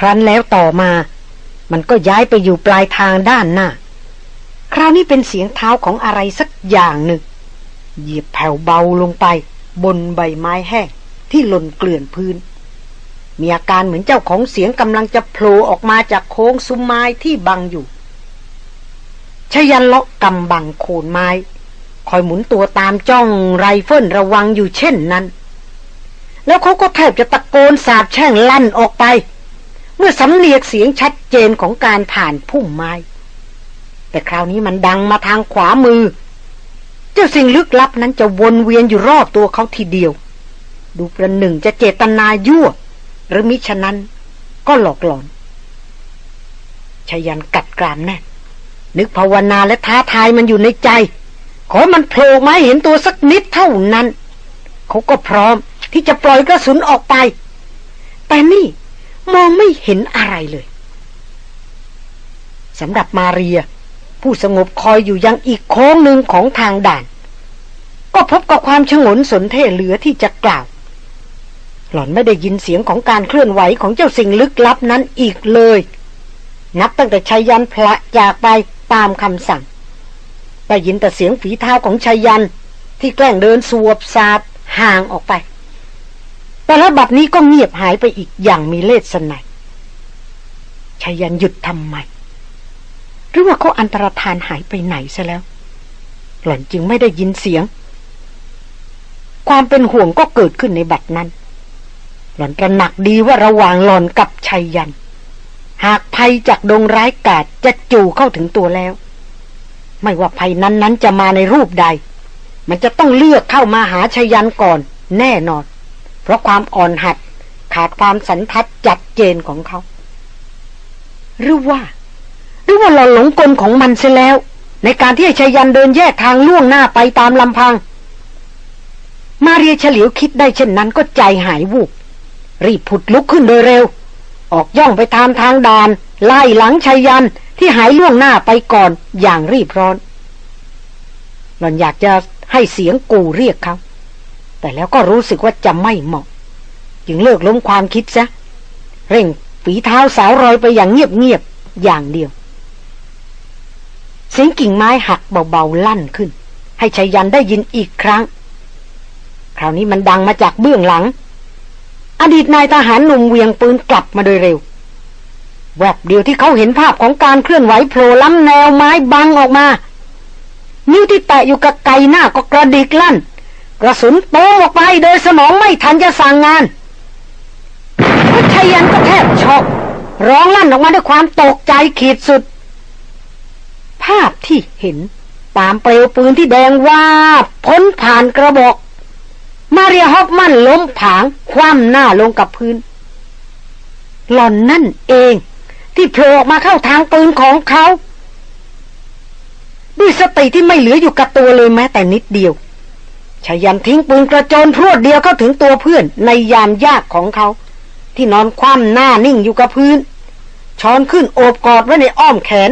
ครั้นแล้วต่อมา มันก็ย้ายไปอยู่ปลายทางด้านหน้า คราวนี้เป็นเสียงเท้าของอะไรสักอย่างหนึ่ง เหยียบแผ่วเบาลงไป บนใบไม้แห้งที่หล่นเกลื่อนพื้น มีอาการเหมือนเจ้าของเสียงกำลังจะโผล่ออกมาจากโค้งซุ้มไม้ที่บังอยู่ไชยยันต์เลาะกำบังโคนไม้ คอยหมุนตัวตามจ้องไรเฟิลระวังอยู่เช่นนั้น แล้วเขาก็แทบจะตะโกนสาบแช่งลั่นออกไป เมื่อสำเนียกเสียงชัดเจนของการผ่านพุ่มไม้ แต่คราวนี้มันดังมาทางขวามือ เจ้าสิ่งลึกลับนั้นจะวนเวียนอยู่รอบตัวเขาทีเดียว ดูประหนึ่งจะเจตนายั่ว หรือมิฉะนั้นก็หลอกหลอนชยันกัดกรามแน่นึกภาวนาและท้าทายมันอยู่ในใจ ขอมันโผล่มาเห็นตัวสักนิดเท่านั้น เขาก็พร้อมที่จะปล่อยกระสุนออกไป แต่นี่ มองไม่เห็นอะไรเลยสำหรับมาเรีย ผู้สงบคอยอยู่ยังอีกโค้งหนึ่งของทางด่าน ก็พบกับความชงนสนเทเหลือที่จะกล่าว หล่อนไม่ได้ยินเสียงของการเคลื่อนไหวของเจ้าสิ่งลึกลับนั้นอีกเลย นับตั้งแต่ชายันพละจากไปตามคำสั่งได้ยินแต่เสียงฝีเท้าของชายันที่แกล้งเดินสวบซาบห่างออกไป แต่ละบัดนี้ก็เงียบหายไปอีกอย่างมีเลสไนชายันหยุดทำไม หรือว่าเขาอันตรธานหายไปไหนซะแล้ว หล่อนจึงไม่ได้ยินเสียง ความเป็นห่วงก็เกิดขึ้นในบัดนั้น หล่อนตระหนักดีว่าระหว่างหล่อนกับชัยยัน หากภัยจากดงร้ายกาจจะจู่เข้าถึงตัวแล้ว ไม่ว่าภัยนั้นๆจะมาในรูปใด มันจะต้องเลือกเข้ามาหาชัยยันก่อน แน่นอน ราะความอ่อนหัดขาดความสันทัดจัดเจนของเขา หรือว่า หรือว่าเราหลงกลของมันเสียแล้ว ในการที่ชัยยันเดินแยกทางล่วงหน้าไปตามลำพัง มาเรียเฉลียวคิดได้เช่นนั้นก็ใจหายวูบรีบผุดลุกขึ้นโดยเร็ว ออกย่องไปตามทางดาน ไล่หลังชัยยันที่หายล่วงหน้าไปก่อนอย่างรีบร้อนหล่อนอยากจะให้เสียงกูเรียกเขา แต่แล้วก็รู้สึกว่าจะไม่เหมาะ จึงเลิกล้มความคิดซะ เร่งฝีเท้าสาวรอยไปอย่างเงียบๆอย่างเดียวเสียงกิ่งไม้หักเบาๆลั่นขึ้น ให้ชัยยันได้ยินอีกครั้ง คราวนี้มันดังมาจากเบื้องหลัง อดีตนายทหารหนุ่มเวียงปืนกลับมาโดยเร็ว แวบเดียวที่เขาเห็นภาพของการเคลื่อนไหวโผล่ล้ำแนวไม้บังออกมา นิ้วที่แตะอยู่กับไกหน้าก็กระดิกลั่น กระสุนโป้ออกไปโดยสมองไม่ทันจะสั่งงานพุชยันก็แทบช็อกร้องลั่นออกมาด้วยความตกใจขีดสุด ภาพที่เห็นตามเปลวปืนที่แดงว่าพ้นผ่านกระบอก มาเรียฮอฟมันล้มผาง คว่ำหน้าลงกับพื้น หล่อนนั่นเอง ที่โผล่ออกมาเข้าทางปืนของเขา ด้วยสติที่ไม่เหลืออยู่กับตัวเลยแม้แต่นิดเดียว ชายันทิ้งปืนกระโจนพรวดเดียวเข้าถึงตัวเพื่อนในยามยากของเขา ที่นอนคว่ำหน้านิ่งอยู่กับพื้น ช้อนขึ้นโอบกอดไว้ในอ้อมแขน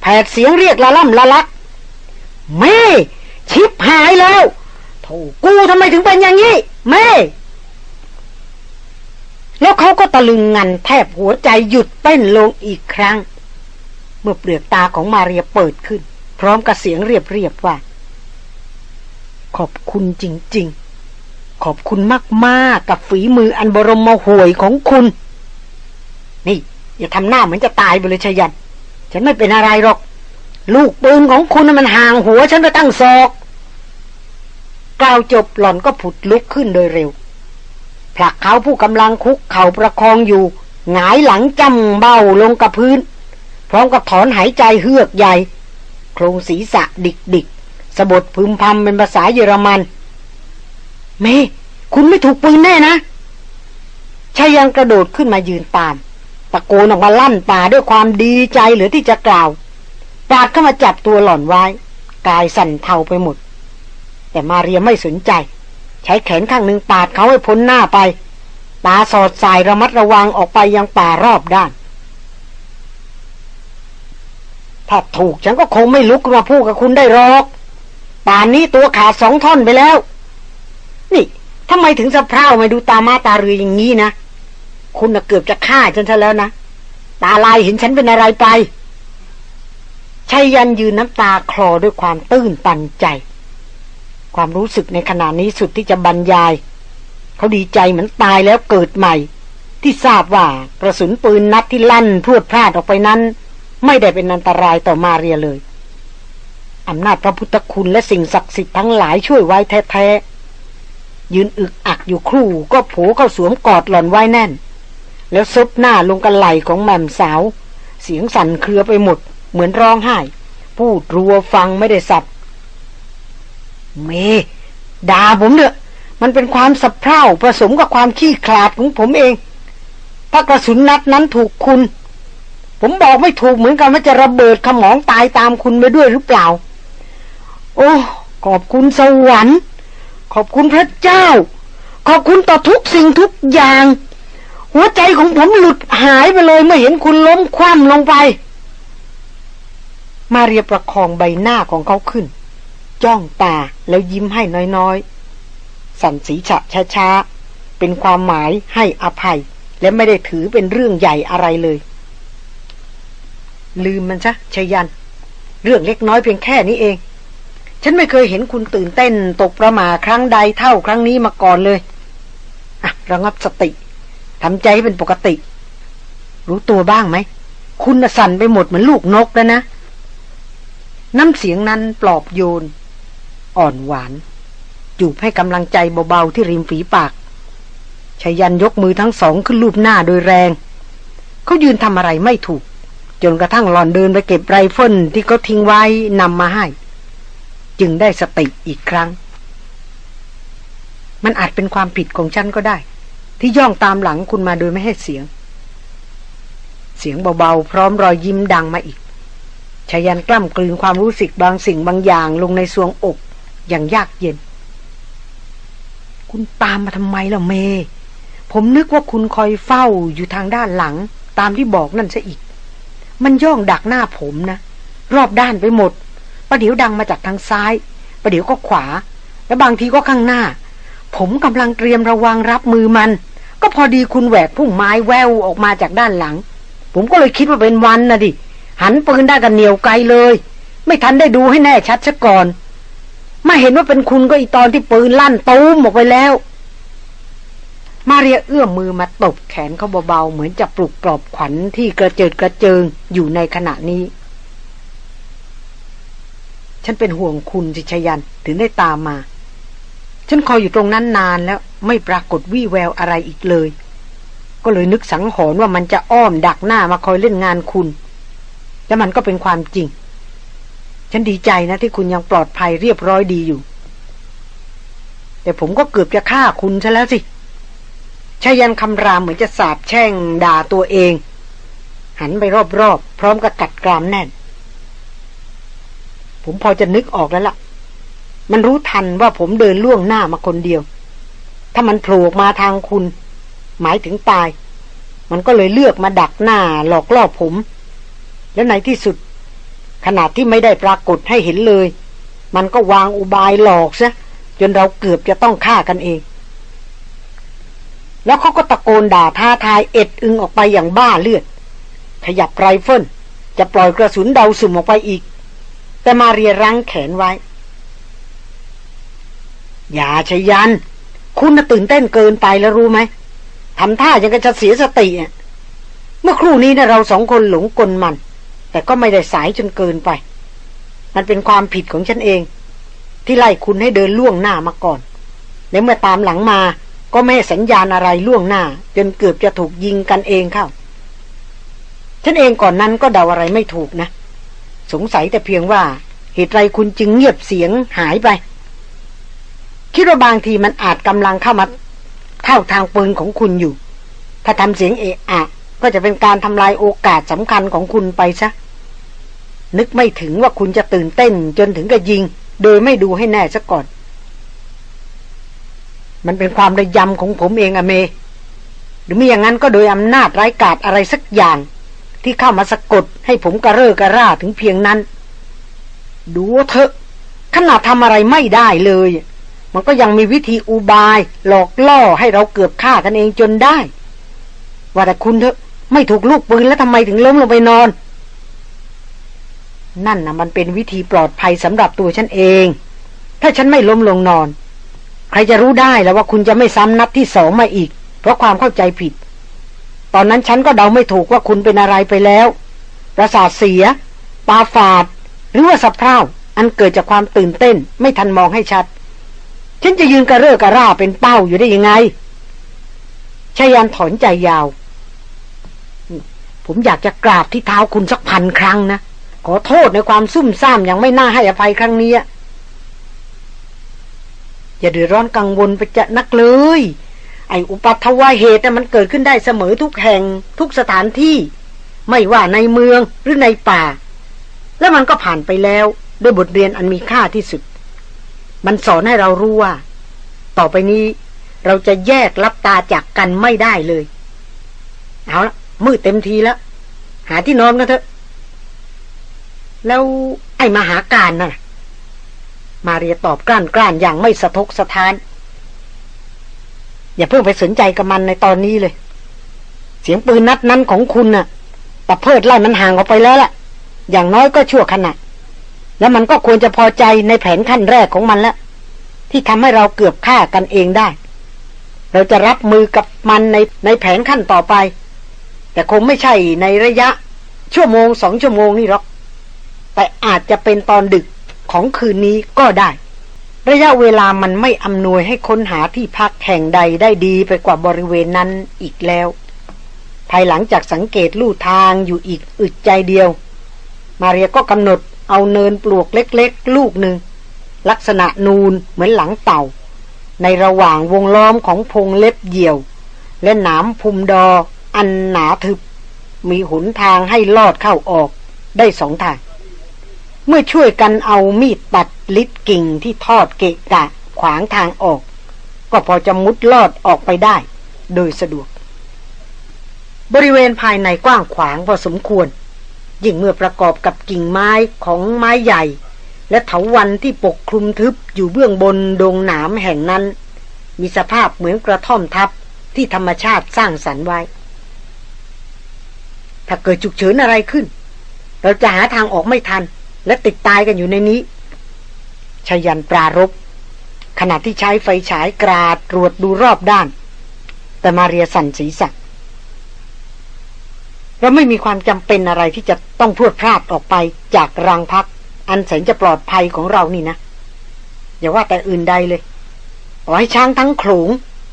แผดเสียงเรียกละล่ำละลัก แม่ ชิบหายแล้วโธ่กูทำไมถึงเป็นอย่างนี้ แม่ แล้วเขาก็ตะลึงงันแทบหัวใจหยุดเต้นลงอีกครั้ง เมื่อเปลือกตาของมาเรียเปิดขึ้น พร้อมกับเสียงเรียบๆว่า ขอบคุณจริง ๆ ขอบคุณมาก ๆ กับฝีมืออันบรมห่วยของคุณ นี่ อย่าทำหน้าเหมือนจะตายไปเลยชยันฉันไม่เป็นอะไรหรอก ลูกปืนของคุณมันห่างหัวฉันไปตั้งศอกกล่าวจบหล่อนก็ผุดลุกขึ้นโดยเร็ว ผลักเขาผู้กำลังคุกเข่าประคองอยู่ หงายหลังจำเบ้าลงกับพื้น พร้อมกับถอนหายใจเฮือกใหญ่ โครงศีรษะดิกดิก สะบดพึมพำเป็นภาษาเยอรมัน เม คุณไม่ถูกปืนแน่นะชายังกระโดดขึ้นมายืนตาม ตะโกนออกมาลั่นป่าด้วยความดีใจเหลือที่จะกล่าวปาดเข้ามาจับตัวหล่อนไว้ กายสั่นเทาไปหมด แต่มาเรียไม่สนใจ ใช้แขนข้างหนึ่งปาดเขาให้พ้นหน้าไป ตาสอดสายระมัดระวังออกไปยังป่ารอบด้าน ถ้าถูกฉันก็คงไม่ลุกมาพูดกับคุณได้หรอก ป่านนี้ตัวขาดสองท่อนไปแล้ว นี่ทำไมถึงสะเพร่าม่ดูตามาตาเรืออย่างนี้นะ คุณเกือบจะฆ่าฉันซะแล้วนะ ตาลายเห็นฉันเป็นอะไรไปชัยยันยืนน้ำตาคลอด้วยความตื้นตันใจ ความรู้สึกในขณะนี้สุดที่จะบรรยาย เขาดีใจเหมือนตายแล้วเกิดใหม่ ที่ทราบว่ากระสุนปืนนัดที่ลั่นพรวดพลาดออกไปนั้น ไม่ได้เป็นอันตรายต่อมาเรียเลย อำนาจพระพุทธคุณและสิ่งศักดิ์สิทธิ์ทั้งหลายช่วยไว้แท้ๆ ยืนอึกอักอยู่ครู่ก็โผเข้าสวมกอดหล่อนไว้แน่น แล้วซบหน้าลงกันไหลของแม่มสาว เสียงสั่นเครือไปหมด เหมือนร้องไห้ พูดรัวฟังไม่ได้สับเมด่าผมเถอะมันเป็นความสับเพร่าผสมกับความขี้ขลาดของผมเอง ถ้ากระสุนนัดนั้นถูกคุณ ผมบอกไม่ถูกเหมือนกันว่าจะระเบิดขมองตายตามคุณไปด้วยหรือเปล่า โอ้ขอบคุณสวรรค์ ขอบคุณพระเจ้า ขอบคุณต่อทุกสิ่งทุกอย่าง หัวใจของผมหลุดหายไปเลยเมื่อเห็นคุณล้มคว่ำลงไป มาเรียประคองใบหน้าของเขาขึ้น จ้องตาแล้วยิ้มให้น้อยๆ สันสีฉะช้าๆ เป็นความหมายให้อภัย และไม่ได้ถือเป็นเรื่องใหญ่อะไรเลย ลืมมันซะชยัน เรื่องเล็กน้อยเพียงแค่นี้เอง ฉันไม่เคยเห็นคุณตื่นเต้นตกประมาครั้งใดเท่าครั้งนี้มาก่อนเลย อะระงับสติทำใจให้เป็นปกติ รู้ตัวบ้างไหม คุณสั่นไปหมดเหมือนลูกนกแล้วนะ น้ำเสียงนั้นปลอบโยน อ่อนหวาน จูบให้กำลังใจเบาๆที่ริมฝีปากชายันยกมือทั้งสองขึ้นรูปหน้าโดยแรง เขายืนทำอะไรไม่ถูก จนกระทั่งหลอนเดินไปเก็บไรเฟิลที่เขาทิ้งไว้นำมาให้ จึงได้สติอีกครั้ง มันอาจเป็นความผิดของฉันก็ได้ ที่ย่องตามหลังคุณมาโดยไม่ให้เสียง เสียงเบาๆ พร้อมรอยยิ้มดังมาอีกชายันกล้ำกลืนความรู้สึกบางสิ่งบางอย่างลงในสวงอกอย่างยากเย็น คุณตามมาทำไมล่ะเม ผมนึกว่าคุณคอยเฝ้าอยู่ทางด้านหลัง ตามที่บอกนั่นซะอีก มันย่องดักหน้าผมนะ รอบด้านไปหมด ประเดี๋ยวดังมาจากทางซ้าย ประเดี๋ยวก็ขวา และบางทีก็ข้างหน้า ผมกำลังเตรียมระวังรับมือมัน ก็พอดีคุณแหวกพุ่งไม้แววออกมาจากด้านหลัง ผมก็เลยคิดว่าเป็นวันนะดิ หันปืนได้กันเหนียวไกลเลย ไม่ทันได้ดูให้แน่ชัดซะก่อน มาเห็นว่าเป็นคุณก็อีตอนที่ปืนลั่นตูมออกไปแล้วมาเรียเอื้อมมือมาตบแขนเขาเบาๆ เหมือนจะปลุกปลอบขวัญที่กระเจิดกระเจิงอยู่ในขณะนี้ ฉันเป็นห่วงคุณสิชยันถึงได้ตามมา ฉันคอยอยู่ตรงนั้นนานแล้วไม่ปรากฏวี่แววอะไรอีกเลย ก็เลยนึกสังหรณ์ว่ามันจะอ้อมดักหน้ามาคอยเล่นงานคุณ และมันก็เป็นความจริง ฉันดีใจนะที่คุณยังปลอดภัยเรียบร้อยดีอยู่ แต่ผมก็เกือบจะฆ่าคุณซะแล้วสิชายันคำรามเหมือนจะสาบแช่งด่าตัวเอง หันไปรอบๆพร้อมกับกัดกรามแน่น ผมพอจะนึกออกแล้วละ่ะ มันรู้ทันว่าผมเดินล่วงหน้ามาคนเดียว ถ้ามันโผล่มาทางคุณ หมายถึงตาย มันก็เลยเลือกมาดักหน้าหลอกล่อผม แล้วในที่สุด ขนาดที่ไม่ได้ปรากฏให้เห็นเลย มันก็วางอุบายหลอกซะจนเราเกือบจะต้องฆ่ากันเอง แล้วเขาก็ตะโกนด่าท้าทายเอ็ดอึงออกไปอย่างบ้าเลือด ขยับไรเฟิลจะปล่อยกระสุนเดาสุ่มออกไปอีก แต่มาเรียรั้งแขนไว้ อย่าชยัน คุณน่ะตื่นเต้นเกินไปแล้วรู้ไหมทำท่ายังจะเสียสติอะเมื่อครู่นี้นะเราสองคนหลงกลมัน แต่ก็ไม่ได้สายจนเกินไป มันเป็นความผิดของฉันเอง ที่ไล่คุณให้เดินล่วงหน้ามาก่อนและเมื่อตามหลังมาก็ไม่สัญญาณอะไรล่วงหน้า จนเกือบจะถูกยิงกันเองเข้า ฉันเองก่อนนั้นก็เดาอะไรไม่ถูกนะ สงสัยแต่เพียงว่า เหตุไรคุณจึงเงียบเสียงหายไป คิดว่าบางทีมันอาจกำลังเข้ามาเข้าทางปืนของคุณอยู่ ถ้าทำเสียงเอะอะก็จะเป็นการทำลายโอกาสสำคัญของคุณไปซะ นึกไม่ถึงว่าคุณจะตื่นเต้นจนถึงกับยิง โดยไม่ดูให้แน่ซะก่อน มันเป็นความระยำของผมเองอะเม หรือไม่อย่างนั้นก็โดยอำนาจไร้กาดอะไรสักอย่าง ที่เข้ามาสะกดให้ผมกระเร่อกระร่าถึงเพียงนั้น ดูเถอะขนาดทำอะไรไม่ได้เลย มันก็ยังมีวิธีอุบาย หลอกล่อให้เราเกือบฆ่ากันเองจนได้ ว่าแต่คุณเถอะ ไม่ถูกลูกปืนแล้วทำไมถึงล้มลงไปนอน นั่นนะมันเป็นวิธีปลอดภัยสำหรับตัวฉันเอง ถ้าฉันไม่ล้มลงนอน ใครจะรู้ได้แล้วว่าคุณจะไม่ซ้ำนัดที่สองมาอีก เพราะความเข้าใจผิด ตอนนั้นฉันก็เดาไม่ถูกว่าคุณเป็นอะไรไปแล้ว ประสาทเสีย ตาฝาด หรือว่าสะเพร่าอันเกิดจากความตื่นเต้น ไม่ทันมองให้ชัด ฉันจะยืนกระเร่อกระร่าเป็นเป้าอยู่ได้ยังไงชายันถอนใจยาว ผมอยากจะกราบที่เท้าคุณสักพันครั้งนะ ขอโทษในความซุ่มซ่ามยังไม่น่าให้อภัยครั้งนี้ อย่าเดือดร้อนกังวลไปจะนักเลย ไออุปัตวเหตุมันเกิดขึ้นได้เสมอทุกแห่งทุกสถานที่ ไม่ว่าในเมืองหรือในป่า และมันก็ผ่านไปแล้วด้วยบทเรียนอันมีค่าที่สุด มันสอนให้เรารู้ว่า ต่อไปนี้เราจะแยกลับตาจากกันไม่ได้เลย เอาละมืดเต็มทีแล้ว หาที่นอนกันเถอะ แล้วไอ้มหาการน่ะ มาเรียตอบกล้านกล้านอย่างไม่สะทกสะท้าน อย่าเพิ่งไปสนใจกับมันในตอนนี้เลย เสียงปืนนัดนั้นของคุณน่ะตะเพิดไล่มันห่างออกไปแล้วล่ะ อย่างน้อยก็ชั่วขณะแล้วมันก็ควรจะพอใจในแผนขั้นแรกของมันแล้วที่ทำให้เราเกือบฆ่ากันเองได้ เราจะรับมือกับมันในในแผนขั้นต่อไป แต่คงไม่ใช่ในระยะ ชั่วโมงสองชั่วโมงนี่หรอก แต่อาจจะเป็นตอนดึกของคืนนี้ก็ได้ ระยะเวลามันไม่อำนวยให้ค้นหาที่พักแห่งใดได้ดีไปกว่าบริเวณนั้นอีกแล้ว ภายหลังจากสังเกตลู่ทางอยู่อีกอึดใจเดียว มาเรียก็กำหนดเอาเนินปลวกเล็กๆ ลูกหนึ่ง ลักษณะนูนเหมือนหลังเต่า ในระหว่างวงล้อมของพงเล็บเหยี่ยว และหนามพุมดอ อันหนาทึบ มีหนทางให้ลอดเข้าออกได้สองทาง เมื่อช่วยกันเอามีดตัดลิดกิ่งที่ทอดเกะกะขวางทางออก ก็พอจะมุดลอดออกไปได้ โดยสะดวก บริเวณภายในกว้างขวางพอสมควร ยิ่งเมื่อประกอบกับกิ่งไม้ของไม้ใหญ่ และเถาวันที่ปกคลุมทึบอยู่เบื้องบนดงหนามแห่งนั้น มีสภาพเหมือนกระท่อมทับที่ธรรมชาติสร้างสรรค์ไว้ ถ้าเกิดฉุกเฉินอะไรขึ้น เราจะหาทางออกไม่ทัน และติดตายกันอยู่ในนี้ชยันปรารบขณะที่ใช้ไฟฉายกราดตรวจดูรอบด้าน แต่มาเรียสันศีสักเราไม่มีความจำเป็นอะไรที่จะต้องพรวดพลาดออกไปจากรังพัก อันแสนจะปลอดภัยของเรานี่นะ อย่าว่าแต่อื่นใดเลยต่อให้ช้างทั้งโขลง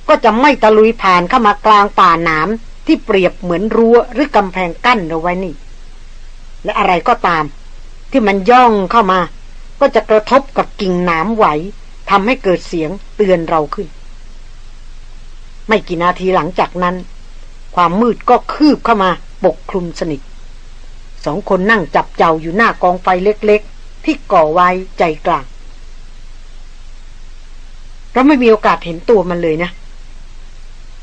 ก็จะไม่ตะลุยผ่านเข้ามากลางป่าหนามที่เปรียบเหมือนรั้วหรือกำแพงกั้นเอาไว้นี่ และอะไรก็ตาม ที่มันย่องเข้ามา ก็จะกระทบกับกิ่งหนามไหวทำให้เกิดเสียงเตือนเราขึ้น ไม่กี่นาทีหลังจากนั้น ความมืดก็คืบเข้ามาปกคลุมสนิทสองคนนั่งจับเจ้าอยู่หน้ากองไฟเล็กๆ ที่ก่อไว้ใจกลางเราไม่มีโอกาสเห็นตัวมันเลยนะ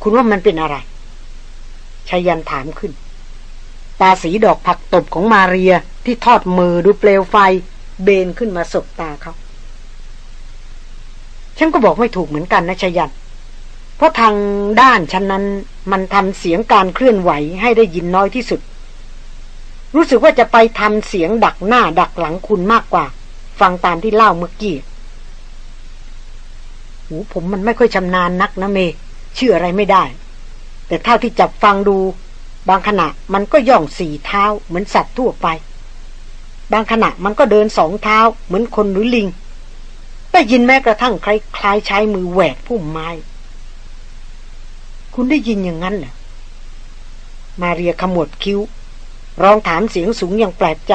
คุณว่ามันเป็นอะไรชายันถามขึ้น ตาสีดอกผักตบของมาเรียที่ทอดมือดูเปลวไฟ เบนขึ้นมาสบตาเขาฉันก็บอกไม่ถูกเหมือนกันนะชายันเพราะทางด้านฉันนั้นมันทำเสียงการเคลื่อนไหวให้ได้ยินน้อยที่สุด รู้สึกว่าจะไปทำเสียงดักหน้าดักหลังคุณมากกว่า ฟังตามที่เล่าเมื่อกี้หูผมมันไม่ค่อยชำนาญนักนะเม เชื่ออะไรไม่ได้ แต่เท่าที่จับฟังดู บางขณะมันก็ย่องสี่เท้าเหมือนสัตว์ทั่วไป บางขณะมันก็เดินสองเท้าเหมือนคนหรือลิง ได้ยินแม้กระทั่งใครคล้ายใช้มือแหวกพุ่มไม้ คุณได้ยินอย่างนั้นเหรอ มาเรียขมวดคิ้ว ร้องถามเสียงสูงอย่างแปลกใจ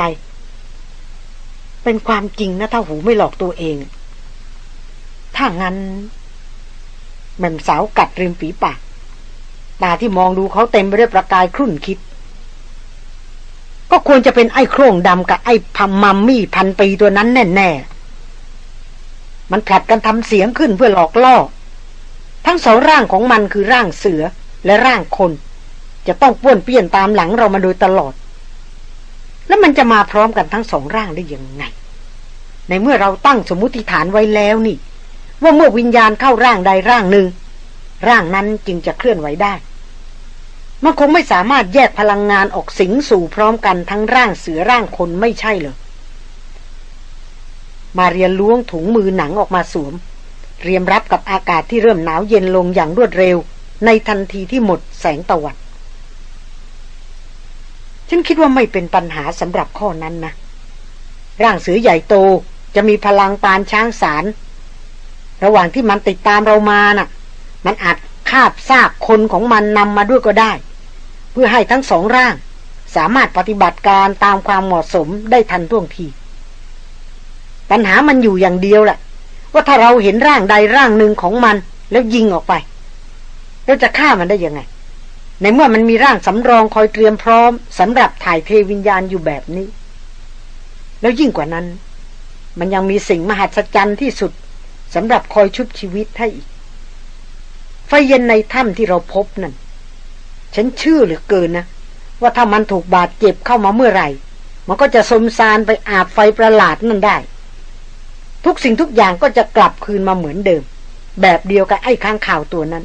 เป็นความจริงนะถ้าหูไม่หลอกตัวเอง ถ้างั้นแม่มสาวกัดริมฝีปาก ตาที่มองดูเขาเต็มไปด้วยประกายครุ่นคิด ก็ควรจะเป็นไอ้โครงดำกับไอ้พัมมัมมี่พันปีตัวนั้นแน่ๆ มันผลัดกันทำเสียงขึ้นเพื่อหลอกล่อ ทั้งสองร่างของมันคือร่างเสือและร่างคน จะต้องป้วนเปี้ยนตามหลังเรามาโดยตลอด แล้วมันจะมาพร้อมกันทั้งสองร่างได้ยังไง ในเมื่อเราตั้งสมมติฐานไว้แล้วนี่ ว่าเมื่อวิญญาณเข้าร่างใดร่างหนึ่งร่างนั้นจึงจะเคลื่อนไหวได้ มันคงไม่สามารถแยกพลังงานออกสิงสู่พร้อมกันทั้งร่างเสือร่างคนไม่ใช่เหรอมาเรียนล้วงถุงมือหนังออกมาสวม เรียมรับกับอากาศที่เริ่มหนาวเย็นลงอย่างรวดเร็ว ในทันทีที่หมดแสงตะวันฉันคิดว่าไม่เป็นปัญหาสำหรับข้อนั้นนะ ร่างเสือใหญ่โตจะมีพลังปานช้างสาร ระหว่างที่มันติดตามเรามานะ่ะ มันอาจ คาบซากคนของมันนำมาด้วยก็ได้ เพื่อให้ทั้งสองร่าง สามารถปฏิบัติการตามความเหมาะสมได้ทันท่วงที ปัญหามันอยู่อย่างเดียวแหละ ว่าถ้าเราเห็นร่างใดร่างหนึ่งของมัน แล้วยิงออกไปเราจะฆ่ามันได้ยังไง ในเมื่อมันมีร่างสำรองคอยเตรียมพร้อมสำหรับถ่ายเทวิญญาณอยู่แบบนี้ แล้วยิ่งกว่านั้น มันยังมีสิ่งมหัศจรรย์ที่สุดสำหรับคอยชุบชีวิตให้อีก ไฟเย็นในถ้ำที่เราพบนั่น ฉันเชื่อหลือเกินนะ ว่าถ้ามันถูกบาดเจ็บเข้ามาเมื่อไหร่ มันก็จะสมสารไปอาบไฟประหลาดนั่นได้ ทุกสิ่งทุกอย่างก็จะกลับคืนมาเหมือนเดิม แบบเดียวกับไอ้ข้างข่าวตัวนั้น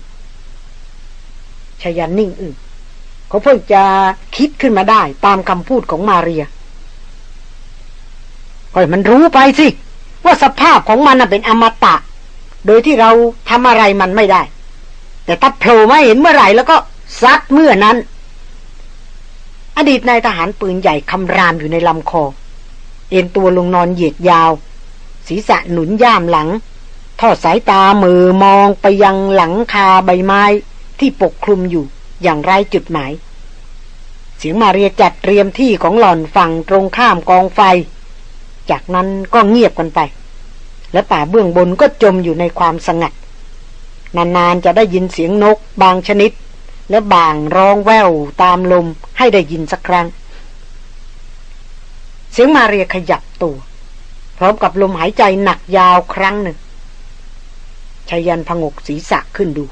ชยันนิ่งอึ้งเขาเพิ่งจะคิดขึ้นมาได้ตามคำพูดของมาเรียก็มันรู้ไปสิ ว่าสภาพของมันเป็นอมตะ โดยที่เราทำอะไรมันไม่ได้ แต่ถ้าโผล่มาเห็นเมื่อไหร่แล้วก็ซัดเมื่อนั้น อดีตนายทหารปืนใหญ่คำรามอยู่ในลำคอ เอ็นตัวลงนอนเหยียดยาว ศีรษะหนุนย่ามหลัง ทอดสายตามือมองไปยังหลังคาใบไม้ที่ปกคลุมอยู่อย่างไรจุดหมาย เสียงมาเรียจัดเตรียมที่ของหล่อนฝั่งตรงข้ามกองไฟ จากนั้นก็เงียบกันไป และป่าเบื้องบนก็จมอยู่ในความสงัด นานๆจะได้ยินเสียงนกบางชนิด และบางร้องแววตามลมให้ได้ยินสักครั้ง เสียงมาเรียขยับตัว พร้อมกับลมหายใจหนักยาวครั้งหนึ่งชายันพงกศีรษะขึ้นดู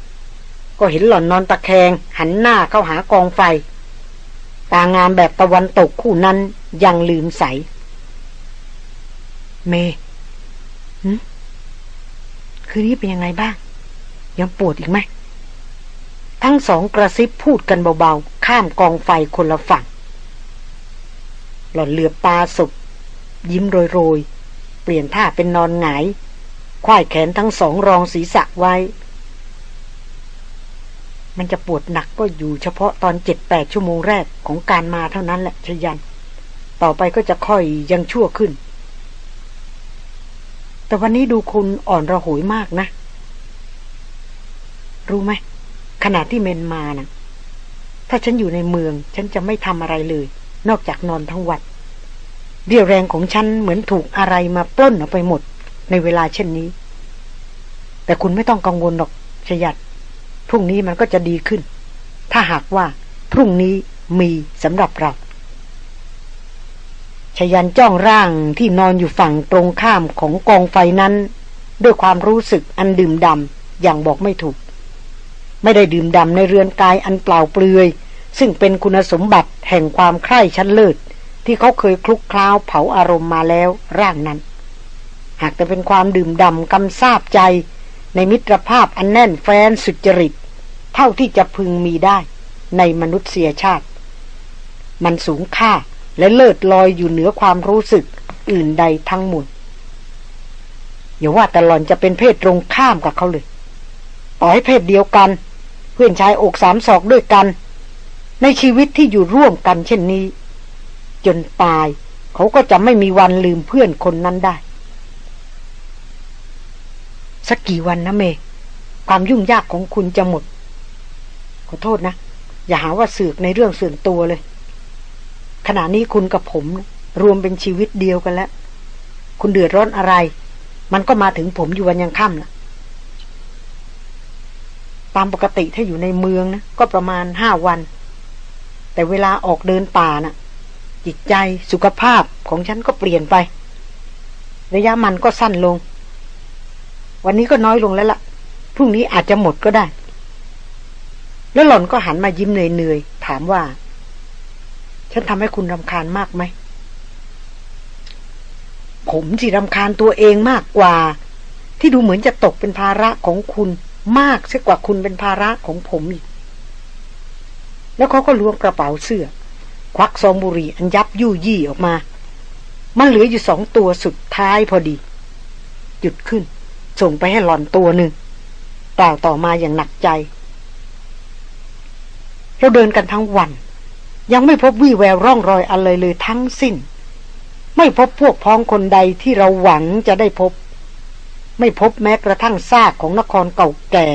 ก็เห็นหล่อนนอนตะแคงหันหน้าเข้าหากองไฟ ตางามแบบตะวันตกคู่นั้นยังลืมใส เม คืนนี้เป็นยังไงบ้าง ยังปวดอีกไหม ทั้งสองกระซิบพูดกันเบาๆ ข้ามกองไฟคนละฝั่ง หล่อนเหลือบตาสุบยิ้มโรยๆ เปลี่ยนท่าเป็นนอนหงายควายแขนทั้งสองรองศีรษะไว้ มันจะปวดหนักก็อยู่เฉพาะตอนเจ็ดแปดชั่วโมงแรกของการมาเท่านั้นแหละชยัน ต่อไปก็จะค่อยยังชั่วขึ้น แต่วันนี้ดูคุณอ่อนระหวยมากนะ รู้ไหมขณะที่เมนมานะ่ะ ถ้าฉันอยู่ในเมือง ฉันจะไม่ทำอะไรเลย นอกจากนอนทั้งวัน เรี่ยวแรงของฉันเหมือนถูกอะไรมาปล้นออกไปหมด ในเวลาเช่นนี้ แต่คุณไม่ต้องกังวลหรอกชยัดพรุ่งนี้มันก็จะดีขึ้น ถ้าหากว่า พรุ่งนี้มีสำหรับเราชยันจ้องร่างที่นอนอยู่ฝั่งตรงข้ามของกองไฟนั้น ด้วยความรู้สึกอันดื่มดำอย่างบอกไม่ถูก ไม่ได้ดื่มดำในเรือนกายอันเปล่าเปลือย ซึ่งเป็นคุณสมบัติแห่งความใคร่ชั้นเลิศที่เขาเคยคลุกคล้าวเผาอารมณ์มาแล้วร่างนั้น หากแต่เป็นความดื่มดำกำซาบใจ ในมิตรภาพอันแน่นแฟนสุจริต เท่าที่จะพึงมีได้ในมนุษยชาติ มันสูงค่าและเลิศลอยอยู่เหนือความรู้สึกอื่นใดทั้งหมดอย่าว่าแต่หล่อนจะเป็นเพศตรงข้ามกับเขาเลยต่อให้เพศเดียวกัน พื่อนชายอกสามศอกด้วยกัน ในชีวิตที่อยู่ร่วมกันเช่นนี้ จนตายเขาก็จะไม่มีวันลืมเพื่อนคนนั้นได้ สักกี่วันนะเม ความยุ่งยากของคุณจะหมด ขอโทษนะ อย่าหาว่าสืกในเรื่องส่วนตัวเลย ขณะนี้คุณกับผมรวมเป็นชีวิตเดียวกันแล้ว คุณเดือดร้อนอะไร มันก็มาถึงผมอยู่วันยังค่ำละ ตามปกติถ้าอยู่ในเมืองนะก็ประมาณห้าวัน แต่เวลาออกเดินป่านะ่ะ จิตใจสุขภาพของฉันก็เปลี่ยนไประยะมันก็สั้นลง วันนี้ก็น้อยลงแล้วละ่ะพรุ่งนี้อาจจะหมดก็ได้ แล้วหล่อนก็หันมายิ้มเหนื่อยๆถามว่า ฉันทำให้คุณรำคาญมากไหมผมสิรำคาญตัวเองมากกว่า ที่ดูเหมือนจะตกเป็นภาระของคุณ มากเสียกว่าคุณเป็นภาระของผมอีก แล้วเขาก็ล้วงกระเป๋าเสื้อ ควักซองบุหรี่อันยับยู่ยี่ออกมา มันเหลืออยู่สองตัวสุดท้ายพอดี หยุดขึ้น ส่งไปให้หลอนตัวหนึ่งกล่าวต่อมาอย่างหนักใจ เราเดินกันทั้งวัน ยังไม่พบวี่แววร่องรอยอะไรเลยทั้งสิ้น ไม่พบพวกพ้องคนใดที่เราหวังจะได้พบ ไม่พบแม้กระทั่งซากของนครเก่าแก่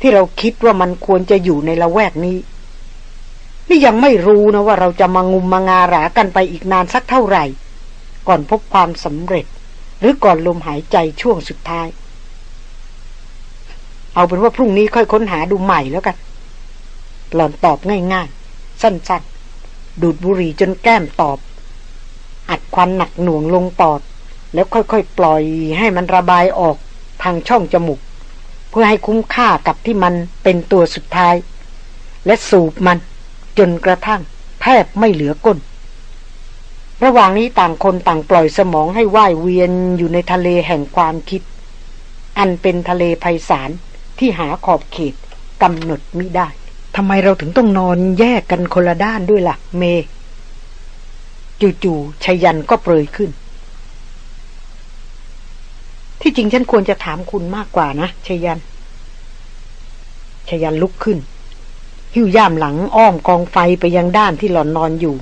ที่เราคิดว่ามันควรจะอยู่ในละแวกนี้ นี่ยังไม่รู้นะว่าเราจะมางุมมางารากันไปอีกนานสักเท่าไหร่ ก่อนพบความสำเร็จ หรือก่อนลมหายใจช่วงสุดท้าย เอาเป็นว่าพรุ่งนี้ค่อยค้นหาดูใหม่แล้วกัน หล่อนตอบง่ายๆ สั้นๆ ดูดบุหรี่จนแก้มตอบ อัดควันหนักหน่วงลงปอด แล้วค่อยๆ ปล่อยให้มันระบายออกทางช่องจมูก เพื่อให้คุ้มค่ากับที่มันเป็นตัวสุดท้าย และสูบมันจนกระทั่งแทบไม่เหลือก้น ระหว่างนี้ต่างคนต่างปล่อยสมองให้ว่ายเวียนอยู่ในทะเลแห่งความคิด อันเป็นทะเลไพศาลที่หาขอบเขตกำหนดมิได้ทำไมเราถึงต้องนอนแยกกันคนละด้านด้วยละ่ะ เม จู่ๆชยันก็เปรยขึ้น ที่จริงฉันควรจะถามคุณมากกว่านะชยันชยันลุกขึ้น หิ้วย่ามหลังอ้อมกองไฟไปยังด้านที่หล่อนนอนอยู่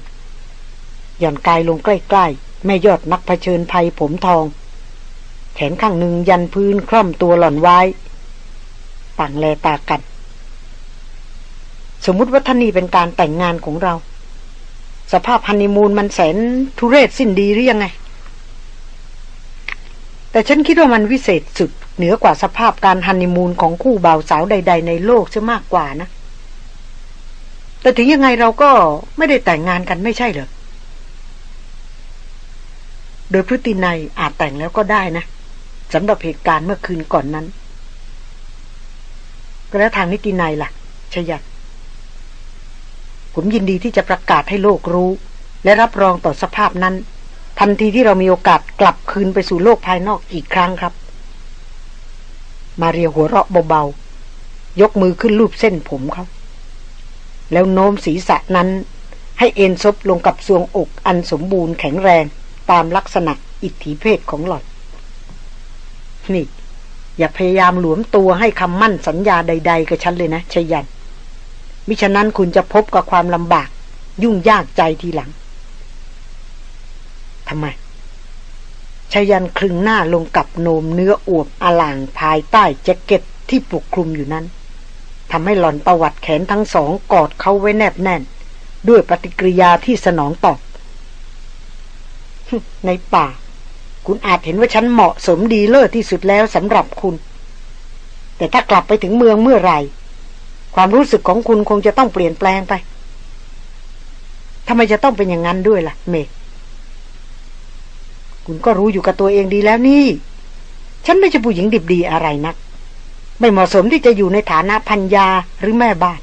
หย่อนกายลงใกล้ๆ แม่ยอดนักเผชิญภัยผมทอง แขนข้างหนึ่งยันพื้นคล่อมตัวหล่อนไว้ ต่างแลตากัน สมมุติว่าท่านี่เป็นการแต่งงานของเรา สภาพฮันนีมูนมันแสนทุเรศสิ้นดีหรือยังไง แต่ฉันคิดว่ามันวิเศษสุด เหนือกว่าสภาพการฮันนีมูนของคู่บ่าวสาวใด ๆ ในโลกซะมากกว่านะ แต่ถึงยังไงเราก็ไม่ได้แต่งงานกันไม่ใช่เหรอ โดยพฤตินัยอาจแต่งแล้วก็ได้นะสำหรับเหตุการณ์เมื่อคืนก่อนนั้นแล้วทางนิตินัยล่ะ ชยัดผมยินดีที่จะประกาศให้โลกรู้ และรับรองต่อสภาพนั้น ทันทีที่เรามีโอกาสกลับคืนไปสู่โลกภายนอกอีกครั้งครับ มาเรียหัวเราะเบาๆ ยกมือขึ้นรูปเส้นผมเขา แล้วโน้มศีรษะนั้น ให้เอ็นซบลงกับทรวงอกอันสมบูรณ์แข็งแรงตามลักษณะอิทธิเพศของหล่อน นี่ อย่าพยายามหลวมตัวให้คำมั่นสัญญาใด ๆ กับฉันเลยนะชยันมิฉะนั้นคุณจะพบกับความลำบาก ยุ่งยากใจทีหลัง ทำไมชยันคลึงหน้าลงกับโนมเนื้ออวบอลางภายใต้แจ็คเก็ตที่ปกคลุมอยู่นั้นทำให้หล่อนประวัติแขนทั้งสองกอดเขาไว้แนบแน่น ด้วยปฏิกิริยาที่สนองตอบ ในป่า คุณอาจเห็นว่าฉันเหมาะสมดีเลิศที่สุดแล้วสำหรับคุณ แต่ถ้ากลับไปถึงเมืองเมื่อไหร่ ความรู้สึกของคุณคงจะต้องเปลี่ยนแปลงไปทำไมจะต้องเป็นอย่างนั้นด้วยล่ะ เมก คุณก็รู้อยู่กับตัวเองดีแล้วนี่ ฉันไม่ใช่ผู้หญิงดิบดีอะไรนัก ไม่เหมาะสมที่จะอยู่ในฐานะพัญญาหรือแม่บ้าน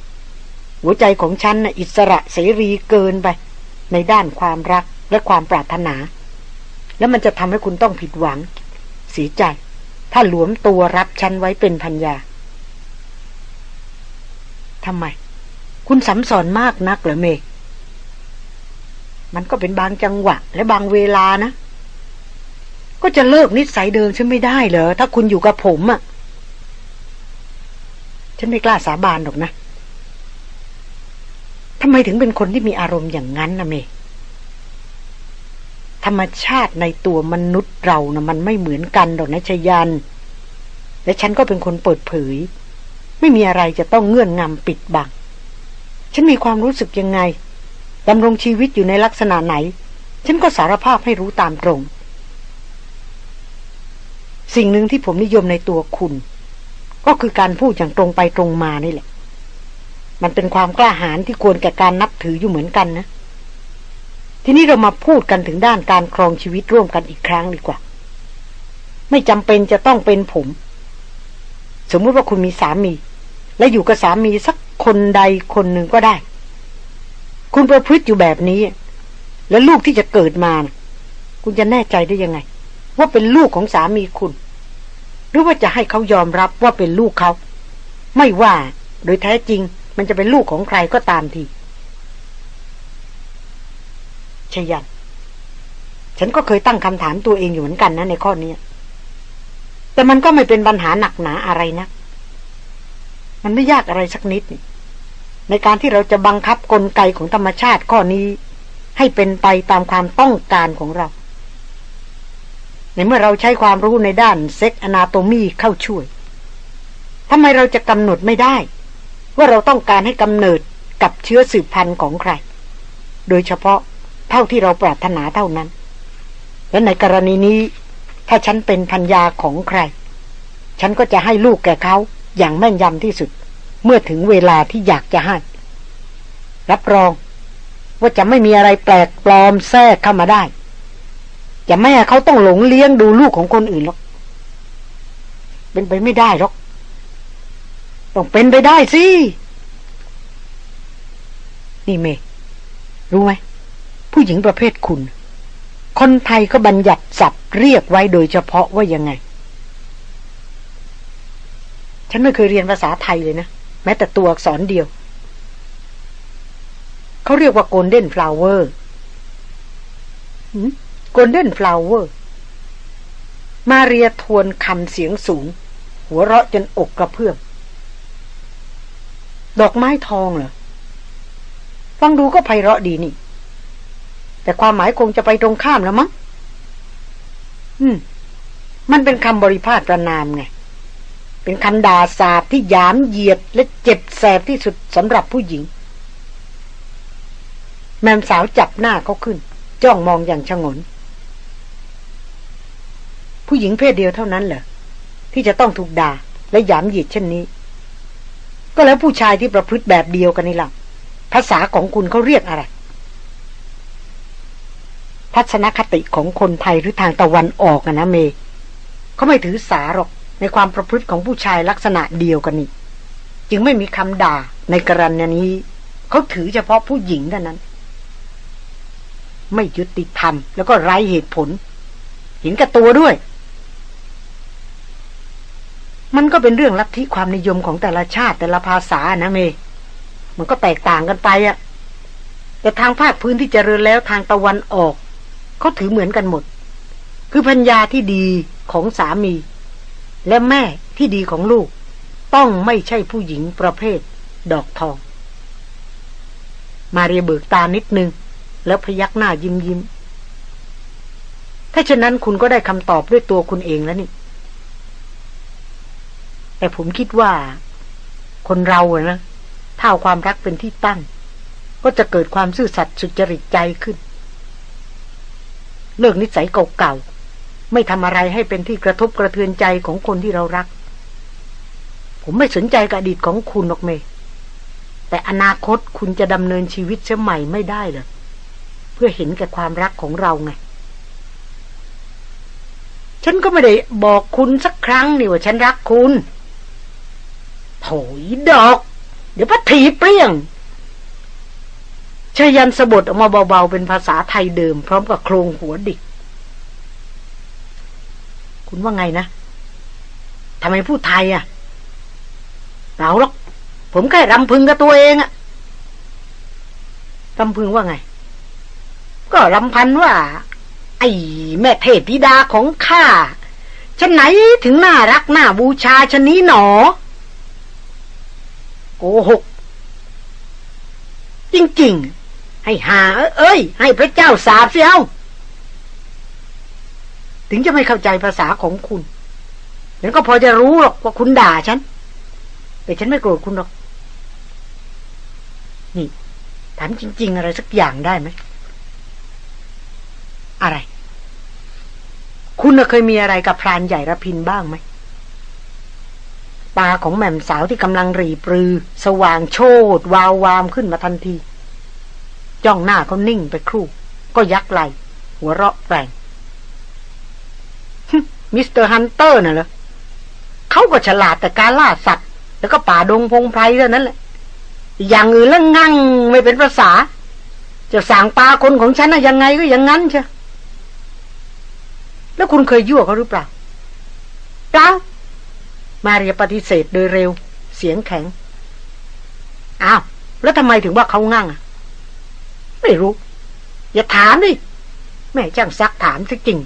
หัวใจของฉันนะอิสระเสรีเกินไป ในด้านความรักและความปรารถนา แล้วมันจะทำให้คุณต้องผิดหวัง เสียใจ ถ้าหลวมตัวรับฉันไว้เป็นพัญญาทำไม คุณสำสอนมากนักเหรอเมกมันก็เป็นบางจังหวะและบางเวลานะ ก็จะเลิกนิสัยเดิมฉันไม่ได้เหรอ ถ้าคุณอยู่กับผมอะ่ะ ฉันไม่กล้าสาบานหรอกนะทำไมถึงเป็นคนที่มีอารมณ์อย่างนั้นนะเม ธรรมชาติในตัวมนุษย์เรานะ่ะมันไม่เหมือนกันหรอกนะชยัน และฉันก็เป็นคนเปิดเผย ไม่มีอะไรจะต้องเงื่อนงำปิดบัง ฉันมีความรู้สึกยังไงดำรงชีวิตอยู่ในลักษณะไหน ฉันก็สารภาพให้รู้ตามตรง สิ่งหนึ่งที่ผมนิยมในตัวคุณ ก็คือการพูดอย่างตรงไปตรงมานี่แหละ มันเป็นความกล้าหาญที่ควรแก่การนับถืออยู่เหมือนกันนะ ทีนี้เรามาพูดกันถึงด้านการครองชีวิตร่วมกันอีกครั้งดีกว่า ไม่จำเป็นจะต้องเป็นผม สมมติว่าคุณมีสามี และอยู่กับสามีสักคนใดคนหนึ่งก็ได้ คุณประพฤติอยู่แบบนี้ แล้วลูกที่จะเกิดมา คุณจะแน่ใจได้ยังไง ว่าเป็นลูกของสามีคุณ หรือว่าจะให้เขายอมรับว่าเป็นลูกเขา ไม่ว่าโดยแท้จริงมันจะเป็นลูกของใครก็ตามทีชยันฉันก็เคยตั้งคำถามตัวเองอยู่เหมือนกันนะในข้อนี้ แต่มันก็ไม่เป็นปัญหาหนักหนาอะไรนะมันไม่ยากอะไรสักนิดในการที่เราจะบังคับกลไกของธรรมชาติข้อนี้ ให้เป็นไปตามความต้องการของเรา ในเมื่อเราใช้ความรู้ในด้านเซ็กอนาโตมีเข้าช่วยทำไมเราจะกำหนดไม่ได้ ว่าเราต้องการให้กำเนิดกับเชื้อสืบพันธุ์ของใคร โดยเฉพาะเท่าที่เราปรารถนาเท่านั้น และในกรณีนี้ ถ้าฉันเป็นพัญญาของใคร ฉันก็จะให้ลูกแก่เขาอย่างแม่นยำที่สุด เมื่อถึงเวลาที่อยากจะให้ รับรอง ว่าจะไม่มีอะไรแปลกปลอมแทรกเข้ามาได้ จะไม่ให้เขาต้องหลงเลี้ยงดูลูกของคนอื่นหรอก เป็นไปไม่ได้หรอก ต้องเป็นไปได้สิ นี่เม รู้ไหม ผู้หญิงประเภทคุณ คนไทยก็บัญญัติศัพท์เรียกไว้โดยเฉพาะว่ายังไง ฉันไม่เคยเรียนภาษาไทยเลยนะ แม้แต่ตัวอักษรเดียว เขาเรียกว่า golden flower golden flower มาเรียทวนคำเสียงสูง หัวเราะจนอกกระเพื่อม ดอกไม้ทองเหรอ ฟังดูก็ไพเราะดีนี่ แต่ความหมายคงจะไปตรงข้ามแล้วมั้ง อืม มันเป็นคำบริพาทประนามไง เป็นคำด่าสาบที่ยามเหยียดและเจ็บแสบที่สุดสำหรับผู้หญิง แม่สาวจับหน้าเขาขึ้น จ้องมองอย่างชงน ผู้หญิงเพศเดียวเท่านั้นเหรอที่จะต้องถูกด่าและหยามหยีดเช่นนี้ ก็แล้วผู้ชายที่ประพฤติแบบเดียวกันนี่ล่ะภาษาของคุณเขาเรียกอะไร ทัศนคติของคนไทยหรือทางตะวันออกนะเมเขาไม่ถือสาหรอกในความประพฤติของผู้ชายลักษณะเดียวกันนี่จึงไม่มีคำด่าในกรณีนี้ เขาถือเฉพาะผู้หญิงเท่านั้น ไม่ยุติธรรมแล้วก็ไร้เหตุผล เห็นกับตัวด้วย มันก็เป็นเรื่องลัทธิความนิยมของแต่ละชาติแต่ละภาษานะเม มันก็แตกต่างกันไปอะแต่ทางภาคพื้นที่เจริญแล้วทางตะวันออกเขาถือเหมือนกันหมด คือพัญญาที่ดีของสามี และแม่ที่ดีของลูก ต้องไม่ใช่ผู้หญิงประเภท ดอกทอง มาเรียเบิกตานิดนึง แล้วพยักหน้ายิ้มยิ้มถ้าฉะนั้นคุณก็ได้คำตอบด้วยตัวคุณเองแล้วนี่ แต่ผมคิดว่า คนเราอะนะถ้าความรักเป็นที่ตั้ง ก็จะเกิดความซื่อสัตย์สุจริตใจขึ้น เลิกนิสัยเก่าๆ ไม่ทำอะไรให้เป็นที่กระทบกระเทือนใจของคนที่เรารัก ผมไม่สนใจกับอดีตของคุณหรอกเมแต่อนาคตคุณจะดำเนินชีวิตเช่ใหม่ไม่ได้เหรอเพื่อเห็นแก่ความรักของเราไง ฉันก็ไม่ได้บอกคุณสักครั้งนี่ว่าฉันรักคุณ โถยดอก เดี๋ยวพัถีเปรี้ยงชายันสะบดออกมาเบาๆ เป็นภาษาไทยเดิม พร้อมกับโครงหัวดิก คุณว่าไงนะทำไมพูดไทยอะเราหรอก ผมแค่รำพึงกับตัวเองอะรำพึงว่าไง ก็รำพันว่า ไอ้แม่เทพธิดาของข้าฉันไหนถึงน่ารักน่าบูชาชนนี้หนอ โกหก จริง ๆ ให้หา เอ้ย ให้พระเจ้าสาบเสียวถึงจะไม่เข้าใจภาษาของคุณฉันก็พอจะรู้หรอกว่าคุณด่าฉัน แต่ฉันไม่โกรธคุณหรอก นี่ถามจริง ๆ อะไรสักอย่างได้ไหม อะไร คุณเคยมีอะไรกับพรานใหญ่ระพินบ้างไหม ตาของแม่มสาวที่กำลังรีปรือ สว่างโชดวาววามขึ้นมาทันที จ้องหน้าเขานิ่งไปครู่ ก็ยักไหล่หัวเราะแรง Mister Hunter น่ะเหรอเขาก็ฉลาดแต่การล่าสัตว์ แล้วก็ป่าดงพงไพรเท่านั้นแหละ อย่างอื่นแล้วงั่งไม่เป็นภาษา เจ้าสางปาคนของฉันนะยังไงก็อย่างนั้นใช่แล้วคุณเคยยั่วเขาหรือเปล่าเปล่า มาเรียปฏิเสธโดยเร็ว เสียงแข็ง อ้าว แล้วทำไมถึงว่าเขางั่งไม่รู้ อย่าถามดิ แม่จ้างซักถามสิจริง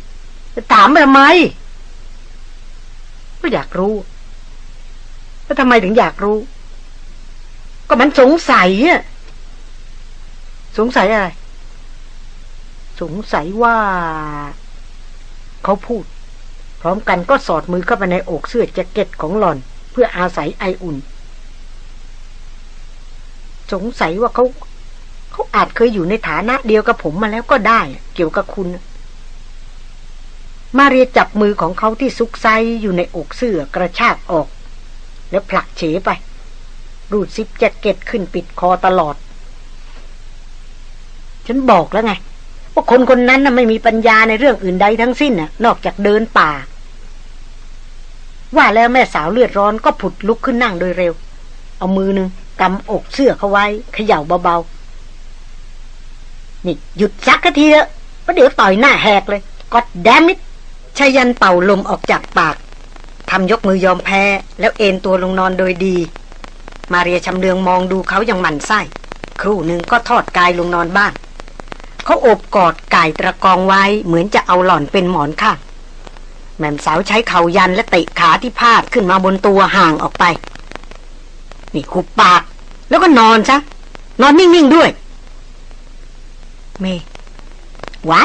จะถามทำไม ก็อยากรู้ แล้วทำไมถึงอยากรู้ ก็มันสงสัยอะสงสัยอะไร สงสัยว่า เขาพูด พร้อมกันก็สอดมือเข้าไปในอกเสื้อแจ็คเก็ตของหล่อน เพื่ออาศัยไออุ่น สงสัยว่าเขา เขาอาจเคยอยู่ในฐานะเดียวกับผมมาแล้วก็ได้ เกี่ยวกับคุณ มาเรียจับมือของเขาที่ซุกไซอยู่ในอกเสื้อกระชากออก แล้วผลักเฉไป รูดซิปแจ็คเก็ตขึ้นปิดคอตลอด ฉันบอกแล้วไง ว่าคนคนนั้นน่ะไม่มีปัญญาในเรื่องอื่นใดทั้งสิ้นน่ะ นอกจากเดินป่า ว่าแล้วแม่สาวเลือดร้อนก็ผุดลุกขึ้นนั่งโดยเร็ว เอามือหนึ่งกำอกเสื้อเขาไว้เขย่าเบาๆ นี่หยุดซักทีเถอะประเดี๋ยวต่อยหน้าแหกเลยก็ดแดมิดชายันเป่าลมออกจากปากทำยกมือยอมแพ้ แล้วเอนตัวลงนอนโดยดี มาเรียชำเลืองมองดูเขาอย่างหมันไส้ ครู่หนึ่งก็ทอดกายลงนอนบ้าน เขาโอบกอดไก่ตะกองไว้เหมือนจะเอาหล่อนเป็นหมอนข้างแม่มสาวใช้เข่ายันและเตะขาที่พาดขึ้นมาบนตัวห่างออกไป นี่คุบปาก แล้วก็นอนซะ นอนนิ่งๆด้วย เมไว้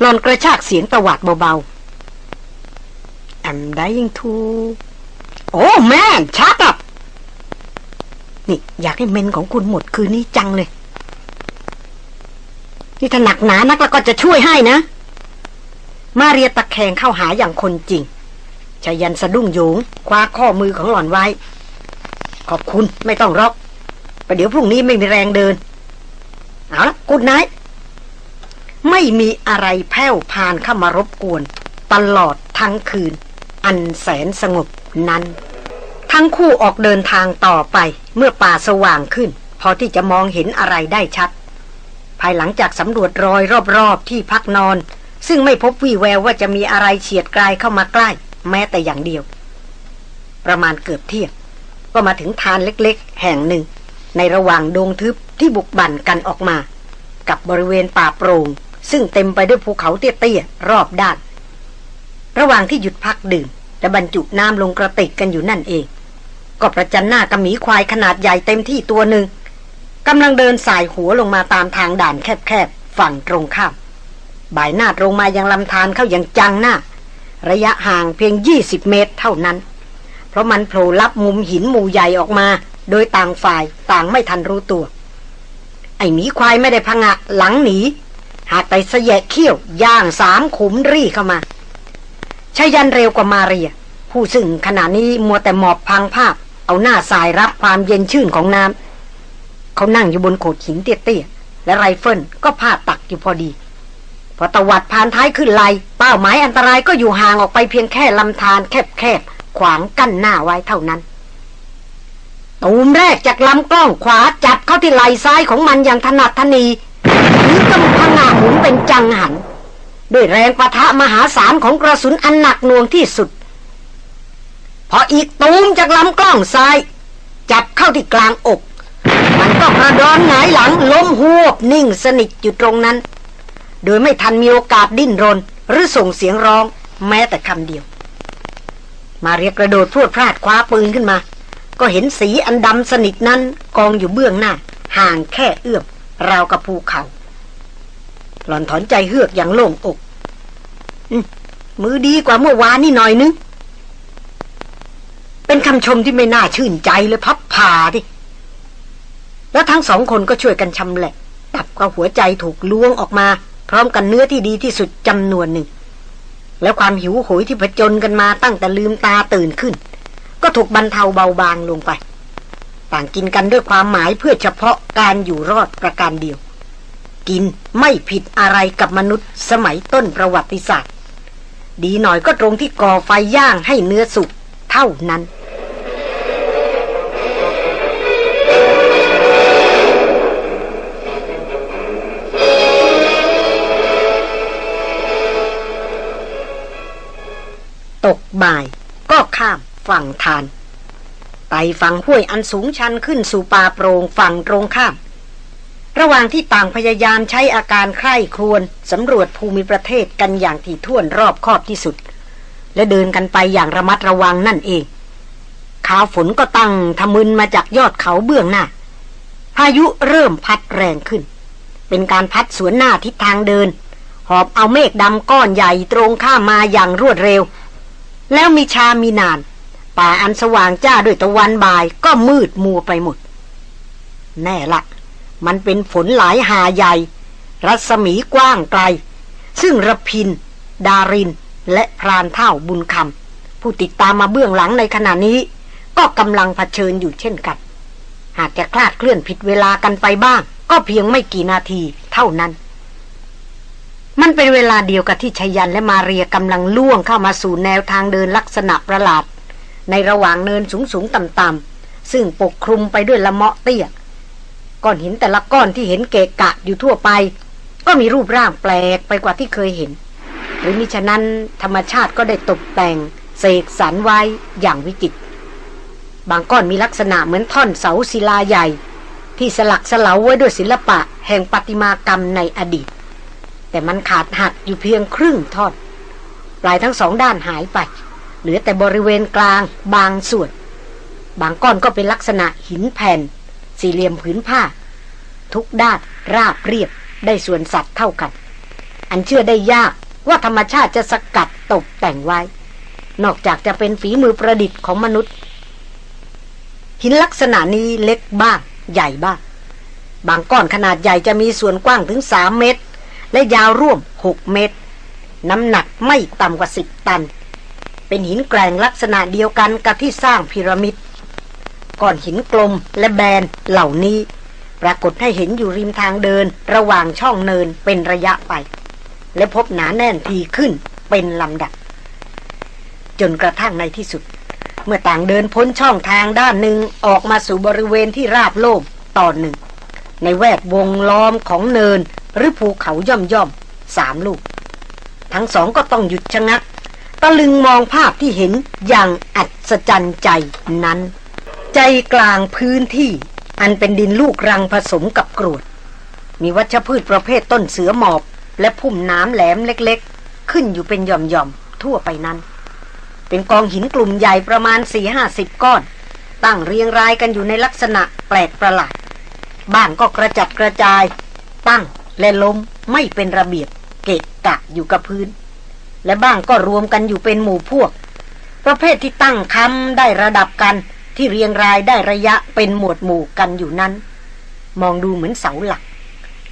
หลอนกระชากเสียงตะวัดเบาๆ I'm dying to โอ้แม่ชัดอะนี่อยากให้เมนของคุณหมดคืนนี้จังเลย นี่ถ้าหนักหนานักแล้วก็จะช่วยให้นะ มาเรียตะแคงเข้าหาอย่างคนจริงชายันสะดุ้งโยงคว้าข้อมือของหล่อนไว้ ขอบคุณไม่ต้องรอกประเดี๋ยวพรุ่งนี้ไม่มีแรงเดิน เอาละกุดไนไม่มีอะไรแผ่วพานเข้ามารบกวน ตลอดทั้งคืน อันแสนสงบนั้น ทั้งคู่ออกเดินทางต่อไป เมื่อป่าสว่างขึ้น พอที่จะมองเห็นอะไรได้ชัด ภายหลังจากสำรวจรอยรอบๆที่พักนอน ซึ่งไม่พบวี่แววว่าจะมีอะไรเฉียดกลายเข้ามาใกล้ แม้แต่อย่างเดียว ประมาณเกือบเที่ยงก็มาถึงทานเล็กๆ แห่งหนึ่ง ในระหว่างดงทึบที่บุกบั่นกันออกมา กับบริเวณป่าโปร่งซึ่งเต็มไปด้วยภูเขาเตี้ยๆ รอบด้าน ระหว่างที่หยุดพักดื่มและบรรจุน้ำลงกระติกกันอยู่นั่นเอง ก็ประจันหน้ากับหมีควายขนาดใหญ่เต็มที่ตัวหนึ่ง กำลังเดินสายหัวลงมาตามทางด่านแคบๆ ฝั่งตรงข้าม บ่ายหน้าตรงมายังลำธารเข้าอย่างจังหน้า ระยะห่างเพียง 20 เมตรเท่านั้น เพราะมันโผล่ลับมุมหินหมู่ใหญ่ออกมา โดยต่างฝ่ายต่างไม่ทันรู้ตัว ไอ้หมีควายไม่ได้พังะหลังหนีหากไปเสยะเขี้ยวย่างสามขุมรีเข้ามาชายันเร็วกว่ามาเรีย ผู้ซึ่งขณะนี้มัวแต่หมอบพังภาพ เอาหน้าสายรับความเย็นชื่นของน้ำ เขานั่งอยู่บนโขดหินเตี้ยๆ และไรเฟิลก็พาดตักอยู่พอดี พอตวัดผ่านท้ายขึ้นไหลเป้าหมายอันตรายก็อยู่ห่างออกไปเพียงแค่ลำธารแคบๆ ขวางกั้นหน้าไว้เท่านั้น ตูมแรกจากลำกล้องขวาจับเข้าที่ไหล่ซ้ายของมันอย่างถนัดทนีหรือกำพังงาหมุนเป็นจังหัน ด้วยแรงประทะมหาศาลของกระสุนอันหนักหน่วงที่สุด พออีกตูมจากลำกล้องซ้าย จับเข้าที่กลางอก มันก็กระดอนหงายหลังล้มหวบนิ่งสนิทอยู่ตรงนั้น โดยไม่ทันมีโอกาสดิ้นรน หรือส่งเสียงร้องแม้แต่คำเดียว มาเรียกระโดดพรวดพลาดคว้าปืนขึ้นมา ก็เห็นสีอันดำสนิทนั้นกองอยู่เบื้องหน้า ห่างแค่เอื้อมราวกับภูเขา หล่อนถอนใจเฮือกอย่างโล่งอกอมือดีกว่าเมื่อวานนี่หน่อยนึงเป็นคำชมที่ไม่น่าชื่นใจเลยพับผ่าดิ แล้วทั้งสองคนก็ช่วยกันชำแหละตับกับหัวใจถูกล้วงออกมา พร้อมกันเนื้อที่ดีที่สุดจำนวนหนึ่ง แล้วความหิวโหยที่ผจญกันมาตั้งแต่ลืมตาตื่นขึ้น ก็ถูกบรรเทาเบาบางลงไป ต่างกินกันด้วยความหมายเพื่อเฉพาะการอยู่รอดประการเดียว กินไม่ผิดอะไรกับมนุษย์สมัยต้นประวัติศาสตร์ ดีหน่อยก็ตรงที่ก่อไฟย่างให้เนื้อสุกเท่านั้น ตกบ่าย ก็ข้ามฝั่งทานไต่ฝั่งห้วยอันสูงชันขึ้นสู่ป่าโปร่งฝั่งตรงข้าม ระหว่างที่ต่างพยายามใช้อาการใคร่ครวญสำรวจภูมิประเทศกันอย่างถี่ถ้วนรอบคอบที่สุด และเดินกันไปอย่างระมัดระวังนั่นเองขาวฝนก็ตั้งทะมึนมาจากยอดเขาเบื้องหน้า พายุเริ่มพัดแรงขึ้น เป็นการพัดสวนหน้าทิศทางเดิน หอบเอาเมฆดำก้อนใหญ่ตรงข้ามมาอย่างรวดเร็ว แล้วมีชามีนาน ป่าอันสว่างจ้าด้วยตะวันบ่ายก็มืดมัวไปหมด แน่ละ มันเป็นฝนหลายหาใหญ่ รัศมีกว้างไกล ซึ่งระพิน ดาริน และพรานเท่าบุญคำผู้ติดตามมาเบื้องหลังในขณะนี้ ก็กำลังเผชิญอยู่เช่นกัน หากจะคลาดเคลื่อนผิดเวลากันไปบ้าง ก็เพียงไม่กี่นาทีเท่านั้น มันเป็นเวลาเดียวกับที่ชยันและมาเรียกำลังล่วงเข้ามาสู่แนวทางเดินลักษณะประหลาด ในระหว่างเนินสูงสูงต่ำต่ำซึ่งปกคลุมไปด้วยละเมาะเตี้ยก้อนหินแต่ละก้อนที่เห็นเกะกะอยู่ทั่วไป ก็มีรูปร่างแปลกไปกว่าที่เคยเห็น หรือมิฉะนั้นธรรมชาติก็ได้ตกแต่งเสกสรรไว้อย่างวิจิตรบางก้อนมีลักษณะเหมือนท่อนเสาศิลาใหญ่ ที่สลักสลาไว้ด้วยศิลปะแห่งปฏิมากรรมในอดีต แต่มันขาดหักอยู่เพียงครึ่งท่อนปลายทั้งสองด้านหายไป เหลือแต่บริเวณกลางบางส่วน บางก้อนก็เป็นลักษณะหินแผ่น สี่เหลี่ยมผืนผ้า ทุกด้านราบเรียบได้ส่วนสัตว์เท่ากัน อันเชื่อได้ยากว่าธรรมชาติจะสกัดตกแต่งไว้ นอกจากจะเป็นฝีมือประดิษฐ์ของมนุษย์ หินลักษณะนี้เล็กบ้าง ใหญ่บ้าง บางก้อนขนาดใหญ่จะมีส่วนกว้างถึงสามเมตร และยาวร่วมหกเมตร น้ำหนักไม่ต่ำกว่าสิบตัน เป็นหินแกร่งลักษณะเดียวกันกับที่สร้างพีระมิดก้อนหินกลมและแบนเหล่านี้ ปรากฏให้เห็นอยู่ริมทางเดินระหว่างช่องเนินเป็นระยะไป และพบหนาแน่นทีขึ้นเป็นลำดับ จนกระทั่งในที่สุด เมื่อต่างเดินพ้นช่องทางด้านหนึ่งออกมาสู่บริเวณที่ราบโล่งตอนหนึ่ง ในแวดวงล้อมของเนิน หรือภูเขาย่อมย่อมสามลูก ทั้งสองก็ต้องหยุดชะงัก ตะลึงมองภาพที่เห็นอย่างอัศจรรย์ใจนั้น ใจกลางพื้นที่ อันเป็นดินลูกรังผสมกับกรวด มีวัชพืชประเภทต้นเสือหมอบ และพุ่มน้ำแหลมเล็กๆ ขึ้นอยู่เป็นหย่อมๆ ทั่วไปนั้น เป็นกองหินกลุ่มใหญ่ประมาณสี่ห้าสิบก้อน ตั้งเรียงรายกันอยู่ในลักษณะแปลกประหลาด บ้างก็กระจัดกระจาย ตั้งและล้มไม่เป็นระเบียบ เกะกะอยู่กับพื้น และบ้างก็รวมกันอยู่เป็นหมู่พวก ประเภทที่ตั้งคำได้ระดับกันที่เรียงรายได้ระยะเป็นหมวดหมู่กันอยู่นั้น มองดูเหมือนเสาหลัก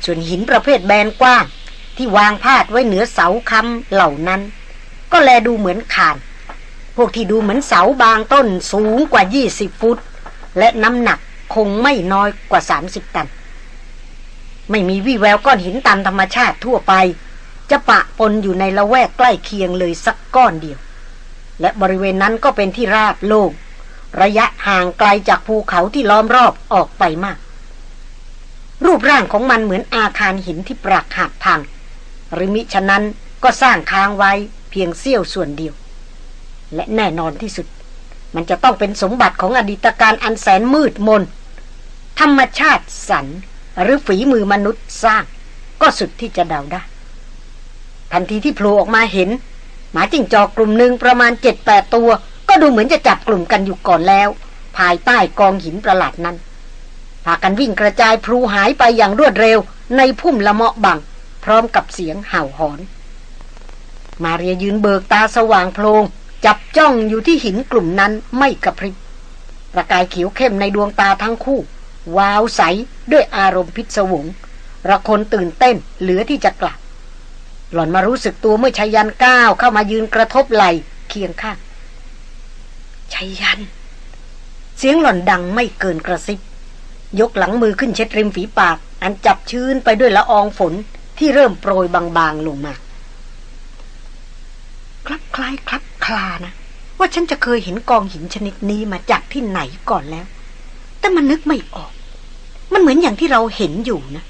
ส่วนหินประเภทแบนกว้าง ที่วางพาดไว้เหนือเสาคำเหล่านั้น ก็แลดูเหมือนขาน พวกที่ดูเหมือนเสาบางต้นสูงกว่า 20 ฟุต และน้ำหนัก คงไม่น้อยกว่า 30 ตัน ไม่มีวี่แววก้อนหินตามธรรมชาติทั่วไป จะปะปนอยู่ในละแวกใกล้เคียงเลยสักก้อนเดียว และบริเวณนั้นก็เป็นที่ราบโล่งระยะห่างไกลจากภูเขาที่ล้อมรอบออกไปมาก รูปร่างของมันเหมือนอาคารหินที่ปรักหักพัง หรือมิฉะนั้นก็สร้างค้างไว้เพียงเสี้ยวส่วนเดียว และแน่นอนที่สุด มันจะต้องเป็นสมบัติของอดีตการอันแสนมืดมน ธรรมชาติสรรหรือฝีมือมนุษย์สร้าง ก็สุดที่จะเดาได้ ทันทีที่โผล่ออกมาเห็น หมาจิ้งจอกกลุ่มหนึ่งประมาณเจ็ดแปดตัว ก็ดูเหมือนจะจับกลุ่มกันอยู่ก่อนแล้ว ภายใต้กองหินประหลาดนั้นพากันวิ่งกระจายพลูหายไปอย่างรวดเร็ว ในพุ่มละเมาะบัง พร้อมกับเสียงเห่าหอน มาเรียยืนเบิกตาสว่างโพลงจับจ้องอยู่ที่หินกลุ่มนั้นไม่กระพริบประกายเขียวเข้มในดวงตาทั้งคู่ วาวใสด้วยอารมณ์พิศวงระคนตื่นเต้นเหลือที่จะกลับ หล่อนมารู้สึกตัวเมื่อชายันก้าวเข้ามายืนกระทบไหลเคียงข้างชายัน เสียงหล่อนดังไม่เกินกระซิบ ยกหลังมือขึ้นเช็ดริมฝีปาก อันจับชื้นไปด้วยละอองฝนที่เริ่มโปรยบางๆลงมาคลับคล้ายคลับคลานะ ว่าฉันจะเคยเห็นกองหินชนิดนี้มาจากที่ไหนก่อนแล้ว แต่มันนึกไม่ออก มันเหมือนอย่างที่เราเห็นอยู่นะ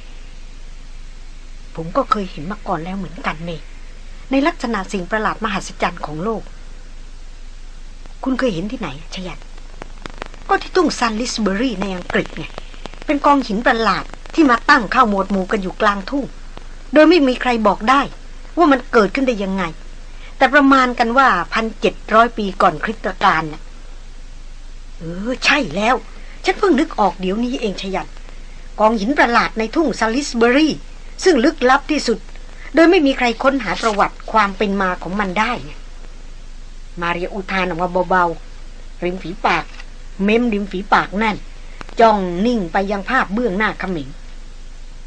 ผมก็เคยเห็นมาก่อนแล้วเหมือนกันเมในลักษณะสิ่งประหลาดมหัศจรรย์ของโลก คุณเคยเห็นที่ไหนไชยยันต์ก็ที่ทุ่ง Salisbury ในอังกฤษไง เป็นกองหินประหลาดที่มาตั้งเข้าหมวดหมู่กันอยู่กลางทุ่ง โดยไม่มีใครบอกได้ ว่ามันเกิดขึ้นได้ยังไง แต่ประมาณกันว่าพันเจ็ดร้อยปีก่อนคริสตกาลน่ะเออ ใช่แล้ว ฉันเพิ่งนึกออกเดี๋ยวนี้เองไชยยันต์ กองหินประหลาดในทุ่งซาลิสเบอรี่ ซึ่งลึกลับที่สุด โดยไม่มีใครค้นหาประวัติความเป็นมาของมันได้ มาเรียอุทานออกมาเบาๆ ริมฝีปาก เม้มริมฝีปากแน่น จ้องนิ่งไปยังภาพเบื้องหน้าขมิง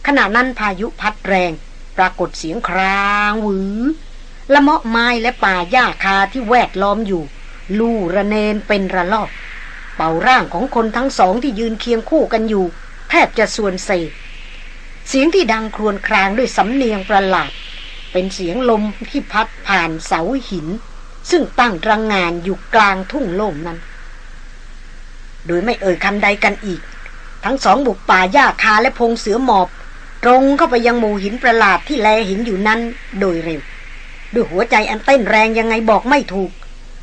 ขณะนั้นพายุพัดแรง ปรากฏเสียงครางหวือละเมาะไม้และป่าหญ้าคาที่แวดล้อมอยู่ ลู่ระเนนเป็นระลอก เป่าร่างของคนทั้งสองที่ยืนเคียงคู่กันอยู่ แทบจะส่วนเศเสียงที่ดังครวญครางด้วยสำเนียงประหลาด เป็นเสียงลมที่พัดผ่านเสาหิน ซึ่งตั้งรังงานอยู่กลางทุ่งโล่งนั้น โดยไม่เอ่ยคำใดกันอีก ทั้งสองบุกป่าหญ้าคาและพงเสือหมอบ ตรงเข้าไปยังหมู่หินประหลาดที่แลหินอยู่นั้นโดยเร็วด้วยหัวใจอันเต้นแรงยังไงบอกไม่ถูก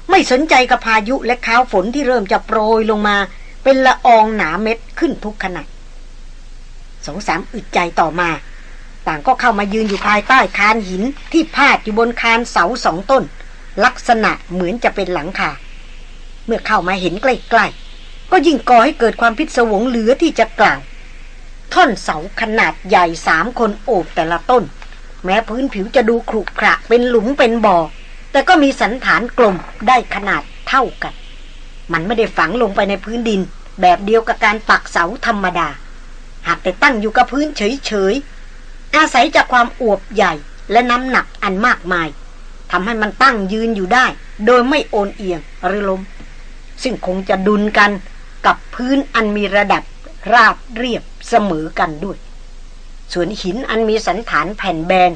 ไม่สนใจกับพายุและข้าวฝนที่เริ่มจะโปรยลงมา เป็นละอองหนาเม็ดขึ้นทุกขณะสองสามอึดใจต่อมา ต่างก็เข้ามายืนอยู่ภายใต้คานหินที่พาดอยู่บนคานเสาสองต้น ลักษณะเหมือนจะเป็นหลังคา เมื่อเข้ามาเห็นใกล้ๆ ก็ยิ่งก่อให้เกิดความพิศวงเหลือที่จะกล่าว ท่อนเสาขนาดใหญ่สามคนโอบแต่ละต้น แม้พื้นผิวจะดูขรุขระเป็นหลุมเป็นบ่อ แต่ก็มีสันฐานกลมได้ขนาดเท่ากัน มันไม่ได้ฝังลงไปในพื้นดิน แบบเดียวกับการปักเสาธรรมดา หากแต่ตั้งอยู่กับพื้นเฉยๆ อาศัยจากความอวบใหญ่และน้ำหนักอันมากมายทำให้มันตั้งยืนอยู่ได้ โดยไม่โอนเอียงหรือลมซึ่งคงจะดุลกันกับพื้นอันมีระดับราบเรียบเสมอกันด้วย ส่วนหินอันมีสันฐานแผ่นแบน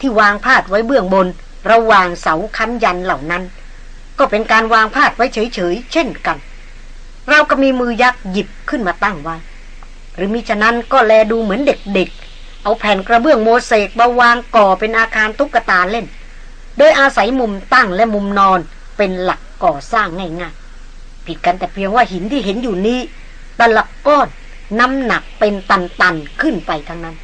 ที่วางพาดไว้เบื้องบน ระหว่างเสาค้ำยันเหล่านั้น ก็เป็นการวางพาดไว้เฉยๆเช่นกัน เราก็มีมือยักษ์หยิบขึ้นมาตั้งไว้ หรือมิฉะนั้นก็แลดูเหมือนเด็กๆ เอาแผ่นกระเบื้องโมเสกมาวางก่อเป็นอาคารตุ๊กตาเล่น โดยอาศัยมุมตั้งและมุมนอนเป็นหลักก่อสร้างง่ายๆผิดกันแต่เพียงว่าหินที่เห็นอยู่นี้แต่ละก้อนน้ำหนักเป็นตันๆขึ้นไปทั้งนั้น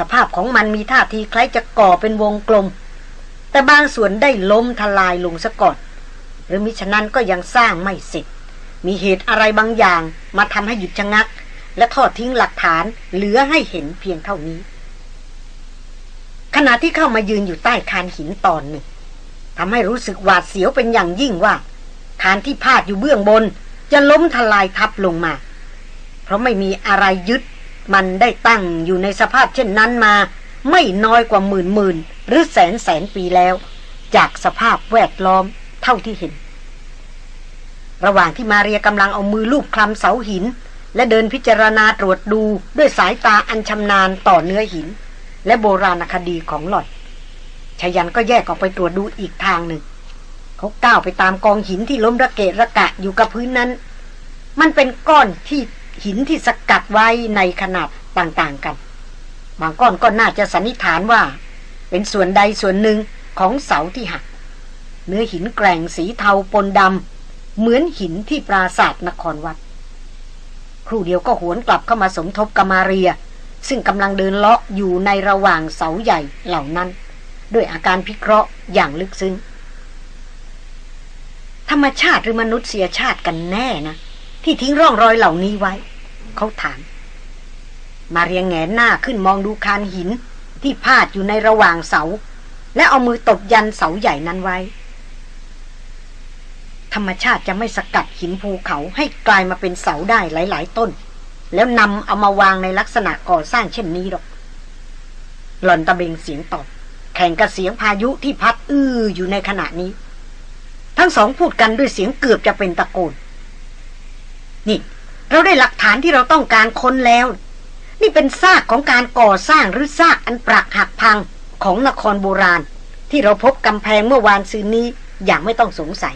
สภาพของมันมีท่าทีคล้ายจะก่อเป็นวงกลม แต่บางส่วนได้ล้มทลายลงซะก่อน หรือมิฉะนั้นก็ยังสร้างไม่เสร็จ มีเหตุอะไรบางอย่างมาทำให้หยุดชะงัก และทอดทิ้งหลักฐานเหลือให้เห็นเพียงเท่านี้ ขณะที่เข้ามายืนอยู่ใต้คานหินตอนหนึ่งทำให้รู้สึกหวาดเสียวเป็นอย่างยิ่งว่าคานที่พาดอยู่เบื้องบนจะล้มทลายทับลงมา เพราะไม่มีอะไรยึด มันได้ตั้งอยู่ในสภาพเช่นนั้นมา ไม่น้อยกว่าหมื่นหมื่นหรือแสนแสนปีแล้ว จากสภาพแวดล้อมเท่าที่เห็น ระหว่างที่มาเรียกำลังเอามือลูบคลำเสาหิน และเดินพิจารณาตรวจดูด้วยสายตาอันชำนาญต่อเนื้อหิน และโบราณคดีของหล่อนชายันก็แยกออกไปตรวจดูอีกทางหนึ่ง เขาก้าวไปตามกองหินที่ล้มระเกะระกะอยู่กับพื้นนั้น มันเป็นก้อนที่ หินที่สกัดไว้ในขนาดต่างๆกัน บางก้อนก็น่าจะสันนิษฐานว่า เป็นส่วนใดส่วนหนึ่งของเสาที่หัก เนื้อหินแกร่งสีเทาปนดำเหมือนหินที่ปราศาสตร์นครวัด ครู่เดียวก็หวนกลับเข้ามาสมทบกามาเรีย ซึ่งกำลังเดินเลาะอยู่ในระหว่างเสาใหญ่เหล่านั้น ด้วยอาการพิเคราะห์อย่างลึกซึ้งธรรมชาติหรือมนุษยชาติกันแน่นะ ที่ทิ้งร่องรอยเหล่านี้ไว้ เขาถาม มาเรียงแงนหน้าขึ้นมองดูคานหินที่พาดอยู่ในระหว่างเสา และเอามือตบยันเสาใหญ่นั้นไว้ ธรรมชาติจะไม่สกัดหินภูเขาให้กลายมาเป็นเสาได้หลาย ๆ ต้น แล้วนำเอามาวางในลักษณะก่อสร้างเช่นนี้หรอก หล่อนตะเบงเสียงตอบ แข่งกับเสียงพายุที่พัดอื้ออยู่ในขณะนี้ ทั้งสองพูดกันด้วยเสียงเกือบจะเป็นตะโกน นี่ เราได้หลักฐานที่เราต้องการค้นแล้ว นี่เป็นซากของการก่อสร้างหรือซากอันปรักหักพังของนครโบราณ ที่เราพบกำแพงเมื่อวานซืนนี้อย่างไม่ต้องสงสัย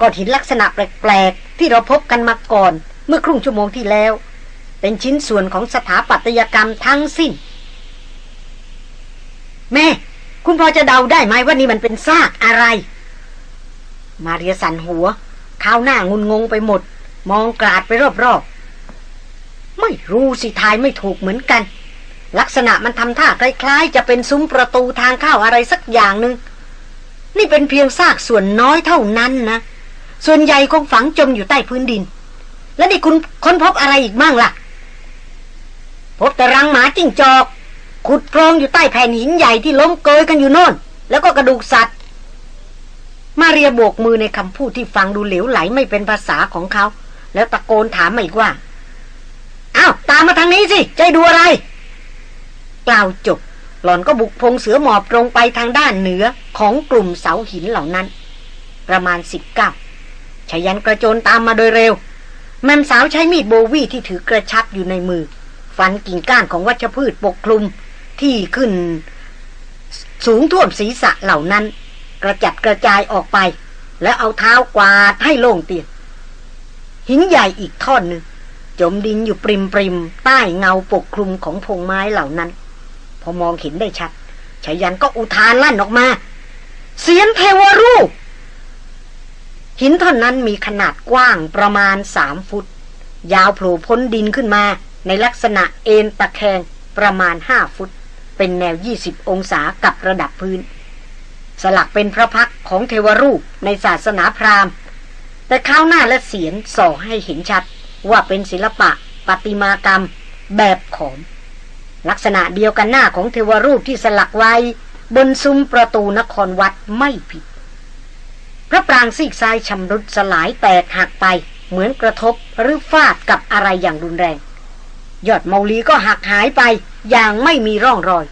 ก้อนหินลักษณะแปลกๆ ที่เราพบกันมาก่อน เมื่อครึ่งชั่วโมงที่แล้ว เป็นชิ้นส่วนของสถาปัตยกรรมทั้งสิ้น แม่ คุณพอจะเดาได้ไหมว่านี่มันเป็นซากอะไร มาเรียสันหัวข้าวหน้างุนงงไปหมด มองกราดไปรอบๆ ไม่รู้สิทายไม่ถูกเหมือนกัน ลักษณะมันทำท่าคล้ายๆ จะเป็นซุ้มประตูทางเข้าอะไรสักอย่างหนึ่งนี่เป็นเพียงซากส่วนน้อยเท่านั้นนะส่วนใหญ่คงฝังจมอยู่ใต้พื้นดิน แล้วนี่คุณค้นพบอะไรอีกบ้างล่ะ พบแต่รังหมาจิ้งจอก ขุดโพรงอยู่ใต้แผ่นหินใหญ่ที่ล้มเกยกันอยู่โน่น แล้วก็กระดูกสัตว์ มาเรียโบกมือในคำพูดที่ฟังดูเหลวไหลไม่เป็นภาษาของเขา แล้วตะโกนถามมาอีกว่าอ้าวตามมาทางนี้สิใจดูอะไร กล่าวจบ หล่อนก็บุกพงเสือหมอบตรงไปทางด้านเหนือของกลุ่มเสาหินเหล่านั้น ประมาณสิบเก้าชายันกระโจนตามมาโดยเร็ว แม่มสาวใช้มีดโบวีที่ถือกระชับอยู่ในมือ ฟันกิ่งก้านของวัชพืชปกคลุมที่ขึ้น สูงท่วมศีรษะเหล่านั้น กระจัดกระจายออกไป แล้วเอาเท้ากวาดให้โล่งเตียน หินใหญ่อีกท่อนหนึ่งจมดินอยู่ปริมปริมใต้เงาปกคลุมของพงไม้เหล่านั้น พอมองเห็นได้ชัดชายันก็อุทานลั่นออกมา เสียงเทวรูป หินท่อนนั้นมีขนาดกว้างประมาณสามฟุต ยาวโผล่พ้นดินขึ้นมา ในลักษณะเอ็นตะแคงประมาณห้าฟุต เป็นแนวยี่สิบองศากับระดับพื้น สลักเป็นพระพักของเทวรูปในศาสนาพราหมณ์ แต่ข้าวหน้าและเสียงส่อให้เห็นชัด ว่าเป็นศิลปะปฏิมากรรม แบบขอม ลักษณะเดียวกันหน้าของเทวรูปที่สลักไว้ บนซุ้มประตูนครวัดไม่ผิด พระปรางซีกซ้ายชำรุดสลายแตกหักไป เหมือนกระทบหรือฟาดกับอะไรอย่างรุนแรง ยอดเมาลีก็หักหายไปอย่างไม่มีร่องรอย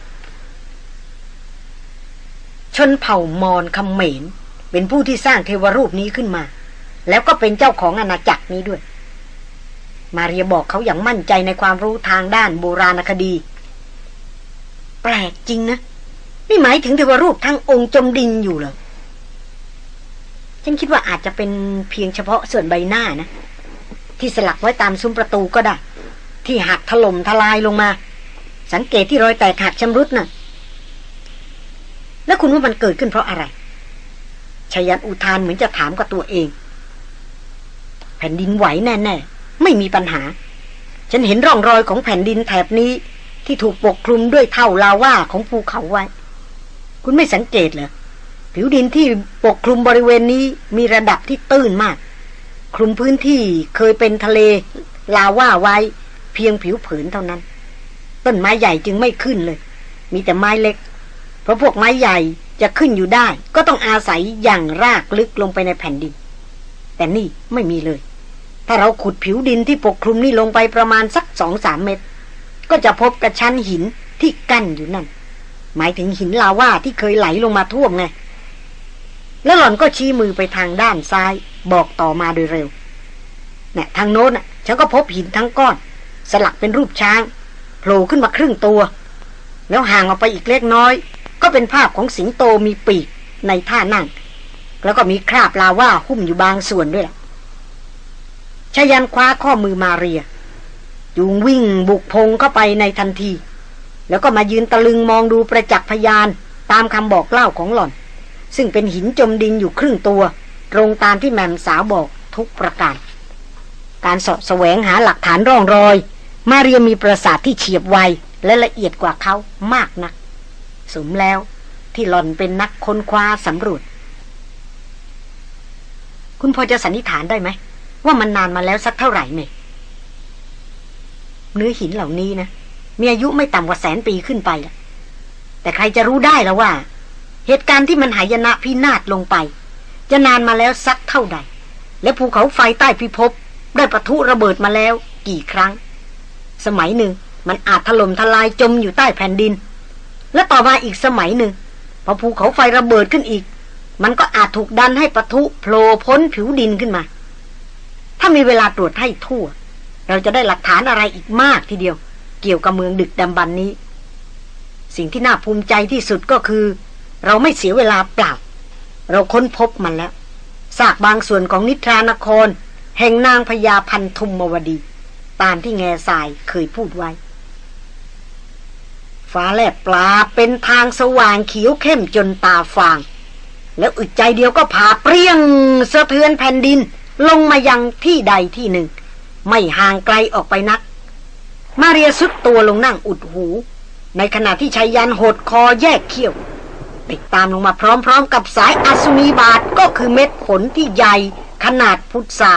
ชนเผ่ามอนคำเหม็นเป็นผู้ที่สร้างเทวรูปนี้ขึ้นมา แล้วก็เป็นเจ้าของอาณาจักรนี้ด้วย มาเรียบอกเขาอย่างมั่นใจในความรู้ทางด้านโบราณคดี แปลกจริงนะ นี่หมายถึงเทวรูปทั้งองค์จมดินอยู่เหรอฉันคิดว่าอาจจะเป็นเพียงเฉพาะส่วนใบหน้านะ ที่สลักไว้ตามซุ้มประตูก็ได้ ที่หักถล่มทลายลงมา สังเกตที่รอยแตกหักชำรุดนะ่ะ แล้วคุณว่ามันเกิดขึ้นเพราะอะไรชยันอุทานเหมือนจะถามกับตัวเอง แผ่นดินไหวแน่ๆ ไม่มีปัญหา ฉันเห็นร่องรอยของแผ่นดินแถบนี้ ที่ถูกปกคลุมด้วยเท่าลาว่าของภูเขาไว้ คุณไม่สังเกตเหรอผิวดินที่ปกคลุมบริเวณนี้มีระดับที่ตื้นมาก คลุมพื้นที่เคยเป็นทะเลลาว่าไว้ เพียงผิวเผินเท่านั้น ต้นไม้ใหญ่จึงไม่ขึ้นเลย มีแต่ไม้เล็ก เพราะพวกไม้ใหญ่จะขึ้นอยู่ได้ ก็ต้องอาศัยอย่างรากลึกลงไปในแผ่นดิน แต่นี่ไม่มีเลย ถ้าเราขุดผิวดินที่ปกคลุมนี่ลงไปประมาณสักสองสามเมตร ก็จะพบกระชั้นหินที่กั้นอยู่นั่น หมายถึงหินลาว่าที่เคยไหลลงมาท่วมไง แล้วหล่อนก็ชี้มือไปทางด้านซ้าย บอกต่อมาโดยเร็วเนี่ยทางโน้นอะ ฉันก็พบหินทั้งก้อน สลักเป็นรูปช้างโผล่ขึ้นมาครึ่งตัว แล้วห่างออกไปอีกเล็กน้อย ก็เป็นภาพของสิงโตมีปีกในท่านั่ง แล้วก็มีคราบลาว่าหุ้มอยู่บางส่วนด้วยล่ะชายันคว้าข้อมือมาเรียจูงวิ่งบุกพงเข้าไปในทันที แล้วก็มายืนตะลึงมองดูประจักษ์พยานตามคำบอกเล่าของหล่อน ซึ่งเป็นหินจมดินอยู่ครึ่งตัว ตรงตามที่แมมสาวบอกทุกประการ การสะแสวงหาหลักฐานร่องรอย มาเรียมีประสาทที่เฉียบไวและละเอียดกว่าเขามากนัก สมแล้วที่หล่อนเป็นนักค้นคว้าสำรวจ คุณพอจะสันนิษฐานได้ไหม ว่ามันนานมาแล้วสักเท่าไหร่เมเนื้อหินเหล่านี้นะมีอายุไม่ต่ำกว่าแสนปีขึ้นไปละแต่ใครจะรู้ได้แล้วว่า เหตุการณ์ที่มันหายนะพินาศลงไป จะนานมาแล้วสักเท่าใด และภูเขาไฟใต้พิภพได้ปะทุระเบิดมาแล้ว กี่ครั้ง สมัยหนึ่ง มันอาจถล่มทลายจมอยู่ใต้แผ่นดิน และต่อมาอีกสมัยหนึ่งพอภูเขาไฟระเบิดขึ้นอีก มันก็อาจถูกดันให้ปะทุโผล่พ้นผิวดินขึ้นมา ถ้ามีเวลาตรวจให้ทั่ว เราจะได้หลักฐานอะไรอีกมากทีเดียว เกี่ยวกับเมืองดึกดำบรรนนี้ สิ่งที่น่าภูมิใจที่สุดก็คือ เราไม่เสียเวลาเปล่า เราค้นพบมันแล้วซากบางส่วนของนิทรานคร แห่งนางพญาพันธุมมวดี ตามที่แง่ทรายเคยพูดไว้ฟ้าแลบปลาเป็นทางสว่างเขียวเข้มจนตาฟาง แล้วอึดใจเดียวก็ผ่าเปรี้ยงสะเทือนแผ่นดิน ลงมายังที่ใดที่หนึ่ง ไม่ห่างไกลออกไปนัก มาเรียสุดตัวลงนั่งอุดหู ในขณะที่ชายยันหดคอแยกเขี้ยวติดตามลงมาพร้อมๆ กับสายอสุนีบาทก็คือเม็ดฝนที่ใหญ่ขนาดพุทรา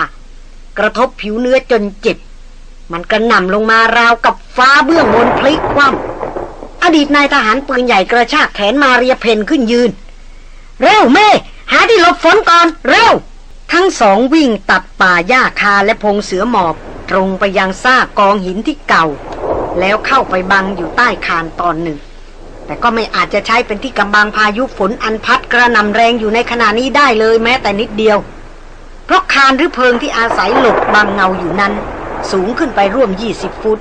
กระทบผิวเนื้อจนเจ็บ มันกระหน่ำลงมาราวกับฟ้าเบื้องบนพลิกคว่ำอดีตนายทหารปืนใหญ่กระชากแขนมาเรียเพนขึ้นยืน เร็วเม่ หาที่หลบฝนก่อน เร็ว ทั้งสองวิ่งตัดป่าหญ้าคาและพงเสือหมอบ ตรงไปยังซากกองหินที่เก่า แล้วเข้าไปบังอยู่ใต้คานตอนหนึ่ง แต่ก็ไม่อาจจะใช้เป็นที่กำบังพายุฝนอันพัดกระนำแรงอยู่ในขณะนี้ได้เลยแม้แต่นิดเดียว เพราะคานหรือเพิงที่อาศัยหลบบังเงาอยู่นั้น สูงขึ้นไปร่วม 20 ฟุต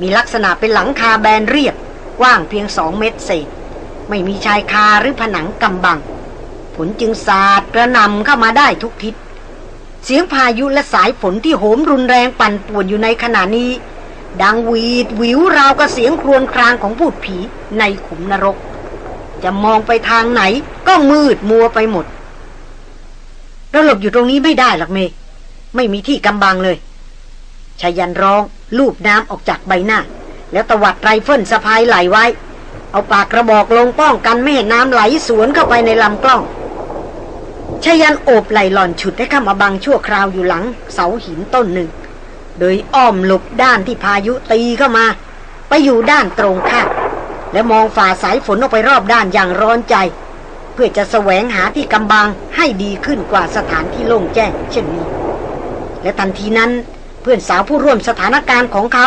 มีลักษณะเป็นหลังคาแบนเรียบกว้างเพียงสองเมตรเศษ ไม่มีชายคาหรือผนังกำบังฝนจึงสาดกระหน่ำเข้ามาได้ทุกทิศ เสียงพายุและสายฝนที่โหมรุนแรงปั่นป่วนอยู่ในขณะนี้ ดังวีดวิวราวกับเสียงครวญครางของพูดผีในขุมนรก จะมองไปทางไหนก็มืดมัวไปหมด เราหลบอยู่ตรงนี้ไม่ได้หรอกเมย์ไม่มีที่กำบังเลยไชยยันต์ร้อง ลูบน้ำออกจากใบหน้า แล้วตวัดไรเฟิลสะพายไหล่ไว้ เอาปากกระบอกลงป้องกันไม่ให้น้ำไหลสวนเข้าไปในลำกล้องไชยยันต์โอบไหล่หล่อนฉุดให้เข้ามาบังชั่วคราวอยู่หลัง เสาหินต้นหนึ่ง โดยอ้อมหลบด้านที่พายุตีเข้ามา ไปอยู่ด้านตรงข้ามและมองฝ่าสายฝนออกไปรอบด้านอย่างร้อนใจ เพื่อจะแสวงหาที่กำบังให้ดีขึ้นกว่าสถานที่โล่งแจ้งเช่นนี้ และทันทีนั้นเพื่อนสาวผู้ร่วมสถานการณ์ของเขา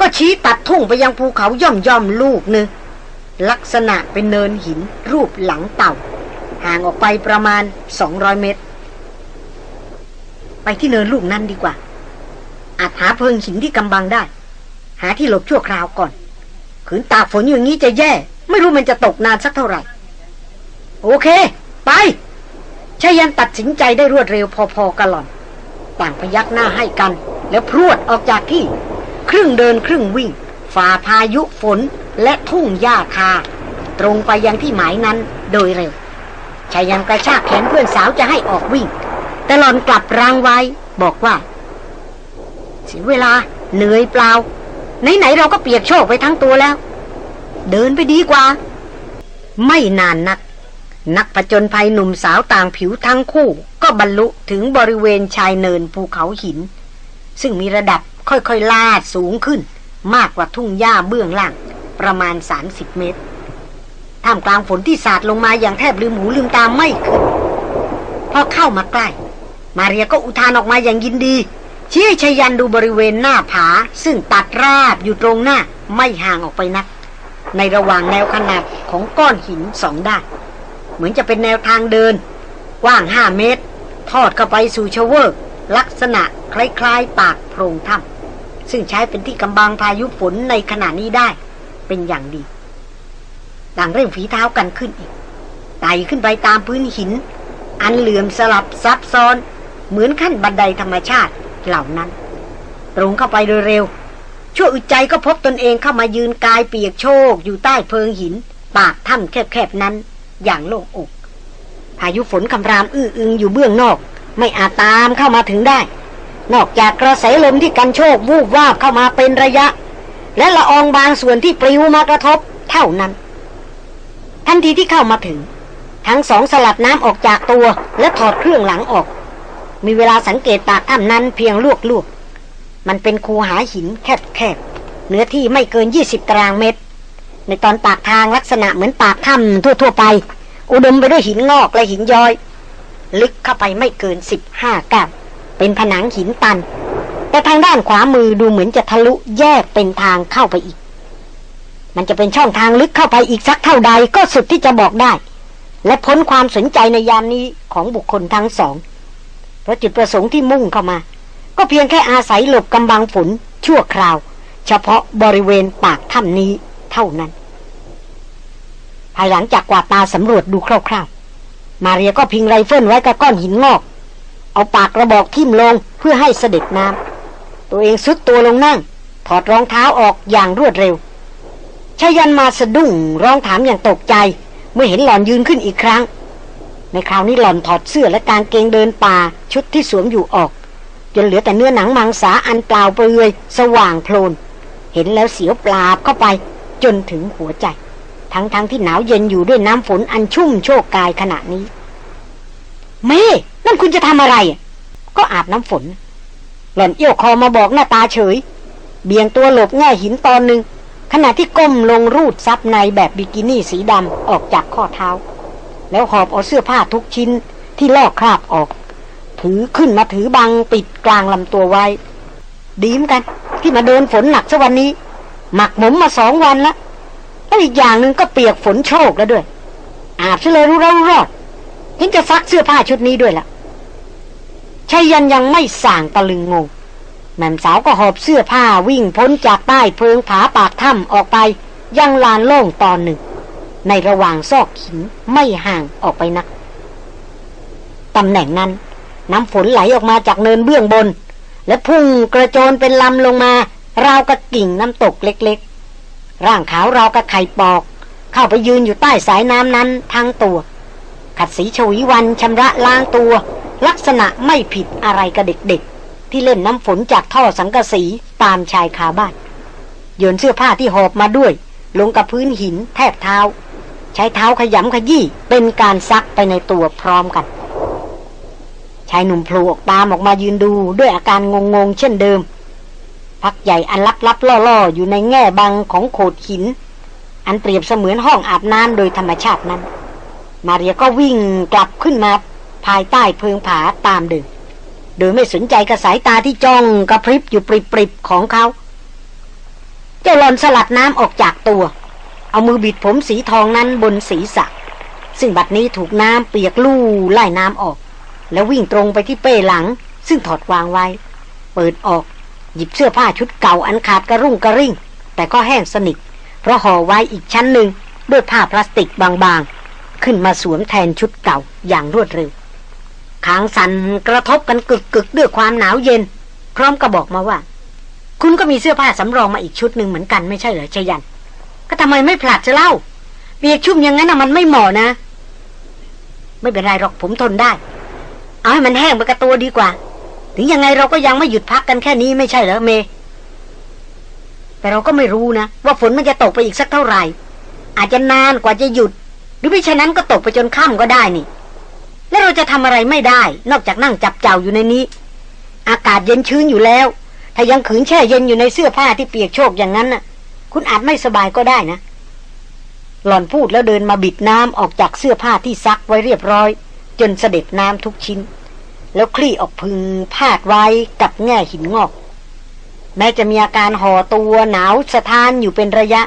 ก็ชี้ตัดทุ่งไปยังภูเขาย่อมย่อมลูกหนึ่ง ลักษณะเป็นเนินหินรูปหลังเต่า ห่างออกไปประมาณ 200 เมตร ไปที่เนินลูกนั้นดีกว่า อาจหาเพิงหินที่กำบังได้ หาที่หลบชั่วคราวก่อนขืนตากฝนอย่างนี้จะแย่ ไม่รู้มันจะตกนานสักเท่าไหร่ โอเค ไปชายันตัดสินใจได้รวดเร็วพอๆกันหล่อน ต่างพยักหน้าให้กัน แล้วพรวดออกจากที่ ครึ่งเดินครึ่งวิ่งฝ่าพายุฝน และทุ่งหญ้าคา ตรงไปยังที่หมายนั้นโดยเร็วชายันกระชากแขนเพื่อนสาวจะให้ออกวิ่ง แต่หลอนกลับรางไว้บอกว่าเสียเวลาเหนื่อยเปล่า ไหน ๆ เราก็เปียกโชกไปทั้งตัวแล้ว เดินไปดีกว่า ไม่นานนัก นักผจญภัยหนุ่มสาวต่างผิวทั้งคู่ ก็บรรลุถึงบริเวณชายเนินภูเขาหิน ซึ่งมีระดับค่อย ๆ ลาดสูงขึ้น มากกว่าทุ่งหญ้าเบื้องล่าง ประมาณ 30 เมตร ท่ามกลางฝนที่สาดลงมาอย่างแทบลืมหูลืมตาไม่ขึ้น พอเข้ามาใกล้ มาเรียก็อุทานออกมาอย่างยินดี ชี้ชยันดูบริเวณหน้าผา ซึ่งตัดราบอยู่ตรงหน้าไม่ห่างออกไปนัก ในระหว่างแนวขนาดของก้อนหินสองด้าน เหมือนจะเป็นแนวทางเดินกว้างห้าเมตร ทอดเข้าไปสู่ชเวอร์ลักษณะคล้ายๆ ปากโพรงถ้ำซึ่งใช้เป็นที่กำบังพายุฝนในขณะนี้ได้ เป็นอย่างดี ต่างเร่งฝีเท้ากันขึ้นอีกไต่ขึ้นไปตามพื้นหิน อันเหลื่อมสลับซับซ้อน เหมือนขั้นบันไดธรรมชาติเหล่านั้น ตรงเข้าไปโดยเร็ว ชั่วอึดใจก็พบตนเองเข้ามายืนกายเปียกโชก อยู่ใต้เพิงหิน ปากถ้ำแคบๆนั้น อย่างโล่งอกพายุฝนคำรามอื้ออึงอยู่เบื้องนอก ไม่อาจตามเข้ามาถึงได้ นอกจากกระแสลมที่กันโชกวูบวาบเข้ามาเป็นระยะ และละอองบางส่วนที่ปลิวมากระทบเท่านั้น ทันทีที่เข้ามาถึง ทั้งสองสลัดน้ำออกจากตัวและถอดเครื่องหลังออก มีเวลาสังเกตปากถ้ำนั้นเพียงลวกลวกมันเป็นคูหาหินแคบๆเนื้อที่ไม่เกิน 20 ตารางเมตร ในตอนปากทางลักษณะเหมือนปากถ้ำทั่วๆไป อุดมไปด้วยหินงอกและหินย้อย ลึกเข้าไปไม่เกิน 15ก้าวเป็นผนังหินตัน แต่ทางด้านขวามือดูเหมือนจะทะลุแยกเป็นทางเข้าไปอีก มันจะเป็นช่องทางลึกเข้าไปอีกสักเท่าใดก็สุดที่จะบอกได้ และพ้นความสนใจในยามนี้ของบุคคลทั้งสอง เพราะจุดประสงค์ที่มุ่งเข้ามา ก็เพียงแค่อาศัยหลบกำบังฝนชั่วคราว เฉพาะบริเวณปากถ้ำนี้เท่านั้น ภายหลังจากกวาดตาสำรวจดูคร่าวๆ มาเรียก็พิงไรเฟิลไว้กับก้อนหินงอก เอาปากกระบอกทิ่มลงเพื่อให้เสด็จน้ำ ตัวเองซุดตัวลงนั่ง ถอดรองเท้าออกอย่างรวดเร็วชายันมาสะดุ้งร้องถามอย่างตกใจ เมื่อเห็นหลอนยืนขึ้นอีกครั้ง ในคราวนี้หล่อนถอดเสื้อและกางเกงเดินป่าชุดที่สวมอยู่ออก จนเหลือแต่เนื้อหนังมังสาอันเปล่าเปลือย สว่างโพลน เห็นแล้วเสียวปลาบเข้าไปจนถึงหัวใจ ทั้งๆทที่หนาวเย็นอยู่ด้วยน้ำฝนอันชุ่มโชกกายขณะนี้ เม่นั่นคุณจะทำอะไร ก็อาบน้ำฝน หล่อนเอี้ยวคอมาบอกหน้าตาเฉย เบี่ยงตัวหลบแง่หินตอนหนึ่งขณะที่ก้มลงรูดซับในแบบบิกินี่สีดำออกจากข้อเท้า แล้วหอบเอาเสื้อผ้าทุกชิ้นที่ลอกคราบออก ถือขึ้นมาถือบังปิดกลางลำตัวไว้ ดีมกัน ที่มาโดนฝนหนักสักวันนี้ หมักหมมมาสองวันแล้วแล้วอีกอย่างหนึ่งก็เปียกฝนโชกแล้วด้วย อาบซะเลยรู้เรารอดเห็นจะซักเสื้อผ้าชุดนี้ด้วยละ่ะ ชายันยังไม่สั่งตะลึงงง แม่สาวก็หอบเสื้อผ้าวิ่งพ้นจากใต้เพิงผาปากถ้ำออกไป ยังลานโล่งตอนหนึ่ง ในระหว่างซอกหินไม่ห่างออกไปนักตำแหน่งนั้น น้ำฝนไหลออกมาจากเนินเบื้องบน และพุ่งกระโจนเป็นลำลงมา ราวกระกิ่งน้ำตกเล็กๆ ร่างขาวราวกระไข่ปอก เข้าไปยืนอยู่ใต้สายน้ำนั้นทั้งตัว ขัดสีชวีวันชำระล้างตัว ลักษณะไม่ผิดอะไรกับเด็กๆ ที่เล่นน้ำฝนจากท่อสังกะสีตามชายคาบ้านโยนเสื้อผ้าที่หอบมาด้วย ลงกับพื้นหินแทบเท้า ใช้เท้าขยำขยี้เป็นการซักไปในตัวพร้อมกัน ชายหนุ่มโผล่ออกตามออกมายืนดูด้วยอาการงงๆเช่นเดิม พักใหญ่อันลับๆล่อๆ อยู่ในแง่บังของโขดหิน อันเปรียบเสมือนห้องอาบน้ำโดยธรรมชาตินั้น มาเรียก็วิ่งกลับขึ้นมา ภายใต้เพิงผาตามเดิมโดยไม่สนใจกระสายตาที่จ้องกระพริบอยู่ปริบๆของเขา เจ้าหลอนสลัดน้ำออกจากตัว เอามือบิดผมสีทองนั้นบนศีรษะ ซึ่งบัดนี้ถูกน้ำเปียกลู่ไล่น้ำออก แล้ววิ่งตรงไปที่เป้หลัง ซึ่งถอดวางไว้ เปิดออกหยิบเสื้อผ้าชุดเก่าอันขาดกระรุ่งกระริ่ง แต่ก็แห้งสนิทเพราะห่อไว้อีกชั้นหนึ่งด้วยผ้าพลาสติกบางๆ ขึ้นมาสวมแทนชุดเก่าอย่างรวดเร็ว ขางสันกระทบกันกึกๆด้วยความหนาวเย็น พร้อมก็บอกมาว่า คุณก็มีเสื้อผ้าสำรองมาอีกชุดหนึ่งเหมือนกันไม่ใช่เหรอชยัน ก็ทำไมไม่ผลัดจะเล่าเปียกชุ่มอย่างนั้นนะมันไม่เหมาะนะ ไม่เป็นไรหรอกผมทนได้ เอาให้มันแห้งไปกับตัวดีกว่า ถึงยังไงเราก็ยังไม่หยุดพักกันแค่นี้ไม่ใช่เหรอเม แต่เราก็ไม่รู้นะ ว่าฝนมันจะตกไปอีกสักเท่าไหร่ อาจจะนานกว่าจะหยุด หรือไม่ฉะนั้นก็ตกไปจนค่ำก็ได้นี่ แล้วเราจะทำอะไรไม่ได้ นอกจากนั่งจับเจ้าอยู่ในนี้ อากาศเย็นชื้นอยู่แล้ว ถ้ายังขืนแช่เย็นอยู่ในเสื้อผ้าที่เปียกโชกอย่างนั้นน่ะ คุณอาจไม่สบายก็ได้นะ หล่อนพูดแล้วเดินมาบิดน้ำออกจากเสื้อผ้าที่ซักไว้เรียบร้อย จนเสด็จน้ำทุกชิ้น แล้วคลี่ออกพึงพาดไว้กับแง่หินงอก แม้จะมีอาการห่อตัวหนาวสะท้านอยู่เป็นระยะ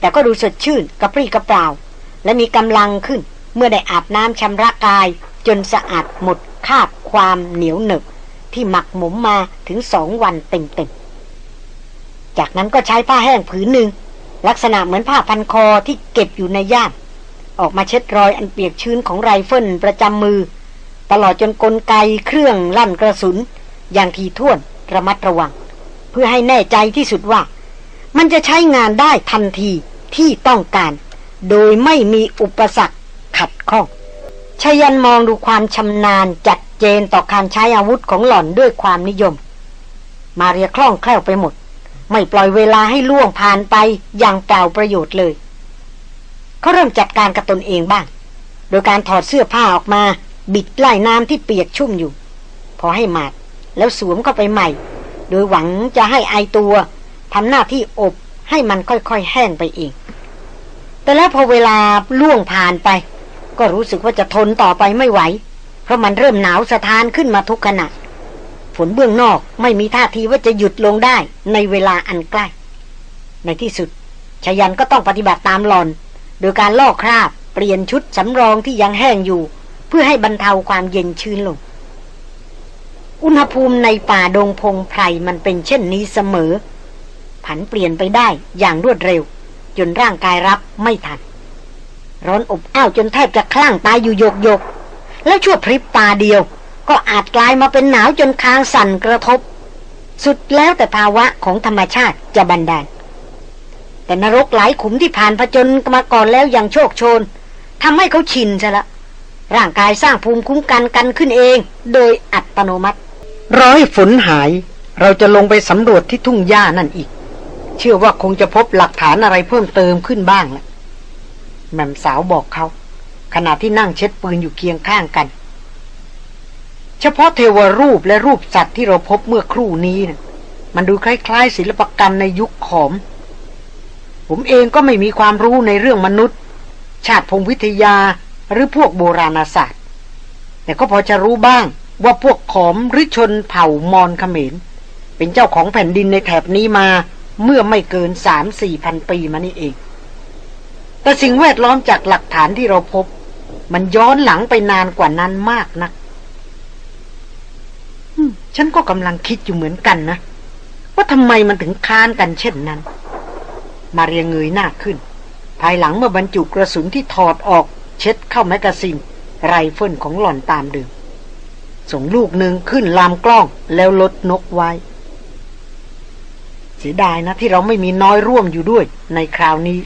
แต่ก็ดูสดชื่นกระปรี้กระเปร่า และมีกำลังขึ้น เมื่อได้อาบน้ำชำระกายจนสะอาดหมดคาบความเหนียวหนึบที่หมักหมมมาถึงสองวันเต็มๆ จากนั้นก็ใช้ผ้าแห้งผืนหนึ่ง ลักษณะเหมือนผ้าพันคอที่เก็บอยู่ในย่าม ออกมาเช็ดรอยอันเปียกชื้นของไรเฟิลประจำมือ ตลอดจนกลไกเครื่องลั่นกระสุน อย่างทีท่วนระมัดระวัง เพื่อให้แน่ใจที่สุดว่า มันจะใช้งานได้ทันทีที่ต้องการ โดยไม่มีอุปสรรค ขัดข้องชยันมองดูความชำนาญจัดเจนต่อการใช้อาวุธของหล่อนด้วยความนิยม มาเรียคล่องแคล่วไปหมด ไม่ปล่อยเวลาให้ล่วงผ่านไปอย่างเปล่าประโยชน์เลย เขาเริ่มจัดการกับตนเองบ้าง โดยการถอดเสื้อผ้าออกมา บิดไล่น้ำที่เปียกชุ่มอยู่ พอให้หมาดแล้วสวมเข้าไปใหม่ โดยหวังจะให้ไอตัวทำหน้าที่อบให้มันค่อยๆแห้งไปเอง แต่แล้วพอเวลาล่วงผ่านไป ก็รู้สึกว่าจะทนต่อไปไม่ไหว เพราะมันเริ่มหนาวสะท้านขึ้นมาทุกขณะ ฝนเบื้องนอกไม่มีท่าทีว่าจะหยุดลงได้ในเวลาอันใกล้ ในที่สุดชยันก็ต้องปฏิบัติตามหลอน โดยการลอกคราบ เปลี่ยนชุดสำรองที่ยังแห้งอยู่ เพื่อให้บรรเทาความเย็นชื้นลง อุณหภูมิในป่าดงพงไพรมันเป็นเช่นนี้เสมอ ผันเปลี่ยนไปได้อย่างรวดเร็ว จนร่างกายรับไม่ทัน ร้อนอบอ้าวจนแทบจะคลั่งตายอยู่โยกโยกแล้วชั่วพริบตาเดียว ก็อาจกลายมาเป็นหนาวจนคางสั่นกระทบ สุดแล้วแต่ภาวะของธรรมชาติจะบันดาล แต่นรกหลายขุมที่ผ่านผจญมาก่อนแล้วอย่างโชคโชนทำให้เขาชินซะละ ร่างกายสร้างภูมิคุ้มกันกันขึ้นเอง โดยอัตโนมัติ ร้อให้ฝนหาย เราจะลงไปสำรวจที่ทุ่งหญ้านั่นอีก เชื่อว่าคงจะพบหลักฐานอะไรเพิ่มเติมขึ้นบ้างแหละ แม่มสาวบอกเขา ขณะที่นั่งเช็ดปืนอยู่เคียงข้างกัน เฉพาะเทวรูปและรูปสัตว์ที่เราพบเมื่อครู่นี้นะมันดูคล้าย ๆ ศิลปกรรมในยุคขอม ผมเองก็ไม่มีความรู้ในเรื่องมนุษย์ ชาติพงวิทยาหรือพวกโบราณศาสตร์ แต่ก็พอจะรู้บ้างว่าพวกขอมหรือชนเผ่ามอนเขมร เป็นเจ้าของแผ่นดินในแถบนี้มาเมื่อไม่เกินสามสี่พันปีมานี่เอง แต่สิ่งแวดล้อมจากหลักฐานที่เราพบ มันย้อนหลังไปนานกว่านั้นมากนะักฉันก็กำลังคิดอยู่เหมือนกันนะ ว่าทำไมมันถึงค้านกันเช่นนั้น มาเรียเงยหน้าขึ้น ภายหลังเมื่อบรรจุกระสุนที่ถอดออก เช็ดเข้า magazine ไรเฟิลของหล่อนตามเดิมส่งลูกหนึ่งขึ้นลำกล้องแล้วลดนกไว้ เสียดายนะที่เราไม่มีน้อยร่วมอยู่ด้วยในคราวนี้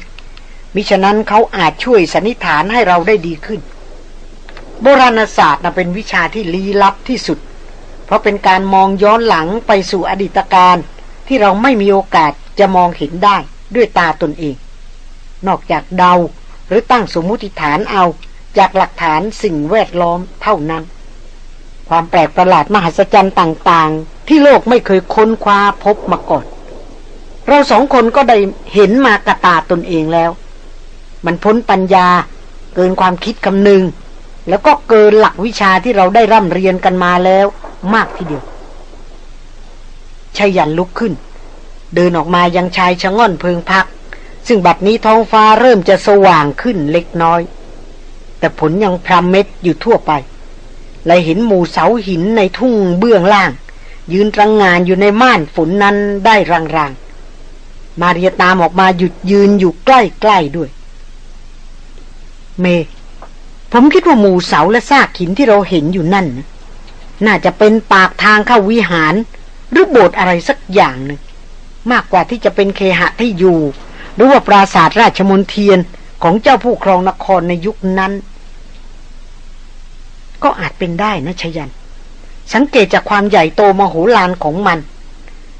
มิฉะนั้นเขาอาจช่วยสันนิษฐานให้เราได้ดีขึ้น โบราณศาสตร์นะเป็นวิชาที่ลี้ลับที่สุด เพราะเป็นการมองย้อนหลังไปสู่อดีตการที่เราไม่มีโอกาสจะมองเห็นได้ด้วยตาตนเอง นอกจากเดาหรือตั้งสมมุติฐานเอาจากหลักฐานสิ่งแวดล้อมเท่านั้น ความแปลกประหลาดมหัศจรรย์ต่างๆ ที่โลกไม่เคยค้นคว้าพบมาก่อน เราสองคนก็ได้เห็นมากระตาตนเองแล้ว มันพ้นปัญญา เกินความคิดคำนึง แล้วก็เกินหลักวิชาที่เราได้ร่ำเรียนกันมาแล้วมากทีเดียวชายันลุกขึ้น เดินออกมายังชายชะง่อนเพิงพัก ซึ่งบัดนี้ท้องฟ้าเริ่มจะสว่างขึ้นเล็กน้อย แต่ผลยังพรำเม็ดอยู่ทั่วไปเลยเห็นหมู่เสาหินในทุ่งเบื้องล่าง ยืนรังงานอยู่ในม่านฝนนั้นได้รางๆ มาเรียตามออกมาหยุดยืนอยู่ใกล้ๆด้วย เม ผมคิดว่าหมู่เสาและซากหินที่เราเห็นอยู่นั่น น่าจะเป็นปากทางเข้าวิหาร หรือโบสถ์อะไรสักอย่างหนึ่งมากกว่าที่จะเป็นเคหะที่อยู่ หรือว่าปราสาทราชมนเทียนของเจ้าผู้ครองนครในยุคนั้น ก็อาจเป็นได้นะชยัน สังเกตจากความใหญ่โตมโหฬารของมัน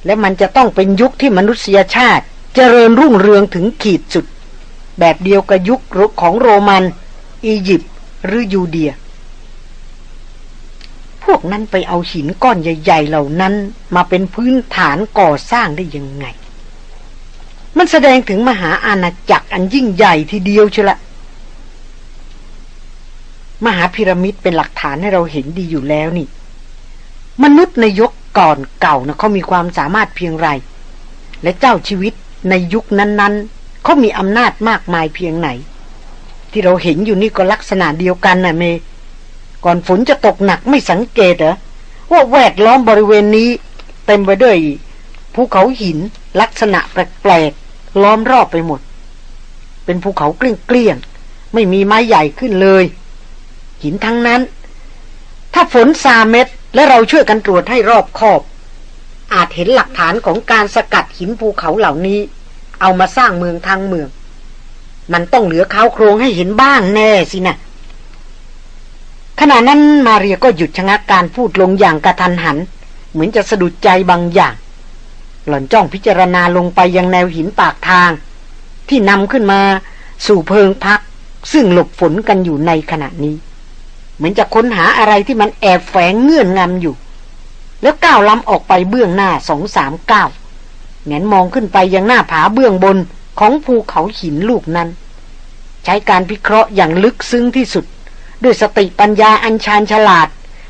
และมันจะต้องเป็นยุคที่มนุษยชาติเจริญรุ่งเรืองถึงขีดสุด แบบเดียวกับยุคของโรมัน อียิปต์หรือยูเดีย พวกนั้นไปเอาหินก้อนใหญ่ ๆ เหล่านั้นมาเป็นพื้นฐานก่อสร้างได้ยังไง มันแสดงถึงมหาอาณาจักรอันยิ่งใหญ่ทีเดียวเชละ มหาพีระมิดเป็นหลักฐานให้เราเห็นดีอยู่แล้วนี่ มนุษย์ในยุคก่อนเก่านะเขามีความสามารถเพียงไร และเจ้าชีวิตในยุคนั้นๆ เขามีอำนาจมากมายเพียงไหน ที่เราเห็นอยู่นี่ก็ลักษณะเดียวกันนะเม ก่อนฝนจะตกหนักไม่สังเกตเหรอว่าแวดล้อมบริเวณนี้ เต็มไปด้วยภูเขาหินลักษณะแปลกๆล้อมรอบไปหมด เป็นภูเขาเกลี้ยงๆไม่มีไม้ใหญ่ขึ้นเลย หินทั้งนั้น ถ้าฝนซาเม็ดและเราช่วยกันตรวจให้รอบคอบ อาจเห็นหลักฐานของการสกัดหินภูเขาเหล่านี้ เอามาสร้างเมืองทางเมือง มันต้องเหลือเขาโครงให้เห็นบ้างแน่สินะขณะนั้นมาเรียก็หยุดชะงักการพูดลงอย่างกระทันหัน เหมือนจะสะดุดใจบางอย่าง หล่อนจ้องพิจารณาลงไปยังแนวหินปากทาง ที่นำขึ้นมาสู่เพิงพัก ซึ่งหลบฝนกันอยู่ในขณะนี้ เหมือนจะค้นหาอะไรที่มันแอบแฝงเงื่อนงำอยู่ แล้วก้าวล้ำออกไปเบื้องหน้าสองสามก้าว แงนมองขึ้นไปยังหน้าผาเบื้องบนของภูเขาหินลูกนั้น ใช้การพิเคราะห์อย่างลึกซึ้งที่สุด ด้วยสติปัญญาอัญชานฉลาด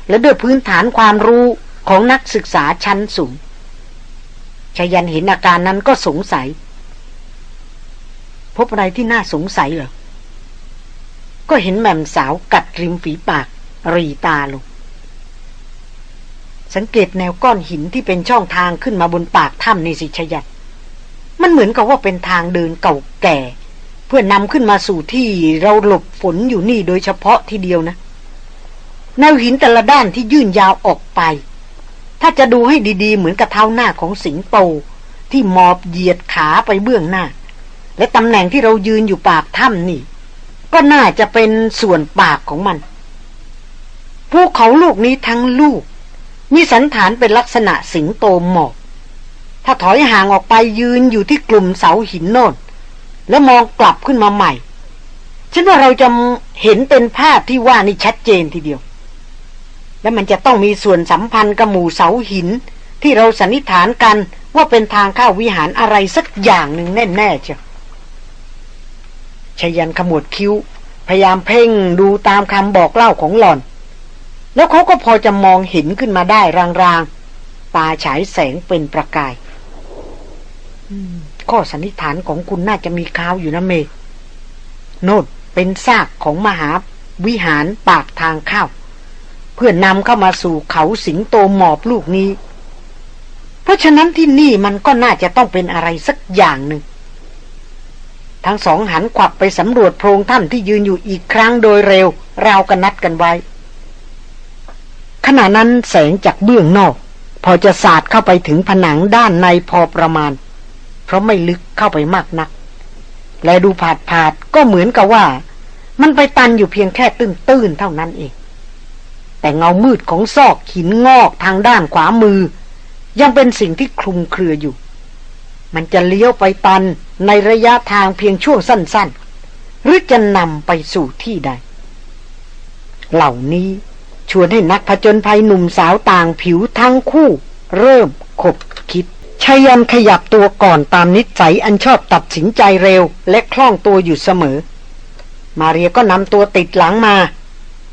และด้วยพื้นฐานความรู้ของนักศึกษาชั้นสูงชายันเห็นอาการนั้นก็สงสัย พบอะไรที่น่าสงสัยเหรอ ก็เห็นแม่มสาวกัดริมฝีปาก รีตาลง สังเกตแนวก้อนหินที่เป็นช่องทางขึ้นมาบนปากถ้ำในสิชยันมันเหมือนกับว่าเป็นทางเดินเก่าแก่ เพื่อนำขึ้นมาสู่ที่เราหลบฝนอยู่นี่โดยเฉพาะทีเดียวนะ แนวหินแต่ละด้านที่ยื่นยาวออกไป ถ้าจะดูให้ดีๆ เหมือนกับเท้าหน้าของสิงโต ที่มอบเหยียดขาไปเบื้องหน้า และตำแหน่งที่เรายืนอยู่ปากถ้ำนี่ ก็น่าจะเป็นส่วนปากของมันภูเขาลูกนี้ทั้งลูก มีสันฐานเป็นลักษณะสิงโตหมอบถ้าถอยห่างออกไปยืนอยู่ที่กลุ่มเสาหินโน่น แล้วมองกลับขึ้นมาใหม่ ฉันว่าเราจะเห็นเป็นภาพที่ว่านี่ชัดเจนทีเดียว และมันจะต้องมีส่วนสัมพันธ์กับหมู่เสาหิน ที่เราสันนิษฐานกันว่าเป็นทางเข้าวิหารอะไรสักอย่างหนึ่งแน่ๆเชียวชยันขมวดคิ้ว พยายามเพ่งดูตามคำบอกเล่าของหล่อน แล้วเขาก็พอจะมองเห็นขึ้นมาได้รางๆ ตาฉายแสงเป็นประกายข้อสันนิษฐานของคุณน่าจะมีข่าวอยู่นะเมโนดเป็นซากของมหาวิหารปากทางเข้า เพื่อนำเข้ามาสู่เขาสิงโตหมอบลูกนี้ เพราะฉะนั้นที่นี่มันก็น่าจะต้องเป็นอะไรสักอย่างหนึ่ง ทั้งสองหันขวับไปสำรวจโพรงถ้ำที่ยืนอยู่อีกครั้งโดยเร็ว เรากันนัดกันไว้ ขณะนั้นแสงจากเบื้องนอก พอจะสาดเข้าไปถึงผนังด้านในพอประมาณ เพราะไม่ลึกเข้าไปมากนัก และดูผาดผาดก็เหมือนกับว่า มันไปตันอยู่เพียงแค่ตื้นๆเท่านั้นเอง แต่เงามืดของซอกหินงอกทางด้านขวามือ ยังเป็นสิ่งที่คลุมเครืออยู่ มันจะเลี้ยวไปตันในระยะทางเพียงช่วงสั้น ๆ หรือจะนำไปสู่ที่ใด เหล่านี้ ชวนให้นักผจญภัยหนุ่มสาวต่างผิวทั้งคู่ เริ่มขบคิดชายันขยับตัวก่อนตามนิสัยอันชอบตัดสินใจเร็ว และคล่องตัวอยู่เสมอ มาเรียก็นำตัวติดหลังมา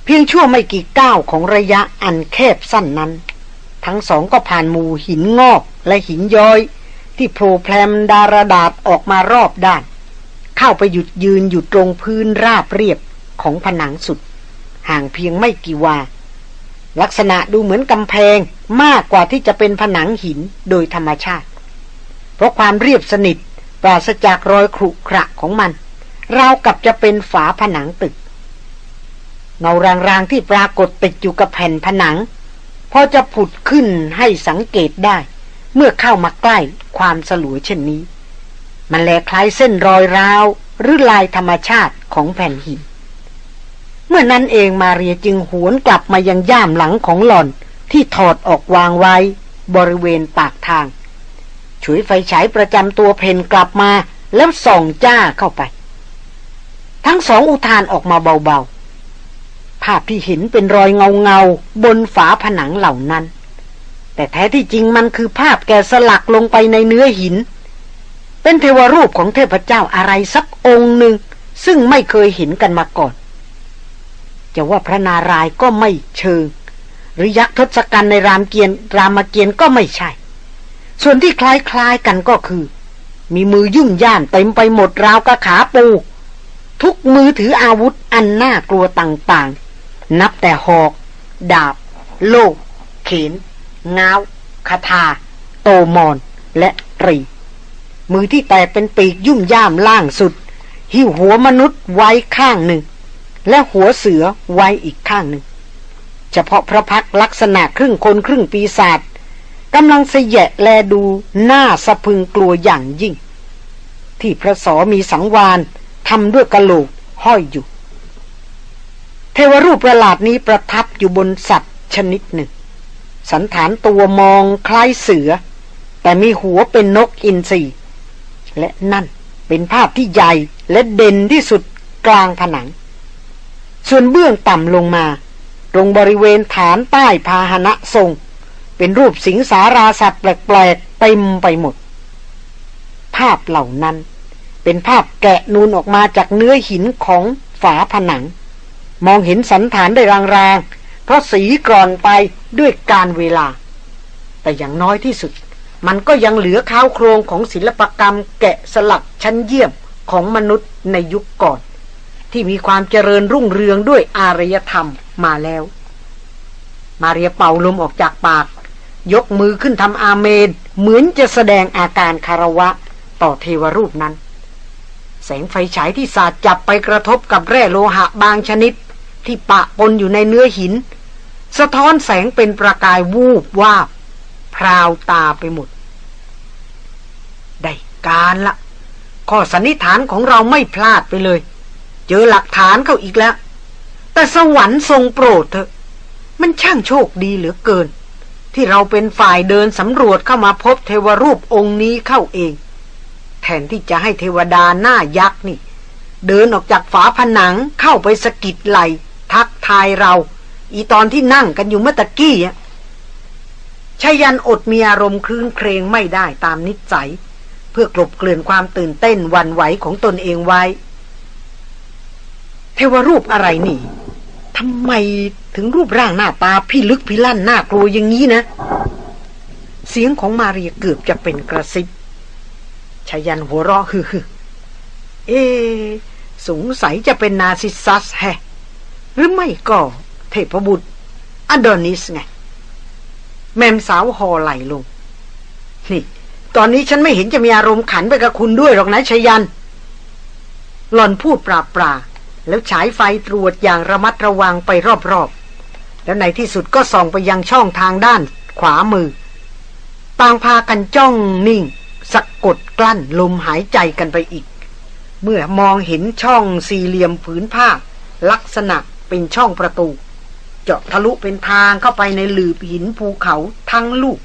เพียงชั่วไม่กี่ก้าวของระยะอันแคบสั้นนั้น ทั้งสองก็ผ่านหมู่หินงอกและหินย้อย ที่โผล่แพรมดารดาษออกมารอบด้าน เข้าไปหยุดยืนอยู่ตรงพื้นราบเรียบของผนังสุด ห่างเพียงไม่กี่วา ลักษณะดูเหมือนกำแพงมากกว่าที่จะเป็นผนังหินโดยธรรมชาติ เพราะความเรียบสนิทปราศจากรอยขรุขระของมันราวกับจะเป็นฝาผนังตึก เงารางๆที่ปรากฏติดอยู่กับแผ่นผนัง พอจะผุดขึ้นให้สังเกตได้ เมื่อเข้ามาใกล้ความสลวยเช่นนี้ มันแลคล้ายเส้นรอยราวหรือลายธรรมชาติของแผ่นหิน เมื่อนั้นเองมาเรียจึงหวนกลับมายังย่ามหลังของหล่อนที่ถอดออกวางไว้ บริเวณปากทางฉวยไฟฉายประจำตัวเพนกลับมาแล้วส่องจ้าเข้าไป ทั้งสองอุทานออกมาเบาๆ ภาพที่เห็นเป็นรอยเงาเงาบนฝาผนังเหล่านั้น แต่แท้ที่จริงมันคือภาพแกสลักลงไปในเนื้อหิน เป็นเทวรูปของเทพเจ้าอะไรสักองค์หนึ่งซึ่งไม่เคยเห็นกันมาก่อน จะว่าพระนารายก็ไม่เชิง หรือยักษ์ทศกัณฐ์ในรามเกียรติรามเกียรติก็ไม่ใช่ ส่วนที่คล้ายๆกันก็คือ มีมือยุ่งย่านเต็มไปหมดราวกระขาปู ทุกมือถืออาวุธอันน่ากลัวต่างๆ นับแต่หอก ดาบ โลก เขนง้าวคาทาโตมอน และตรี มือที่แตกเป็นปีกยุ่มย่ามล่างสุด หิ้วหัวมนุษย์ไว้ข้างหนึ่ง และหัวเสือไว้อีกข้างหนึ่ง เฉพาะพระพักลักษณะครึ่งคนครึ่งปีศาจกำลังเสยะแลดูหน้าสะพึงกลัวอย่างยิ่ง ที่พระสอมีสังวานทำด้วยกระโหลกห้อยอยู่ เทวรูปประหลาดนี้ประทับอยู่บนสัตว์ชนิดหนึ่ง สันฐานตัวมองคล้ายเสือ แต่มีหัวเป็นนกอินทรีและนั่นเป็นภาพที่ใหญ่และเด่นที่สุดกลางผนัง ส่วนเบื้องต่ำลงมา ตรงบริเวณฐานใต้พาหนะทรง เป็นรูปสิงสาราสัตว์แปลกๆเต็มไปหมด ภาพเหล่านั้น เป็นภาพแกะนูนออกมาจากเนื้อหินของฝาผนัง มองเห็นสันฐานได้รางๆ เพราะสีกรอนไปด้วยการเวลา แต่อย่างน้อยที่สุด มันก็ยังเหลือข้าวโครงของศิลปกรรมแกะสลักชั้นเยี่ยมของมนุษย์ในยุคก่อน ที่มีความเจริญรุ่งเรืองด้วยอารยธรรมมาแล้ว มาเรียเป่าลมออกจากปาก ยกมือขึ้นทำอาเมน เหมือนจะแสดงอาการคารวะต่อเทวรูปนั้น แสงไฟฉายที่สาดจับไปกระทบกับแร่โลหะบางชนิด ที่ปะปนอยู่ในเนื้อหิน สะท้อนแสงเป็นประกายวูบวาบพราวตาไปหมด ได้การละข้อสันนิษฐานของเราไม่พลาดไปเลย เจอหลักฐานเขาอีกแล้ว แต่สวรรค์ทรงโปรดเถอะ มันช่างโชคดีเหลือเกิน ที่เราเป็นฝ่ายเดินสำรวจเข้ามาพบเทวรูปองค์นี้เข้าเอง แทนที่จะให้เทวดาหน้ายักษ์นี่ เดินออกจากฝาผนังเข้าไปสกิดไหล ทักทายเรา อีตอนที่นั่งกันอยู่เมื่อตะกี้อะชายันอดมีอารมณ์คลื่นเครงไม่ได้ตามนิสัย เพื่อกลบเกลื่อนความตื่นเต้นวันไหวของตนเองไว้ เทวรูปอะไรนี่ทำไมถึงรูปร่างหน้าตาพี่ลึกพี่ลั่นน่ากลัวอย่างนี้นะ เสียงของมาเรียเกือบจะเป็นกระซิบไชยยันต์หัวเราะฮือเอ สงสัยจะเป็นนาซิสซัสแฮหรือไม่ก็เทพบุตรอดอนิสไง แหม่มสาวห่อไหล่ลง นี่ ตอนนี้ฉันไม่เห็นจะมีอารมณ์ขันไปกับคุณด้วยหรอกนะไชยยันต์ หล่อนพูดปราบปรา แล้วฉายไฟตรวจอย่างระมัดระวังไปรอบๆ แล้วในที่สุดก็ส่องไปยังช่องทางด้านขวามือ ต่างพากันจ้องนิ่งสะกดกลั้นลมหายใจกันไปอีก เมื่อมองเห็นช่องสี่เหลี่ยมผืนผ้า ลักษณะเป็นช่องประตู เจาะทะลุเป็นทางเข้าไปในหลืบหินภูเขาทั้งลูก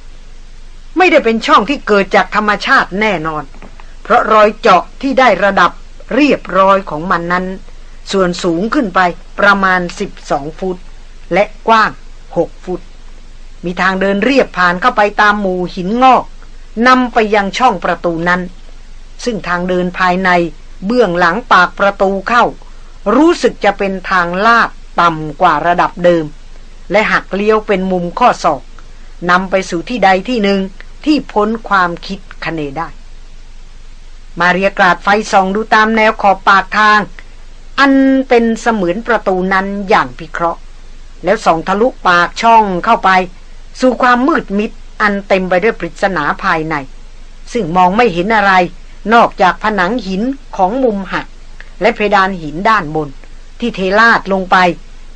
ไม่ได้เป็นช่องที่เกิดจากธรรมชาติแน่นอน เพราะรอยเจาะที่ได้ระดับเรียบร้อยของมันนั้น ส่วนสูงขึ้นไปประมาณ 12 ฟุต และกว้าง 6 ฟุต มีทางเดินเรียบผ่านเข้าไปตามหมู่หินงอกนำไปยังช่องประตูนั้น ซึ่งทางเดินภายในเบื้องหลังปากประตูเข้า รู้สึกจะเป็นทางลาดต่ำกว่าระดับเดิม และหักเลี้ยวเป็นมุมข้อศอกนำไปสู่ที่ใดที่หนึ่งที่พ้นความคิดคเนได้ มาเรียกราดไฟส่องดูตามแนวขอบปากทาง อันเป็นเสมือนประตูนั้นอย่างพิเคราะห์ แล้วส่องทะลุปากช่องเข้าไป สู่ความมืดมิดอันเต็มไปด้วยปริศนาภายใน ซึ่งมองไม่เห็นอะไร นอกจากผนังหินของมุมหัก และเพดานหินด้านบน ที่เทลาดลงไป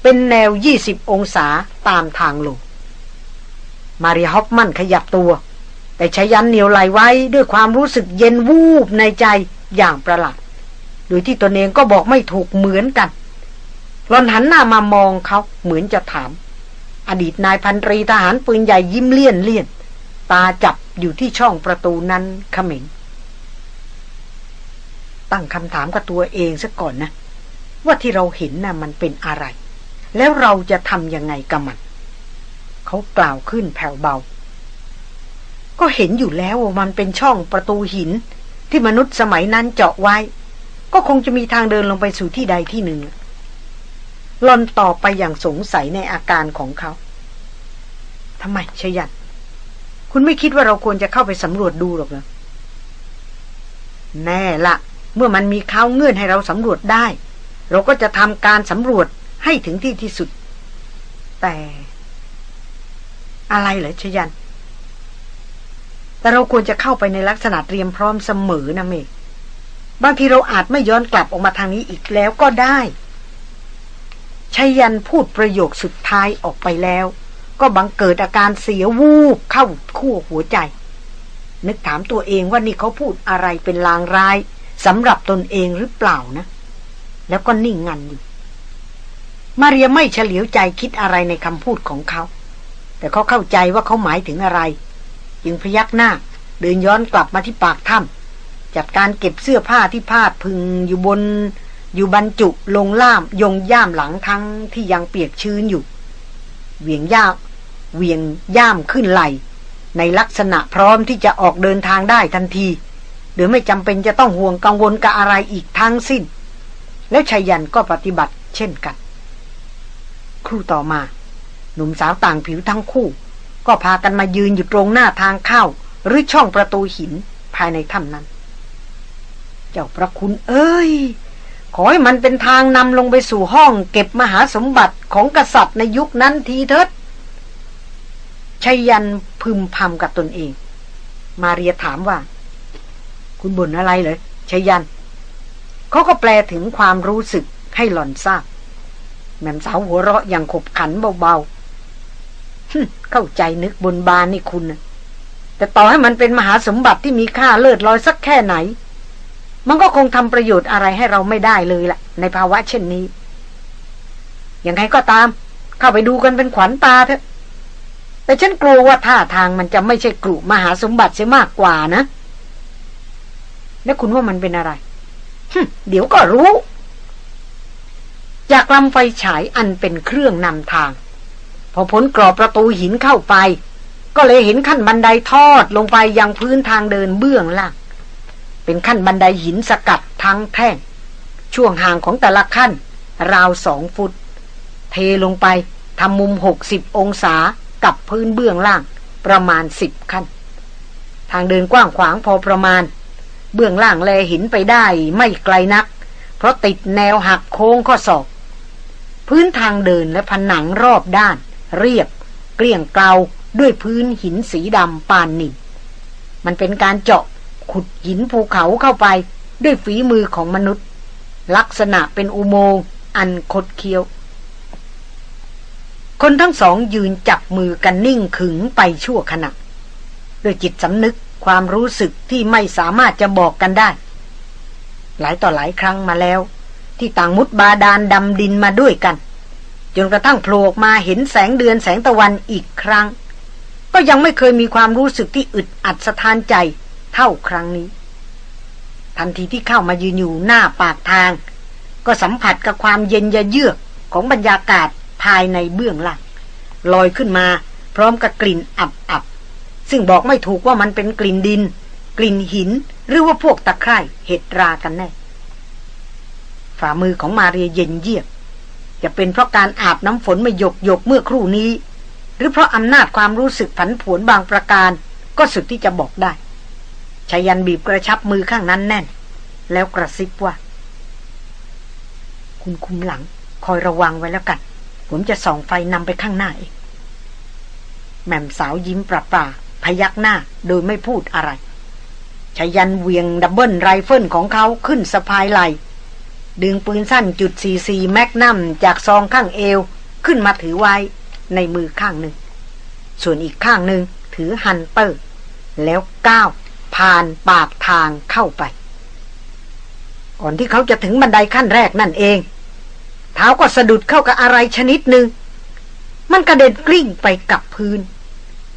เป็นแนว 20 องศาตามทางลง มาริฮอปมันขยับตัว แต่ใช้ยันเหนียวไหลไว้ด้วยความรู้สึกเย็นวูบในใจอย่างประหลาด โดยที่ตนเองก็บอกไม่ถูกเหมือนกันรอนหันหน้ามามองเขาเหมือนจะถาม อดีตนายพันตรีทหารปืนใหญ่ยิ้มเลี่ยนเลี่ยน ตาจับอยู่ที่ช่องประตูนั้นขมิงตั้งคำถามกับตัวเองซะก่อนนะ ว่าที่เราเห็นนะ่ะมันเป็นอะไร แล้วเราจะทำยังไงกับมัน เขากล่าวขึ้นแผ่วเบา ก็เห็นอยู่แล้วว่ามันเป็นช่องประตูหิน ที่มนุษย์สมัยนั้นเจาะไว้ ก็คงจะมีทางเดินลงไปสู่ที่ใดที่หนึ่งหลอนต่อไปอย่างสงสัยในอาการของเขาทำไมชยันคุณไม่คิดว่าเราควรจะเข้าไปสำรวจดูหรอกเหรอแน่ละเมื่อมันมีข้าวเงื่อนให้เราสำรวจได้ เราก็จะทำการสำรวจให้ถึงที่ที่สุด แต่ อะไรเหรอชยันแต่เราควรจะเข้าไปในลักษณะเตรียมพร้อมเสมอนะเม บางทีเราอาจไม่ย้อนกลับออกมาทางนี้อีกแล้วก็ได้ชายันพูดประโยคสุดท้ายออกไปแล้ว ก็บังเกิดอาการเสียวูบเข้าคู่หัวใจ นึกถามตัวเองว่านี่เขาพูดอะไรเป็นลางร้ายสำหรับตนเองหรือเปล่านะ แล้วก็นิ่งงันอยู่ มาเรียไม่เฉลียวใจคิดอะไรในคำพูดของเขา แต่เขาเข้าใจว่าเขาหมายถึงอะไร จึงพยักหน้า เดินย้อนกลับมาที่ปากถ้ำ จัดการเก็บเสื้อผ้าที่พาดพึงอยู่บน อยู่บรรจุลงล่ามยงย่ามหลังทั้งที่ยังเปียกชื้นอยู่ เวียงย่าเวียงย่ามขึ้นไหล ในลักษณะพร้อมที่จะออกเดินทางได้ทันที โดยไม่จำเป็นจะต้องห่วงกังวลกับอะไรอีกทั้งสิ้น แล้วชายันก็ปฏิบัติเช่นกัน ครู่ต่อมา หนุ่มสาวต่างผิวทั้งคู่ ก็พากันมายืนอยู่ตรงหน้าทางเข้า หรือช่องประตูหินภายในถ้ำนั้น เจ้าประคุณเอ้ย ขอให้มันเป็นทางนำลงไปสู่ห้องเก็บมหาสมบัติของกษัตริย์ในยุคนั้นทีเถิดชัยยันพึมพำกับตนเอง มาเรียถามว่า คุณบ่นอะไรเลยชัยยันเขาก็แปลถึงความรู้สึกให้หล่อนทราบ แม่สาวหัวเราะอย่างขบขันเบาๆเข้าใจนึกบนบานนี่คุณนะแต่ต่อให้มันเป็นมหาสมบัติที่มีค่าเลิศลอยสักแค่ไหน มันก็คงทำประโยชน์อะไรให้เราไม่ได้เลยละ่ะ ในภาวะเช่นนี้อย่างไรก็ตาม เข้าไปดูกันเป็นขวัญตาเถอะ แต่ฉันกลัวว่าท่าทางมันจะไม่ใช่กลุ่มหาสมบัติเสียมากกว่านะ แล้วคุณว่ามันเป็นอะไรเดี๋ยวก็รู้ จากลำไฟฉายอันเป็นเครื่องนำทาง พอพ้นกรอบประตูหินเข้าไป ก็เลยเห็นขั้นบันไดทอดลงไปยังพื้นทางเดินเบื้องล่าง เป็นขั้นบันไดหินสกัดทั้งแท่ง ช่วงห่างของแต่ละขั้น ราวสองฟุต เทลงไปทำมุมหกสิบองศากับพื้นเบื้องล่างประมาณสิบขั้น ทางเดินกว้างขวางพอประมาณ เบื้องล่างแลหินไปได้ไม่ไกลนัก เพราะติดแนวหักโค้งข้อศอก พื้นทางเดินและผนังรอบด้าน เรียบ เกลี่ยงเกลาด้วยพื้นหินสีดำปานนินมันเป็นการเจาะ ขุดหินภูเขาเข้าไปด้วยฝีมือของมนุษย์ ลักษณะเป็นอุโมงค์อันคดเคี้ยว คนทั้งสองยืนจับมือกันนิ่งขึงไปชั่วขณะด้วยจิตสำนึกความรู้สึกที่ไม่สามารถจะบอกกันได้ หลายต่อหลายครั้งมาแล้ว ที่ต่างมุดบาดาลดำดินมาด้วยกัน จนกระทั่งโผล่มาเห็นแสงเดือนแสงตะวันอีกครั้ง ก็ยังไม่เคยมีความรู้สึกที่อึดอัดสะท้านใจ เท่าครั้งนี้ ทันทีที่เข้ามายืนอยู่หน้าปากทาง ก็สัมผัสกับความเย็นยะเยือกของบรรยากาศภายในเบื้องหล่างลอยขึ้นมาพร้อมกับกลิ่นอับอับซึ่งบอกไม่ถูกว่ามันเป็นกลิ่นดิน กลิ่นหินหรือว่าพวกตะไคร่เห็ดรากันแน่ ฝ่ามือของมาเรียเย็นเยียบ จะเป็นเพราะการอาบน้ำฝนมาหยกหยกเมื่อครู่นี้ หรือเพราะอำนาจความรู้สึกผันผวนบางประการ ก็สุดที่จะบอกได้ ไชยยันต์บีบกระชับมือข้างนั้นแน่น แล้วกระซิบว่า คุณคุมหลัง คอยระวังไว้แล้วกัน ผมจะส่องไฟนำไปข้างหน้าเองแหม่มสาวยิ้มปร่าปร่าพยักหน้าโดยไม่พูดอะไรไชยยันต์เหวี่ยง double rifle ของเขาขึ้นสะพายไหล่ดึงปืนสั้นจุดสี่สี่ Magnum จากซองข้างเอวขึ้นมาถือไว้ในมือข้างหนึ่ง ส่วนอีกข้างหนึ่งถือ Hunter แล้วก้าว ผ่านปากทางเข้าไป ก่อนที่เขาจะถึงบันไดขั้นแรกนั่นเอง เท้าก็สะดุดเข้ากับอะไรชนิดหนึ่ง มันกระเด็นกลิ้งไปกับพื้น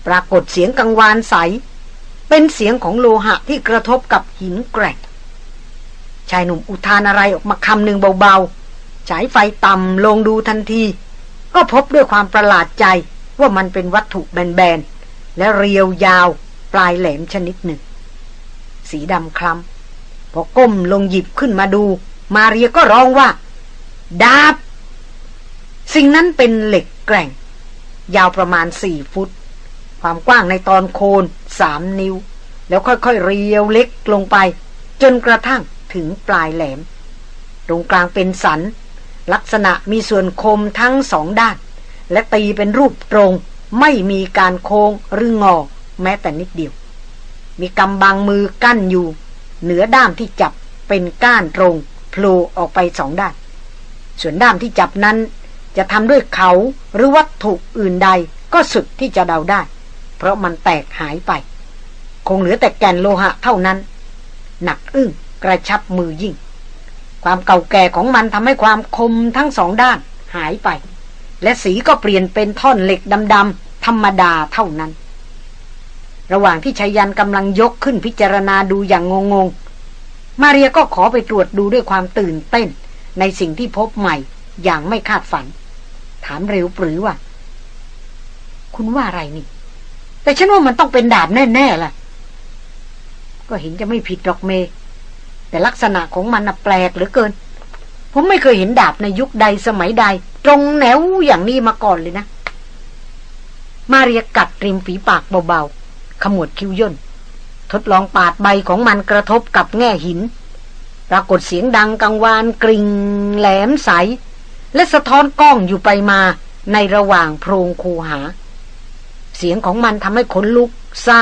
ปรากฏเสียงกังวานใส เป็นเสียงของโลหะที่กระทบกับหินแกร่งชายหนุ่มอุทานอะไรออกมาคำหนึ่งเบาๆ ฉายไฟต่ำลงดูทันที ก็พบด้วยความประหลาดใจว่ามันเป็นวัตถุแบนๆ และเรียวยาวปลายแหลมชนิดหนึ่ง สีดำคล้ำพอก้มลงหยิบขึ้นมาดู มาเรียก็ร้องว่า ดาบ สิ่งนั้นเป็นเหล็กแกร่ง ยาวประมาณสี่ฟุต ความกว้างในตอนโคนสามนิ้ว แล้วค่อยๆเรียวเล็กลงไป จนกระทั่งถึงปลายแหลม ตรงกลางเป็นสัน ลักษณะมีส่วนคมทั้งสองด้าน และตีเป็นรูปตรง ไม่มีการโค้งหรืองอ แม้แต่นิดเดียว มีกำบังมือกั้นอยู่ เหนือด้ามที่จับเป็นก้านตรงโผล่ออกไปสองด้าน ส่วนด้ามที่จับนั้น จะทำด้วยเขาหรือวัตถุอื่นใดก็สุดที่จะเดาได้ เพราะมันแตกหายไป คงเหลือแต่แกนโลหะเท่านั้น หนักอึ้งกระชับมือยิ่ง ความเก่าแก่ของมันทำให้ความคมทั้งสองด้านหายไป และสีก็เปลี่ยนเป็นท่อนเหล็กดำๆธรรมดาเท่านั้น ระหว่างที่ชายันกำลังยกขึ้นพิจารณาดูอย่างงงๆ มาเรียก็ขอไปตรวจดูด้วยความตื่นเต้น ในสิ่งที่พบใหม่อย่างไม่คาดฝัน ถามเร็วปรือว่า คุณว่าอะไรนี่ แต่ฉันว่ามันต้องเป็นดาบแน่ๆล่ะ ก็เห็นจะไม่ผิดหรอกเม แต่ลักษณะของมันแปลกเหลือเกิน ผมไม่เคยเห็นดาบในยุคใดสมัยใด ตรงแนวอย่างนี้มาก่อนเลยนะ มาเรียกัดริมฝีปากเบาๆ ขมวดคิ้วย่น ทดลองปาดใบของมันกระทบกับแง่หิน ปรากฏเสียงดังกังวานกริ่งแหลมใส และสะท้อนกล้องอยู่ไปมาในระหว่างโพรงคูหา เสียงของมันทำให้ขนลุกซา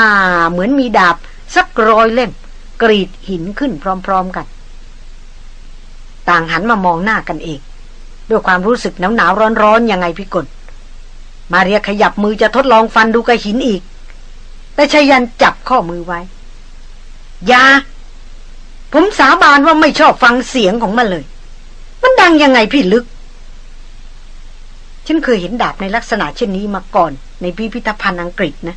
เหมือนมีดาบ สักรอยเล่ม กรีดหินขึ้นพร้อมๆกัน ต่างหันมามองหน้ากันเองด้วยความรู้สึกหนาวหนาวร้อนๆยังไงพี่กลมาเรียขยับมือจะทดลองฟันดูกระหินอีก แต่ชายันจับข้อมือไว้ยาผมสาบานว่าไม่ชอบฟังเสียงของมันเลย มันดังยังไงพี่ลึก ฉันเคยเห็นดาบในลักษณะเช่นนี้มาก่อนในพิพิธภัณฑ์อังกฤษนะ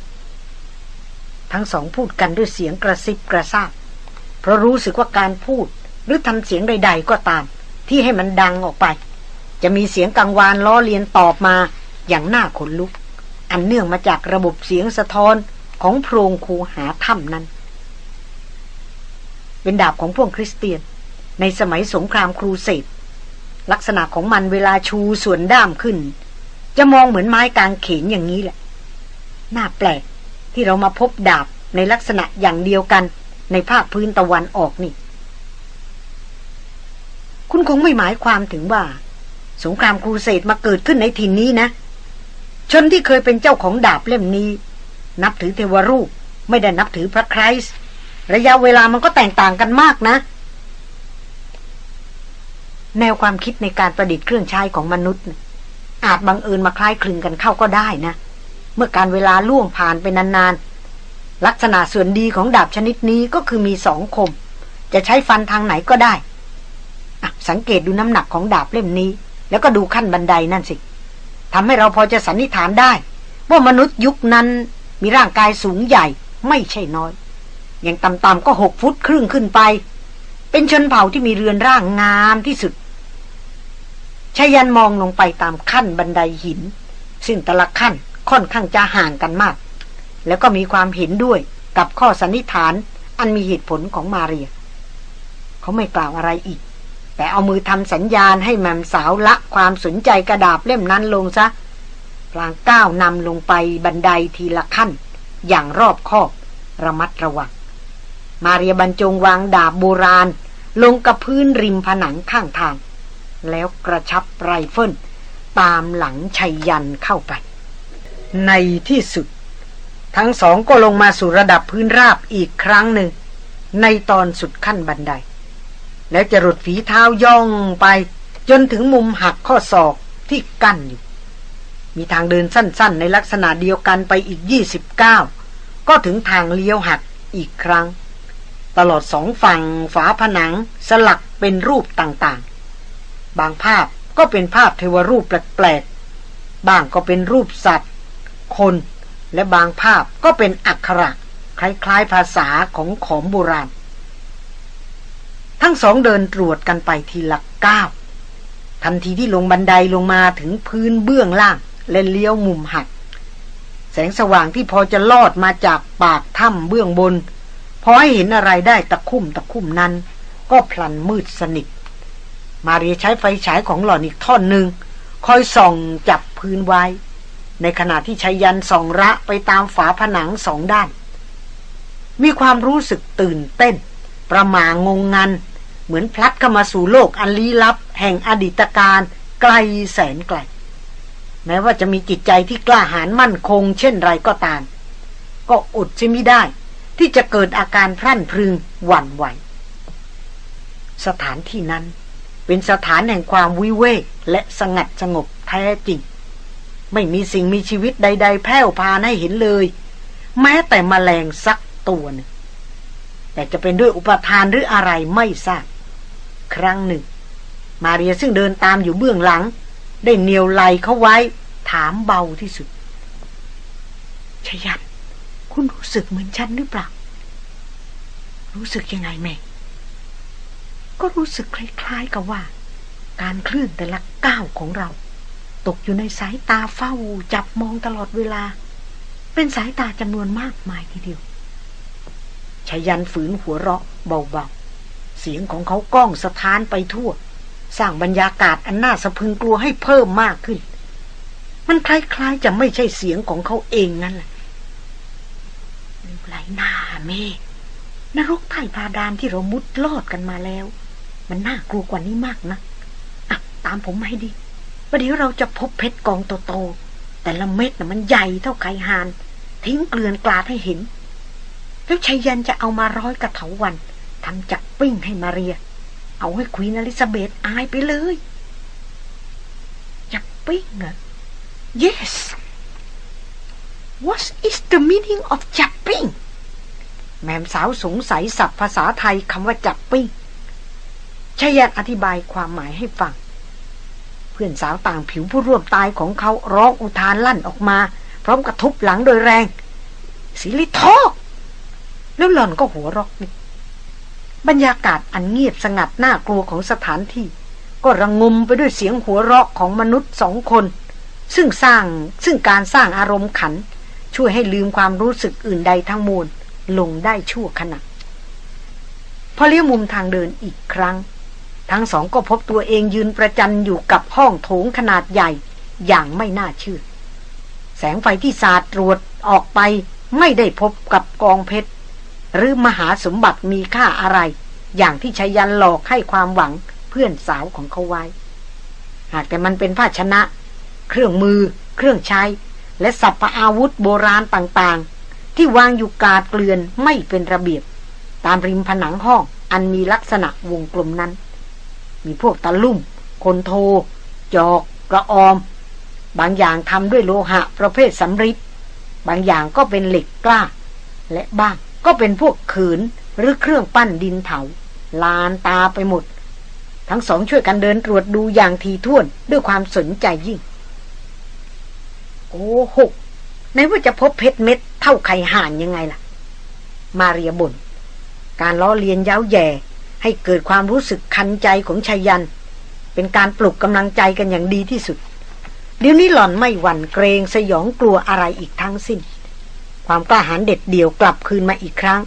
ทั้งสองพูดกันด้วยเสียงกระซิบกระซาบ เพราะรู้สึกว่าการพูด หรือทำเสียงใด ๆ ก็ตาม ที่ให้มันดังออกไป จะมีเสียงกังวานล้อเลียนตอบมาอย่างน่าขนลุก อันเนื่องมาจากระบบเสียงสะท้อน ของโพรงคูหาถ้ำนั้น เป็นดาบของพวกคริสเตียน ในสมัยสงครามครูเสดลักษณะของมันเวลาชูส่วนด้ามขึ้น จะมองเหมือนไม้กางเขนอย่างนี้แหละ น่าแปลกที่เรามาพบดาบในลักษณะอย่างเดียวกันในภาคพื้นตะวันออกนี่ คุณคงไม่หมายความถึงว่า สงครามครูเสดมาเกิดขึ้นในถิ่นนี้นะ ชนที่เคยเป็นเจ้าของดาบเล่มนี้ นับถือเทวรูป ไม่ได้นับถือพระคริสต์ระยะเวลามันก็แตกต่างกันมากนะ แนวความคิดในการประดิษฐ์เครื่องใช้ของมนุษย์ อาจบังเอิญมาคล้ายคลึงกันเข้าก็ได้นะ เมื่อการเวลาล่วงผ่านไปนานๆ ลักษณะส่วนดีของดาบชนิดนี้ก็คือมีสองคม จะใช้ฟันทางไหนก็ได้สังเกตดูน้ำหนักของดาบเล่มนี้ แล้วก็ดูขั้นบันไดนั่นสิทำให้เราพอจะสันนิษฐานได้ ว่ามนุษย์ยุคนั้น มีร่างกายสูงใหญ่ไม่ใช่น้อย อย่างต่ำๆก็หกฟุตครึ่งขึ้นไป เป็นชนเผ่าที่มีเรือนร่างงามที่สุดชายันมองลงไปตามขั้นบันไดหิน ซึ่งแต่ละขั้นค่อนข้างจะห่างกันมาก แล้วก็มีความเห็นด้วยกับข้อสันนิษฐานอันมีเหตุผลของมาเรีย เขาไม่กล่าวอะไรอีก แต่เอามือทำสัญญาณให้แมมสาวละความสนใจกระดาบเล่มนั้นลงซะ พลางก้าวนำลงไปบันไดทีละขั้น อย่างรอบคอบ ระมัดระวัง มาเรียบรรจงวางดาบโบราณ ลงกับพื้นริมผนังข้างทาง แล้วกระชับไรเฟิลตามหลังชัยยันเข้าไป ในที่สุด ทั้งสองก็ลงมาสู่ระดับพื้นราบอีกครั้งหนึ่ง ในตอนสุดขั้นบันได แล้วจะรดฝีเท้าย่องไป จนถึงมุมหักข้อศอกที่กั้นอยู่ มีทางเดินสั้นๆ ในลักษณะเดียวกันไปอีก 29 ก็ถึงทางเลี้ยวหักอีกครั้ง ตลอดสองฝั่งฝาผนังสลักเป็นรูปต่างๆ บางภาพก็เป็นภาพเทวรูปแปลกๆ บางก็เป็นรูปสัตว์ คน และบางภาพก็เป็นอักขระคล้ายๆ ภาษาของขอมโบราณ ทั้งสองเดินตรวจกันไปทีละก้าวทันทีที่ลงบันไดลงมาถึงพื้นเบื้องล่าง และเลี้ยวมุมหัก แสงสว่างที่พอจะลอดมาจากปากถ้ำเบื้องบน พอให้เห็นอะไรได้ตะคุ่มตะคุ่มนั้น ก็พลันมืดสนิท มาเรียใช้ไฟฉายของหล่อนอีกท่อนหนึ่งคอยส่องจับพื้นไว้ ในขณะที่ชายันส่องระไปตามฝาผนังสองด้าน มีความรู้สึกตื่นเต้น ประมางงงัน เหมือนพลัดเข้ามาสู่โลกอันลี้ลับ แห่งอดีตการไกลแสนไกล แม้ว่าจะมีจิตใจที่กล้าหาญมั่นคง เช่นไรก็ตาม ก็อดจะไม่ได้ ที่จะเกิดอาการพรั่นพรึงหวั่นไหว สถานที่นั้น เป็นสถานแห่งความวิเวกและสงัดสงบแท้จริง ไม่มีสิ่งมีชีวิตใด ๆแพร่พานให้เห็นเลย แม้แต่มแมลงสักตัวนึงแต่จะเป็นด้วยอุปทานหรืออะไรไม่ทราบ ครั้งหนึ่ง มาเรียซึ่งเดินตามอยู่เบื้องหลัง ได้เหนียวไหลเขาไว้ ถามเบาที่สุด ชยันคุณรู้สึกเหมือนฉันหรือเปล่า รู้สึกยังไงแม่ ก็รู้สึกคล้ายๆกับว่า การเคลื่อนแต่ละก้าวของเรา ตกอยู่ในสายตาเฝ้าจับมองตลอดเวลา เป็นสายตาจำนวนมากมายทีเดียวชายันฝืนหัวเราะเบาๆ เสียงของเขาก้องสะท้านไปทั่ว สร้างบรรยากาศอันน่าสะพึงกลัวให้เพิ่มมากขึ้น มันคล้ายๆจะไม่ใช่เสียงของเขาเองนั่นแหละไหลหน้าเมนรกไถ่พาดานที่เรามุดลอดกันมาแล้ว มันน่ากลัวกว่านี้มากนะอะตามผมมาให้ดีประเดี๋ยวเราจะพบเพชรกองโตๆแต่ละเม็ดน่ะมันใหญ่เท่าไก่หาน ทิ้งเกลื่อนกลาดให้เห็น แล้วชัยยันจะเอามาร้อยกระเถาวันทำจักปิ้งให้มาเรีย เอาให้ควีนอลิซาเบธอายไปเลยจักปิ้งอะ yes what is the meaning of จับปิ้งแม่สาวสงสัยศัพท์ภาษาไทยคำว่าจับปิ้งชายันอธิบายความหมายให้ฟัง เพื่อนสาวต่างผิวผู้ร่วมตายของเขาร้องอุทานลั่นออกมา พร้อมกระทุบหลังโดยแรงสิริทอแล้วหล่อนก็หัวรอกนี่ บรรยากาศอันเงียบสงัดน่ากลัวของสถานที่ ก็ระงงมไปด้วยเสียงหัวเราะของมนุษย์สองคน ซึ่งสร้างซึ่งการสร้างอารมณ์ขัน ช่วยให้ลืมความรู้สึกอื่นใดทั้งมวลลงได้ชั่วขณะพอเลี้ยวมุมทางเดินอีกครั้ง ทั้งสองก็พบตัวเองยืนประจันอยู่กับห้องโถงขนาดใหญ่อย่างไม่น่าเชื่อ แสงไฟที่สาดตรวจออกไปไม่ได้พบกับกองเพชร หรือมหาสมบัติมีค่าอะไร อย่างที่ชายันหลอกให้ความหวังเพื่อนสาวของเขาไว้ หากแต่มันเป็นภาชนะ เครื่องมือ เครื่องใช้ และสัพพอาวุธโบราณต่างๆ ที่วางอยู่กาดเกลื่อนไม่เป็นระเบียบ ตามริมผนังห้องอันมีลักษณะวงกลมนั้น มีพวกตะลุ่ม คนโท จอก กระออม บางอย่างทำด้วยโลหะประเภทสำริดบางอย่างก็เป็นเหล็กกล้า และบ้าง ก็เป็นพวกขืนหรือเครื่องปั้นดินเผา ลานตาไปหมด ทั้งสองช่วยกันเดินตรวจดูอย่างทีท่วนด้วยความสนใจยิ่ง โอ้หกในว่าจะพบเพชรเม็ดเท่าไข่ห่านยังไงล่ะ มาเรียบน่นการล้อเลียนเย้าแย่ให้เกิดความรู้สึกคันใจของชายัน เป็นการปลุกกำลังใจกันอย่างดีที่สุด เดี๋ยวนี้หล่อนไม่หวั่นเกรงสยองกลัวอะไรอีกทั้งสิ้น ความกล้าหาญเด็ดเดี่ยวกลับคืนมาอีกครั้ง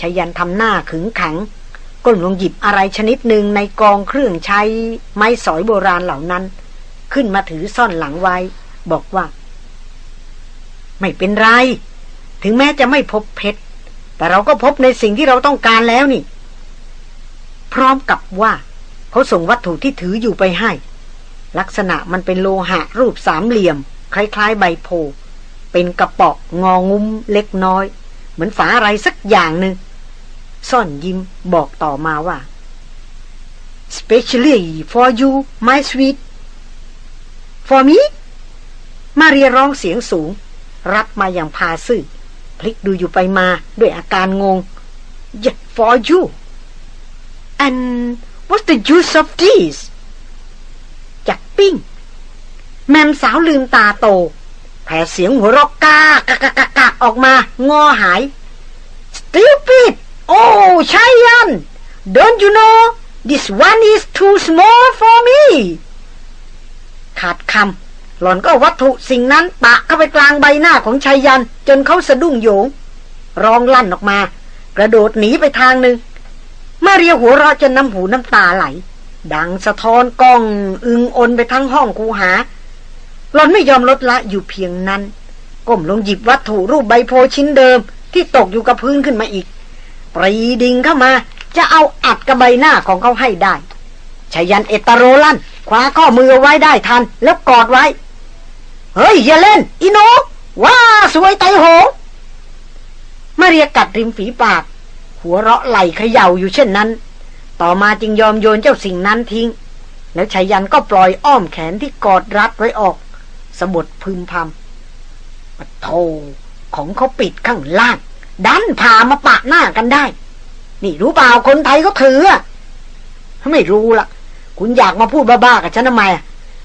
ชายันทำหน้าขึงขัง ก้มลงหยิบอะไรชนิดหนึ่งในกองเครื่องใช้ไม้สอยโบราณเหล่านั้น ขึ้นมาถือซ่อนหลังไว้ บอกว่า ไม่เป็นไร ถึงแม้จะไม่พบเพชร แต่เราก็พบในสิ่งที่เราต้องการแล้วนี่ พร้อมกับว่า เขาส่งวัตถุที่ถืออยู่ไปให้ ลักษณะมันเป็นโลหะรูปสามเหลี่ยม คล้าย ๆ ใบโพ เป็นกระป๋องงองุ้มเล็กน้อย เหมือนฝาอะไรสักอย่างหนึ่งซ่อนยิ้มบอกต่อมาว่า specially for you my sweet for me มาเรียร้องเสียงสูง รับมาอย่างพาซื่อพลิกดูอยู่ไปมาด้วยอาการงง yeah for you and what's the use of this จักปิ้ง แมมสาวลืมตาโต แผ่เสียงหัวรอกกากากากากออกมา งอหาย stupid oh ชัยยัน don't you know this one is too small for me ขาดคำหล่อนก็วัตถุสิ่งนั้นปะเข้าไปกลางใบหน้าของชายยัน จนเขาสะดุ้งโยงร้องลั่นออกมา กระโดดหนีไปทางหนึ่งมาเรียหัวเราะจนน้ำหูน้ำตาไหล ดังสะท้อนกล้องอึงอนไปทั้งห้องคูหา หลอนไม่ยอมลดละอยู่เพียงนั้น ก้มลงหยิบวัตถุรูปใบโพชิ้นเดิม ที่ตกอยู่กับพื้นขึ้นมาอีกปรีดิงเข้ามา จะเอาอัดกับใบหน้าของเขาให้ได้ชายันเอตโรลันคว้าข้อมือไว้ได้ทัน แล้วกอดไว้ เฮ้ย อย่าเล่นอีโนว้าสวยไตโหมาเรียกัดริมฝีปาก หัวเราะไหลเขย่าอยู่เช่นนั้น ต่อมาจึงยอมโยนเจ้าสิ่งนั้นทิ้ง แล้วชายันก็ปล่อยอ้อมแขนที่กอดรัดไว้ออก สะบดพึมพำปะโทของเขาปิดข้างล่าง ดันพามาปะหน้ากันได้ นี่รู้เปล่าคนไทยเขาถือไม่รู้ละคุณอยากมาพูดบ้าๆกับฉันทำไม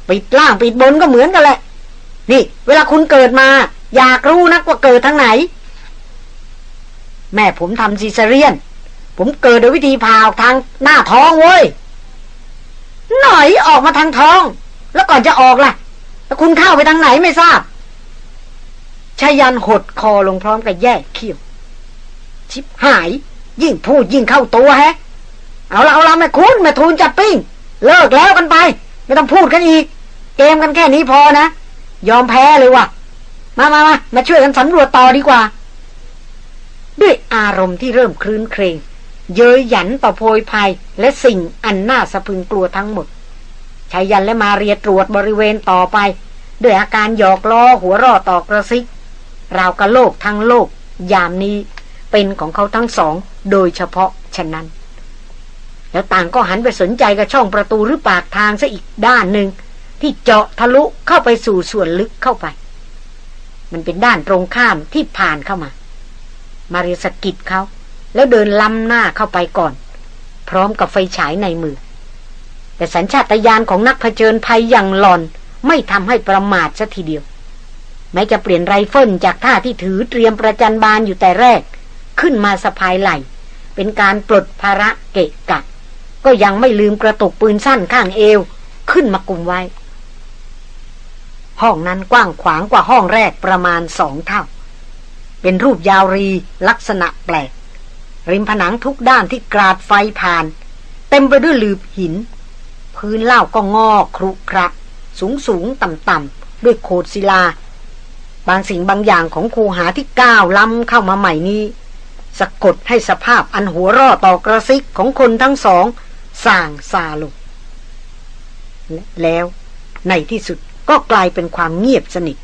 ปิดล่างปิดบนก็เหมือนกันแหละ นี่ เวลาคุณเกิดมา อยากรู้นักว่าเกิดทางไหน แม่ผมทำซีเซเรียน ผมเกิดโดยวิธีผ่าออกทางหน้าท้องเว้ยหน่อยออกมาทางท้อง แล้วก่อนจะออกล่ะ แล้วคุณเข้าไปทางไหนไม่ทราบชายันหดคอลงพร้อมกับแยกเขี้ยว ชิบหาย ยิ่งพูดยิ่งเข้าตัวแฮะ เอาละเอาละแม่คุณแม่ทูลจับปิ้ง เลิกแล้วกันไป ไม่ต้องพูดกันอีก เกมกันแค่นี้พอนะ ยอมแพ้เลยวะมามามามาช่วยกันสำรวจต่อดีกว่า ด้วยอารมณ์ที่เริ่มคลื่นเครง เย้ยหยันต่อโพยภัยและสิ่งอันน่าสะพึงกลัวทั้งหมด ชายันและมาเรียตรวจบริเวณต่อไป ด้วยอาการหยอกล้อหัวรอต่อกระซิกราวกับโลกทั้งโลก ยามนี้เป็นของเขาทั้งสอง โดยเฉพาะฉะนั้น แล้วต่างก็หันไปสนใจกับช่องประตูหรือปากทางซะอีกด้านหนึ่งที่เจาะทะลุเข้าไปสู่ส่วนลึกเข้าไป มันเป็นด้านตรงข้ามที่ผ่านเข้ามา มาเรียสะกิดเขา แล้วเดินล้ำหน้าเข้าไปก่อน พร้อมกับไฟฉายในมือ แต่สัญชาตญาณของนักเผชิญภัยอย่างหล่อน ไม่ทำให้ประมาทซะทีเดียว แม้จะเปลี่ยนไรเฟิลจากท่าที่ถือเตรียมประจันบานอยู่แต่แรก ขึ้นมาสะพายไหลเป็นการปลดภาระเกะกะ ก็ยังไม่ลืมกระตุกปืนสั้นข้างเอว ขึ้นมากุมไว้ ห้องนั้นกว้างขวางกว่าห้องแรกประมาณสองเท่า เป็นรูปยาวรีลักษณะแปลก ริมผนังทุกด้านที่กราดไฟผ่าน เต็มไปด้วยหลืบหิน พื้นเล่าก็งอครุคระสูงสูงต่ำต่ำด้วยโขดศิลา บางสิ่งบางอย่างของคูหาที่ก้าวล้ำเข้ามาใหม่นี้ สะกดให้สภาพอันหัวร่อต่อกระซิกของคนทั้งสองส่างซาลงแล้วในที่สุดก็กลายเป็นความเงียบสนิท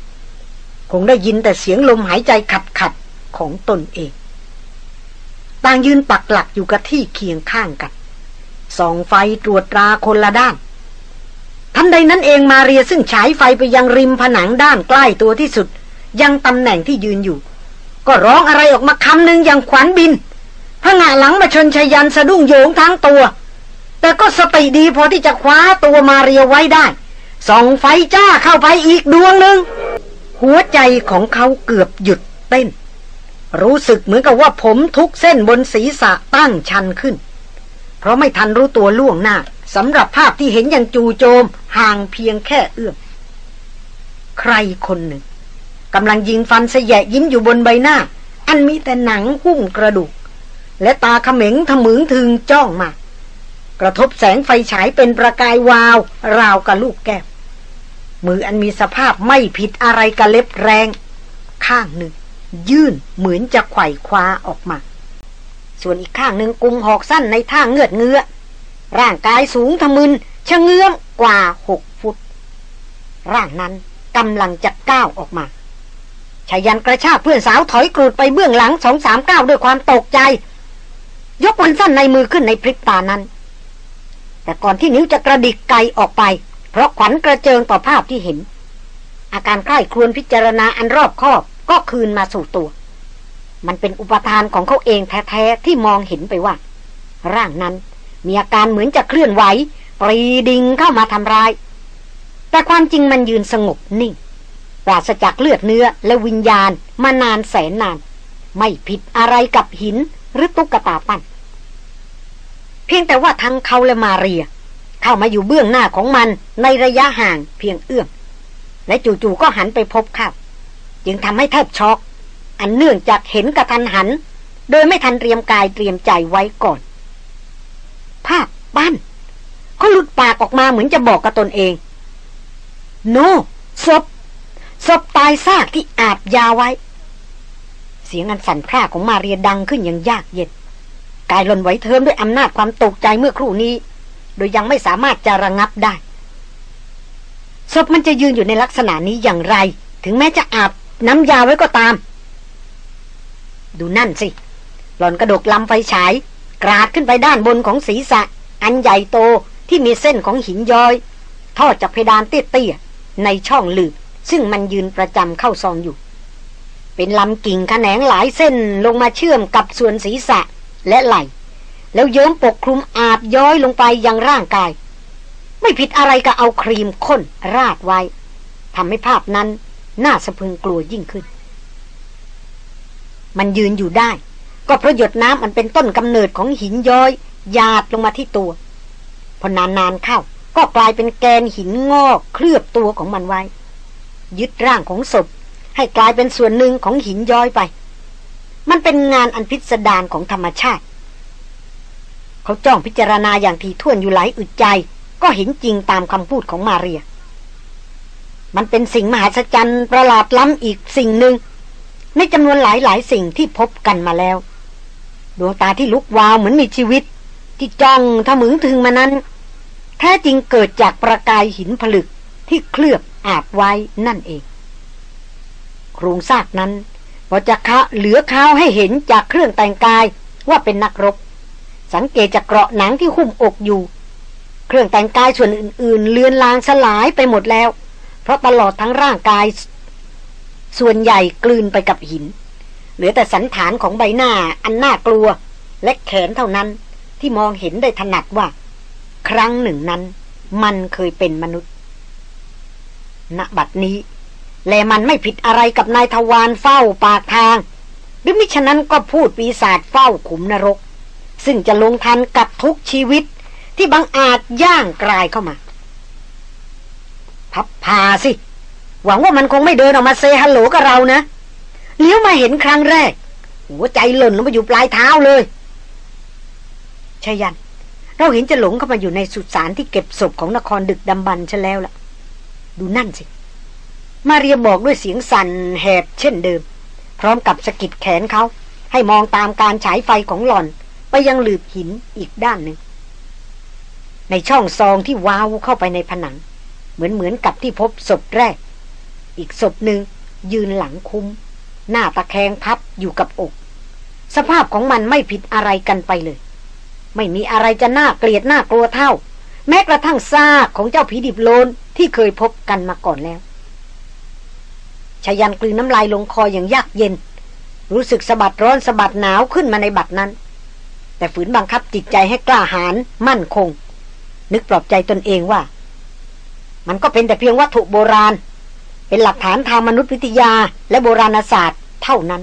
คงได้ยินแต่เสียงลมหายใจขัดขัดของตนเอง ต่างยืนปักหลักอยู่กับที่เคียงข้างกัน ส่องไฟตรวจตราคนละด้าน ทันใดนั้นเองมาเรียซึ่งฉายไฟไปยังริมผนังด้านใกล้ตัวที่สุด ยังตำแหน่งที่ยืนอยู่ ก็ร้องอะไรออกมาคำหนึ่งอย่างขวัญบินพระหน้าหลังมาชนชยันสะดุ้งโยงทั้งตัว แต่ก็สติดีพอที่จะคว้าตัวมาเรียไว้ได้ส่องไฟจ้าเข้าไปอีกดวงหนึ่งหัวใจของเขาเกือบหยุดเต้น รู้สึกเหมือนกับว่าผมทุกเส้นบนศีรษะตั้งชันขึ้น เพราะไม่ทันรู้ตัวล่วงหน้าสำหรับภาพที่เห็นอย่างจูโจมห่างเพียงแค่เอื้อมใครคนหนึ่งกำลังยิงฟันเสยะยิ้มอยู่บนใบหน้า อันมีแต่หนังหุ้มกระดูก และตาเขม็งทะมึงถึงจ้องมา กระทบแสงไฟฉายเป็นประกายวาว ราวกับลูกแก้ว มืออันมีสภาพไม่ผิดอะไรกับเล็บแรง ข้างหนึ่ง ยื่นเหมือนจะไขว่คว้าออกมา ส่วนอีกข้างหนึ่งกุมหอกสั้นในท่าเงือดเงื้อร่างกายสูงทะมึนชะเงื้อมกว่าหกฟุต ร่างนั้นกำลังจะก้าวออกมาชายันกระชากเพื่อนสาวถอยกรูดไปเบื้องหลังสองสามก้าวด้วยความตกใจ ยกปืนสั้นในมือขึ้นในพริบตานั้น แต่ก่อนที่นิ้วจะกระดิกไกลออกไป เพราะขวัญกระเจิงต่อภาพที่เห็น อาการใกล้ครวนพิจารณาอันรอบคอบก็คืนมาสู่ตัว มันเป็นอุปทานของเขาเองแท้ๆที่มองเห็นไปว่า ร่างนั้นมีอาการเหมือนจะเคลื่อนไหวปรีดิงเข้ามาทำร้าย แต่ความจริงมันยืนสงบนิ่ง ปราศจากเลือดเนื้อและวิญญาณมานานแสนนาน ไม่ผิดอะไรกับหินหรือตุ๊กตาปั้นเพียงแต่ว่าทั้งเขาและมาเรีย เข้ามาอยู่เบื้องหน้าของมันในระยะห่างเพียงเอื้อมและจู่ๆก็หันไปพบเข้าจึงทำให้แทบช็อก อันเนื่องจากเห็นกระทันหัน โดยไม่ทันเตรียมกายเตรียมใจไว้ก่อน ภาพปั้นเขาหลุดปากออกมาเหมือนจะบอกกับตนเอง โนศพศพตายซากที่อาบยาไว้ เสียงอันสั่นพร่าของมาเรียดังขึ้นอย่างยากเย็นกายหล่นไหวเทิมด้วยอำนาจความตกใจเมื่อครู่นี้ โดยยังไม่สามารถจะระงับได้ศพมันจะยืนอยู่ในลักษณะนี้อย่างไร ถึงแม้จะอาบน้ำยาไว้ก็ตาม ดูนั่นสิ หล่อนกระดกลำไฟฉาย กราดขึ้นไปด้านบนของศีรษะ อันใหญ่โตที่มีเส้นของหินย้อย ทอดจากเพดานเตี้ยๆในช่องหลืบซึ่งมันยืนประจำเข้าซองอยู่ เป็นลำกิ่งแขนงหลายเส้นลงมาเชื่อมกับส่วนศีรษะและไหล่ แล้วเยิ้มปกคลุมอาบย้อยลงไปยังร่างกาย ไม่ผิดอะไรกับเอาครีมข้นราดไว้ทำให้ภาพนั้นน่าสะพรึงกลัวยิ่งขึ้น มันยืนอยู่ได้ ก็เพราะหยดน้ำมันเป็นต้นกำเนิดของหินย้อยหยาดลงมาที่ตัว พอนานๆเข้า ก็กลายเป็นแกนหินงอกเคลือบตัวของมันไว้ ยึดร่างของศพ ให้กลายเป็นส่วนหนึ่งของหินย้อยไป มันเป็นงานอันพิสดารของธรรมชาติ เขาจ้องพิจารณาอย่างทีท่วนอยู่หลายอึดใจ ก็เห็นจริงตามคำพูดของมาเรีย มันเป็นสิ่งมหัศจรรย์ประหลาดล้ำอีกสิ่งหนึ่ง ในจำนวนหลายหลายสิ่งที่พบกันมาแล้ว ดวงตาที่ลุกวาวเหมือนมีชีวิต ที่จ้องทะมึงถึงมานั้น แท้จริงเกิดจากประกายหินผลึกที่เคลือบอาบไว้นั่นเอง โครงซากนั้นพอจะคะเหลือข้าวให้เห็นจากเครื่องแต่งกายว่าเป็นนักรบ สังเกตจากเกราะหนังที่หุ้มอกอยู่ เครื่องแต่งกายส่วนอื่น ๆ เลือนลางสลายไปหมดแล้ว เพราะตลอดทั้งร่างกาย ส่วนใหญ่กลืนไปกับหิน เหลือแต่สันฐานของใบหน้าอันน่ากลัว และแขนเท่านั้นที่มองเห็นได้ถนัดว่า ครั้งหนึ่งนั้น มันเคยเป็นมนุษย์ ณ บัดนี้ แลมันไม่ผิดอะไรกับนายทวารเฝ้าปากทาง หรือมิฉะนั้นก็พูดปีศาจเฝ้าขุมนรก ซึ่งจะลงทันกับทุกชีวิตที่บังอาจย่างกลายเข้ามา พับพาสิ หวังว่ามันคงไม่เดินออกมาเซฮัลโหลกับเรานะเลี้ยวมาเห็นครั้งแรก หัวใจหล่นลงมาอยู่ปลายเท้าเลยชยัน เราเห็นจะหลงเข้ามาอยู่ในสุสานที่เก็บศพของนครดึกดำบรรชแล้วล่ะ ดูนั่นสิ มาเรียบอกด้วยเสียงสั่นแหบเช่นเดิม พร้อมกับสะกิดแขนเขา ให้มองตามการฉายไฟของหล่อนไปยังหลืบหินอีกด้านหนึ่ง ในช่องซองที่ว้าวเข้าไปในผนัง เหมือนเหมือนกับที่พบศพแรก อีกศพหนึ่งยืนหลังคุ้ม หน้าตะแคงพับอยู่กับอก สภาพของมันไม่ผิดอะไรกันไปเลย ไม่มีอะไรจะน่าเกลียดน่ากลัวเท่า แม้กระทั่งซากของเจ้าผีดิบโลนที่เคยพบกันมาก่อนแล้วชายันกลืนน้ำลายลงคออย่างยากเย็น รู้สึกสะบัดร้อนสะบัดหนาวขึ้นมาในบัดนั้น แต่ฝืนบังคับจิตใจให้กล้าหาญมั่นคง นึกปลอบใจตนเองว่า มันก็เป็นแต่เพียงวัตถุโบราณ เป็นหลักฐานทางมนุษยวิทยาและโบราณศาสตร์เท่านั้น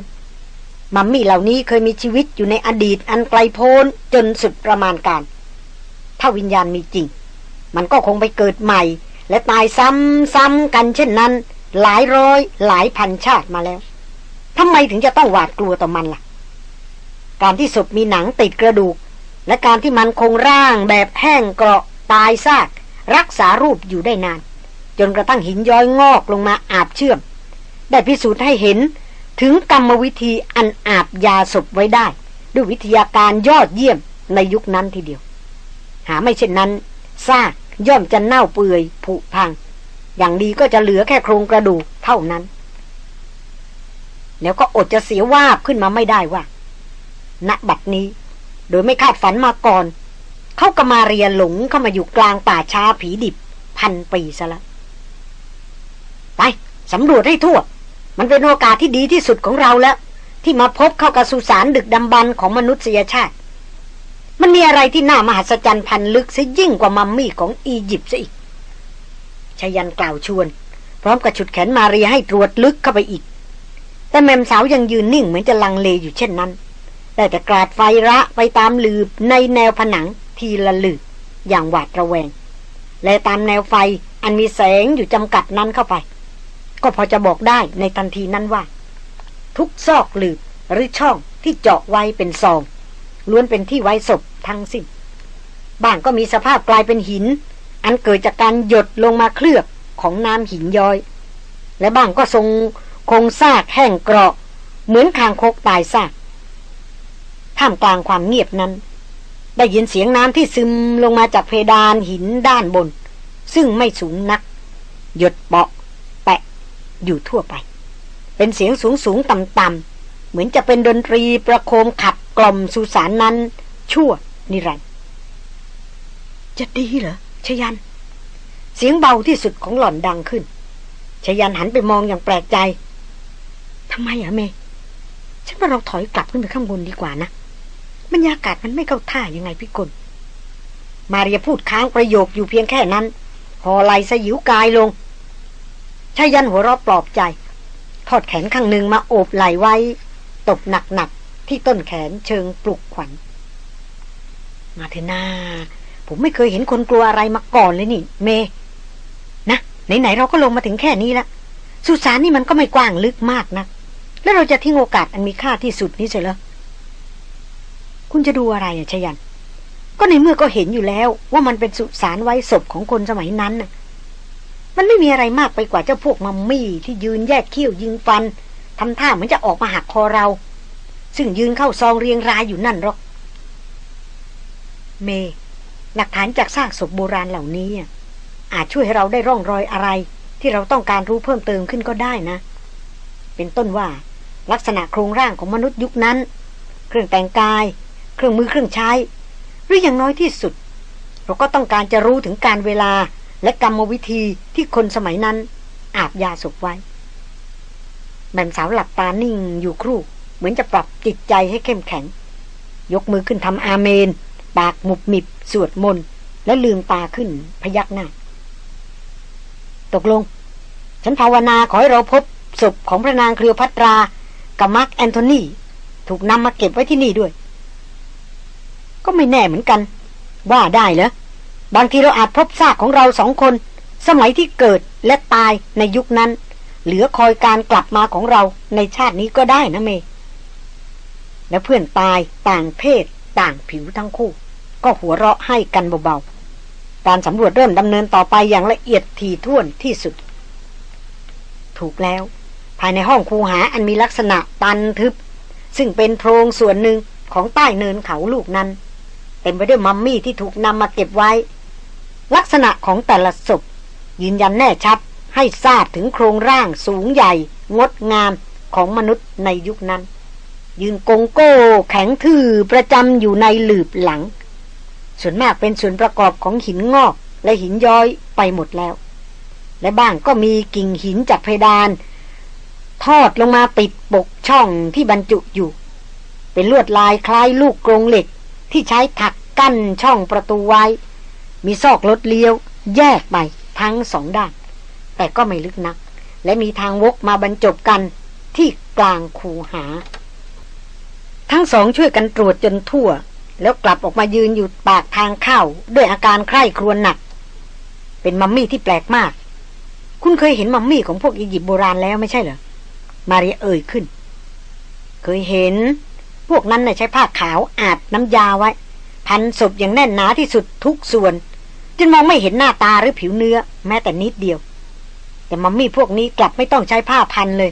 มัมมี่เหล่านี้เคยมีชีวิตอยู่ในอดีตอันไกลโพ้นจนสุดประมาณการ ถ้าวิญญาณมีจริง มันก็คงไปเกิดใหม่ และตายซ้ำๆกันเช่นนั้น หลายร้อยหลายพันชาติมาแล้วทำไมถึงจะต้องหวาดกลัวต่อมันละ่ะ การที่ศพมีหนังติดกระดูก และการที่มันคงร่างแบบแห้งเกราะตายซาก รักษารูปอยู่ได้นาน จนกระทั่งหินย้อยงอกลงมาอาบเชื่อม ได้พิสูจน์ให้เห็นถึงกรรมวิธีอันอาบยาศพไว้ได้ ด้วยวิทยาการยอดเยี่ยมในยุคนั้นทีเดียว หาไม่เช่นนั้นซากย่อมจะเน่าเปื่อยผุพัง อย่างดีก็จะเหลือแค่โครงกระดูกเท่านั้น แล้วก็อดจะเสียว่าขึ้นมาไม่ได้ว่าณบัดนี้ โดยไม่คาดฝันมาก่อน เขากมาเรียหลงเข้ามาอยู่กลางป่าช้าผีดิบ พันปีซะละ ไปสำรวจให้ทั่ว มันเป็นโอกาสที่ดีที่สุดของเราแล้ว ที่มาพบเข้ากับสุสานดึกดำบรรของมนุษยชาติ มันมีอะไรที่น่ามหัศจรรย์พันลึกซะยิ่งกว่ามัมมี่ของอียิปต์ซะอีกชายันกล่าวชวน พร้อมกับฉุดแขนมาเรียให้ตรวจลึกเข้าไปอีก แต่แมมสาวยังยืนนิ่งเหมือนจะลังเลอยู่เช่นนั้นได้แต่กราดไฟระไปตามลืบในแนวผนังทีละลืบอย่างหวาดระแวง และตามแนวไฟอันมีแสงอยู่จำกัดนั้นเข้าไป ก็พอจะบอกได้ในทันทีนั้นว่า ทุกซอกหลืบหรือช่องที่เจาะไว้เป็นซอง ล้วนเป็นที่ไว้ศพทั้งสิ้นบ้างก็มีสภาพกลายเป็นหิน อันเกิดจากการหยดลงมาเคลือบของน้ำหินย้อย และบ้างก็ทรงคงซากแห้งเกราะเหมือนคางคกตายซากท่ามกลางความเงียบนั้น ได้ยินเสียงน้ำที่ซึมลงมาจากเพดานหินด้านบน ซึ่งไม่สูงนัก หยดเบาะ อยู่ทั่วไป เป็นเสียงสูงสูงต่ำต่ำเหมือนจะเป็นดนตรีประโคมขับกล่อมสุสานนั้น ชั่วนิรันด์จะดีเหรอชยัน เสียงเบาที่สุดของหล่อนดังขึ้นชยันหันไปมองอย่างแปลกใจทำไมอะเมฉันว่าเราถอยกลับขึ้นไปข้างบนดีกว่านะบรรยากาศมันไม่เข้าท่ายังไงพี่กลมาเรียพูดค้างประโยคอยู่เพียงแค่นั้นหอไหลสยิวกายลง ชายันหัวเราะปลอบใจ ทอดแขนข้างหนึ่งมาโอบไหลไว้ ตบหนักๆ ที่ต้นแขนเชิงปลุกขวัญ มาเถอนาผมไม่เคยเห็นคนกลัวอะไรมาก่อนเลยนี่ เม นะไหนๆเราก็ลงมาถึงแค่นี้ละสุสานนี่มันก็ไม่กว้างลึกมากนะแล้วเราจะทิ้งโอกาสอันมีค่าที่สุดนี้เสียเหรอคุณจะดูอะไรอะชยัน ก็ในเมื่อก็เห็นอยู่แล้ว ว่ามันเป็นสุสานไว้ศพของคนสมัยนั้นน่ะ มันไม่มีอะไรมากไปกว่าเจ้าพวกมัมมี่ที่ยืนแยกเขี้ยวยิงฟันทำท่าเหมือนจะออกมาหักคอเรา ซึ่งยืนเข้าซองเรียงรายอยู่นั่นหรอก เม หลักฐานจากซากศพโบราณเหล่านี้ อาจช่วยให้เราได้ร่องรอยอะไร ที่เราต้องการรู้เพิ่มเติมขึ้นก็ได้นะ เป็นต้นว่า ลักษณะโครงร่างของมนุษย์ยุคนั้น เครื่องแต่งกาย เครื่องมือเครื่องใช้ หรืออย่างน้อยที่สุด เราก็ต้องการจะรู้ถึงการเวลา และกรรมวิธีที่คนสมัยนั้น อาบยาศพไว้ แม่สาวหลับตานิ่งอยู่ครู่ เหมือนจะปรับจิตใจให้เข้มแข็ง ยกมือขึ้นทำอาเมน ปากหมุบมิบ สวดมนต์และลืมตาขึ้นพยักหน้า ตกลง ฉันภาวนาขอให้เราพบศพของพระนางคลีโอพัตรา กับมาร์กแอนโทนีถูกนำมาเก็บไว้ที่นี่ด้วย ก็ไม่แน่เหมือนกัน ว่าได้เหรอ บางทีเราอาจพบซากของเราสองคน สมัยที่เกิดและตายในยุคนั้น เหลือคอยการกลับมาของเราในชาตินี้ก็ได้นะเม และเพื่อนตายต่างเพศ ต่างผิวทั้งคู่ ก็หัวเราะให้กันเบาๆ การสำรวจเริ่มดำเนินต่อไปอย่างละเอียดถี่ถ้วนที่สุด ถูกแล้ว ภายในห้องคูหาอันมีลักษณะตันทึบ ซึ่งเป็นโพรงส่วนหนึ่งของใต้เนินเขาลูกนั้นเต็มไปด้วยมัมมี่ที่ถูกนำมาเก็บไว้ ลักษณะของแต่ละศพยืนยันแน่ชัด ให้ทราบถึงโครงร่างสูงใหญ่ งดงามของมนุษย์ในยุคนั้น ยืนกงโก้ แข็งทื่อประจำอยู่ในหลืบหลัง ส่วนมากเป็นส่วนประกอบของหินงอกและหินย้อยไปหมดแล้ว และบ้างก็มีกิ่งหินจากเพดาน ทอดลงมาปิดปกช่องที่บรรจุอยู่ เป็นลวดลายคล้ายลูกกรงเหล็กที่ใช้ถักกั้นช่องประตูไว้ มีซอกรถเลี้ยว แยกไปทั้งสองด้าน แต่ก็ไม่ลึกนัก และมีทางวกมาบรรจบกันที่กลางคูหา ทั้งสองช่วยกันตรวจจนทั่ว แล้วกลับออกมายืนอยู่ปากทางเข้า ด้วยอาการใคร่ครวญหนัก เป็นมัมมี่ที่แปลกมาก คุณเคยเห็นมัมมี่ของพวกอียิปต์โบราณแล้วไม่ใช่เหรอ มาเรียเอ่ยขึ้น เคยเห็น พวกนั้นน่ใช้ผ้าขาวอาบน้ำยาไว้ พันศพอย่างแน่นหนาที่สุดทุกส่วน จนมองไม่เห็นหน้าตาหรือผิวเนื้อ แม้แต่นิดเดียว แต่มัมมี่พวกนี้กลับไม่ต้องใช้ผ้าพันเลย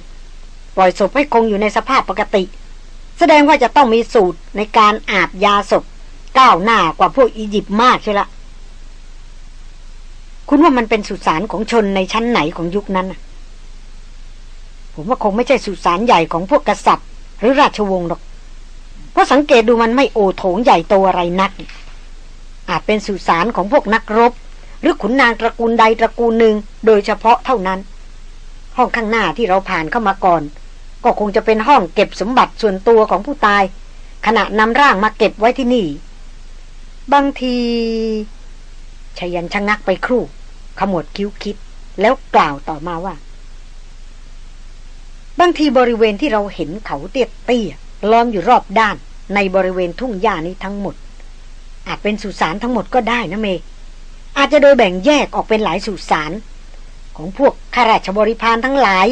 ปล่อยศพให้คงอยู่ในสภาพปกติ แสดงว่าจะต้องมีสูตรในการอาบยาศพก้าวหน้ากว่าพวกอียิปต์มากใช่ละ คุณว่ามันเป็นสุสานของชนในชั้นไหนของยุคนั้นผมว่าคงไม่ใช่สุสานใหญ่ของพวกกษัตริย์ หรือราชวงศ์หรอก เพราะสังเกตดูมันไม่โอโถงใหญ่โตอะไรนัก อาจเป็นสุสานของพวกนักรบ หรือขุนนางตระกูลใดตระกูลหนึ่งโดยเฉพาะเท่านั้น ห้องข้างหน้าที่เราผ่านเข้ามาก่อน ก็คงจะเป็นห้องเก็บสมบัติส่วนตัวของผู้ตาย ขณะนำร่างมาเก็บไว้ที่นี่ บางทีชายันชะงักไปครู่ ขมวดคิ้วคิด แล้วกล่าวต่อมาว่า บางทีบริเวณที่เราเห็นเขาเตี้ยเตี้ยล้อมอยู่รอบด้านในบริเวณทุ่งหญ้านี้ทั้งหมด อาจเป็นสุสานทั้งหมดก็ได้นะเม อาจจะโดยแบ่งแยกออกเป็นหลายสุสาน ของพวกข้าราชบริพารทั้งหลาย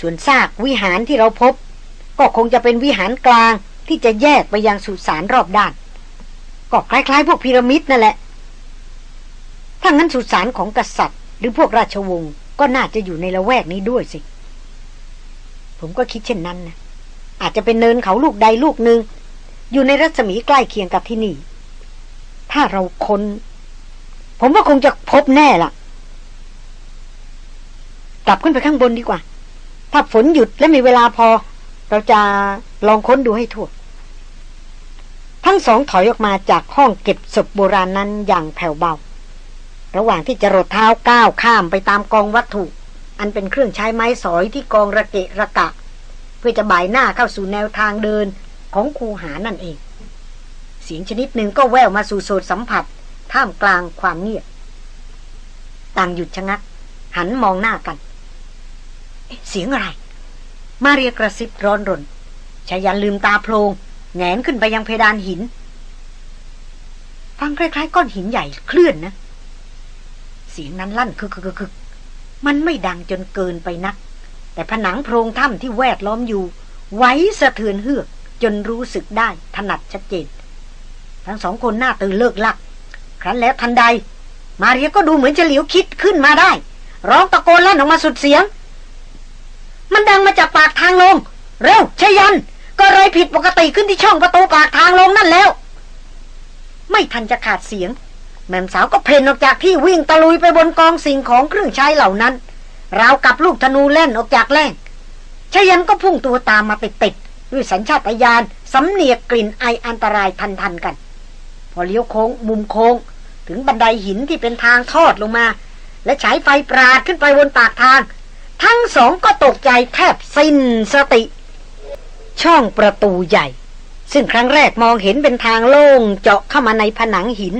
ส่วนซากวิหารที่เราพบ ก็คงจะเป็นวิหารกลางที่จะแยกไปยังสุสานรอบด้าน ก็คล้ายๆ พวกพีระมิดนั่นแหละ ถ้างั้นสุสานของกษัตริย์ หรือพวกราชวงศ์ก็น่าจะอยู่ในละแวกนี้ด้วยสิ ผมก็คิดเช่นนั้นนะอาจจะเป็นเนินเขาลูกใดลูกหนึ่งอยู่ในรัศมีใกล้เคียงกับที่นี่ ถ้าเราคน้น ผมว่าคงจะพบแน่ล่ะ กลับขึ้นไปข้างบนดีกว่า ถ้าฝนหยุดและมีเวลาพอ เราจะลองค้นดูให้ทั่ว ทั้งสองถอยออกมาจากห้องเก็บศพโบราณนั้นอย่างแผ่วเบา ระหว่างที่จะรดเท้าก้าวข้ามไปตามกองวัตถุ อันเป็นเครื่องใช้ไม้สอยที่กองระเกะระกะ เพื่อจะบ่ายหน้าเข้าสู่แนวทางเดินของคูหานั่นเอง เสียงชนิดหนึ่งก็แววมาสู่โสดสัมผัส ท่ามกลางความเงียบ ต่างหยุดชะงัก หันมองหน้ากัน เสียงอะไร มาเรียกระซิบร้อนรนชายันลืมตาโพลงแงนขึ้นไปยังเพดานหิน ฟังคล้ายๆ ก้อนหินใหญ่เคลื่อนนะ เสียงนั้นลั่นคึกคึกคึกมันไม่ดังจนเกินไปนัก แต่ผนังโพรงถ้ำที่แวดล้อมอยู่ ไว้สะเทือนเฮือกจนรู้สึกได้ถนัดชัดเจน ทั้งสองคนหน้าตื่นเลิกลัก ครั้นแล้วทันใด มาเรียก็ดูเหมือนจะเหลียวคิดขึ้นมาได้ ร้องตะโกนลั่นออกมาสุดเสียง มันดังมาจากปากทางลง เร็วชยัน ก็อะไรผิดปกติขึ้นที่ช่องประตูปากทางลงนั่นแล้ว ไม่ทันจะขาดเสียง แม่สาวก็เพ่นออกจากที่วิ่งตะลุยไปบนกองสิ่งของเครื่องใช้เหล่านั้นราวกับลูกธนูแล่นออกจากแล่งชยันก็พุ่งตัวตามมาติดๆด้วยสัญชาตญาณสำเนียกกลิ่นไออันตรายทันๆกัน พอเลี้ยวโค้งมุมโค้ง ถึงบันไดหินที่เป็นทางทอดลงมา และฉายไฟปราดขึ้นไปบนปากทาง ทั้งสองก็ตกใจแทบสิ้นสติ ช่องประตูใหญ่ ซึ่งครั้งแรกมองเห็นเป็นทางโล่งเจาะเข้ามาในผนังหิน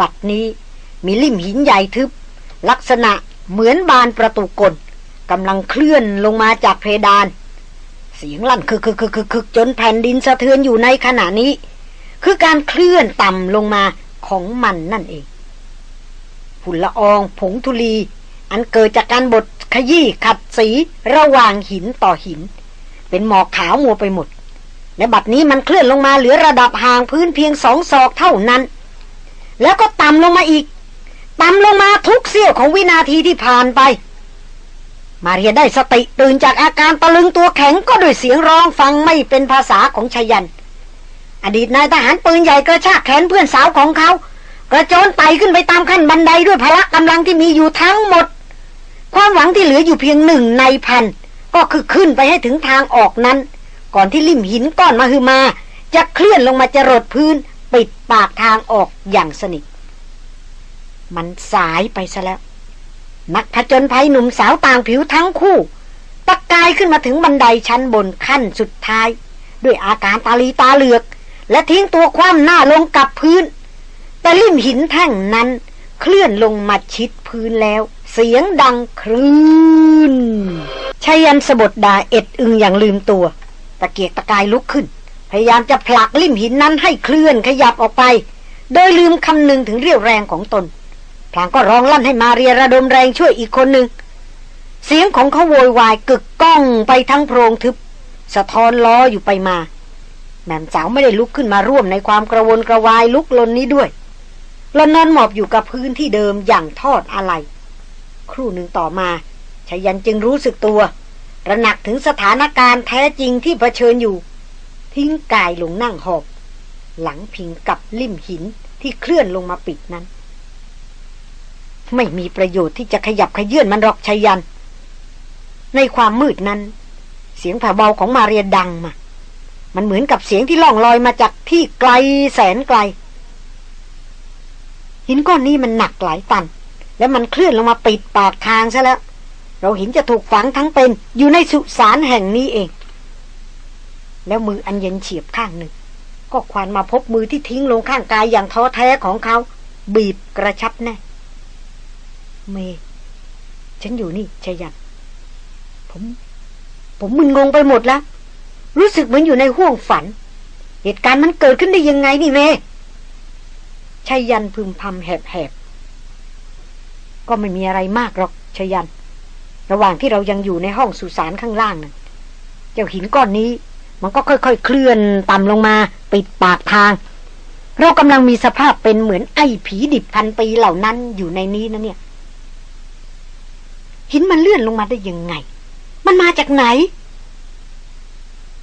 บัดนี้มีลิ่มหินใหญ่ทึบ ลักษณะเหมือนบานประตูกลกำลังเคลื่อนลงมาจากเพดาน เสียงลั่นคึกคึกคึกคึกจนแผ่นดินสะเทือนอยู่ในขณะนี้ คือการเคลื่อนต่ำลงมาของมันนั่นเองฝุ่นละอองผงธุลี อันเกิดจากการบดขยี้ขัดสีระหว่างหินต่อหิน เป็นหมอกขาวมัวไปหมด และบัดนี้มันเคลื่อนลงมาเหลือระดับห่างพื้นเพียงสองศอกเท่านั้น แล้วก็ต่ำลงมาอีก ต่ำลงมาทุกเสี้ยวของวินาทีที่ผ่านไป มาเรียได้สติตื่นจากอาการตะลึงตัวแข็งก็ด้วยเสียงร้องฟังไม่เป็นภาษาของชยัน อดีตนายทหารปืนใหญ่กระชากแขนเพื่อนสาวของเขา กระโจนไต่ขึ้นไปตามขั้นบันไดด้วยพละกำลังที่มีอยู่ทั้งหมด ความหวังที่เหลืออยู่เพียงหนึ่งในพัน ก็คือขึ้นไปให้ถึงทางออกนั้น ก่อนที่ลิ่มหินก้อนมาคือมา จะเคลื่อนลงมาจรดพื้น ปิดปากทางออกอย่างสนิทมันสายไปซะแล้ว นักผจญภัยหนุ่มสาวต่างผิวทั้งคู่ตะกายขึ้นมาถึงบันไดชั้นบนขั้นสุดท้าย ด้วยอาการตาลีตาเหลือก และทิ้งตัวคว่ำหน้าลงกับพื้น แต่ลิมหินแท่งนั้น เคลื่อนลงมาชิดพื้นแล้ว เสียงดังครื้นชายันสบดดาเอ็ดอึงอย่างลืมตัว ตะเกียกตะกายลุกขึ้น พยายามจะผลักลิมหินนั้นให้เคลื่อนขยับออกไป โดยลืมคำนึงถึงเรี่ยวแรงของตนพลางก็ร้องลั่นให้มาเรียระดมแรงช่วยอีกคนหนึ่งเสียงของเขาโวยวายกึกก้องไปทั้งโพรงทึบ สะท้อนล้ออยู่ไปมา แม่สาวไม่ได้ลุกขึ้นมาร่วมในความกระวนกระวายลุกลนนี้ด้วยลนนอนหมอบอยู่กับพื้นที่เดิมอย่างทอดอะไร ครู่หนึ่งต่อมาชายันจึงรู้สึกตัวระหนักถึงสถานการณ์แท้จริงที่เผชิญอยู่ ทิ้งกายลงนั่งหอบ หลังพิงกับลิ่มหินที่เคลื่อนลงมาปิดนั้น ไม่มีประโยชน์ที่จะขยับขยื่นมันหรอกชายัน ในความมืดนั้น เสียงผ่าเบาของมาเรียดังมา มันเหมือนกับเสียงที่ล่องลอยมาจากที่ไกลแสนไกล หินก้อนนี้มันหนักหลายตัน และมันเคลื่อนลงมาปิดปากทางซะแล้ว เราห็นจะถูกฝังทั้งเป็นอยู่ในสุสานแห่งนี้เอง แล้วมืออันเย็นเฉียบข้างหนึ่ง ก็ควานมาพบมือที่ทิ้งลงข้างกายอย่างท้อแท้ของเขา บีบกระชับแน่เม ฉันอยู่นี่ชายันผม ผมมึนงงไปหมดแล้ว รู้สึกเหมือนอยู่ในห้วงฝัน เหตุการณ์มันเกิดขึ้นได้ยังไงนี่เมชายันพึมพำแหบๆ ก็ไม่มีอะไรมากหรอกชายัน ระหว่างที่เรายังอยู่ในห้องสุสานข้างล่างนั่นเจ้าหินก้อนนี้ มันก็ค่อยๆ เคลื่อนต่ำลงมา ปิดปากทาง เรากำลังมีสภาพเป็นเหมือนไอ้ผีดิบพันปีเหล่านั้นอยู่ในนี้นะเนี่ย หินมันเลื่อนลงมาได้ยังไง มันมาจากไหน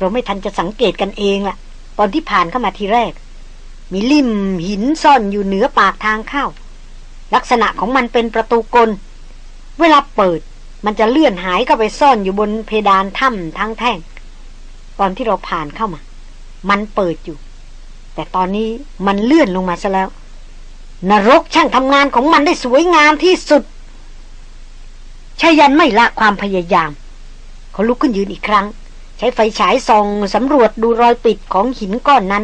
เราไม่ทันจะสังเกตกันเองล่ะ ตอนที่ผ่านเข้ามาทีแรก มีลิ่มหินซ่อนอยู่เหนือปากทางเข้า ลักษณะของมันเป็นประตูกล เวลาเปิดมันจะเลื่อนหายเข้าไปซ่อนอยู่บนเพดานถ้ำทั้งแท่ง ตอนที่เราผ่านเข้ามา มันเปิดอยู่ แต่ตอนนี้มันเลื่อนลงมาซะแล้ว นรกช่างทำงานของมันได้สวยงามที่สุดชายันไม่ละความพยายาม เขาลุกขึ้นยืนอีกครั้ง ช้ไฟฉายส่องสำรวจดูรอยปิดของหินก้อนนั้น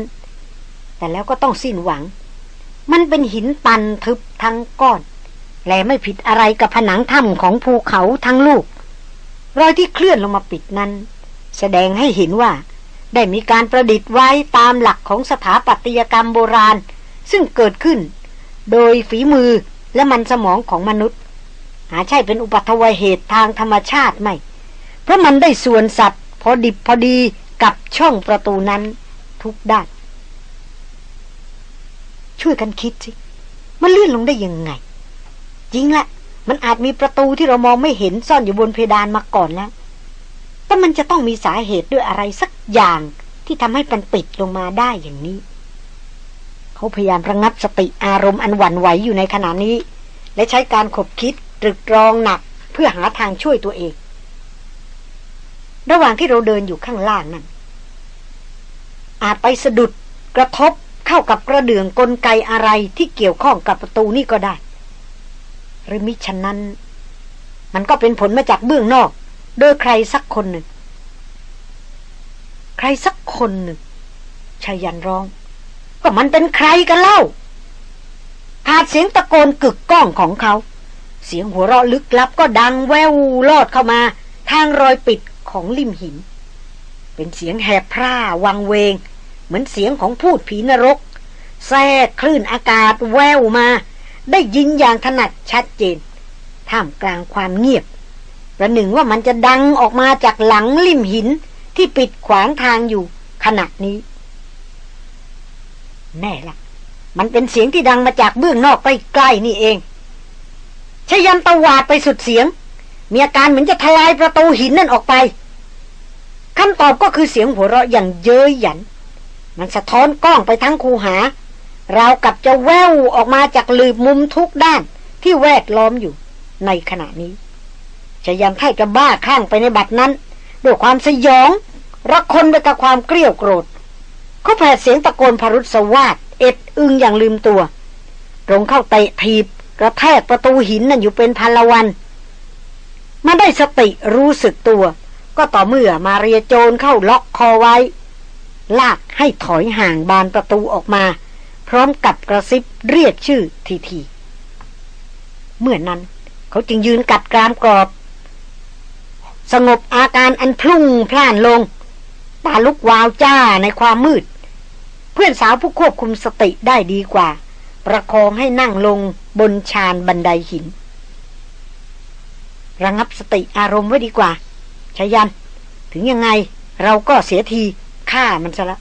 แต่แล้วก็ต้องสิ้นหวัง มันเป็นหินตันทึบทั้งก้อน และไม่ผิดอะไรกับผนังถ้ำของภูเขาทั้งลูก รอยที่เคลื่อนลงมาปิดนั้น แสดงให้เห็นว่า ได้มีการประดิษฐ์ไว้ตามหลักของสถาปัตยกรรมโบราณ ซึ่งเกิดขึ้น โดยฝีมือและมันสมองของมนุษย์ หาใช่เป็นอุปัตวเหตุทางธรรมชาติไม่ เพราะมันได้ส่วนสัตว์ พอดิบพอดีกับช่องประตูนั้น ทุกด้านช่วยกันคิดสิ มันเลื่อนลงได้ยังไง จริงละ มันอาจมีประตูที่เรามองไม่เห็นซ่อนอยู่บนเพดานมาก่อนแล้ว แต่มันจะต้องมีสาเหตุด้วยอะไรสักอย่างที่ทำให้มันปิดลงมาได้อย่างนี้ เขาพยายามระงับสติอารมณ์อันหวั่นไหวอยู่ในขณะนี้ และใช้การขบคิดตรึกตรองหนักเพื่อหาทางช่วยตัวเอง ระหว่างที่เราเดินอยู่ข้างล่างนั้น อาจไปสะดุดกระทบเข้ากับกระเดื่องกลไกอะไรที่เกี่ยวข้องกับประตูนี่ก็ได้ หรือมิฉะนั้น มันก็เป็นผลมาจากเบื้องนอก โดยใครสักคนหนึ่ง ใครสักคนหนึ่งชายันร้อง ก็มันเป็นใครกันเล่าขาดเสียงตะโกนกึกก้องของเขา เสียงหัวเราะลึกลับก็ดังแววลอดเข้ามา ทางรอยปิด ของริมหิน เป็นเสียงแหบพร่าวังเวง เหมือนเสียงของพูดผีนรก แทรกคลื่นอากาศแววมา ได้ยินอย่างถนัดชัดเจน ท่ามกลางความเงียบ ประหนึ่งว่ามันจะดังออกมาจากหลังริมหินที่ปิดขวางทางอยู่ขณะนี้ แน่ละมันเป็นเสียงที่ดังมาจากเบื้องนอกใกล้ๆนี่เองชยันตวาดไปสุดเสียง มีอาการเหมือนจะทลายประตูหินนั่นออกไปคำตอบก็คือเสียงหัวเราะอย่างเย้ยหยัน มันสะท้อนกล้องไปทั้งคูหาราวกับจะแววออกมาจากลืบมุมทุกด้านที่แวดล้อมอยู่ในขณะนี้ชยันไท่กระบ้าข้างไปในบัดนั้นด้วยความสยองรักคนไปกับความเกลียวโกรธเขาแผดเสียงตะโกนพรุษสวาดเอ็ดอึงอย่างลืมตัว ตรงเข้าเตะทีบกระแทกประตูหินนั่นอยู่เป็นพันละวัน มาได้สติรู้สึกตัว ก็ต่อเมื่อมาเรียโจรเข้าล็อกคอไว้ ลากให้ถอยห่างบานประตูออกมา พร้อมกับกระซิบเรียกชื่อทีทีเมื่อนนั้น เขาจึงยืนกัดกรามกรอบ สงบอาการอันพลุ่งพล่านลงตาลุกวาวจ้าในความมืด เพื่อนสาวผู้ควบคุมสติได้ดีกว่า ประคองให้นั่งลงบนชานบันไดหิน ระงับสติอารมณ์ไว้ดีกว่าชายัน ถึงยังไงเราก็เสียทีฆ่ามันซะละ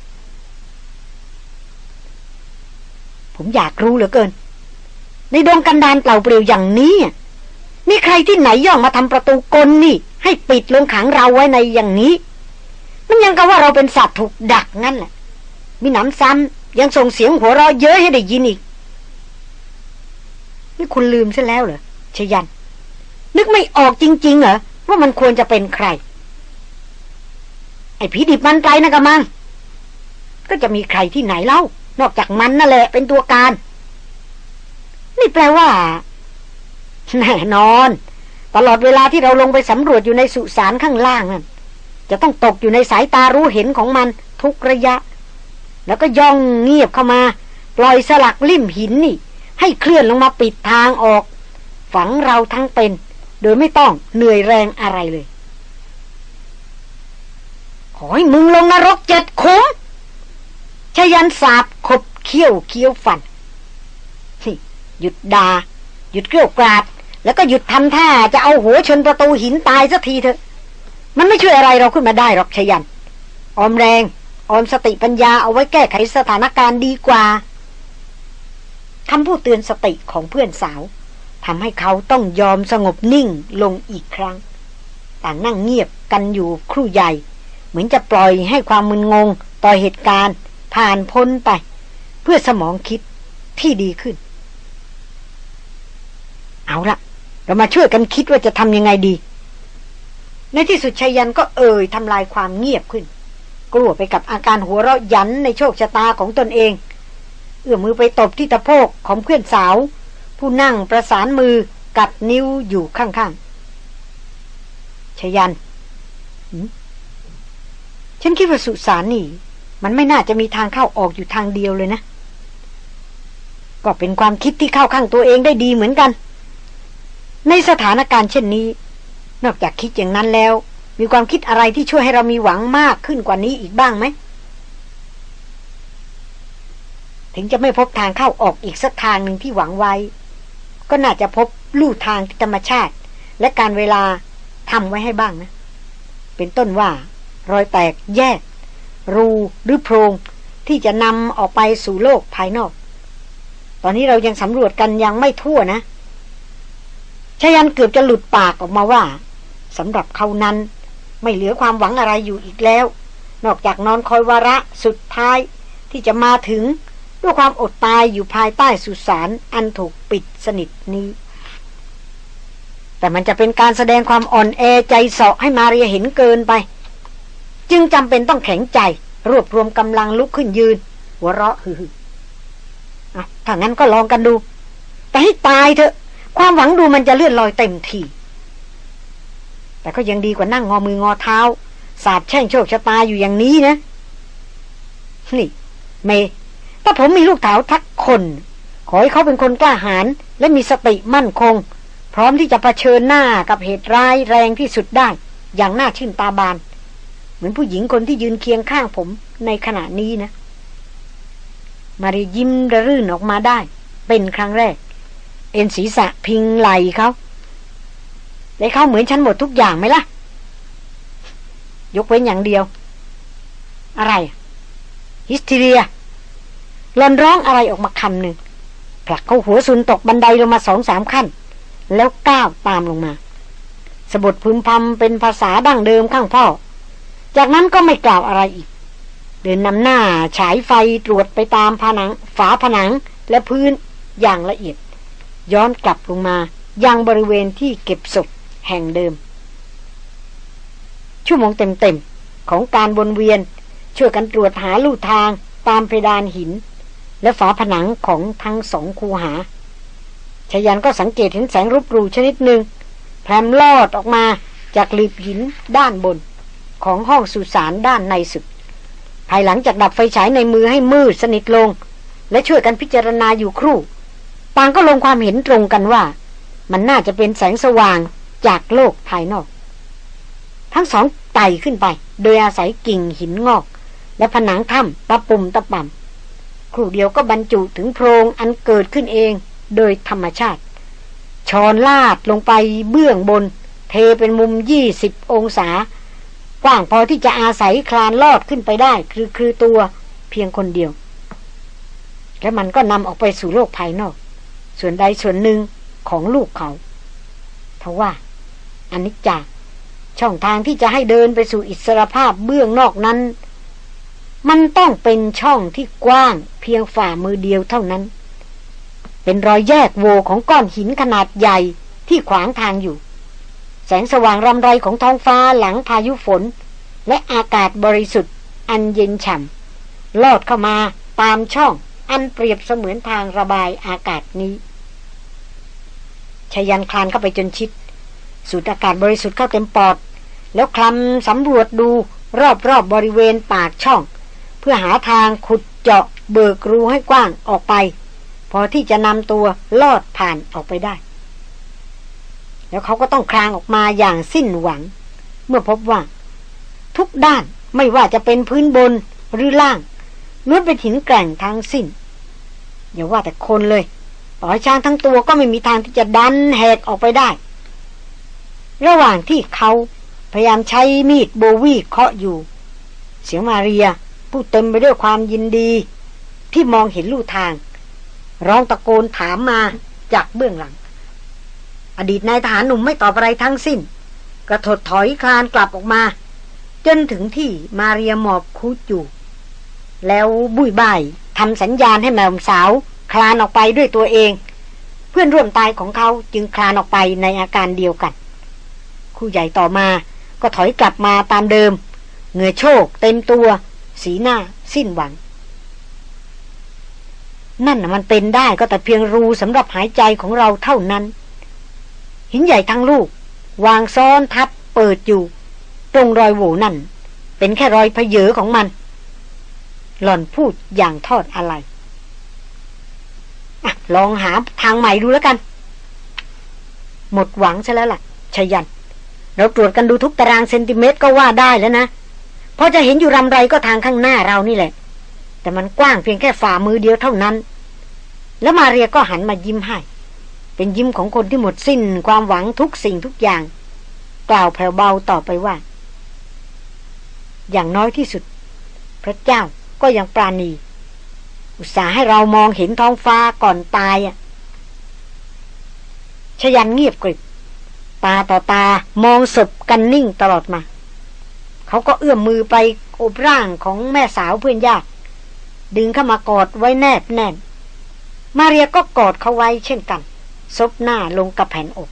ผมอยากรู้เหลือเกิน ในดงกันดานเปล่าเปลี่ยวอย่างนี้ มีใครที่ไหนย่องมาทำประตูกลนี่ ให้ปิดลงขังเราไว้ในอย่างนี้ มันยังกับว่าเราเป็นสัตว์ถูกดักงั้นแหละ มีหนำซ้ำยังส่งเสียงหัวเราะเยอะให้ได้ยินอีก นี่คุณลืมซะแล้วเหรอชยัน นึกไม่ออกจริง ๆ เหรอ ว่ามันควรจะเป็นใคร ไอ้ผีดิบมันไกลนะกะมัง ก็จะมีใครที่ไหนเล่า นอกจากมันนั่นแหละ เป็นตัวการ นี่แปลว่า แน่นอน ตลอดเวลาที่เราลงไปสำรวจอยู่ในสุสานข้างล่างนั่นจะต้องตกอยู่ในสายตารู้เห็นของมันทุกระยะ แล้วก็ย่องเงียบเข้ามา ปล่อยสลักลิ่มหินนี่ ให้เคลื่อนลงมาปิดทางออก ฝังเราทั้งเป็น โดยไม่ต้องเหนื่อยแรงอะไรเลย ขอให้มึงลงนรกเจ็ดขุมชยันสาบขบเขี้ยวเคี้ยวฟันหยุดด่าหยุดเกลียวกราด แล้วก็หยุดทำท่าจะเอาหัวชนประตูหินตายสักทีเถอะ มันไม่ช่วยอะไรเราขึ้นมาได้หรอกชยัน ออมแรง ออมสติปัญญาเอาไว้แก้ไขสถานการณ์ดีกว่าคำพูดเตือนสติของเพื่อนสาว ทำให้เขาต้องยอมสงบนิ่งลงอีกครั้ง ต่างนั่งเงียบกันอยู่ครู่ใหญ่ เหมือนจะปล่อยให้ความมึนงงต่อเหตุการณ์ ผ่านพ้นไป เพื่อสมองคิดที่ดีขึ้น เอาละเรามาช่วยกันคิดว่าจะทำยังไงดี ในที่สุดชายันก็เอ่ยทำลายความเงียบขึ้น กลัวไปกับอาการหัวเราะยันในโชคชะตาของตนเอง เอื้อมมือไปตบที่ตะโพกของเพื่อนสาว ผู้นั่งประสานมือกัดนิ้วอยู่ข้างๆชยัน ฉันคิดว่าสุสานนี่ มันไม่น่าจะมีทางเข้าออกอยู่ทางเดียวเลยนะ ก็เป็นความคิดที่เข้าข้างตัวเองได้ดีเหมือนกัน ในสถานการณ์เช่นนี้ นอกจากคิดอย่างนั้นแล้ว มีความคิดอะไรที่ช่วยให้เรามีหวังมากขึ้นกว่านี้อีกบ้างไหมถึงจะไม่พบทางเข้าออกอีกสักทางหนึ่งที่หวังไว้ ก็น่าจะพบลู่ทางธรรมชาติ และการเวลาทำไว้ให้บ้างนะ เป็นต้นว่า รอยแตกแยก รูหรือโพรง ที่จะนำออกไปสู่โลกภายนอก ตอนนี้เรายังสำรวจกันยังไม่ทั่วนะชายันเกือบจะหลุดปากออกมาว่าสำหรับเขานั้น ไม่เหลือความหวังอะไรอยู่อีกแล้ว นอกจากนอนคอยวาระสุดท้ายที่จะมาถึง ด้วยความอดตายอยู่ภายใต้สุสานอันถูกปิดสนิทนี้ แต่มันจะเป็นการแสดงความอ่อนแอใจเสาะให้มาเรียเห็นเกินไป จึงจำเป็นต้องแข็งใจ รวบรวมกำลังลุกขึ้นยืน หัวเราะฮืออะถ้างั้นก็ลองกันดู แต่ให้ตายเถอะ ความหวังดูมันจะเลื่อนลอยเต็มทีแต่ก็ยังดีกว่านั่งงอมืองอเท้า สาบแช่งโชคชะตาอยู่อย่างนี้นะ นี่ เม ถ้าผมมีลูกสาวทักคน ขอให้เขาเป็นคนกล้าหาญและมีสติมั่นคง พร้อมที่จะะเผชิญหน้ากับเหตุร้ายแรงที่สุดได้ อย่างน่าชื่นตาบาน เหมือนผู้หญิงคนที่ยืนเคียงข้างผมในขณะนี้นะ มารียิ้มระรื่นออกมาได้ เป็นครั้งแรก เอ็นศีรษะพิงไหลเขาได้เขาเหมือนฉันหมดทุกอย่างไหมล่ะ ยกเว้นอย่างเดียว อะไร ฮิสทีเรีย หลอนร้องอะไรออกมาคำหนึ่งผลักเขาหัวซุนตกบันไดลงมาสองสามขั้น แล้วก้าวตามลงมาสบดพึมพำเป็นภาษาดั้งเดิมข้างพ่อ จากนั้นก็ไม่กล่าวอะไรอีก เดินนำหน้าฉายไฟตรวจไปตามผนัง ฝาผนังและพื้นอย่างละเอียด ย้อนกลับลงมายังบริเวณที่เก็บศพแห่งเดิม ชั่วโมงเต็มๆของการวนเวียนช่วยกันตรวจหาลู่ทางตามเพดานหิน และฝาผนังของทั้งสองคูหาชยันก็สังเกตเห็นแสงรูปรูชนิดหนึ่งแพรมลอดออกมาจากหลีบหินด้านบน ของห้องสุสานด้านในสุด ภายหลังจากดับไฟฉายในมือให้มืดสนิทลง และช่วยกันพิจารณาอยู่ครู่ต่างก็ลงความเห็นตรงกันว่า มันน่าจะเป็นแสงสว่างจากโลกภายนอก ทั้งสองไต่ขึ้นไป โดยอาศัยกิ่งหินงอก และผนังถ้ำตะปุ่มตะป่ำ ครู่เดียวก็บรรจุถึงโพรงอันเกิดขึ้นเองโดยธรรมชาติชอนลาดลงไปเบื้องบน เทเป็นมุมยี่สิบองศากว้างพอที่จะอาศัยคลานลอดขึ้นไปได้คือคือตัวเพียงคนเดียว และมันก็นำออกไปสู่โลกภายนอก ส่วนใดส่วนหนึ่งของลูกเขาทว่าอันนี้จากช่องทางที่จะให้เดินไปสู่อิสรภาพเบื้องนอกนั้น มันต้องเป็นช่องที่กว้างเพียงฝ่ามือเดียวเท่านั้น เป็นรอยแยกโวของก้อนหินขนาดใหญ่ที่ขวางทางอยู่ แสงสว่างรำไรของท้องฟ้าหลังพายุฝน และอากาศบริสุทธิ์ อันเย็นฉ่ำลอดเข้ามาตามช่องอันเปรียบเสมือนทางระบายอากาศนี้ชยันคลานเข้าไปจนชิด สูดอากาศบริสุทธิ์เข้าเต็มปอด แล้วคลำสำรวจดูรอบๆบบริเวณปากช่อง พื่อหาทางขุดเจาะเบิกรูให้กว้างออกไป พอที่จะนำตัวลอดผ่านออกไปได้ แล้วเขาก็ต้องคลางออกมาอย่างสิ้นหวัง เมื่อพบว่า ทุกด้านไม่ว่าจะเป็นพื้นบนหรือล่างล้วนเป็นหินแกร่งทั้งสิ้นอย่าว่าแต่คนเลยต่อช้างทั้งตัวก็ไม่มีทางที่จะดันแหกออกไปได้ ระหว่างที่เขาพยายามใช้มีดโบวีเคาะอยู่ เสียงมาเรีย ผู้เต็มไปด้วยความยินดี ที่มองเห็นลู่ทาง ร้องตะโกนถามมาจากเบื้องหลัง อดีตนายทหารหนุ่มไม่ตอบอะไรทั้งสิ้น กระถดถอยคลานกลับออกมา จนถึงที่มาเรียหมอบคูจูแล้วบุยบายทำสัญญาณให้แมวสาว คลานออกไปด้วยตัวเอง เพื่อนร่วมตายของเขาจึงคลานออกไปในอาการเดียวกันคู่ใหญ่ต่อมาก็ถอยกลับมาตามเดิม เหงื่อโชกเต็มตัว สีหน้า สิ้นหวัง นั่นมันเป็นได้ก็แต่เพียงรูสำหรับหายใจของเราเท่านั้น หินใหญ่ทั้งลูก วางซ้อนทับเปิดอยู่ ตรงรอยโหวนั่น เป็นแค่รอยพเยอของมัน หล่อนพูดอย่างทอดอะไรอะลองหาทางใหม่ดูแล้วกัน หมดหวังใช่แล้วล่ะชยัน เราตรวจกันดูทุกตารางเซนติเมตรก็ว่าได้แล้วนะ พอจะเห็นอยู่รำไรก็ทางข้างหน้าเรานี่แหละ แต่มันกว้างเพียงแค่ฝ่ามือเดียวเท่านั้น แล้วมาเรียก็หันมายิ้มให้ เป็นยิ้มของคนที่หมดสิ้นความหวังทุกสิ่งทุกอย่าง กล่าวแผ่วเบาต่อไปว่า อย่างน้อยที่สุด พระเจ้าก็ยังปราณี อุตส่าห์ให้เรามองเห็นท้องฟ้าก่อนตายอะชยันเงียบกริบตาต่อตามองศพกันนิ่งตลอดมา เขาก็เอื้อมมือไปโอบร่างของแม่สาวเพื่อนยากดึงเข้ามากอดไว้แนบแน่น มาเรียก็กอดเขาไว้เช่นกัน ซบหน้าลงกับแผ่นอก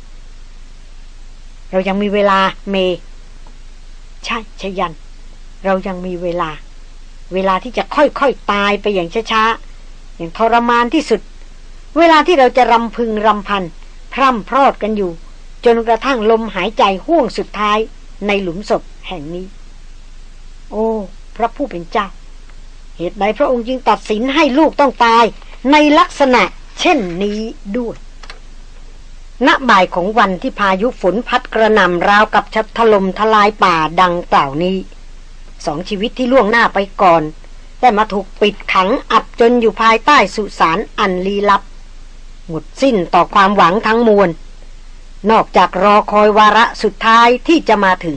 เรายังมีเวลาเม ใช่ชยัน เรายังมีเวลา เวลาที่จะค่อยๆตายไปอย่างช้าๆ อย่างทรมานที่สุด เวลาที่เราจะรำพึงรำพัน พร่ำพรอดกันอยู่ จนกระทั่งลมหายใจห่วงสุดท้ายในหลุมศพแห่งนี้ โอ้ พระผู้เป็นเจ้า เหตุใดพระองค์จึงตัดสินให้ลูกต้องตาย ในลักษณะเช่นนี้ด้วยณบ่ายของวันที่พายุฝนพัดกระหน่ำราวกับชัดถล่มทลายป่าดังกล่าวนี้สองชีวิตที่ล่วงหน้าไปก่อน แต่มาถูกปิดขังอับจนอยู่ภายใต้สุสานอันลีลับ หมดสิ้นต่อความหวังทั้งมวล นอกจากรอคอยวาระสุดท้ายที่จะมาถึง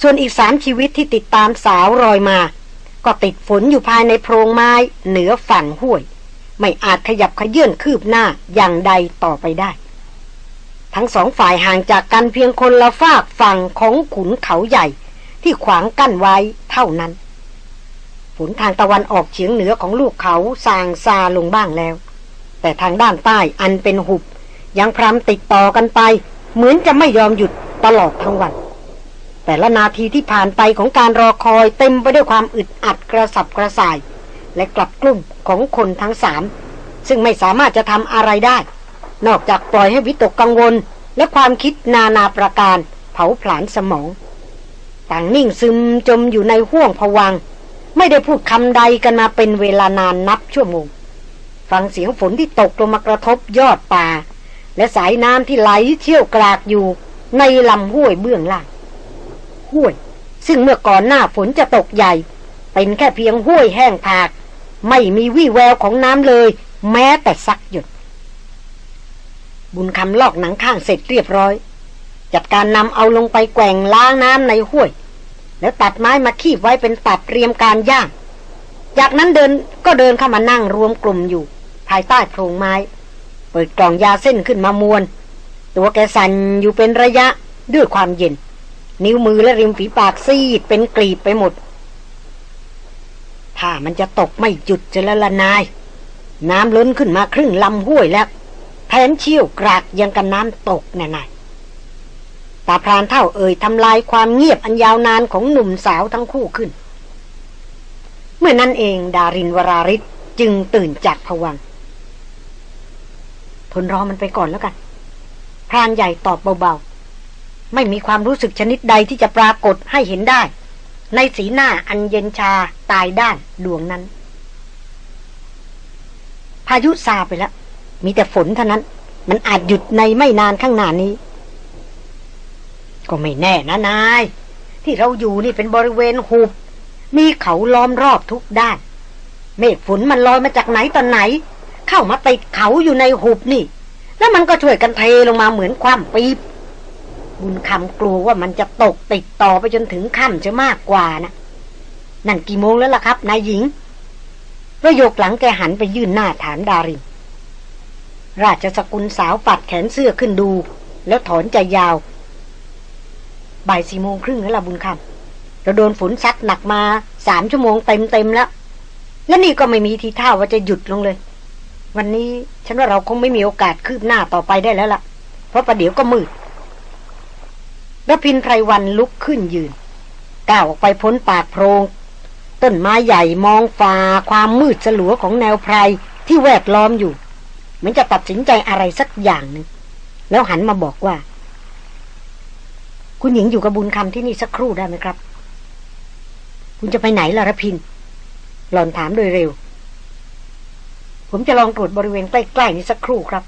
ส่วนอีกสามชีวิตที่ติดตามสาวรอยมา ก็ติดฝนอยู่ภายในโพรงไม้เหนือฝั่งห้วย ไม่อาจขยับขยื่นคืบหน้าอย่างใดต่อไปได้ ทั้งสองฝ่ายห่างจากกันเพียงคนละฝากฝั่งของขุนเขาใหญ่ ที่ขวางกั้นไว้เท่านั้นฝนทางตะวันออกเฉียงเหนือของลูกเขาสางซาลงบ้างแล้ว แต่ทางด้านใต้อันเป็นหุบ ยังพรำติดต่อกันไป เหมือนจะไม่ยอมหยุดตลอดทั้งวัน แต่ละนาทีที่ผ่านไปของการรอคอยเต็มไปด้วยความอึดอัดกระสับกระส่าย และกลับกลุ่มของคนทั้งสามซึ่งไม่สามารถจะทำอะไรได้ นอกจากปล่อยให้วิตกกังวล และความคิดนานาประการ เผาผลาญสมอง ต่างนิ่งซึมจมอยู่ในห้วงผวัง ไม่ได้พูดคำใดกันมาเป็นเวลานานนับชั่วโมง ฟังเสียงฝนที่ตกลงมากระทบยอดป่า และสายน้ำที่ไหลเชี่ยวกรากอยู่ในลำห้วยเบื้องล่าง ห้วย ซึ่งเมื่อก่อนหน้าฝนจะตกใหญ่ เป็นแค่เพียงห้วยแห้งผาก ไม่มีวี่แววของน้ำเลย แม้แต่สักหยดบุญคำลอกหนังข้างเสร็จเรียบร้อย จัดการนำเอาลงไปแกว่งล้างน้ำในห้วย แล้วตัดไม้มาคีบไว้เป็นตัดเตรียมการย่าง จากนั้นเดินก็เดินเข้ามานั่งรวมกลุ่มอยู่ ภายใต้โพรงไม้ เปิดกล่องยาเส้นขึ้นมามวน ตัวแกสั่นอยู่เป็นระยะด้วยความเย็น นิ้วมือและริมฝีปากซีดเป็นกรีบไปหมด ถ้ามันจะตกไม่หยุดจะละละนาย น้ำล้นขึ้นมาครึ่งลำห้วยแล้วแผนเชี่ยวกรากยังกันน้ำตกแน่ๆตาพรานเท่าเอ่ยทำลายความเงียบอันยาวนานของหนุ่มสาวทั้งคู่ขึ้น เมื่อนั้นเองดารินวราริศจึงตื่นจากผวังทนรอมันไปก่อนแล้วกัน พรานใหญ่ตอบเบาๆ ไม่มีความรู้สึกชนิดใดที่จะปรากฏให้เห็นได้ ในสีหน้าอันเย็นชาตายด้านดวงนั้น พายุซาไปแล้ว มีแต่ฝนเท่านั้น มันอาจหยุดในไม่นานข้างหน้านี้ ก็ไม่แน่นะนาย ที่เราอยู่นี่เป็นบริเวณหุบ มีเขาล้อมรอบทุกด้าน เมฆฝนมันลอยมาจากไหนตอนไหน เข้ามาติดเขาอยู่ในหุบนี่ แล้วมันก็ช่วยกันเทลงมาเหมือนความปีบ บุญคำกลัวว่ามันจะตกติดต่อไปจนถึงค่ำจะมากกว่านะนั่นกี่โมงแล้วล่ะครับ นายหญิงประโยคหลังแกหันไปยื่นหน้าถามดารินราชสกุลสาวปัดแขนเสื้อขึ้นดู แล้วถอนใจยาว บ่ายสี่โมงครึ่งแล้วล่ะบุญคำเราโดนฝนซัดหนักมาสามชั่วโมงเต็มเต็มแล้ว และนี่ก็ไม่มีทีท่าว่าจะหยุดลงเลย วันนี้ฉันว่าเราคงไม่มีโอกาสคืบหน้าต่อไปได้แล้วล่ะ เพราะประเดี๋ยวก็มืด แล้วพินไพรวันลุกขึ้นยืน ก้าวออกไปพ้นปากโพรงต้นไม้ใหญ่มองฟ้าความมืดสลัวของแนวไพรที่แวดล้อมอยู่ เหมือนจะตัดสินใจอะไรสักอย่างหนึ่งแล้วหันมาบอกว่า คุณหญิงอยู่กับบุญคำที่นี่สักครู่ได้ไหมครับ คุณจะไปไหนล่ะระพิน หล่อนถามโดยเร็ว ผมจะลองตรวจบริเวณใกล้ๆนี้สักครู่ครับ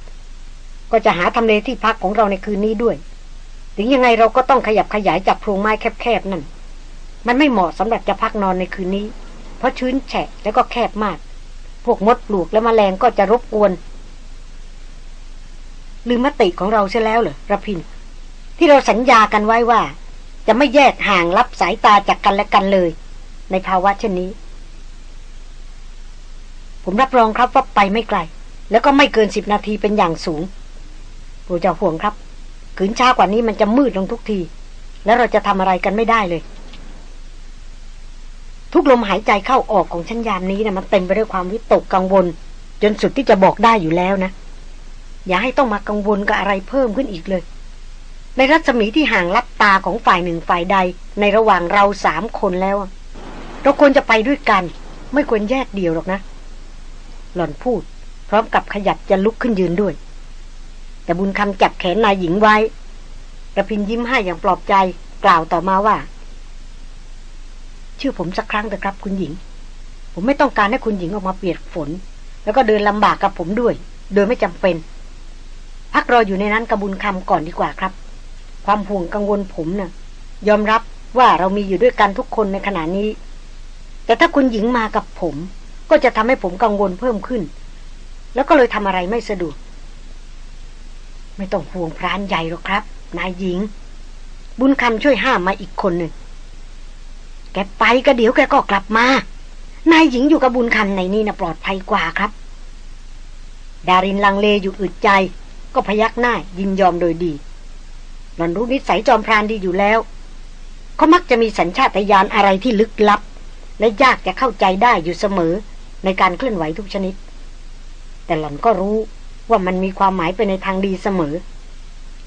ก็จะหาทำเลที่พักของเราในคืนนี้ด้วย ถึงยังไงเราก็ต้องขยับขยายจากโพรงไม้แคบๆนั่น มันไม่เหมาะสำหรับจะพักนอนในคืนนี้ เพราะชื้นแฉะแล้วก็แคบมาก พวกมดปลวกและมแมลงก็จะรบกวน ลืมมติของเราใช่แล้วเหรอระพิน ที่เราสัญญากันไว้ว่า จะไม่แยกห่างรับสายตาจากกันและกันเลย ในภาวะเช่นนี้ ผมรับรองครับว่าไปไม่ไกล แล้วก็ไม่เกินสิบนาทีเป็นอย่างสูงปูจะห่วงครับ ขืนช้ากว่านี้มันจะมืดลงทุกที แล้วเราจะทำอะไรกันไม่ได้เลย ทุกลมหายใจเข้าออกของชั้นยามนี้นะมันเต็มไปด้วยความวิตกกังวล จนสุดที่จะบอกได้อยู่แล้วนะ อย่าให้ต้องมากังวลกับอะไรเพิ่มขึ้นอีกเลย ในรัศมีที่ห่างลับตาของฝ่ายหนึ่งฝ่ายใด ในระหว่างเราสามคนแล้วเราควรจะไปด้วยกัน ไม่ควรแยกเดี่ยวหรอกนะ หล่อนพูด พร้อมกับขยับจะลุกขึ้นยืนด้วย แต่บุญคำจับแขนนายหญิงไว้ระพินยิ้มให้อย่างปลอบใจกล่าวต่อมาว่า ชื่อผมสักครั้งเถอะครับ คุณหญิง ผมไม่ต้องการให้คุณหญิงออกมาเปียกฝน แล้วก็เดินลำบากกับผมด้วย โดยไม่จำเป็น พักรออยู่ในนั้นกระบุญคำก่อนดีกว่าครับ ความห่วงกังวลผมนะ่ะ ยอมรับว่าเรามีอยู่ด้วยกันทุกคนในขณะนี้ แต่ถ้าคุณหญิงมากับผม ก็จะทำให้ผมกังวลเพิ่มขึ้น แล้วก็เลยทำอะไรไม่สะดวก ไม่ต้องห่วงพรานใหญ่หรอกครับ นายหญิง บุญคำช่วยห้ามมาอีกคนหนึ่ง แกไปก็เดี๋ยวแกก็กลับมา นายหญิงอยู่กับบุญคำในนี่นะปลอดภัยกว่าครับ ดารินลังเลอยู่อึดใจ ก็พยักหน้ายินยอมโดยดีหล่อนรู้นิสัยจอมพรานดีอยู่แล้ว เขามักจะมีสัญชาตญาณอะไรที่ลึกลับ และยากจะเข้าใจได้อยู่เสมอในการเคลื่อนไหวทุกชนิด แต่หล่อนก็รู้ ว่ามันมีความหมายไปในทางดีเสมอ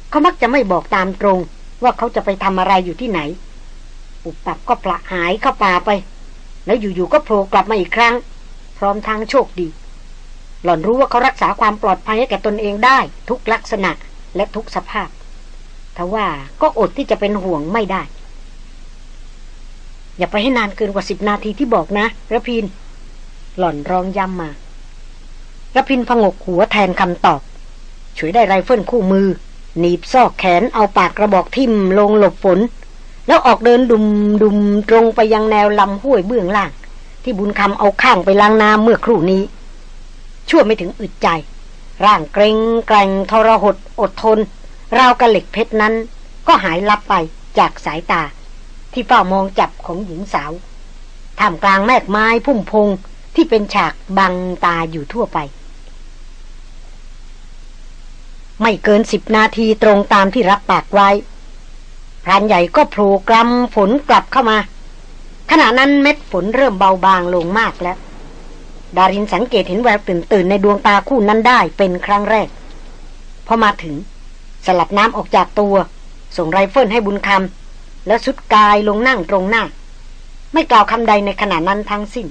เขามักจะไม่บอกตามตรง ว่าเขาจะไปทำอะไรอยู่ที่ไหน ปุบปับก็ปละหายเข้าป่าไป แล้วอยู่ๆก็โผล่กลับมาอีกครั้ง พร้อมทางโชคดี หล่อนรู้ว่าเขารักษาความปลอดภัยให้แก่ตนเองได้ ทุกลักษณะและทุกสภาพทว่าก็อดที่จะเป็นห่วงไม่ได้ อย่าไปให้นานเกินกว่าสิบนาทีที่บอกนะรพินทร์ หล่อนร้องย้ำมา รพินทร์ผงกหัวแทนคำตอบฉวยได้ไรเฟิลคู่มือ หนีบซอกแขนเอาปากกระบอกทิ่มลงหลบฝน แล้วออกเดินดุ่มดุ่มตรงไปยังแนวลำห้วยเบื้องล่าง ที่บุญคำเอาค่างไปล้างน้ำเมื่อครู่นี้ ชั่วไม่ถึงอึดใจ ร่างเกรงแกร่งทรหดอดทน ราวกะเหล็กเพชรนั้น ก็หายลับไปจากสายตา ที่เฝ้ามองจับของหญิงสาวท่ามกลางแมกไม้พุ่มพงที่เป็นฉากบังตาอยู่ทั่วไป ไม่เกินสิบนาทีตรงตามที่รับปากไว้ พรานใหญ่ก็โผล่กรำฝนกลับเข้ามา ขณะนั้นเม็ดฝนเริ่มเบาบางลงมากแล้ว ดารินสังเกตเห็นแววตื่นตื่นในดวงตาคู่นั้นได้เป็นครั้งแรก พอมาถึง สลัดน้ำออกจากตัว ส่งไรเฟิลให้บุญคำแล้วสุดกายลงนั่งตรงหน้า ไม่กล่าวคำใดในขณะนั้นทั้งสิ้น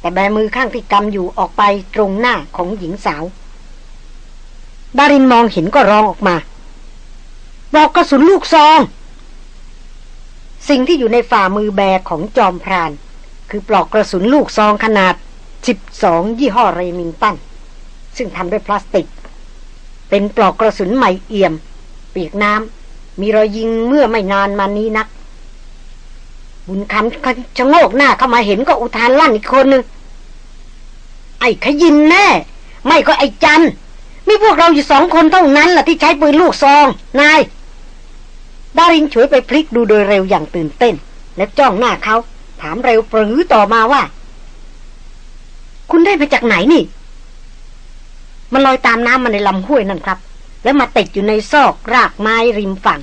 แต่แบมือข้างที่กำอยู่ออกไปตรงหน้าของหญิงสาว ดารินมองเห็นก็ร้องออกมา บอกกระสุนลูกซอง สิ่งที่อยู่ในฝ่ามือแบกของจอมพราน คือปลอกกระสุนลูกซองขนาด 12 ยี่ห้อเรมิงตัน ซึ่งทำด้วยพลาสติก เป็นปลอกกระสุนใหม่เอี่ยม เปียกน้ำมีรอยยิงเมื่อไม่นานมานี้นัก บุญคำชะโงกหน้าเข้ามาเห็นก็อุทานลั่นอีกคนหนึ่งไอ้ขยินแน่ ไม่ก็ไอ้จัน มีพวกเราอยู่สองคนเท่านั้นล่ะที่ใช้ปืนลูกซอง นาย ดารินฉวยไปพลิกดูโดยเร็วอย่างตื่นเต้น และจ้องหน้าเขา ถามเร็วปรือต่อมาว่า คุณได้มาจากไหนนี่ มันลอยตามน้ำมาในลำห้วยนั่นครับ แล้วมาติดอยู่ในซอกรากไม้ริมฝั่ง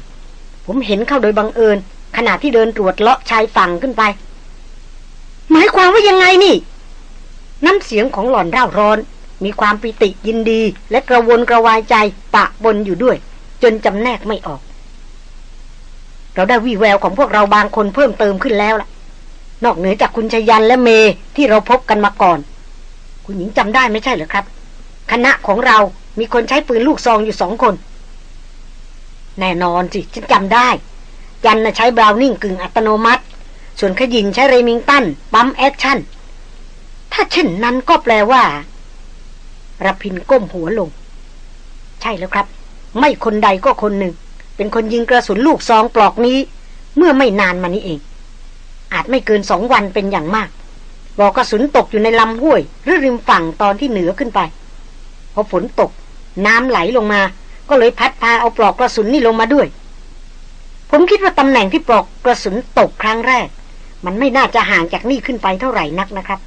ผมเห็นเข้าโดยบังเอิญ ขณะที่เดินตรวจเลาะชายฝั่งขึ้นไป หมายความว่ายังไงนี่ น้ำเสียงของหล่อนร่าร้อน มีความปิติยินดี และกระวนกระวายใจปะบนอยู่ด้วย จนจำแนกไม่ออก เราได้วี่แววของพวกเราบางคนเพิ่มเติมขึ้นแล้วล่ะ นอกเหนือจากคุณไชยยันต์และเมที่เราพบกันมาก่อน คุณหญิงจำได้ไม่ใช่เหรอครับ คณะของเรามีคนใช้ปืนลูกซองอยู่สองคน แน่นอนสิฉันจำได้จันนะใช้ Browning กึ่งอัตโนมัติ ส่วนขยินใช้ Remington pump action ถ้าเช่นนั้นก็แปลว่า รพินก้มหัวลง ใช่แล้วครับ ไม่คนใดก็คนหนึ่ง เป็นคนยิงกระสุนลูกซองปลอกนี้ เมื่อไม่นานมานี้เอง อาจไม่เกินสองวันเป็นอย่างมากบอกกระสุนตกอยู่ในลำห้วย หรือริมฝั่งตอนที่เหนือขึ้นไปพอฝนตก น้ำไหลลงมา ก็เลยพัดพาเอาปลอกกระสุนนี่ลงมาด้วย ผมคิดว่าตำแหน่งที่ปลอกกระสุนตกครั้งแรก มันไม่น่าจะห่างจากนี่ขึ้นไปเท่าไหร่นักนะครับ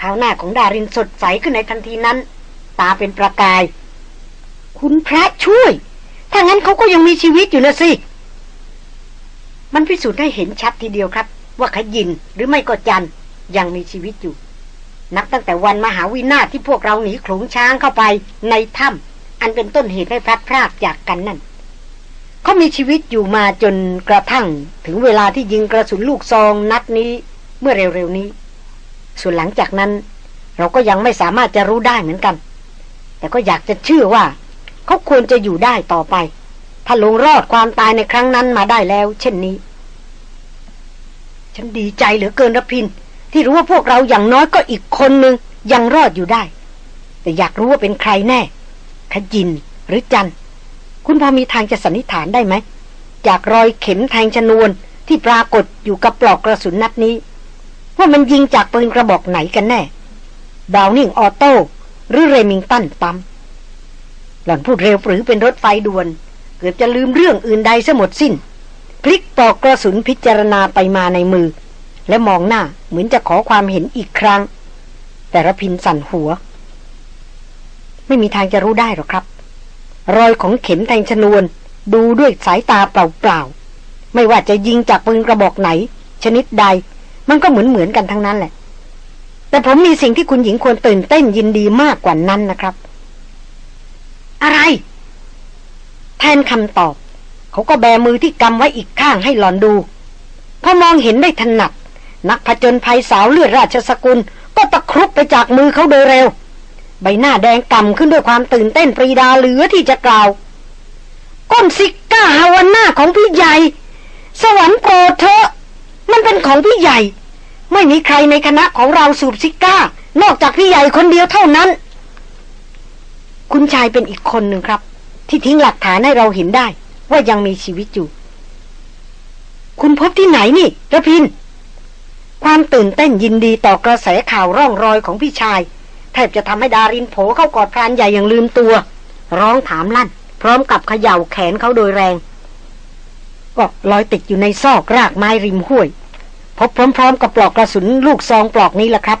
ขาวหน้าของดารินสดใสขึ้นในทันทีนั้น ตาเป็นประกาย คุณพระช่วย ถ้างั้นเขาก็ยังมีชีวิตอยู่นะสิ มันพิสูจน์ให้เห็นชัดทีเดียวครับ ว่าขยินหรือไม่ก็จันยังมีชีวิตอยู่ นับตั้งแต่วันมหาวินาที่พวกเราหนีขลุงช้างเข้าไปในถ้ำอันเป็นต้นเหตุให้พลัดพรากจากกันนั่นเขามีชีวิตอยู่มาจนกระทั่ง ถึงเวลาที่ยิงกระสุนลูกซองนัดนี้เมื่อเร็วๆนี้ ส่วนหลังจากนั้น เราก็ยังไม่สามารถจะรู้ได้เหมือนกัน แต่ก็อยากจะเชื่อว่า เขาควรจะอยู่ได้ต่อไป ถ้าลงรอดความตายในครั้งนั้นมาได้แล้ว เช่นนี้ ฉันดีใจเหลือเกินรพิน ที่รู้ว่าพวกเราอย่างน้อยก็อีกคนหนึ่งยังรอดอยู่ได้ แต่อยากรู้ว่าเป็นใครแน่ขยินหรือจัน คุณพอมีทางจะสันนิษฐานได้ไหมจากรอยเข็มแทงชนวนที่ปรากฏอยู่กับปลอกกระสุนนัดนี้ ว่ามันยิงจากปืนกระบอกไหนกันแน่ดาวนิ่งออโต้หรือเรมิงตันปั๊มหล่อนพูดเร็วหรือเป็นรถไฟด่วน เกือบจะลืมเรื่องอื่นใดซะหมดสิ้น พลิกปอกกระสุนพิจารณาไปมาในมือ และมองหน้าเหมือนจะขอความเห็นอีกครั้ง แต่ระพินสั่นหัว ไม่มีทางจะรู้ได้หรอกครับ รอยของเข็มแทงชนวน ดูด้วยสายตาเปล่าๆ ไม่ว่าจะยิงจากปืนกระบอกไหน ชนิดใด มันก็เหมือนเหมือนกันทั้งนั้นแหละ แต่ผมมีสิ่งที่คุณหญิงควรตื่นเต้นยินดีมากกว่านั้นนะครับ อะไร แทนคำตอบ เขาก็แบมือที่กำไว้อีกข้างให้หลอนดูพอมองเห็นได้ถนัด นักผจญภัยสาวเลือดราชสกุล ก็ตะครุบไปจากมือเขาโดยเร็ว ใบหน้าแดงก่ำขึ้นด้วยความตื่นเต้นปรีดาเหลือที่จะกล่าว ก้นซิก้าฮาวาน่าของพี่ใหญ่ สวรรค์โปรดเถอะมันเป็นของพี่ใหญ่ ไม่มีใครในคณะของเราสูบซิก้า นอกจากพี่ใหญ่คนเดียวเท่านั้น คุณชายเป็นอีกคนหนึ่งครับ ที่ทิ้งหลักฐานให้เราเห็นได้ ว่ายังมีชีวิตอยู่ คุณพบที่ไหนนี่ระพิน ความตื่นเต้นยินดีต่อกระแสข่าวร่องรอยของพี่ชาย แทบจะทำให้ดารินโผเข้ากอดพรานใหญ่อย่างลืมตัว ร้องถามลั่น พร้อมกับเขย่าแขนเขาโดยแรงก็ลอยติดอยู่ในซอกรากไม้ริมห้วย พบพร้อมๆ กับปลอกกระสุนลูกซองปลอกนี้แหละครับ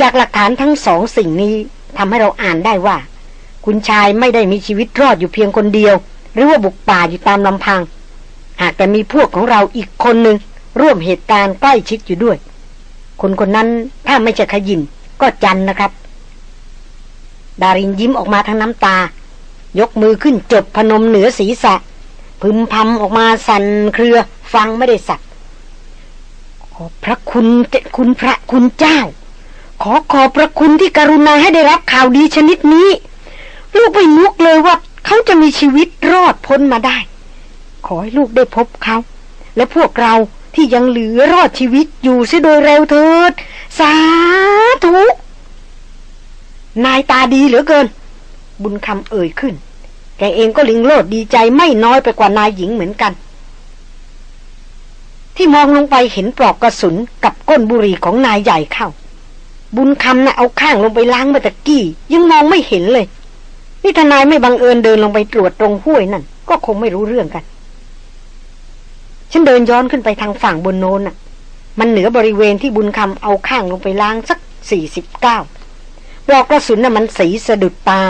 จากหลักฐานทั้งสองสิ่งนี้ทำให้เราอ่านได้ว่า คุณชายไม่ได้มีชีวิตรอดอยู่เพียงคนเดียว หรือว่าบุกป่าอยู่ตามลำพัง หากแต่มีพวกของเราอีกคนหนึ่งร่วมเหตุการณ์ใกล้ชิดอยู่ด้วย คนคนนั้นถ้าไม่จะขยินก็จันนะครับ ดารินยิ้มออกมาทั้งน้ำตา ยกมือขึ้นจบพนมเหนือศีรษะ พึมพำออกมาสั่นเครือ ฟังไม่ได้สัก ขอพระคุณเจคุณพระคุณเจ้า ขอขอบพระคุณที่กรุณาให้ได้รับข่าวดีชนิดนี้ ลูกไม่นึกเลยว่าเขาจะมีชีวิตรอดพ้นมาได้ ขอให้ลูกได้พบเขา และพวกเราที่ยังเหลือรอดชีวิตอยู่เสียโดยเร็วเถิด สาธุนายตาดีเหลือเกิน บุญคำเอ่ยขึ้น แกเองก็ลิงโลดดีใจไม่น้อยไปกว่านายหญิงเหมือนกัน ที่มองลงไปเห็นปลอกกระสุนกับก้นบุหรี่ของนายใหญ่เข้า บุญคำนะ่ะเอาข้างลงไปล้างมื่อตะกี้ ยังมองไม่เห็นเลย นี่ทนายไม่บังเอิญเดินลงไปตรวจตรงห้วยนั่น ก็คงไม่รู้เรื่องกัน ฉันเดินย้อนขึ้นไปทางฝั่งบนโน้นน่ะ มันเหนือบริเวณที่บุญคำเอาข้างลงไปล้างสักสี่สิบเก้าปลอกกระสุนน่ะมันสีสะดุดตา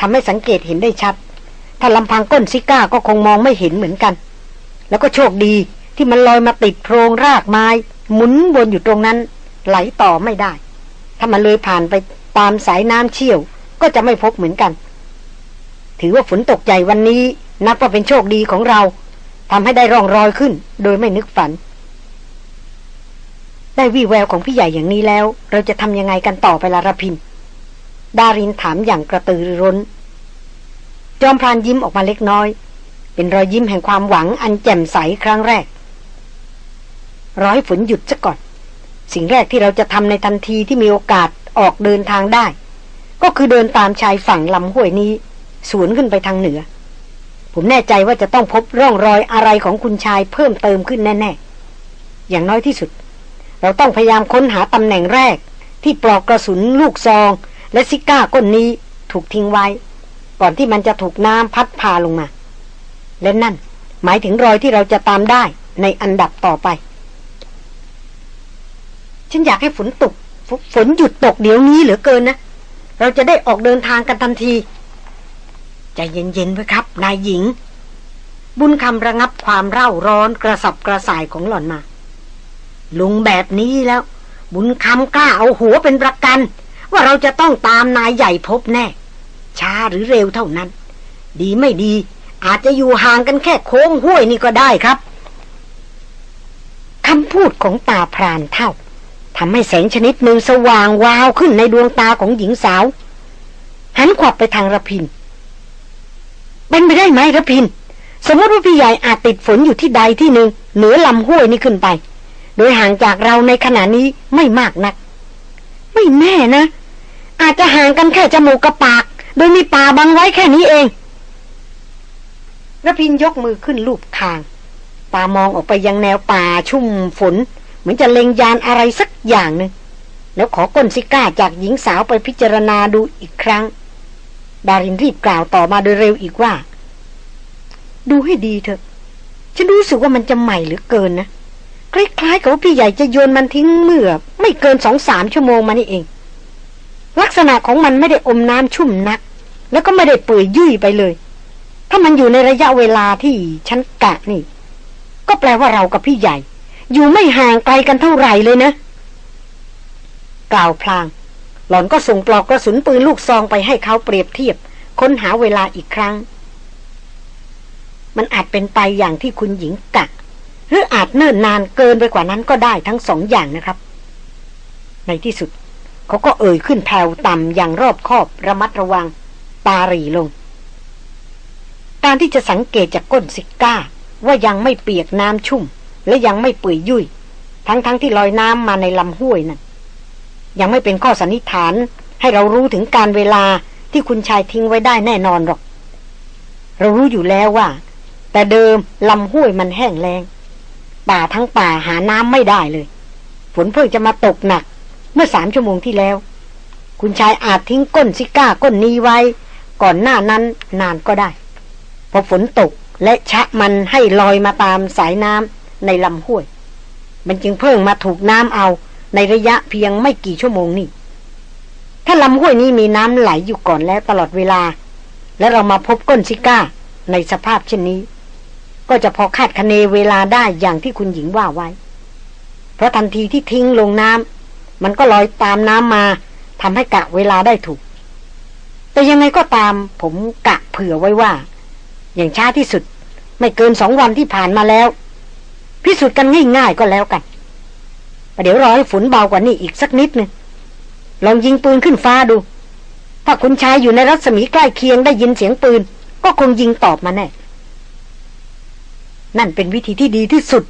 ทำให้สังเกตเห็นได้ชัด ถ้าลำพังก้นซิก้าก็คงมองไม่เห็นเหมือนกัน แล้วก็โชคดี ที่มันลอยมาติดโพรงรากไม้ หมุนวนอยู่ตรงนั้น ไหลต่อไม่ได้ ถ้ามันเลยผ่านไปตามสายน้ำเชี่ยว ก็จะไม่พบเหมือนกัน ถือว่าฝนตกใหญ่วันนี้ นับว่าเป็นโชคดีของเราทำให้ได้ร่องรอยขึ้น โดยไม่นึกฝัน ได้วี่แววของพี่ใหญ่อย่างนี้แล้ว เราจะทำยังไงกันต่อไปละระพิน ดารินถามอย่างกระตือรือร้น จอมพรานยิ้มออกมาเล็กน้อย เป็นรอยยิ้มแห่งความหวังอันแจ่มใสครั้งแรก รอให้ฝนหยุดซะก่อน สิ่งแรกที่เราจะทำในทันทีที่มีโอกาสออกเดินทางได้ ก็คือเดินตามชายฝั่งลำห้วยนี้ สวนขึ้นไปทางเหนือ ผมแน่ใจว่าจะต้องพบร่องรอยอะไรของคุณชายเพิ่มเติมขึ้นแน่ๆ อย่างน้อยที่สุด เราต้องพยายามค้นหาตำแหน่งแรก ที่ปลอกกระสุนลูกซอง และซิก้าก้นนี้ถูกทิ้งไว้ ก่อนที่มันจะถูกน้ำพัดพาลงมา และนั่นหมายถึงรอยที่เราจะตามได้ในอันดับต่อไป ฉันอยากให้ฝนตกฝฝนหยุดตกเดี๋ยวนี้เหลือเกินนะ เราจะได้ออกเดินทางกันทันทีใจเย็นๆไว้ครับ นายหญิง บุญคำระงับความเร่าร้อนกระสับกระส่ายของหล่อนมา ลุงแบบนี้แล้ว บุญคำกล้าเอาหัวเป็นประกัน ว่าเราจะต้องตามนายใหญ่พบแน่ ช้าหรือเร็วเท่านั้น ดีไม่ดี อาจจะอยู่ห่างกันแค่โค้งห้วยนี่ก็ได้ครับคำพูดของตาพรานเท่า ทำให้แสงชนิดหนึ่งสว่างวาวขึ้นในดวงตาของหญิงสาว หันขวับไปทางระพิน เป็นไปได้ไหมระพิน สมมติว่าพี่ใหญ่อาจติดฝนอยู่ที่ใดที่หนึ่งเหนือลำห้วยนี่ขึ้นไป โดยห่างจากเราในขณะนี้ไม่มากนัก ไม่แน่นะ อาจจะห่างกันแค่จมูกกับปาก โดยมีป่าบังไว้แค่นี้เองระพินยกมือขึ้นลูบคาง ตามองออกไปยังแนวป่าชุ่มฝน เหมือนจะเล็งยานอะไรสักอย่างหนึ่งแล้วขอก้นซิก้าจากหญิงสาวไปพิจารณาดูอีกครั้ง ดารินรีบกล่าวต่อมาโดยเร็วอีกว่า ดูให้ดีเถอะ ฉันรู้สึกว่ามันจะใหม่หรือเกินนะ คล้ายๆกับว่าพี่ใหญ่จะโยนมันทิ้งเมื่อ ไม่เกินสองสามชั่วโมงมานี่เอง ลักษณะของมันไม่ได้อมน้ำชุ่มนัก แล้วก็ไม่ได้เปื่อยยุ่ยไปเลย ถ้ามันอยู่ในระยะเวลาที่ฉันกะนี่ ก็แปลว่าเรากับพี่ใหญ่ อยู่ไม่ห่างไกลกันเท่าไหร่เลยนะ กล่าวพลาง หล่อนก็ส่งปลอกกระสุนปืนลูกซองไปให้เขาเปรียบเทียบ ค้นหาเวลาอีกครั้ง มันอาจเป็นไปอย่างที่คุณหญิงกะ หรืออาจเนิ่นนานเกินไปกว่านั้นก็ได้ทั้งสองอย่างนะครับ ในที่สุด เขาก็เอ่ยขึ้นแผ่วต่ำอย่างรอบคอบระมัดระวัง ตาหรีลงการที่จะสังเกตจากก้นซิก้าว่ายังไม่เปียกน้ำชุ่ม และยังไม่เปื่อยยุ่ยทั้งๆทที่ลอยน้ำมาในลำห้วยนั่นยังไม่เป็นข้อสันนิษฐาน ให้เรารู้ถึงการเวลาที่คุณชายทิ้งไว้ได้แน่นอนหรอก เรารู้อยู่แล้วว่า แต่เดิมลำห้วยมันแห้งแล้งป่าทั้งป่าหาน้ำไม่ได้เลย ฝนเพิ่งจะมาตกหนัก เมื่อสามชั่วโมงที่แล้ว คุณชายอาจทิ้งก้นซิก้าก้นนี้ไว้ ก่อนหน้านั้นนานก็ได้พอฝนตกและชะมันให้ลอยมาตามสายน้ำ ในลำห้วย มันจึงเพิ่งมาถูกน้ำเอาในระยะเพียงไม่กี่ชั่วโมงนี่ถ้าลำห้วยนี้มีน้ำไหลอยู่ก่อนแล้วตลอดเวลา และเรามาพบก้นซิก้าในสภาพเช่นนี้ ก็จะพอคาดคะเนเวลาได้อย่างที่คุณหญิงว่าไว้ เพราะทันทีที่ทิ้งลงน้ำมันก็ลอยตามน้ำมาทำให้กะเวลาได้ถูก แต่ยังไงก็ตามผมกะเผื่อไว้ว่า อย่างช้าที่สุด ไม่เกินสองวันที่ผ่านมาแล้ว พิสูจน์กันง่ายๆก็แล้วกันเดี๋ยวรอให้ฝนเบากว่านี้อีกสักนิดนึงลองยิงปืนขึ้นฟ้าดู ถ้าคุณชายอยู่ในรัศมีใกล้เคียงได้ยินเสียงปืน ก็คงยิงตอบมาแน่ นั่นเป็นวิธีที่ดีที่สุด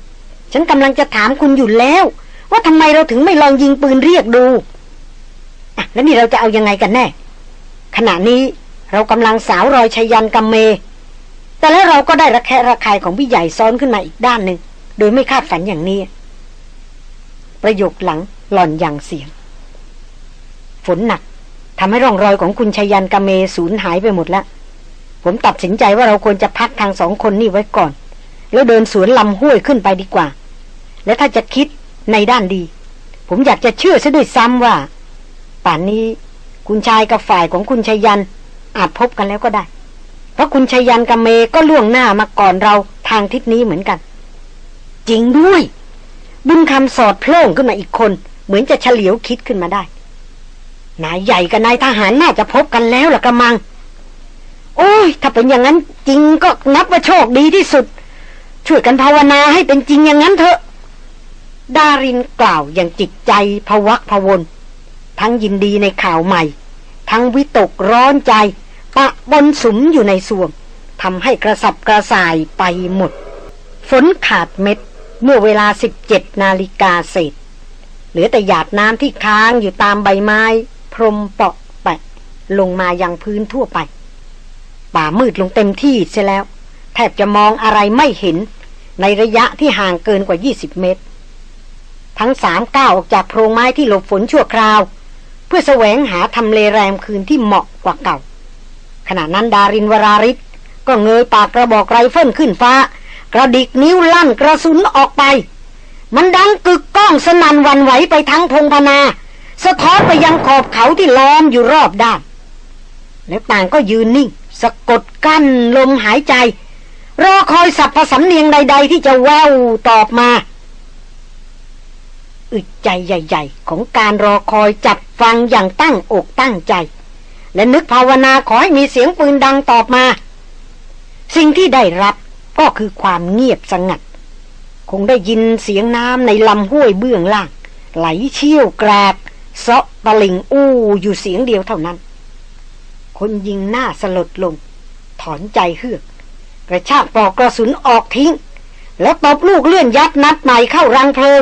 ฉันกำลังจะถามคุณอยู่แล้ว ว่าทำไมเราถึงไม่ลองยิงปืนเรียกดูอะแล้วนี่เราจะเอายังไงกันแน่ ขณะนี้เรากำลังสาวรอยชยันกัมเม แต่แล้วเราก็ได้ระแคะระคายของพี่ใหญ่ซ้อนขึ้นมาอีกด้านหนึ่ง โดยไม่คาดฝันอย่างนี้ ประโยคหลังหล่อนอย่างเสียง ฝนหนักทำให้ร่องรอยของคุณชยันกเมสูญหายไปหมดแล้ว ผมตัดสินใจว่าเราควรจะพักทางสองคนนี่ไว้ก่อน แล้วเดินสวนลำห้วยขึ้นไปดีกว่า และถ้าจะคิดในด้านดี ผมอยากจะเชื่อซะด้วยซ้ำว่า ป่านนี้คุณชายกับฝ่ายของคุณชยัน อาจพบกันแล้วก็ได้ เพราะคุณชยันกเมก็ล่วงหน้ามาก่อนเราทางทิศนี้เหมือนกัน จริงด้วย บุญคำสอดโพล่งขึ้นมาอีกคน เหมือนจะเฉลียวคิดขึ้นมาได้นายใหญ่กับนายทหารน่าจะพบกันแล้วล่ะกระมัง โอ้ย ถ้าเป็นอย่างนั้นจริงก็นับว่าโชคดีที่สุด ช่วยกันภาวนาให้เป็นจริงอย่างนั้นเถอะ ดารินกล่าวอย่างจิตใจพวักพวนทั้งยินดีในข่าวใหม่ ทั้งวิตกร้อนใจ ปะบนสุมอยู่ในส่วงทำให้กระสับกระส่ายไปหมด ฝนขาดเม็ด เมื่อเวลาสิบเจ็ดนาฬิกาเศษเหลือแต่หยาดน้ำที่ค้างอยู่ตามใบไม้ พรมเปาะแปะ ลงมายังพื้นทั่วไป ป่ามืดลงเต็มที่เสียแล้ว แทบจะมองอะไรไม่เห็น ในระยะที่ห่างเกินกว่า 20 เมตร ทั้งสามก้าวออกจากโพรงไม้ที่หลบฝนชั่วคราว เพื่อแสวงหาทำเลแรมคืนที่เหมาะกว่าเก่า ขณะนั้นดารินวราริศก็เงยปากกระบอกไรเฟิลขึ้นฟ้า กระดิกนิ้วลั่นกระสุนออกไป มันดังกึกก้องสนั่นวันไหวไปทั้งพงพนา สะท้อนไปยังขอบเขาที่ล้อมอยู่รอบด้าน แล้วต่างก็ยืนนิ่ง สะกดกั้นลมหายใจ รอคอยสับผสำเนียงใด ๆ ที่จะแววตอบมาอึดใจใหญ่ ๆ ของการรอคอยจับฟังอย่างตั้งอกตั้งใจ และนึกภาวนาขอให้มีเสียงปืนดังตอบมา สิ่งที่ได้รับ ก็คือความเงียบสงัด คงได้ยินเสียงน้ำในลำห้วยเบื้องล่าง ไหลเชี่ยวกราบเซาะตะลิงอู้อยู่เสียงเดียวเท่านั้น คนยิงหน้าสลดลง ถอนใจเฮือก กระชากปอกกระสุนออกทิ้ง แล้วตบลูกเลื่อนยัดนัดใหม่เข้ารังเพลิง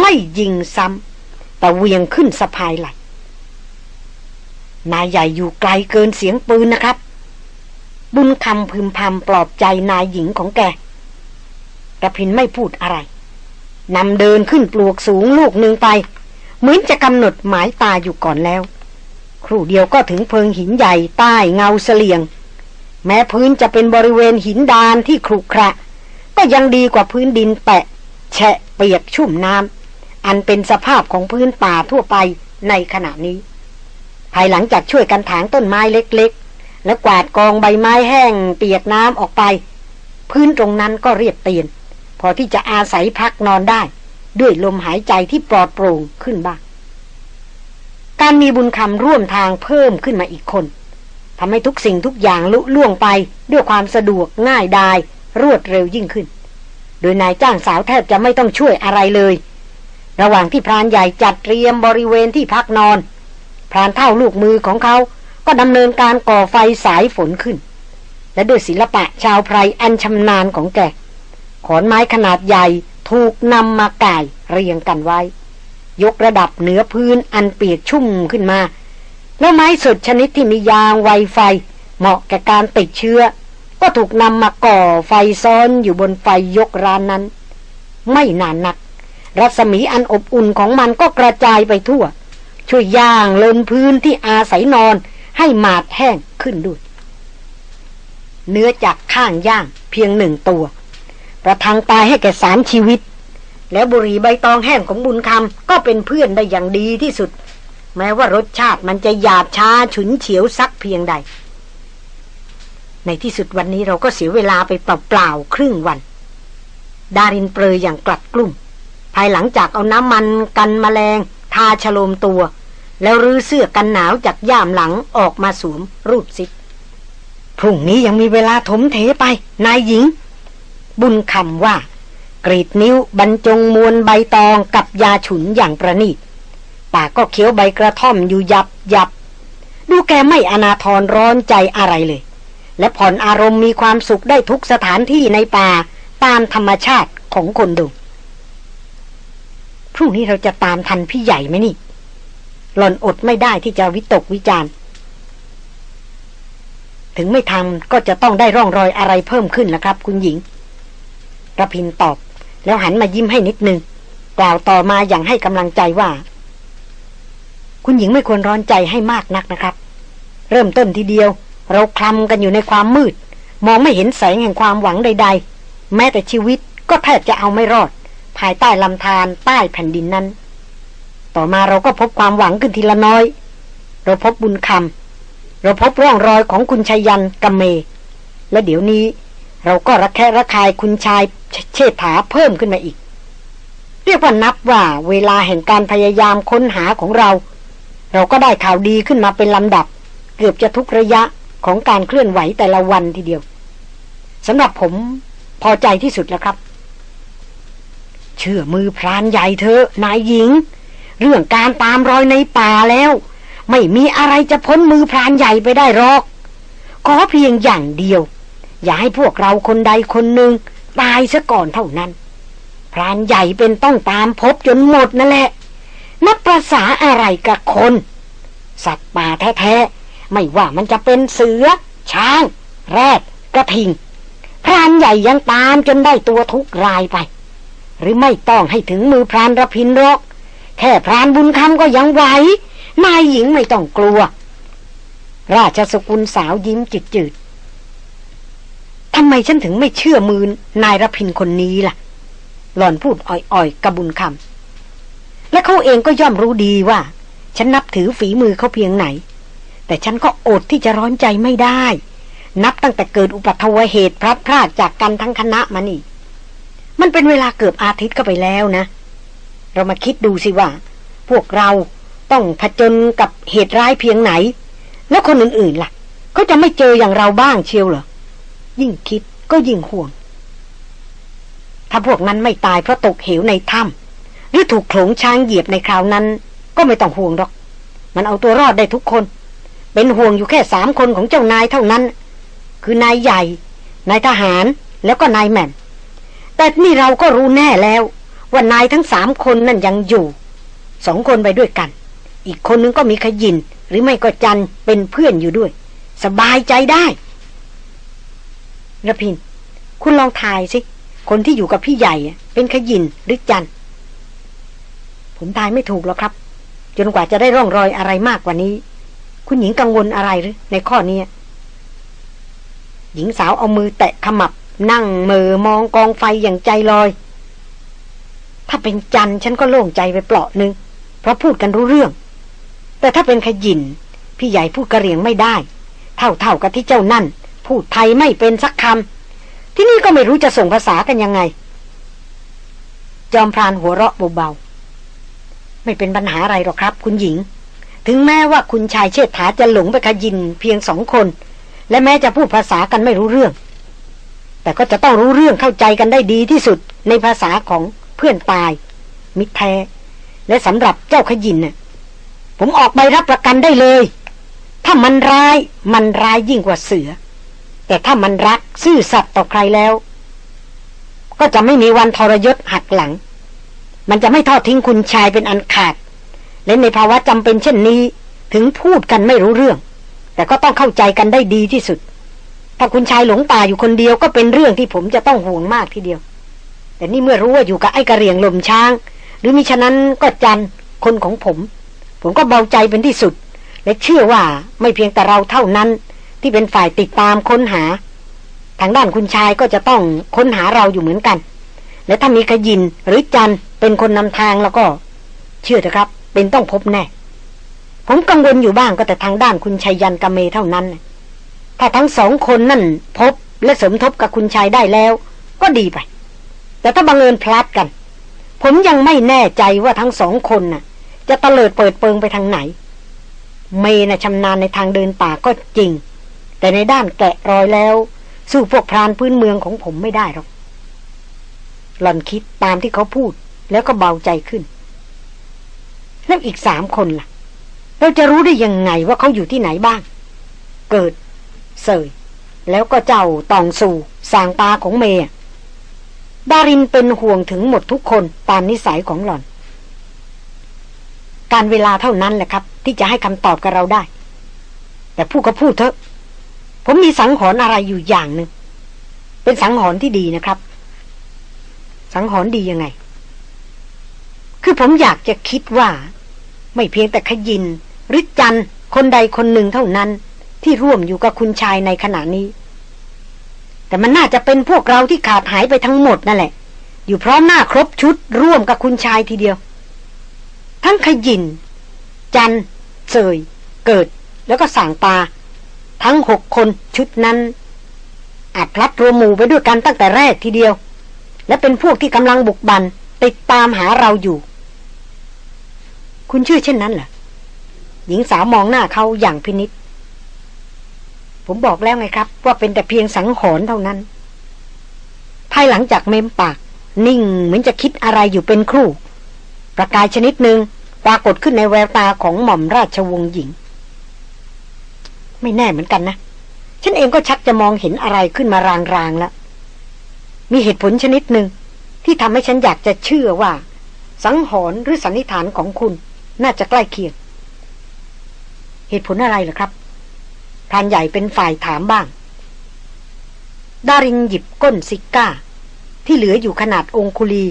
ไม่ยิงซ้ำแต่เวียงขึ้นสะพายไหลนายใหญ่อยู่ไกลเกินเสียงปืนนะครับ บุญคำพึมพำปลอบใจนายหญิงของแกกระพินไม่พูดอะไรนำเดินขึ้นปลวกสูงลูกหนึ่งไป เหมือนจะกำหนดหมายตาอยู่ก่อนแล้ว ครู่เดียวก็ถึงเพิงหินใหญ่ใต้เงาเสลียง แม้พื้นจะเป็นบริเวณหินดานที่ครุขระ ก็ยังดีกว่าพื้นดินแปะ แฉะเปียกชุ่มน้ำอันเป็นสภาพของพื้นป่าทั่วไปในขณะนี้ ภายหลังจากช่วยกันถางต้นไม้เล็ก และกวาดกองใบไม้แห้ง เปียกน้ำออกไป พื้นตรงนั้นก็เรียบเตียน พอที่จะอาศัยพักนอนได้ ด้วยลมหายใจที่ปลอดโปร่งขึ้นบ้าง การมีบุญคำร่วมทางเพิ่มขึ้นมาอีกคนทำให้ทุกสิ่งทุกอย่างลุล่วงไปด้วยความสะดวกง่ายดาย รวดเร็วยิ่งขึ้น โดยนายจ้างสาวแทบจะไม่ต้องช่วยอะไรเลย ระหว่างที่พรานใหญ่จัดเตรียมบริเวณที่พักนอน พรานเท่าลูกมือของเขา ก็ดำเนินการก่อไฟสายฝนขึ้น และด้วยศิลปะชาวไพรอันชำนาญของแก ขอนไม้ขนาดใหญ่ถูกนำมาก่ายเรียงกันไว้ ยกระดับเหนือพื้นอันเปียกชุ่มขึ้นมา แล้วไม้สดชนิดที่มียางไวไฟ เหมาะแก่การติดเชื้อ ก็ถูกนำมาก่อไฟซ้อนอยู่บนไฟยกร้านนั้น ไม่นานนัก รัศมีอันอบอุ่นของมันก็กระจายไปทั่ว ช่วยย่างเลนพื้นที่อาศัยนอน ให้หมาดแห้งขึ้นด้วย เนื้อจากข้างย่างเพียงหนึ่งตัว ประทังตายให้แก่สามชีวิต แล้วบุหรี่ใบตองแห้งของบุญคำก็เป็นเพื่อนได้อย่างดีที่สุด แม้ว่ารสชาติมันจะหยาบช้าฉุนเฉียวสักเพียงใด ในที่สุดวันนี้เราก็เสียเวลาไปเปล่าๆครึ่งวัน ดารินเปรยอย่างกลัดกลุ่มภายหลังจากเอาน้ำมันกันแมลง ทาฉโลมตัว แล้วรื้อเสื้อกันหนาวจากย่ามหลังออกมาสวมรูปซิกพรุ่งนี้ยังมีเวลาถมเทไป นายหญิง บุญคำว่า กรีดนิ้วบรรจงมวลใบตองกับยาฉุนอย่างประณีตปากก็เคี้ยวใบกระท่อมอยู่ยับยับ ดูแกไม่อนาทรร้อนใจอะไรเลย และผ่อนอารมณ์มีความสุขได้ทุกสถานที่ในป่าตามธรรมชาติของคนดูพรุ่งนี้เราจะตามทันพี่ใหญ่ไหมนี่ หล่อนอดไม่ได้ที่จะวิตกวิจารณ์ถึงไม่ทำก็จะต้องได้ร่องรอยอะไรเพิ่มขึ้นนะครับ คุณหญิงระพินตอบ แล้วหันมายิ้มให้นิดนึง กล่าวต่อมาอย่างให้กำลังใจว่า คุณหญิงไม่ควรร้อนใจให้มากนักนะครับ เริ่มต้นทีเดียว เราคลำกันอยู่ในความมืด มองไม่เห็นแสงแห่งความหวังใด ๆ แม้แต่ชีวิตก็แทบจะเอาไม่รอด ภายใต้ลำธารใต้แผ่นดินนั้น ต่อมาเราก็พบความหวังขึ้นทีละน้อย เราพบบุญคำเราพบร่องรอยของคุณชายันกัมเม และเดี๋ยวนี้ เราก็ระแคะระคายคุณชายเชษฐาเพิ่มขึ้นมาอีก เรียกว่านับว่าเวลาแห่งการพยายามค้นหาของเรา เราก็ได้ข่าวดีขึ้นมาเป็นลำดับ เกือบจะทุกระยะของการเคลื่อนไหวแต่ละวันทีเดียวสำหรับผมพอใจที่สุดแล้วครับ เชื่อมือพรานใหญ่เธอนายหญิง เรื่องการตามรอยในป่าแล้ว ไม่มีอะไรจะพ้นมือพรานใหญ่ไปได้หรอกขอเพียงอย่างเดียว อย่าให้พวกเราคนใดคนหนึ่งตายซะก่อนเท่านั้น พรานใหญ่เป็นต้องตามพบจนหมดนั่นแหละ นับภาษาอะไรกับคน สัตว์ป่าแท้ๆ ไม่ว่ามันจะเป็นเสือ ช้าง แรดกระทิง พรานใหญ่ยังตามจนได้ตัวทุกรายไป หรือไม่ต้องให้ถึงมือพรานระพินหรอก แค่พรานบุญคำก็ยังไหวนายหญิงไม่ต้องกลัว ราชสกุลสาวยิ้มจืดๆทำไมฉันถึงไม่เชื่อมือนายรพินคนนี้ล่ะ หล่อนพูดอ่อยๆกับบุญคำและเขาเองก็ย่อมรู้ดีว่า ฉันนับถือฝีมือเขาเพียงไหน แต่ฉันก็อดที่จะร้อนใจไม่ได้ นับตั้งแต่เกิดอุปัตวเหตุพลัดพรากจากกันทั้งคณะมานี่ มันเป็นเวลาเกือบอาทิตย์ก็ไปแล้วนะเเรามาคิดดูสิว่า พวกเราต้องผจญกับเหตุร้ายเพียงไหน แล้วคนอื่นๆล่ะเขาจะไม่เจออย่างเราบ้างเชียวเหรอ ยิ่งคิดก็ยิ่งห่วง ถ้าพวกนั้นไม่ตายเพราะตกเหวในถ้ำหรือถูกโขลงช้างเหยียบในคราวนั้น ก็ไม่ต้องห่วงหรอก มันเอาตัวรอดได้ทุกคน เป็นห่วงอยู่แค่สามคนของเจ้านายเท่านั้น คือนายใหญ่ นายทหารแล้วก็นายแม่มแต่นี่เราก็รู้แน่แล้ว ว่านายทั้งสามคนนั่นยังอยู่ สองคนไปด้วยกัน อีกคนนึงก็มีขยิน หรือไม่ก็จันเป็นเพื่อนอยู่ด้วย สบายใจได้ระพิน คุณลองทายสิ คนที่อยู่กับพี่ใหญ่เป็นขยินหรือจัน ผมทายไม่ถูกหรอกครับ จนกว่าจะได้ร่องรอยอะไรมากกว่านี้ คุณหญิงกังวลอะไรหรือ ในข้อนี้หญิงสาวเอามือแตะขมับ นั่งเมอมองกองไฟอย่างใจลอย ถ้าเป็นจันฉันก็โล่งใจไปเปลาะหนึ่งเพราะพูดกันรู้เรื่อง แต่ถ้าเป็นขยิน พี่ใหญ่พูดกระเรียงไม่ได้ เท่าๆกับที่เจ้านั่น พูดไทยไม่เป็นสักคำ ที่นี่ก็ไม่รู้จะส่งภาษากันยังไง จอมพรานหัวเราะเบาๆ ไม่เป็นปัญหาอะไรหรอกครับ คุณหญิง ถึงแม้ว่าคุณชายเชิดถาจะหลงไปขยินเพียงสองคน และแม้จะพูดภาษากันไม่รู้เรื่อง แต่ก็จะต้องรู้เรื่องเข้าใจกันได้ดีที่สุดในภาษาของ เพื่อนตาย มิตรแท้ และสำหรับเจ้าขยินน่ะผมออกใบรับประกันได้เลย ถ้ามันร้ายมันร้ายยิ่งกว่าเสือ แต่ถ้ามันรักซื่อสัตย์ต่อใครแล้ว ก็จะไม่มีวันทรยศหักหลัง มันจะไม่ทอดทิ้งคุณชายเป็นอันขาด และในภาวะจำเป็นเช่นนี้ ถึงพูดกันไม่รู้เรื่อง แต่ก็ต้องเข้าใจกันได้ดีที่สุดถ้าคุณชายหลงป่าอยู่คนเดียวก็เป็นเรื่องที่ผมจะต้องห่วงมากทีเดียว แต่นี่เมื่อรู้ว่าอยู่กับไอ้กระเรียงลมช้าง หรือมิฉะนั้นก็จันคนของผม ผมก็เบาใจเป็นที่สุด และเชื่อว่าไม่เพียงแต่เราเท่านั้น ที่เป็นฝ่ายติดตามค้นหา ทางด้านคุณชายก็จะต้องค้นหาเราอยู่เหมือนกัน และถ้ามีขยินหรือจันเป็นคนนำทางแล้วก็ เชื่อเถอะครับ เป็นต้องพบแน่ ผมกังวลอยู่บ้างก็แต่ทางด้านคุณชัยยันกเมเท่านั้น ถ้าทั้งสองคนนั่นพบและสมทบกับคุณชายได้แล้ว ก็ดีไป แต่ถ้าบังเอิญพลัดกัน ผมยังไม่แน่ใจว่าทั้งสองคนน่ะ จะตะเลิดเปิดเปิงไปทางไหน เมนะชำนาญในทางเดินป่าก็จริง แต่ในด้านแกะรอยแล้ว สู้พวกพรานพื้นเมืองของผมไม่ได้หรอกหล่อนคิดตามที่เขาพูดแล้วก็เบาใจขึ้น แล้วอีกสามคนล่ะ เราจะรู้ได้ยังไงว่าเขาอยู่ที่ไหนบ้าง เกิด เสย แล้วก็เจ้าตองสู่สางปาของเมย์ ดารินเป็นห่วงถึงหมดทุกคนตามนิสัยของหล่อน การเวลาเท่านั้นแหละครับ ที่จะให้คำตอบกับเราได้ แต่พูดก็พูดเถอะ ผมมีสังหรณ์อะไรอยู่อย่างหนึ่งเป็นสังหรณ์ที่ดีนะครับ สังหรณ์ดียังไง คือผมอยากจะคิดว่า ไม่เพียงแต่ขยินหรือจันคนใดคนหนึ่งเท่านั้น ที่ร่วมอยู่กับคุณชายในขณะนี้ แต่มันน่าจะเป็นพวกเราที่ขาดหายไปทั้งหมดนั่นแหละ อยู่พร้อมหน้าครบชุดร่วมกับคุณชายทีเดียว ทั้งขยิน จันเสย เกิด แล้วก็สั่งตา ทั้งหกคนชุดนั้น อาจพลัดรวมหมู่ไปด้วยกันตั้งแต่แรกทีเดียว และเป็นพวกที่กำลังบุกบันติดตามหาเราอยู่ คุณชื่อเช่นนั้นเหรอหญิงสาวมองหน้าเขาอย่างพินิษ ผมบอกแล้วไงครับ ว่าเป็นแต่เพียงสังหรณ์เท่านั้น ภายหลังจากเมมปาก นิ่งเหมือนจะคิดอะไรอยู่เป็นครู่ ประกายชนิดหนึ่งปรากฏขึ้นในแววตาของหม่อมราชวงศ์หญิง ไม่แน่เหมือนกันนะ ฉันเองก็ชักจะมองเห็นอะไรขึ้นมารางๆแล้ว มีเหตุผลชนิดหนึ่งที่ทำให้ฉันอยากจะเชื่อว่า สังหรณ์หรือสันนิษฐานของคุณ น่าจะใกล้เคียง เหตุผลอะไรเหรอครับ พรานใหญ่เป็นฝ่ายถามบ้าง ดารินหยิบก้นซิก้า ที่เหลืออยู่ขนาดองคุลี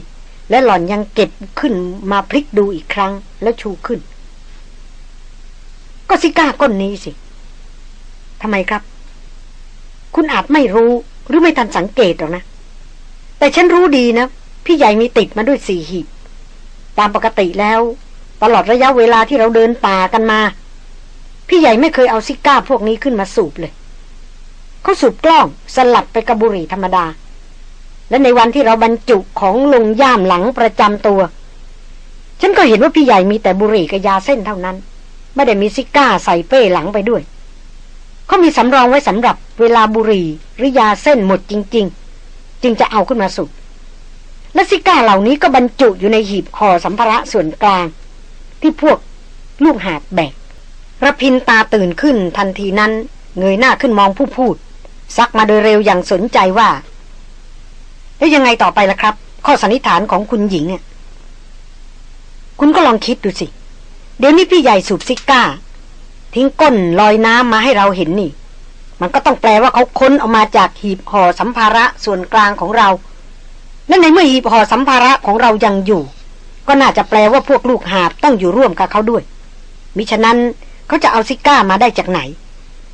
และหล่อนยังเก็บขึ้นมาพลิกดูอีกครั้งแล้วชูขึ้น ก็ซิก้าก้นนี้สิทำไมครับ คุณอาจไม่รู้หรือไม่ทันสังเกตหรอกนะ แต่ฉันรู้ดีนะ พี่ใหญ่มีติดมาด้วยสี่หีบ ตามปกติแล้ว ตลอดระยะเวลาที่เราเดินป่ากันมา พี่ใหญ่ไม่เคยเอาซิก้าพวกนี้ขึ้นมาสูบเลยเขาสูบกล้องสลัดไปกับบุหรี่ธรรมดา และในวันที่เราบรรจุของลงย่ามหลังประจำตัว ฉันก็เห็นว่าพี่ใหญ่มีแต่บุหรี่กับยาเส้นเท่านั้น ไม่ได้มีซิก้าใส่เป้หลังไปด้วยเขามีสำรองไว้สำหรับเวลาบุหรี่หรือยาเส้นหมดจริง ๆ จึงจะเอาขึ้นมาสูบและซิก้าเหล่านี้ก็บรรจุอยู่ในหีบห่อสัมภาระส่วนกลาง ที่พวกลูกหาดแบก ระพินตาตื่นขึ้นทันทีนั้น เงยหน้าขึ้นมองผู้พูด ซักมาโดยเร็วอย่างสนใจว่าแล้วยังไงต่อไปล่ะครับ ข้อสันนิษฐานของคุณหญิงเนี่ยคุณก็ลองคิดดูสิ เดี๋ยวนี้พี่ใหญ่สูบซิก้า ทิ้งก้นลอยน้ำมาให้เราเห็นนี่ มันก็ต้องแปลว่าเขาค้นออกมาจากหีบห่อสัมภาระส่วนกลางของเรา และในเมื่อหีบห่อสัมภาระของเรายังอยู่ ก็น่าจะแปลว่าพวกลูกหาบต้องอยู่ร่วมกับเขาด้วย มิฉะนั้น เขาจะเอาซิก้ามาได้จากไหน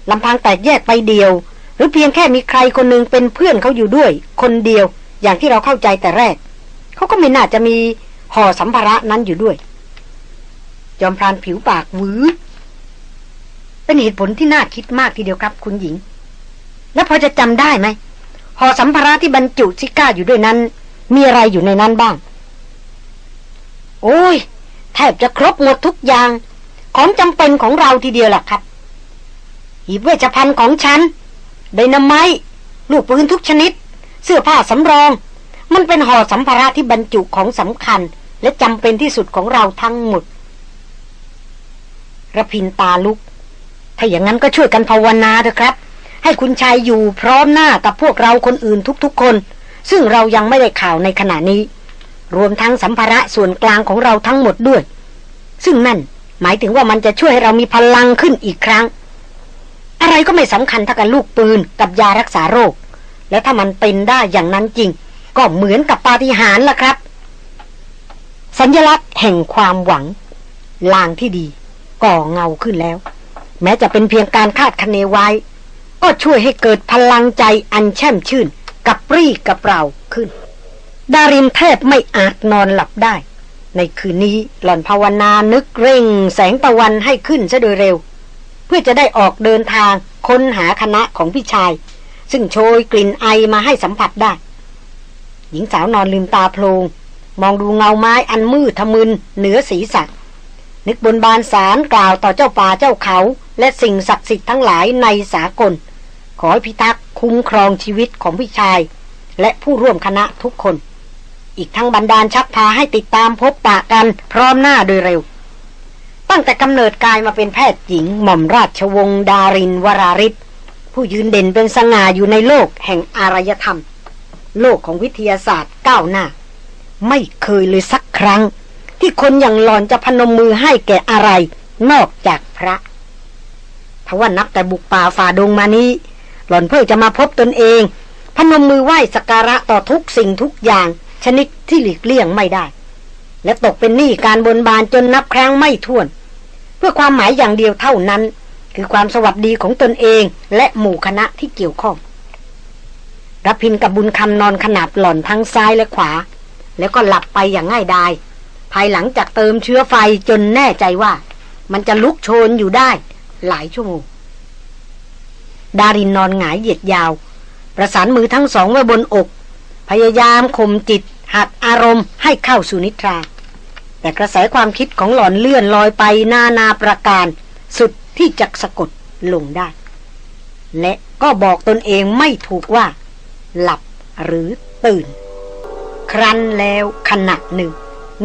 ลำพังแตกแยกไปเดียว หรือเพียงแค่มีใครคนหนึ่งเป็นเพื่อนเขาอยู่ด้วย คนเดียวอย่างที่เราเข้าใจแต่แรก เขาก็ไม่น่าจะมีห่อสัมภาระนั้นอยู่ด้วย จอมพรานผิวปากวื้อเป็นเหตุผลที่น่าคิดมากทีเดียวครับ คุณหญิง แล้วพอจะจำได้ไหมห่อสัมภาระที่บรรจุซิก้าอยู่ด้วยนั้น มีอะไรอยู่ในนั้นบ้าง โอ้ยแทบจะครบหมดทุกอย่าง ของจำเป็นของเราทีเดียวล่ะครับ หีบเวชภัณฑ์ของฉันไดนาไมลูกปืนทุกชนิด เสื้อผ้าสำรอง มันเป็นห่อสัมภาระที่บรรจุของสำคัญ และจำเป็นที่สุดของเราทั้งหมดระพินตาลุก ถ้าอย่างนั้นก็ช่วยกันภาวนาเถอะครับ ให้คุณชายอยู่พร้อมหน้ากับพวกเราคนอื่นทุกๆคน ซึ่งเรายังไม่ได้ข่าวในขณะนี้ รวมทั้งสัมภาระส่วนกลางของเราทั้งหมดด้วย ซึ่งนั่น หมายถึงว่ามันจะช่วยให้เรามีพลังขึ้นอีกครั้ง อะไรก็ไม่สำคัญเท่ากับลูกปืนกับยารักษาโรค และถ้ามันเป็นได้อย่างนั้นจริง ก็เหมือนกับปาฏิหาริย์ล่ะครับ สัญลักษณ์แห่งความหวัง ลางที่ดี ก่อเงาขึ้นแล้ว แม้จะเป็นเพียงการคาดคะเนไว้ ก็ช่วยให้เกิดพลังใจอันแช่มชื่น กับปรีกับเปล่าขึ้น ดารินแทบไม่อาจนอนหลับได้ ในคืนนี้หล่อนภาวนานึกเร่ง แสงตะวันให้ขึ้นซะโดยเร็ว เพื่อจะได้ออกเดินทางค้นหาคณะของพี่ชาย ซึ่งโชยกลิ่นไอมาให้สัมผัสได้ หญิงสาวนอนลืมตาโพลงมองดูเงาไม้อันมืดทะมึนเหนือศีรษะนึกบนบานสารกล่าวต่อเจ้าป่าเจ้าเขา และสิ่งศักดิ์สิทธิ์ทั้งหลายในสากล ขอให้พิทักษ์คุ้มครองชีวิตของพี่ชาย และผู้ร่วมคณะทุกคน อีกทั้งบรรดาลชักพาให้ติดตามพบปะกันพร้อมหน้าโดยเร็ว ตั้งแต่กำเนิดกายมาเป็นแพทย์หญิง หม่อมราชวงศ์ดารินวราริศผู้ยืนเด่นเป็นสง่าอยู่ในโลกแห่งอารยธรรม โลกของวิทยาศาสตร์ก้าวหน้า ไม่เคยเลยสักครั้ง ที่คนอย่างหลอนจะพนมมือให้แก่อะไร นอกจากพระทว่านับแต่บุกป่าฝ่าดงมานี้ หล่อนเพิ่งจะมาพบตนเอง พนมมือไหว้สักการะต่อทุกสิ่งทุกอย่าง ชนิดที่หลีกเลี่ยงไม่ได้ และตกเป็นหนี้การบนบานจนนับครั้งไม่ถ้วน เพื่อความหมายอย่างเดียวเท่านั้น คือความสวัสดีของตนเองและหมู่คณะที่เกี่ยวข้องรับพินกับบุญคำนอนขนาบหล่อนทั้งซ้ายและขวา แล้วก็หลับไปอย่างง่ายดาย ภายหลังจากเติมเชื้อไฟจนแน่ใจว่า มันจะลุกโชนอยู่ได้ หลายชั่วโมงดารินนอนหงายเหยียดยาว ประสานมือทั้งสองไว้บนอก พยายามข่มจิต หัดอารมณ์ให้เข้าสู่นิทรา แต่กระแสความคิดของหล่อนเลื่อนลอยไปนานาประการ สุดที่จะสะกดลงได้ และก็บอกตนเองไม่ถูกว่า หลับหรือตื่น ครั้นแล้วขณะหนึ่ง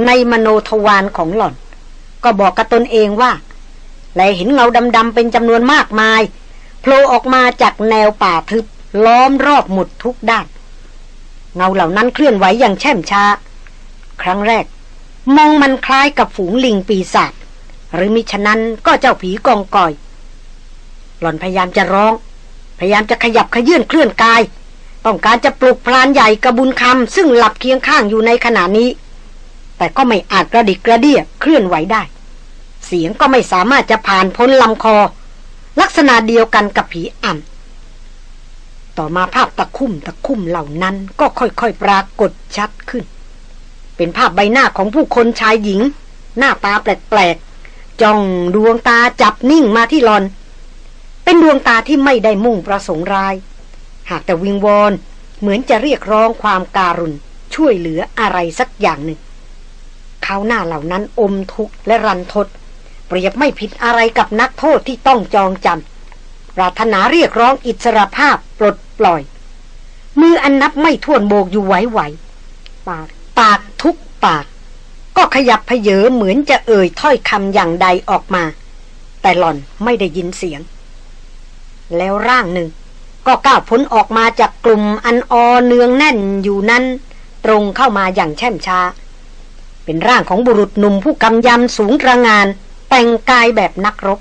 ในมโนทวารของหล่อน ก็บอกกับตนเองว่า แลเห็นเงาดำๆเป็นจำนวนมากมายโผล่ออกมาจากแนวป่าทึบล้อมรอบหมดทุกด้าน เงาเหล่านั้นเคลื่อนไหวอย่างแช่มช้า ครั้งแรก มองมันคล้ายกับฝูงลิงปีศาจหรือมิฉะนั้นก็เจ้าผีกองกอย หล่อนพยายามจะร้อง พยายามจะขยับขยื่นเคลื่อนกาย ต้องการจะปลุกพลานใหญ่กระบุญคำซึ่งหลับเคียงข้างอยู่ในขณะนี้ แต่ก็ไม่อาจกระดิกกระเดียเคลื่อนไหวได้ เสียงก็ไม่สามารถจะผ่านพ้นลำคอ ลักษณะเดียวกันกับผีอ่ำ ต่อมาภาพตะคุ่มตะคุ่มเหล่านั้นก็ค่อยๆปรากฏชัดขึ้น เป็นภาพใบหน้าของผู้คนชายหญิง หน้าตาแปลกๆจ้องดวงตาจับนิ่งมาที่หลอน เป็นดวงตาที่ไม่ได้มุ่งประสงค์ร้าย หากแต่วิงวอนเหมือนจะเรียกร้องความการุณช่วยเหลืออะไรสักอย่างหนึ่งเขาหน้าเหล่านั้นอมทุกข์และรันทด เปรียบไม่ผิดอะไรกับนักโทษที่ต้องจองจำ รารถนาเรียกร้องอิสรภาพปลดปล่อย มืออันนับไม่ท่วนโบกอยู่ไหวๆปากปากทุกปาก ก็ขยับเพเยอเหมือนจะเอ่ยถ้อยคำอย่างใดออกมา แต่หล่อนไม่ได้ยินเสียง แล้วร่างหนึ่ง ก็ก้าวพ้นออกมาจากกลุ่มอันออเนืองแน่นอยู่นั้น ตรงเข้ามาอย่างแช่มช้า เป็นร่างของบุรุษหนุ่มผู้กำยำสูงระงาน แต่งกายแบบนักรบ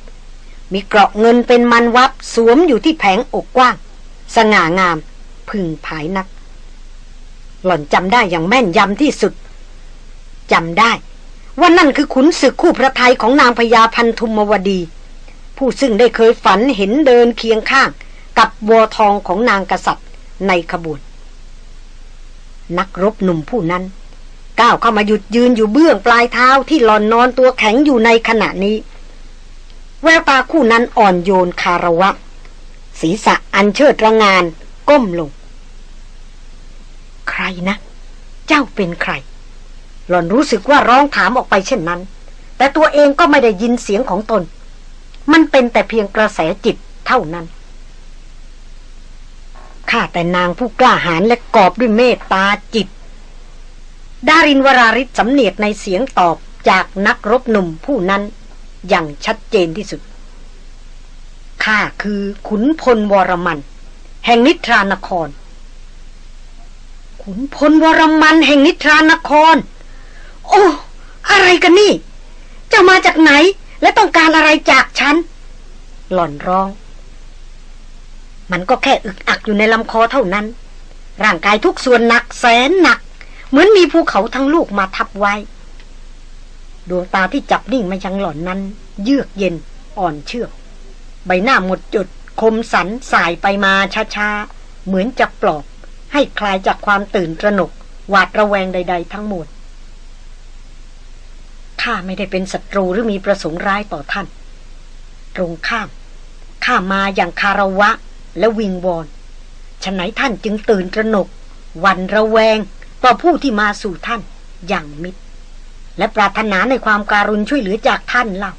มีเกราะเงินเป็นมันวับสวมอยู่ที่แผงอกกว้าง สง่างาม พึงผายนัก หล่อนจำได้อย่างแม่นยำที่สุดจำได้ ว่านั่นคือขุนศึกคู่พระไทยของนางพญาพันธุมวดี ผู้ซึ่งได้เคยฝันเห็นเดินเคียงข้าง กับวัวทองของนางกษัตริย์ในขบวนนักรบหนุ่มผู้นั้นก้าวเข้ามาหยุดยืนอยู่เบื้องปลายเท้าที่หลอนนอนตัวแข็งอยู่ในขณะนี้ แววตาคู่นั้นอ่อนโยนคาระวะ ศีรษะอันเชิดระงาน ก้มลง ใครนะ เจ้าเป็นใคร หล่อนรู้สึกว่าร้องถามออกไปเช่นนั้น แต่ตัวเองก็ไม่ได้ยินเสียงของตน มันเป็นแต่เพียงกระแสจิตเท่านั้นข้าแต่นางผู้กล้าหาญและกอบด้วยเมตตาจิต ดารินวราริศสำเนียกในเสียงตอบจากนักรบหนุ่มผู้นั้น อย่างชัดเจนที่สุด ข้าคือขุนพลวรมัน แห่งนิทรานคร ขุนพลวรมันแห่งนิทรานคร โอ้อะไรกันนี่ เจ้ามาจากไหนและต้องการอะไรจากฉัน หล่อนร้อง มันก็แค่อึกอักอยู่ในลำคอเท่านั้น ร่างกายทุกส่วนหนักแสนหนัก เหมือนมีภูเขาทั้งลูกมาทับไว้ ดวงตาที่จับนิ่งไมายังหล่อนนั้น เยือกเย็นอ่อนเชื่อใบหน้าหมดจุด คมสันสายไปมาช้าๆ เหมือนจะปลอบ ให้คลายจากความตื่นตระหนก หวาดระแวงใด ๆ ทั้งหมดข้าไม่ได้เป็นศัตรูหรือมีประสงค์ร้ายต่อท่าน ตรงข้าม ข้ามาอย่างคาระวะและวิงวอนฉะไหนท่านจึงตื่นตระหนก วันระแวง ต่อผู้ที่มาสู่ท่านอย่างมิตร และปรารถนาในความการุณช่วยเหลือจากท่านเล่า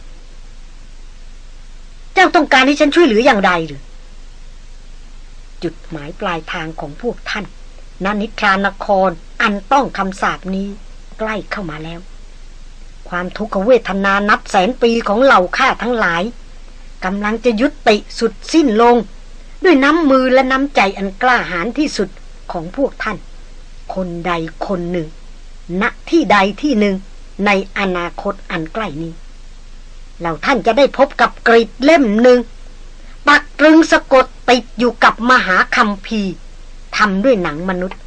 เจ้าต้องการให้ฉันช่วยเหลืออย่างใดหรือ จุดหมายปลายทางของพวกท่านนนิทรานครอันต้องคำสาบนี้ใกล้เข้ามาแล้ว ความทุกขเวทนานับแสนปีของเหล่าข้าทั้งหลายกำลังจะยุติสุดสิ้นลง ด้วยน้ำมือและน้ำใจอันกล้าหาญที่สุดของพวกท่าน คนใดคนหนึ่งณที่ใดที่หนึ่ง ในอนาคตอันใกล้นี้ เราท่านจะได้พบกับกริดเล่มหนึ่ง ปักตรึงสะกดติดอยู่กับมหาคัมภีร์ทำด้วยหนังมนุษย์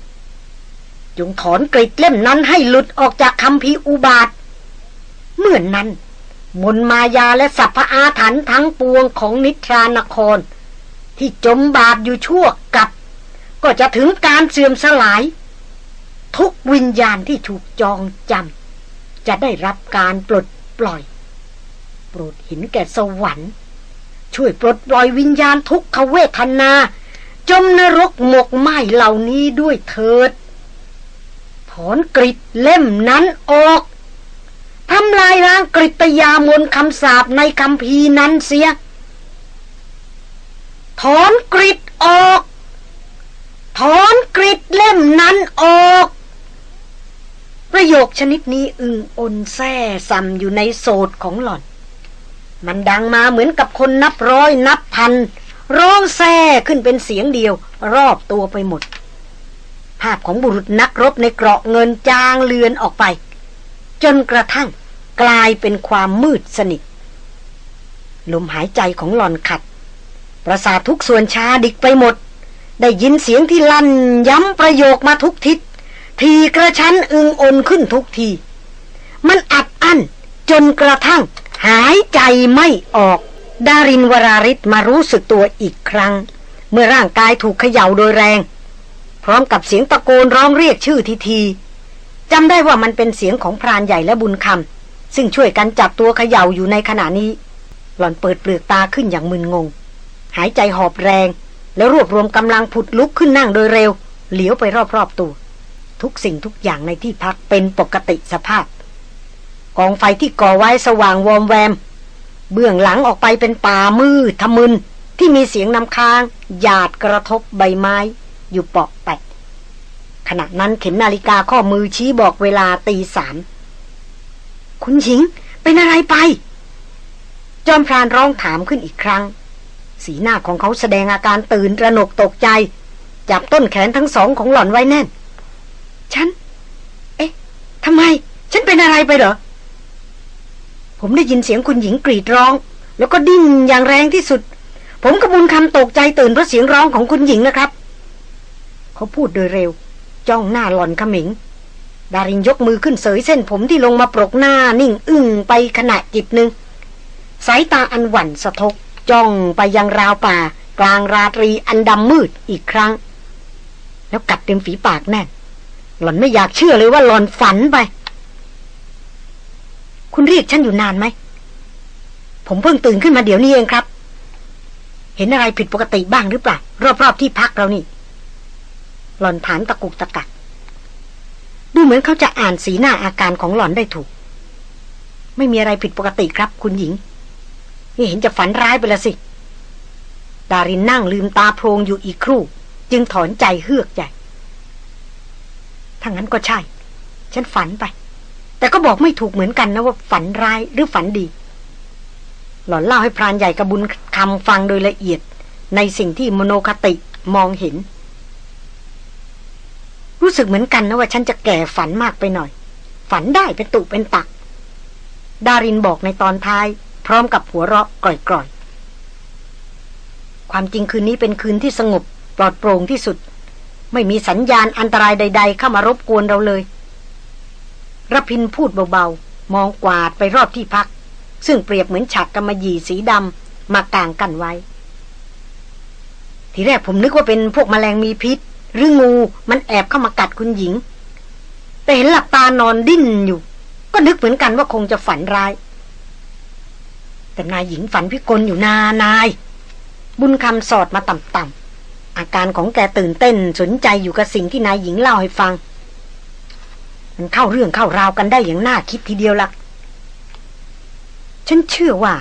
จงถอนกริดเล่มนั้นให้หลุดออกจากคัมภีร์อุบาท เมื่อนนั้น มนมายาและสัพพอาถรรพ์ทั้งปวงของนิทรานคร ที่จมบาปอยู่ชั่วกับ ก็จะถึงการเสื่อมสลาย ทุกวิญญาณที่ถูกจองจำ จะได้รับการปลดปล่อย โปรดหินแก่สวรรค์ ช่วยปลดปล่อยวิญญาณทุกขเวทนา จมนรกหมกไหมเหล่านี้ด้วยเถิด ถอนกริดเล่มนั้นออกทำลายล้างกริตยามนคำสาบในคำพีนั้นเสีย ถอนกริดออก ถอนกริดเล่มนั้นออก ประโยคชนิดนี้อึงอนแซ่ซ้ำอยู่ในโสดของหล่อน มันดังมาเหมือนกับคนนับร้อยนับพัน ร้องแซ่ขึ้นเป็นเสียงเดียว รอบตัวไปหมด ภาพของบุรุษนักรบในเกราะเงินจางเลือนออกไป จนกระทั่งกลายเป็นความมืดสนิทลมหายใจของหล่อนขัด ประสาททุกส่วนชาดิกไปหมด ได้ยินเสียงที่ลั่นย้ำประโยคมาทุกทิศ ทีกระชั้นอึงอนขึ้นทุกที มันอัดอั้นจนกระทั่งหายใจไม่ออก ดารินวราริศมารู้สึกตัวอีกครั้ง เมื่อร่างกายถูกเขย่าโดยแรง พร้อมกับเสียงตะโกนร้องเรียกชื่อทีทีจำได้ว่ามันเป็นเสียงของพรานใหญ่และบุญคำซึ่งช่วยกันจับตัวเขย่าอยู่ในขณะนี้ หล่อนเปิดเปลือกตาขึ้นอย่างมึนงง หายใจหอบแรง แล้วรวบรวมกำลังผุดลุกขึ้นนั่งโดยเร็ว เหลียวไปรอบๆตัว ทุกสิ่งทุกอย่างในที่พักเป็นปกติสภาพ กองไฟที่ก่อไว้สว่างวอมแวม เบื้องหลังออกไปเป็นป่ามืดทะมึน ที่มีเสียงนำค้าง หยาดกระทบใบไม้ อยู่เปาะแปะขณะนั้นเข็มนาฬิกาข้อมือชี้บอกเวลาตีสามคุณหญิงเป็นอะไรไป จอมพรานร้องถามขึ้นอีกครั้ง สีหน้าของเขาแสดงอาการตื่นระหนกตกใจ จับต้นแขนทั้งสองของหล่อนไว้แน่น ฉัน เอ๊ะทำไม ฉันเป็นอะไรไปเหรอ ผมได้ยินเสียงคุณหญิงกรีดร้อง แล้วก็ดิ้นอย่างแรงที่สุด ผมกระบุญคำตกใจตื่นเพราะเสียงร้องของคุณหญิงนะครับ เขาพูดโดยเร็ว จ้องหน้าหล่อนขมิง ดารินยกมือขึ้นเสยเส้นผมที่ลงมาปรกหน้านิ่งอึ้งไปขณะจิตหนึ่งสายตาอันหวั่นสะทกจ้องไปยังราวป่า กลางราตรีอันดำมืดอีกครั้ง แล้วกัดเต็มฝีปากแน่น หล่อนไม่อยากเชื่อเลยว่าหล่อนฝันไป คุณเรียกฉันอยู่นานไหม ผมเพิ่งตื่นขึ้นมาเดี๋ยวนี้เองครับ เห็นอะไรผิดปกติบ้างหรือเปล่า รอบๆที่พักเรานี่ หล่อนถามตะกุกตะกัก ดูเหมือนเขาจะอ่านสีหน้าอาการของหล่อนได้ถูก ไม่มีอะไรผิดปกติครับ คุณหญิง นี่เห็นจะฝันร้ายไปละสิ ดารินนั่งลืมตาโพลงอยู่อีกครู่ จึงถอนใจเฮือกใหญ่ ถ้างั้นก็ใช่ ฉันฝันไป แต่ก็บอกไม่ถูกเหมือนกันนะว่าฝันร้ายหรือฝันดี หล่อนเล่าให้พรานใหญ่กระบุญคำฟังโดยละเอียด ในสิ่งที่มโนคติมองเห็น รู้สึกเหมือนกันนะว่าฉันจะแก่ฝันมากไปหน่อย ฝันได้เป็นตุเป็นตัก ดารินบอกในตอนท้าย พร้อมกับหัวเราะกร่อยๆ ความจริงคืนนี้เป็นคืนที่สงบปลอดโปร่งที่สุด ไม่มีสัญญาณอันตรายใด ๆ เข้ามารบกวนเราเลยรพินพูดเบาๆ มองกวาดไปรอบที่พัก ซึ่งเปรียบเหมือนฉากกำมะหยี่สีดำมากางกันไว้ ทีแรกผมนึกว่าเป็นพวกมแมลงมีพิษ หรืองูมันแอบเข้ามากัดคุณหญิง แต่เห็นหลับตานอนดิ้นอยู่ ก็นึกเหมือนกันว่าคงจะฝันร้าย แต่นายหญิงฝันพิกลอยู่นานาย บุญคำสอดมาต่ำๆ อาการของแกตื่นเต้นสนใจอยู่กับสิ่งที่นายหญิงเล่าให้ฟัง มันเข้าเรื่องเข้าราวกันได้อย่างน่าคิดทีเดียวละฉันเชื่อว่า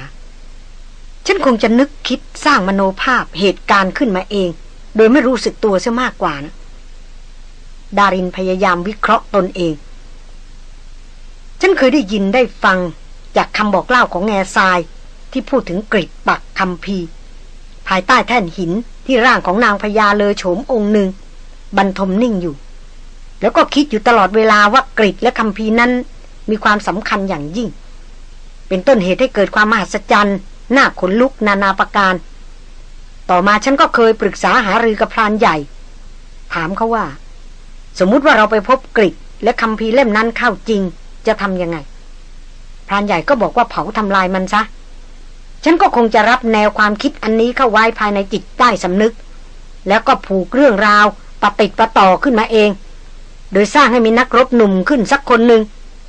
ฉันคงจะนึกคิดสร้างมโนภาพเหตุการณ์ขึ้นมาเอง โดยไม่รู้สึกตัวซะมากกว่านะ ดารินพยายามวิเคราะห์ตนเอง ฉันเคยได้ยินได้ฟังจากคำบอกเล่าของแง่ทรายที่พูดถึงกริดปักคำพีภายใต้แท่นหิน ที่ร่างของนางพญาเลอโฉมองค์หนึ่งบรรทมนิ่งอยู่ แล้วก็คิดอยู่ตลอดเวลาว่ากริดและคำพีนั้นมีความสำคัญอย่างยิ่ง เป็นต้นเหตุให้เกิดความมหัศจรรย์หน้าขนลุกนานาประการ ต่อมาฉันก็เคยปรึกษาหารือกับพรานใหญ่ ถามเขาว่า สมมุติว่าเราไปพบกริดและคำพีเล่มนั้นเข้าจริงจะทำยังไงพรานใหญ่ก็บอกว่าเผาทำลายมันซะ ฉันก็คงจะรับแนวความคิดอันนี้เข้าไว้ภายในจิตใต้สำนึก แล้วก็ผูกเรื่องราวปะติดปะต่อขึ้นมาเอง โดยสร้างให้มีนักรบหนุ่มขึ้นสักคนหนึ่ง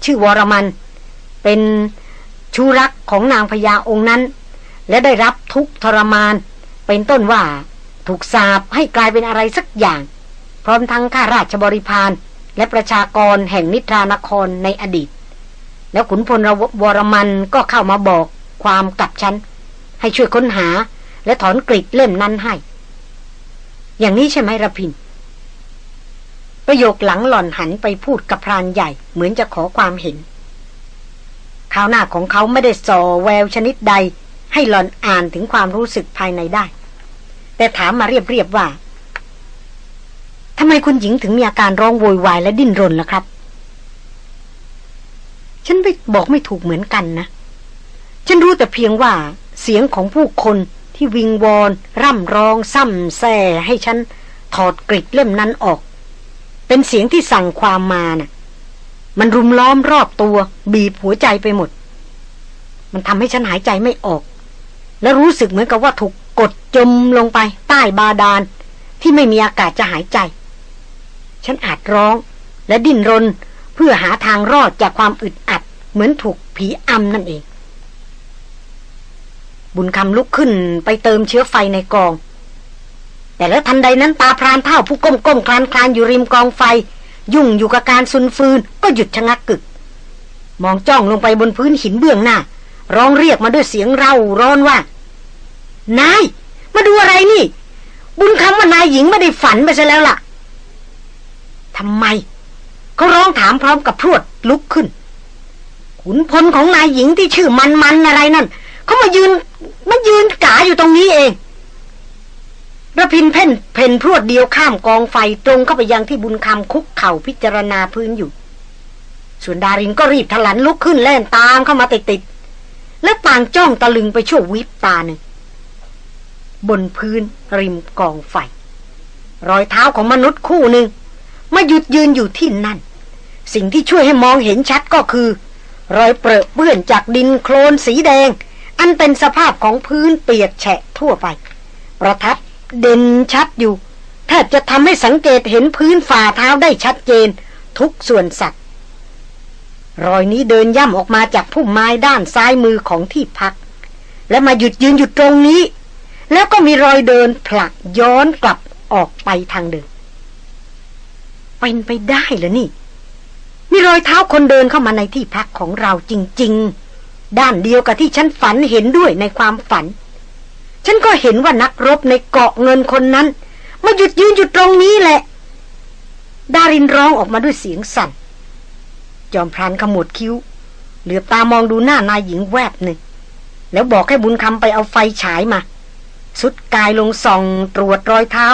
ชื่อวรมัน เป็นชูรักของนางพญาองค์นั้น และได้รับทุกทรมาน เป็นต้นว่าถูกสาบให้กลายเป็นอะไรสักอย่าง พร้อมทั้งข้าราชบริพารและประชากรแห่งนิทรานครในอดีต แล้วขุนพลวรมันก็เข้ามาบอก ความกับฉัน ให้ช่วยค้นหา และถอนกริดเล่มนั้นให้ อย่างนี้ใช่ไหมระพิน ประโยคหลังหล่อนหันไปพูดกับพรานใหญ่ เหมือนจะขอความเห็นข่าวหน้าของเขาไม่ได้ส่อแววชนิดใด ให้หล่อนอ่านถึงความรู้สึกภายในได้ แต่ถามมาเรียบๆว่าทำไมคุณหญิงถึงมีอาการร้องโวยวายและดิ้นรนล่ะครับ ฉันไม่บอกไม่ถูกเหมือนกันนะ ฉันรู้แต่เพียงว่าเสียงของผู้คนที่วิงวอน ร่ำร้อง ซ้ำแซ่ให้ฉันถอดกริดเล่มนั้นออก เป็นเสียงที่สั่งความมานะ่ะ มันรุมล้อมรอบตัว บีบหัวใจไปหมด มันทำให้ฉันหายใจไม่ออก และรู้สึกเหมือนกับว่าถูกกดจมลงไป ใต้บาดาลที่ไม่มีอากาศจะหายใจ ฉันอาจร้องและดิ้นรนเพื่อหาทางรอดจากความอึดอัด เหมือนถูกผีอำนั่นเอง บุญคำลุกขึ้นไปเติมเชื้อไฟในกอง แต่แล้วทันใดนั้นตาพรานเท่าผู้ก้มก้มคลานคลานอยู่ริมกองไฟ ยุ่งอยู่กับการซุนฟืนก็หยุดชะงักกึก มองจ้องลงไปบนพื้นหินเบื้องหน้า ร้องเรียกมาด้วยเสียงเร่าร้อนว่านายมาดูอะไรนี่ บุญคำว่านายหญิงไม่ได้ฝันไปซะแล้วล่ะทำไมเขาร้องถามพร้อมกับพรวดลุกขึ้นขุนพลของนายหญิงที่ชื่อมันมันอะไรนั่น เขามายืนมายืนกาอยู่ตรงนี้เองระพินเพ่นเพ่นพรวดเดียวข้ามกองไฟตรงเข้าไปยังที่บุญคำคุกเข่าพิจารณาพื้นอยู่ ส่วนดารินก็รีบถลันลุกขึ้นแล่นตามเข้ามาติดติดและต่างจ้องตะลึงไปชั่ววิบตาหนึ่ง บนพื้นริมกองไฟ รอยเท้าของมนุษย์คู่หนึ่งมาหยุดยืนอยู่ที่นั่น สิ่งที่ช่วยให้มองเห็นชัดก็คือ รอยเปรอะเปื้อนจากดินโคลนสีแดง อันเป็นสภาพของพื้นเปียกแฉะทั่วไป ประทับเด่นชัดอยู่แทบจะทำให้สังเกตเห็นพื้นฝ่าเท้าได้ชัดเจน ทุกส่วนสัตว์ รอยนี้เดินย่ำออกมาจากพุ่มไม้ด้านซ้ายมือของที่พัก และมาหยุดยืนอยู่ตรงนี้ แล้วก็มีรอยเดินผลักย้อนกลับออกไปทางเดิมเป็นไปได้เหรอนี่ มีรอยเท้าคนเดินเข้ามาในที่พักของเราจริง ๆ ด้านเดียวกับที่ฉันฝันเห็นด้วยในความฝัน ฉันก็เห็นว่านักรบในเกาะเงินคนนั้น มาหยุดยืนอยู่ตรงนี้แหละ ดารินร้องออกมาด้วยเสียงสั่น จอมพรานขมวดคิ้ว เหลือบตามองดูหน้านายหญิงแวบหนึ่ง แล้วบอกให้บุญคำไปเอาไฟฉายมา สุดกายลงส่องตรวจรอยเท้า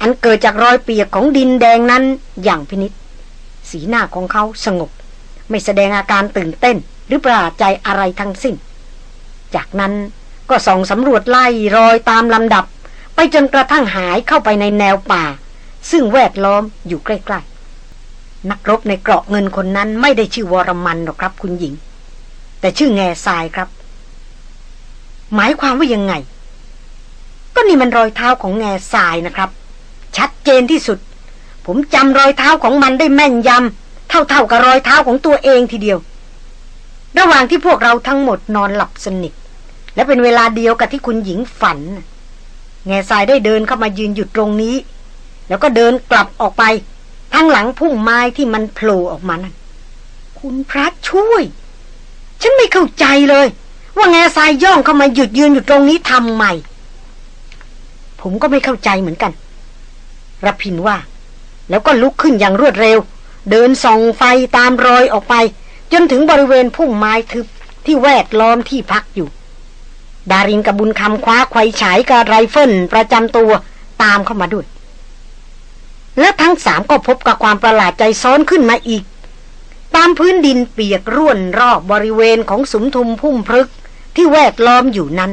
อันเกิดจากรอยเปียกของดินแดงนั้นอย่างพินิษสีหน้าของเขาสงบ ไม่แสดงอาการตื่นเต้น หรือประหลาใจอะไรทั้งสิ้น จากนั้นก็ส่องสำรวจไล่รอยตามลำดับ ไปจนกระทั่งหายเข้าไปในแนวป่า ซึ่งแวดล้อมอยู่ใกล้ๆ นักรบในเกราะเงินคนนั้นไม่ได้ชื่อวรมันหรอกครับคุณหญิง แต่ชื่อแง่ทรายครับ หมายความว่ายังไง ก็นี่มันรอยเท้าของแง่ทรายนะครับ ชัดเจนที่สุด ผมจำรอยเท้าของมันได้แม่นยำเท่าๆกับรอยเท้าของตัวเองทีเดียว ระหว่างที่พวกเราทั้งหมดนอนหลับสนิท และเป็นเวลาเดียวกับที่คุณหญิงฝัน แง่ทรายได้เดินเข้ามายืนหยุดตรงนี้ แล้วก็เดินกลับออกไปทางหลังพุ่มไม้ที่มันโผล่ออกมานั่นคุณพระช่วย ฉันไม่เข้าใจเลย ว่าแง่ทรายย่องเข้ามาหยุดยืนอยู่ตรงนี้ทำไมผมก็ไม่เข้าใจเหมือนกันรพินทร์ว่า แล้วก็ลุกขึ้นอย่างรวดเร็ว เดินส่องไฟตามรอยออกไป จนถึงบริเวณพุ่มไม้ทึบที่แวดล้อมที่พักอยู่ ดารินกับบุญคำคว้าไขว่ฉายกับไรเฟิลประจำตัวตามเข้ามาด้วย และทั้งสามก็พบกับความประหลาดใจซ้อนขึ้นมาอีก ตามพื้นดินเปียกร่วนรอบบริเวณของสุมทุมพุ่มพฤกที่แวดล้อมอยู่นั้น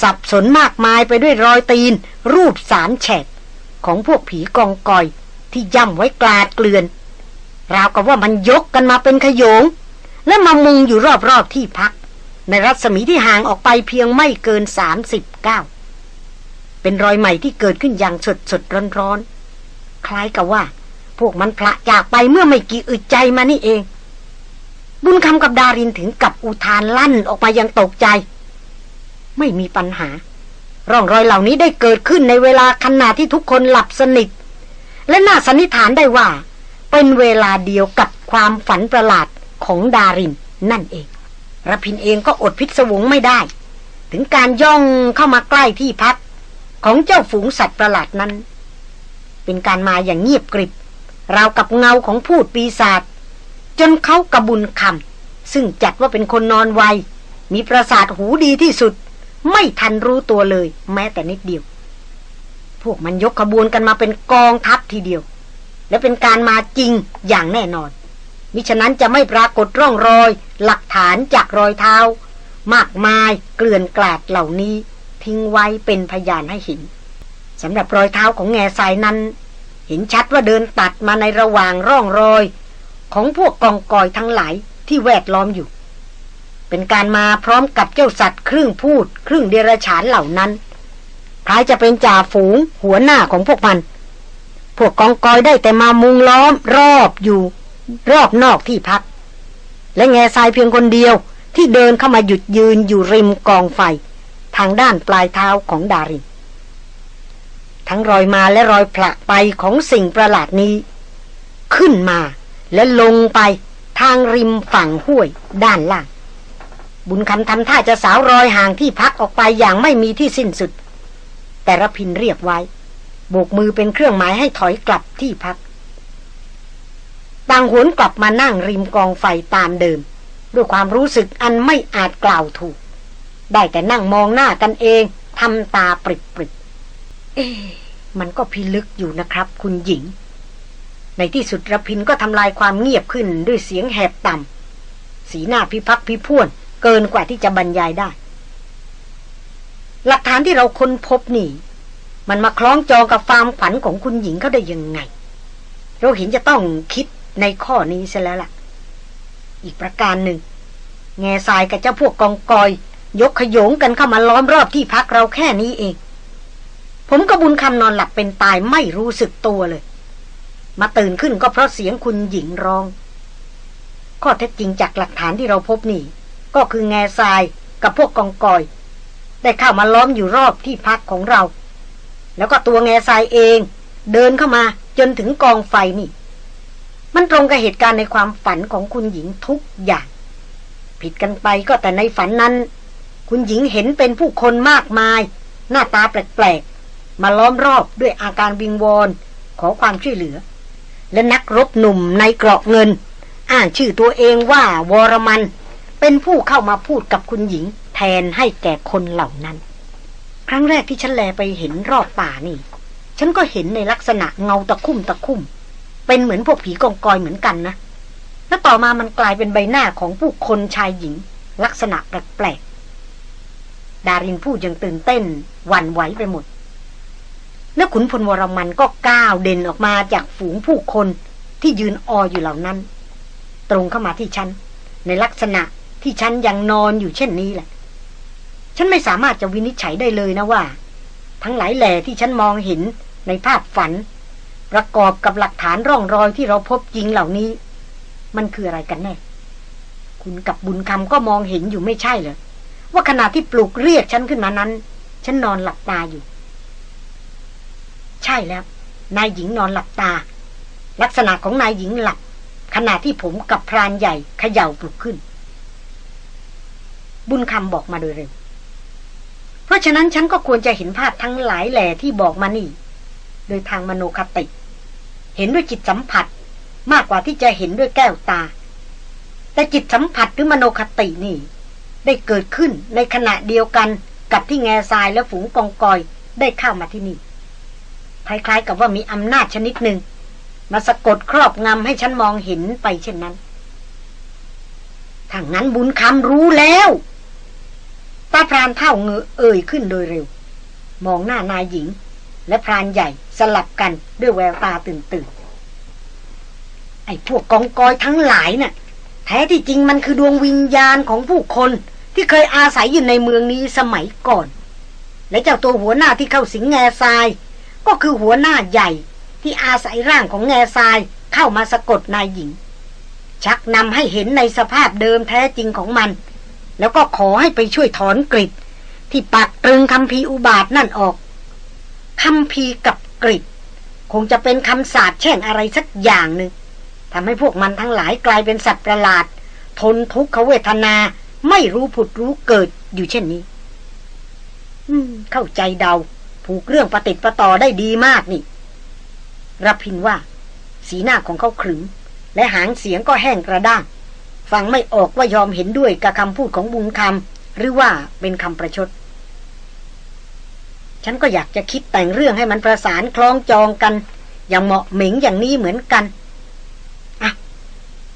สับสนมากมายไปด้วยรอยตีน รูปสารแฉกของพวกผีกองกอยที่ย่ำไว้กลาดเกลื่อน ราวกับว่ามันยกกันมาเป็นขยง และมามุงอยู่รอบๆที่พัก ในรัศมีที่ห่างออกไปเพียงไม่เกินสามสิบเก้าเป็นรอยใหม่ที่เกิดขึ้นอย่างสดสดร้อนร้อนคล้ายกับว่า พวกมันพละจากไปเมื่อไม่กี่อึดใจมานี่เอง บุญคำกับดารินถึงกับอุทานลั่นออกมายังตกใจ ไม่มีปัญหา ร่องรอยเหล่านี้ได้เกิดขึ้นในเวลาขณะที่ทุกคนหลับสนิท และน่าสันนิษฐานได้ว่า เป็นเวลาเดียวกับความฝันประหลาด ของดารินนั่นเองรพินเองก็อดพิศวงไม่ได้ ถึงการย่องเข้ามาใกล้ที่พัก ของเจ้าฝูงสัตว์ประหลาดนั้น เป็นการมาอย่างเงียบกริบ ราวกับเงาของพูดปีศาจจนเขากระบุญคำซึ่งจัดว่าเป็นคนนอนไว มีประสาทหูดีที่สุด ไม่ทันรู้ตัวเลย แม้แต่นิดเดียว พวกมันยกขบวนกันมาเป็นกองทัพทีเดียว และเป็นการมาจริงอย่างแน่นอน มิฉะนั้นจะไม่ปรากฏร่องรอย หลักฐานจากรอยเท้า มากมายเกลื่อนกลาดเหล่านี้ ทิ้งไว้เป็นพยานให้เห็นสำหรับรอยเท้าของแง่ทรายนั้น เห็นชัดว่าเดินตัดมาในระหว่างร่องรอย ของพวกกองกอยทั้งหลายที่แวดล้อมอยู่ เป็นการมาพร้อมกับเจ้าสัตว์ครึ่งพูด ครึ่งเดรัจฉานเหล่านั้นคล้ายจะเป็นจ่าฝูงหัวหน้าของพวกมัน พวกกองกอยได้แต่มามุงล้อมรอบอยู่ รอบนอกที่พัก และแง่ทรายเพียงคนเดียวที่เดินเข้ามาหยุดยืนอยู่ริมกองไฟ ทางด้านปลายเท้าของดารินทั้งรอยมาและรอยผละไปของสิ่งประหลาดนี้ ขึ้นมาและลงไปทางริมฝั่งห้วยด้านล่าง บุญคำทำท่าจะสาวรอยห่างที่พักออกไปอย่างไม่มีที่สิ้นสุด แต่ระพินเรียกไว้ โบกมือเป็นเครื่องหมายให้ถอยกลับที่พัก ต่างหวนกลับมานั่งริมกองไฟตามเดิม ด้วยความรู้สึกอันไม่อาจกล่าวถูก ได้แต่นั่งมองหน้ากันเองทำตาปริบปริบเอ๊มันก็พิลึกอยู่นะครับ คุณหญิง ในที่สุดระพินก็ทำลายความเงียบขึ้นด้วยเสียงแหบต่ำสีหน้าพิพักพิพ่วน เกินกว่าที่จะบรรยายได้ หลักฐานที่เราค้นพบนี่ มันมาคล้องจองกับความฝันของคุณหญิงเขาได้ยังไง เราเห็นจะต้องคิด ในข้อนี้ซะแล้วล่ะ อีกประการหนึ่ง แง่ทรายกับเจ้าพวกกองกอย ยกขยงกันเข้ามาล้อมรอบที่พักเราแค่นี้เอง ผมกระบุญคำนอนหลับเป็นตายไม่รู้สึกตัวเลย มาตื่นขึ้นก็เพราะเสียงคุณหญิงร้อง ข้อเท็จจริงจากหลักฐานที่เราพบนี่ ก็คือแง่ทรายกับพวกกองกอย ได้เข้ามาล้อมอยู่รอบที่พักของเรา แล้วก็ตัวแง่ทรายเอง เดินเข้ามาจนถึงกองไฟนี่ มันตรงกับเหตุการณ์ในความฝันของคุณหญิงทุกอย่าง ผิดกันไปก็แต่ในฝันนั้น คุณหญิงเห็นเป็นผู้คนมากมาย หน้าตาแปลกๆ มาล้อมรอบด้วยอาการวิงวอนขอความช่วยเหลือ และนักรบหนุ่มในเกราะเงินอ้างชื่อตัวเองว่าวรมัน เป็นผู้เข้ามาพูดกับคุณหญิง แทนให้แก่คนเหล่านั้น ครั้งแรกที่ฉันแลไปเห็นรอบป่านี่ ฉันก็เห็นในลักษณะเงาตะคุ่มตะคุ่ม เป็นเหมือนพวกผีกองกอยเหมือนกันนะแล้วต่อมามันกลายเป็นใบหน้าของผู้คนชายหญิง ลักษณะแปลกๆดารินพูดอยังตื่นเต้นหวั่นไหวไปหมด แล้วขุนพลวรมันก็ก้าวเด่นออกมาจากฝูงผู้คนที่ยืนอออยู่เหล่านั้น ตรงเข้ามาที่ฉัน ในลักษณะที่ฉันยังนอนอยู่เช่นนี้แหละ ฉันไม่สามารถจะวินิจฉัยได้เลยนะว่า ทั้งหลายแหล่ที่ฉันมองเห็นในภาพฝัน ประกอบกับหลักฐานร่องรอยที่เราพบจริงเหล่านี้ มันคืออะไรกันแน่ คุณกับบุญคำก็มองเห็นอยู่ไม่ใช่เหรอว่าขณะที่ปลุกเรียกฉันขึ้นมานั้น ฉันนอนหลับตาอยู่ ใช่แล้ว นายหญิงนอนหลับตา ลักษณะของนายหญิงหลับ ขณะที่ผมกับพรานใหญ่เขย่าปลุกขึ้น บุญคำบอกมาโดยเร็ว เพราะฉะนั้นฉันก็ควรจะเห็นภาพทั้งหลายแหล่ที่บอกมานี่ โดยทางมโนคติ เห็นด้วยจิตสัมผัส มากกว่าที่จะเห็นด้วยแก้วตา แต่จิตสัมผัสหรือมโนคตินี่ ได้เกิดขึ้นในขณะเดียวกันกับที่แง่ทรายและฝูงกองกอยได้เข้ามาที่นี่คล้ายๆกับว่ามีอำนาจชนิดหนึ่ง มาสะกดครอบงำให้ฉันมองเห็นไปเช่นนั้นถ้างั้นบุญคำรู้แล้วตาพรานเท่าเงอเอ่ยขึ้นโดยเร็ว มองหน้านายหญิง และพรานใหญ่ สลับกันด้วยแววตาตื่นตื่นไอ้พวกกองกอยทั้งหลายน่ะ แท้ที่จริงมันคือดวงวิญญาณของผู้คนที่เคยอาศัยอยู่ในเมืองนี้สมัยก่อน และเจ้าตัวหัวหน้าที่เข้าสิงแง่ทราย ก็คือหัวหน้าใหญ่ที่อาศัยร่างของแง่ทรายเข้ามาสะกดนายหญิง ชักนำให้เห็นในสภาพเดิมแท้จริงของมัน แล้วก็ขอให้ไปช่วยถอนกริดที่ปักตรึงคำพีอุบาทนั่นออกคำพีกับ กริดคงจะเป็นคำสาปแช่งอะไรสักอย่างหนึ่งทำให้พวกมันทั้งหลายกลายเป็นสัตว์ประหลาด ทนทุกขเวทนา ไม่รู้ผุดรู้เกิดอยู่เช่นนี้ อืม เข้าใจเดา ผูกเรื่องประติดประต่อได้ดีมากนี่รับพินว่า สีหน้าของเขาขรึม และหางเสียงก็แห้งกระด้าง ฟังไม่ออกว่ายอมเห็นด้วยกับคำพูดของบุญคำหรือว่าเป็นคำประชด ฉันก็อยากจะคิดแต่งเรื่องให้มันประสานคล้องจองกัน อย่างเหมาะเหม็งอย่างนี้เหมือนกัน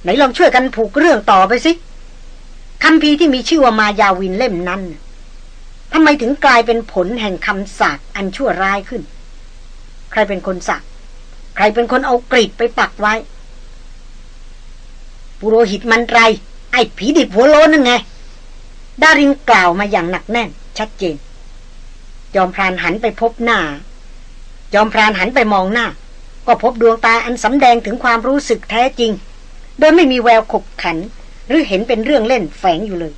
ไหนลองช่วยกันผูกเรื่องต่อไปสิคำพีที่มีชื่อว่ามายาวินเล่มนั้นทำไมถึงกลายเป็นผลแห่งคำสาปอันชั่วร้ายขึ้น ใครเป็นคนสักใครเป็นคนเอากรีดไปปักไว้ ปุโรหิตมันไร ไอ้ผีดิบหัวโลนนั่นไง ดารินกล่าวมาอย่างหนักแน่น ชัดเจน จอมพรานหันไปพบหน้า จอมพรานหันไปมองหน้า ก็พบดวงตาอันสำแดงถึงความรู้สึกแท้จริง โดยไม่มีแววขบขัน หรือเห็นเป็นเรื่องเล่นแฝงอยู่เลย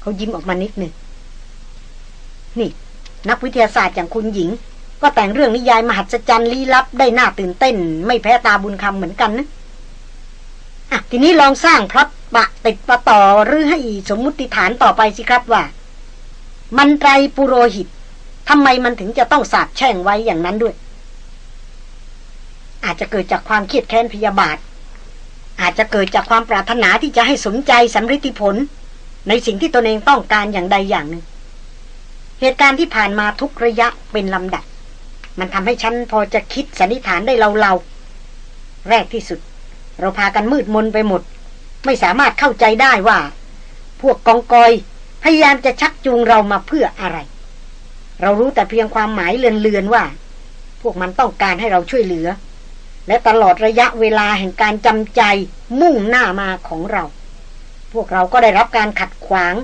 เขายิ้มออกมานิดหนึ่งนี่ นักวิทยาศาสตร์อย่างคุณหญิง ก็แต่งเรื่องนิยายมหัศจรรย์ลี้ลับได้น่าตื่นเต้น ไม่แพ้ตาบุญคำเหมือนกันนะอะทีนี้ลองสร้างพล็อตปะติดประต่อหรือให้สมมุติฐานต่อไปสิครับว่า มันไตรปุโรหิต ทำไมมันถึงจะต้องสาบแช่งไว้อย่างนั้นด้วย อาจจะเกิดจากความเครียดแค้นพยาบาท อาจจะเกิดจากความปรารถนาที่จะให้สมใจสำฤทธิผล ในสิ่งที่ตนเองต้องการอย่างใดอย่างหนึ่ง เหตุการณ์ที่ผ่านมาทุกระยะเป็นลำดับ มันทำให้ฉันพอจะคิดสันนิษฐานได้เราๆแรกที่สุด เราพากันมืดมนไปหมด ไม่สามารถเข้าใจได้ว่า พวกกองกอยพยายามจะชักจูงเรามาเพื่ออะไร เรารู้แต่เพียงความหมายเลือนๆว่า พวกมันต้องการให้เราช่วยเหลือ และตลอดระยะเวลาแห่งการจำใจมุ่งหน้ามาของเรา พวกเราก็ได้รับการขัดขวาง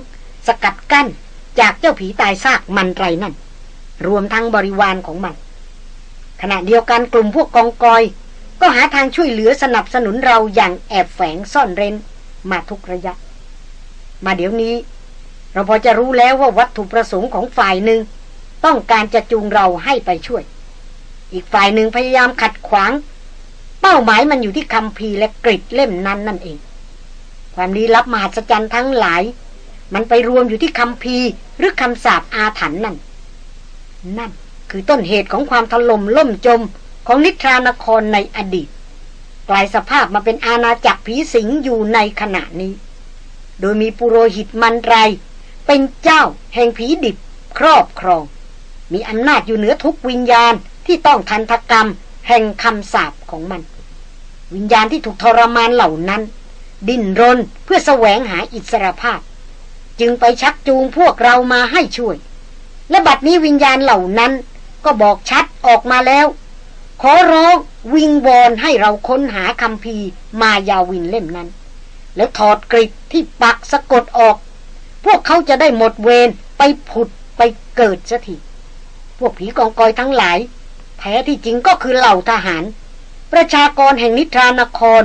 สกัดกั้นจากเจ้าผีตายซากมันไรนั่น รวมทั้งบริวารของมัน ขณะเดียวกันกลุ่มพวกกองกอย ก็หาทางช่วยเหลือสนับสนุนเราอย่างแอบแฝงซ่อนเร้นมาทุกระยะ มาเดี๋ยวนี้ เราพอจะรู้แล้วว่าวัตถุประสงค์ของฝ่ายหนึ่ง ต้องการจะจูงเราให้ไปช่วย อีกฝ่ายหนึ่งพยายามขัดขวาง เป้าหมายมันอยู่ที่คำพีและกริดเล่มนั้นนั่นเอง ความลี้ลับมหัศจรรย์ทั้งหลาย มันไปรวมอยู่ที่คำพีหรือคำสาปอาถรรพ์นั่น นั่นคือต้นเหตุของความถล่มล่มจมของนิทรานครในอดีต กลายสภาพมาเป็นอาณาจักรผีสิงอยู่ในขณะนี้ โดยมีปุโรหิตมันไร เป็นเจ้าแห่งผีดิบครอบครอง มีอำนาจอยู่เหนือทุกวิญญาณที่ต้องทันทกรรม แห่งคำสาปของมัน วิญญาณที่ถูกทรมานเหล่านั้น ดิ้นรนเพื่อแสวงหาอิสรภาพ จึงไปชักจูงพวกเรามาให้ช่วย และบัดนี้วิญญาณเหล่านั้นก็บอกชัดออกมาแล้ว ขอร้องวิงวอนให้เราค้นหาคำพีมายาวินเล่มนั้น แล้วถอดกริดที่ปักสะกดออก พวกเขาจะได้หมดเวรไปผุดไปเกิดสัที พวกผีกองกอยทั้งหลาย แท้ที่จริงก็คือเหล่าทหาร ประชากรแห่งนิทรานคร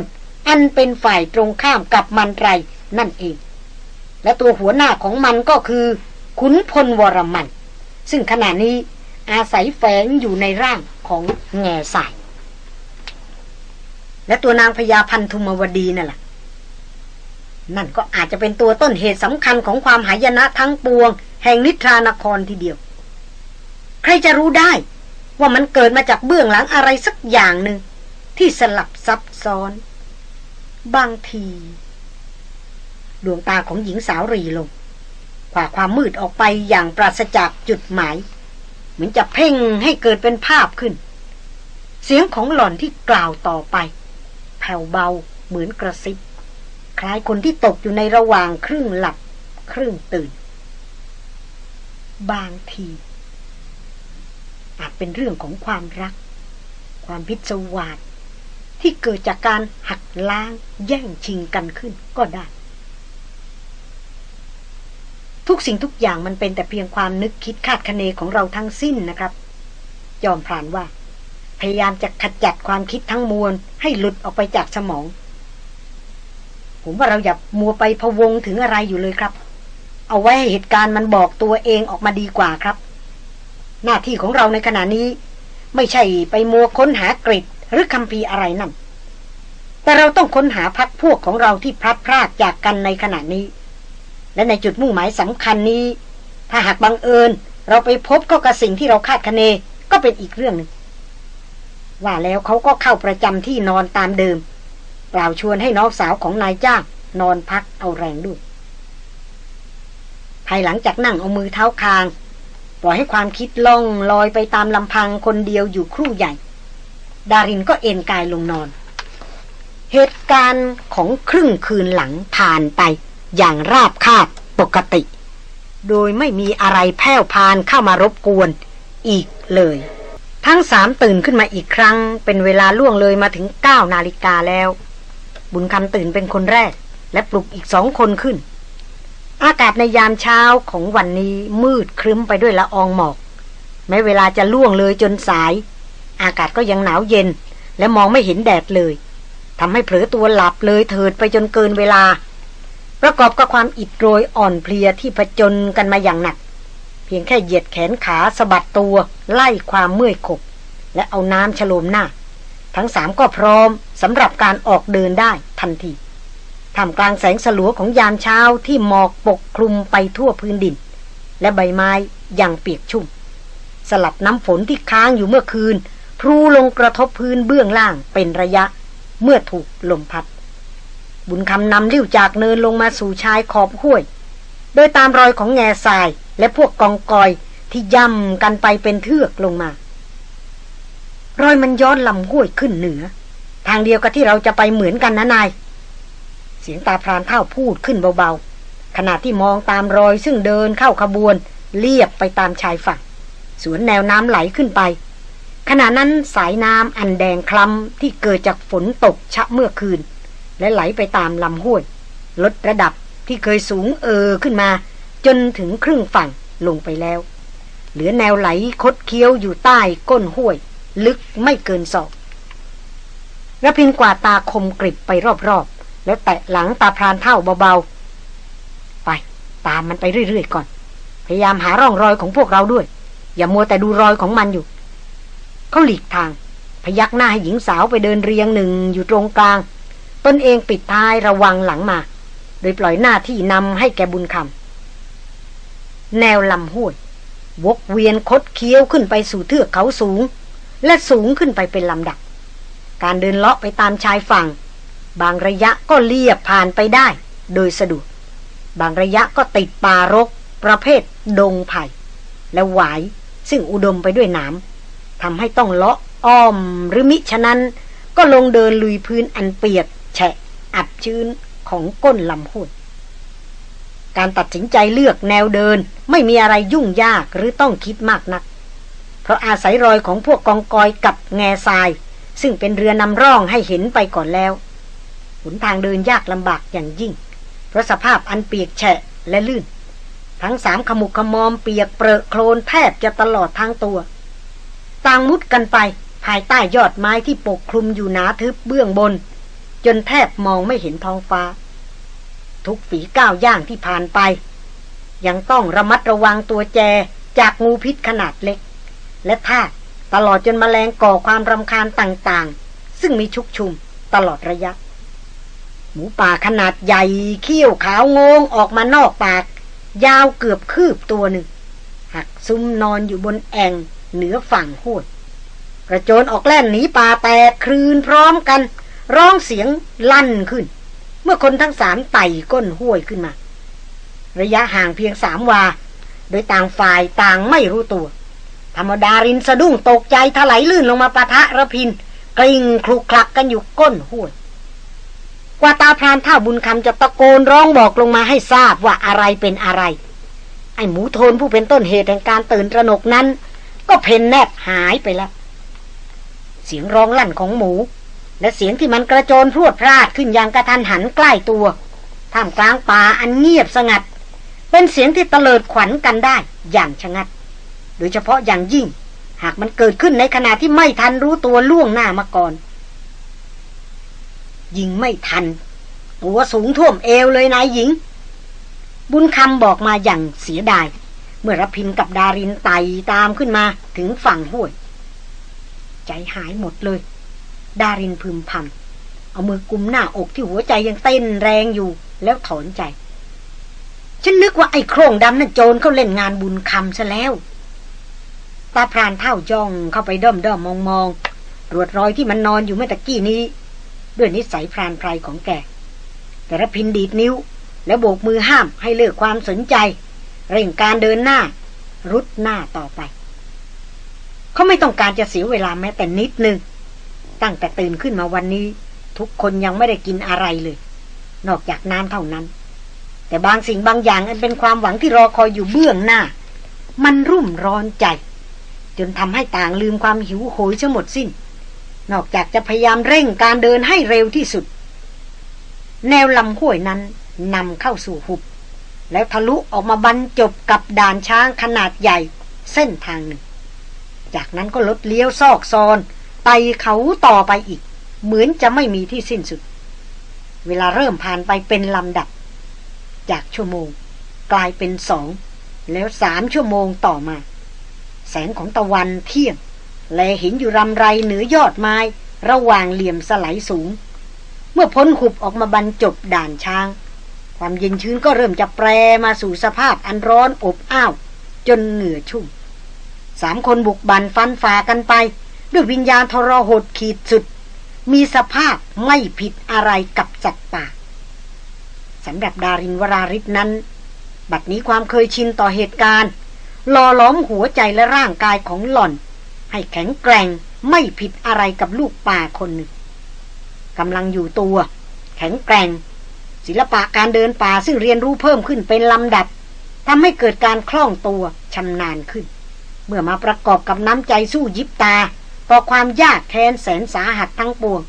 อันเป็นฝ่ายตรงข้ามกับมันไรนั่นเอง และตัวหัวหน้าของมันก็คือขุนพลวรมัน ซึ่งขณะนี้อาศัยแฝงอยู่ในร่างของแง่สาย และตัวนางพญาพันธุมวดีนั่นแหละนั่นก็อาจจะเป็นตัวต้นเหตุสำคัญของความหายนะทั้งปวง แห่งนิทรานครทีเดียว ใครจะรู้ได้ ว่ามันเกิดมาจากเบื้องหลังอะไรสักอย่างหนึ่ง ที่สลับซับซ้อน บางที ดวงตาของหญิงสาวรีลงขวาความมืดออกไปอย่างปราศจากจุดหมาย เหมือนจะเพ่งให้เกิดเป็นภาพขึ้น เสียงของหล่อนที่กล่าวต่อไป แผ่วเบาเหมือนกระซิบ คล้ายคนที่ตกอยู่ในระหว่างครึ่งหลับ ครึ่งตื่น บางที อาจเป็นเรื่องของความรัก ความพิศวาสที่เกิดจากการหักล้างแย่งชิงกันขึ้นก็ได้ ทุกสิ่งทุกอย่างมันเป็นแต่เพียงความนึกคิดคาดคะเนของเราทั้งสิ้นนะครับ ยอมผ่านว่า พยายามจะขจัดความคิดทั้งมวล ให้หลุดออกไปจากสมอง ผมว่าเราอย่ามัวไปพะวงถึงอะไรอยู่เลยครับ เอาไว้ให้เหตุการณ์มันบอกตัวเองออกมาดีกว่าครับ หน้าที่ของเราในขณะนี้ ไม่ใช่ไปมัวค้นหากริดหรือคำพีอะไรนั่น แต่เราต้องค้นหาพักพวกของเราที่พลัดพรากจากกันในขณะนี้ และในจุดมุ่งหมายสำคัญนี้ ถ้าหากบังเอิญ เราไปพบก็กับสิ่งที่เราคาดคะเนก็เป็นอีกเรื่องหนึ่งว่าแล้วเขาก็เข้าประจำที่นอนตามเดิมกล่าวชวนให้น้องสาวของนายจ้างนอนพักเอาแรงด้วยภายหลังจากนั่งเอามือเท้าคาง ล่อยให้ความคิดล่องลอยไปตามลำพังคนเดียวอยู่ครู่ใหญ่ ดารินก็เอนกายลงนอน เหตุการณ์ของครึ่งคืนหลังผ่านไป อย่างราบคาบปกติ โดยไม่มีอะไรแผ่วพานเข้ามารบกวนอีกเลย ทั้งสามตื่นขึ้นมาอีกครั้ง เป็นเวลาล่วงเลยมาถึงเก้านาฬิกาแล้ว บุญคำตื่นเป็นคนแรก และปลุกอีกสองคนขึ้น อากาศในยามเช้าของวันนี้มืดครึ้มไปด้วยละอองหมอก แม้เวลาจะล่วงเลยจนสาย อากาศก็ยังหนาวเย็น และมองไม่เห็นแดดเลยทำให้เผลอตัวหลับเลยเถิดไปจนเกินเวลา ประกอบกับความอิดโรยอ่อนเพลียที่ผจญกันมาอย่างหนัก เพียงแค่เหยียดแขนขาสะบัดตัว ไล่ความเมื่อยขบ และเอาน้ำฉโลมหน้า ทั้งสามก็พร้อมสำหรับการออกเดินได้ทันที ทำกลางแสงสลัวของยามเช้าที่หมอกปกคลุมไปทั่วพื้นดิน และใบไม้อยังเปียกชุ่ม สลับน้ำฝนที่ค้างอยู่เมื่อคืน พลูลงกระทบพื้นเบื้องล่างเป็นระยะเมื่อถูกลมพัด บุญคำนำลิ้วจากเนินลงมาสู่ชายขอบห้วย โดยตามรอยของแง่ทรายและพวกกองกอยที่ย่ำกันไปเป็นเทือกลงมา รอยมันย้อนลำห้วยขึ้นเหนือ ทางเดียวกับที่เราจะไปเหมือนกันนะนาย สียงตาพรานเท่าพูดขึ้นเบาๆ ขณะที่มองตามรอยซึ่งเดินเข้าขบวนเลียบไปตามชายฝั่ง สวนแนวน้ำไหลขึ้นไป ขณะนั้นสายน้ำอันแดงคล้ำที่เกิดจากฝนตกชะเมื่อคืน และไหลไปตามลำห้วย ลดระดับที่เคยสูงเออขึ้นมา จนถึงครึ่งฝั่งลงไปแล้ว เหลือแนวไหลคดเคี้ยวอยู่ใต้ก้นห้วย ลึกไม่เกินศอกระพินกว่าตาคมกริบไปรอบๆ แล้วแตะหลังตาพรานเท่าเบาๆ ไป ตามมันไปเรื่อยๆก่อน พยายามหาร่องรอยของพวกเราด้วย อย่ามัวแต่ดูรอยของมันอยู่ เขาหลีกทาง พยักหน้าให้หญิงสาวไปเดินเรียงหนึ่งอยู่ตรงกลาง ตนเองปิดท้ายระวังหลังมา โดยปล่อยหน้าที่นำให้แกบุญคำแนวลำห้วยวกเวียนคดเคี้ยวขึ้นไปสู่เทือกเขาสูง และสูงขึ้นไปเป็นลำดับ การเดินเลาะไปตามชายฝั่ง บางระยะก็เลียบผ่านไปได้ โดยสะดวก บางระยะก็ติดป่ารก ประเภท ดงไผ่ และหวายซึ่งอุดมไปด้วยน้ำทำให้ต้องเลาะอ้อมหรือมิฉะนั้น ก็ลงเดินลุยพื้นอันเปียกแฉะ อับชื้นของก้นลำห้วยการตัดสินใจเลือกแนวเดินไม่มีอะไรยุ่งยากหรือต้องคิดมากนัก เพราะอาศัยรอยของพวกกองกอยกับแง่ทราย ซึ่งเป็นเรือนำร่องให้เห็นไปก่อนแล้ว นทางเดินยากลำบากอย่างยิ่ง เพราะสภาพอันเปียกแฉะและลื่น ทั้งสามขมุกขมอมเปียกเปรอะโคลนแทบจะตลอดทางตัว ต่างมุดกันไปภายใต้ยอดไม้ที่ปกคลุมอยู่หนาทึบเบื้องบน จนแทบมองไม่เห็นท้องฟ้า ทุกฝีก้าวย่างที่ผ่านไป ยังต้องระมัดระวังตัวแจจากงูพิษขนาดเล็ก และท่าตลอดจนมแมลงก่อความรำคาญต่างๆ ซึ่งมีชุกชุมตลอดระยะ หมูป่าขนาดใหญ่เขี้ยวขาวงงออกมานอกปาก ยาวเกือบคืบตัวหนึ่ง หักซุ้มนอนอยู่บนแอ่งเหนือฝั่งห้วยกระโจนออกแล่นหนีป่าแตกคลืนพร้อมกัน ร้องเสียงลั่นขึ้น เมื่อคนทั้งสามไต่ก้นห้วยขึ้นมา ระยะห่างเพียงสามวา โดยต่างฝ่ายต่างไม่รู้ตัว ธรรมดารินสะดุ้งตกใจถลายลื่นลงมาปะทะระพินกริ่งคลุกคลักกันอยู่ก้นห้วย กว่าตาพรานท่าบุญคำจะตะโกนร้องบอกลงมาให้ทราบว่าอะไรเป็นอะไร ไอ้หมูโทนผู้เป็นต้นเหตุแห่งการตื่นระหนกนั้น ก็เพนแนบหายไปแล้ว เสียงร้องลั่นของหมู และเสียงที่มันกระโจนพรวดพลาดขึ้นอย่างกระทันหันใกล้ตัวท่ามกลางป่าอันเงียบสงัด เป็นเสียงที่ตะเลิดขวัญกันได้อย่างชะงัด โดยเฉพาะอย่างยิ่ง หากมันเกิดขึ้นในขณะที่ไม่ทันรู้ตัวล่วงหน้ามาก่อน ยิงไม่ทัน ตัวสูงท่วมเอวเลยนายหญิง บุญคำบอกมาอย่างเสียดาย เมื่อรพินกับดารินไต่ตามขึ้นมาถึงฝั่งห้วย ใจหายหมดเลย ดารินพึมพำเอามือกุมหน้าอกที่หัวใจยังเต้นแรงอยู่แล้วถอนใจ ฉันนึกว่าไอ้โครงดำนั่นโจรเขาเล่นงานบุญคำซะแล้วตาพรานเท่าจ้องเข้าไปด้อมด้อมมองมองรวดรอยที่มันนอนอยู่เมื่อตะกี้นี้ ด้วยนิสัยพรานไพรของแก แต่ระพินดีดนิ้ว แล้วโบกมือห้ามให้เลิกความสนใจ เร่งการเดินหน้า รุดหน้าต่อไป เขาไม่ต้องการจะเสียเวลาแม้แต่นิดนึง ตั้งแต่ตื่นขึ้นมาวันนี้ ทุกคนยังไม่ได้กินอะไรเลย นอกจากน้ำเท่านั้น แต่บางสิ่งบางอย่างอันเป็นความหวังที่รอคอยอยู่เบื้องหน้า มันรุ่มร้อนใจ จนทำให้ต่างลืมความหิวโหยทั้งหมดสิ้น นอกจากจะพยายามเร่งการเดินให้เร็วที่สุด แนวลำห้วยนั้นนำเข้าสู่หุบ แล้วทะลุออกมาบรรจบกับด่านช้างขนาดใหญ่เส้นทางหนึ่ง จากนั้นก็ลดเลี้ยวซอกซอนไต่เขาต่อไปอีก เหมือนจะไม่มีที่สิ้นสุด เวลาเริ่มผ่านไปเป็นลำดับ จากชั่วโมง กลายเป็นสอง แล้วสามชั่วโมงต่อมา แสงของตะวันเที่ยง แลเห็นอยู่รำไรเหนือยอดไม้ ระหว่างเหลี่ยมสไลสูง เมื่อพ้นหุบออกมาบรรจบด่านช้าง ความเย็นชื้นก็เริ่มจะแปรมาสู่สภาพอันร้อนอบอ้าว จนเหงื่อชุ่มสามคนบุกบันฟันฝ่ากันไป ด้วยวิญญาณทรหดขีดสุด มีสภาพไม่ผิดอะไรกับจัดป่าสำหรับดารินวราริศนั้น บัดนี้ความเคยชินต่อเหตุการณ์หล่อล้อมหัวใจและร่างกายของหล่อน ให้แข็งแกร่งไม่ผิดอะไรกับลูกป่าคนหนึ่งกำลังอยู่ตัว แข็งแกร่ง ศิลปะการเดินป่าซึ่งเรียนรู้เพิ่มขึ้นเป็นลำดับทำให้เกิดการคล่องตัวชำนาญขึ้น เมื่อมาประกอบกับน้ำใจสู้ยิบตา ต่อความยากแค้นแสนสาหัสทั้งปวง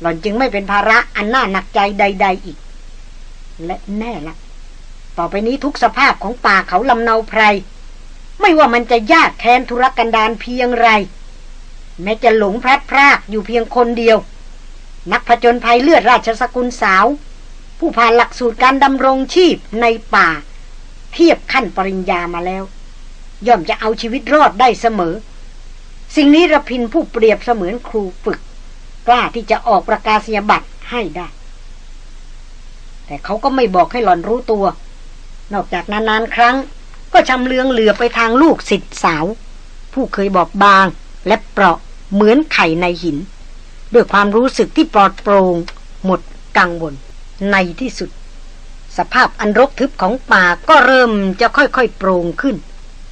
หล่อนจึงไม่เป็นภาระอันน่าหนักใจใด ๆอีก และแน่ละ ต่อไปนี้ทุกสภาพของป่าเขาลำเนาไพร ไม่ว่ามันจะยากแค้นธุรกันดารเพียงไร แม้จะหลงพลัดพรากอยู่เพียงคนเดียว นักผจญภัยเลือดราชสกุลสาว ผู้ผ่านหลักสูตรการดำรงชีพในป่า เทียบขั้นปริญญามาแล้ว ย่อมจะเอาชีวิตรอดได้เสมอ สิ่งนี้ระพินผู้เปรียบเสมือนครูฝึก กล้าที่จะออกประกาศนียบัตรให้ได้ แต่เขาก็ไม่บอกให้หล่อนรู้ตัว นอกจากนานๆครั้ง ก็ชำเลืองเหลือไปทางลูกสิทธิ์สาว ผู้เคยบอบบางและเปราะเหมือนไข่ในหิน ด้วยความรู้สึกที่ปลอดโปรง่งหมดกังวลในที่สุด สภาพอันรกทึบของป่าก็เริ่มจะค่อยๆโปร่งขึ้น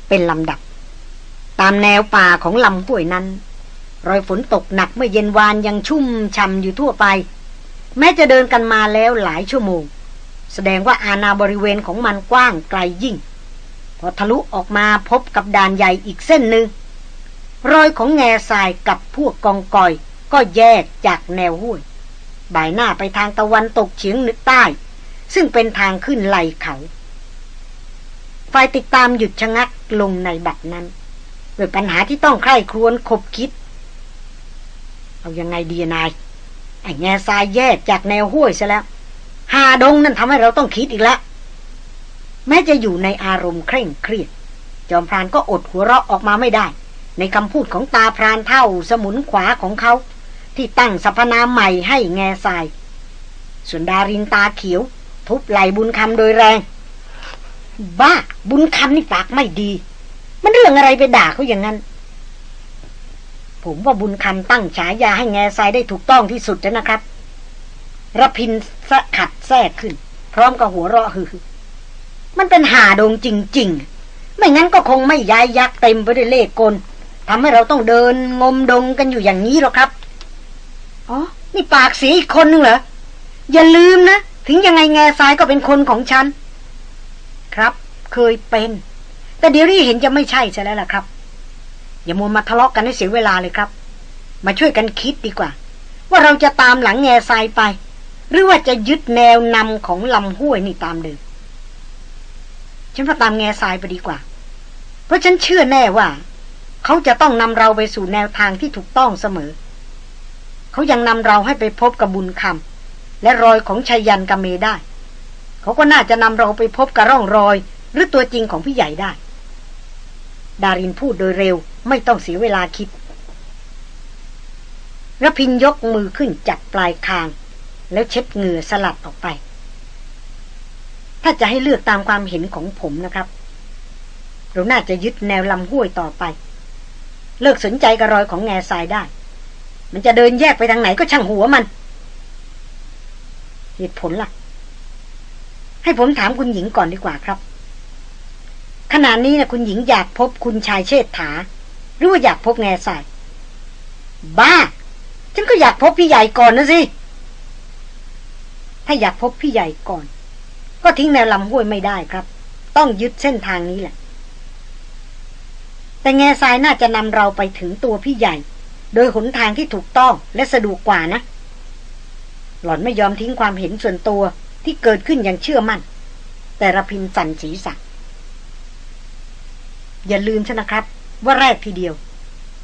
เป็นลำดับ ตามแนวป่าของลำห้วยนั้น รอยฝนตกหนักเมื่อเย็นวานยังชุ่มช่ำอยู่ทั่วไป แม้จะเดินกันมาแล้วหลายชั่วโมง แสดงว่าอาณาบริเวณของมันกว้างไกลยิ่ง พอทะลุออกมาพบกับด่านใหญ่อีกเส้นหนึ่งรอยของแง่ทรายกับพวกกองกอย ก็แยกจากแนวห้วย บ่ายหน้าไปทางตะวันตกเฉียงเหนือใต้ ซึ่งเป็นทางขึ้นไหลเขาฝ่ายติดตามหยุดชะงักลงในบัดนั้นด้วยปัญหาที่ต้องใคร่ครวญคบคิด เอายังไงดีนายไอ้แง่ทรายแยกจากแนวห้วยซะแล้วหาดงนั่นทำให้เราต้องคิดอีกแล้ว แม้จะอยู่ในอารมณ์เคร่งเครียด จอมพรานก็อดหัวเราะออกมาไม่ได้ ในคำพูดของตาพรานเท่าสมุนขวาของเขา ที่ตั้งสรรพนามใหม่ให้แง่ทราย ส่วนดารินตาเขียว ทุบไหลบุญคำโดยแรง บ้าบุญคำนี่ปากไม่ดี มันเรื่องอะไรไปด่าเขาอย่างนั้น ผมว่าบุญคำตั้งฉายาให้แง่ทรายได้ถูกต้องที่สุดแล้วนะครับระพินสะขัดแทรกขึ้น พร้อมกับหัวเราะฮือ มันเป็นหาดงจริง ๆ ไม่งั้นก็คงไม่ย้ายยักษ์เต็มไปด้วยเลขกลทำให้เราต้องเดินงมดงกันอยู่อย่างนี้หรอกครับ อ๋อ นี่ปากเสียอีกคนนึงเหรอ อย่าลืมนะ ถึงยังไงแง่ทรายก็เป็นคนของฉัน ครับ เคยเป็น แต่เดี๋ยวนี้เห็นจะไม่ใช่ใช่แล้วล่ะครับ อย่ามัวมาทะเลาะกันให้เสียเวลาเลยครับ มาช่วยกันคิดดีกว่า ว่าเราจะตามหลังแง่ทรายไป หรือว่าจะยึดแนวนำของลำห้วยนี่ตามเดิม ฉันว่าตามแง่ทรายไปดีกว่า เพราะฉันเชื่อแน่ว่า เขาจะต้องนำเราไปสู่แนวทางที่ถูกต้องเสมอ เขายังนำเราให้ไปพบกับบุญคำและรอยของชัยยันกบเมได้ เขาก็น่าจะนำเราไปพบกับร่องรอย หรือตัวจริงของพี่ใหญ่ได้ ดารินพูดโดยเร็ว ไม่ต้องเสียเวลาคิดระพินยกมือขึ้นจับปลายคาง แล้วเช็ดเหงื่อสลัดออกไป ถ้าจะให้เลือกตามความเห็นของผมนะครับ เราน่าจะยึดแนวลำห้วยต่อไป เลิกสนใจกับรอยของแง่ทรายได้ มันจะเดินแยกไปทางไหนก็ช่างหัวมัน เหตุผลล่ะ ให้ผมถามคุณหญิงก่อนดีกว่าครับขณะนี้นะคุณหญิงอยากพบคุณชายเชษฐา หรือว่าอยากพบแง่ทราย บ้า ฉันก็อยากพบพี่ใหญ่ก่อนนะสิ ถ้าอยากพบพี่ใหญ่ก่อน ก็ทิ้งแนวลำห้วยไม่ได้ครับ ต้องยึดเส้นทางนี้แหละ แต่แง่ทรายน่าจะนำเราไปถึงตัวพี่ใหญ่ โดยหนทางที่ถูกต้องและสะดวกกว่านะ หล่อนไม่ยอมทิ้งความเห็นส่วนตัวที่เกิดขึ้นอย่างเชื่อมั่น แต่ระพินสันสีสักอย่าลืมชนะครับ ว่าแรกทีเดียว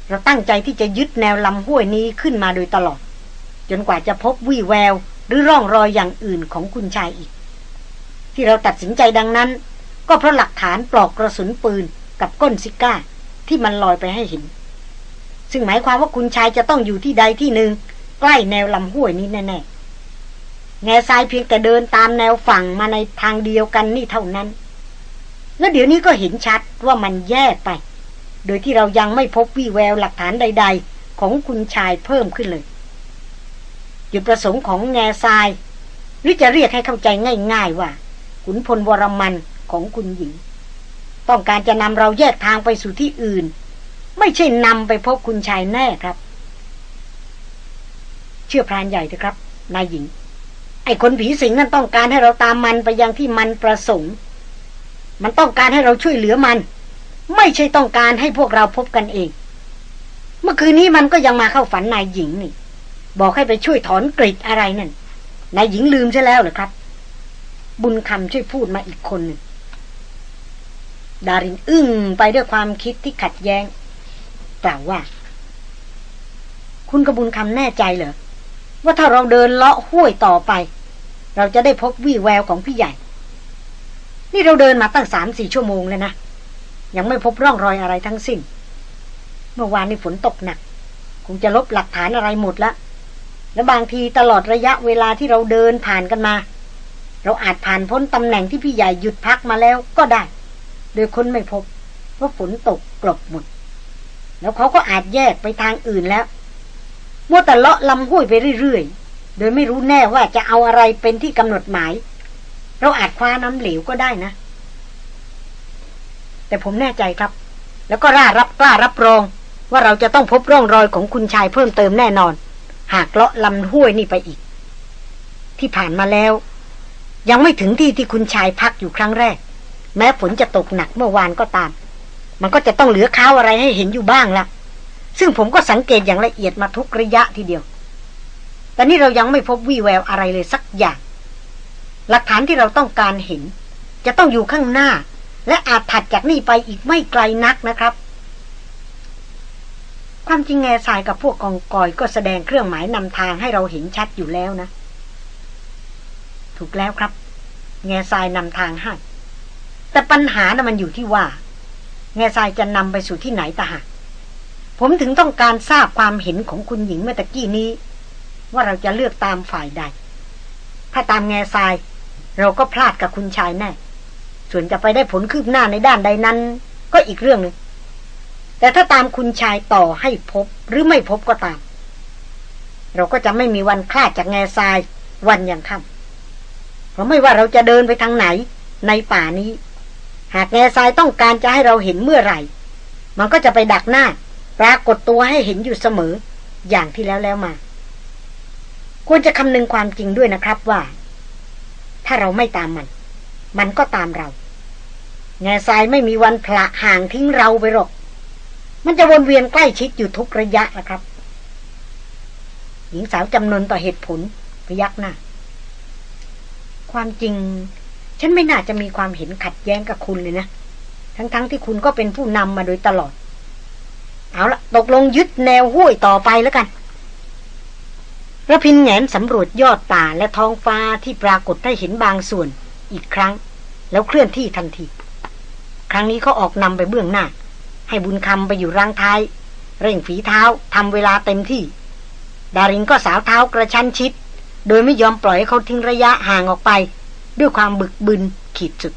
เราตั้งใจที่จะยึดแนวลำห้วยนี้ขึ้นมาโดยตลอด จนกว่าจะพบวี่แววหรือร่องรอยอย่างอื่นของคุณชายอีก ที่เราตัดสินใจดังนั้น ก็เพราะหลักฐานปลอกกระสุนปืนกับก้นซิก้า ที่มันลอยไปให้เห็น ซึ่งหมายความว่าคุณชายจะต้องอยู่ที่ใดที่หนึ่ง ใกล้แนวลำห้วยนี้แน่ๆแง่ทรายเพียงแต่เดินตามแนวฝั่งมาในทางเดียวกันนี่เท่านั้น แล้วเดี๋ยวนี้ก็เห็นชัดว่ามันแยกไป โดยที่เรายังไม่พบวี่แววหลักฐานใด ๆ ของคุณชายเพิ่มขึ้นเลยจุดประสงค์ของแง่ทรายหรือจะเรียกให้เข้าใจง่าย ๆ ว่า ขุนพลวรมันของคุณหญิง ต้องการจะนำเราแยกทางไปสู่ที่อื่น ไม่ใช่นำไปพบคุณชายแน่ครับ เชื่อพรานใหญ่เถอะครับ นายหญิง ไอ้คนผีสิงนั่นต้องการให้เราตามมันไปยังที่มันประสงค์ มันต้องการให้เราช่วยเหลือมัน ไม่ใช่ต้องการให้พวกเราพบกันเอง เมื่อคืนนี้มันก็ยังมาเข้าฝันนายหญิงนี่ บอกให้ไปช่วยถอนกริดอะไรนั่นนายหญิงลืมใช่แล้วเหรอครับ บุญคำช่วยพูดมาอีกคนหนึ่งดารินอึ้งไปด้วยความคิดที่ขัดแย้งกล่าวว่า คุณกระบุญคำแน่ใจเหรอ ว่าถ้าเราเดินเลาะห้วยต่อไป เราจะได้พบวี่แววของพี่ใหญ่ นี่เราเดินมาตั้งสามสี่ชั่วโมงแล้วนะ ยังไม่พบร่องรอยอะไรทั้งสิ้น เมื่อวานนี้ฝนตกหนัก คงจะลบหลักฐานอะไรหมดละ และบางทีตลอดระยะเวลาที่เราเดินผ่านกันมา เราอาจผ่านพ้นตำแหน่งที่พี่ใหญ่หยุดพักมาแล้วก็ได้ โดยคนไม่พบว่าฝนตกกลบหมด แล้วเขาก็อาจแยกไปทางอื่นแล้วมัวแต่เลาะลำห้วยไปเรื่อยๆ โดยไม่รู้แน่ว่าจะเอาอะไรเป็นที่กำหนดหมาย เราอาจคว้าน้ำเหลวก็ได้นะ แต่ผมแน่ใจครับ แล้วก็ร่ารับกล้ารับรอง ว่าเราจะต้องพบร่องรอยของคุณชายเพิ่มเติมแน่นอน หากเลาะลำห้วยนี่ไปอีก ที่ผ่านมาแล้ว ยังไม่ถึงที่ที่คุณชายพักอยู่ครั้งแรก แม้ฝนจะตกหนักเมื่อวานก็ตาม มันก็จะต้องเหลือข้าวอะไรให้เห็นอยู่บ้างละซึ่งผมก็สังเกตอย่างละเอียดมาทุกระยะทีเดียว แต่นี่เรายังไม่พบวี่แววอะไรเลยสักอย่าง หลักฐานที่เราต้องการเห็น จะต้องอยู่ข้างหน้า และอาจถัดจากนี่ไปอีกไม่ไกลนักนะครับความจริงแง่ทรายกับพวกกองกอยก็แสดงเครื่องหมายนำทางให้เราเห็นชัดอยู่แล้วนะ ถูกแล้วครับ แง่ทรายนำทางให้แต่ปัญหานะ่ะมันอยู่ที่ว่า แง่ทรายจะนำไปสู่ที่ไหนตาหากผมถึงต้องการทราบความเห็นของคุณหญิงเมื่อตะกี้นี้ ว่าเราจะเลือกตามฝ่ายใด ถ้าตามแง่ทราย เราก็พลาดกับคุณชายแน่ ส่วนจะไปได้ผลคืบหน้าในด้านใดนั้น ก็อีกเรื่องหนึ่งแต่ถ้าตามคุณชายต่อให้พบหรือไม่พบก็ตาม เราก็จะไม่มีวันคลาดจากแง่ทรายวันยังค่ำ เพราะไม่ว่าเราจะเดินไปทางไหน ในป่านี้ หากแง่ทรายต้องการจะให้เราเห็นเมื่อไหร่ มันก็จะไปดักหน้า ปรากฏตัวให้เห็นอยู่เสมอ อย่างที่แล้วแล้วมา ควรจะคำนึงความจริงด้วยนะครับว่า ถ้าเราไม่ตามมัน มันก็ตามเรา แง่ทรายไม่มีวันพละห่างทิ้งเราไปหรอก มันจะวนเวียนใกล้ชิดอยู่ทุกระยะนะครับ หญิงสาวจำนวนต่อเหตุผลพยักหน้า ความจริง ฉันไม่น่าจะมีความเห็นขัดแย้งกับคุณเลยนะ ทั้งๆทที่คุณก็เป็นผู้นำมาโดยตลอด เอาละตกลงยึดแนวห้วยต่อไปแล้วกันระพินแงนสำรวจยอดป่าและท้องฟ้าที่ปรากฏได้เห็นบางส่วน อีกครั้ง แล้วเคลื่อนที่ทันที ครั้งนี้เขาออกนำไปเบื้องหน้า ให้บุญคำไปอยู่ร่างท้าย เร่งฝีเท้าทำเวลาเต็มที่ ดารินก็สาวเท้ากระชั้นชิด โดยไม่ยอมปล่อยให้เขาทิ้งระยะห่างออกไป ด้วยความบึกบึนขีดสุด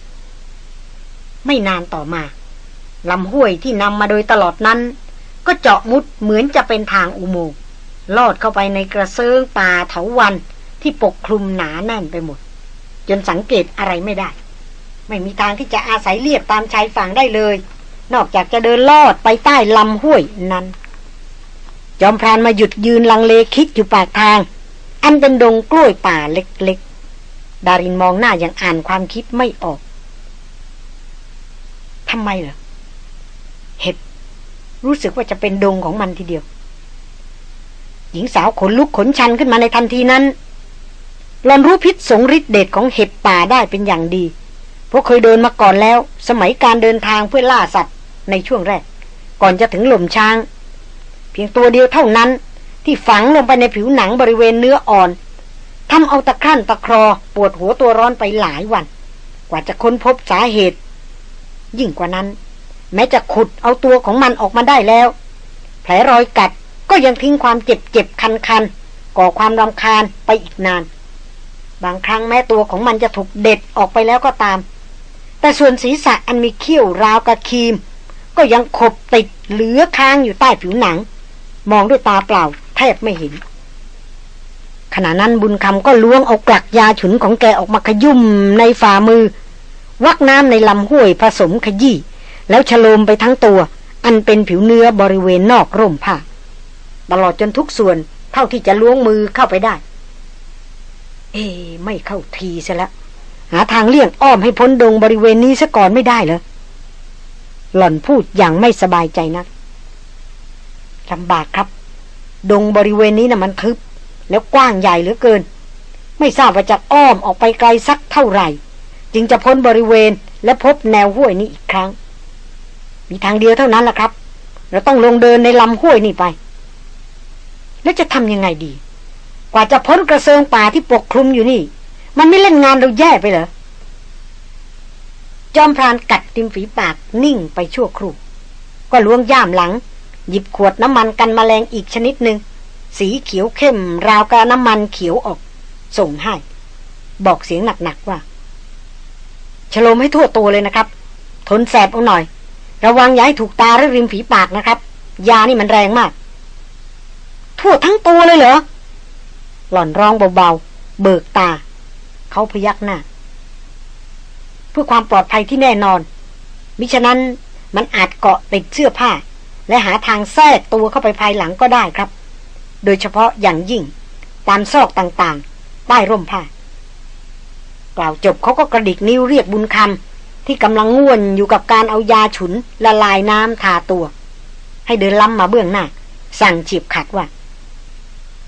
ไม่นานต่อมาลำห้วยที่นำมาโดยตลอดนั้น ก็เจาะมุดเหมือนจะเป็นทางอุโมงค์ลอดเข้าไปในกระเซิงป่าเถาวันที่ปกคลุมหนาแน่นไปหมด จนสังเกตอะไรไม่ได้ ไม่มีทางที่จะอาศัยเลียบตามชายฝั่งได้เลย นอกจากจะเดินลอดไปใต้ลำห้วยนั้น จอมพรานมาหยุดยืนลังเลคิดอยู่ปากทาง อันเป็นดงกล้วยป่าเล็กๆ ดารินมองหน้าอย่างอ่านความคิดไม่ออกทำไมเหรอ เห็ด รู้สึกว่าจะเป็นดงของมันทีเดียว หญิงสาวขนลุกขนชันขึ้นมาในทันทีนั้นหลอนรู้พิษสงฤทธิเดชของเห็บป่าได้เป็นอย่างดี เพราะเคยเดินมาก่อนแล้ว สมัยการเดินทางเพื่อล่าสัตว์ในช่วงแรก ก่อนจะถึงหล่มช้าง เพียงตัวเดียวเท่านั้น ที่ฝังลงไปในผิวหนังบริเวณเนื้ออ่อนทำเอาตะครั่นตะครอปวดหัวตัวร้อนไปหลายวัน กว่าจะค้นพบสาเหตุ ยิ่งกว่านั้น แม้จะขุดเอาตัวของมันออกมาได้แล้ว แผลรอยกัดก็ยังทิ้งความเจ็บเจ็บคันคันก่อความรำคาญไปอีกนาน บางครั้งแม้ตัวของมันจะถูกเด็ดออกไปแล้วก็ตาม แต่ส่วนศีรษะอันมีเขี้ยวราวกระคีม ก็ยังขบติดเหลือค้างอยู่ใต้ผิวหนัง มองด้วยตาเปล่า แทบไม่เห็น ขณะนั้นบุญคำก็ล้วงเอากลักยาฉุนของแกออกมาขยุ่มในฝ่ามือ วักน้ำในลำห้วยผสมขยี้แล้วฉโลมไปทั้งตัว อันเป็นผิวเนื้อบริเวณนอกร่มผ้า ตลอดจนทุกส่วนเท่าที่จะล้วงมือเข้าไปได้ เอไม่เข้าทีซะแล้วหาทางเลี่ยงอ้อมให้พ้นดงบริเวณนี้ซะก่อนไม่ได้เหรอหล่อนพูดอย่างไม่สบายใจนักลำบากครับ ดงบริเวณนี้นะ่ะมันทึบ แล้วกว้างใหญ่เหลือเกิน ไม่ทราบว่าจะอ้อมออกไปไกลสักเท่าไหร่ จึงจะพ้นบริเวณและพบแนวห้วยนี้อีกครั้ง มีทางเดียวเท่านั้นแหละครับ เราต้องลงเดินในลำห้วยนี่ไป แล้วจะทำยังไงดี กว่าจะพ้นกระเซิงป่าที่ปกคลุมอยู่นี่ มันไม่เล่นงานเราแย่ไปเหรอจอมพรานกัดติมฝีปากนิ่งไปชั่วครู่ ก็ล้วงย่ามหลัง หยิบขวดน้ำมันกันมแมลงอีกชนิดหนึ่ง สีเขียวเข้มราวกาน้ำมันเขียวออก ส่งให้ บอกเสียงหนักๆว่าฉลมให้ทั่วตัวเลยนะครับ ทนแสบเอาหน่อย ระวังอย่าให้ถูกตาหรือริมฝีปากนะครับ ยานี่มันแรงมาก ทั่วทั้งตัวเลยเหรอ หล่อนร้องเบาๆ เบิกตา เขาพยักหน้า เพื่อความปลอดภัยที่แน่นอน มิฉะนั้นมันอาจเกาะติดเสื้อผ้า และหาทางแทรกตัวเข้าไปภายหลังก็ได้ครับ โดยเฉพาะอย่างยิ่ง ตามซอกต่างๆ ใต้ร่มผ้ากล่าวจบเขาก็กระดิกนิ้วเรียกบุญคำที่กำลังง่วนอยู่กับการเอายาฉุนละลายน้ำทาตัว ให้เดินล้ำมาเบื้องหน้า สั่งจีบขัดว่า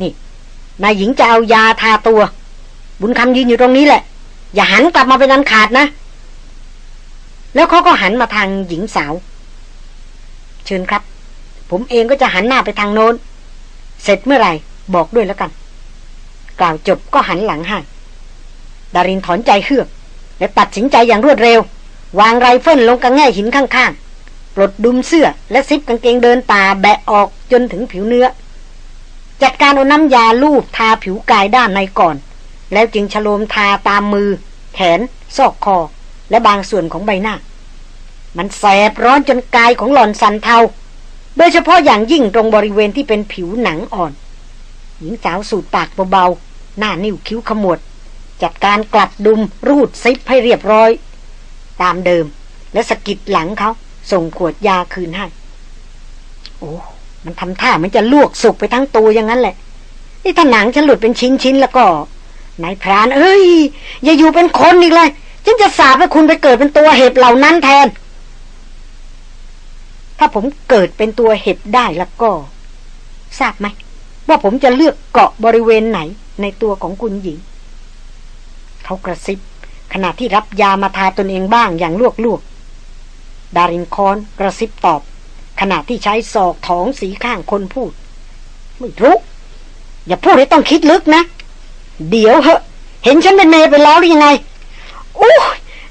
นี่นายหญิงจะเอายาทาตัว บุญคำยืนอยู่ตรงนี้แหละ อย่าหันกลับมาเป็นอันขาดนะ แล้วเขาก็หันมาทางหญิงสาว เชิญครับ ผมเองก็จะหันหน้าไปทางโน้น เสร็จเมื่อไหร่ บอกด้วยแล้วกัน กล่าวจบก็หันหลังให้ดารินถอนใจเฮือก และตัดสินใจอย่างรวดเร็ว วางไรเฟิลลงกระแง่หินข้างๆ ปลดดุมเสื้อและซิปกางเกงเดินตาแบะออกจนถึงผิวเนื้อ จัดการเอาน้ำยาลูบทาผิวกายด้านในก่อน แล้วจึงฉโลมทาตามมือ แขน ซอกคอ และบางส่วนของใบหน้า มันแสบร้อนจนกายของหล่อนสันเทา โดยเฉพาะอย่างยิ่งตรงบริเวณที่เป็นผิวหนังอ่อน หญิงสาวสูดปากเบาๆ หน้านิ้วคิ้วขมวด จัดการกลัดดุมรูดซิปให้เรียบร้อย ตามเดิมและสกิดหลังเขาส่งขวดยาคืนให้ โอ้มันทำท่ามันจะลวกสุกไปทั้งตัวอย่างนั้นแหละ นี่ถ้าหนังฉันหลุดเป็นชิ้นๆแล้วก็นายพราน เอ้ย อย่าอยู่เป็นคนอีกเลย ฉันจะสาบให้คุณไปเกิดเป็นตัวเห็บเหล่านั้นแทน ถ้าผมเกิดเป็นตัวเห็บได้แล้วก็ ทราบไหม ว่าผมจะเลือกเกาะบริเวณไหนในตัวของคุณหญิง เขากระซิบ ขณะที่รับยามาทาตนเองบ้างอย่างลวกลวกดารินคอนกระซิบตอบ ขณะที่ใช้ศอกถองสีข้างคนพูด ไม่รู้ อย่าพูดให้ต้องคิดลึกนะ เดี๋ยวเหอะ เห็นฉันเป็นเมย์ไปแล้วหรือยังไงอู้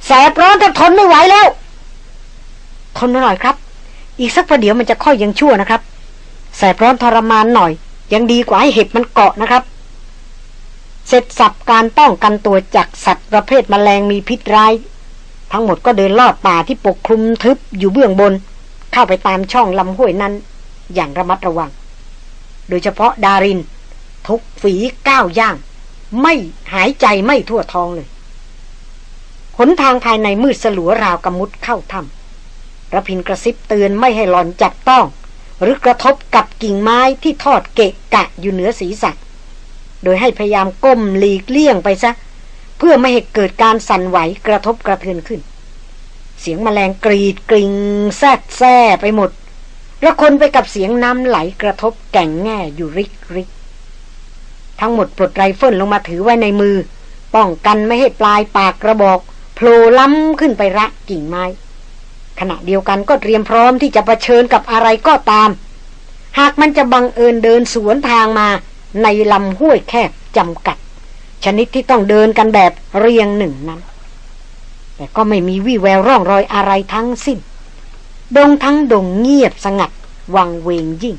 แสบร้อนจะทนไม่ไหวแล้ว ทนหน่อยครับ อีกสักประเดี๋ยวมันจะค่อยยังชั่วนะครับแสบร้อนทรมานหน่อย ยังดีกว่าให้เห็บมันเกาะนะครับ เสร็จสับการป้องกันตัวจากสัตว์ประเภทมแมลงมีพิษร้าย ทั้งหมดก็เดินลอดป่าที่ปกคลุมทึบอยู่เบื้องบน เข้าไปตามช่องลำห้วยนั้น อย่างระมัดระวัง โดยเฉพาะดาริน ทุกฝีก้าวย่าง ไม่หายใจไม่ทั่วท้องเลย หนทางภายในมืดสลัวราวกำมุดเข้าถ้ำ ระพินกระซิบเตือนไม่ให้หลอนจับต้อง หรือกระทบกับกิ่งไม้ที่ทอดเกะกะอยู่เหนือศีรษะ โดยให้พยายามก้มหลีกเลี่ยงไปซะ เพื่อไม่ให้เกิดการสั่นไหวกระทบกระเทือนขึ้น เสียงมแมลงกรีดกริงแซดแซ่ไปหมดแล้วคนไปกับเสียงน้ำไหลกระทบแก่งแง่อยู่ริกริกทั้งหมดปลดไรเฟิลลงมาถือไว้ในมือ ป้องกันไม่ให้ปลายปากกระบอกโผล่ล้ำขึ้นไประกิ่งไม้ ขณะเดียวกันก็เตรียมพร้อมที่จะะเผชิญกับอะไรก็ตาม หากมันจะบังเอิญเดินสวนทางมาในลำห้วยแคบจำกัด ชนิดที่ต้องเดินกันแบบเรียงหนึ่งนั้น แต่ก็ไม่มีวี่แววร่องรอยอะไรทั้งสิ้น ดงทั้งดงเงียบสงัด วังเวงยิ่ง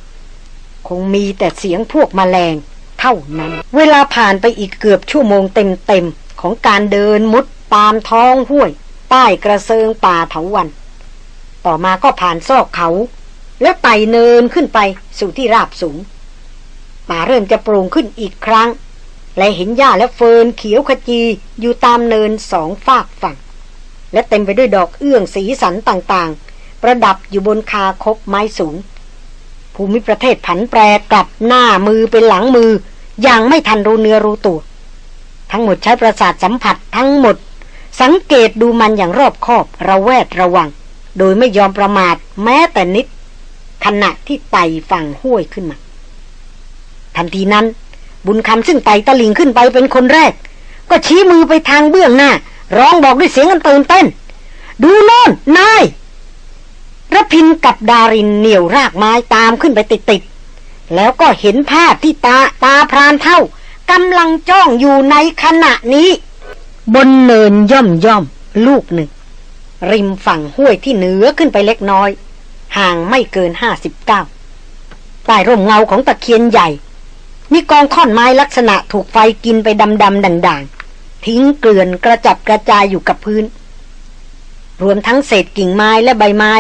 คงมีแต่เสียงพวกมแมลงเท่านั้น เวลาผ่านไปอีกเกือบชั่วโมงเต็มๆของการเดินมุดตามท้องห้วย ใต้กระเซิงป่าเถาวัน ต่อมาก็ผ่านซอกเขา แล้วไต่เนินขึ้นไปสู่ที่ราบสูงป่าเริ่มจะโปร่งขึ้นอีกครั้ง และเห็นหญ้าและเฟิร์นเขียวขจีอยู่ตามเนินสองฝากฝั่ง และเต็มไปด้วยดอกเอื้องสีสันต่างๆ ประดับอยู่บนคาคบไม้สูง ภูมิประเทศผันแปรกลับหน้ามือเป็นหลังมือ อย่างไม่ทันรู้เนื้อรู้ตัว ทั้งหมดใช้ประสาทสัมผัสทั้งหมด สังเกตดูมันอย่างรอบคอบระแวดระวัง โดยไม่ยอมประมาทแม้แต่นิด ขณะที่ไต่ฝั่งห้วยขึ้นมา ทันทีนั้น บุญคำซึ่งไต่ตะลิงขึ้นไปเป็นคนแรก ก็ชี้มือไปทางเบื้องหน้า ร้องบอกด้วยเสียงอันตื่นเต้น ดูโน่นนายระพินกับดารินเหนี่ยวรากไม้ตามขึ้นไปติดๆแล้วก็เห็นภาพที่ตาตาพรานเท่ากำลังจ้องอยู่ในขณะนี้ บนเนินย่อมย่อมลูกหนึ่ง ริมฝั่งห้วยที่เหนือขึ้นไปเล็กน้อย ห่างไม่เกินห้าสิบเก้าใต้ร่มเงาของตะเคียนใหญ่ มีกองท่อนไม้ลักษณะถูกไฟกินไปดำๆด่างๆ ทิ้งเกลื่อนกระจัดกระจายอยู่กับพื้น รวมทั้งเศษกิ่งไม้และใบไม้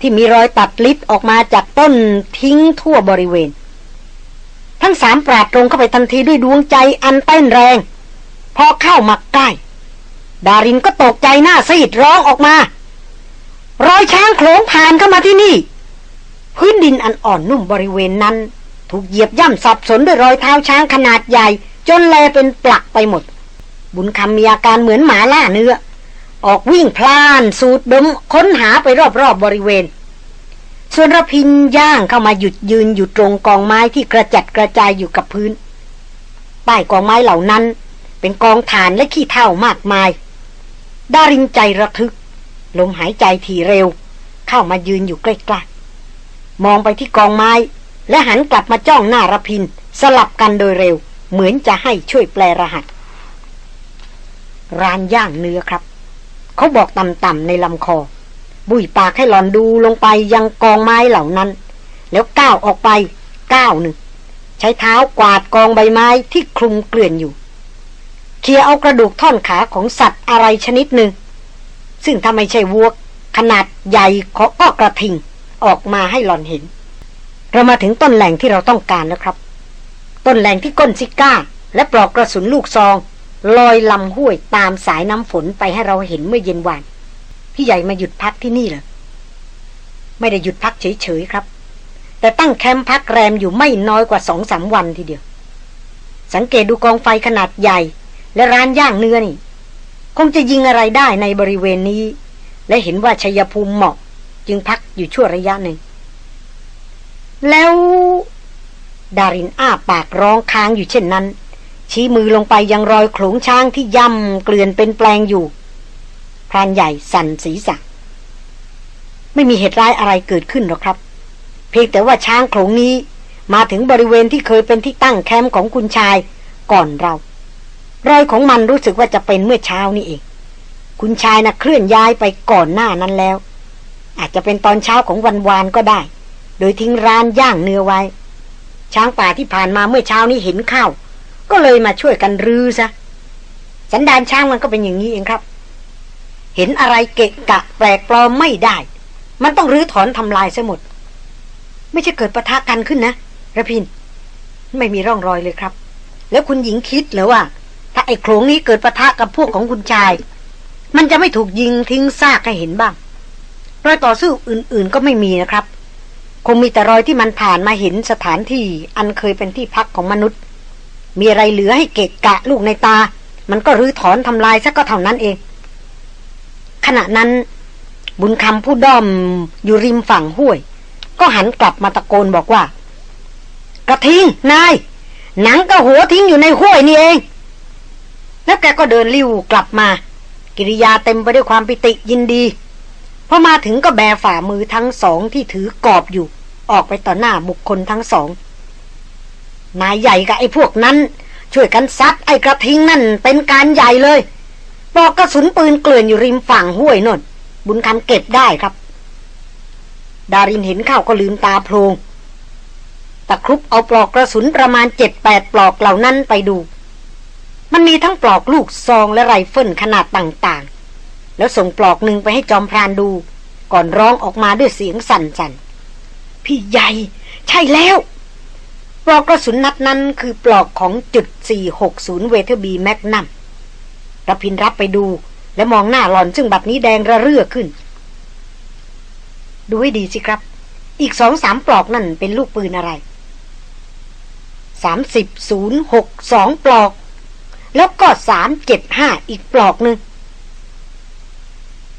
ที่มีรอยตัดลิบออกมาจากต้นทิ้งทั่วบริเวณ ทั้งสามปราดตรงเข้าไปทันทีด้วยดวงใจอันเต้นแรง พอเข้ามาใกล้ ดารินก็ตกใจหน้าซีดร้องออกมา รอยช้างโขลงผ่านเข้ามาที่นี่ พื้นดินอันอ่อนนุ่มบริเวณนั้น ถูกเหยียบย่ำสับสนด้วยรอยเท้าช้างขนาดใหญ่ จนแลเป็นปลักไปหมด บุญคำมีอาการเหมือนหมาล่าเนื้อ ออกวิ่งพลานสูดดมค้นหาไปรอบๆบบริเวณ ส่วนระพินย่างเข้ามาหยุดยืนอยู่ตรงกองไม้ที่กระจัดกระจายอยู่กับพื้นใต้กองไม้เหล่านั้น เป็นกองฐานและขี้เท่ามากมาย ดารินใจระทึก ลมหายใจที่เร็ว เข้ามายืนอยู่ใกล้ๆ มองไปที่กองไม้ และหันกลับมาจ้องหน้ารพิน สลับกันโดยเร็ว เหมือนจะให้ช่วยแปลรหัส ร้านย่างเนื้อครับ เขาบอกต่ำๆในลำคอ บุยปากให้หลอนดูลงไปยังกองไม้เหล่านั้น แล้วก้าวออกไปก้าวหนึ่งใช้เท้ากวาดกองใบไม้ที่คลุมเกลื่อนอยู่ เคียเอากระดูกท่อนขาของสัตว์อะไรชนิดหนึ่ง ซึ่งถ้าไม่ใช่วัวขนาดใหญ่เขาก็กระทิงออกมาให้หลอนเห็น เรามาถึงต้นแหล่งที่เราต้องการแล้วครับ ต้นแหล่งที่ก้นซิก้า และปลอกกระสุนลูกซอง ลอยลำห้วยตามสายน้ำฝนไปให้เราเห็นเมื่อเย็นวาน พี่ใหญ่มาหยุดพักที่นี่เหรอไม่ได้หยุดพักเฉยๆครับ แต่ตั้งแคมป์พักแรมอยู่ไม่น้อยกว่าสองสามวันทีเดียว สังเกตดูกองไฟขนาดใหญ่ และร้านย่างเนื้อนี่ คงจะยิงอะไรได้ในบริเวณนี้ และเห็นว่าชัยภูมิเหมาะ จึงพักอยู่ชั่วระยะหนึ่ง แล้ว ดารินอ้าปากร้องค้างอยู่เช่นนั้น ชี้มือลงไปยังรอยโขลงช้างที่ย่ำเกลื่อนเป็นแปลงอยู่พรานใหญ่สั่นศีรษะไม่มีเหตุร้ายอะไรเกิดขึ้นหรอกครับ เพียงแต่ว่าช้างโขลงนี้มาถึงบริเวณที่เคยเป็นที่ตั้งแคมป์ของคุณชายก่อนเรา รอยของมันรู้สึกว่าจะเป็นเมื่อเช้านี่เอง คุณชายนะ่ะเคลื่อนย้ายไปก่อนหน้านั้นแล้ว อาจจะเป็นตอนเช้าของวันวานก็ได้ โดยทิ้งร้านย่างเนื้อไว้ ช้างป่าที่ผ่านมาเมื่อเช้านี้เห็นเข้า ก็เลยมาช่วยกันรื้อซะ สันดานช้างมันก็เป็นอย่างนี้เองครับ เห็นอะไรเกะกะแปลกปลอมไม่ได้ มันต้องรื้อถอนทำลายซะหมด ไม่ใช่เกิดปะทะกันขึ้นนะระพิน ไม่มีร่องรอยเลยครับ แล้วคุณหญิงคิดหรือว่า ไอ้โครงนี้เกิดปะทะกับพวกของคุณชาย มันจะไม่ถูกยิงทิ้งซากให้เห็นบ้างรอยต่อสู้อื่นๆก็ไม่มีนะครับ คงมีแต่รอยที่มันผ่านมาเห็นสถานที่อันเคยเป็นที่พักของมนุษย์ มีอะไรเหลือให้เกะกะลูกในตา มันก็รื้อถอนทำลายซะก็เท่านั้นเอง ขณะนั้น บุญคำผู้ด้อมอยู่ริมฝั่งห้วย ก็หันกลับมาตะโกนบอกว่า กระทิงนายหนังกระหัวทิ้งอยู่ในห้วยนี่เอง แล้วแกก็เดินลิ้วกลับมา กิริยาเต็มไปด้วยความปิติยินดีพอมาถึงก็แบฝ่ามือทั้งสองที่ถือกอบอยู่ ออกไปต่อหน้าบุคคลทั้งสองนายใหญ่กับไอ้พวกนั้น ช่วยกันซัดไอ้กระทิงนั่นเป็นการใหญ่เลยปลอกกระสุนปืนเกลื่อนอยู่ริมฝั่งห้วยนนบุญคำเก็บได้ครับ ดารินเห็นเข้าก็ลืมตาโพลงตะครุบเอาปลอกกระสุนประมาณเจ็ดแปดปลอกเหล่านั้นไปดู มันมีทั้งปลอกลูกซองและไรเฟิลขนาดต่างๆ แล้วส่งปลอกหนึ่งไปให้จอมพรานดู ก่อนร้องออกมาด้วยเสียงสั่นๆ พี่ใหญ่ ใช่แล้ว ปลอกกระสุนนัดนั้นคือปลอกของจุด 460 Weatherby Magnum รพินทร์รับไปดูและมองหน้าหล่อนซึ่งบัดนี้แดงระเรื่อขึ้น ดูให้ดีสิครับ อีกสองสามปลอกนั่นเป็นลูกปืนอะไรสามสิบศูนย์หกสองปลอก แล้วก็สามเจ็ดห้าอีกปลอกหนึ่ง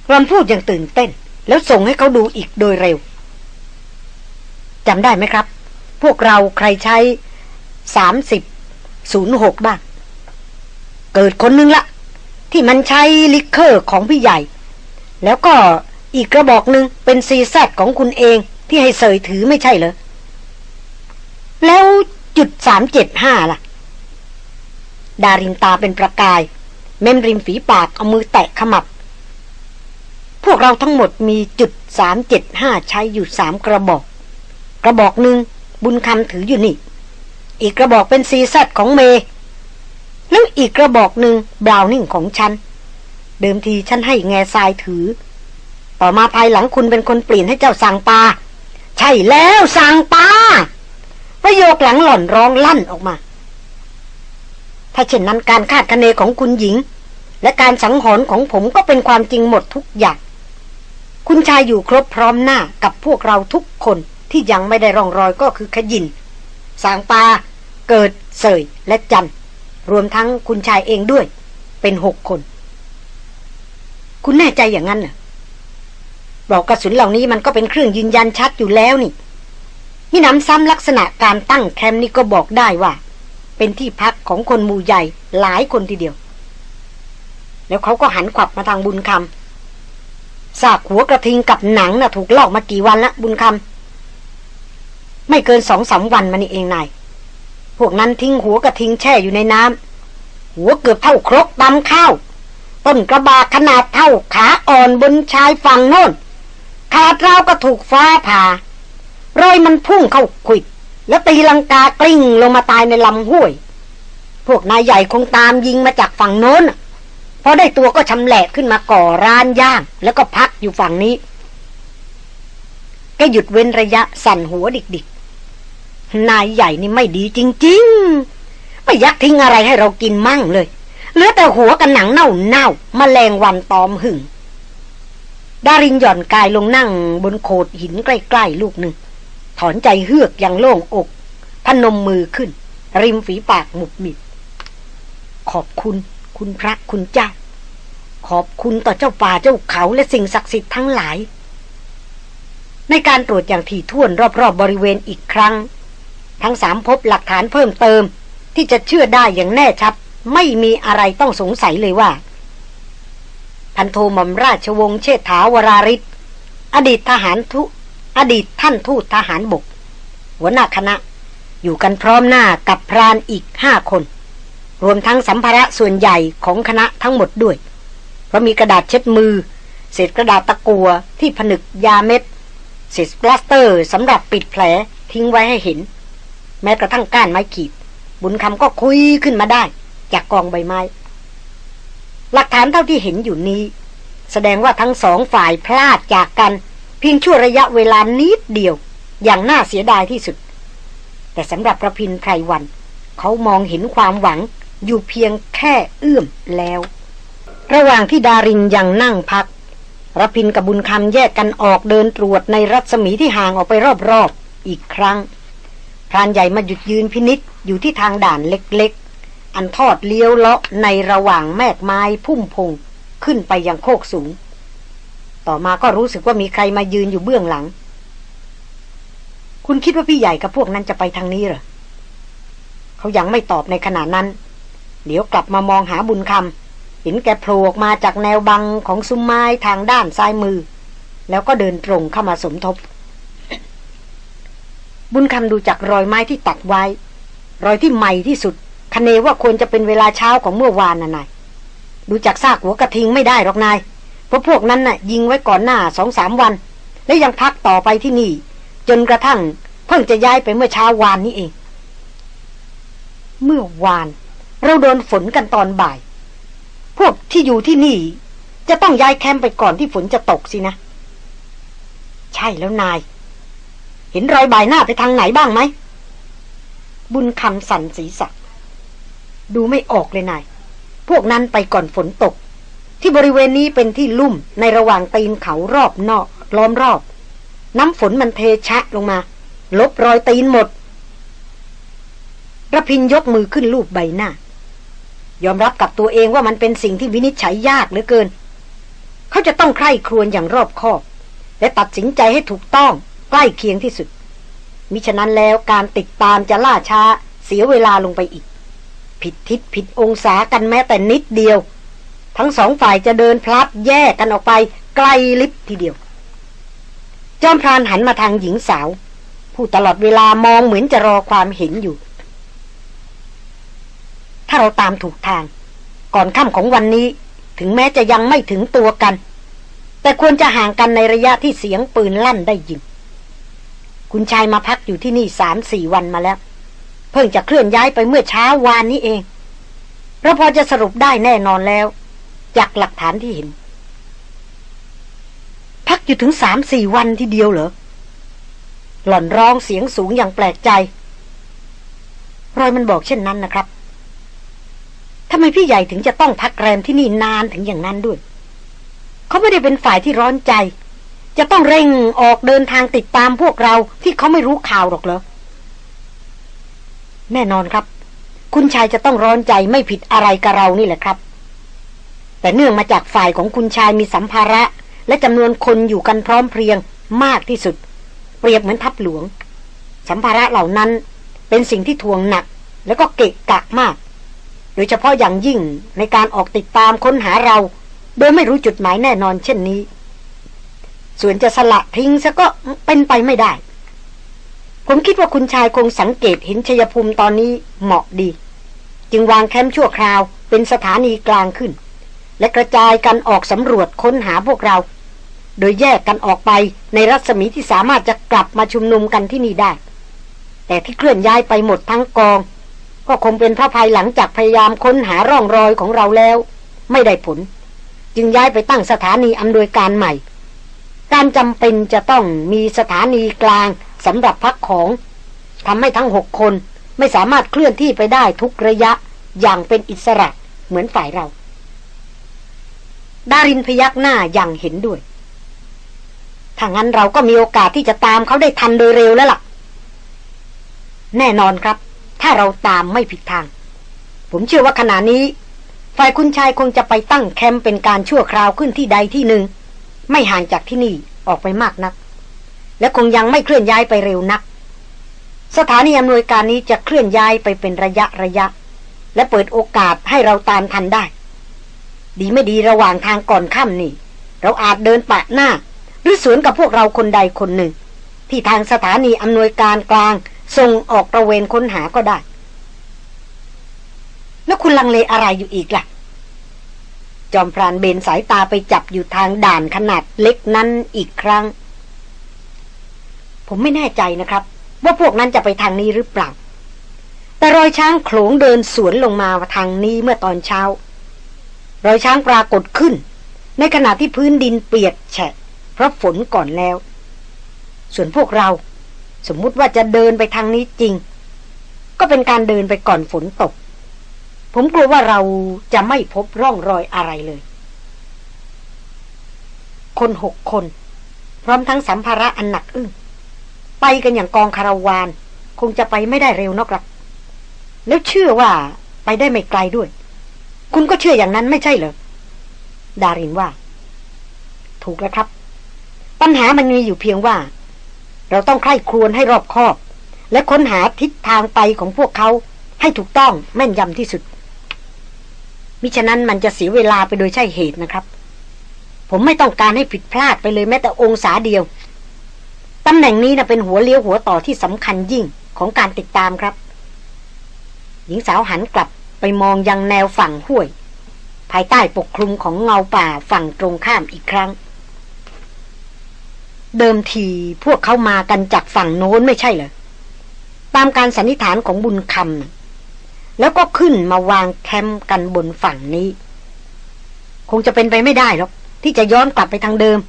หล่อนพูดอย่างตื่นเต้น แล้วส่งให้เขาดูอีกโดยเร็วจำได้ไหมครับ พวกเราใครใช้สามสิบศูนย์หกบ้าง เกิดคนนึงละที่มันใช้ลิคเคอร์ของพี่ใหญ่ แล้วก็อีกกระบอกหนึ่งเป็นซีแซดของคุณเองที่ให้เสยถือไม่ใช่เหรอ แล้วจุดสามเจ็ดห้าล่ะ ดารินตาเป็นประกาย เม้มริมฝีปากเอามือแตะขมับ พวกเราทั้งหมดมีจุดสามเจ็ดห้าใช้อยู่สามกระบอก กระบอกหนึ่งบุญคำถืออยู่นี่ อีกกระบอกเป็นซีซัดของเมแล้วอีกกระบอกหนึ่งบราวนิ่งของฉัน เดิมทีฉันให้แง่ทรายถือ ต่อมาภายหลังคุณเป็นคนเปลี่ยนให้เจ้าสั่งปลาใช่แล้วสั่งปลาประโยคหลังหล่อนร้องลั่นออกมา ถ้าเช่นนั้นการคาดคะเนของคุณหญิง และการสังหรณ์ของผมก็เป็นความจริงหมดทุกอย่าง คุณชายอยู่ครบพร้อมหน้ากับพวกเราทุกคนที่ยังไม่ได้ร่องรอยก็คือขยิน สางปา เกิด เสย และจัน รวมทั้งคุณชายเองด้วย เป็นหกคน คุณแน่ใจอย่างนั้นเหรอบอกกระสุนเหล่านี้มันก็เป็นเครื่องยืนยันชัดอยู่แล้วนี่นี่น้ำซ้ำลักษณะการตั้งแคมป์นี่ก็บอกได้ว่า เป็นที่พักของคนหมู่ใหญ่หลายคนทีเดียว แล้วเขาก็หันขวับมาทางบุญคำสากหัวกระทิงกับหนังนะ่ะ ถูกลอกมากี่วันละบุญคำไม่เกินสองสาวันมานี่เองนายพวกนั้นทิ้งหัวกระทิงแช่อยู่ในน้ำหัวเกือบเท่าครกตำข้าวต้นกระบาขนาดเท่าขาอ่อนบนชายฝั่งโน้นขาดราวก็ถูกฟ้าผ่ารอยมันพุ่งเข้าควิด แล้วตีลังกากลิ้งลงมาตายในลำห้วย พวกนายใหญ่คงตามยิงมาจากฝั่งโน้นพอได้ตัวก็ชำแหละขึ้นมาก่อร้านย่าง แล้วก็พักอยู่ฝั่งนี้ก็หยุดเว้นระยะสั่นหัวดิกๆ นายใหญ่นี่ไม่ดีจริงๆ ไม่ยักทิ้งอะไรให้เรากินมั่งเลย เหลือแต่หัวกันหนังเน่าเน่ามาแมลงวันตอมหึ่งดารินหย่อนกายลงนั่งบนโขดหินใกล้ๆลูกหนึ่ง ถอนใจเฮือกอย่างโล่งอก พนมมือขึ้น ริมฝีปากหมุบมิด ขอบคุณ คุณพระคุณเจ้า ขอบคุณต่อเจ้าป่าเจ้าเขาและสิ่งศักดิ์สิทธิ์ทั้งหลาย ในการตรวจอย่างถี่ถ้วนรอบๆบบริเวณอีกครั้ง ทั้งสามพบหลักฐานเพิ่มเติม ที่จะเชื่อได้อย่างแน่ชัด ไม่มีอะไรต้องสงสัยเลยว่า พันโทหม่อมราชวงศ์เชษฐาวราริศอดีตทหารทุ อดีตท่านทูตทหารบก หัวหน้าคณะ อยู่กันพร้อมหน้ากับพรานอีกห้าคน รวมทั้งสัมภาระส่วนใหญ่ของคณะทั้งหมดด้วย เพราะมีกระดาษเช็ดมือ เศษกระดาษตะกัวที่ผนึกยาเม็ด เศษปลาสเตอร์สำหรับปิดแผลทิ้งไว้ให้เห็น แม้กระทั่งก้านไม้ขีด บุญคำก็คุยขึ้นมาได้ จากกองใบไม้ หลักฐานเท่าที่เห็นอยู่นี้ แสดงว่าทั้งสองฝ่ายพลาดจากกัน พียงชั่วระยะเวลานิดเดียว อย่างน่าเสียดายที่สุด แต่สำหรับระพินไพรวัน เขามองเห็นความหวังอยู่เพียงแค่เอื้อมแล้ว ระหว่างที่ดารินยังนั่งพักระพินกับบุญคำแยกกันออกเดินตรวจในรัศมีที่ห่างออกไปรอบๆอีกครั้ง พรานใหญ่มาหยุดยืนพินิษอยู่ที่ทางด่านเล็กๆ อันทอดเลี้ยวเลาะในระหว่างแมกไม้พุ่มพงขึ้นไปยังโคกสูง ต่อมาก็รู้สึกว่ามีใครมายืนอยู่เบื้องหลัง คุณคิดว่าพี่ใหญ่กับพวกนั้นจะไปทางนี้เหรอเขายังไม่ตอบในขณะนั้น เดี๋ยวกลับมามองหาบุญคำเห็นแกโผล่ออกมาจากแนวบังของซุ้มไม้ทางด้านซ้ายมือ แล้วก็เดินตรงเข้ามาสมทบ บุญคำดูจากรอยไม้ที่ตัดไว้ รอยที่ใหม่ที่สุดคเนว่าควรจะเป็นเวลาเช้าของเมื่อวานน่ะนายดูจากซากหัวกระทิงไม่ได้หรอกนาย ราะพวกนั้นน่ะ ยิงไว้ก่อนหน้าสองสามวัน และยังพักต่อไปที่นี่ จนกระทั่ง เพิ่งจะย้ายไปเมื่อเช้าวานนี้เอง เมื่อวาน เราโดนฝนกันตอนบ่าย พวกที่อยู่ที่นี่ จะต้องย้ายแคมป์ไปก่อนที่ฝนจะตกสินะ ใช่แล้วนาย เห็นรอยบายหน้าไปทางไหนบ้างไหม บุญคำสั่นศีรษะดูไม่ออกเลยนาย พวกนั้นไปก่อนฝนตก ที่บริเวณนี้เป็นที่ลุ่มในระหว่างตีนเขารอบนอกล้อมรอบ น้ำฝนมันเทชะลงมา ลบรอยตีนหมดระพินยกมือขึ้นลูบใบหน้า ยอมรับกับตัวเองว่ามันเป็นสิ่งที่วินิจฉัยยากเหลือเกิน เขาจะต้องใคร่ครวญอย่างรอบคอบ และตัดสินใจให้ถูกต้องใกล้เคียงที่สุด มิฉะนั้นแล้วการติดตามจะล่าช้าเสียเวลาลงไปอีก ผิดทิศผิดองศากันแม้แต่นิดเดียว ทั้งสองฝ่ายจะเดินพลัดแยกกันออกไปไกลลิบทีเดียว จอมพรานหันมาทางหญิงสาว ผู้ตลอดเวลามองเหมือนจะรอความเห็นอยู่ ถ้าเราตามถูกทาง ก่อนค่ำของวันนี้ ถึงแม้จะยังไม่ถึงตัวกัน แต่ควรจะห่างกันในระยะที่เสียงปืนลั่นได้ยิน คุณชายมาพักอยู่ที่นี่สามสี่วันมาแล้ว เพิ่งจะเคลื่อนย้ายไปเมื่อเช้าวานนี้เองเราพอจะสรุปได้แน่นอนแล้ว จากหลักฐานที่เห็น พักอยู่ถึงสามสี่วันทีเดียวเหรอ หล่อนร้องเสียงสูงอย่างแปลกใจ รอยมันบอกเช่นนั้นนะครับทำไมพี่ใหญ่ถึงจะต้องพักแรมที่นี่นานถึงอย่างนั้นด้วย เขาไม่ได้เป็นฝ่ายที่ร้อนใจ จะต้องเร่งออกเดินทางติดตามพวกเราที่เขาไม่รู้ข่าวหรอกเหรอ แน่นอนครับ คุณชายจะต้องร้อนใจไม่ผิดอะไรกับเรานี่แหละครับ แต่เนื่องมาจากฝ่ายของคุณชายมีสัมภาระ และจำนวนคนอยู่กันพร้อมเพรียงมากที่สุด เปรียบเหมือนทัพหลวง สัมภาระเหล่านั้นเป็นสิ่งที่ทวงหนัก แล้วก็เกะกะมาก โดยเฉพาะอย่างยิ่งในการออกติดตามค้นหาเรา โดยไม่รู้จุดหมายแน่นอนเช่นนี้ ส่วนจะสละทิ้งซะก็เป็นไปไม่ได้ ผมคิดว่าคุณชายคงสังเกตเห็นชยภูมิตอนนี้เหมาะดี จึงวางแคมป์ชั่วคราวเป็นสถานีกลางขึ้น และกระจายกันออกสำรวจค้นหาพวกเรา โดยแยกกันออกไปในรัศมีที่สามารถจะกลับมาชุมนุมกันที่นี่ได้ แต่ที่เคลื่อนย้ายไปหมดทั้งกอง ก็คงเป็นพระภายหลังจากพยายามค้นหาร่องรอยของเราแล้ว ไม่ได้ผล จึงย้ายไปตั้งสถานีอำนวยการใหม่ การจำเป็นจะต้องมีสถานีกลางสำหรับพักของทำให้ทั้งหกคนไม่สามารถเคลื่อนที่ไปได้ทุกระยะอย่างเป็นอิสระเหมือนฝ่ายเรา ดารินพยักหน้าอย่างเห็นด้วย ถ้างั้นเราก็มีโอกาสที่จะตามเขาได้ทันโดยเร็วแล้วล่ะ แน่นอนครับ ถ้าเราตามไม่ผิดทาง ผมเชื่อว่าขณะนี้ ฝ่ายคุณชายคงจะไปตั้งแคมป์เป็นการชั่วคราวขึ้นที่ใดที่หนึ่ง ไม่ห่างจากที่นี่ออกไปมากนัก และคงยังไม่เคลื่อนย้ายไปเร็วนัก สถานีอำนวยการนี้จะเคลื่อนย้ายไปเป็นระยะระยะ และเปิดโอกาสให้เราตามทันได้ ดีไม่ดีระหว่างทางก่อนค่ำนี่ เราอาจเดินปะหน้า หรือสวนกับพวกเราคนใดคนหนึ่ง ที่ทางสถานีอำนวยการกลางส่งออกตระเวนค้นหาก็ได้ แล้วคุณลังเลอะไรอยู่อีกล่ะ จอมพรานเบนสายตาไปจับอยู่ทางด่านขนาดเล็กนั้นอีกครั้ง ผมไม่แน่ใจนะครับ ว่าพวกนั้นจะไปทางนี้หรือเปล่าแต่รอยช้างโขลงเดินสวนลงมาทางนี้เมื่อตอนเช้า รอยช้างปรากฏขึ้น ในขณะที่พื้นดินเปียกแฉะเพราะฝนก่อนแล้ว ส่วนพวกเรา สมมุติว่าจะเดินไปทางนี้จริง ก็เป็นการเดินไปก่อนฝนตก ผมกลัวว่าเราจะไม่พบร่องรอยอะไรเลย คนหกคน พร้อมทั้งสัมภาระอันหนักอึ้งไปกันอย่างกองคาราวาน คงจะไปไม่ได้เร็วนอกหละแล้วเชื่อว่าไปได้ไม่ไกลด้วย คุณก็เชื่ออย่างนั้นไม่ใช่เหรอ ดารินว่า ถูกแล้วครับ ปัญหามันมีอยู่เพียงว่า เราต้องใคร่ครวญให้รอบคอบ และค้นหาทิศทางไปของพวกเขาให้ถูกต้องแม่นยำที่สุด มิฉะนั้นมันจะเสียเวลาไปโดยใช่เหตุนะครับ ผมไม่ต้องการให้ผิดพลาดไปเลยแม้แต่องศาเดียวตำแหน่งนี้นะเป็นหัวเลี้ยวหัวต่อที่สำคัญยิ่งของการติดตามครับ หญิงสาวหันกลับ ไปมองยังแนวฝั่งห้วย ภายใต้ปกคลุมของเงาป่าฝั่งตรงข้ามอีกครั้ง เดิมทีพวกเขามากันจากฝั่งโน้นไม่ใช่เหรอตามการสันนิษฐานของบุญคำแล้วก็ขึ้นมาวางแคมป์กันบนฝั่งนี้ คงจะเป็นไปไม่ได้หรอกที่จะย้อนกลับไปทางเดิม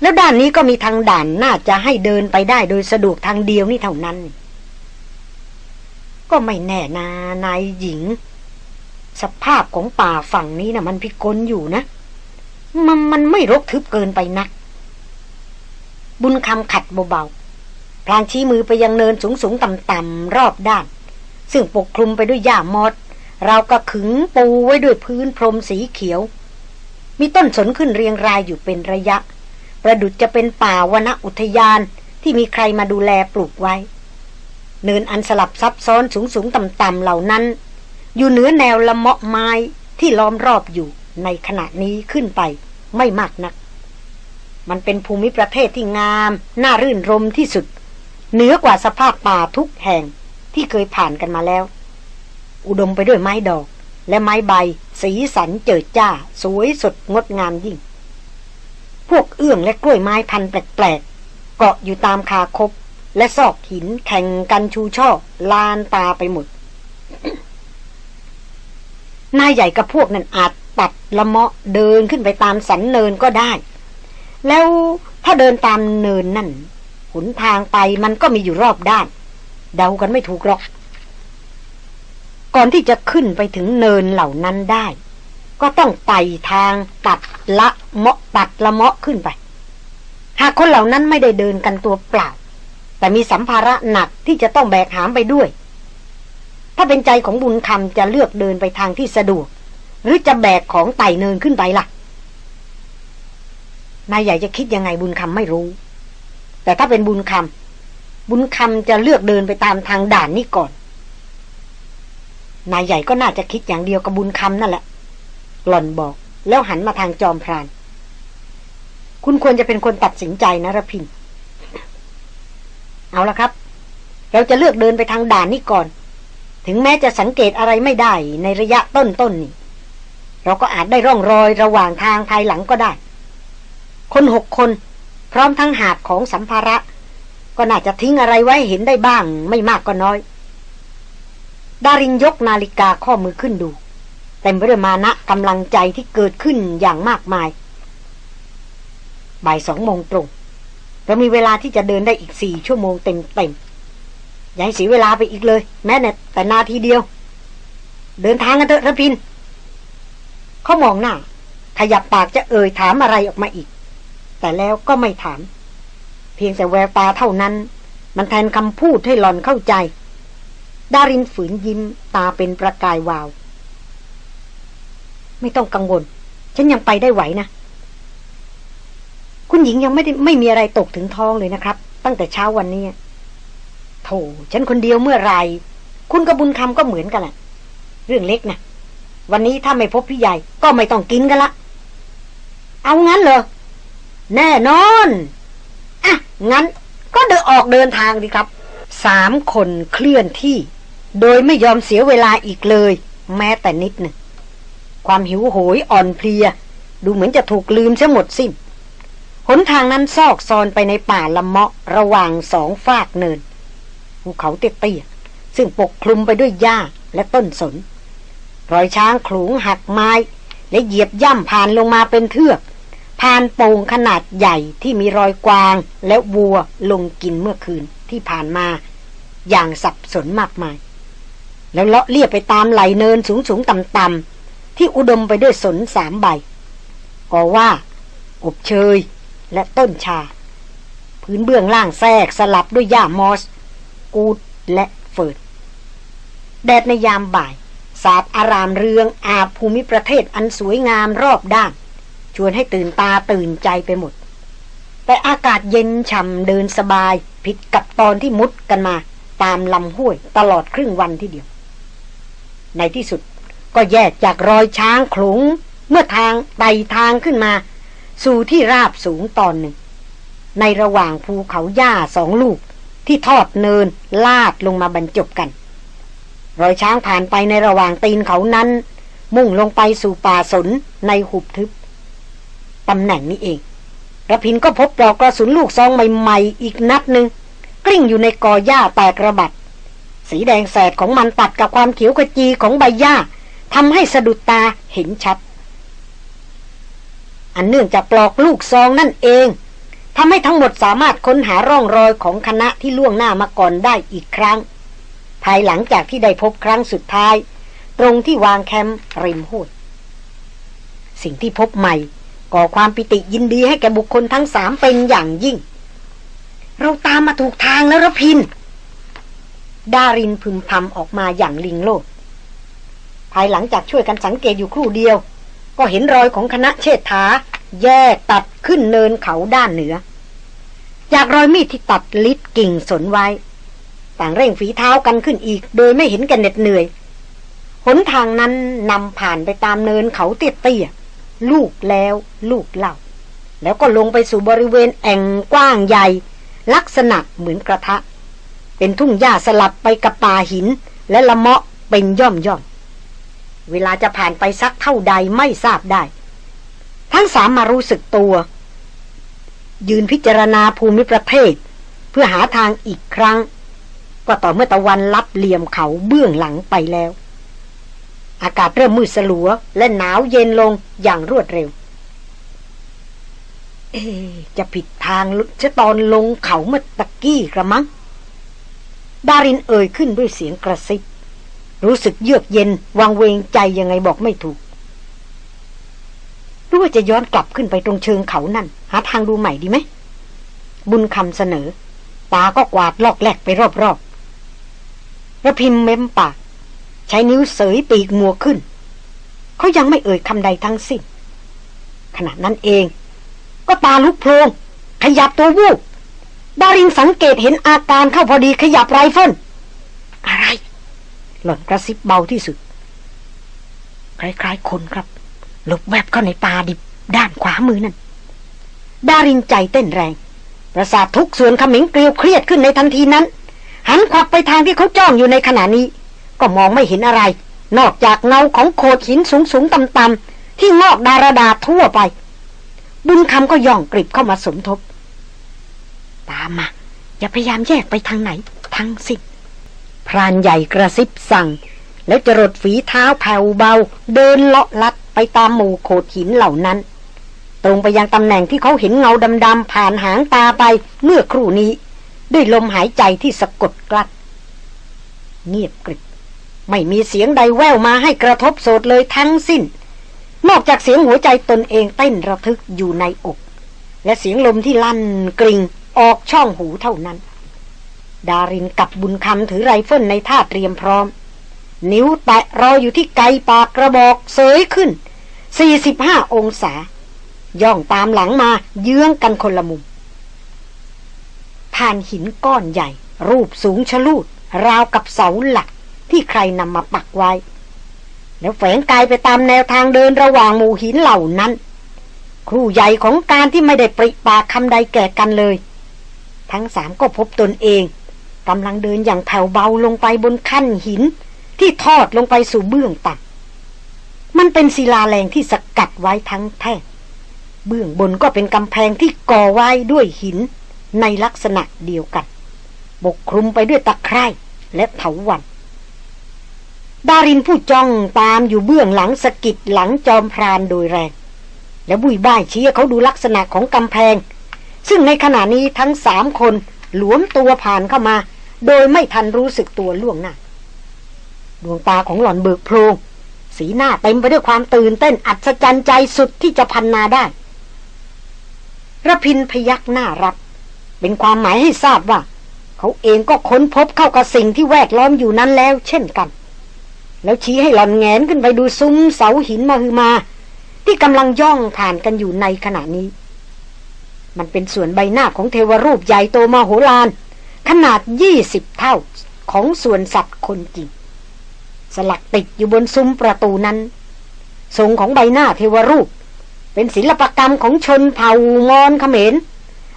แล้วด้านนี้ก็มีทางด่านน่าจะให้เดินไปได้โดยสะดวกทางเดียวนี่เท่านั้น ก็ไม่แน่นานายหญิง สภาพของป่าฝั่งนี้นะ่ะ มันพิกลอยู่นะ มันมันไม่รกทึบเกินไปนัก บุญคำขัดเบาๆพลางชี้มือไปยังเนินสูงสูงต่ำๆรอบด้าน ซึ่งปกคลุมไปด้วยหญ้ามอดเราก็ขึงปูไว้ด้วยพื้นพรมสีเขียว มีต้นสนขึ้นเรียงรายอยู่เป็นระยะ ประดุจจะเป็นป่าวณอุทยานที่มีใครมาดูแลปลูกไว้ เนินอันสลับซับซ้อนสูงสูงต่ำต่ำเหล่านั้น อยู่เหนือแนวละเมาะไม้ที่ล้อมรอบอยู่ในขณะนี้ขึ้นไปไม่มากนัก มันเป็นภูมิประเทศที่งาม น่ารื่นรมที่สุด เหนือกว่าสภาพป่าทุกแห่งที่เคยผ่านกันมาแล้ว อุดมไปด้วยไม้ดอก และไม้ใบ สีสันเจิดจ้า สวยสดงดงามยิ่ง พวกเอื้องและกล้วยไม้พันแปลกๆเกาะอยู่ตามคาคบ และซอกหินแข่งกันชูช่อ ลานตาไปหมด นายใหญ่กับพวกนั้นอาจตัดละเมาะเดินขึ้นไปตามสันเนินก็ได้ แล้วถ้าเดินตามเนินนั่นหนทางไปมันก็มีอยู่รอบด้าน เดากันไม่ถูกหรอก ก่อนที่จะขึ้นไปถึงเนินเหล่านั้นได้ ก็ต้องไต่ทางตัดละเมาะตัดละเมาะขึ้นไป หากคนเหล่านั้นไม่ได้เดินกันตัวเปล่า แต่มีสัมภาระหนักที่จะต้องแบกหามไปด้วย ถ้าเป็นใจของบุญคำจะเลือกเดินไปทางที่สะดวก หรือจะแบกของไต่เนินขึ้นไปล่ะนายใหญ่จะคิดยังไงบุญคำไม่รู้ แต่ถ้าเป็นบุญคำบุญคำจะเลือกเดินไปตามทางด่านนี้ก่อน นายใหญ่ก็น่าจะคิดอย่างเดียวกับบุญคำนั่นแหละ หล่อนบอก แล้วหันมาทางจอมพราน คุณควรจะเป็นคนตัดสินใจนะระพิน เอาละครับ เราจะเลือกเดินไปทางด่านนี้ก่อน ถึงแม้จะสังเกตอะไรไม่ได้ในระยะต้นๆนนี่ เราก็อาจได้ร่องรอยระหว่างทางภายหลังก็ได้ คนหกคนพร้อมทั้งหาบของสัมภาระ ก็น่าจะทิ้งอะไรไว้เห็นได้บ้าง ไม่มากก็น้อย ดารินยกนาฬิกาข้อมือขึ้นดูเต็มไปด้วยมานะกำลังใจที่เกิดขึ้นอย่างมากมาย บ่ายสองโมงตรง เรามีเวลาที่จะเดินได้อีกสี่ชั่วโมงเต็มเต็มอย่าให้เสียเวลาไปอีกเลย แม้แต่นาทีเดียว เดินทางกันเถอะระพินเขามองหน้า ขยับปากจะเอ่ยถามอะไรออกมาอีก แต่แล้วก็ไม่ถาม เพียงแต่แววตาเท่านั้น มันแทนคำพูดให้หลอนเข้าใจ ดารินฝืนยิ้มตาเป็นประกายวาว ไม่ต้องกังวล ฉันยังไปได้ไหวนะ คุณหญิงยังไม่ได้ไม่มีอะไรตกถึงท้องเลยนะครับ ตั้งแต่เช้าวันนี้โถฉันคนเดียวเมื่อไรคุณกับบุญคำก็เหมือนกันแหละเรื่องเล็กนะวันนี้ถ้าไม่พบพี่ใหญ่ ก็ไม่ต้องกินกันละ เอางั้นเหรอ แน่นอน อะ งั้น ก็เดินออกเดินทางดีครับ สามคนเคลื่อนที่ โดยไม่ยอมเสียเวลาอีกเลย แม้แต่นิดหนึ่ง ความหิวโหยอ่อนเพลีย ดูเหมือนจะถูกลืมเสียหมดสิ้น หนทางนั้นซอกซอนไปในป่าละเมาะระหว่างสองฟากเนินภูเขาเตี้ยๆซึ่งปกคลุมไปด้วยหญ้าและต้นสน รอยช้างขลุงหักไม้ และเหยียบย่ำผ่านลงมาเป็นเทือก ผ่านโป่งขนาดใหญ่ที่มีรอยกวางและวัวลงกินเมื่อคืนที่ผ่านมา อย่างสับสนมากมาย แล้วเลาะเลียบไปตามไหลเนินสูงสูงต่ำต่ำที่อุดมไปด้วยสนสามใบก็ว่า อบเชย และต้นชา พื้นเบื้องล่างแทรกสลับด้วยหญ้ามอส กูดและเฟิร์ดแดดในยามบ่าย สาดอารามเรืองอาภูมิประเทศอันสวยงามรอบด้าน ชวนให้ตื่นตาตื่นใจไปหมด แต่อากาศเย็นฉ่ำเดินสบาย ผิดกับตอนที่มุดกันมา ตามลำห้วยตลอดครึ่งวันที่เดียว ในที่สุดก็แยกจากรอยช้างขลุง เมื่อทางไต่ทางขึ้นมา สู่ที่ราบสูงตอนหนึ่ง ในระหว่างภูเขาหญ้าสองลูก ที่ทอดเนินลาดลงมาบรรจบกัน รอยช้างผ่านไปในระหว่างตีนเขานั้น มุ่งลงไปสู่ป่าสนในหุบทึบตำแหน่งนี้เองระพินก็พบปลอกกระสุนลูกซองใหม่ๆ อีกนัดหนึ่งกลิ้งอยู่ในกอหญ้าแตกระบัดสีแดงแสดของมันตัดกับความเขียวขจีของใบหญ้าทำให้สะดุดตาเห็นชัด อันเนื่องจากปลอกลูกซองนั่นเองทำให้ทั้งหมดสามารถค้นหาร่องรอยของคณะที่ล่วงหน้ามาก่อนได้อีกครั้ง ภายหลังจากที่ได้พบครั้งสุดท้าย ตรงที่วางแคมป์ริมห้วยสิ่งที่พบใหม่ก่อความปิติยินดีให้แก่บุคคลทั้งสามเป็นอย่างยิ่ง เราตามมาถูกทางแล้วรพิน ดารินพึมพำออกมาอย่างลิงโลดภายหลังจากช่วยกันสังเกตอยู่ครู่เดียว ก็เห็นรอยของคณะเชษฐา แยกตัดขึ้นเนินเขาด้านเหนือ จากรอยมีดที่ตัดลิดกิ่งสนไว้ ต่างเร่งฝีเท้ากันขึ้นอีก โดยไม่เห็นกันเหน็ดเหนื่อยหนทางนั้นนำผ่านไปตามเนินเขาเตี้ยๆลูกแล้วลูกเล่า แล้วก็ลงไปสู่บริเวณแอ่งกว้างใหญ่ ลักษณะเหมือนกระทะ เป็นทุ่งหญ้าสลับไปกับป่าหิน และละเมาะเป็นย่อมย่อม เวลาจะผ่านไปสักเท่าใดไม่ทราบได้ ทั้งสามมารู้สึกตัว ยืนพิจารณาภูมิประเทศ เพื่อหาทางอีกครั้ง ก็ต่อเมื่อตะวันลับเหลี่ยมเขาเบื้องหลังไปแล้ว อากาศเริ่มมืดสลัวและหนาวเย็นลงอย่างรวดเร็ว เอจะผิดทางชะตอนลงเขาเมื่อตะกี้กระมังดารินเอ่ยขึ้นด้วยเสียงกระซิบ รู้สึกเยือกเย็นวังเวงใจยังไงบอกไม่ถูกรู้ว่าจะย้อนกลับขึ้นไปตรงเชิงเขานั่น หาทางดูใหม่ดีไหม บุญคำเสนอ ตาก็กวาดลอกแลกไปรอบๆระพิมเม้มปาก ใช้นิ้วเสยปีกมัวขึ้น เขายังไม่เอ่ยคำใดทั้งสิ้นขณะนั้นเอง ก็ตาลุกโพลงขยับตัววูบดารินสังเกตเห็นอาการเข้าพอดีขยับไรเฟิลอะไร หล่อนกระซิบเบาที่สุด คล้ายๆคนครับ หลบแวบเข้าในป่าดิบด้านขวามือนั่น ดารินใจเต้นแรง ประสาททุกส่วนขมิงเกลียวเครียดขึ้นในทันทีนั้น หันขวับไปทางที่เขาจ้องอยู่ในขณะนี้ ก็มองไม่เห็นอะไร นอกจากเงาของโขดหินสูงสูงต่ำต่ำที่งอกดาราดาทั่วไป บุญคำก็ย่องกริบเข้ามาสมทบ ตามมา อย่าพยายามแยกไปทางไหน ทั้งสิ้น พรานใหญ่กระซิบสั่ง แล้วจรดฝีเท้าแผ่วเบา เดินเลาะลัดไปตามหมู่โขดหินเหล่านั้น ตรงไปยังตำแหน่งที่เขาเห็นเงาดำๆผ่านหางตาไปเมื่อครู่นี้ ด้วยลมหายใจที่สะกดกลัดเงียบกริบไม่มีเสียงใดแววมาให้กระทบโสดเลยทั้งสิ้น นอกจากเสียงหัวใจตนเองเต้นระทึกอยู่ในอก และเสียงลมที่ลั่นกริง่งออกช่องหูเท่านั้น ดารินกับบุญคำถือไรเฟิลในท่าเตรียมพร้อม นิ้วแตะรออยู่ที่ไกปากกระบอกเสยขึ้น 45 องศา ย่องตามหลังมาเยื้องกันคนละมุมผ่านหินก้อนใหญ่ รูปสูงชะลูด ราวกับเสาหลักที่ใครนำมาปักไว้ แล้วแฝงกายไปตามแนวทางเดินระหว่างหมู่หินเหล่านั้น ครูใหญ่ของการที่ไม่ได้ปริปากคำใดแก่กันเลย ทั้งสามก็พบตนเอง กำลังเดินอย่างแผ่วเบาลงไปบนขั้นหิน ที่ทอดลงไปสู่เบื้องต่ำมันเป็นศิลาแรงที่สกัดไว้ทั้งแท่งเบื้องบนก็เป็นกำแพงที่ก่อไว้ด้วยหินในลักษณะเดียวกันบกคลุมไปด้วยตะไคร่และเถาวันดารินผู้จ้องตามอยู่เบื้องหลังสกิดหลังจอมพรานโดยแรง แล้วบุยบ้ายชี้เขาดูลักษณะของกำแพง ซึ่งในขณะนี้ทั้งสามคนหลวมตัวผ่านเข้ามา โดยไม่ทันรู้สึกตัวล่วงหน้า ดวงตาของหล่อนเบิกโพลงสีหน้าเต็มไปด้วยความตื่นเต้นอัศจรรย์ใจสุดที่จะพันนาได้ระพินพยักหน้ารับ เป็นความหมายให้ทราบว่า เขาเองก็ค้นพบเข้ากับสิ่งที่แวดล้อมอยู่นั้นแล้ว เช่นกัน แล้วชี้ให้หล่อนแงนขึ้นไปดูซุ้มเสาหินมาฮือมา ที่กำลังย่องผ่านกันอยู่ในขณะนี้ มันเป็นส่วนใบหน้าของเทวรูปใหญ่โตมาโหฬาร ขนาดยี่สิบเท่าของส่วนสัตว์คนจริง สลักติดอยู่บนซุ้มประตูนั้น ทรงของใบหน้าเทวรูป เป็นศิลปกรรมของชนเผ่ามอนเขมร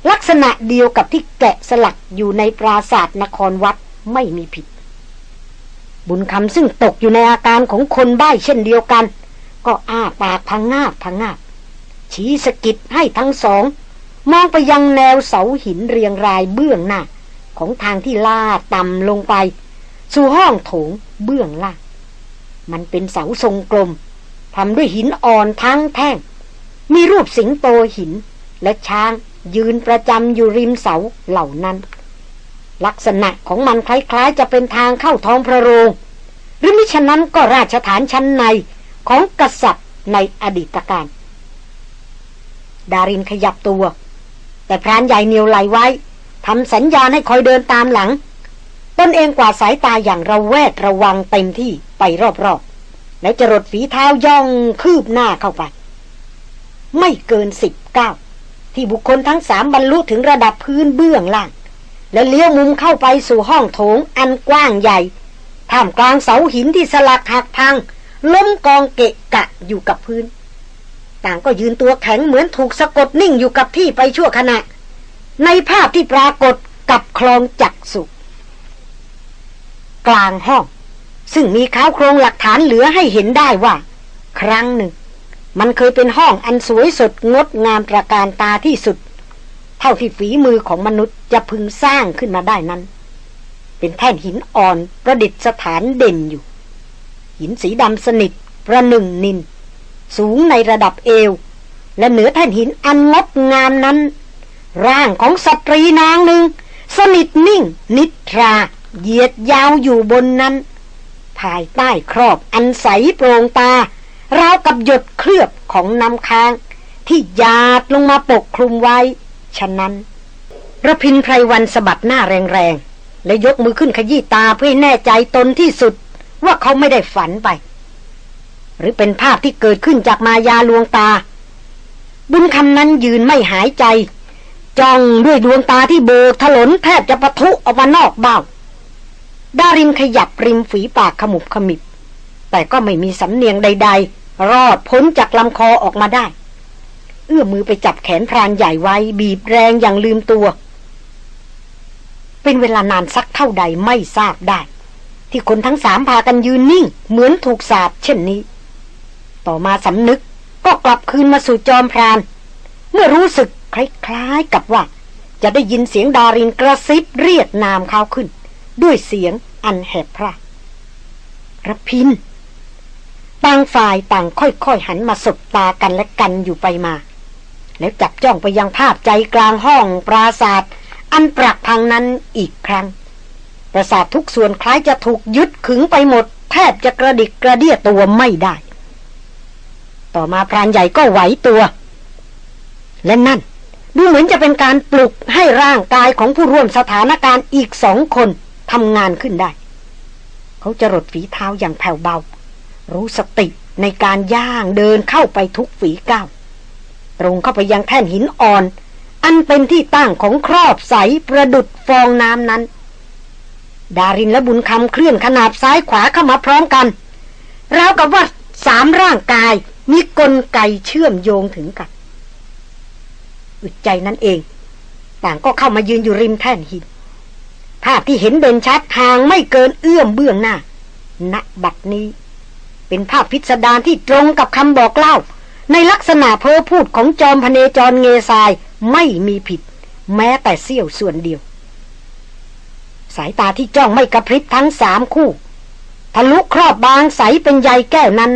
ลักษณะเดียวกับที่แกะสลักอยู่ในปราศาสตรนครวัดไม่มีผิด บุญคำซึ่งตกอยู่ในอาการของคนใบ้เช่นเดียวกัน ก็อ้าปากพังงาบพังงาบชี้สกิดให้ทั้งสอง มองไปยังแนวเสาหินเรียงรายเบื้องหน้า ของทางที่ลาดต่ำลงไป สู่ห้องโถงเบื้องล่าง มันเป็นเสาทรงกลมทำด้วยหินอ่อนทั้งแท่ง มีรูปสิงโตหินและช้างยืนประจำอยู่ริมเสาเหล่านั้น ลักษณะของมันคล้ายๆ จะเป็นทางเข้าท้องพระโรง หรือมิฉะนั้นก็ราชฐานชั้นในของกษัตริย์ในอดีตการ ดารินขยับตัว แต่พรานใหญ่เหนียวไหลไว้ ทำสัญญาณให้คอยเดินตามหลัง ตนเองกว่าสายตาอย่างระแวดระวังเต็มที่ไปรอบๆ แล้วจรดฝีเท้าย่องคืบหน้าเข้าไป ไม่เกินสิบเก้าที่บุคคลทั้งสามบรรลุถึงระดับพื้นเบื้องล่าง และเลี้ยวมุมเข้าไปสู่ห้องโถงอันกว้างใหญ่ท่ามกลางเสาหินที่สลักหักพัง ล้มกองเกะกะอยู่กับพื้น ต่างก็ยืนตัวแข็งเหมือนถูกสะกดนิ่งอยู่กับที่ไปชั่วขณะ ในภาพที่ปรากฏกับคลองจักสุกลางห้อง ซึ่งมีข้าวโครงหลักฐานเหลือให้เห็นได้ว่า ครั้งหนึ่ง มันเคยเป็นห้องอันสวยสดงดงามประการตาที่สุด เท่าที่ฝีมือของมนุษย์จะพึงสร้างขึ้นมาได้นั้น เป็นแท่นหินอ่อนประดิษฐานเด่นอยู่ หินสีดำสนิทประหนึ่งนิน สูงในระดับเอว และเหนือแท่นหินอันงดงามนั้น ร่างของสตรีนางหนึ่ง สนิทนิ่ง นิทรา เหยียดยาวอยู่บนนั้น ภายใต้ครอบอันใสโปร่งตาราวกับหยดเคลือบของน้ำค้าง ที่หยาดลงมาปกคลุมไว้ ฉะนั้นระพินไพรวันสะบัดหน้าแรงๆ และยกมือขึ้นขยี้ตาเพื่อแน่ใจตนที่สุด ว่าเขาไม่ได้ฝันไป หรือเป็นภาพที่เกิดขึ้นจากมายาลวงตา บุญคำนั้นยืนไม่หายใจ จ้องด้วยดวงตาที่เบิกถลนแทบจะปะทุออกมานอกเบ้าดารินขยับริมฝีปากขมุบขมิบ แต่ก็ไม่มีสำเนียงใด ๆ รอดพ้นจากลำคอออกมาได้ เอื้อมมือไปจับแขนพรานใหญ่ไว้ บีบแรงอย่างลืมตัว เป็นเวลานานสักเท่าใดไม่ทราบได้ ที่คนทั้งสามพากันยืนนิ่ง เหมือนถูกสาบเช่นนี้ ต่อมาสำนึกก็กลับคืนมาสู่จอมพราน เมื่อรู้สึก คล้ายๆกับว่า จะได้ยินเสียงดารินกระซิบเรียกนามเขาขึ้น ด้วยเสียงอันแหบพระระพินต่างฝ่ายต่างค่อยๆหันมาสบตากันและกันอยู่ไปมา แล้วจับจ้องไปยังภาพใจกลางห้องปราศาสตร์อันปรักทางนั้นอีกครั้ง ประสาททุกส่วนคล้ายจะถูกยึดขึงไปหมด แทบจะกระดิกกระเดียตัวไม่ได้ ต่อมาพรานใหญ่ก็ไหวตัว และนั่น ดูเหมือนจะเป็นการปลุกให้ร่างกายของผู้ร่วมสถานการณ์อีกสองคนทำงานขึ้นได้ เขาจะรดฝีเท้าอย่างแผ่วเบา รู้สติในการย่างเดินเข้าไปทุกฝีก้าว ตรงเข้าไปยังแท่นหินอ่อน อันเป็นที่ตั้งของครอบใสประดุดฟองน้ำนั้น ดารินและบุญคำเคลื่อนขนาบซ้ายขวาเข้ามาพร้อมกัน ราวกับว่าสามร่างกายมีกลไกเชื่อมโยงถึงกัน อึดใจนั่นเอง ต่างก็เข้ามายืนอยู่ริมแท่นหิน ภาพที่เห็นเด่นชัดทางไม่เกินเอื้อมเบื้องหน้า ณ บัดนี้ เป็นภาพพิสดารที่ตรงกับคำบอกเล่า ในลักษณะเพ้อพูดของจอมพเนจรเงซายไม่มีผิด แม้แต่เสี้ยวส่วนเดียว สายตาที่จ้องไม่กระพริบทั้งสามคู่ทะลุครอบบางใสเป็นใยแก้วนั้น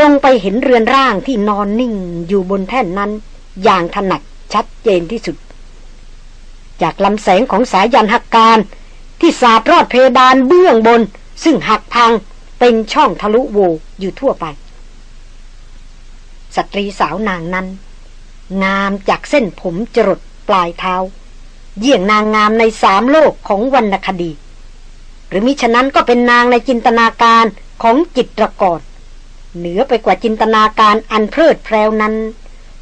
ลงไปเห็นเรือนร่างที่นอนนิ่งอยู่บนแท่นนั้น อย่างถนัด ชัดเจนที่สุด จากลำแสงของสายยันหักการที่สาดรอดเพดานเบื้องบน ซึ่งหักพังเป็นช่องทะลุโวอยู่ทั่วไป สตรีสาวนางนั้น งามจากเส้นผมจรดปลายเท้า เยี่ยงนางงามในสามโลกของวรรณคดี หรือมิฉะนั้นก็เป็นนางในจินตนาการของจิตรกรเหนือไปกว่าจินตนาการอันเพลิดเพลวนั้น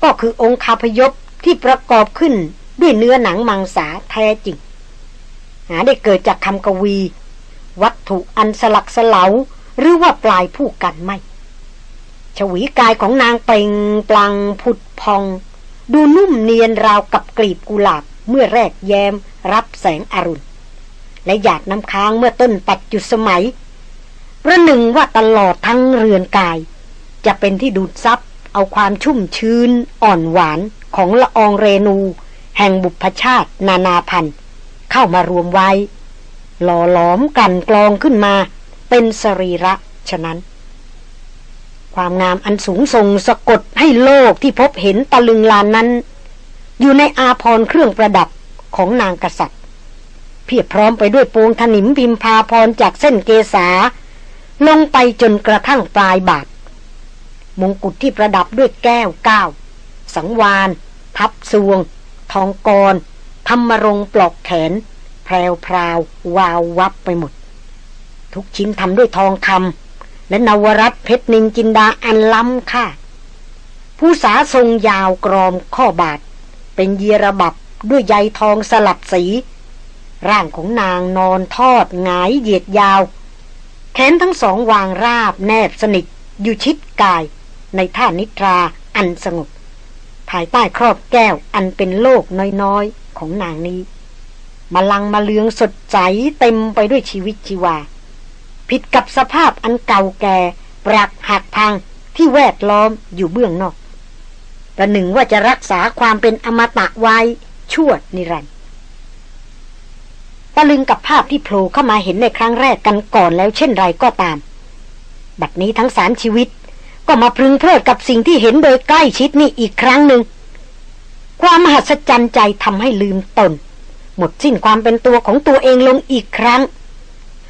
ก็คือองค์คาพยพ ที่ประกอบขึ้นด้วยเนื้อหนังมังสาแท้จริง หาได้เกิดจากคำกวี วัตถุอันสลักสลาหรือว่าปลายผู้กันไม่ ชวีกายของนางเปล่งปลังผุดพอง ดูนุ่มเนียนราวกับกลีบกุหลาบเมื่อแรกแยมรับแสงอรุณ และหยาดน้ำค้างเมื่อต้นปัจจุดสมัย ประหนึ่งว่าตลอดทั้งเรือนกาย จะเป็นที่ดูดซับ เอาความชุ่มชื้น อ่อนหวานของละอองเรนู แห่งบุพชาตินานาพันธ์เข้ามารวมไว้ หล่อหลอมกันกลองขึ้นมา เป็นสรีระฉะนั้น ความงามอันสูงส่งสะกดให้โลกที่พบเห็นตะลึงลานนั้น อยู่ในอาพรเครื่องประดับของนางกษัตริย์ เพียบพร้อมไปด้วยโปงถนิมพิมพาพรจากเส้นเกษาลงไปจนกระทั่งปลายบาท มงกุฎที่ประดับด้วยแก้วก้าว สังวาน ทับซวง ทองกรธรรมรงปลอกแขน แพรวพราววาววับไปหมด ทุกชิ้นทำด้วยทองคำและนวรัตเพชรนินจินดาอันล้ำค่าผู้สาทรงยาวกรอมข้อบาท เป็นเยระบับด้วยใยทองสลับสี ร่างของนางนอนทอดหงายเหยียดยาว แขนทั้งสองวางราบแนบสนิทอยู่ชิดกาย ในท่านิทราอันสงบ ภายใต้ครอบแก้วอันเป็นโลกน้อยๆ ของนางนี้มาลังมาเลืองสดใสเต็มไปด้วยชีวิตชีวา ผิดกับสภาพอันเก่าแก่ ปรักหักพังที่แวดล้อมอยู่เบื้องนอก ประหนึ่งว่าจะรักษาความเป็นอมตะไว้ชั่วนิรันดร์ตะลึงกับภาพที่โผล่เข้ามาเห็นในครั้งแรกกันก่อนแล้วเช่นไรก็ตาม บัดนี้ทั้งสามชีวิต ก็มาพึงเพลิดกับสิ่งที่เห็นโดยใกล้ชิดนี่อีกครั้งหนึ่ง ความมหัศจรรย์ใจทำให้ลืมตน หมดสิ้นความเป็นตัวของตัวเองลงอีกครั้ง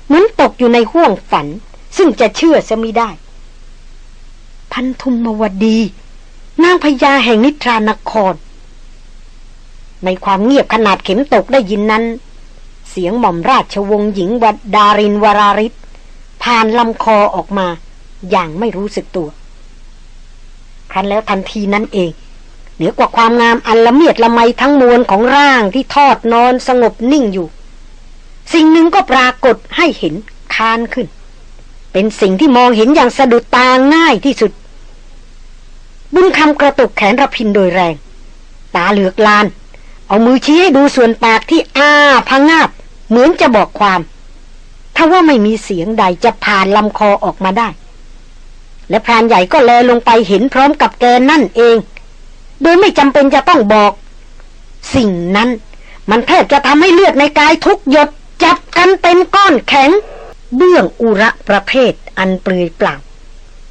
เหมือนตกอยู่ในห้วงฝัน ซึ่งจะเชื่อจะไม่ได้ พันธุมมวดี นางพญาแห่งนิทรานคร ในความเงียบขนาดเข็มตกได้ยินนั้น เสียงหม่อมราชวงศ์หญิงวัดดารินวราริศผ่านลำคอออกมาอย่างไม่รู้สึกตัว ครั้นแล้วทันทีนั้นเองเหนือกว่าความงามอันละเมียดละไมทั้งมวลของร่างที่ทอดนอนสงบนิ่งอยู่ สิ่งหนึ่งก็ปรากฏให้เห็นคานขึ้น เป็นสิ่งที่มองเห็นอย่างสะดุดตาง่ายที่สุด บุญคำกระตุกแขนระพินโดยแรง ตาเหลือกลาน เอามือชี้ให้ดูส่วนปากที่อ้าพังงาบ เหมือนจะบอกความ ถ้าว่าไม่มีเสียงใดจะผ่านลำคอออกมาได้ และพรานใหญ่ก็แลลงไปเห็นพร้อมกับแกนั่นเอง โดยไม่จำเป็นจะต้องบอก สิ่งนั้น มันแทบจะทำให้เลือดในกายทุกหยดจับกันเป็นก้อนแข็ง เบื้องอุระประเภทอันเปลือยเปล่า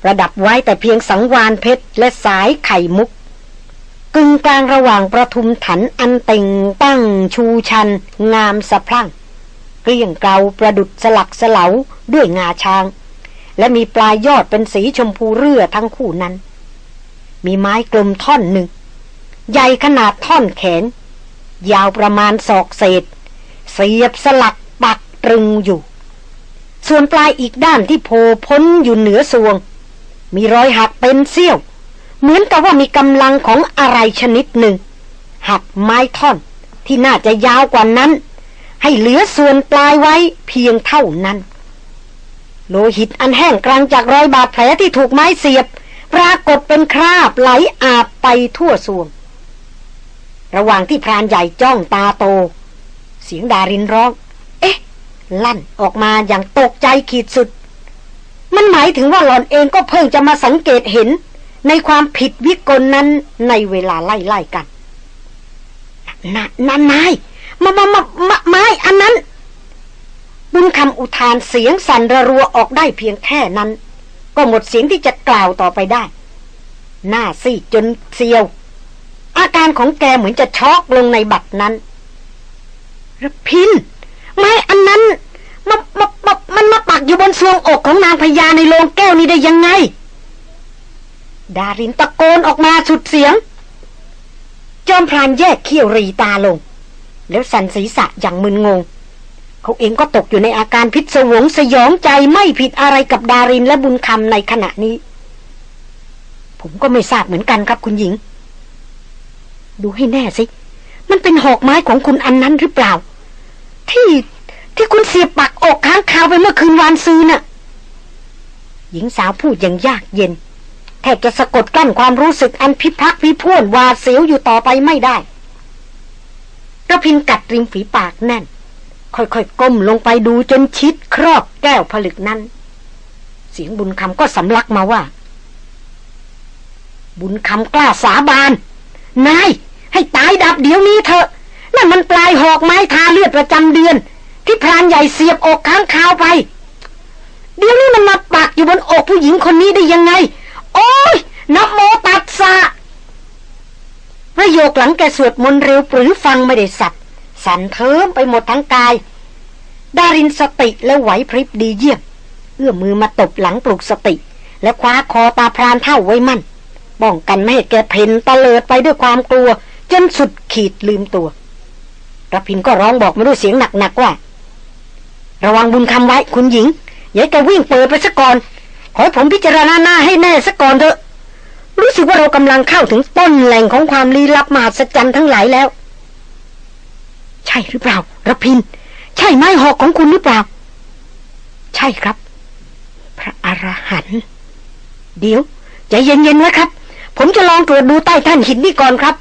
ระดับไว้แต่เพียงสังวานเพชรและสายไข่มุก กึ่งกลางระหว่างประทุมถันอันเต่งตั้งชูชัน งามสะพรั่งเกลี้ยงเกลาประดุดสลักสลาด้วยงาช้าง และมีปลายยอดเป็นสีชมพูเรือทั้งคู่นั้น มีไม้กลมท่อนหนึ่ง ใหญ่ขนาดท่อนแขน ยาวประมาณศอกเศษ เสียบสลักปักตรึงอยู่ ส่วนปลายอีกด้านที่โผล่พ้นอยู่เหนือสวง มีรอยหักเป็นเสี้ยว เหมือนกับว่ามีกำลังของอะไรชนิดหนึ่ง หักไม้ท่อนที่น่าจะยาวกว่านั้น ให้เหลือส่วนปลายไว้เพียงเท่านั้น โลหิตอันแห้งกลางจากรอยบาดแผลที่ถูกไม้เสียบ ปรากฏเป็นคราบไหลอาบไปทั่วสวง ระหว่างที่พรานใหญ่จ้องตาโต เสียงดารินร้อง เอ๊ะ ลั่นออกมาอย่างตกใจขีดสุด มันหมายถึงว่าหลอนเองก็เพิ่งจะมาสังเกตเห็น ในความผิดวิกลนั้นในเวลาไล่ๆกันนานนายมามามามาไม้อันนั้น บุญคำอุทานเสียงสั่นระรัวออกได้เพียงแค่นั้น ก็หมดเสียงที่จะกล่าวต่อไปได้ หน้าซีดจนเซียว อาการของแกเหมือนจะช็อกลงในบัตรนั้นระพิน ไม้อันนั้นมามามามันมาปักอยู่บนซวงอกของนางพญาในโรงแก้วนี้ได้ยังไง ดารินตะโกนออกมาสุดเสียง จอมพรานแยกเขี้ยวรีตาลง แล้วสันศีรษะอย่างมึนงง เขาเองก็ตกอยู่ในอาการพิศวงสยองใจไม่ผิดอะไรกับดารินและบุญคำในขณะนี้ ผมก็ไม่ทราบเหมือนกันครับคุณหญิง ดูให้แน่สิ มันเป็นหอกไม้ของคุณอันนั้นหรือเปล่า ที่ที่คุณเสียบปักอกค้างคาวไปเมื่อคืนวานซื้อน่ะ หญิงสาวพูดอย่างยากเย็นแทบจะสะกดกั้นความรู้สึกอันพิพักพิพ่วนวาเสียวอยู่ต่อไปไม่ได้ระพินกัดริมฝีปากแน่น ค่อยๆก้มลงไปดูจนชิดครอบแก้วผลึกนั้น เสียงบุญคำก็สำลักมาว่า บุญคำกล้าสาบาน นาย ให้ตายดับเดี๋ยวนี้เถอะนั่นมันปลายหอกไม้ทาเลือดประจำเดือน ที่พรานใหญ่เสียบอกค้างคาวไป เดี๋ยวนี้มันมาปักอยู่บนอกผู้หญิงคนนี้ได้ยังไง โอ้ยนับโมตัดสะประโยคหลังแกสวดมนต์เร็วปรือฟังไม่ได้สับ สั่นเทิมไปหมดทั้งกาย ดารินสติและไหวพริบดีเยี่ยม เอื้อมมือมาตบหลังปลุกสติ และคว้าคอตาพรานเท่าไว้มั่นป้องกันไม่ให้แกเพนตะเลิดไปด้วยความกลัว จนสุดขีดลืมตัวระพินก็ร้องบอกมาด้วยเสียงหนักๆว่า ระวังบุญคำไว้คุณหญิงอย่าแกวิ่งเปิดไปซะก่อน ขอผมพิจารณาหน้าให้แน่ซะก่อนเถอะ รู้สึกว่าเรากำลังเข้าถึงต้นแหล่งของความลี้ลับมหัศจรรย์ทั้งหลายแล้ว ใช่หรือเปล่าระพิน ใช่ไม้หอกของคุณหรือเปล่า ใช่ครับ พระอรหันต์เดี๋ยวใจเย็นๆไว้ครับ ผมจะลองตรวจดูใต้ท่านหินนี่ก่อนครับ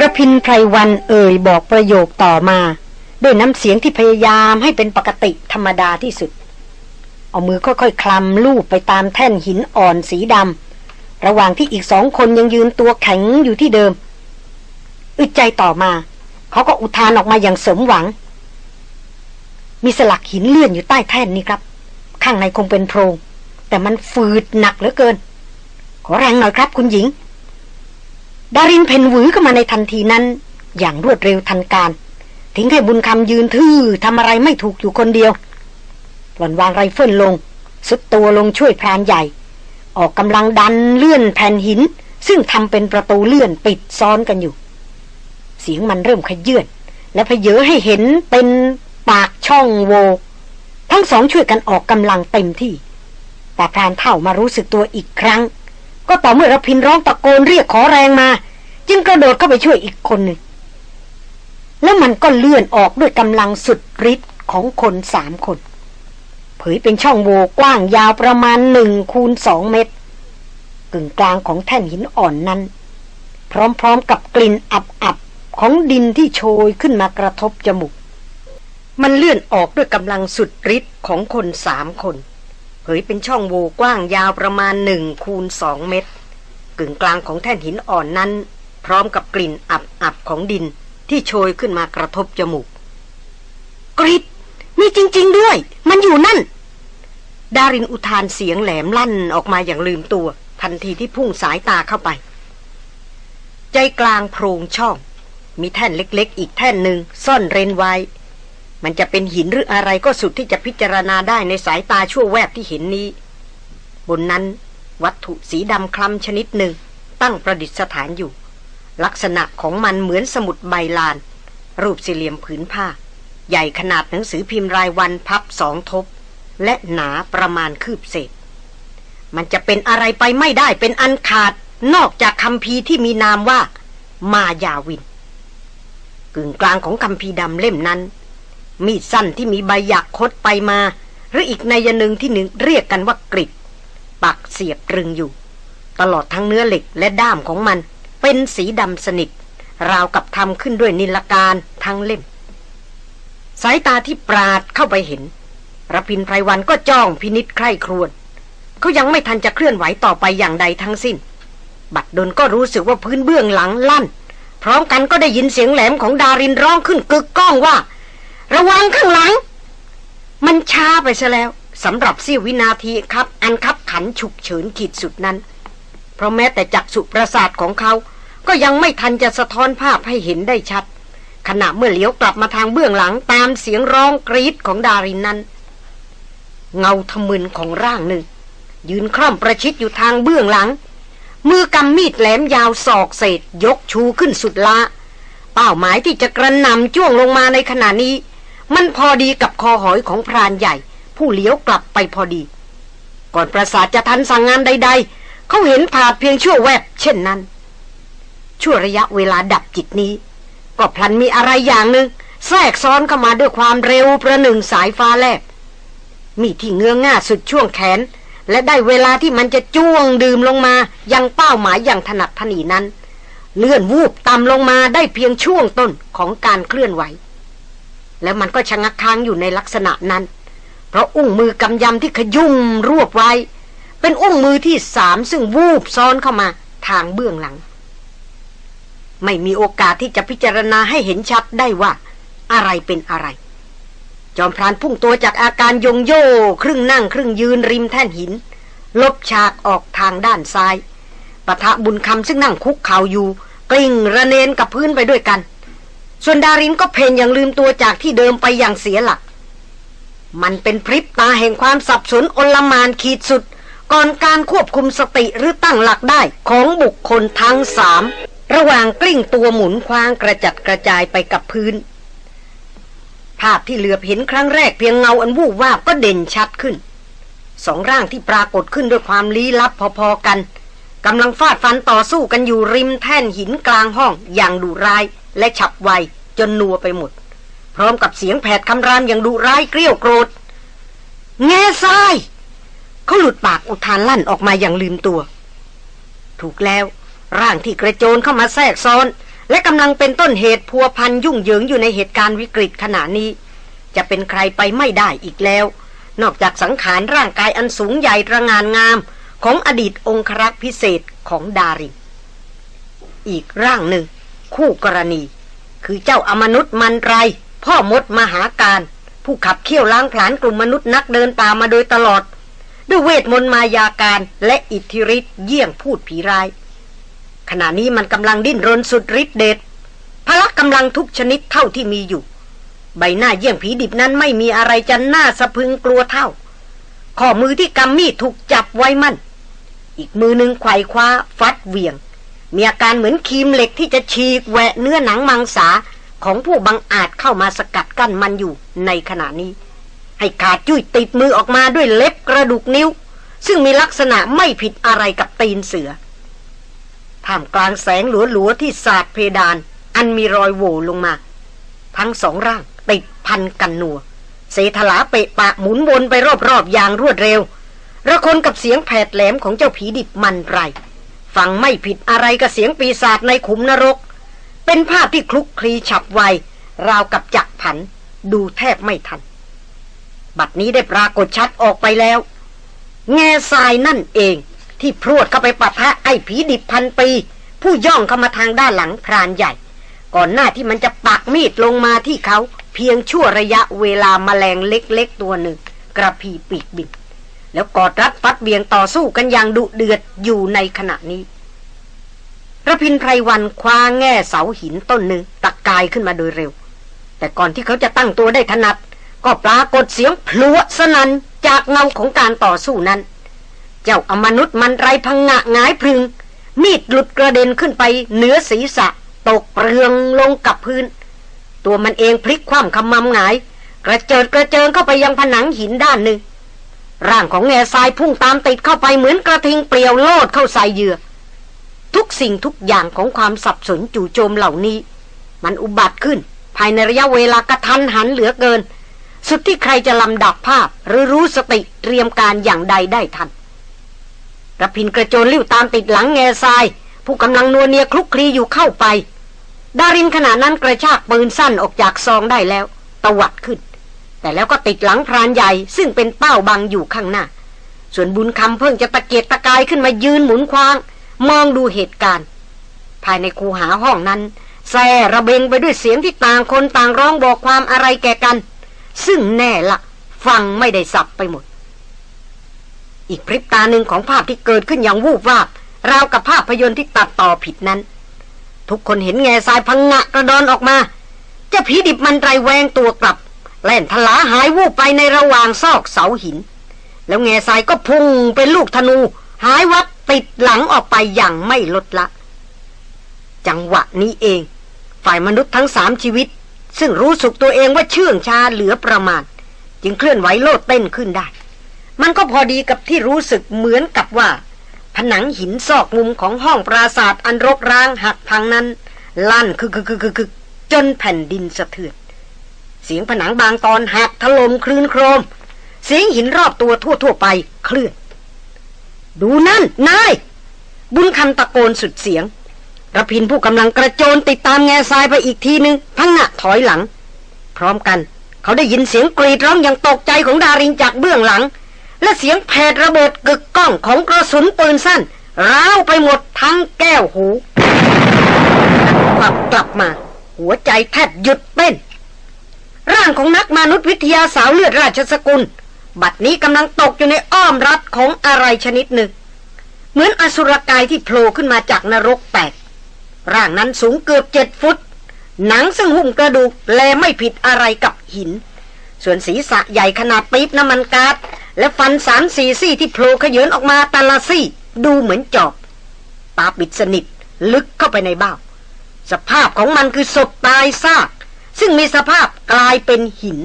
ระพินไพรวันเอ่ยบอกประโยคต่อมา ด้วยน้ำเสียงที่พยายามให้เป็นปกติธรรมดาที่สุด เอามือค่อยๆคลำลูบไปตามแท่นหินอ่อนสีดำระหว่างที่อีกสองคนยังยืนตัวแข็งอยู่ที่เดิม อึดใจต่อมา เขาก็อุทานออกมาอย่างสมหวัง มีสลักหินเลื่อนอยู่ใต้แท่นนี่ครับ ข้างในคงเป็นโพรง แต่มันฝืดหนักเหลือเกิน ขอแรงหน่อยครับคุณหญิง ดารินเผ่นหวือเข้ามาในทันทีนั้น อย่างรวดเร็วทันการ ทิ้งให้บุญคำยืนทื่อทำอะไรไม่ถูกอยู่คนเดียว หล่อนวางไรเฟิลลง ทรุดตัวลงช่วยพรานใหญ่ ออกกำลังดันเลื่อนแผ่นหินซึ่งทำเป็นประตูเลื่อนปิดซ้อนกันอยู่ สียงมันเริ่มขยื่นและพเยอให้เห็นเป็นปากช่องโว ทั้งสองช่วยกันออกกำลังเต็มที่ แต่พรานเท่ามารู้สึกตัวอีกครั้ง ก็ต่อเมื่อรพินร้องตะโกนเรียกขอแรงมา จึงกระโดดเข้าไปช่วยอีกคนหนึ่ง แล้วมันก็เลื่อนออกด้วยกำลังสุดฤทธิ์ของคนสามคน เผยเป็นช่องโวกว้างยาวประมาณหนึ่งคูณสองเมตรกึ่งกลางของแท่นหินอ่อนนั้น พร้อมๆกับกลิ่นอับ ของดินที่โชยขึ้นมากระทบจมูก มันเลื่อนออกด้วยกำลังสุดฤทธิ์ของคนสามคน เผยเป็นช่องโหว่กว้างยาวประมาณหนึ่งคูณสองเมตร กึ่งกลางของแท่นหินอ่อนนั้น พร้อมกับกลิ่นอับๆของดินที่โชยขึ้นมากระทบจมูก กริดมีจริง ๆด้วย มันอยู่นั่น ดารินอุทานเสียงแหลมลั่นออกมาอย่างลืมตัว ทันทีที่พุ่งสายตาเข้าไป ใจกลางโพรงช่อง มีแท่นเล็กๆ อีกแท่นหนึ่งซ่อนเร้นไว้ มันจะเป็นหินหรืออะไรก็สุดที่จะพิจารณาได้ในสายตาชั่วแวบที่เห็นนี้ บนนั้นวัตถุสีดำคล้ำชนิดหนึ่ง ตั้งประดิษฐานอยู่ ลักษณะของมันเหมือนสมุดใบลาน รูปสี่เหลี่ยมผืนผ้า ใหญ่ขนาดหนังสือพิมพ์รายวันพับสองทบ และหนาประมาณคืบเศษ มันจะเป็นอะไรไปไม่ได้เป็นอันขาดนอกจากคำพีที่มีนามว่า มายาวิน กึ่งกลางของคำพีดำเล่มนั้น มีดสั้นที่มีใบหยักคดไปมา หรืออีกในยนึ่งที่หนึ่งเรียกกันว่ากริดปักเสียบตรึงอยู่ ตลอดทั้งเนื้อเหล็กและด้ามของมัน เป็นสีดำสนิท ราวกับทำขึ้นด้วยนิลการทั้งเล่ม สายตาที่ปราดเข้าไปเห็นรพินไพรวันก็จ้องพินิษใคร่ครวญเขายังไม่ทันจะเคลื่อนไหวต่อไปอย่างใดทั้งสิ้น บัดดลก็รู้สึกว่าพื้นเบื้องหลังลั่น พร้อมกันก็ได้ยินเสียงแหลมของดารินร้องขึ้นกึกก้องว่า ระวังข้างหลัง มันช้าไปซะแล้วสำหรับเสี้ยววินาทีครับ อันคับขันฉุกเฉินขีดสุดนั้น เพราะแม้แต่จักสุประสาทของเขา ก็ยังไม่ทันจะสะท้อนภาพให้เห็นได้ชัด ขณะเมื่อเลี้ยวกลับมาทางเบื้องหลังตามเสียงร้องกรีดของดารินนั้น เงาทะมึนของร่างหนึ่ง ยืนคล่อมประชิดอยู่ทางเบื้องหลัง มือกำมีดแหลมยาวศอกเศษยกชูขึ้นสุดละ เป้าหมายที่จะกระนำจ้วงลงมาในขณะนี้ มันพอดีกับคอหอยของพรานใหญ่ ผู้เลี้ยวกลับไปพอดี ก่อนประสาทจะทันสั่งงานใด ๆ เขาเห็นผาดเพียงชั่วแวบ เช่นนั้น ชั่วระยะเวลาดับจิตนี้ ก็พลันมีอะไรอย่างหนึ่งแทรกซ้อนเข้ามาด้วยความเร็วประหนึ่งสายฟ้าแลบมีที่เงื้อง่าสุดช่วงแขน และได้เวลาที่มันจะจ้วงดื่มลงมา ยังเป้าหมายอย่างถนัดถนีนั้น เลื่อนวูบต่ำลงมาได้เพียงช่วงต้นของการเคลื่อนไหว แล้วมันก็ชะงักค้างอยู่ในลักษณะนั้น เพราะอุ้งมือกำยำที่ขยุ่มรวบไว้ เป็นอุ้งมือที่สามซึ่งวูบซ้อนเข้ามาทางเบื้องหลัง ไม่มีโอกาสที่จะพิจารณาให้เห็นชัดได้ว่า อะไรเป็นอะไร จอมพรานพุ่งตัวจากอาการยงโย่ครึ่งนั่งครึ่งยืนริมแท่นหิน ลบฉากออกทางด้านซ้ายปะทะบุญคำซึ่งนั่งคุกเข่าอยู่ กลิ้งระเนนกับพื้นไปด้วยกัน ส่วนดารินก็เพนอย่างลืมตัวจากที่เดิมไปอย่างเสียหลัก มันเป็นพริบตาแห่งความสับสนอลมานขีดสุด ก่อนการควบคุมสติหรือตั้งหลักได้ของบุคคลทั้งสามระหว่างกลิ้งตัวหมุนคว้างกระจัดกระจายไปกับพื้น ภาพที่เหลือบเห็นครั้งแรกเพียงเงาอันวูบวาบก็เด่นชัดขึ้น สองร่างที่ปรากฏขึ้นด้วยความลี้ลับพอๆกันกำลังฟาดฟันต่อสู้กันอยู่ริมแท่นหินกลางห้องอย่างดุร้ายและฉับไวจนนัวไปหมด พร้อมกับเสียงแผดคำรามอย่างดุร้ายเกลี้ยวโกรธ แง่ทราย เขาหลุดปากอุทานลั่นออกมาอย่างลืมตัว ถูกแล้วร่างที่กระโจนเข้ามาแทรกซ้อน และกำลังเป็นต้นเหตุพัวพันยุ่งเหยิงอยู่ในเหตุการณ์วิกฤตขณะนี้ จะเป็นใครไปไม่ได้อีกแล้ว นอกจากสังขารร่างกายอันสูงใหญ่ระงานงาม ของอดีตองครักษ์พิเศษของดารินอีกร่างหนึ่ง คู่กรณี คือเจ้าอมนุษย์มันไร พ่อมดมหาการ ผู้ขับเคี่ยวล้างผลาญกลุ่มมนุษย์นักเดินป่ามาโดยตลอด ด้วยเวทมนต์มายาการและอิทธิฤทธิ์เยี่ยงพูดผีร้าย ขณะนี้มันกำลังดิ้นรนสุดฤทธิ์เดชพละกำลังทุกชนิดเท่าที่มีอยู่ ใบหน้าเยี่ยงผีดิบนั้นไม่มีอะไรจะน่าสะพึงกลัวเท่า ข้อมือที่กำมีดถูกจับไว้มั่น อีกมือหนึ่งไขว่คว้าฟัดเวียง มีอาการเหมือนคีมเหล็กที่จะฉีกแหวะเนื้อหนังมังสาของผู้บังอาจเข้ามาสกัดกั้นมันอยู่ในขณะนี้ ให้ขาดจุ้ยติดมือออกมาด้วยเล็บกระดูกนิ้ว ซึ่งมีลักษณะไม่ผิดอะไรกับตีนเสือ ท่ามกลางแสงหลัวๆที่สาดเพดาน อันมีรอยโหวลงมา ทั้งสองร่างติดพันกันนัว เสถลาเปะปะหมุนวนไปรอบๆอย่างรวดเร็ว ระคนกับเสียงแผดแหลมของเจ้าผีดิบมันไรฟังไม่ผิดอะไรกับเสียงปีศาจในขุมนรก เป็นภาพที่คลุกคลีฉับไว ราวกับจักผัน ดูแทบไม่ทัน บัดนี้ได้ปรากฏชัดออกไปแล้ว แง่ทรายนั่นเอง ที่พรวดเข้าไปปะทะไอ้ผีดิบพันปี ผู้ย่องเข้ามาทางด้านหลังพรานใหญ่ ก่อนหน้าที่มันจะปักมีดลงมาที่เขาเพียงชั่วระยะเวลามาแมลงเล็กๆตัวหนึ่ง กระพีปีกบินแล้วกอดรัดฟัดเบียงต่อสู้กันอย่างดุเดือดอยู่ในขณะนี้ระพินไพรวันคว้าแง่เสาหินต้นหนึ่งตะกายขึ้นมาโดยเร็ว แต่ก่อนที่เขาจะตั้งตัวได้ถนัด ก็ปรากฏเสียงพลัวสนันจากเงาของการต่อสู้นั้น เจ้าอมนุษย์มันไรพังงะงายพึง มีดหลุดกระเด็นขึ้นไปเหนือศีรษะ ตกเปลืองลงกับพื้น ตัวมันเองพลิกคว่ำคำมำหงาย กระเจิดกระเจิงเข้าไปยังผนังหินด้านหนึ่ง ร่างของแง่ทรายพุ่งตามติดเข้าไปเหมือนกระทิงเปลี่ยวโลดเข้าใส่เหยื่อ ทุกสิ่งทุกอย่างของความสับสนจู่โจมเหล่านี้ มันอุบัติขึ้น ภายในระยะเวลากระทันหันเหลือเกินสุดที่ใครจะลำดับภาพหรือรู้สติเตรียมการอย่างใดได้ทัน ระพินกระโจนลิ้วตามติดหลังแง่ทราย ผู้กำลังนัวเนียคลุกคลีอยู่เข้าไป ดารินขณะนั้นกระชากปืนสั้นออกจากซองได้แล้ว ตวัดขึ้น แต่แล้วก็ติดหลังพรานใหญ่ ซึ่งเป็นเป้าบังอยู่ข้างหน้า ส่วนบุญคำเพิ่งจะตะเกียกตะกายขึ้นมายืนหมุนควาง มองดูเหตุการณ์ ภายในคูหาห้องนั้นแซ่ระเบงไปด้วยเสียงที่ต่างคนต่างร้องบอกความอะไรแก่กัน ซึ่งแน่ละฟังไม่ได้สับไปหมด อีกพริบตาหนึ่งของภาพที่เกิดขึ้นอย่างวูบวาบราวกับภาพยนตร์ที่ตัดต่อผิดนั้น ทุกคนเห็นแง่ทรายพังงะกระดอนออกมาจะผีดิบมันไรแวงตัวกลับ แล่นทลาหายวูบไปในระหว่างซอกเสาหิน แล้วแง่ทรายก็พุ่งเป็นลูกธนู หายวับติดหลังออกไปอย่างไม่ลดละ จังหวะนี้เอง ฝ่ายมนุษย์ทั้งสามชีวิต ซึ่งรู้สึกตัวเองว่าเชื่องชาเหลือประมาณ จึงเคลื่อนไหวโลดเต้นขึ้นได้ มันก็พอดีกับที่รู้สึกเหมือนกับว่า ผนังหินซอกมุมของห้องปราศาสตร์อันรกร้างหักพังนั้น ลั่นคือคือคือคือจนแผ่นดินสะเทือน เสียงผนังบางตอนหักถล่มคลื่นโครม เสียงหินรอบตัวทั่วๆไปเคลื่อน ดูนั่น นาย บุญคำตะโกนสุดเสียงระพินผู้กำลังกระโจนติดตามแง่ทรายไปอีกทีนึง พังงะถอยหลัง พร้อมกัน เขาได้ยินเสียงกรีดร้องอย่างตกใจของดารินจากเบื้องหลัง และเสียงแผดระเบิดกึกก้องของกระสุนปืนสั้น ร้าวไปหมดทั้งแก้วหูกลับกลับมา หัวใจแทบหยุดเต้น ร่างของนักมนุษยวิทยาสาวเลือดราชสกุล บัดนี้กำลังตกอยู่ในอ้อมรัดของอะไรชนิดหนึ่ง เหมือนอสุรกายที่โผล่ขึ้นมาจากนรกแตก ร่างนั้นสูงเกือบเจ็ดฟุต หนังซึ่งหุ้มกระดูกแลไม่ผิดอะไรกับหิน ส่วนศีรษะใหญ่ขนาดปี๊บน้ำมันกาด และฟันสามสี่ซี่ที่โผล่ขยืนออกมาแต่ละซี่ ดูเหมือนจอบ ตาปิดสนิทลึกเข้าไปในเบ้า สภาพของมันคือศพตายซาก ซึ่งมีสภาพกลายเป็นหิน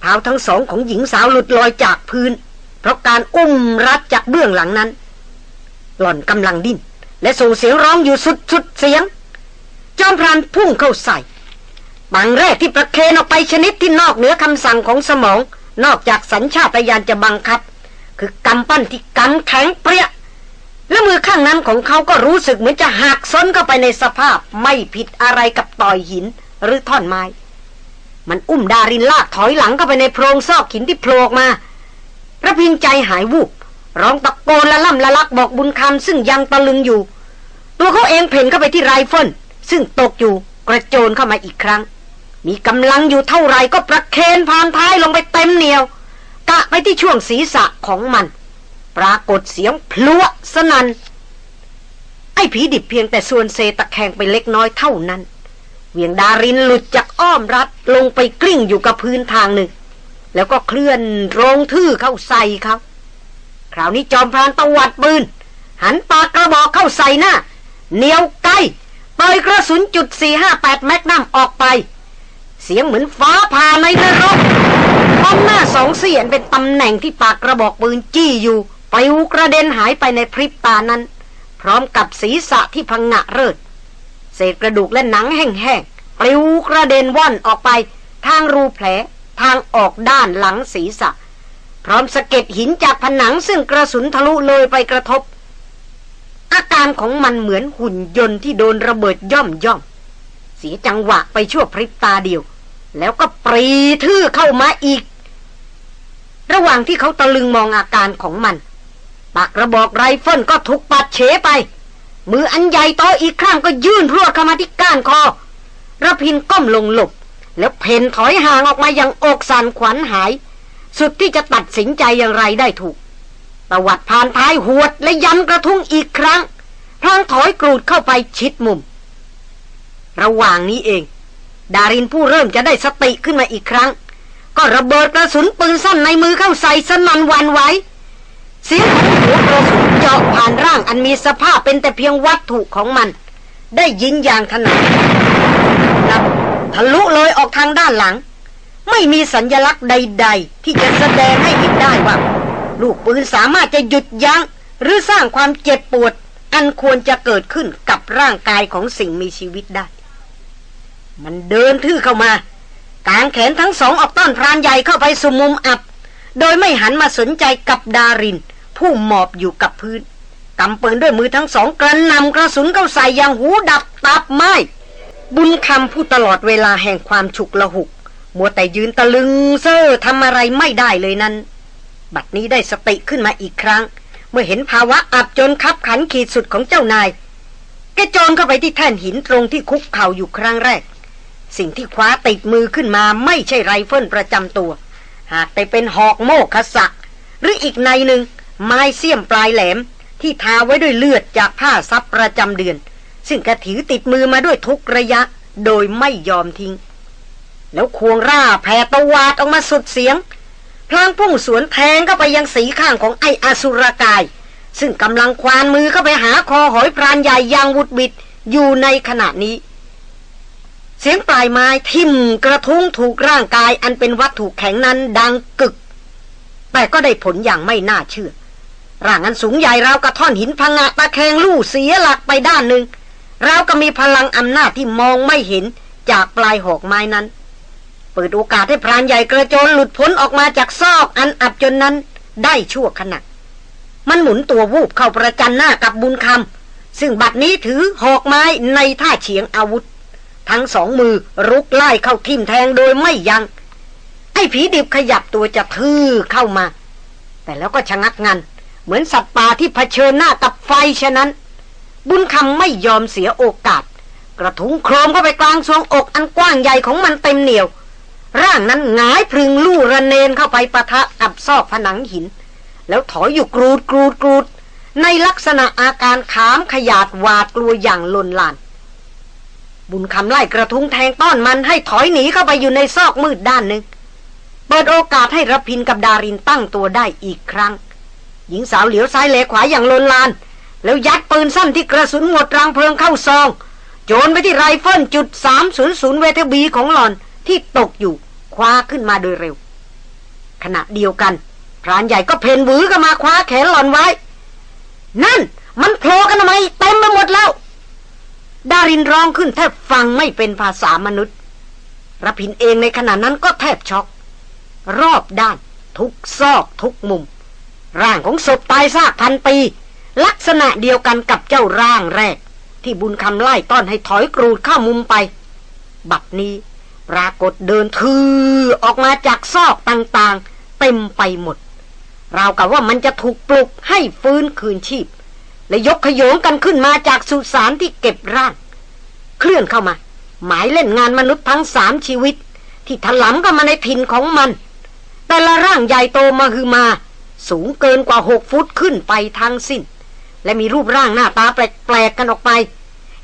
เท้าทั้งสองของหญิงสาวหลุดลอยจากพื้น เพราะการอุ้มรัดจากเบื้องหลังนั้น หล่อนกำลังดิ้น และส่งเสียงร้องอยู่สุดสุดเสียง จอมพรานพุ่งเข้าใส่บังแรกที่ประเคนออกไปชนิดที่นอกเหนือคำสั่งของสมอง นอกจากสัญชาตญาณจะบังคับ คือกำปั้นที่กำแข็งเปรี้ยและมือข้างนั้นของเขาก็รู้สึกเหมือนจะหักซ้นเข้าไปในสภาพไม่ผิดอะไรกับต่อยหินหรือท่อนไม้ มันอุ้มดารินลากถอยหลังเข้าไปในโพรงซอกหินที่โผล่มาระพินใจหายวูบร้องตะโกนละล่ำละลักบอกบุญคำซึ่งยังตะลึงอยู่ ตัวเขาเองเพ่นเข้าไปที่ไรเฟิลซึ่งตกอยู่กระโจนเข้ามาอีกครั้ง มีกำลังอยู่เท่าไรก็ประเคนพานท้ายลงไปเต็มเหนียว กะไปที่ช่วงศีรษะของมัน ปรากฏเสียงพลุสนันไอ้ผีดิบเพียงแต่ส่วนเซตะแคงไปเล็กน้อยเท่านั้น เวียงดารินหลุดจากอ้อมรัดลงไปกลิ้งอยู่กับพื้นทางหนึ่ง แล้วก็เคลื่อนโรงทื่อเข้าใส่เขาคราวนี้จอมพรานตวัดปืน หันปากกระบอกเข้าใส่หน้าเหนียวไกลปล่อยกระสุนจุด458แมกนัมออกไป สียงเหมือนฟ้าผ่าในนรกป้อมหน้าสองเสียนเป็นตำแหน่งที่ปากกระบอกปืนจี้อยู่ปลิวกระเด็นหายไปในพริบตานั้น พร้อมกับศีรษะที่พังงะเริดเศษกระดูกและหนังแห้งๆปลิวกระเด็นว่อนออกไป ทางรูแผลทางออกด้านหลังศีรษะ พร้อมสะเก็ดหินจากผนังซึ่งกระสุนทะลุเลยไปกระทบ อาการของมันเหมือนหุ่นยนต์ที่โดนระเบิดย่อมย่อมเสียจังหวะไปชั่วพริบตาเดียว แล้วก็ปรีทื่อเข้ามาอีก ระหว่างที่เขาตะลึงมองอาการของมัน ปากกระบอกไรเฟิลก็ถูกปัดเฉไป มืออันใหญ่โตอีกข้างก็ยื่นรวดเข้ามาที่ก้านคอระพินก้มลงหลบ แล้วเพนถอยห่างออกมาอย่างอกสันขวัญหาย สุดที่จะตัดสินใจอย่างไรได้ถูกตวัดผ่านท้ายหวดและยันกระทุ้งอีกครั้งพลางถอยกรูดเข้าไปชิดมุม ระหว่างนี้เอง ดารินผู้เริ่มจะได้สติขึ้นมาอีกครั้ง ก็ระเบิดกระสุนปืนสั้นในมือเข้าใส่สนันวันไว้ เสียงของหัวกระสุนเจาะผ่านร่างอันมีสภาพเป็นแต่เพียงวัตถุของมัน ได้ยินอย่างถนัดนับทะลุเลยออกทางด้านหลัง ไม่มีสัญญลักษณ์ใด ๆ ที่จะแสดงให้เห็นได้ว่า ลูกปืนสามารถจะหยุดยัง้ง หรือสร้างความเจ็บปวด อันควรจะเกิดขึ้นกับร่างกายของสิ่งมีชีวิตได้ มันเดินทื่อเข้ามากางแขนทั้งสองออกต้อนพรานใหญ่เข้าไปสู่มุมอับ โดยไม่หันมาสนใจกับดาริน ผู้หมอบอยู่กับพื้นกำปืนด้วยมือทั้งสองกระนำกระสุนเข้าใส่อย่างหูดับตับไม้บุญคำผู้ตลอดเวลาแห่งความฉุกละหุก มัวแต่ยืนตะลึงเซ่อทำอะไรไม่ได้เลยนั้น บัดนี้ได้สติขึ้นมาอีกครั้ง เมื่อเห็นภาวะอับจนคับขันขีดสุดของเจ้านายแกโจรเข้าไปที่แท่นหินตรงที่คุกเข่าอยู่ครั้งแรก สิ่งที่คว้าติดมือขึ้นมาไม่ใช่ไรเฟิลประจำตัว หากแต่เป็นหอกโมกขสัก หรืออีกในหนึ่งไม้เสี้ยมปลายแหลม ที่ทาไว้ด้วยเลือดจากผ้าซับประจำเดือน ซึ่งกระถือติดมือมาด้วยทุกระยะโดยไม่ยอมทิ้ง แล้วควงร่าแผ่ตวาดออกมาสุดเสียง พลางพุ่งสวนแทงเข้าไปยังสีข้างของไออสุรกาย ซึ่งกำลังควานมือเข้าไปหาคอหอยพรานใหญ่ยางวุดบิดอยู่ในขณะนี้ เสียงปลายไม้ทิ่มกระทุ้งถูกร่างกายอันเป็นวัตถุแข็งนั้นดังกึก แต่ก็ได้ผลอย่างไม่น่าเชื่อ ร่างอันสูงใหญ่ราวกระท่อนหินพังงะตะแคงลู่เสียหลักไปด้านหนึ่งราวก็มีพลังอำนาจที่มองไม่เห็นจากปลายหอกไม้นั้น เปิดโอกาสให้พรานใหญ่กระโจนหลุดพ้นออกมาจากซอกอันอับจนนั้นได้ชั่วขณะมันหมุนตัววูบเข้าประจันหน้ากับบุญคำซึ่งบัดนี้ถือหอกไม้ในท่าเฉียงอาวุธ ทั้งสองมือรุกไล่เข้าทิ่มแทงโดยไม่ยัง้งไอ้ผีดิบขยับตัวจะทื่อเข้ามา แต่แล้วก็ชะงักงัน เหมือนสัตว์ป่าที่เผชิญหน้ากับไฟฉะนั้น บุญคำไม่ยอมเสียโอกาส กระทุ้งโครมเข้าไปกลางทรวงอกอันกว้างใหญ่ของมันเต็มเหนียว ร่างนั้นหงายพรึงลู่ระเนนเข้าไปปะทะกับซอกผนังหิน แล้วถอยอยู่กรูดกรูดกรูด ในลักษณะอาการขามขยาดหวาดกลัวอย่างลนลาน บุญคำไล่กระทุ้งแทงต้อนมันให้ถอยหนีเข้าไปอยู่ในซอกมืดด้านหนึ่ง เปิดโอกาสให้รพินทร์กับดารินตั้งตัวได้อีกครั้ง หญิงสาวเหลียวซ้ายแลขวาอย่างลนลาน แล้วยัดปืนสั้นที่กระสุนหมดรังเพลิงเข้าซอง โจนไปที่ไรเฟิลจุดสามศูนย์ศูนย์ Weatherby ของหล่อนที่ตกอยู่คว้าขึ้นมาโดยเร็ว ขณะเดียวกันพรานใหญ่ก็เผ่นหวือกันมาคว้าแขนหล่อนไว้ นั่น มันโผล่กันทำไมเต็มไปหมดแล้ว ดารินร้องขึ้นแทบฟังไม่เป็นภาษามนุษย์รพินเองในขณะนั้นก็แทบช็อก รอบด้าน ทุกซอกทุกมุม ร่างของศพตายซากพันปี ลักษณะเดียวกันกับเจ้าร่างแรก ที่บุญคำไล่ต้อนให้ถอยกรูดเข้ามุมไป บัดนี้ปรากฏเดินทือออกมาจากซอกต่างๆ เต็มไปหมด ราวกับว่ามันจะถูกปลุกให้ฟื้นคืนชีพ และยกขโยงกันขึ้นมาจากสุสานที่เก็บร่าง เคลื่อนเข้ามา หมายเล่นงานมนุษย์ทั้งสามชีวิต ที่ถลำเข้ามาในถิ่นของมัน แต่ละร่างใหญ่โตมาคือมา สูงเกินกว่าหกฟุตขึ้นไปทั้งสิ้น และมีรูปร่างหน้าตาแปลกๆกันออกไป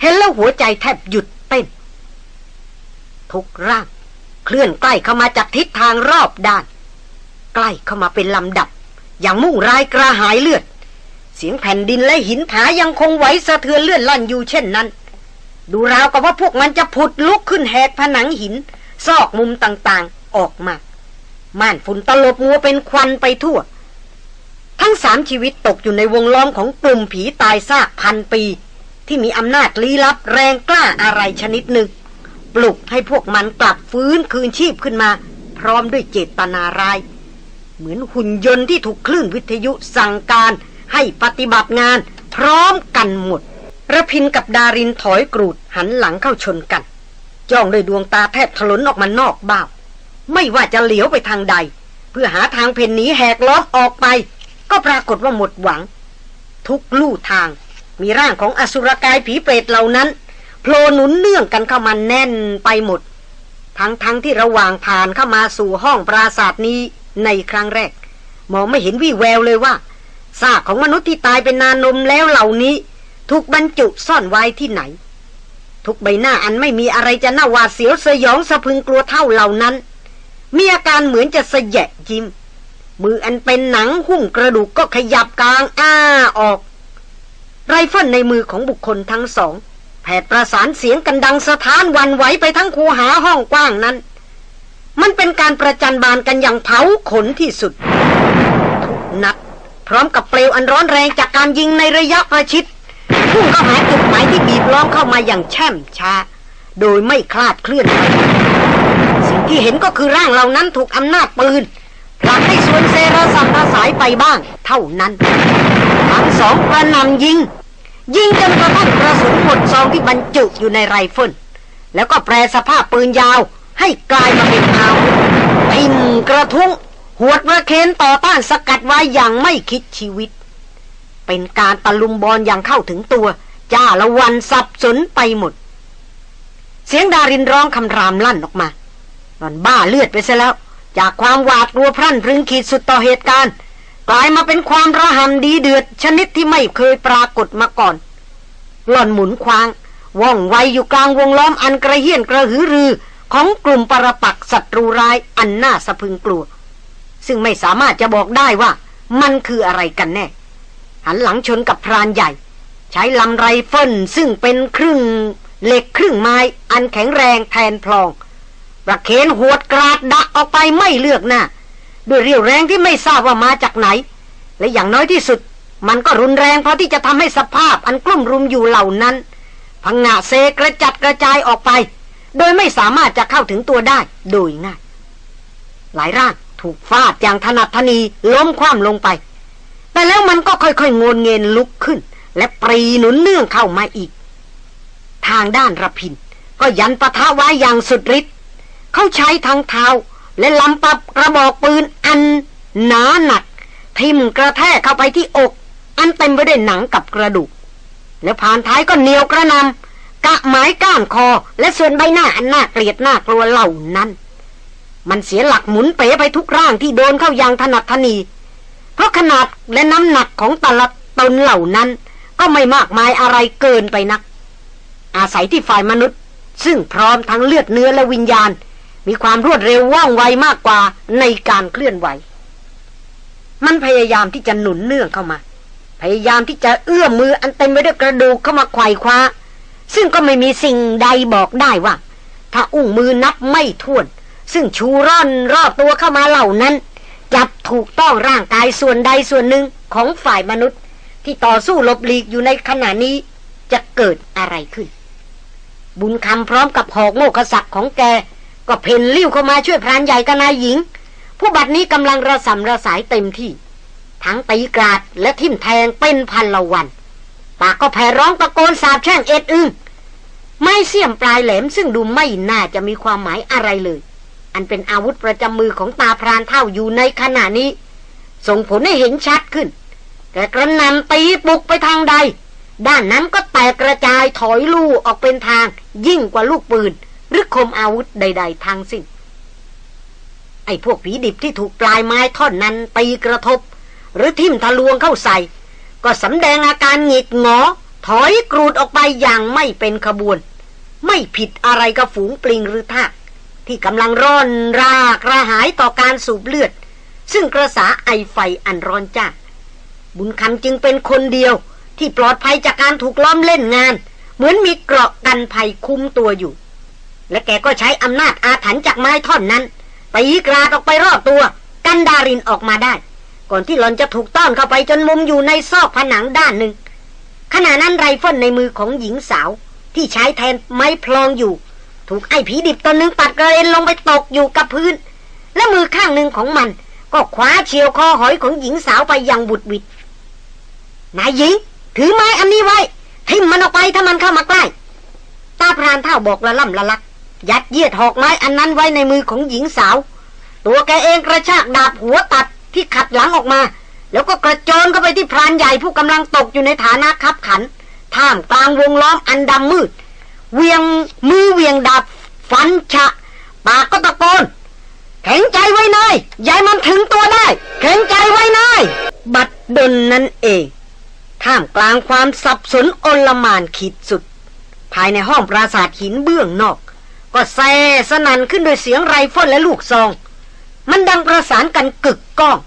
เห็นแล้วหัวใจแทบหยุดเต้น ทุกร่างเคลื่อนใกล้เข้ามาจากทิศทางรอบด้าน ใกล้เข้ามาเป็นลำดับ อย่างมุ่งร้ายกระหายเลือด เสียงแผ่นดินและหินผายังคงไหวสะเทือนเลื่อนลั่นอยู่เช่นนั้น ดูราวกับว่าพวกมันจะผุดลุกขึ้นแหกผนังหิน ซอกมุมต่างๆออกมา ม่านฝุ่นตลบมัวเป็นควันไปทั่ว ทั้งสามชีวิตตกอยู่ในวงล้อมของกลุ่มผีตายซากพันปี ที่มีอำนาจลี้ลับแรงกล้าอะไรชนิดหนึ่ง ปลุกให้พวกมันกลับฟื้นคืนชีพขึ้นมา พร้อมด้วยเจตนาราย เหมือนหุ่นยนต์ที่ถูกคลื่นวิทยุสั่งการ ให้ปฏิบัติงานพร้อมกันหมดระพินกับดารินถอยกรูดหันหลังเข้าชนกัน จ้องด้วยดวงตาแทบถลนออกมานอกบ้าไม่ว่าจะเหลียวไปทางใด เพื่อหาทางเพนหนีแหกล้อมออกไป ก็ปรากฏว่าหมดหวัง ทุกลู่ทางมีร่างของอสุรกายผีเปรตเหล่านั้นโผล่หนุนเนื่องกันเข้ามาแน่นไปหมด ทั้งทั้งที่ระหว่างผ่านเข้ามาสู่ห้องปราศาสนี้ในครั้งแรก มองไม่เห็นวี่แววเลยว่า ซากของมนุษย์ที่ตายเป็นนานมแล้วเหล่านี้ ถูกบรรจุซ่อนไว้ที่ไหน ทุกใบหน้าอันไม่มีอะไรจะน่าหวาดเสียวสยองสะพึงกลัวเท่าเหล่านั้น มีอาการเหมือนจะสยะยิ้มมืออันเป็นหนังหุ้มกระดูกก็ขยับกลางอ้าออก ไรเฟิลในมือของบุคคลทั้งสองแผดประสานเสียงกันดังสะท้านวันไหวไปทั้งคูหาห้องกว้างนั้น มันเป็นการประจันบานกันอย่างเผาขนที่สุด ทุกนัด พร้อมกับเปลวอันร้อนแรงจากการยิงในระยะประชิดพุ่งเข้าหาจุดหมายที่บีบล้อมเข้ามาอย่างแช่มช้า โดยไม่คลาดเคลื่อนไปสิ่งที่เห็นก็คือร่างเหล่านั้นถูกอำนาจปืนผลักให้สวนเซระสัมระสายไปบ้าง เท่านั้น ทั้งสองกระนำยิง ยิงจนกระทั่งกระสุนหมดซองที่บรรจุอยู่ในไรเฟิลแล้วก็แปลสภาพปืนยาวให้กลายมาเป็นอาวุธทิ่มกระทุ้ง หวดระเคนต่อต้านสกัดไว้อย่างไม่คิดชีวิต เป็นการตะลุมบอลอย่างเข้าถึงตัว จ้าละวันสับสนไปหมด เสียงดารินร้องคำรามลั่นออกมาหลอนบ้าเลือดไปซะแล้ว จากความหวาดกลัวพรั่นพรึงขีดสุดต่อเหตุการณ์ กลายมาเป็นความระหำดีเดือด ชนิดที่ไม่เคยปรากฏมาก่อน หล่อนหมุนควางว่องไวอยู่กลางวงล้อมอันกระเฮี้ยนกระหือรือของกลุ่มปรปักษ์ศัตรูร้ายอันน่าสะพึงกลัว ซึ่งไม่สามารถจะบอกได้ว่า มันคืออะไรกันแน่ หันหลังชนกับพรานใหญ่ ใช้ลำไรเฟิลซึ่งเป็นครึ่งเหล็กครึ่งไม้อันแข็งแรงแทนพลองประเคนหวดกราดดะออกไปไม่เลือกหน้าด้วยเรี่ยวแรงที่ไม่ทราบว่ามาจากไหน และอย่างน้อยที่สุด มันก็รุนแรงพราะที่จะทำให้สภาพอันกลุ่มรุมอยู่เหล่านั้นพังงะเซกระจัดกระจายออกไป โดยไม่สามารถจะเข้าถึงตัวได้โดยง่ายหลายร่าง ถูกฟาดอย่างถนัดทนีล้มคว่ำลงไป แต่แล้วมันก็ค่อยๆงนเงินลุกขึ้น และปรีหนุนเนื่องเข้ามาอีก ทางด้านระพิน ก็ยันปะทะไว้อย่างสุดฤทธิ์เขาใช้ทั้งเท้า และลำปับกระบอกปืนอันหนาหนัก ทิ่มกระแทกเข้าไปที่อก อันเต็มไปด้วยหนังกับกระดูก แล้วผ่านท้ายก็เหนียวกระนำกะหมายก้านคอและส่วนใบหน้าอันน่าเกลียดน่ากลัวเหล่านั้น มันเสียหลักหมุนเป๋ไปทุกร่างที่โดนเข้ายางถนัดทนี เพราะขนาดและน้ำหนักของแต่ละตนเหล่านั้น ก็ไม่มากมายอะไรเกินไปนัก อาศัยที่ฝ่ายมนุษย์ ซึ่งพร้อมทั้งเลือดเนื้อและวิญญาณ มีความรวดเร็วว่องไวมากกว่าในการเคลื่อนไหว มันพยายามที่จะหนุนเนื่องเข้ามา พยายามที่จะเอื้อมมืออันเต็มไปด้วยกระดูกเข้ามาไขว่คว้าซึ่งก็ไม่มีสิ่งใดบอกได้ว่า ถ้าอุ้งมือนับไม่ถ้วน ซึ่งชูร่อนรอบตัวเข้ามาเหล่านั้น จับถูกต้องร่างกายส่วนใดส่วนหนึ่งของฝ่ายมนุษย์ ที่ต่อสู้หลบหลีกอยู่ในขณะนี้จะเกิดอะไรขึ้น บุญคำพร้อมกับหอกโมกษักของแก ก็เพ่นลิ้วเข้ามาช่วยพรานใหญ่กับนายหญิง ผู้บัดนี้กำลังระสำระสายเต็มที่ ทั้งตีกราดและทิ่มแทงเป็นพันละวันปากก็แผ่ร้องตะโกนสาบแช่งเอ็ดอึงไม่เสียมปลายแหลมซึ่งดูไม่น่าจะมีความหมายอะไรเลย อันเป็นอาวุธประจำมือของตาพรานเท่าอยู่ในขณะนี้ ส่งผลให้เห็นชัดขึ้น แต่กระนำตีปุกไปทางใด ด้านนั้นก็แตกกระจายถอยลู่ออกเป็นทาง ยิ่งกว่าลูกปืน หรือคมอาวุธใด ๆทางสิ้นไอ้พวกผีดิบที่ถูกปลายไม้ท่อนนั้นตีกระทบ หรือทิ่มทะลวงเข้าใส่ ก็สำแดงอาการหงิกหงอ ถอยกรูดออกไปอย่างไม่เป็นขบวน ไม่ผิดอะไรกับฝูงปลิงหรือทาก ที่กำลังร่อนรากระหายต่อการสูบเลือด ซึ่งกระสาไอไฟอันร้อนจ้าบุญคำจึงเป็นคนเดียว ที่ปลอดภัยจากการถูกล้อมเล่นงาน เหมือนมีเกราะกันภัยคุ้มตัวอยู่ และแกก็ใช้อำนาจอาถรรพ์จากไม้ท่อนนั้นตีกราดออกไปรอบตัว กันดารินออกมาได้ ก่อนที่หล่อนจะถูกต้อนเข้าไปจนมุมอยู่ในซอกผนังด้านหนึ่งขณะนั้นไรเฟิลในมือของหญิงสาวที่ใช้แทนไม้พลองอยู่ ถูกไอ้ผีดิบตัวหนึ่งปัดกระเด็นลงไปตกอยู่กับพื้น และมือข้างหนึ่งของมัน ก็คว้าเฉี่ยวคอหอยของหญิงสาวไปอย่างหวุดหวิดนายหญิง ถือไม้อันนี้ไว้ทิ่มมันออกไปถ้ามันเข้ามาใกล้ ตาพรานเฒ่าบอกละล่ำละลัก ยัดเยียดหอกไม้อันนั้นไว้ในมือของหญิงสาว ตัวแกเองกระชากดาบหัวตัดที่ขัดหลังออกมา แล้วก็กระโจนเข้าไปที่พรานใหญ่ผู้กำลังตกอยู่ในฐานะคับขัน ท่ามกลางวงล้อมอันดำมืด เวียงมือเวียงดาบฟันฉะปากก็ตะโกนแข็งใจไว้นายยายมันถึงตัวได้ แข็งใจไว้นายบัดดลนั่นเอง ท่ามกลางความสับสนอลมานขีดสุด ภายในห้องปราสาทหินเบื้องนอก ก็แซ่สนั่นขึ้นโดยเสียงไรเฟิลและลูกซอง มันดังประสานกันกึกก้อง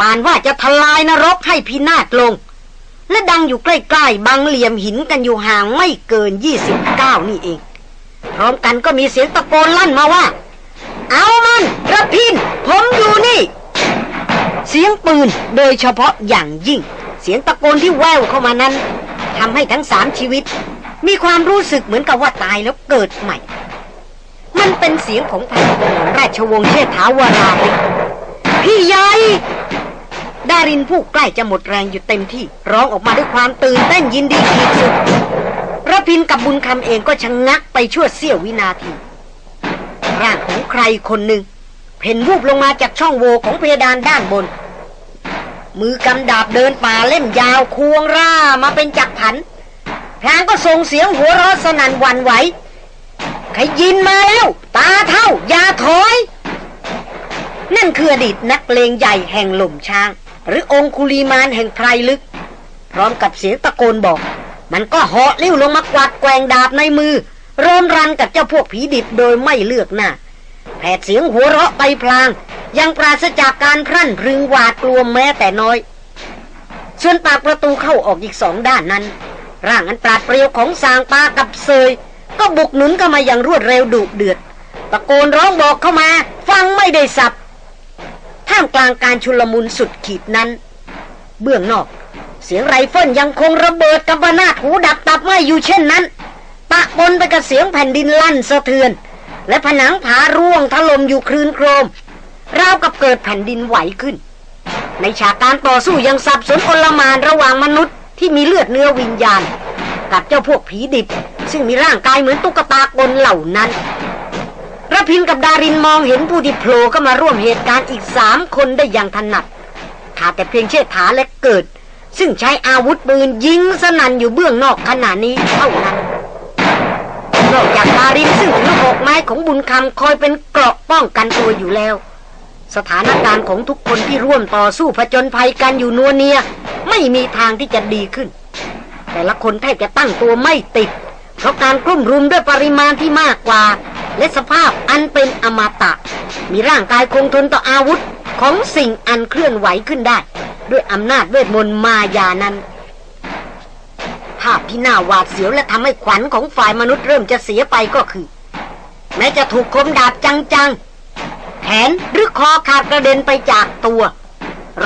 ปานว่าจะทลายนรกให้พินาศลง และดังอยู่ใกล้ๆบางเหลี่ยมหินกันอยู่ห่างไม่เกิน 29 นี่เอง พร้อมกันก็มีเสียงตะโกนลั่นมาว่า เอามันรพินทร์ ผมอยู่นี่ เสียงปืนโดยเฉพาะอย่างยิ่ง เสียงตะโกนที่แววเข้ามานั้นทำให้ทั้งสามชีวิต มีความรู้สึกเหมือนกับว่าตายแล้วเกิดใหม่ มันเป็นเสียงของพันรวจราชวงศ์เชษฐาวราริพี่ใหญ่ ดารินผู้ใกล้จะหมดแรงอยู่เต็มที่ ร้องออกมาด้วยความตื่นเต้นยินดีขีดสุดระพินกับบุญคำเองก็ชะงงักไปชั่วเสี้ยววินาที ร่างของใครคนหนึ่งเพ่นวูบลงมาจากช่องโหว่ของเพดานด้านบน มือกำดาบเดินป่าเล่มยาวควงร่ามาเป็นจักรผันพลางก็ส่งเสียงหัวเราะสนั่นหวันไหวขยินมาแล้ว ตาเท่า ยาถอย นั่นคืออดีตนักเลงใหญ่แห่งหล่มช้าง หรือองคุลีมานแห่งไพรลึก พร้อมกับเสียงตะโกนบอก มันก็เหาะลิ้วลงมากวาดแกว่งดาบในมือ เริ่มรันกับเจ้าพวกผีดิบโดยไม่เลือกหน้าแผดเสียงหัวเราะไปพลาง ยังปราศจากการพรั่นพรึงหวาดกลัวแม้แต่น้อย ส่วนปากประตูเข้าออกอีกสองด้านนั้น ร่างอันปราดเปรียวของสางปากับเซย ก็บุกหนุนเข้ามาอย่างรวดเร็วดุเดือด ตะโกนร้องบอกเข้ามา ฟังไม่ได้สับ ท่ามกลางการชุลมุนสุดขีดนั้น เบื้องนอก เสียงไรเฟิลยังคงระเบิดกับนาดหูดับตับไม่อยู่เช่นนั้น ปะปนไปกับเสียงแผ่นดินลั่นสะเทือน และผนังผาร่วงถล่มอยู่คลื่นโครมราวกับเกิดแผ่นดินไหวขึ้น ในฉากการต่อสู้ยังสับสนอลมานระหว่างมนุษย์ที่มีเลือดเนื้อวิญญาณ กับเจ้าพวกผีดิบ ซึ่งมีร่างกายเหมือนตุ๊กตากลเหล่านั้น ระพินกับดารินมองเห็นผู้ที่โผล่เข้ามาร่วมเหตุการณ์อีกสามคนได้อย่างถนัดขาดแต่เพียงเชษฐาและเกิด ซึ่งใช้อาวุธปืนยิงสนั่นอยู่เบื้องนอกขณะนี้เท่านั้นนอกจากดารินซึ่งถือหอกไม้ของบุญคำคอยเป็นเกราะป้องกันตัวอยู่แล้ว สถานการณ์ของทุกคนที่ร่วมต่อสู้ผจญภัยกันอยู่นัวเนีย ไม่มีทางที่จะดีขึ้น แต่ละคนแทบจะตั้งตัวไม่ติดเพราะการกลุ่มรุมด้วยปริมาณที่มากกว่า และสภาพอันเป็นอมตะ มีร่างกายคงทนต่ออาวุธของสิ่งอันเคลื่อนไหวขึ้นได้ ด้วยอำนาจเวทมนต์มายานั้น ภาพที่น่าหวาดเสียวและทำให้ขวัญของฝ่ายมนุษย์เริ่มจะเสียไปก็คือ แม้จะถูกคมดาบจังๆ แขนหรือคอขาดกระเด็นไปจากตัว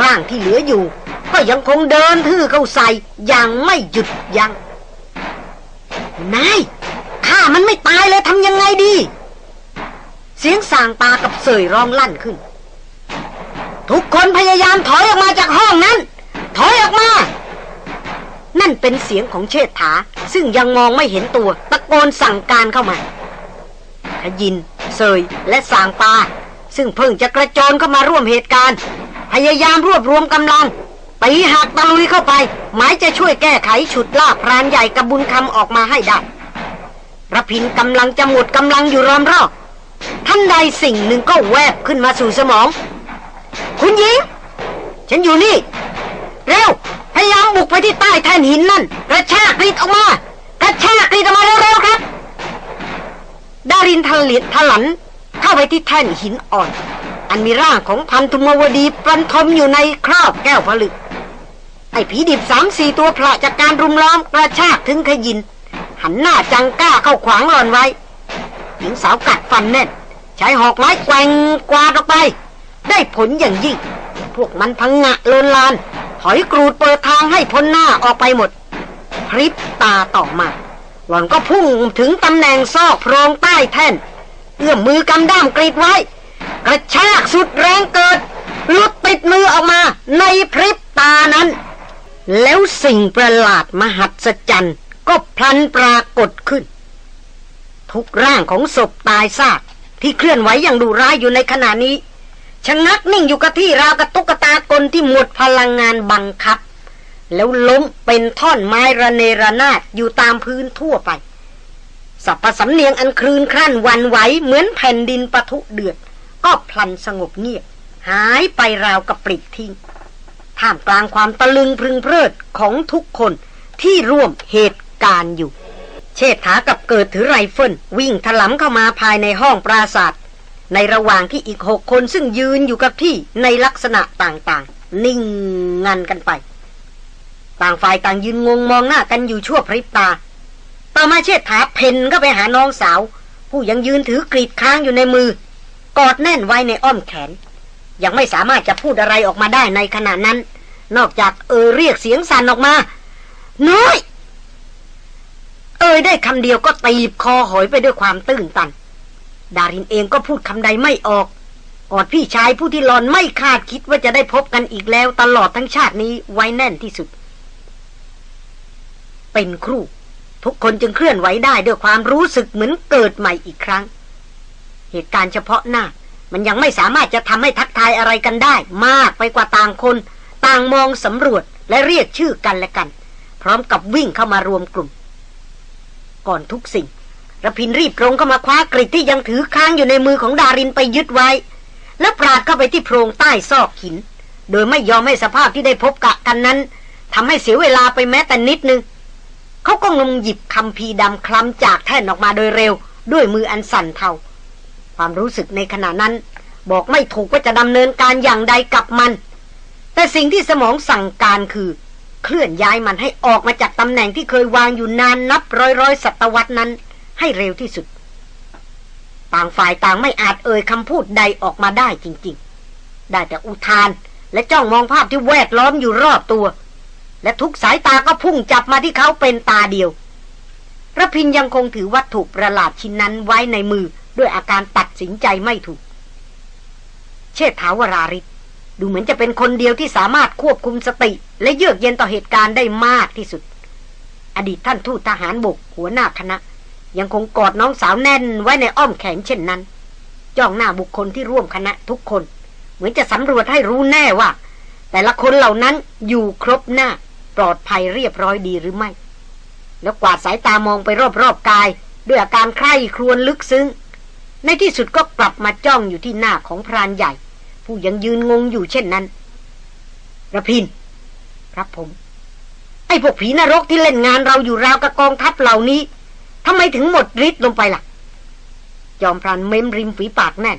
ร่างที่เหลืออยู่ก็ยังคงเดินทื่อเข้าใส่อย่างไม่หยุดยัง้งนายข้ามันไม่ตายเลยทำยังไงดี เสียงสางตากับเสยร้องลั่นขึ้น ทุกคนพยายามถอยออกมาจากห้องนั้น ถอยออกมา นั่นเป็นเสียงของเชษฐา ซึ่งยังมองไม่เห็นตัว ตะโกนสั่งการเข้ามาขยิน เสยและสางปา ซึ่งเพิ่งจะกระโจนเข้ามาร่วมเหตุการณ์ พยายามรวบรวมกำลังปีหักตะลุยเข้าไป หมายจะช่วยแก้ไขฉุดลากพรานใหญ่กับบุญคำออกมาให้ได้ระพินกำลังจะหมดกำลังอยู่รอมรอบ ท่านใดสิ่งหนึ่งก็แวบขึ้นมาสู่สมอง คุณหญิง ฉันอยู่นี่ เร็ว พยายามบุกไปที่ใต้แท่นหินนั่น กระชากกรีดออกมากระชากกรีดออกมาเร็วๆครับ ดารินทลิดทลันเข้าไปที่แท่นหินอ่อน อันมีร่างของพันธุมวดีปันทมอยู่ในคราบแก้วผลึก ไอ้ผีดิบสามสี่ตัวพระจากการรุมล้อมกระชากถึงขยิน หันหน้าจังก้าเข้าขวางหลอนไว้ หญิงสาวกัดฟันแน่นใช้หอกไม้แกว่งกวาดออกไป ได้ผลอย่างยิ่ง พวกมันพังงะโลนลาน ถอยกรูดเปิดทางให้พ้นหน้าออกไปหมดพริบตาต่อมา หล่อนก็พุ่งถึงตำแหน่งซอกโพรงใต้แท่น เอื้อมมือกำด้ามกรีดไว้ กระชากสุดแรงเกิดลุดติดมือออกมาในพริบตานั้น แล้วสิ่งประหลาดมหัศจรรย์ก็พลันปรากฏขึ้น ทุกร่างของศพตายซากที่เคลื่อนไหวอย่างดุร้ายอยู่ในขณะนี้ชะงักนิ่งอยู่กับที่ราวกับตุ๊กตากลที่หมดพลังงานบังคับ แล้วล้มเป็นท่อนไม้ระเนระนาดอยู่ตามพื้นทั่วไปสัพพสำเนียงอันคลืนครั่นวันไหวเหมือนแผ่นดินปะทุเดือด ก็พลันสงบเงียบ หายไปราวกับปลิดทิ้งท่ามกลางความตะลึงพึงเพลิดของทุกคนที่ร่วมเหตุการณ์อยู่ เชษฐากับเกิดถือไรเฟิลวิ่งถลำเข้ามาภายในห้องปราศาสตร์ในระหว่างที่อีกหกคนซึ่งยืนอยู่กับที่ในลักษณะต่างๆ นิ่งงันกันไป ต่างฝ่ายต่างยืนงงมองหน้ากันอยู่ชั่วพริบตา ต่อมาเชิดถาเพนก็ไปหาน้องสาว ผู้ยังยืนถือกรีดค้างอยู่ในมือ กอดแน่นไว้ในอ้อมแขน ยังไม่สามารถจะพูดอะไรออกมาได้ในขณะนั้น นอกจากเออเรียกเสียงสั่นออกมา น้อย เอ่ยได้คำเดียวก็ตีบคอหอยไปด้วยความตื้นตัน ดารินเองก็พูดคำใดไม่ออกกอดพี่ชายผู้ที่หลอนไม่คาดคิดว่าจะได้พบกันอีกแล้วตลอดทั้งชาตินี้ไว้แน่นที่สุด เป็นครู่ ทุกคนจึงเคลื่อนไหวได้ด้วยความรู้สึกเหมือนเกิดใหม่อีกครั้ง เหตุการณ์เฉพาะหน้า มันยังไม่สามารถจะทำให้ทักทายอะไรกันได้ มากไปกว่าต่างคน ต่างมองสำรวจและเรียกชื่อกันและกัน พร้อมกับวิ่งเข้ามารวมกลุ่ม ก่อนทุกสิ่งระพินรีบตรงเข้ามาคว้ากริดที่ยังถือค้างอยู่ในมือของดารินไปยึดไว้ แล้วปราดเข้าไปที่โพรงใต้ซอกหิน โดยไม่ยอมให้สภาพที่ได้พบกะกันนั้นทำให้เสียเวลาไปแม้แต่นิดนึงเขาก็งมหยิบคำพีดำคล้ำจากแท่นออกมาโดยเร็ว ด้วยมืออันสั่นเทาความรู้สึกในขณะนั้น บอกไม่ถูกว่าจะดำเนินการอย่างใดกับมัน แต่สิ่งที่สมองสั่งการคือ เคลื่อนย้ายมันให้ออกมาจากตำแหน่งที่เคยวางอยู่นานนับร้อยร้อยศตวรรษนั้น ให้เร็วที่สุด ต่างฝ่ายต่างไม่อาจเอ่ยคำพูดใดออกมาได้จริง ๆ ได้แต่อุทานและจ้องมองภาพที่แวดล้อมอยู่รอบตัว และทุกสายตาก็พุ่งจับมาที่เขาเป็นตาเดียวระพินยังคงถือวัตถุประหลาดชิ้นนั้นไว้ในมือด้วยอาการตัดสินใจไม่ถูก เชษฐาวราริศ ดูเหมือนจะเป็นคนเดียวที่สามารถควบคุมสติ และเยือกเย็นต่อเหตุการณ์ได้มากที่สุด อดีตท่านทูตทหารบกหัวหน้าคณะ ยังคงกอดน้องสาวแน่นไว้ในอ้อมแขนเช่นนั้น จ้องหน้าบุคคลที่ร่วมคณะทุกคน เหมือนจะสำรวจให้รู้แน่ว่า แต่ละคนเหล่านั้นอยู่ครบหน้าปลอดภัยเรียบร้อยดีหรือไม่ แล้วกวาดสายตามองไปรอบๆกาย ด้วยอาการใคร่ครวญลึกซึ้ง ในที่สุดก็กลับมาจ้องอยู่ที่หน้าของพรานใหญ่ ผู้ยังยืนงงอยู่เช่นนั้นระพิน ครับผม ไอ้พวกผีนรกที่เล่นงานเราอยู่ราวกับกองทัพเหล่านี้ทำไมถึงหมดฤทธิ์ลงไปล่ะ จอมพรานเม้มริมฝีปากแน่น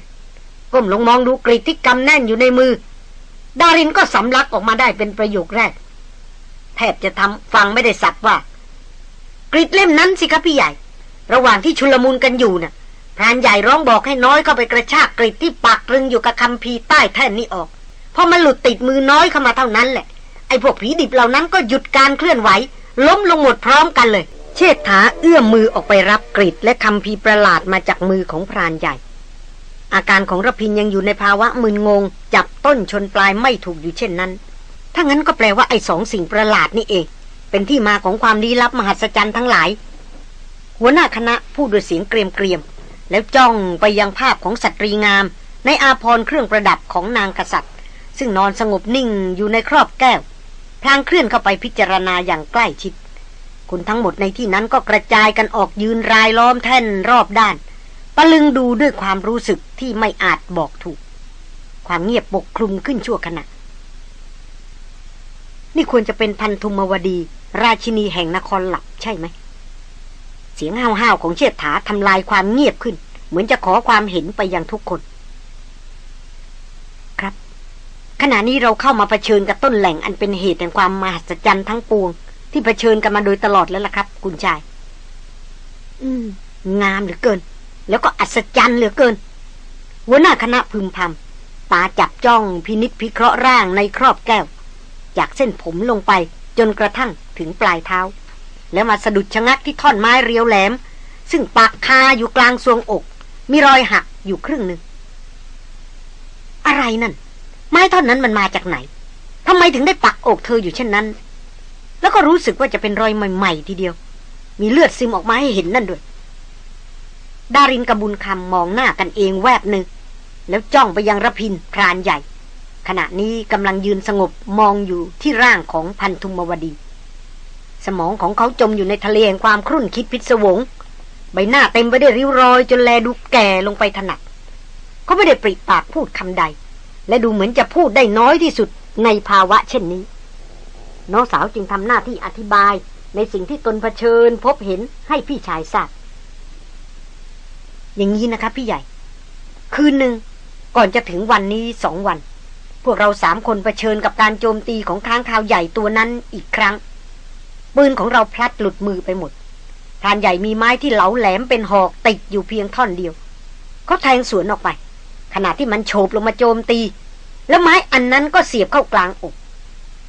ก้มลงมองดูกรีติกรรมแน่นอยู่ในมือ ดารินก็สำลักออกมาได้เป็นประโยคแรก แทบจะทำฟังไม่ได้สับว่า กรีดเล่มนั้นสิครับพี่ใหญ่ ระหว่างที่ชุลมุนกันอยู่นะ่ะ พรานใหญ่ร้องบอกให้น้อยเข้าไปกระชากกริดที่ปักรึงอยู่กับคำพีใต้แท่นนี้ออกพอมันหลุดติดมือน้อยเข้ามาเท่านั้นแหละ ไอ้พวกผีดิบเหล่านั้นก็หยุดการเคลื่อนไหว ล้มลงหมดพร้อมกันเลย เชษฐาเอื้อมมือออกไปรับกริดและคำพีประหลาดมาจากมือของพรานใหญ่ อาการของรพินยังอยู่ในภาวะมึนงง จับต้นชนปลายไม่ถูกอยู่เช่นนั้น ถ้างั้นก็แปลว่าไอ้สองสิ่งประหลาดนี่เอง เป็นที่มาของความลี้ลับมหัศจรรย์ทั้งหลาย หัวหน้าคณะพูดด้วยเสียงเกรียมๆ แล้วจ้องไปยังภาพของสตรีงาม ในอาพรเครื่องประดับของนางกษัตริย์ ซึ่งนอนสงบนิ่งอยู่ในครอบแก้ว พลางเคลื่อนเข้าไปพิจารณาอย่างใกล้ชิด คนทั้งหมดในที่นั้นก็กระจายกันออกยืนรายล้อมแท่นรอบด้านตะลึงดูด้วยความรู้สึกที่ไม่อาจบอกถูก ความเงียบปกคลุมขึ้นชั่วขณะ นี่ควรจะเป็นพันธุมวดี ราชินีแห่งนครหลับใช่ไหม สียงห้าวๆของเชิดถาทำลายความเงียบขึ้น เหมือนจะขอความเห็นไปยังทุกคน ครับ ขณะนี้เราเข้ามาเผชิญกับต้นแหล่งอันเป็นเหตุแห่งความมหัศจรรย์ทั้งปวง ที่เผชิญกันมาโดยตลอดแล้วล่ะครับ คุณชาย อืม งามเหลือเกิน แล้วก็อัศจรรย์เหลือเกินหัวหน้าคณะพึมพำตาจับจ้องพินิษพิเคราะห์ร่างในครอบแก้ว จากเส้นผมลงไปจนกระทั่งถึงปลายเท้า แล้วมาสะดุดชะงักที่ท่อนไม้เรียวแหลม ซึ่งปักคาอยู่กลางทรวงอก มีรอยหักอยู่ครึ่งหนึ่ง อะไรนั่น ไม้ท่อนนั้นมันมาจากไหนทำไมถึงได้ปักอกเธออยู่เช่นนั้น แล้วก็รู้สึกว่าจะเป็นรอยใหม่ๆทีเดียว มีเลือดซึมออกมาให้เห็นนั่นด้วย ดารินกบบุญคำมองหน้ากันเองแวบหนึ่ง แล้วจ้องไปยังระพินพรานใหญ่ ขณะนี้กำลังยืนสงบมองอยู่ที่ร่างของพันธุมวดี สมองของเขาจมอยู่ในทะเลแห่งความครุ่นคิดพิศวง ใบหน้าเต็มไปด้วยริ้วรอย จนแลดูแก่ลงไปถนัดเขาไม่ได้ปริปากพูดคำใด และดูเหมือนจะพูดได้น้อยที่สุดในภาวะเช่นนี้ น้องสาวจึงทำหน้าที่อธิบายในสิ่งที่ตนเผชิญพบเห็นให้พี่ชายทราบอย่างนี้นะคะพี่ใหญ่ คืนหนึ่งก่อนจะถึงวันนี้สองวัน พวกเราสามคนเผชิญกับการโจมตีของค้างคาวใหญ่ตัวนั้นอีกครั้ง ปืนของเราพลัดหลุดมือไปหมดพรานใหญ่มีไม้ที่เหลาแหลมเป็นหอกติดอยู่เพียงท่อนเดียว เขาแทงสวนออกไป ขณะที่มันโฉบลงมาโจมตี แล้วไม้อันนั้นก็เสียบเข้ากลางอก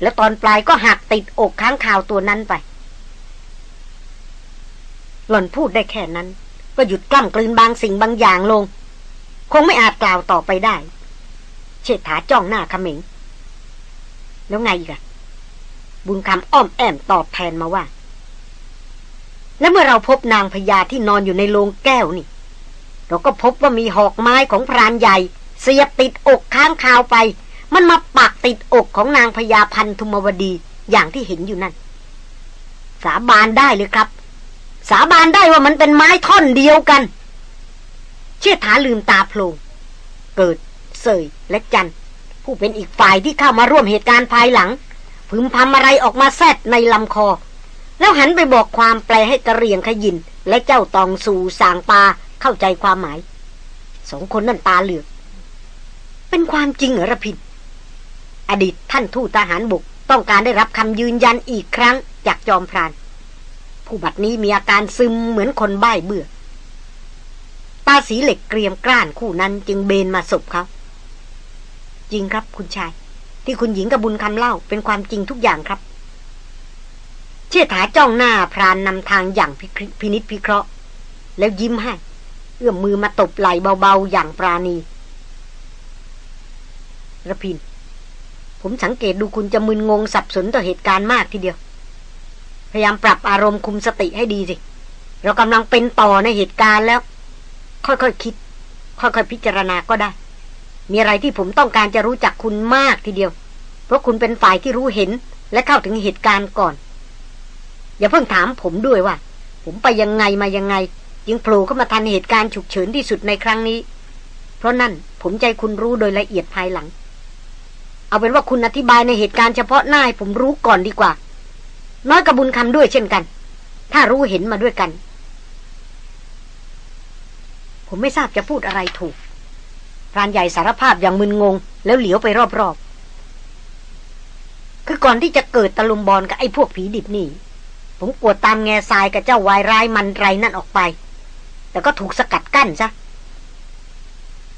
แล้วตอนปลายก็หักติดอกค้างคาวตัวนั้นไป หล่อนพูดได้แค่นั้น ก็หยุดกล้ำกลืนบางสิ่งบางอย่างลง คงไม่อาจกล่าวต่อไปได้ เชษฐาจ้องหน้าขมิง แล้วไงอีกอะ บุญคำอ้อมแอมตอบแทนมาว่า แล้วเมื่อเราพบนางพญาที่นอนอยู่ในโรงแก้วนี่ เราก็พบว่ามีหอกไม้ของพรานใหญ่ เสียบติดอกค้างคาวไป มันมาปักติดอกของนางพญาพันธุมวดีอย่างที่เห็นอยู่นั่น สาบานได้เลยครับ สาบานได้ว่ามันเป็นไม้ท่อนเดียวกัน เชื่อถาลืมตาโพลงเกิดเสยและจันผู้เป็นอีกฝ่ายที่เข้ามาร่วมเหตุการณ์ภายหลัง พึมพำอะไรออกมาแซดในลำคอ แล้วหันไปบอกความแปลให้กระเรียงขยิน และเจ้าตองสู่สางปาเข้าใจความหมาย สองคนนั่นตาเหลือก เป็นความจริงเหรอระพินอดีตท่านทูตทหารบุกต้องการได้รับคำยืนยันอีกครั้งจากจอมพราน ผู้บัดนี้มีอาการซึมเหมือนคนบ้าเบื่อ ตาสีเหล็กเกรียมกล้านคู่นั้นจึงเบนมาสบเขา จริงครับคุณชาย ที่คุณหญิงกับบุญคำเล่าเป็นความจริงทุกอย่างครับ เชี่ยถาจ้องหน้าพรานนำทางอย่างพินิษพิเคราะห์ แล้วยิ้มให้ เอื้อมมือมาตบไหล่เบาๆอย่างปราณีระพิน ผมสังเกตดูคุณจะมึนงงสับสนต่อเหตุการณ์มากทีเดียว พยายามปรับอารมณ์คุมสติให้ดีสิ เรากำลังเป็นต่อในเหตุการณ์แล้ว ค่อยๆคคิด ค่อยๆพิจารณาก็ได้ มีอะไรที่ผมต้องการจะรู้จักคุณมากทีเดียว เพราะคุณเป็นฝ่ายที่รู้เห็นและเข้าถึงเหตุการณ์ก่อน อย่าเพิ่งถามผมด้วยว่า ผมไปยังไงมายังไงยังโผล่เข้ามาทันเหตุการณ์ฉุกเฉินที่สุดในครั้งนี้ เพราะนั่นผมใจคุณรู้โดยละเอียดภายหลัง เอาเป็นว่าคุณอธิบายในเหตุการณ์เฉพาะหน้าให้ผมรู้ก่อนดีกว่า น้อยกับบุญคำด้วยเช่นกัน ถ้ารู้เห็นมาด้วยกัน ผมไม่ทราบจะพูดอะไรถูก พรานใหญ่สารภาพอย่างมึนงง แล้วเหลียวไปรอบๆ คือก่อนที่จะเกิดตะลุมบอลกับไอ้พวกผีดิบนี่ ผมกวดตามแง่ทรายกับเจ้าวายร้ายมันไรนั่นออกไป แต่ก็ถูกสกัดกั้นซะ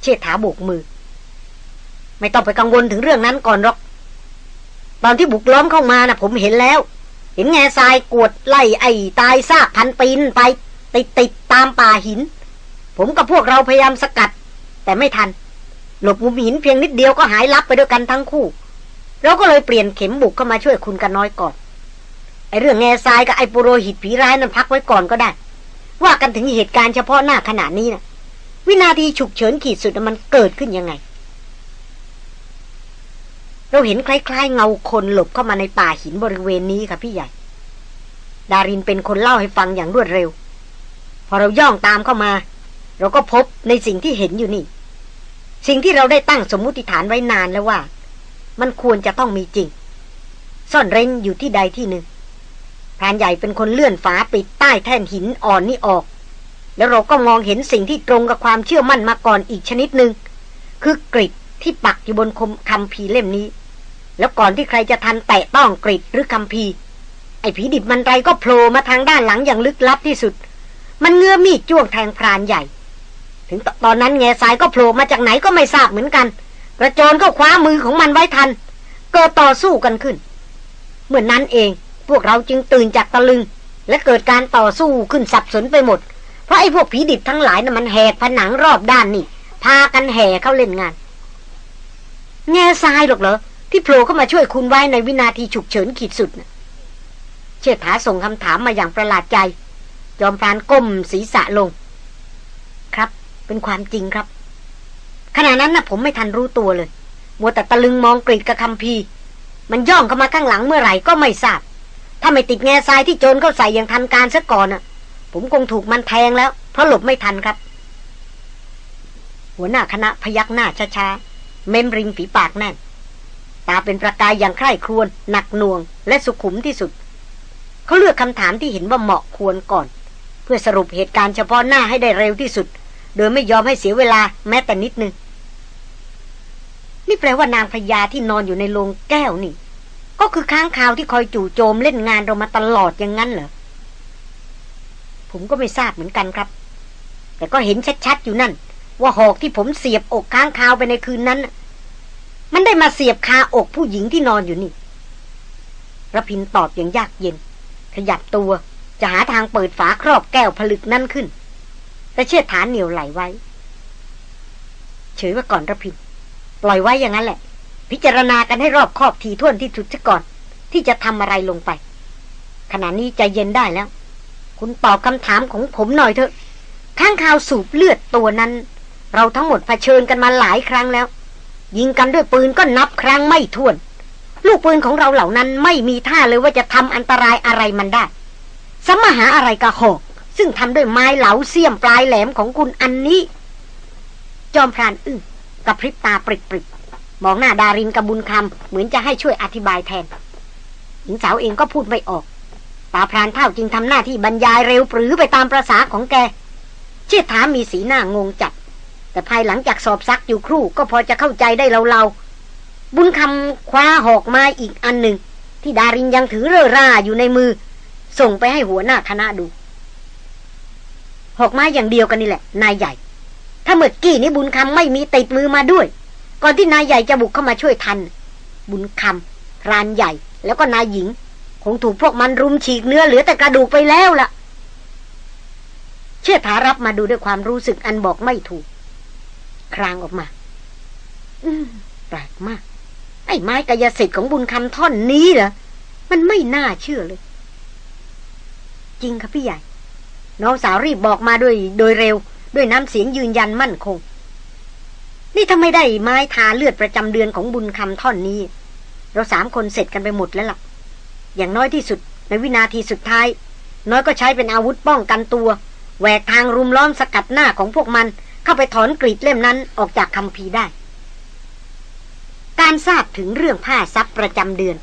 เชษฐาโบกมือ ไม่ต้องไปกังวลถึงเรื่องนั้นก่อนหรอก ตอนที่บุกล้อมเข้ามานะ่ะ ผมเห็นแล้ว เห็นแง่ทรายกวดไล่ไอ้ตายซากพันปีนไปติดติดตามป่าหิน ผมกับพวกเราพยายามสกัด แต่ไม่ทัน หลบมุมหินเพียงนิดเดียวก็หายลับไปด้วยกันทั้งคู่ เราก็เลยเปลี่ยนเข็มบุกเข้ามาช่วยคุณกันน้อยก่อน ไอเรื่องแง่ทรายกับไอปุโรหิตผีร้ายนั้นพักไว้ก่อนก็ได้ ว่ากันถึงเหตุการณ์เฉพาะหน้าขณะนี้นะวินาทีฉุกเฉินขีดสุดมันเกิดขึ้นยังไง เราเห็นคล้ายๆ เงาคนหลบเข้ามาในป่าหินบริเวณนี้ค่ะพี่ใหญ่ ดารินเป็นคนเล่าให้ฟังอย่างรวดเร็ว พอเราย่องตามเข้ามา เราก็พบในสิ่งที่เห็นอยู่นี่ สิ่งที่เราได้ตั้งสมมุติฐานไว้นานแล้วว่า มันควรจะต้องมีจริง ซ่อนเร้นอยู่ที่ใดที่หนึ่งพรานใหญ่เป็นคนเลื่อนฝาปิดใต้แท่นหินอ่อนนี่ออก แล้วเราก็มองเห็นสิ่งที่ตรงกับความเชื่อมั่นมาก่อนอีกชนิดหนึ่งคือกริดที่ปักอยู่บนคมคำพีเล่มนี้ แล้วก่อนที่ใครจะทันแตะต้องกริดหรือคำพีไอ้ผีดิบมันไรก็โผล่มาทางด้านหลังอย่างลึกลับที่สุด มันเงื้อมีดจ้วงแทงพรานใหญ่ ถึงตอนนั้นแง่สายก็โผล่มาจากไหนก็ไม่ทราบเหมือนกัน กระโจนก็คว้ามือของมันไว้ทัน เกิดต่อสู้กันขึ้น เมื่อนนั้นเองพวกเราจึงตื่นจากตะลึง และเกิดการต่อสู้ขึ้นสับสนไปหมด เพราะไอ้พวกผีดิบทั้งหลายนะ่ะมันแหกผนังรอบด้านนี่ พากันแห่เข้าเล่นงาน แง่ทรายหรอกเหรอที่โผล่เข้ามาช่วยคุณไว้ในวินาทีฉุกเฉินขีดสุดนะเชิดถาส่งคำถามมาอย่างประหลาดใจ จอมพรานก้มศีรษะลง เป็นความจริงครับ ขณะนั้นนะ่ะผมไม่ทันรู้ตัวเลยมัวแต่ตะลึงมองกรีดกับคำพีมันย่องเข้ามาข้างหลังเมื่อไหร่ก็ไม่ทราบ ถ้าไม่ติดแง่ทรายที่โจรเข้าใส่อย่างทันการซะก่อนน่ะ ผมคงถูกมันแทงแล้ว เพราะหลบไม่ทันครับ หัวหน้าคณะพยักหน้าช้าๆ เม้มริมฝีปากแน่น ตาเป็นประกายอย่างใคร่ครวญหนักหน่วง และสุขุมที่สุด เขาเลือกคำถามที่เห็นว่าเหมาะควรก่อน เพื่อสรุปเหตุการณ์เฉพาะหน้าให้ได้เร็วที่สุด โดยไม่ยอมให้เสียเวลาแม้แต่นิดนึง นี่แปลว่านางพญาที่นอนอยู่ในโรงแก้วนี่ ก็คือค้างคาวที่คอยจู่โจมเล่นงานเรามาตลอดอย่างนั้นเหรอ ผมก็ไม่ทราบเหมือนกันครับ แต่ก็เห็นชัดๆอยู่นั่น ว่าหอกที่ผมเสียบอกค้างคาวไปในคืนนั้น มันได้มาเสียบคาอกผู้หญิงที่นอนอยู่นี่ระพินตอบอย่างยากเย็น ขยับตัวจะหาทางเปิดฝาครอบแก้วผลึกนั่นขึ้น แต่เชื่อฐานเหนียวไหลไว้ เฉยว่าก่อนระพินปล่อยไว้อย่างนั้นแหละ พิจารณากันให้รอบคอบทีท่วนที่สุดซะก่อน ที่จะทำอะไรลงไป ขณะนี้ใจเย็นได้แล้ว คุณตอบคำถามของผมหน่อยเถอะข้างข่าวสูบเลือดตัวนั้น เราทั้งหมดเผชิญกันมาหลายครั้งแล้ว ยิงกันด้วยปืนก็นับครั้งไม่ถ้วน ลูกปืนของเราเหล่านั้นไม่มีท่าเลยว่าจะทำอันตรายอะไรมันได้สมหาอะไรกะหอก ซึ่งทำด้วยไม้เหลาเสียมปลายแหลมของคุณอันนี้ จอมพรานอึ้งกับพริบตาปริบปริบมองหน้าดารินกับบุญคำเหมือนจะให้ช่วยอธิบายแทนหญิงสาวเองก็พูดไม่ออกตาพรานเท่าจึงทำหน้าที่บรรยายเร็วปรือไปตามประษาของแก เชิดถามมีสีหน้างงจัด แต่ภายหลังจากสอบซักอยู่ครู่ก็พอจะเข้าใจได้เราๆบุญคำคว้าหอกไม้อีกอันหนึ่ง ที่ดารินยังถือเร่อร่าอยู่ในมือ ส่งไปให้หัวหน้าคณะดู หอกไม้อย่างเดียวกันนี่แหละ นายใหญ่ ถ้าเมื่อกี้นี้บุญคำไม่มีติดมือมาด้วย ก่อนที่นายใหญ่จะบุกเข้ามาช่วยทัน บุญคำรานใหญ่ แล้วก็นายหญิง คงถูกพวกมันรุมฉีกเนื้อเหลือแต่กระดูกไปแล้วล่ะ เชื่อถารับมาดูด้วยความรู้สึกอันบอกไม่ถูก ครางออกมา อืมแปลกมาก ไอ้ไม้กายสิทธิ์ของบุญคำท่อนนี้เหรอมันไม่น่าเชื่อเลย จริงครับพี่ใหญ่ น้องสาวรีบบอกมาด้วยโดยเร็ว ด้วยน้ำเสียงยืนยันมั่นคง นี่ถ้าไม่ได้ไม้ทาเลือดประจำเดือนของบุญคำท่อนนี้ เราสามคนเสร็จกันไปหมดแล้วล่ะ อย่างน้อยที่สุด ในวินาทีสุดท้าย น้อยก็ใช้เป็นอาวุธป้องกันตัวแหวกทางรุมล้อมสกัดหน้าของพวกมัน เข้าไปถอนกรีดเล่มนั้นออกจากคำพีได้ การทราบถึงเรื่องผ้าซับประจำเดือน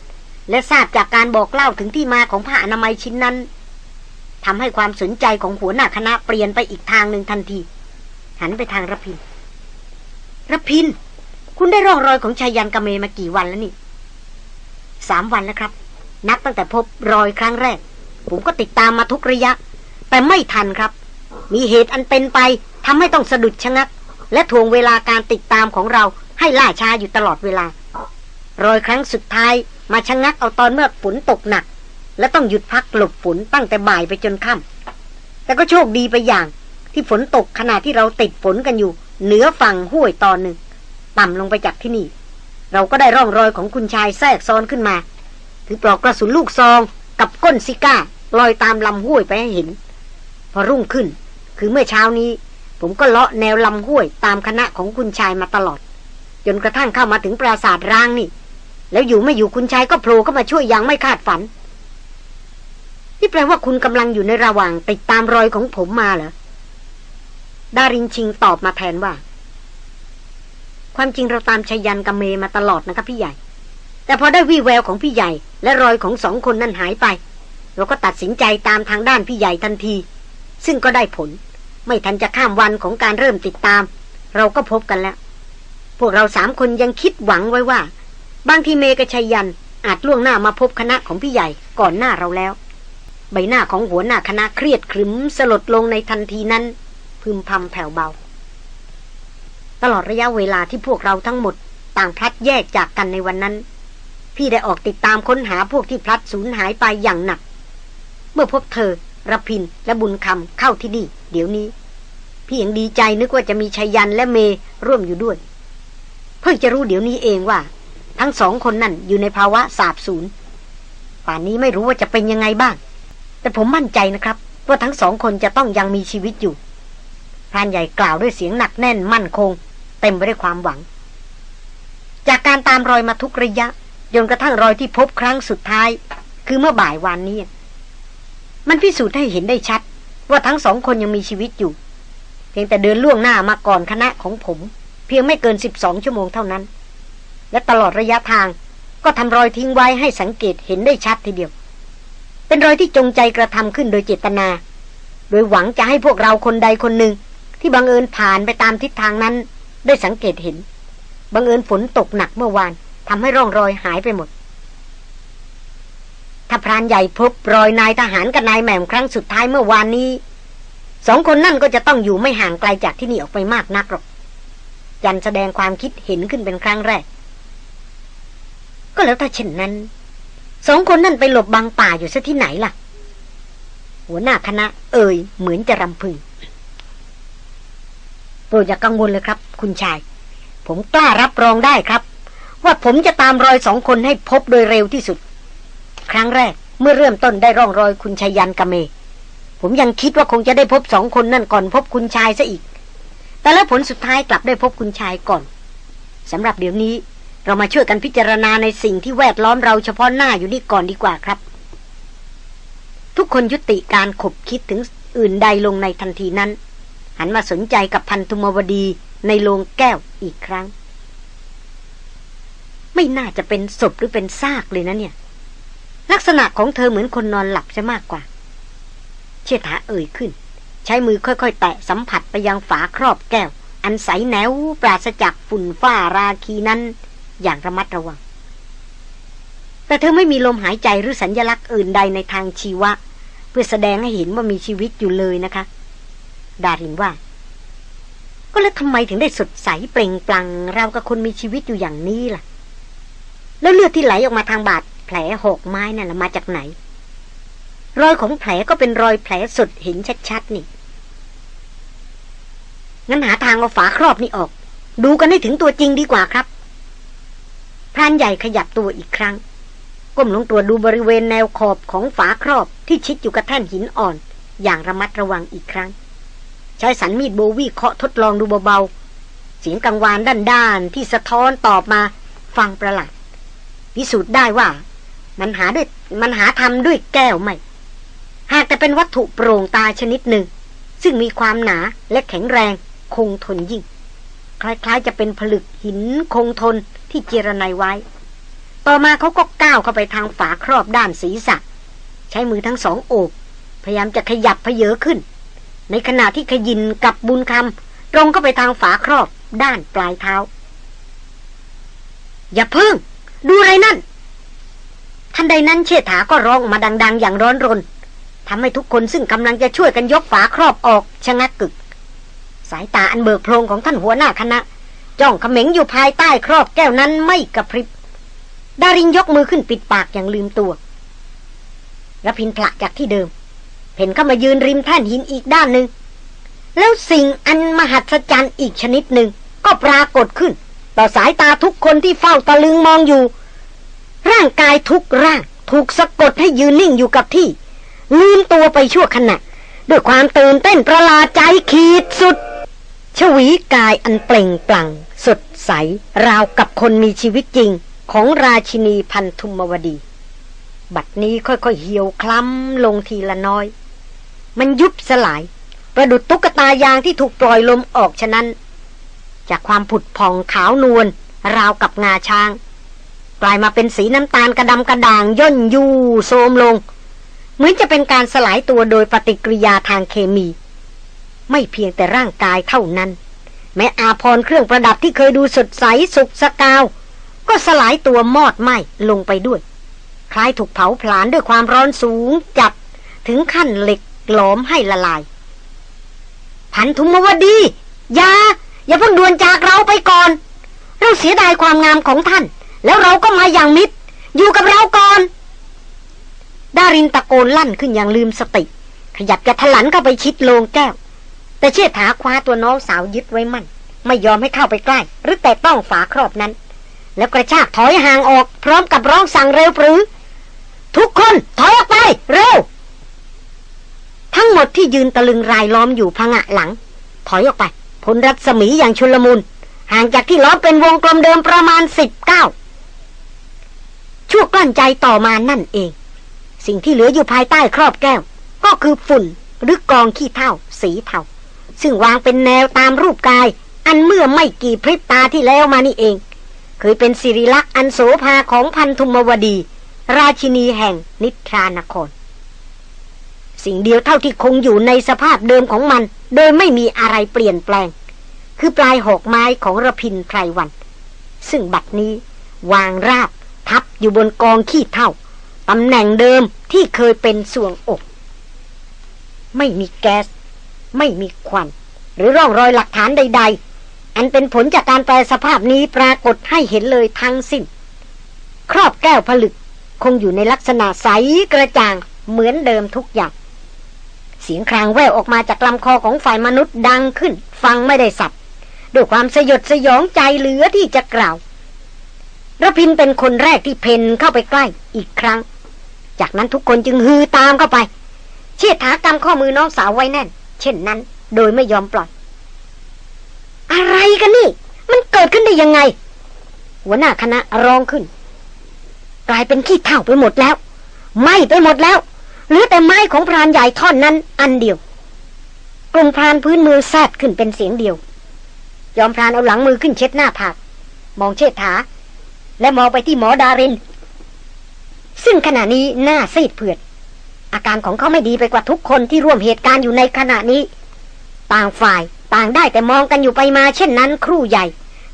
และทราบจากการบอกเล่าถึงที่มาของผ้าอนามัยชิ้นนั้น ทำให้ความสนใจของหัวหน้าคณะเปลี่ยนไปอีกทางหนึ่งทันที หันไปทางระพินระพิน คุณได้ร่องรอยของชายันกเมมากี่วันแล้วนี่สามวันแล้วครับ นับตั้งแต่พบรอยครั้งแรก ผมก็ติดตามมาทุกระยะ แต่ไม่ทันครับ มีเหตุอันเป็นไปทำให้ต้องสะดุดชะงัก และทวงเวลาการติดตามของเราให้ล่าช้าอยู่ตลอดเวลา รอยครั้งสุดท้ายมาชะงักเอาตอนเมื่อฝนตกหนัก และต้องหยุดพักหลบฝนตั้งแต่บ่ายไปจนค่ำแต่ก็โชคดีไปอย่าง ที่ฝนตกขณะที่เราติดฝนกันอยู่ เหนือฝั่งห้วยตอนหนึ่ง ต่ำลงไปจากที่นี่ เราก็ได้ร่องรอยของคุณชายแทรกซ้อนขึ้นมา ถือปลอกกระสุนลูกซองกับก้นซิก้าลอยตามลำห้วยไปให้เห็น พอรุ่งขึ้น คือเมื่อเช้านี้ ผมก็เลาะแนวลำห้วยตามคณะของคุณชายมาตลอด จนกระทั่งเข้ามาถึงปราสาทร้างนี่ แล้วอยู่ไม่อยู่คุณชายก็โผล่เข้ามาช่วยอย่างไม่คาดฝัน นี่แปลว่าคุณกำลังอยู่ในระหว่างติดตามรอยของผมมาเหรอ ดารินชิงตอบมาแทนว่า ความจริงเราตามชยันกับเมมาตลอดนะครับพี่ใหญ่ แต่พอได้วี่แววของพี่ใหญ่ และรอยของสองคนนั้นหายไป เราก็ตัดสินใจตามทางด้านพี่ใหญ่ทันที ซึ่งก็ได้ผล ไม่ทันจะข้ามวันของการเริ่มติดตาม เราก็พบกันแล้ว พวกเราสามคนยังคิดหวังไว้ว่า บางทีเมกชัยยันอาจล่วงหน้ามาพบคณะของพี่ใหญ่ก่อนหน้าเราแล้ว ใบหน้าของหัวหน้าคณะเครียดขรึมสลดลงในทันทีนั้น พึมพำแผ่วเบา ตลอดระยะเวลาที่พวกเราทั้งหมด ต่างพลัดแยกจากกันในวันนั้น พี่ได้ออกติดตามค้นหาพวกที่พลัดสูญหายไปอย่างหนัก เมื่อพบเธอรพินและบุญคำเข้าที่นี่ เดี๋ยวนี้ พี่ยังดีใจนึกว่าจะมีชัยยันและเมร่วมอยู่ด้วย เพิ่งจะรู้เดี๋ยวนี้เองว่า ทั้งสองคนนั่นอยู่ในภาวะสาบสูญป่านนี้ไม่รู้ว่าจะเป็นยังไงบ้าง แต่ผมมั่นใจนะครับ ว่าทั้งสองคนจะต้องยังมีชีวิตอยู่พรานใหญ่กล่าวด้วยเสียงหนักแน่นมั่นคง เต็มไปด้วยความหวัง จากการตามรอยมาทุกระยะจนกระทั่งรอยที่พบครั้งสุดท้าย คือเมื่อบ่ายวานนี้ มันพิสูจน์ให้เห็นได้ชัด ว่าทั้งสองคนยังมีชีวิตอยู่ เพียงแต่เดินล่วงหน้ามาก่อนคณะของผม เพียงไม่เกินสิบสองชั่วโมงเท่านั้น และตลอดระยะทางก็ทำรอยทิ้งไว้ให้สังเกตเห็นได้ชัดทีเดียว เป็นรอยที่จงใจกระทำขึ้นโดยเจตนา โดยหวังจะให้พวกเราคนใดคนหนึ่ง ที่บังเอิญผ่านไปตามทิศทางนั้น ได้สังเกตเห็น บังเอิญฝนตกหนักเมื่อวานทำให้ร่องรอยหายไปหมด ถ้าพรานใหญ่พบรอยนายทหารกับนายแหม่มครั้งสุดท้ายเมื่อวานนี้สองคนนั่นก็จะต้องอยู่ไม่ห่างไกลจากที่นี่ออกไปมากนักหรอก ยันแสดงความคิดเห็นขึ้นเป็นครั้งแรก ก็แล้วถ้าเช่นนั้น สองคนนั่นไปหลบบางป่าอยู่ซะที่ไหนล่ะ หัวหน้าคณะ เอ่ย เหมือนจะรำพึง โปรดอย่ากกังวลเลยครับ คุณชาย ผมกล้ารับรองได้ครับ ว่าผมจะตามรอยสองคนให้พบโดยเร็วที่สุด ครั้งแรกเมื่อเริ่มต้นได้ร่องรอยคุณชายันกเม ผมยังคิดว่าคงจะได้พบสองคนนั่นก่อนพบคุณชายซะอีก แต่แล้วผลสุดท้ายกลับได้พบคุณชายก่อนสำหรับเดี๋ยวนี้ เรามาช่วยกันพิจารณาในสิ่งที่แวดล้อมเราเฉพาะหน้าอยู่นี่ก่อนดีกว่าครับ ทุกคนยุติการขบคิดถึงอื่นใดลงในทันทีนั้น หันมาสนใจกับพันธุมวดีในโรงแก้วอีกครั้ง ไม่น่าจะเป็นศพหรือเป็นซากเลยนะเนี่ย ลักษณะของเธอเหมือนคนนอนหลับจะมากกว่า เชษฐาเอ่ยขึ้น ใช้มือค่อยๆ แตะสัมผัสไปยังฝาครอบแก้ว อันใสแนวปราศจากฝุ่นฝ้าราคีนั้น อย่างระมัดระวัง แต่เธอไม่มีลมหายใจหรือสัญญลักษณ์อื่นใดในทางชีวะ เพื่อแสดงให้เห็นว่ามีชีวิตอยู่เลยนะคะ ดารินว่า ก็แล้วทำไมถึงได้สดใสเปล่งปลั่งเรากับคนมีชีวิตอยู่อย่างนี้ล่ะ แล้วเลือดที่ไหลออกมาทางบาดแผลหกไม้นั่นละมาจากไหน รอยของแผลก็เป็นรอยแผลสดเห็นชัดๆนี่งั้นหาทางเอาฝาครอบนี่ออก ดูกันให้ถึงตัวจริงดีกว่าครับ พรานใหญ่ขยับตัวอีกครั้ง ก้มลงตัวดูบริเวณแนวขอบของฝาครอบที่ชิดอยู่กับแท่นหินอ่อน อย่างระมัดระวังอีกครั้ง ใช้สันมีดโบวี่เคาะทดลองดูเบาๆ เสียงกังวานด้านๆ ที่สะท้อนตอบมาฟังประหลาดพิสูจน์ได้ว่า มันหาด้วยมันหาทำด้วยแก้วไม่ หากแต่เป็นวัตถุโปร่งตาชนิดหนึ่ง ซึ่งมีความหนาและแข็งแรงคงทนยิ่ง คล้ายๆจะเป็นผลึกหินคงทน ที่เจรไนไว้ ต่อมาเขาก็ก้าวเข้าไปทางฝาครอบด้านศีรษะ ใช้มือทั้งสองโอบ พยายามจะขยับเพเยอขึ้น ในขณะที่ขยินกับบุญคำตรงเข้าไปทางฝาครอบด้านปลายเท้า อย่าเพิ่ง ดูอะไรนั่นทันใดนั้นเชษฐาก็ร้องมาดัง ๆ อย่างร้อนรนทำให้ทุกคนซึ่งกำลังจะช่วยกันยกฝาครอบออกชะงักกึก สายตาอันเบิกโพรงของท่านหัวหน้าคณะ จ้องเขม็งอยู่ภายใต้ครอบแก้วนั้นไม่กระพริบ ดารินยกมือขึ้นปิดปากอย่างลืมตัวระพินพละจากที่เดิมเพ่นเข้ามายืนริมแท่นหินอีกด้านหนึ่ง แล้วสิ่งอันมหัศจรรย์อีกชนิดหนึ่ง ก็ปรากฏขึ้น ต่อสายตาทุกคนที่เฝ้าตะลึงมองอยู่ ร่างกายทุกร่างถูกสะกดให้ยืนนิ่งอยู่กับที่ ลืมตัวไปชั่วขณะด้วยความตื่นเต้นประหลาดใจขีดสุด ชวีกายอันเปล่งปลั่ง สดใส ราวกับคนมีชีวิตจริง ของราชินีพันธุมวดี บัดนี้ค่อยๆเหี่ยวคล้ำลงทีละน้อย มันยุบสลาย ประดุดตุ๊กตายางที่ถูกปล่อยลมออกฉะนั้น จากความผุดผ่องขาวนวลราวกับงาช้าง กลายมาเป็นสีน้ำตาลกระดำกระด่างย่นยูโทมลง เหมือนจะเป็นการสลายตัวโดยปฏิกิริยาทางเคมี ไม่เพียงแต่ร่างกายเท่านั้น แม้อาพรเครื่องประดับที่เคยดูสดใสสุกสกาว ก็สลายตัวมอดไหม้ลงไปด้วย คล้ายถูกเผาผลาญด้วยความร้อนสูงจัดถึงขั้นเหล็กหลอมให้ละลาย พันธุมวดีอย่าอย่าเพิ่งด่วนจากเราไปก่อน เราเสียดายความงามของท่าน แล้วเราก็มาอย่างมิตร อยู่กับเราก่อน ดารินตะโกนลั่นขึ้นอย่างลืมสติ ขยับจะถลันเข้าไปชิดโลงแก้ว แต่เชี่ยถาคว้าตัวน้องสาวยึดไว้มั่น ไม่ยอมให้เข้าไปใกล้ หรือแต่ต้องฝาครอบนั้น แล้วกระชากถอยห่างออก พร้อมกับร้องสั่งเร็วปรือ ทุกคนถอยออกไป เร็ว ทั้งหมดที่ยืนตะลึงรายล้อมอยู่พังะหลัง ถอยออกไปพ้นรัศมีอย่างชุลมุนห่างจากที่ล้อมเป็นวงกลมเดิมประมาณสิบเก้าชั่วกลั้นใจต่อมานั่นเอง สิ่งที่เหลืออยู่ภายใต้ครอบแก้ว ก็คือฝุ่นหรือกองขี้เถ้าสีเทา ซึ่งวางเป็นแนวตามรูปกาย อันเมื่อไม่กี่พริบตาที่แล้วมานี่เอง เคยเป็นสิริลักษณ์อันโสภาของพันธุมวดี ราชินีแห่งนิทรานคร สิ่งเดียวเท่าที่คงอยู่ในสภาพเดิมของมัน โดยไม่มีอะไรเปลี่ยนแปลง คือปลายหอกไม้ของระพินไพรวัน ซึ่งบัดนี้ วางราบทับอยู่บนกองขี้เท่าตำแหน่งเดิมที่เคยเป็นส่วงอก ไม่มีแก๊ส ไม่มีควัน หรือร่องรอยหลักฐานใด ๆ อันเป็นผลจากการแปลสภาพนี้ปรากฏให้เห็นเลยทั้งสิ้น ครอบแก้วผลึกคงอยู่ในลักษณะใสกระจ่างเหมือนเดิมทุกอย่าง เสียงครางแววออกมาจากลำคอของฝ่ายมนุษย์ดังขึ้น ฟังไม่ได้สับด้วยความสยดสยองใจเหลือที่จะกล่าวระพินเป็นคนแรกที่เพนเข้าไปใกล้อีกครั้ง จากนั้นทุกคนจึงฮือตามเข้าไป เชิดถากำข้อมือน้องสาวไว้แน่น เช่นนั้น โดยไม่ยอมปล่อย อะไรกันนี่ มันเกิดขึ้นได้ยังไง หัวหน้าคณะร้องขึ้น กลายเป็นขี้เถ้าไปหมดแล้วไหม้ไปหมดแล้วเหลือแต่ไม้ของพรานใหญ่ท่อนนั้นอันเดียวกลุ่มพรานพื้นมือแซดขึ้นเป็นเสียงเดียว ยอมพรานเอาหลังมือขึ้นเช็ดหน้าผากมองเชิดถา และมองไปที่หมอดาริน ซึ่งขณะนี้หน้าซีดเผือด อาการของเขาไม่ดีไปกว่าทุกคนที่ร่วมเหตุการณ์อยู่ในขณะนี้ ต่างฝ่ายต่างได้แต่มองกันอยู่ไปมาเช่นนั้นครู่ใหญ่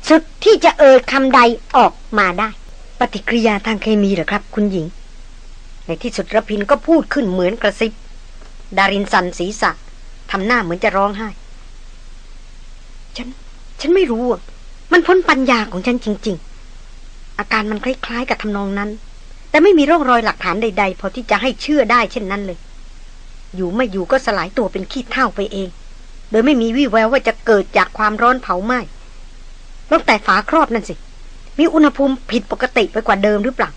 สุดที่จะเอ่ยคำใดออกมาได้ ปฏิกิริยาทางเคมีเหรอครับ คุณหญิง ในที่สุดระพินก็พูดขึ้นเหมือนกระซิบ ดารินสันศีรษะทำหน้าเหมือนจะร้องไห้ ฉัน ฉันไม่รู้อะมันพ้นปัญญาของฉันจริง ๆ อาการมันคล้ายๆกับทำนองนั้น แต่ไม่มีร่องรอยหลักฐานใดๆ พอที่จะให้เชื่อได้เช่นนั้นเลย อยู่ไม่อยู่ก็สลายตัวเป็นขี้เท่าไปเอง โดยไม่มีวี่แววว่าจะเกิดจากความร้อนเผาไหม้ตั้งแต่ฝาครอบนั่นสิ มีอุณหภูมิผิดปกติไปกว่าเดิมหรือเปล่า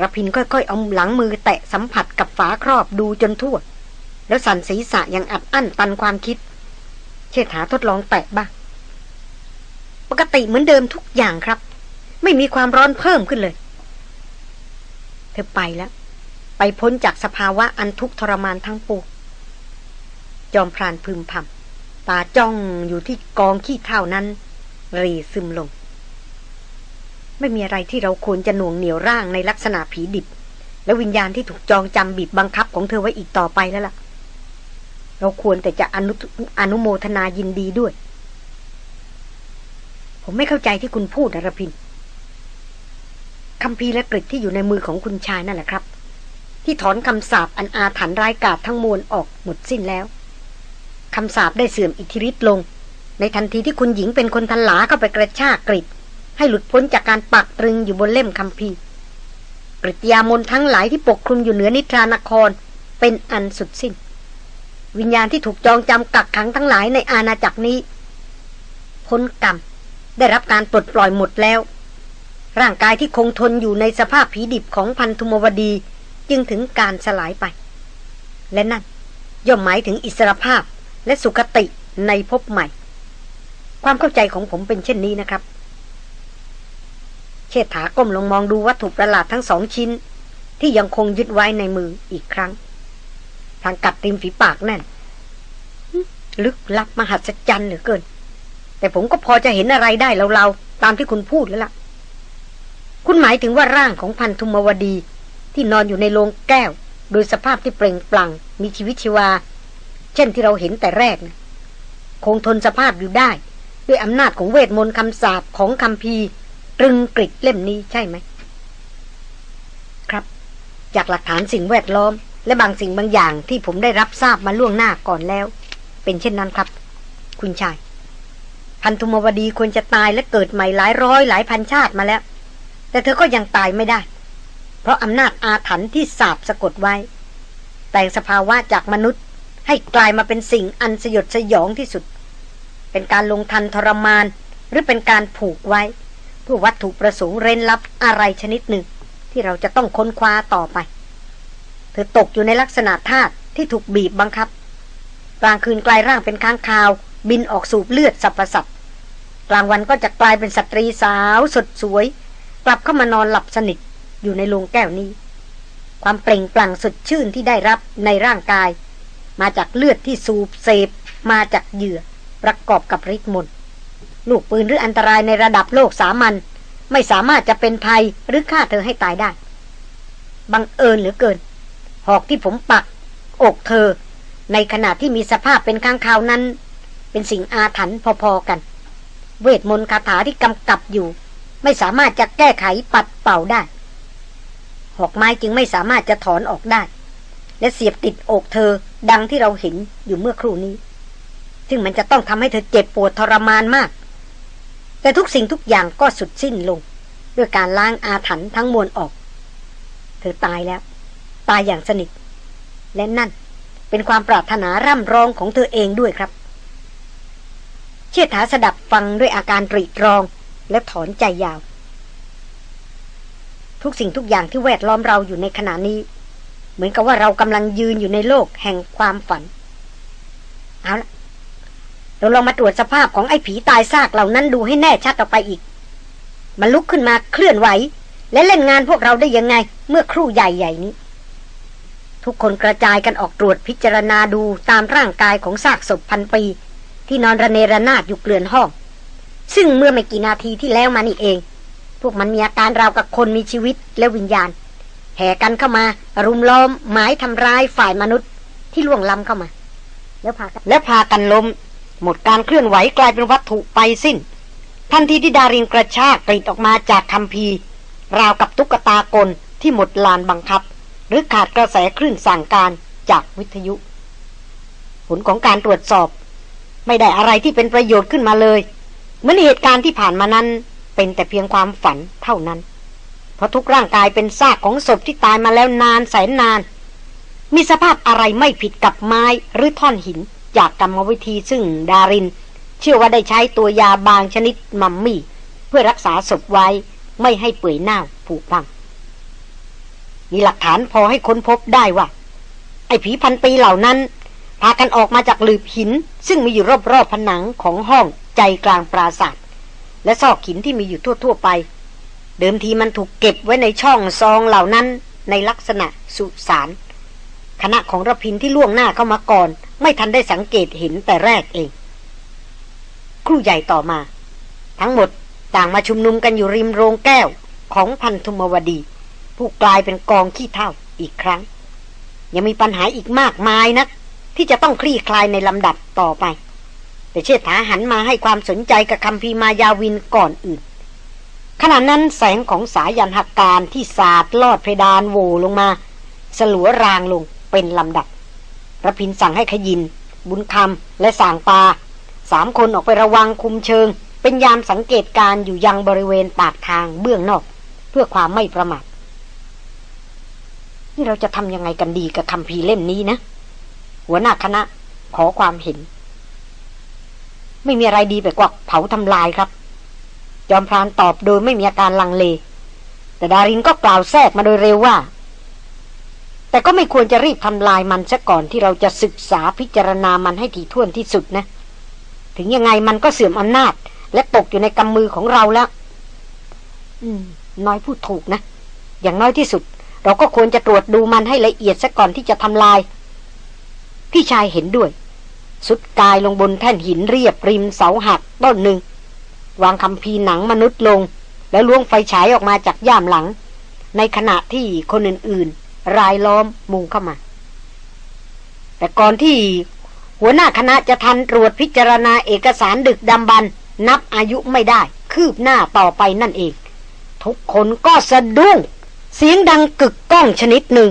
ระพินค่อยๆเอาหลังมือแตะสัมผัสกับฝาครอบดูจนทั่ว แล้วสั่นศีรษะอย่างอัดอั้นตันความคิด เชษฐาทดลองแตะบ้าง ปกติเหมือนเดิมทุกอย่างครับ ไม่มีความร้อนเพิ่มขึ้นเลย เธอไปแล้ว ไปพ้นจากสภาวะอันทุกข์ทรมานทั้งปวงจอมพรานพึมพำตาจ้องอยู่ที่กองขี้เท่านั้น รีซึมลง ไม่มีอะไรที่เราควรจะหน่วงเหนียวร่างในลักษณะผีดิบ และวิญญาณที่ถูกจองจำบีบบังคับของเธอไว้อีกต่อไปแล้วล่ะ เราควรแต่จะอนุอนุโมทนายินดีด้วย ผมไม่เข้าใจที่คุณพูดนะรพิน คำพีและกริดที่อยู่ในมือของคุณชายนั่นแหละครับ ที่ถอนคำสาปอันอาถรรพ์ร้ายกาจทั้งมวลออกหมดสิ้นแล้วคำสาปได้เสื่อมอิทธิฤทธิ์ลง ในทันทีที่คุณหญิงเป็นคนทันหลาเข้าไปกระชากกริดให้หลุดพ้นจากการปักตรึงอยู่บนเล่มคำพีกริยามนทั้งหลายที่ปกคลุมอยู่เหนือนิทรานครเป็นอันสุดสิ้น วิญญาณที่ถูกจองจำกักขังทั้งหลายในอาณาจักรนี้พ้นกรรมได้รับการปลดปล่อยหมดแล้ว ร่างกายที่คงทนอยู่ในสภาพผีดิบของพันธุมวดีจึงถึงการสลายไป และนั่น ย่อมหมายถึงอิสรภาพและสุคติในภพใหม่ ความเข้าใจของผมเป็นเช่นนี้นะครับ เชษฐาก้มลงมองดูวัตถุประหลาดทั้งสองชิ้น ที่ยังคงยึดไว้ในมืออีกครั้ง ทางกัดริมฝีปากแน่น ลึกลับมหัศจรรย์เหลือเกิน แต่ผมก็พอจะเห็นอะไรได้เราๆตามที่คุณพูดแล้วล่ะ คุณหมายถึงว่าร่างของพันธุมวดี ที่นอนอยู่ในโรงแก้ว โดยสภาพที่เปล่งปลั่ง มีชีวิตชีวา เช่นที่เราเห็นแต่แรกนะคงทนสภาพอยู่ได้ ด้วยอำนาจของเวทมนต์คำสาปของคำพีตรึงกริดเล่มนี้ใช่ไหม ครับ จากหลักฐานสิ่งแวดล้อม และบางสิ่งบางอย่างที่ผมได้รับทราบมาล่วงหน้าก่อนแล้ว เป็นเช่นนั้นครับ คุณชาย พันธุมวดีควรจะตายและเกิดใหม่หลายร้อยหลายพันชาติมาแล้ว แต่เธอก็ยังตายไม่ได้ เพราะอำนาจอาถรรพ์ที่สาบสะกดไว้ แต่งสภาวะจากมนุษย์ให้กลายมาเป็นสิ่งอันสยดสยองที่สุด เป็นการลงทันทรมาน หรือเป็นการผูกไว้ เพื่อวัตถุประสงค์เร้นลับอะไรชนิดหนึ่ง ที่เราจะต้องค้นคว้าต่อไป เธอตกอยู่ในลักษณะธาตุที่ถูกบีบบังคับ กลางคืนกลายร่างเป็นค้างคาว บินออกสูบเลือดสัพพสัตกลางวันก็จะกลายเป็นสตรีสาวสดสวย กลับเข้ามานอนหลับสนิทอยู่ในโรงแก้วนี้ ความเปล่งปลั่งสดชื่นที่ได้รับในร่างกาย มาจากเลือดที่สูบเสพมาจากเหยื่อประกอบกับฤทธิ์มนลูกปืนหรืออันตรายในระดับโลกสามัญไม่สามารถจะเป็นภัยหรือฆ่าเธอให้ตายได้ บังเอิญเหลือเกิน หอกที่ผมปัก อกเธอ ในขณะที่มีสภาพเป็นข้างคาวนั้น เป็นสิ่งอาถรรพ์พอๆกัน เวทมนต์คาถาที่กำกับอยู่ ไม่สามารถจะแก้ไขปัดเป่าได้ หอกไม้จึงไม่สามารถจะถอนออกได้ และเสียบติดอกเธอดังที่เราเห็นอยู่เมื่อครู่นี้ ซึ่งมันจะต้องทำให้เธอเจ็บปวดทรมานมาก แต่ทุกสิ่งทุกอย่างก็สุดสิ้นลง ด้วยการล้างอาถรรพ์ทั้งมวลออก เธอตายแล้ว ตายอย่างสนิท และนั่นเป็นความปรารถนาร่ำร้องของเธอเองด้วยครับ เชิดถาสดับฟังด้วยอาการตรีตรอง และถอนใจยาว ทุกสิ่งทุกอย่างที่แวดล้อมเราอยู่ในขณะนี้ เหมือนกับว่าเรากำลังยืนอยู่ในโลกแห่งความฝัน เอาละเราลองมาตรวจสภาพของไอ้ผีตายซากเหล่านั้นดูให้แน่ชัดออไปอีก มันลุกขึ้นมาเคลื่อนไหว และเล่นงานพวกเราได้ยังไง เมื่อครู่ใหญ่ๆนี้ทุกคนกระจายกันออกตรวจพิจารณาดูตามร่างกายของซากศพพันปี ที่นอนระเนระนาดอยู่เกลื่อนห้อง ซึ่งเมื่อไม่กี่นาทีที่แล้วมานี่เอง พวกมันมีอาการราวกับคนมีชีวิตและวิญญาณ แห่กันเข้ามา รุมล้อมหมายทำร้ายฝ่ายมนุษย์ที่ล่วงล้ำเข้ามา แล้วพากันแล้วพากันล้ม หมดการเคลื่อนไหวกลายเป็นวัตถุไปสิ้น ทันทีที่ดารินกระชากกรีดออกมาจากคำพีราวกับตุ๊กตากลที่หมดลานบังคับ หรือขาดกระแสคลื่นสั่งการจากวิทยุ ผลของการตรวจสอบ ไม่ได้อะไรที่เป็นประโยชน์ขึ้นมาเลย เหมือนเหตุการณ์ที่ผ่านมานั้น เป็นแต่เพียงความฝันเท่านั้น เพราะทุกร่างกายเป็นซากของศพที่ตายมาแล้วนานแสนนาน มีสภาพอะไรไม่ผิดกับไม้หรือท่อนหิน จากกรรมวิธีซึ่งดาริน เชื่อว่าได้ใช้ตัวยาบางชนิดมัมมี่ เพื่อรักษาศพไว้ไม่ให้เปื่อยเน่าผุพัง มีหลักฐานพอให้ค้นพบได้ว่า ไอ้ผีพันปีเหล่านั้นพากันออกมาจากหลืบหิน ซึ่งมีอยู่รอบๆผนังของห้อง ใจกลางปราสาทและซอกหินที่มีอยู่ทั่ว ๆ ไป เดิมทีมันถูกเก็บไว้ในช่องซองเหล่านั้นในลักษณะสุสานคณะของระพินที่ล่วงหน้าเข้ามาก่อน ไม่ทันได้สังเกตเห็นแต่แรกเอง ครูใหญ่ต่อมา ทั้งหมดต่างมาชุมนุมกันอยู่ริมโรงแก้วของพันธุมวดี ผู้กลายเป็นกองขี้เท่าอีกครั้ง ยังมีปัญหาอีกมากมายนะัก ที่จะต้องคลี่คลายในลำดับต่อไป แต่เชษฐาหันมาให้ความสนใจกับคำพีมายาวินก่อนอื่นขณะนั้นแสงของสายันหักการที่สาดลอดเพดานโวลงมา สลัวรางลงเป็นลำดับระพินสั่งให้ขยิน บุญคำและสางปาสามคนออกไประวังคุมเชิง เป็นยามสังเกตการอยู่ยังบริเวณปากทางเบื้องนอก เพื่อความไม่ประมาทนี่เราจะทำยังไงกันดีกับคำพีเล่มนี้นะ หัวหน้าคณะขอความเห็น ไม่มีอะไรดีไปกว่าเผาทำลายครับ จอมพรานตอบโดยไม่มีอาการลังเล แต่ดารินก็กล่าวแทรกมาโดยเร็วว่า แต่ก็ไม่ควรจะรีบทำลายมันซะก่อนที่เราจะศึกษาพิจารณามันให้ถี่ถ้วนที่สุดนะ ถึงยังไงมันก็เสื่อมอำนาจ และตกอยู่ในกำมือของเราแล้ว อืม น้อยพูดถูกนะ อย่างน้อยที่สุด เราก็ควรจะตรวจดูมันให้ละเอียดซะก่อนที่จะทำลาย พี่ชายเห็นด้วย สุดกายลงบนแท่นหินเรียบริมเสาหักต้นหนึ่ง วางคำพีหนังมนุษย์ลง แล้วล้วงไฟฉายออกมาจากย่ามหลัง ในขณะที่คนอื่นๆ รายล้อมมุงเข้ามา แต่ก่อนที่หัวหน้าคณะจะทันตรวจพิจารณาเอกสารดึกดำบรรนับอายุไม่ได้ คืบหน้าต่อไปนั่นเอง ทุกคนก็สะดุ้ง เสียงดังกึกก้องชนิดหนึ่ง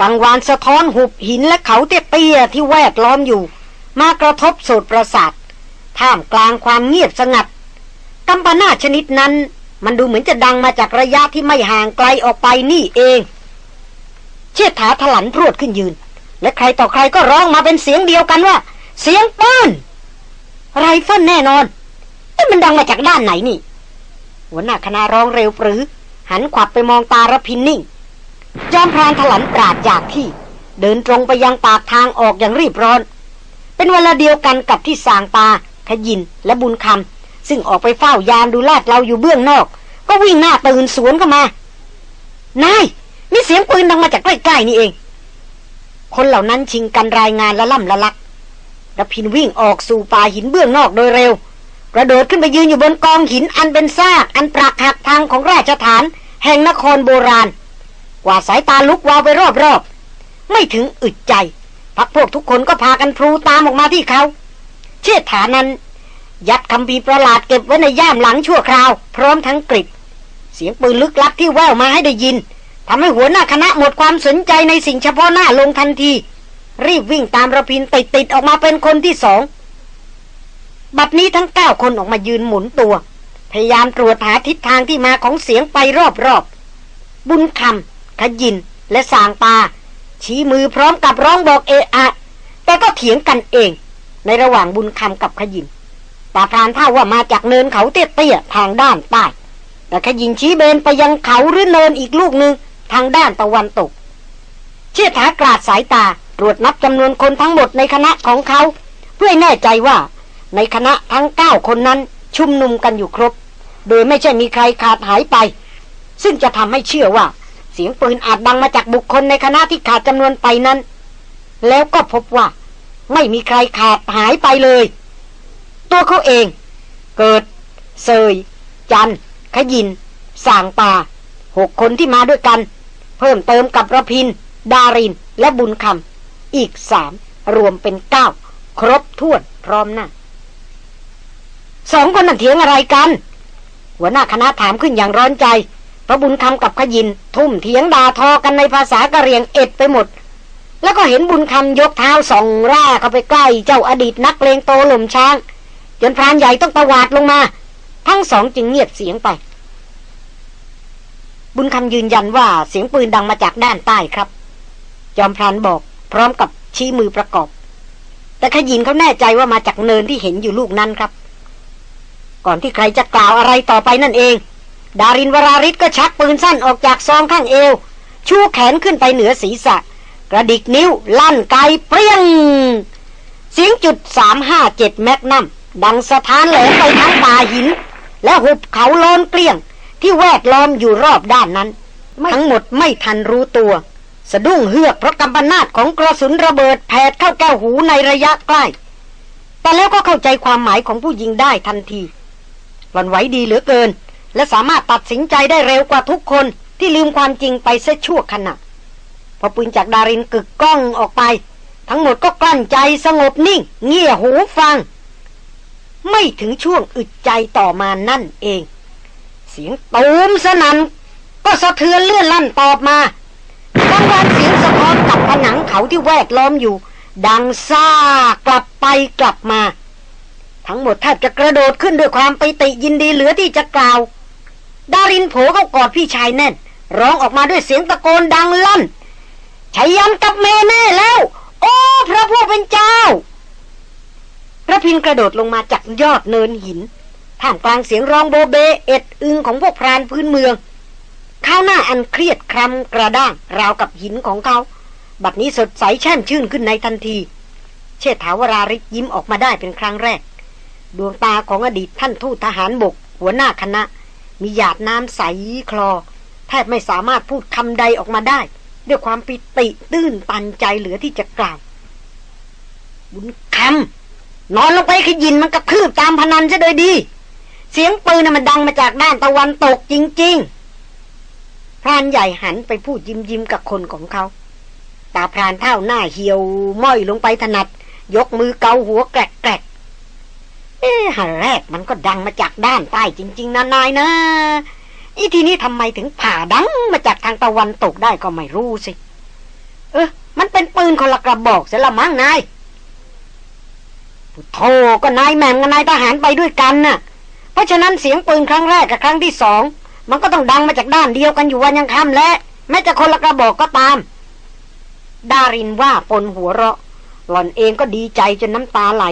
กังวานสะท้อนหุบหินและเขาเตี้ยๆที่แวดล้อมอยู่ มากระทบโสดประสาทท่ามกลางความเงียบสงัดกัมปนาทชนิดนั้น มันดูเหมือนจะดังมาจากระยะที่ไม่ห่างไกลออกไปนี่เอง เชษฐาถลันพรวดขึ้นยืน และใครต่อใครก็ร้องมาเป็นเสียงเดียวกันว่า เสียงปืนไรเฟิลแน่นอนเอ้มันดังมาจากด้านไหนนี่ หัวหน้าคณะร้องเร็วปรื๋อ หันขวับไปมองตารพินทร์นิ่ง จอมพรานถลันปราดจากที่ เดินตรงไปยังปากทางออกอย่างรีบร้อน เป็นเวลาเดียวกันกับที่สางตา ขยินและบุญคำซึ่งออกไปเฝ้ายามดูลาดเราอยู่เบื้องนอก ก็วิ่งหน้าตื่นสวนเข้ามานายมีเสียงปืนดังมาจากใกล้ๆนี่เอง คนเหล่านั้นชิงกันรายงานละล่ำละลักระพินวิ่งออกสู่ป่าหินเบื้องนอกโดยเร็ว กระโดดขึ้นไปยืนอยู่บนกองหินอันเป็นซากอันปรักหักทางของราชฐาน แห่งนครโบราณ กว่าสายตาลุกวาวไปรอบๆ ไม่ถึงอึดใจ พักพวกทุกคนก็พากันพลูตามออกมาที่เขา เชิดฐานั้น ยัดคำพีประหลาดเก็บไว้ในย่ามหลังชั่วคราว พร้อมทั้งกริบ เสียงปืนลึกลับที่แววมาให้ได้ยินทำให้หัวหน้าคณะหมดความสนใจในสิ่งเฉพาะหน้าลงทันที รีบวิ่งตามระพินติดติดออกมาเป็นคนที่สองบัดนี้ทั้งเก้าคนออกมายืนหมุนตัว พยายามตรวจหาทิศทางที่มาของเสียงไปรอบๆบุญคำขยินและสางปา ชี้มือพร้อมกับร้องบอกเอะอะ แต่ก็เถียงกันเอง ในระหว่างบุญคำกับขยินตาพรานท่าว่ามาจากเนินเขาเตี้ยๆทางด้านใต้ แต่ขยินชี้เบนไปยังเขาหรือเนินอีกลูกหนึ่งทางด้านตะวันตก เชี่ยถากราดสายตาตรวจนับจำนวนคนทั้งหมดในคณะของเขา เพื่อแน่ใจว่า ในคณะทั้งเก้าคนนั้นชุมนุมกันอยู่ครบ โดยไม่ใช่มีใครขาดหายไป ซึ่งจะทำให้เชื่อว่า เสียงปืนอาจดังมาจากบุคคลในคณะที่ขาดจำนวนไปนั้น แล้วก็พบว่า ไม่มีใครขาดหายไปเลย ตัวเขาเอง เกิด เซย จัน ขยินสางป่าหกคนที่มาด้วยกัน เพิ่มเติมกับระพิน ดาริน และบุญคำอีกสามรวมเป็นเก้าครบถ้วนพร้อมหน้าสองคนนั่นเถียงอะไรกัน หัวหน้าคณะถามขึ้นอย่างร้อนใจ ราะบุญคำกับขยิน ทุ่มเถียงด่าทอกันในภาษากะเหรียงเอ็ดไปหมด แล้วก็เห็นบุญคำยกเท้าส่องร่าเข้าไปใกล้เจ้าอดีตนักเลงโตหล่มช้าง จนพรานใหญ่ต้องตะวาดลงมา ทั้งสองจึงเงียบเสียงไป บุญคำยืนยันว่าเสียงปืนดังมาจากด้านใต้ครับ จอมพรานบอกพร้อมกับชี้มือประกอบ แต่ขยินเขาแน่ใจว่ามาจากเนินที่เห็นอยู่ลูกนั้นครับ ก่อนที่ใครจะกล่าวอะไรต่อไปนั่นเอง ดารินวราริศก็ชักปืนสั้นออกจากซองข้างเอว ชูแขนขึ้นไปเหนือศีรษะ กระดิกนิ้ว ลั่นไกเปรี้ยง เสียงจุดสามห้าเจ็ดแมกนัมดังสะท้านแหลมไปทั้งป่าหิน และหุบเขาโลนเกลี้ยง ที่แวดล้อมอยู่รอบด้านนั้น ทั้งหมดไม่ทันรู้ตัว สะดุ้งเฮือกเพราะกำปนาตของกระสุนระเบิดแผดเข้าแก้วหูในระยะใกล้ แต่แล้วก็เข้าใจความหมายของผู้ยิงได้ทันทีหล่อนไหวดีเหลือเกิน และสามารถตัดสินใจได้เร็วกว่าทุกคนที่ลืมความจริงไปเสียชั่วขณะพอปืนจากดารินกึกก้องออกไป ทั้งหมดก็กลั้นใจสงบนิ่ง เงี่ยหูฟัง ไม่ถึงช่วงอึดใจต่อมานั่นเอง เสียงตูมสนัน่นก็สะเทือนเลื่อนลั่นตอบมาบางวันเสียงสะท้อนกับผนังเขาที่แวดล้อมอยู่ ดังซ่ากลับไปกลับมา ทั้งหมดแทบจะกระโดดขึ้นด้วยความปิติยินดีเหลือที่จะกล่าว ดารินโผเข้ากอดพี่ชายแน่น ร้องออกมาด้วยเสียงตะโกนดังลั่นชัยยันกับเมแน่แล้ว โอ้พระผู้เป็นเจ้าพระพินกระโดดลงมาจากยอดเนินหินท่ามกลางเสียงร้องโบเบ เอ็ดอึงของพวกพรานพื้นเมือง ข้าวหน้าอันเครียดครำกระด้าง ราวกับหินของเขา บัดนี้สดใสแช่มชื่นขึ้นในทันที เชษฐาวราริกยิ้มออกมาได้เป็นครั้งแรก ดวงตาของอดีตท่านทูตทหารบก หัวหน้าคณะ มีหยาดน้ำใสคลอ แทบไม่สามารถพูดคำใดออกมาได้ ด้วยความปิติตื้นตันใจเหลือที่จะกล่าว บุญคำนอนลงไปขยินมันกระทืบตามพนันซะโดยดี เสียงปืนน่ะมันดังมาจากด้านตะวันตกจริง ๆ พรานใหญ่หันไปพูดยิ้มยิ้มกับคนของเขาตาพรานเท่าหน้าเหี่ยวม้อยลงไปถนัด ยกมือเกาหัวแกรกแกรก เอ๊ะหันแรกมันก็ดังมาจากด้านใต้จริง ๆนะนายนะอีทีนี้ทำไมถึงผ่าดังมาจากทางตะวันตกได้ก็ไม่รู้สิ เออมันเป็นปืนคนละกระบอกเสียละมั้งนายโธ่ก็นายแหม่มกับนายทหารไปด้วยกันน่ะ เพราะฉะนั้นเสียงปืนครั้งแรกกับครั้งที่สอง มันก็ต้องดังมาจากด้านเดียวกันอยู่วันยังค่ำและ แม้จะคนละกระบอกก็ตาม ดารินว่าปนหัวเราะ หล่อนเองก็ดีใจจนน้ำตาไหล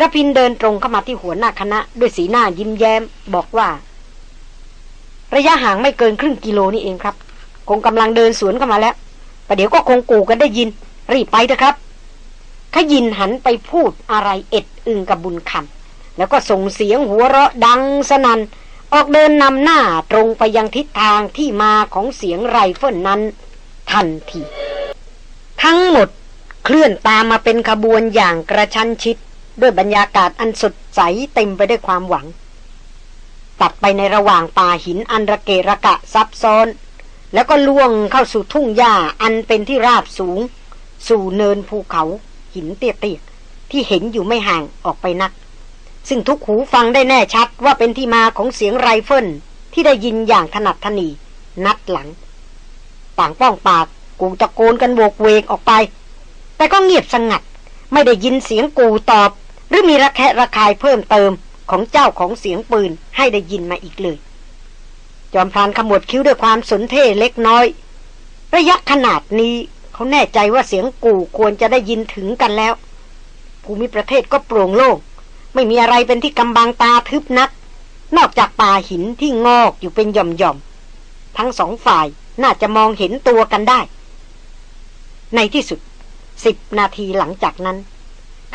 ระพินเดินตรงเข้ามาที่หัวหน้าคณะ ด้วยสีหน้ายิ้มแย้ม บอกว่า ระยะห่างไม่เกินครึ่งกิโลนี่เองครับ คงกำลังเดินสวนเข้ามาแล้วประเดี๋ยวก็คงกูกันได้ยิน รีบไปเถอะครับขยินหันไปพูดอะไรเอ็ดอึงกับบุญคำแล้วก็ส่งเสียงหัวเราะดังสนัน่นออกเดินนำหน้าตรงไปยังทิศทางที่มาของเสียงไรเฟิลนั้น ทันที ทั้งหมดเคลื่อนตามมาเป็นขบวนอย่างกระชั้นชิด ด้วยบรรยากาศอันสดใสเต็มไปด้วยความหวัง ตัดไปในระหว่างป่าหินอันระเกะระกะซับซ้อน แล้วก็ล่วงเข้าสู่ทุ่งหญ้าอันเป็นที่ราบสูง สู่เนินภูเขาหินเตี้ยๆที่เห็นอยู่ไม่ห่างออกไปนัก ซึ่งทุกหูฟังได้แน่ชัดว่าเป็นที่มาของเสียงไรเฟิลที่ได้ยินอย่างถนัดถนี่นัดหลัง ต่างป้องปากกูตะโกนกันโวกเวกออกไป แต่ก็เงียบสงัด ไม่ได้ยินเสียงกูตอบ หรือมีระแคะระคายเพิ่มเติมของเจ้าของเสียงปืนให้ได้ยินมาอีกเลย จอมพรานขมวดคิ้วด้วยความสนเท่เล็กน้อย ระยะขนาดนี้เขาแน่ใจว่าเสียงกูควรจะได้ยินถึงกันแล้ว ภูมิประเทศก็โปร่งโล่งไม่มีอะไรเป็นที่กำบังตาทึบนัก นอกจากป่าหินที่งอกอยู่เป็นหย่อมๆ ทั้งสองฝ่ายน่าจะมองเห็นตัวกันได้ ในที่สุดสิบนาทีหลังจากนั้น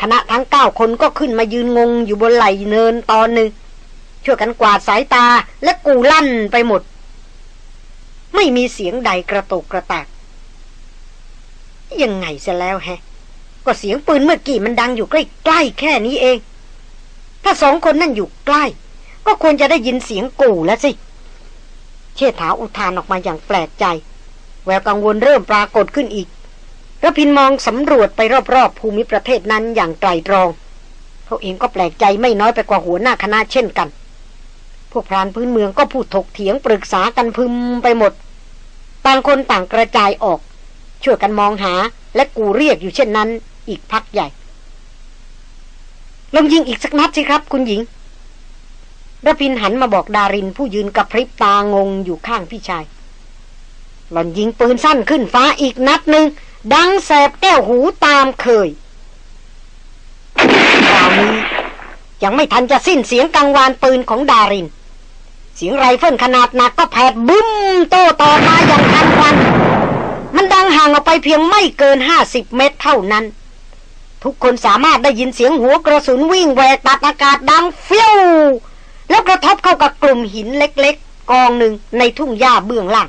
คณะทั้งเก้าคนก็ขึ้นมายืนงงอยู่บนไหลเนินตอนหนึ่งช่วยกันกวาดสายตาและกูลั่นไปหมด ไม่มีเสียงใดกระตกกระตาก ยังไงเสียแล้วแฮะ ก็เสียงปืนเมื่อกี้มันดังอยู่ใกล้ๆแค่นี้เอง ถ้าสองคนนั่นอยู่ใกล้ ก็ควรจะได้ยินเสียงกูแล้วสิ เชษฐาอุทานออกมาอย่างแปลกใจ แววกังวลเริ่มปรากฏขึ้นอีก ระพินมองสำรวจไปรอบๆ ภูมิประเทศนั้นอย่างไตรตรอง เขาเองก็แปลกใจไม่น้อยไปกว่าหัวหน้าคณะเช่นกัน พวกพรานพื้นเมืองก็พูดถกเถียงปรึกษากันพึมไปหมด ต่างคนต่างกระจายออก ช่วยกันมองหาและกูเรียกอยู่เช่นนั้น อีกพักใหญ่ ลองยิงอีกสักนัดสิครับ คุณหญิงระพินหันมาบอกดารินผู้ยืนกับพริบตางงอยู่ข้างพี่ชาย หล่อนยิงปืนสั้นขึ้นฟ้าอีกนัดหนึ่ง ดังแสบแก้วหูตามเคยคราวนี้ยังไม่ทันจะสิ้นเสียงกังวานปืนของดาริน เสียงไรเฟิลขนาดหนักก็แผดบึ้มโตต่อมาอย่างทันควัน มันดังห่างออกไปเพียงไม่เกินห้าสิบเมตรเท่านั้น ทุกคนสามารถได้ยินเสียงหัวกระสุนวิ่งแหวกตัดอากาศดังฟี้ยวแล้วกระทบเข้ากับกลุ่มหินเล็กๆ กองหนึ่งในทุ่งหญ้าเบื้องล่าง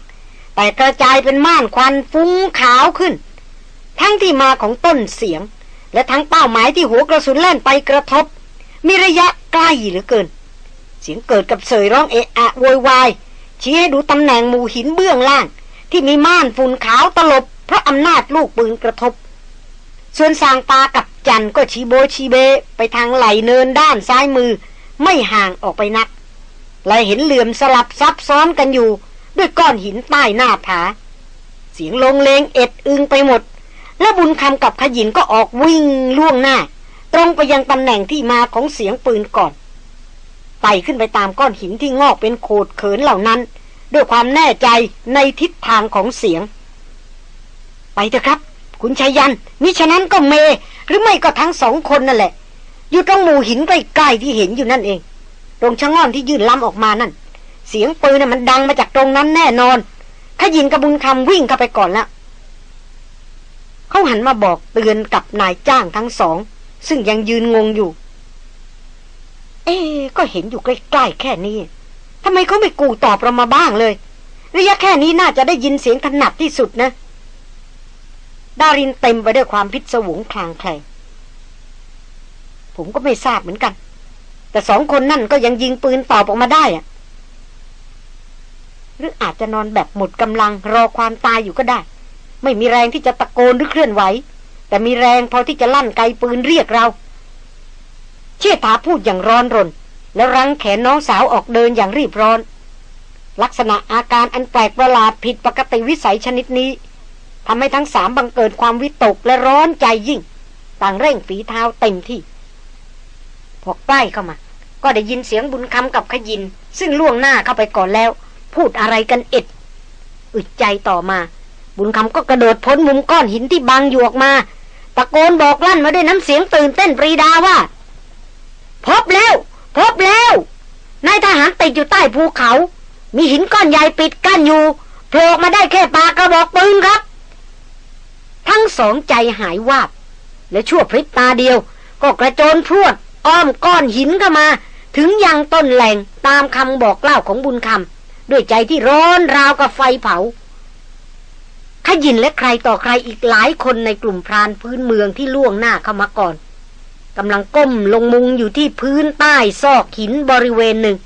แต่กระจายเป็นม่านควันฟุ้งขาวขึ้น ทั้งที่มาของต้นเสียง และทั้งเป้าหมายที่หัวกระสุนแล่นไปกระทบ มีระยะใกล้เหลือเกิน เสียงเกิดกับเสยร้องเอะอะโวยวายชี้ให้ดูตำแหน่งหมู่หินเบื้องล่าง ที่มีม่านฝุ่นขาวตลบ เพราะอำนาจลูกปืนกระทบ ส่วนสางปากับจันก็ชีโบชีเบ ไปทางไหลเนินด้านซ้ายมือ ไม่ห่างออกไปนัก และเห็นเหลื่อมสลับซับซ้อนกันอยู่ ด้วยก้อนหินใต้หน้าผา เสียงลงเลงเอ็ดอึงไปหมด และบุญคำกับขยินก็ออกวิ่งล่วงหน้า ตรงไปยังตำแหน่งที่มาของเสียงปืนก่อนไต่ขึ้นไปตามก้อนหินที่งอกเป็นโขดเขินเหล่านั้น ด้วยความแน่ใจในทิศทางของเสียง ไปเถอะครับ คุณชัยยันมิฉะนั้นก็เม หรือไม่ก็ทั้งสองคนนั่นแหละ อยู่ตรงหมู่หินใกล้ๆที่เห็นอยู่นั่นเอง ตรงชะง่อนที่ยื่นล้ำออกมานั่น เสียงปืนน่ะมันดังมาจากตรงนั้นแน่นอนขยินกับบุญคำวิ่งเข้าไปก่อนแล้ว เขาหันมาบอกเตือนกับนายจ้างทั้งสอง ซึ่งยังยืนงงอยู่ เอ๊ก็เห็นอยู่ใกล้ๆแค่นี้ทำไมเขาไม่กูตอบเรามาบ้างเลย ระยะแค่นี้น่าจะได้ยินเสียงถนัดที่สุดนะ ดารินเต็มไปด้วยความพิศวงคลางแคลงผมก็ไม่ทราบเหมือนกัน แต่สองคนนั่นก็ยังยิงปืนตอบออกมาได้อะหรืออาจจะนอนแบบหมดกำลังรอความตายอยู่ก็ได้ ไม่มีแรงที่จะตะโกนหรือเคลื่อนไหว แต่มีแรงพอที่จะลั่นไกปืนเรียกเรา เชี่ยถาพูดอย่างร้อนรน แล้วรั้งแขนน้องสาวออกเดินอย่างรีบร้อน ลักษณะอาการอันแปลกประหลาดผิดปกติวิสัยชนิดนี้ทำให้ทั้งสามบังเกิดความวิตกและร้อนใจยิ่ง ต่างเร่งฝีเท้าเต็มที่พอใกล้เข้ามา ก็ได้ยินเสียงบุญคำกับขยิน ซึ่งล่วงหน้าเข้าไปก่อนแล้ว พูดอะไรกันเอ็ด อึดใจต่อมา บุญคำก็กระโดดพ้นมุมก้อนหินที่บังอยู่ออกมา ตะโกนบอกลั่นมาด้วยน้ำเสียงตื่นเต้นปรีดาว่า พบแล้ว พบแล้วนายทหารติดอยู่ใต้ภูเขา มีหินก้อนใหญ่ปิดกั้นอยู่โผล่มาได้แค่ปากกระบอกปืนครับ ทั้งสองใจหายวาบ และชั่วพริบตาเดียว ก็กระโจนพรวด อ้อมก้อนหินเข้ามา ถึงยังต้นแหล่งตามคำบอกเล่าของบุญคำด้วยใจที่ร้อนราวกับไฟเผา ขยินและใครต่อใครอีกหลายคนในกลุ่มพรานพื้นเมืองที่ล่วงหน้าเข้ามาก่อนกำลังก้มลงมุงอยู่ที่พื้นใต้ซอกหินบริเวณหนึ่ง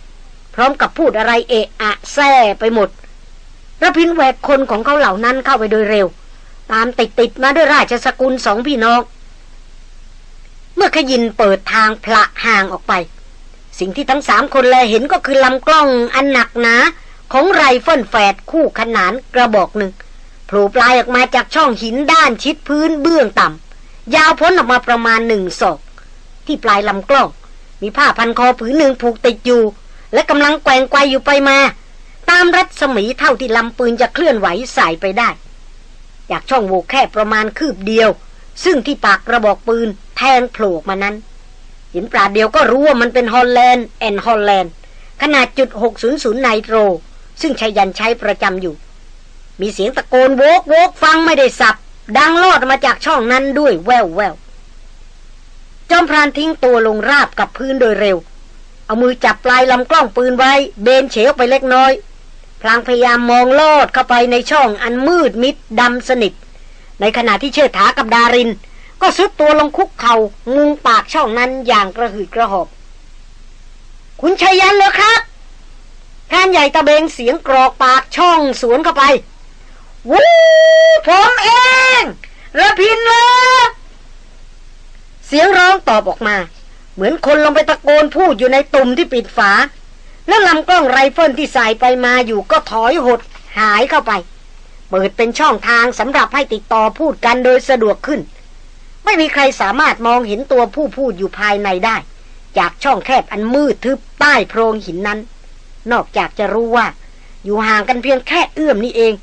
พร้อมกับพูดอะไรเอะอะแซ่ไปหมดระพินแหวกคนของเขาเหล่านั้นเข้าไปโดยเร็ว ตามติดติดมาด้วยราชสกุลสองพี่น้อง เมื่อขยินเปิดทางพละห่างออกไป สิ่งที่ทั้งสามคนแลเห็นก็คือลำกล้องอันหนักหนาของไรเฟิลแฝดคู่ขนานกระบอกหนึ่ง โผล่ปลายออกมาจากช่องหินด้านชิดพื้นเบื้องต่ำยาวพ้นออกมาประมาณหนึ่งศอกที่ปลายลำกล้อง มีผ้าพันคอผืนหนึ่งผูกติดอยู่ และกำลังแกว่งไกวอยู่ไปมา ตามรัศมีเท่าที่ลำปืนจะเคลื่อนไหวส่ายไปได้ จากช่องโหว่แค่ประมาณคืบเดียว ซึ่งที่ปากกระบอกปืนแทงโผล่มานั้นเห็นปราดเดียวก็รู้ว่ามันเป็น Holland and Holland ขนาดจุด600 Nitro ซึ่งไชยันต์ใช้ประจำอยู่ มีเสียงตะโกนโวกเวกฟังไม่ได้ศัพท์ ดังลอดมาจากช่องนั้นด้วยแว่วแว่วจอมพรานทิ้งตัวลงราบกับพื้นโดยเร็ว เอามือจับปลายลำกล้องปืนไว้ เบนเฉวไปเล็กน้อย พลางพยายามมองลอดเข้าไปในช่องอันมืดมิดดำสนิท ในขณะที่เชิดถากับดาริน ก็ซุดตัวลงคุกเขา่ามุงปากช่องนั้นอย่างกระหืดกระหอบ คุณชัยยันเหรอครับพรานใหญ่ตะเบงเสียงกรอกปากช่องสวนเข้าไป วู้ผมเองระพินเลยเสียงร้องตอบออกมา เหมือนคนลงไปตะโกนพูดอยู่ในตุ่มที่ปิดฝา แล้วลำกล้องไรเฟิลที่ส่ายไปมาอยู่ก็ถอยหดหายเข้าไป เปิดเป็นช่องทางสำหรับให้ติดต่อพูดกันโดยสะดวกขึ้น ไม่มีใครสามารถมองเห็นตัวผู้พูดอยู่ภายในได้ จากช่องแคบอันมืดทึบใต้โพรงหินนั้น นอกจากจะรู้ว่า อยู่ห่างกันเพียงแค่เอื้อมนี่เอง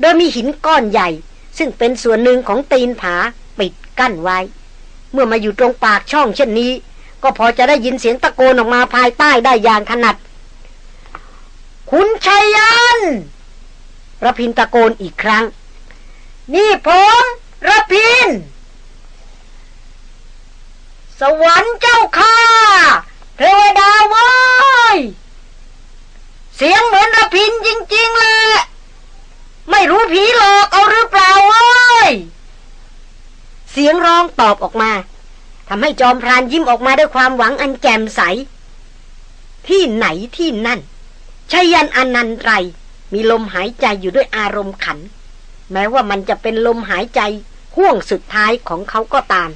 โดยมีหินก้อนใหญ่ ซึ่งเป็นส่วนหนึ่งของตีนผาปิดกั้นไว้ เมื่อมาอยู่ตรงปากช่องเช่นนี้ ก็พอจะได้ยินเสียงตะโกนออกมาภายใต้ได้อย่างถนัด คุณชัยยันระพินตะโกนอีกครั้ง นี่ผมระพิน สวรรค์เจ้าข้าเทวดาว้ยเสียงเหมือนระพินจริงๆเลย ไม่รู้ผีหลอกเอาหรือเปล่าเว้ย เสียงร้องตอบออกมาทำให้จอมพรานยิ้มออกมาด้วยความหวังอันแจ่มใส ที่ไหนที่นั่นชายันอนันไร มีลมหายใจอยู่ด้วยอารมณ์ขัน แม้ว่ามันจะเป็นลมหายใจห่วงสุดท้ายของเขาก็ตาม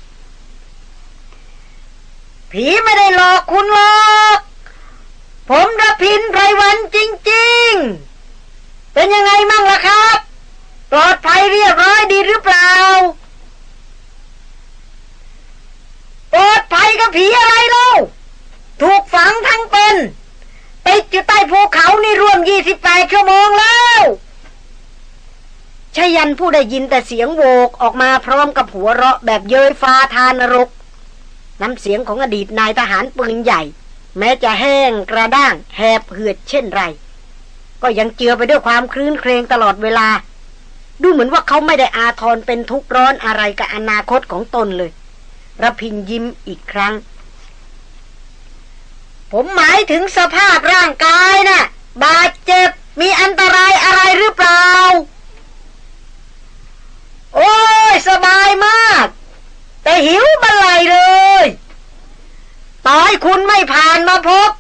ผีไม่ได้หลอกคุณหรอก ผมระพินไพรวันจริง ๆ เป็นยังไงมั่งล่ะครับ ปลอดภัยเรียบร้อยดีหรือเปล่า ปลอดภัยกับผีอะไรเล่าถูกฝังทั้งเป็น ไปอยู่ใต้ภูเขานี่รวมยี่สิบแปดชั่วโมงแล้วชยันผู้ได้ยินแต่เสียงโวกออกมาพร้อมกับหัวเราะแบบเย้ยฟ้าทานรก น้ำเสียงของอดีตนายทหารปืนใหญ่ แม้จะแห้งกระด้างแหบเหือดเช่นไร ก็ยังเจือไปด้วยความคลื่นเครงตลอดเวลา ดูเหมือนว่าเขาไม่ได้อาทรเป็นทุกข์ร้อนอะไรกับอนาคตของตนเลยระพินยิ้มอีกครั้ง ผมหมายถึงสภาพร่างกายนะ่ะ บาดเจ็บมีอันตรายอะไรหรือเปล่า โอ้ย สบายมาก แต่หิวบันไลเลย ต่อให้คุณไม่ผ่านมาพบ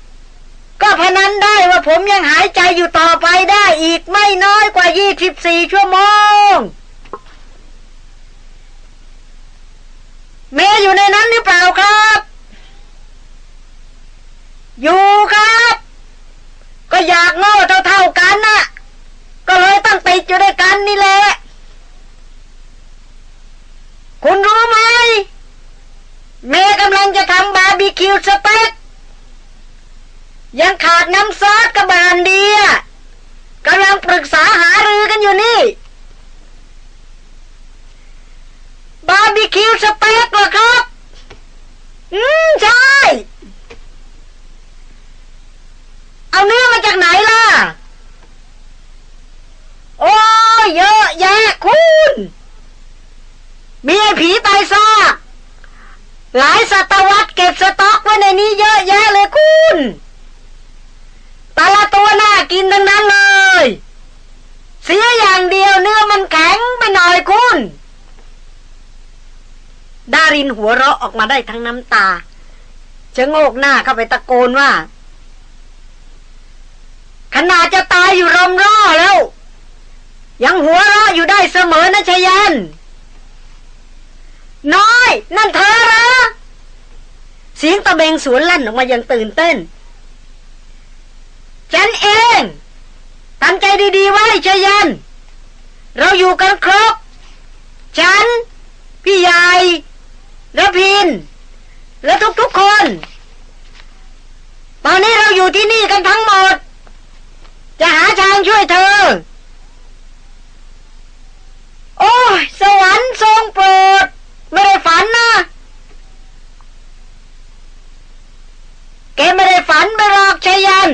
ก็พนันได้ว่าผมยังหายใจอยู่ต่อไปได้อีกไม่น้อยกว่า 24 ชั่วโมง เมย์อยู่ในนั้นหรือเปล่าครับ อยู่ครับ ก็อยากโง่เท่าๆกันน่ะ ก็เลยต้องติดอยู่ด้วยกันนี่แหละ คุณรู้ไหม เมย์กำลังจะทำบาร์บีคิวสเต็ก ยังขาดน้ำซอสกะบรั่นดีอะกำลังปรึกษาหารือกันอยู่นี่ บาร์บีคิวสเต็กเหรอครับ อืม ใช่ เอาเนื้อมาจากไหนล่ะ โอ้เยอะแยะคุณ มีไอ้ผีตายซากหลายศตวรรษเก็บสต็อกไว้ในนี้เยอะแยะเลยคุณ แต่ละตัวน่ากินทั้งนั้นเลย เสียอย่างเดียวเนื้อมันแข็งไปหน่อยคุณดารินหัวเราะออกมาได้ทั้งน้ำตาชะโงกหน้าเข้าไปตะโกนว่า ขนาดจะตายอยู่รมร่อแล้ว ยังหัวเราะอยู่ได้เสมอนะชยัน น้อย นั่นเธอเหรอเสียงตะเบงสวนลั่นออกมาอย่างตื่นเต้น ฉันเองตั้งใจดีๆไว้ชยัน เราอยู่กันครบ ฉัน พี่ใหญ่และพิน และทุกๆคน ตอนนี้เราอยู่ที่นี่กันทั้งหมด จะหาทางช่วยเธอ โอ้ยสวรรค์ทรงโปรด ไม่ได้ฝันนะ แกไม่ได้ฝันไปหรอกชยัน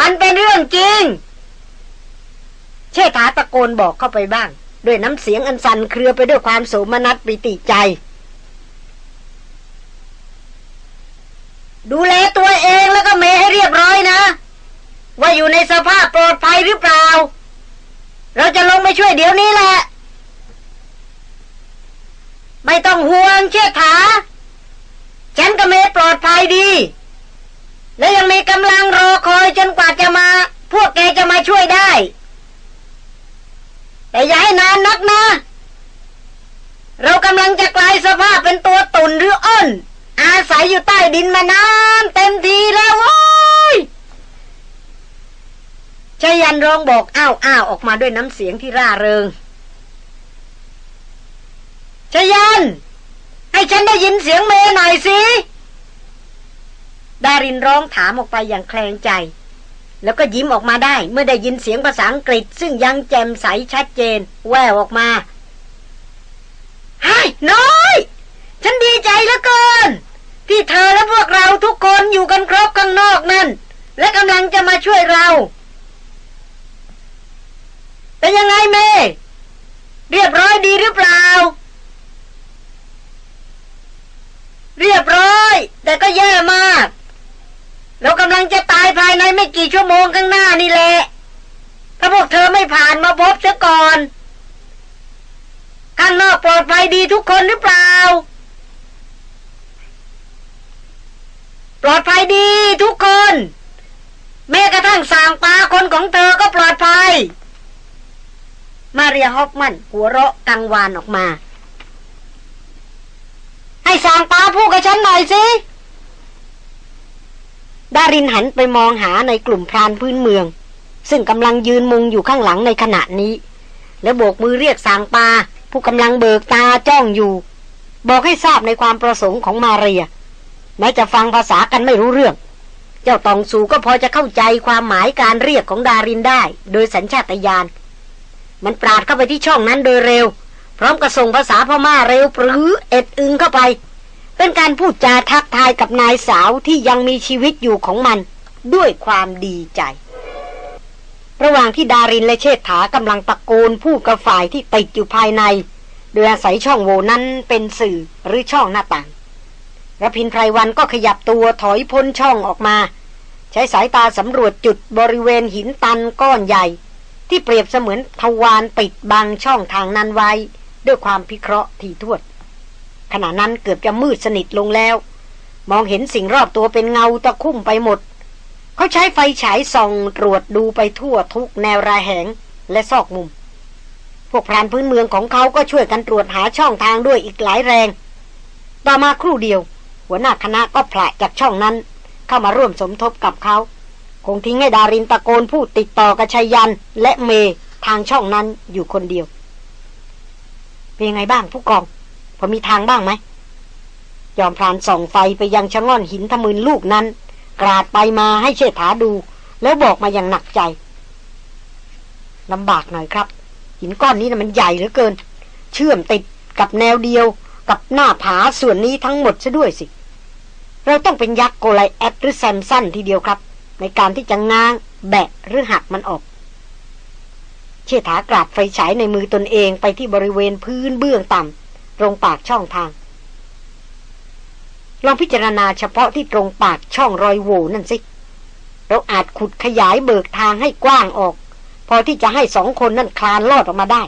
มันเป็นเรื่องจริง เชษฐาตะโกนบอกเข้าไปบ้าง ด้วยน้ำเสียงอันสั่นเครือไปด้วยความโสมนัสปิติใจ ดูแลตัวเองแล้วก็เมให้เรียบร้อยนะ ว่าอยู่ในสภาพปลอดภัยหรือเปล่า เราจะลงไปช่วยเดี๋ยวนี้แหละ ไม่ต้องห่วงเชื่อถาฉันกับเมปลอดภัยดี และยังมีกำลังรอคอยจนกว่าจะมา พวกแกจะมาช่วยได้ แต่อย่าให้นานนักนะ เรากำลังจะกลายสภาพเป็นตัวตุนหรืออ้น อาศัยอยู่ใต้ดินมานานเต็มทีแล้วโว้ยชายันร้องบอกอ้าวอ้าวออกมาด้วยน้ำเสียงที่ร่าเริงชายัน ให้ฉันได้ยินเสียงเมย์หน่อยสิ ดารินร้องถามออกไปอย่างแคลงใจ แล้วก็ยิ้มออกมาได้เมื่อได้ยินเสียงภาษาอังกฤษ ซึ่งยังแจ่มใสชัดเจน แววออกมาไฮ้น้อย ฉันดีใจเหลือเกิน ที่เธอและพวกเราทุกคนอยู่กันครบข้างนอกนั่น และกำลังจะมาช่วยเรา เป็นยังไงเม เรียบร้อยดีหรือเปล่า เรียบร้อย แต่ก็แย่มาก เรากำลังจะตายภายในไม่กี่ชั่วโมงข้างหน้านี่แหละ ถ้าพวกเธอไม่ผ่านมาพบเสียก่อน ข้างนอกปลอดภัยดีทุกคนหรือเปล่า ปลอดภัยดีทุกคน แม้กระทั่งสางปลาคนของเธอก็ปลอดภัย มาเรียฮอฟมันหัวเราะกังวานออกมา ให้สางปลาพูดกับฉันหน่อยสิ ดารินหันไปมองหาในกลุ่มพรานพื้นเมือง ซึ่งกำลังยืนมุงอยู่ข้างหลังในขณะนี้ แล้วโบกมือเรียกสางปลาผู้กำลังเบิกตาจ้องอยู่ บอกให้ทราบในความประสงค์ของมาเรีย แม้จะฟังภาษากันไม่รู้เรื่อง เจ้าตองสูก็พอจะเข้าใจความหมายการเรียกของดารินได้ โดยสัญชาตญาณมันปราดเข้าไปที่ช่องนั้นโดยเร็ว พร้อมกับส่งภาษาพม่าเร็วปรือเอ็ดอึงเข้าไป เป็นการพูดจาทักทายกับนายสาวที่ยังมีชีวิตอยู่ของมัน ด้วยความดีใจ ระหว่างที่ดารินและเชษฐากำลังตะโกนพูดกับฝ่ายที่ติดอยู่ภายใน โดยอาศัยช่องโหว่นั้นเป็นสื่อหรือช่องหน้าต่างระพินไพรวันก็ขยับตัวถอยพ้นช่องออกมา ใช้สายตาสำรวจจุดบริเวณหินตันก้อนใหญ่ ที่เปรียบเสมือนทวารปิดบังช่องทางนั้นไว้ ด้วยความพิเคราะห์ถี่ถ้วน ขณะนั้นเกือบจะมืดสนิทลงแล้ว มองเห็นสิ่งรอบตัวเป็นเงาตะคุ่มไปหมด เขาใช้ไฟฉายส่องตรวจดูไปทั่วทุกแนวรายแหงและซอกมุม พวกพรานพื้นเมืองของเขาก็ช่วยกันตรวจหาช่องทางด้วยอีกหลายแรง ต่อมาครู่เดียว หัวหน้าคณะก็ผละจากช่องนั้น เข้ามาร่วมสมทบกับเขา คงทิ้งให้ดารินตะโกนพูดติดต่อกับชัยยันและเมทางช่องนั้นอยู่คนเดียว เป็นยังไงบ้างผู้กอง พอมีทางบ้างไหมยอมพรานส่องไฟไปยังชะง่อนหินทมืนลูกนั้น กราดไปมาให้เชษฐาดู แล้วบอกมาอย่างหนักใจลำบากหน่อยครับ หินก้อนนี้นะมันใหญ่เหลือเกิน เชื่อมติดกับแนวเดียว กับหน้าผาส่วนนี้ทั้งหมดซะด้วยสิ เราต้องเป็นยักษ์โกไลแอดหรือแซมสันทีเดียวครับ ในการที่จะง้าง แบะหรือหักมันออก เชษฐากราบไฟฉายในมือตนเองไปที่บริเวณพื้นเบื้องต่ำ ตรงปากช่องทาง ลองพิจารณาเฉพาะที่ตรงปากช่องรอยโหว่นั่นสิ เราอาจขุดขยายเบิกทางให้กว้างออก พอที่จะให้สองคนนั่นคลานลอดออกมาได้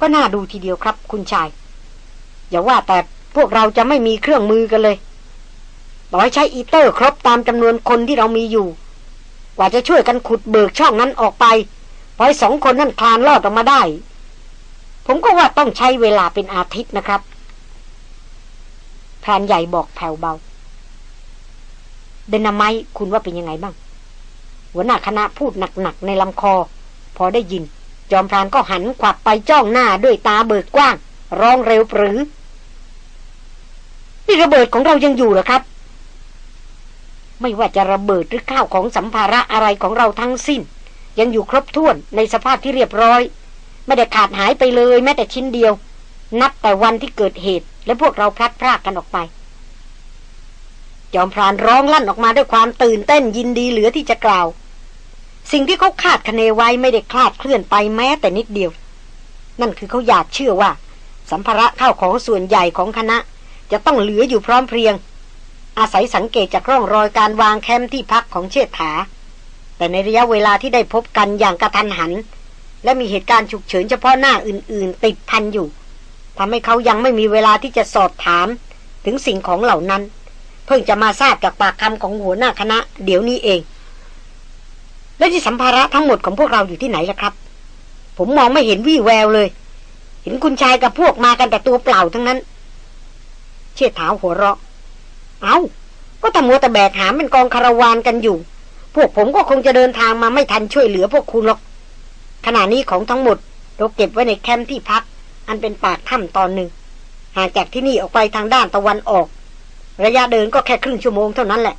ก็น่าดูทีเดียวครับ คุณชาย อย่าว่าแต่พวกเราจะไม่มีเครื่องมือกันเลยต่อให้ใช้อีเตอร์ครบตามจำนวนคนที่เรามีอยู่ กว่าจะช่วยกันขุดเบิกช่องนั้นออกไปพอให้สองคนนั่นคลานลอดออกมาได้ ผมก็ว่าต้องใช้เวลาเป็นอาทิตย์นะครับพรานใหญ่บอกแผ่วเบา เดนาไมคุณว่าเป็นยังไงบ้าง หัวหน้าคณะพูดหนักๆในลำคอ พอได้ยิน จอมพรานก็หันขวับไปจ้องหน้าด้วยตาเบิกกว้าง ร้องเร็วปรือนี่ระเบิดของเรายังอยู่หรอครับ ไม่ว่าจะระเบิดหรือข้าวของสัมภาระอะไรของเราทั้งสิ้น ยังอยู่ครบถ้วนในสภาพที่เรียบร้อย ไม่ได้ขาดหายไปเลยแม้แต่ชิ้นเดียว นับแต่วันที่เกิดเหตุ และพวกเราพลัดพรากกันออกไป จอมพรานร้องลั่นออกมาด้วยความตื่นเต้นยินดีเหลือที่จะกล่าว สิ่งที่เขาคาดคะเนไว้ไม่ได้คลาดเคลื่อนไปแม้แต่นิดเดียว นั่นคือเขาอยากเชื่อว่า สัมภาระข้าวของส่วนใหญ่ของคณะ จะต้องเหลืออยู่พร้อมเพรียง อาศัยสังเกตจากร่องรอยการวางแคมป์ที่พักของเชษฐาแต่ในระยะเวลาที่ได้พบกันอย่างกระทันหัน และมีเหตุการณ์ฉุกเฉินเฉพาะหน้าอื่น ๆ ติดพันอยู่ทำให้เขายังไม่มีเวลาที่จะสอบถาม ถึงสิ่งของเหล่านั้น เพิ่งจะมาทราบจากปากคำของหัวหน้าคณะ เดี๋ยวนี้เอง และที่สัมภาระทั้งหมดของพวกเราอยู่ที่ไหนล่ะครับ ผมมองไม่เห็นวี่แววเลย เห็นคุณชายกับพวกมากันแต่ตัวเปล่าทั้งนั้น เชิดเท้าหัวเราะ เอา้า ก็ทำมัวแต่แบกหามเป็นกองคาราวานกันอยู่ พวกผมก็คงจะเดินทางมาไม่ทันช่วยเหลือพวกคุณหรอก ขณะนี้ของทั้งหมดเราเก็บไว้ในแคมป์ที่พัก อันเป็นปากถ้ำตอนหนึ่งห่างจากที่นี่ออกไปทางด้านตะวันออก ระยะเดินก็แค่ครึ่งชั่วโมงเท่านั้นแหละ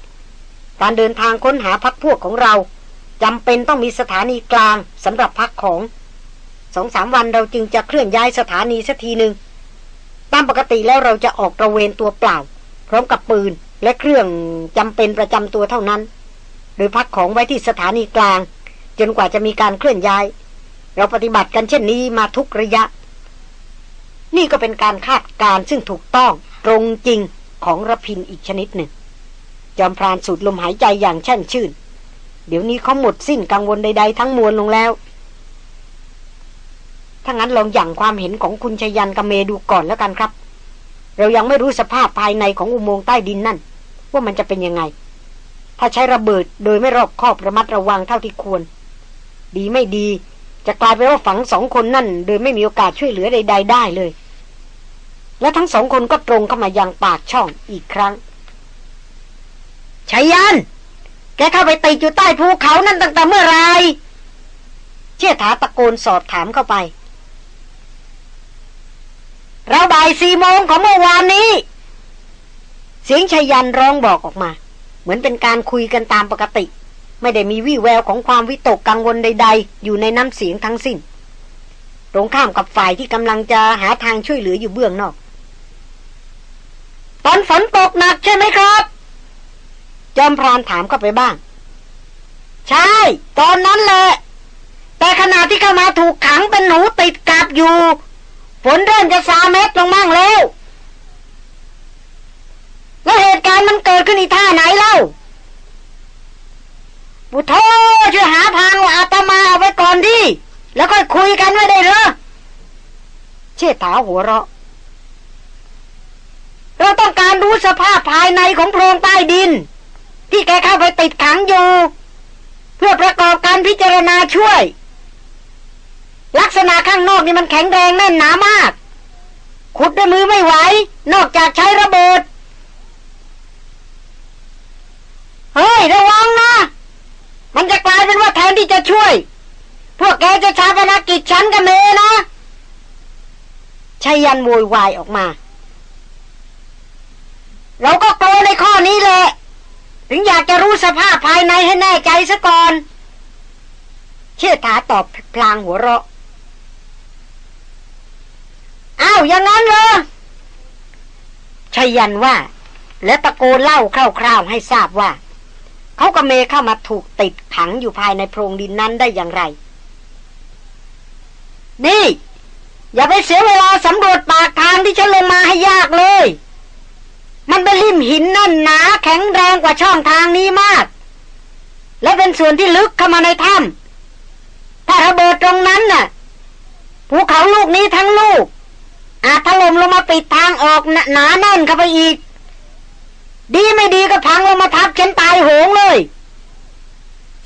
การเดินทางค้นหาพักพวกของเราจำเป็นต้องมีสถานีกลางสำหรับพักของสองสามวันเราจึงจะเคลื่อนย้ายสถานีสักทีหนึ่งตามปกติแล้วเราจะออกตระเวนตัวเปล่า พร้อมกับปืนและเครื่องจำเป็นประจำตัวเท่านั้น หรือพักของไว้ที่สถานีกลาง จนกว่าจะมีการเคลื่อนย้าย เราปฏิบัติกันเช่นนี้มาทุกระยะ นี่ก็เป็นการคาดการซึ่งถูกต้องตรงจริงของระพินอีกชนิดหนึ่ง จอมพรานสูดลมหายใจอย่างแช่นชื่น เดี๋ยวนี้เขาหมดสิ้นกังวลใด ๆ ทั้งมวลลงแล้ว ถ้างั้นลองอย่างความเห็นของคุณชยันกับเมดูก่อนแล้วกันครับ เรายังไม่รู้สภาพภายในของอุโมงค์ใต้ดินนั่น ว่ามันจะเป็นยังไง ถ้าใช้ระเบิดโดยไม่รอบคอบระมัดระวังเท่าที่ควร ดีไม่ดี จะกลายเป็นว่าฝังสองคนนั่นโดยไม่มีโอกาสช่วยเหลือใด ๆ ได้เลย และทั้งสองคนก็ตรงเข้ามายังปากช่องอีกครั้งชายัน แกเข้าไปติดอยู่ใต้ภูเขานั่นตั้งแต่เมื่อไรเชี่ยถาตะโกนสอบถามเข้าไป เราบ่ายสี่โมงของเมื่อวานนี้ เสียงชายันร้องบอกออกมา เหมือนเป็นการคุยกันตามปกติ ไม่ได้มีวี่แววของความวิตกกังวลใด ๆ อยู่ในน้ำเสียงทั้งสิ้น ตรงข้ามกับฝ่ายที่กำลังจะหาทางช่วยเหลืออยู่เบื้องนอก ตอนฝนตกหนักใช่ไหมครับ จอมพรานถามเข้าไปบ้าง ใช่ ตอนนั้นแหละ แต่ขณะที่เข้ามาถูกขังเป็นหนูติดกับอยู่ ฝนเริ่มจะซาเม็ดลงมั่งแล้ว แล้วเหตุการณ์มันเกิดขึ้นอีท่าไหนเล่า บุโทช่วยหาทางว่าอาตมาเอาไว้ก่อนดิ แล้วค่อยคุยกันไว้ได้เหรอ เชษฐาหัวเราะ เราต้องการรู้สภาพภายในของโพรงใต้ดิน ที่แกเข้าไปติดขังอยู่ เพื่อประกอบการพิจารณาช่วย ลักษณะข้างนอกนี่มันแข็งแรงแน่นหนามาก ขุดด้วยมือไม่ไหว นอกจากใช้ระเบิด เฮ้ย ระวังนะ มันจะกลายเป็นว่าแทนที่จะช่วย พวกแกจะชาปนกิจฉันกับเมนะชายันโวยวายออกมา เราก็กลัวในข้อนี้แหละ ถึงอยากจะรู้สภาพภายในให้แน่ใจซะก่อน เชื่อถาตอบพลางหัวเราะอ้าวอย่างนั้นเหรอชายันว่า และตะโกนเล่าคร่าวๆให้ทราบว่า เขากับเมเข้ามาถูกติดขังอยู่ภายในโพรงดินนั้นได้อย่างไร นี่ อย่าไปเสียเวลาสำรวจปากทางที่ฉันลงมาให้ยากเลย มันเป็นริมหินนั่นหนาแข็งแรงกว่าช่องทางนี้มาก และเป็นส่วนที่ลึกเข้ามาในถ้ำถ้าระเบิดตรงนั้นน่ะภูเขาลูกนี้ทั้งลูกอาจถล่มลงมาปิดทางออกหนาแน่นเข้าไปอีก ดีไม่ดีก็พังลงมาทับฉันตายโหงเลย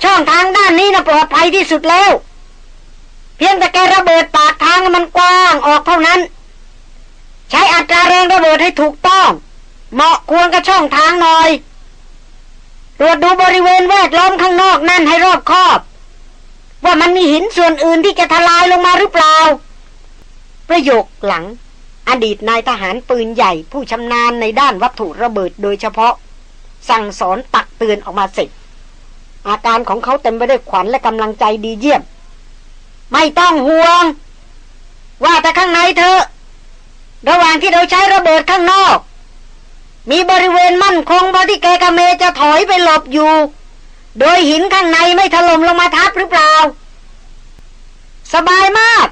ช่องทางด้านนี้นะปลอดภัยที่สุดแล้ว เพียงแต่แกระเบิดปากทางมันกว้างออกเท่านั้น ใช้อัตราแรงระเบิดให้ถูกต้อง เหมาะควรกับช่องทางหน่อยตรวจดูบริเวณแวดล้อมข้างนอกนั่นให้รอบคอบ ว่ามันมีหินส่วนอื่นที่จะทลายลงมาหรือเปล่า ประโยคหลัง อดีตนายทหารปืนใหญ่ผู้ชำนาญในด้านวัตถุระเบิดโดยเฉพาะ สั่งสอนตักเตือนออกมาเสร็จ อาการของเขาเต็มไปด้วยขวัญและกำลังใจดีเยี่ยม ไม่ต้องห่วง ว่าแต่ข้างในเถอระหว่างที่เราใช้ระเบิดข้างนอก มีบริเวณมั่นคงพอที่แกกะเมจะถอยไปหลบอยู่ โดยหินข้างในไม่ถล่มลงมาทับหรือเปล่า สบายมาก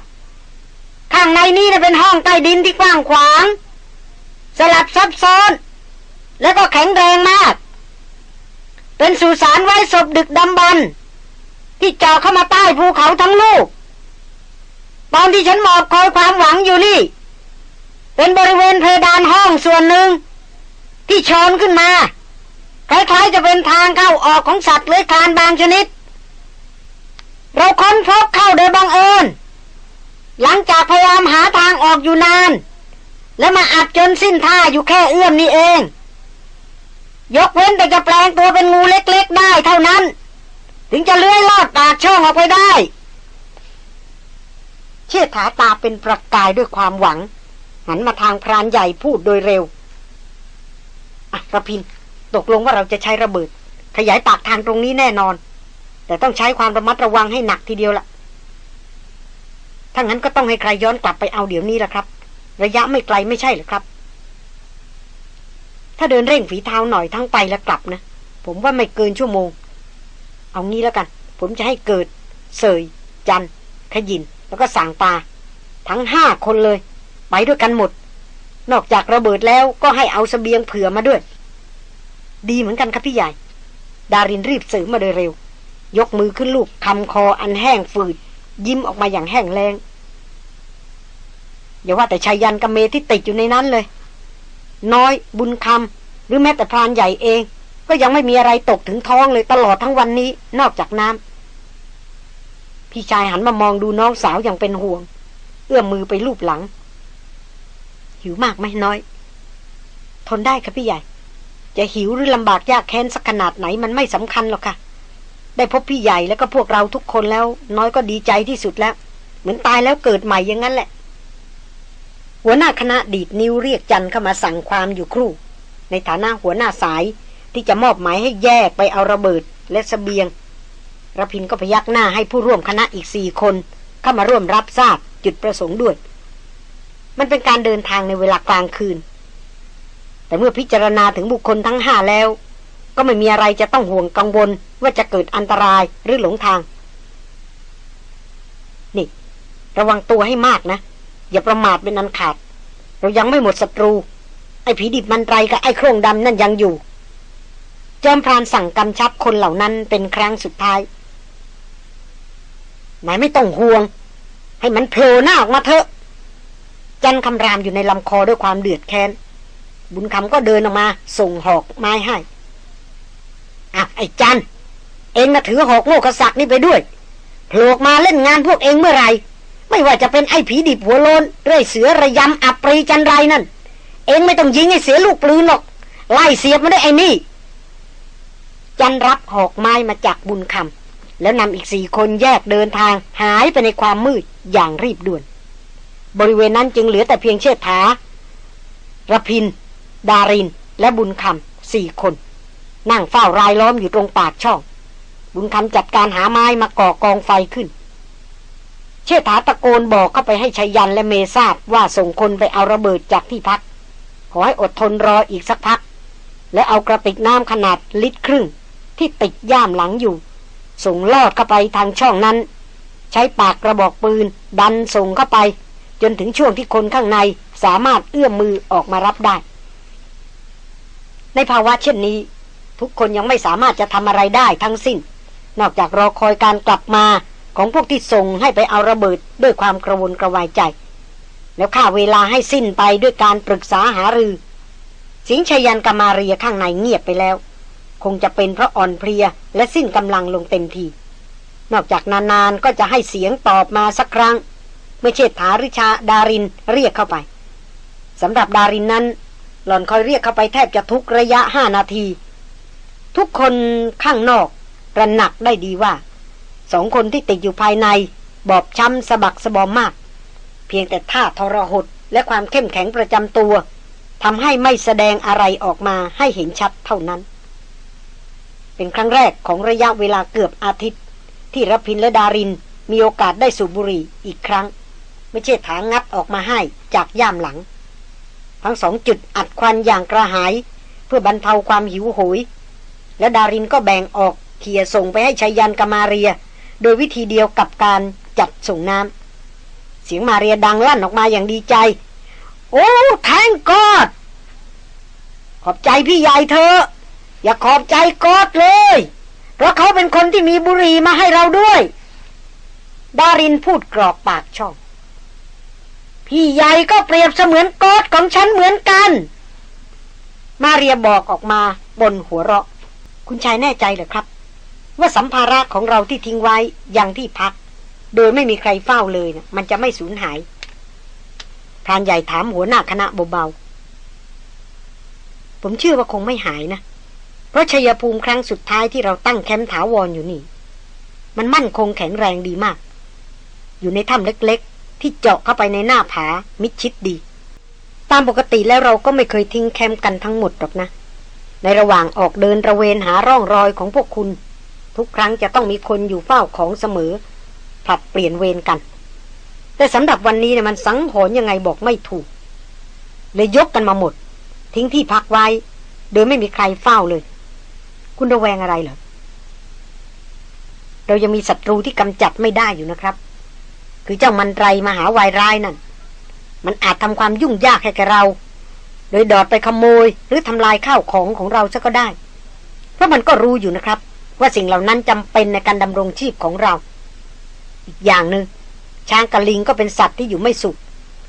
ข้างในนี่นะเป็นห้องใต้ดินที่กว้างขวาง สลับซับซ้อน แล้วก็แข็งแรงมาก เป็นสุสานไว้ศพดึกดำบรรพ์ที่เจาะเข้ามาใต้ภูเขาทั้งลูก ตอนที่ฉันหมอบคอยความหวังอยู่นี่ เป็นบริเวณเพดานห้องส่วนหนึ่ง ที่ชอนขึ้นมาคล้ายๆจะเป็นทางเข้าออกของสัตว์เลื้อยคลานบางชนิด เราค้นพบเข้าโดยบังเอิญ หลังจากพยายามหาทางออกอยู่นาน แล้วมาอับจนสิ้นท่าอยู่แค่เอื้อมนี่เอง ยกเว้นแต่จะแปลงตัวเป็นงูเล็กๆได้เท่านั้น ถึงจะเลื้อยลอดปากช่องออกไปได้ เชิดถาตาเป็นประกายด้วยความหวัง หันมาทางพรานใหญ่พูดโดยเร็วอะระพินตกลงว่าเราจะใช้ระเบิด ขยายปากทางตรงนี้แน่นอน แต่ต้องใช้ความระมัดระวังให้หนักทีเดียวละ ถ้างั้นก็ต้องให้ใครย้อนกลับไปเอาเดี๋ยวนี้ละครับ ระยะไม่ไกลไม่ใช่หรือครับ ถ้าเดินเร่งฝีเท้าหน่อยทั้งไปและกลับนะ ผมว่าไม่เกินชั่วโมง เอางี้แล้วกัน ผมจะให้เกิด เสย จัน ขยิน แล้วก็สังปา ทั้งห้าคนเลย ไปด้วยกันหมด นอกจากระเบิดแล้วก็ให้เอาสเสบียงเผื่อมาด้วย ดีเหมือนกันครับพี่ใหญ่ ดารินรีบเสริมมาโดยเร็ว ยกมือขึ้นลูกคำคออันแห้งฝืด ยิ้มออกมาอย่างแห้งแรงอย่าว่าแต่ชายยันกับเมที่ติดอยู่ในนั้นเลย น้อยบุญคำหรือแม้แต่พรานใหญ่เอง ก็ยังไม่มีอะไรตกถึงท้องเลยตลอดทั้งวันนี้นอกจากน้ำพี่ชายหันมามองดูน้องสาวอย่างเป็นห่วง เอื้อมมือไปลูบหลัง หิวมากไหมน้อย ทนได้ครับพี่ใหญ่ จะหิวหรือลำบากยากแค้นสักขนาดไหนมันไม่สำคัญหรอกค่ะ ได้พบพี่ใหญ่แล้วก็พวกเราทุกคนแล้ว น้อยก็ดีใจที่สุดแล้ว เหมือนตายแล้วเกิดใหม่อย่างนั้นแหละ หัวหน้าคณะดีดนิ้วเรียกจันเข้ามาสั่งความอยู่ครู่ ในฐานะหัวหน้าสายที่จะมอบหมายให้แยกไปเอาระเบิดและสเสบียงระพินก็พยักหน้าให้ผู้ร่วมคณะอีกสี่คน เข้ามาร่วมรับทราบจุดประสงค์ด้วย มันเป็นการเดินทางในเวลากลางคืน แต่เมื่อพิจารณาถึงบุคคลทั้งห้าแล้ว ก็ไม่มีอะไรจะต้องห่วงกังวลว่าจะเกิดอันตรายหรือหลงทาง นี่ ระวังตัวให้มากนะ อย่าประมาทเป็นอันขาด เรายังไม่หมดศัตรู ไอ้ผีดิบมันไรกับไอ้โครงดำนั่นยังอยู่ จอมพรานสั่งกำชับคนเหล่านั้นเป็นครั้งสุดท้ายนายไม่ต้องห่วง ให้มันโผล่หน้าออกมาเถอะ จันคำรามอยู่ในลำคอด้วยความเดือดแค้น บุญคำก็เดินออกมา ส่งหอกไม้ให้ อะไอ้จันเองมาถือหอกโมกษักดิ์นี่ไปด้วยโผล่มาเล่นงานพวกเองเมื่อไรไม่ว่าจะเป็นไอ้ผีดิบหัวโลนเรื่อยเสือระยำอับปรีจันไรนั่น เองไม่ต้องยิงให้เสียลูกปืนหรอก ไล่เสียบมาได้ไอ้นี่ จันรับหอกไม้มาจากบุญคำแล้วนำอีกสี่คนแยกเดินทางหายไปในความมืดอย่างรีบด่วน บริเวณนั้นจึงเหลือแต่เพียงเชิดถาระพิน ดาริน และบุญคำสี่คน นั่งเฝ้ารายล้อมอยู่ตรงปากช่อง บุญคำจัดการหาไม้มาก่อกองไฟขึ้น เชิดถาตะโกนบอกเข้าไปให้ชัยยันและเมทราบว่าส่งคนไปเอาระเบิดจากที่พัก ขอให้อดทนรออีกสักพัก และเอากระติกน้ำขนาดลิตรครึ่ง ที่ติดย่ามหลังอยู่ ส่งลอดเข้าไปทางช่องนั้น ใช้ปากกระบอกปืน ดันส่งเข้าไป จนถึงช่วงที่คนข้างในสามารถเอื้อมมือออกมารับได้ ในภาวะเช่นนี้ ทุกคนยังไม่สามารถจะทำอะไรได้ทั้งสิ้น นอกจากรอคอยการกลับมาของพวกที่ส่งให้ไปเอาระเบิดด้วยความกระวนกระวายใจ แล้วฆ่าเวลาให้สิ้นไปด้วยการปรึกษาหารือ สิงชยันกามาเรียข้างในเงียบไปแล้ว คงจะเป็นเพราะอ่อนเพลียและสิ้นกำลังลงเต็มที นอกจากนานๆก็จะให้เสียงตอบมาสักครั้งไม่เชิดถาริชาดารินเรียกเข้าไปสำหรับดารินนั้น หล่อนคอยเรียกเข้าไปแทบจะทุกระยะห้านาที ทุกคนข้างนอกระหนักได้ดีว่า สองคนที่ติดอยู่ภายใน บอบช้ำสะบักสะบอมมาก เพียงแต่ท่าทรหดและความเข้มแข็งประจำตัวทำให้ไม่แสดงอะไรออกมาให้เห็นชัดเท่านั้น เป็นครั้งแรกของระยะเวลาเกือบอาทิตย์ ที่รพินและดารินมีโอกาสได้สูบบุหรี่อีกครั้ง ไม่ใช่ถางงัดออกมาให้จากย่ามหลัง ทั้งสองจุดอัดควันอย่างกระหาย เพื่อบรรเทาความหิวโหย และดารินก็แบ่งออกเขี่ยส่งไปให้ชายันกมาเรีย โดยวิธีเดียวกับการจัดส่งน้ำเสียงมาเรียดังลั่นออกมาอย่างดีใจ โอ้แทงกอดขอบใจพี่ใหญ่เธอ อย่าขอบใจกอดเลย เพราะเขาเป็นคนที่มีบุหรี่มาให้เราด้วย ดารินพูดกรอกปากช่อง พี่ใหญ่ก็เปรียบเสมือนกอดของฉันเหมือนกัน มาเรียบอกออกมาบนหัวเราะ คุณชายแน่ใจเหรอครับ ว่าสัมภาระของเราที่ทิ้งไว้ยังที่พัก โดยไม่มีใครเฝ้าเลยนะมันจะไม่สูญหายพรานใหญ่ถามหัวหน้าคณะเบาๆผมเชื่อว่าคงไม่หายนะ เพราะชัยภูมิครั้งสุดท้ายที่เราตั้งแคมป์ถาวรออยู่นี่ มันมั่นคงแข็งแรงดีมาก อยู่ในถ้ำเล็กๆ ที่เจาะเข้าไปในหน้าผามิดชิดดี ตามปกติแล้วเราก็ไม่เคยทิ้งแคมป์กันทั้งหมดหรอกนะ ในระหว่างออกเดินระเวนหาร่องรอยของพวกคุณ ทุกครั้งจะต้องมีคนอยู่เฝ้าของเสมอผลัดเปลี่ยนเวรกัน แต่สำหรับวันนี้เนี่ยมันสังหรณ์ยังไงบอกไม่ถูก เลยยกกันมาหมด ทิ้งที่พักไว้ โดยไม่มีใครเฝ้าเลย คุณระแวงอะไรเหรอเรายังมีศัตรูที่กำจัดไม่ได้อยู่นะครับ คือเจ้ามันไรมหาวายร้ายนั่น มันอาจทำความยุ่งยากให้แกเรา โดยดอดไปขโมยหรือทำลายข้าวของของเราซะก็ได้ เพราะมันก็รู้อยู่นะครับ ว่าสิ่งเหล่านั้นจำเป็นในการดำรงชีพของเรา อีกอย่างหนึง่งช้างกะลิงก็เป็นสัตว์ที่อยู่ไม่สุข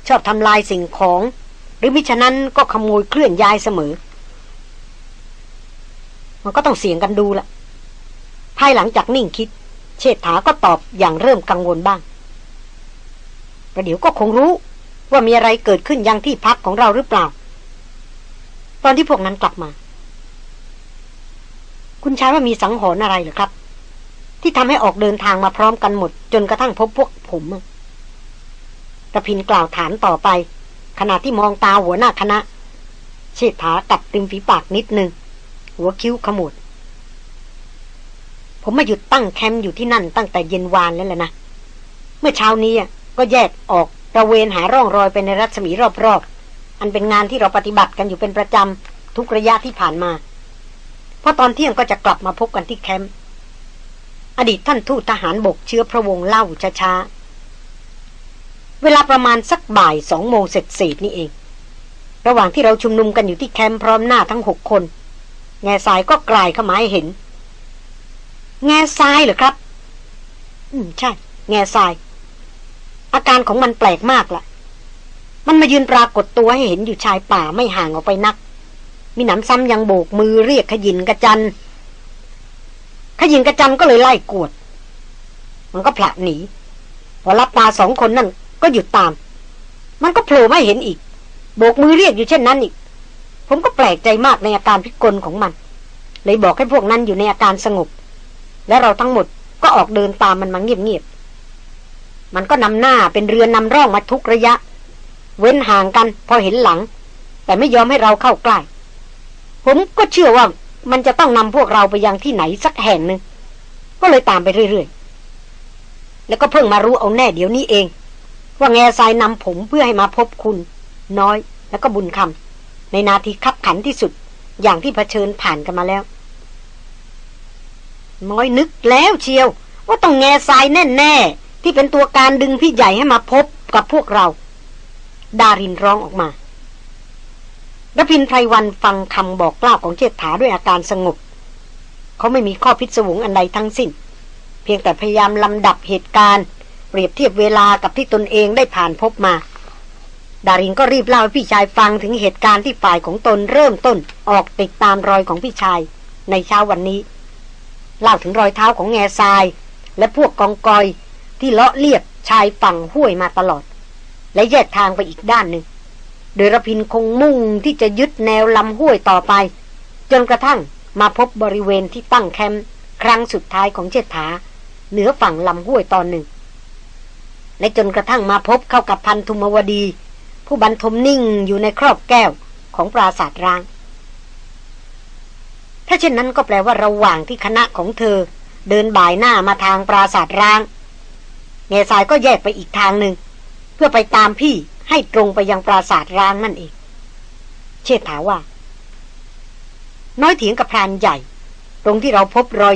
ชอบทำลายสิ่งของ หรือมิฉะนั้นก็ขโมยเคลื่อนย้ายเสมอ มันก็ต้องเสี่ยงกันดูละภายหลังจากนิ่งคิด เชษฐาก็ตอบอย่างเริ่มกังวลบ้างประเดี๋ยวก็คงรู้ว่ามีอะไรเกิดขึ้นยังที่พักของเราหรือเปล่า ตอนที่พวกนั้นกลับมา คุณชายว่ามีสังหรณ์อะไรหรือครับ ที่ทำให้ออกเดินทางมาพร้อมกันหมด จนกระทั่งพบพวกผมตะพินกล่าวถามต่อไป ขณะที่มองตาหัวหน้าคณะ เชษฐากัดติมฝีปากนิดนึง หัวคิ้วขมวดผมมาหยุดตั้งแคมป์อยู่ที่นั่นตั้งแต่เย็นวานแล้วแหละนะ เมื่อเช้านี้ก็แยกออกตระเวนหาร่องรอยไปในรัศมีรอบๆ อันเป็นงานที่เราปฏิบัติกันอยู่เป็นประจำทุกระยะที่ผ่านมาเพราะตอนเที่ยงก็จะกลับมาพบกันที่แคมป์อดีตท่านทูตทหารบกเชื้อพระวงศ์เล่าช้าๆ เวลาประมาณสักบ่ายสองโมงเสร็จสีนี่เอง ระหว่างที่เราชุมนุมกันอยู่ที่แคมป์พร้อมหน้าทั้งหกคน แง่สายก็กลายเข้ามาให้เห็น แง่ทรายเหรอครับ อืมใช่ แง่ทราย อาการของมันแปลกมากละ่ะ มันมายืนปรากฏตัวให้เห็นอยู่ชายป่าไม่ห่างออกไปนัก มีหนำซ้ำยังโบกมือเรียกขยินกระจัน ขยินกระจันก็เลยไล่กวด มันก็ผละหนี พอรับตาสองคนนั่นก็หยุดตาม มันก็โผล่ไม่เห็นอีก โบกมือเรียกอยู่เช่นนั้นอีก ผมก็แปลกใจมากในอาการพิกลของมัน เลยบอกให้พวกนั้นอยู่ในอาการสงบ และเราทั้งหมดก็ออกเดินตามมันมาเงียบๆ มันก็นำหน้าเป็นเรือนนำร่องมาทุกระยะ เว้นห่างกันพอเห็นหลัง แต่ไม่ยอมให้เราเข้าใกล้ ผมก็เชื่อว่ามันจะต้องนำพวกเราไปยังที่ไหนสักแห่งหนึ่ง ก็เลยตามไปเรื่อยๆ แล้วก็เพิ่งมารู้เอาแน่เดี๋ยวนี้เอง ว่าแง่ทรายนำผมเพื่อให้มาพบคุณ น้อยแล้วก็บุญคำในนาทีคับขันที่สุด อย่างที่เผชิญผ่านกันมาแล้ว น้อยนึกแล้วเชียว ว่าต้องแง่ทรายแน่ ๆ ที่เป็นตัวการดึงพี่ใหญ่ให้มาพบกับพวกเรา ดารินร้องออกมารพินไพรวันฟังคำบอกกล่าวของเจษฐาด้วยอาการสงบ เขาไม่มีข้อพิศวงอันใดทั้งสิ้น เพียงแต่พยายามลำดับเหตุการณ์ เปรียบเทียบเวลากับที่ตนเองได้ผ่านพบมา ดารินก็รีบเล่าให้พี่ชายฟังถึงเหตุการณ์ที่ฝ่ายของตนเริ่มต้นออกติดตามรอยของพี่ชายในเช้าวันนี้ เล่าถึงรอยเท้าของแง่ทราย และพวกกองกอยที่เลาะเลียบชายฝั่งห้วยมาตลอด และแยกทางไปอีกด้านหนึ่ง โดยระพินคงมุ่งที่จะยึดแนวลำห้วยต่อไป จนกระทั่งมาพบบริเวณที่ตั้งแคมป์ครั้งสุดท้ายของเจษฐา เหนือฝั่งลำห้วยตอนหนึ่ง และจนกระทั่งมาพบเข้ากับพันธุมวดี ผู้บรรทมนิ่งอยู่ในครอบแก้วของปราสาทร้าง ถ้าเช่นนั้นก็แปลว่าระหว่างที่คณะของเธอ เดินบ่ายหน้ามาทางปราสาทร้างเงสายก็แยกไปอีกทางหนึ่ง เพื่อไปตามพี่ให้ตรงไปยังปราสาทร้างนั่นเอง เชษฐาว่า น้อยเถียงกับพรานใหญ่ ตรงที่เราพบรอย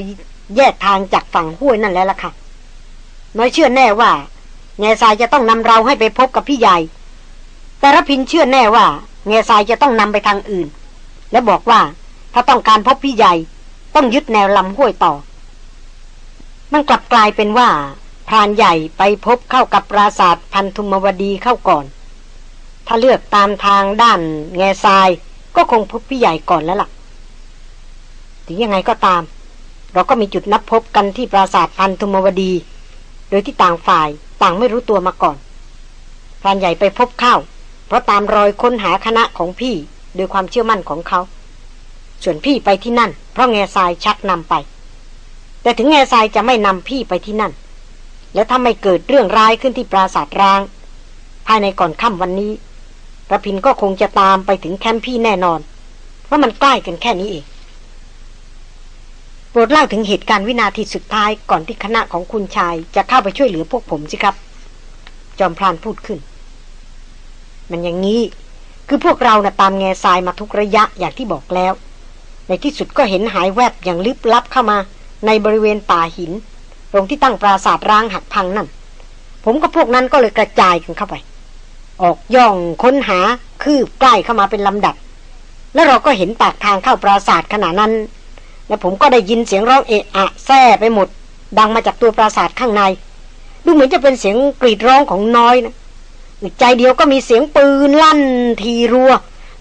แยกทางจากฝั่งห้วยนั่นแล้วล่ะค่ะ น้อยเชื่อแน่ว่าเงสายจะต้องนำเราให้ไปพบกับพี่ใหญ่ แต่รพินเชื่อแน่ว่าเงสายจะต้องนำไปทางอื่น และบอกว่าถ้าต้องการพบพี่ใหญ่ ต้องยึดแนวลำห้วยต่อ มันกลับกลายเป็นว่า พรานใหญ่ไปพบเข้ากับปราสาทพันธุมวดีเข้าก่อน ถ้าเลือกตามทางด้านแง่ทราย ก็คงพบพี่ใหญ่ก่อนแล้วล่ะ ถึงยังไงก็ตาม เราก็มีจุดนับพบกันที่ปราสาทพันธุมวดี โดยที่ต่างฝ่ายต่างไม่รู้ตัวมาก่อน พรานใหญ่ไปพบเข้า เพราะตามรอยค้นหาคณะของพี่โดยความเชื่อมั่นของเขา ส่วนพี่ไปที่นั่น เพราะแง่ทรายชักนำไป แต่ถึงแง่ทรายจะไม่นำพี่ไปที่นั่น แล้วถ้าไม่เกิดเรื่องร้ายขึ้นที่ปราสาทร้าง ภายในก่อนค่ำวันนี้ระพินก็คงจะตามไปถึงแคมป์พี่แน่นอน เพราะมันใกล้กันแค่นี้เองโปรดเล่าถึงเหตุการณ์วินาทีสุดท้ายก่อนที่คณะของคุณชายจะเข้าไปช่วยเหลือพวกผมสิครับ จอมพรานพูดขึ้น มันอย่างนี้ คือพวกเรานะ่ะตามแง่ทรายมาทุกระยะอย่างที่บอกแล้ว ในที่สุดก็เห็นหายแวบอย่างลึกลับเข้ามา ในบริเวณป่าหิน ตรงที่ตั้งปราสาทร้างหักพังนั่น ผมกับพวกนั้นก็เลยกระจายกันเข้าไป ออกย่องค้นหาคืบใกล้เข้ามาเป็นลำดับ แล้วเราก็เห็นปากทางเข้าปราสาทขณะนั้น และผมก็ได้ยินเสียงร้องเอะอะแซ่ไปหมด ดังมาจากตัวปราสาทข้างใน ดูเหมือนจะเป็นเสียงกรีดร้องของน้อยนะอีกใจเดียวก็มีเสียงปืนลั่นทีรัว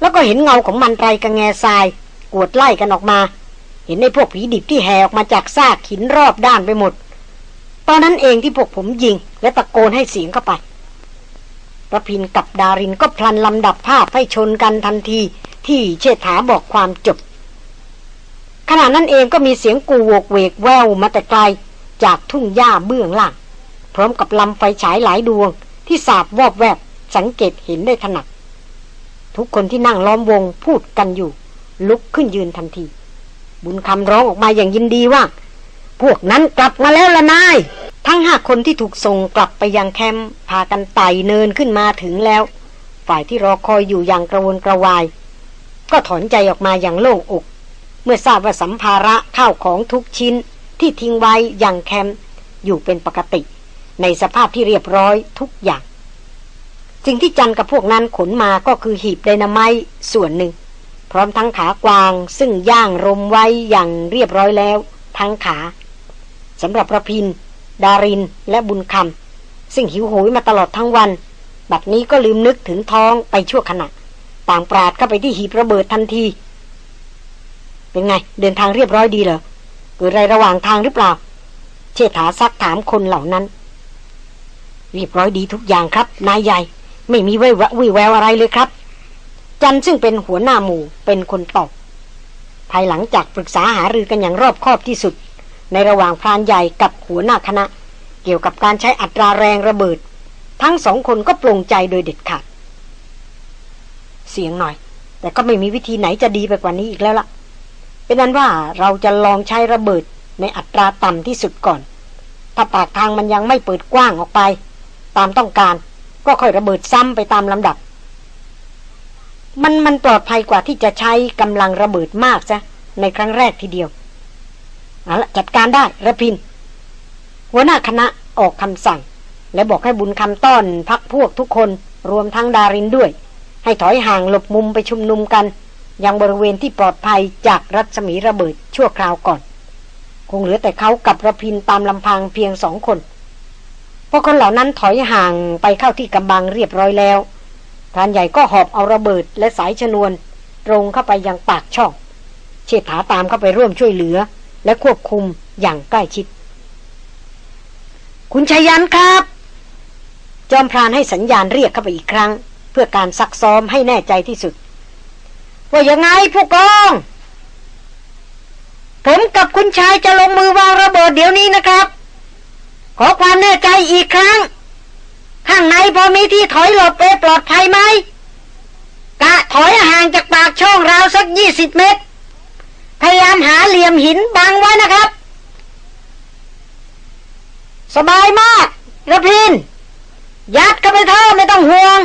แล้วก็เห็นเงาของมันไรกระแงทราย กวดไล่กันออกมา เห็นในพวกผีดิบที่แห่ออกมาจากซากหินรอบด้านไปหมด ตอนนั้นเองที่พวกผมยิง และตะโกนให้เสียงเข้าไประพินกับดารินก็พลันลำดับภาพให้ชนกันทันที ที่เชษฐาบอกความจบ ขณะนั้นเองก็มีเสียงกูโวกเวกแววมาแต่ไกล จากทุ่งหญ้าเบื้องล่าง พร้อมกับลำไฟฉายหลายดวง ที่สาบวอบแวบสังเกตเห็นได้ถนัดทุกคนที่นั่งล้อมวงพูดกันอยู่ ลุกขึ้นยืนทันที บุญคำร้องออกมาอย่างยินดีว่า พวกนั้นกลับมาแล้วละนาย ทั้งห้าคนที่ถูกส่งกลับไปยังแคมป์พากันไต่เนินขึ้นมาถึงแล้ว ฝ่ายที่รอคอยอยู่อย่างกระวนกระวาย ก็ถอนใจออกมาอย่างโล่งอก เมื่อทราบว่าสัมภาระข้าวของทุกชิ้นที่ทิ้งไว้ยังแคมป์อยู่เป็นปกติ ในสภาพที่เรียบร้อยทุกอย่าง สิ่งที่จันกับพวกนั้นขนมาก็คือหีบไดนาไมต์ส่วนหนึ่ง พร้อมทั้งขากวางซึ่งย่างรมไว้อย่างเรียบร้อยแล้ว ทั้งขา สำหรับประพิน ดารินและบุญคำซึ่งหิวโหยมาตลอดทั้งวัน บัดนี้ก็ลืมนึกถึงท้องไปชั่วขณะ ต่างปราดเข้าไปที่หีบระเบิดทันที เป็นไง เดินทางเรียบร้อยดีเหรอเกิดอะไรระหว่างทางหรือเปล่า เชษฐาซักถามคนเหล่านั้นเรียบร้อยดีทุกอย่างครับ นายใหญ่ ไม่มีวิววิแววอะไรเลยครับ จันซึ่งเป็นหัวหน้าหมู่เป็นคนตอบภายหลังจากปรึกษาหารือกันอย่างรอบคอบที่สุด ในระหว่างพรานใหญ่กับหัวหน้าคณะ เกี่ยวกับการใช้อัตราแรงระเบิด ทั้งสองคนก็ปลงใจโดยเด็ดขาดเสียงหน่อย แต่ก็ไม่มีวิธีไหนจะดีไปกว่านี้อีกแล้วล่ะ เป็นนั้นว่าเราจะลองใช้ระเบิดในอัตราต่ำที่สุดก่อน ถ้าปากทางมันยังไม่เปิดกว้างออกไป ตามต้องการก็ค่อยระเบิดซ้ำไปตามลำดับ มันมันปลอดภัยกว่าที่จะใช้กำลังระเบิดมากซะในครั้งแรกทีเดียว เอาละจัดการได้ระพิน หัวหน้าคณะออกคำสั่ง และบอกให้บุญคำต้อนพักพวกทุกคนรวมทั้งดารินด้วย ให้ถอยห่างหลบมุมไปชุมนุมกัน ยังบริเวณที่ปลอดภัยจากรัศมีระเบิดชั่วคราวก่อน คงเหลือแต่เขากับระพินตามลำพังเพียงสองคนพอคนเหล่านั้นถอยห่างไปเข้าที่กำบังเรียบร้อยแล้วพรานใหญ่ก็หอบเอาระเบิดและสายชนวน ตรงเข้าไปยังปากช่อง เชษฐาตามเข้าไปร่วมช่วยเหลือ และควบคุมอย่างใกล้ชิด คุณชายันครับ จอมพรานให้สัญญาณเรียกเข้าไปอีกครั้ง เพื่อการซักซ้อมให้แน่ใจที่สุด ว่ายังไงผู้กอง ผมกับคุณชายจะลงมือวางระเบิดเดี๋ยวนี้นะครับ ขอความแน่ใจอีกครั้ง ข้างในพอมีที่ถอยหลบเอปลอดภัยไหมกะถอยห่างจากปากช่องราวสักยี่สิบเมตร พยายามหาเหลี่ยมหินบังไว้นะครับ สบายมากระพิน ยัดเข้าไปเท่าไม่ต้องห่วง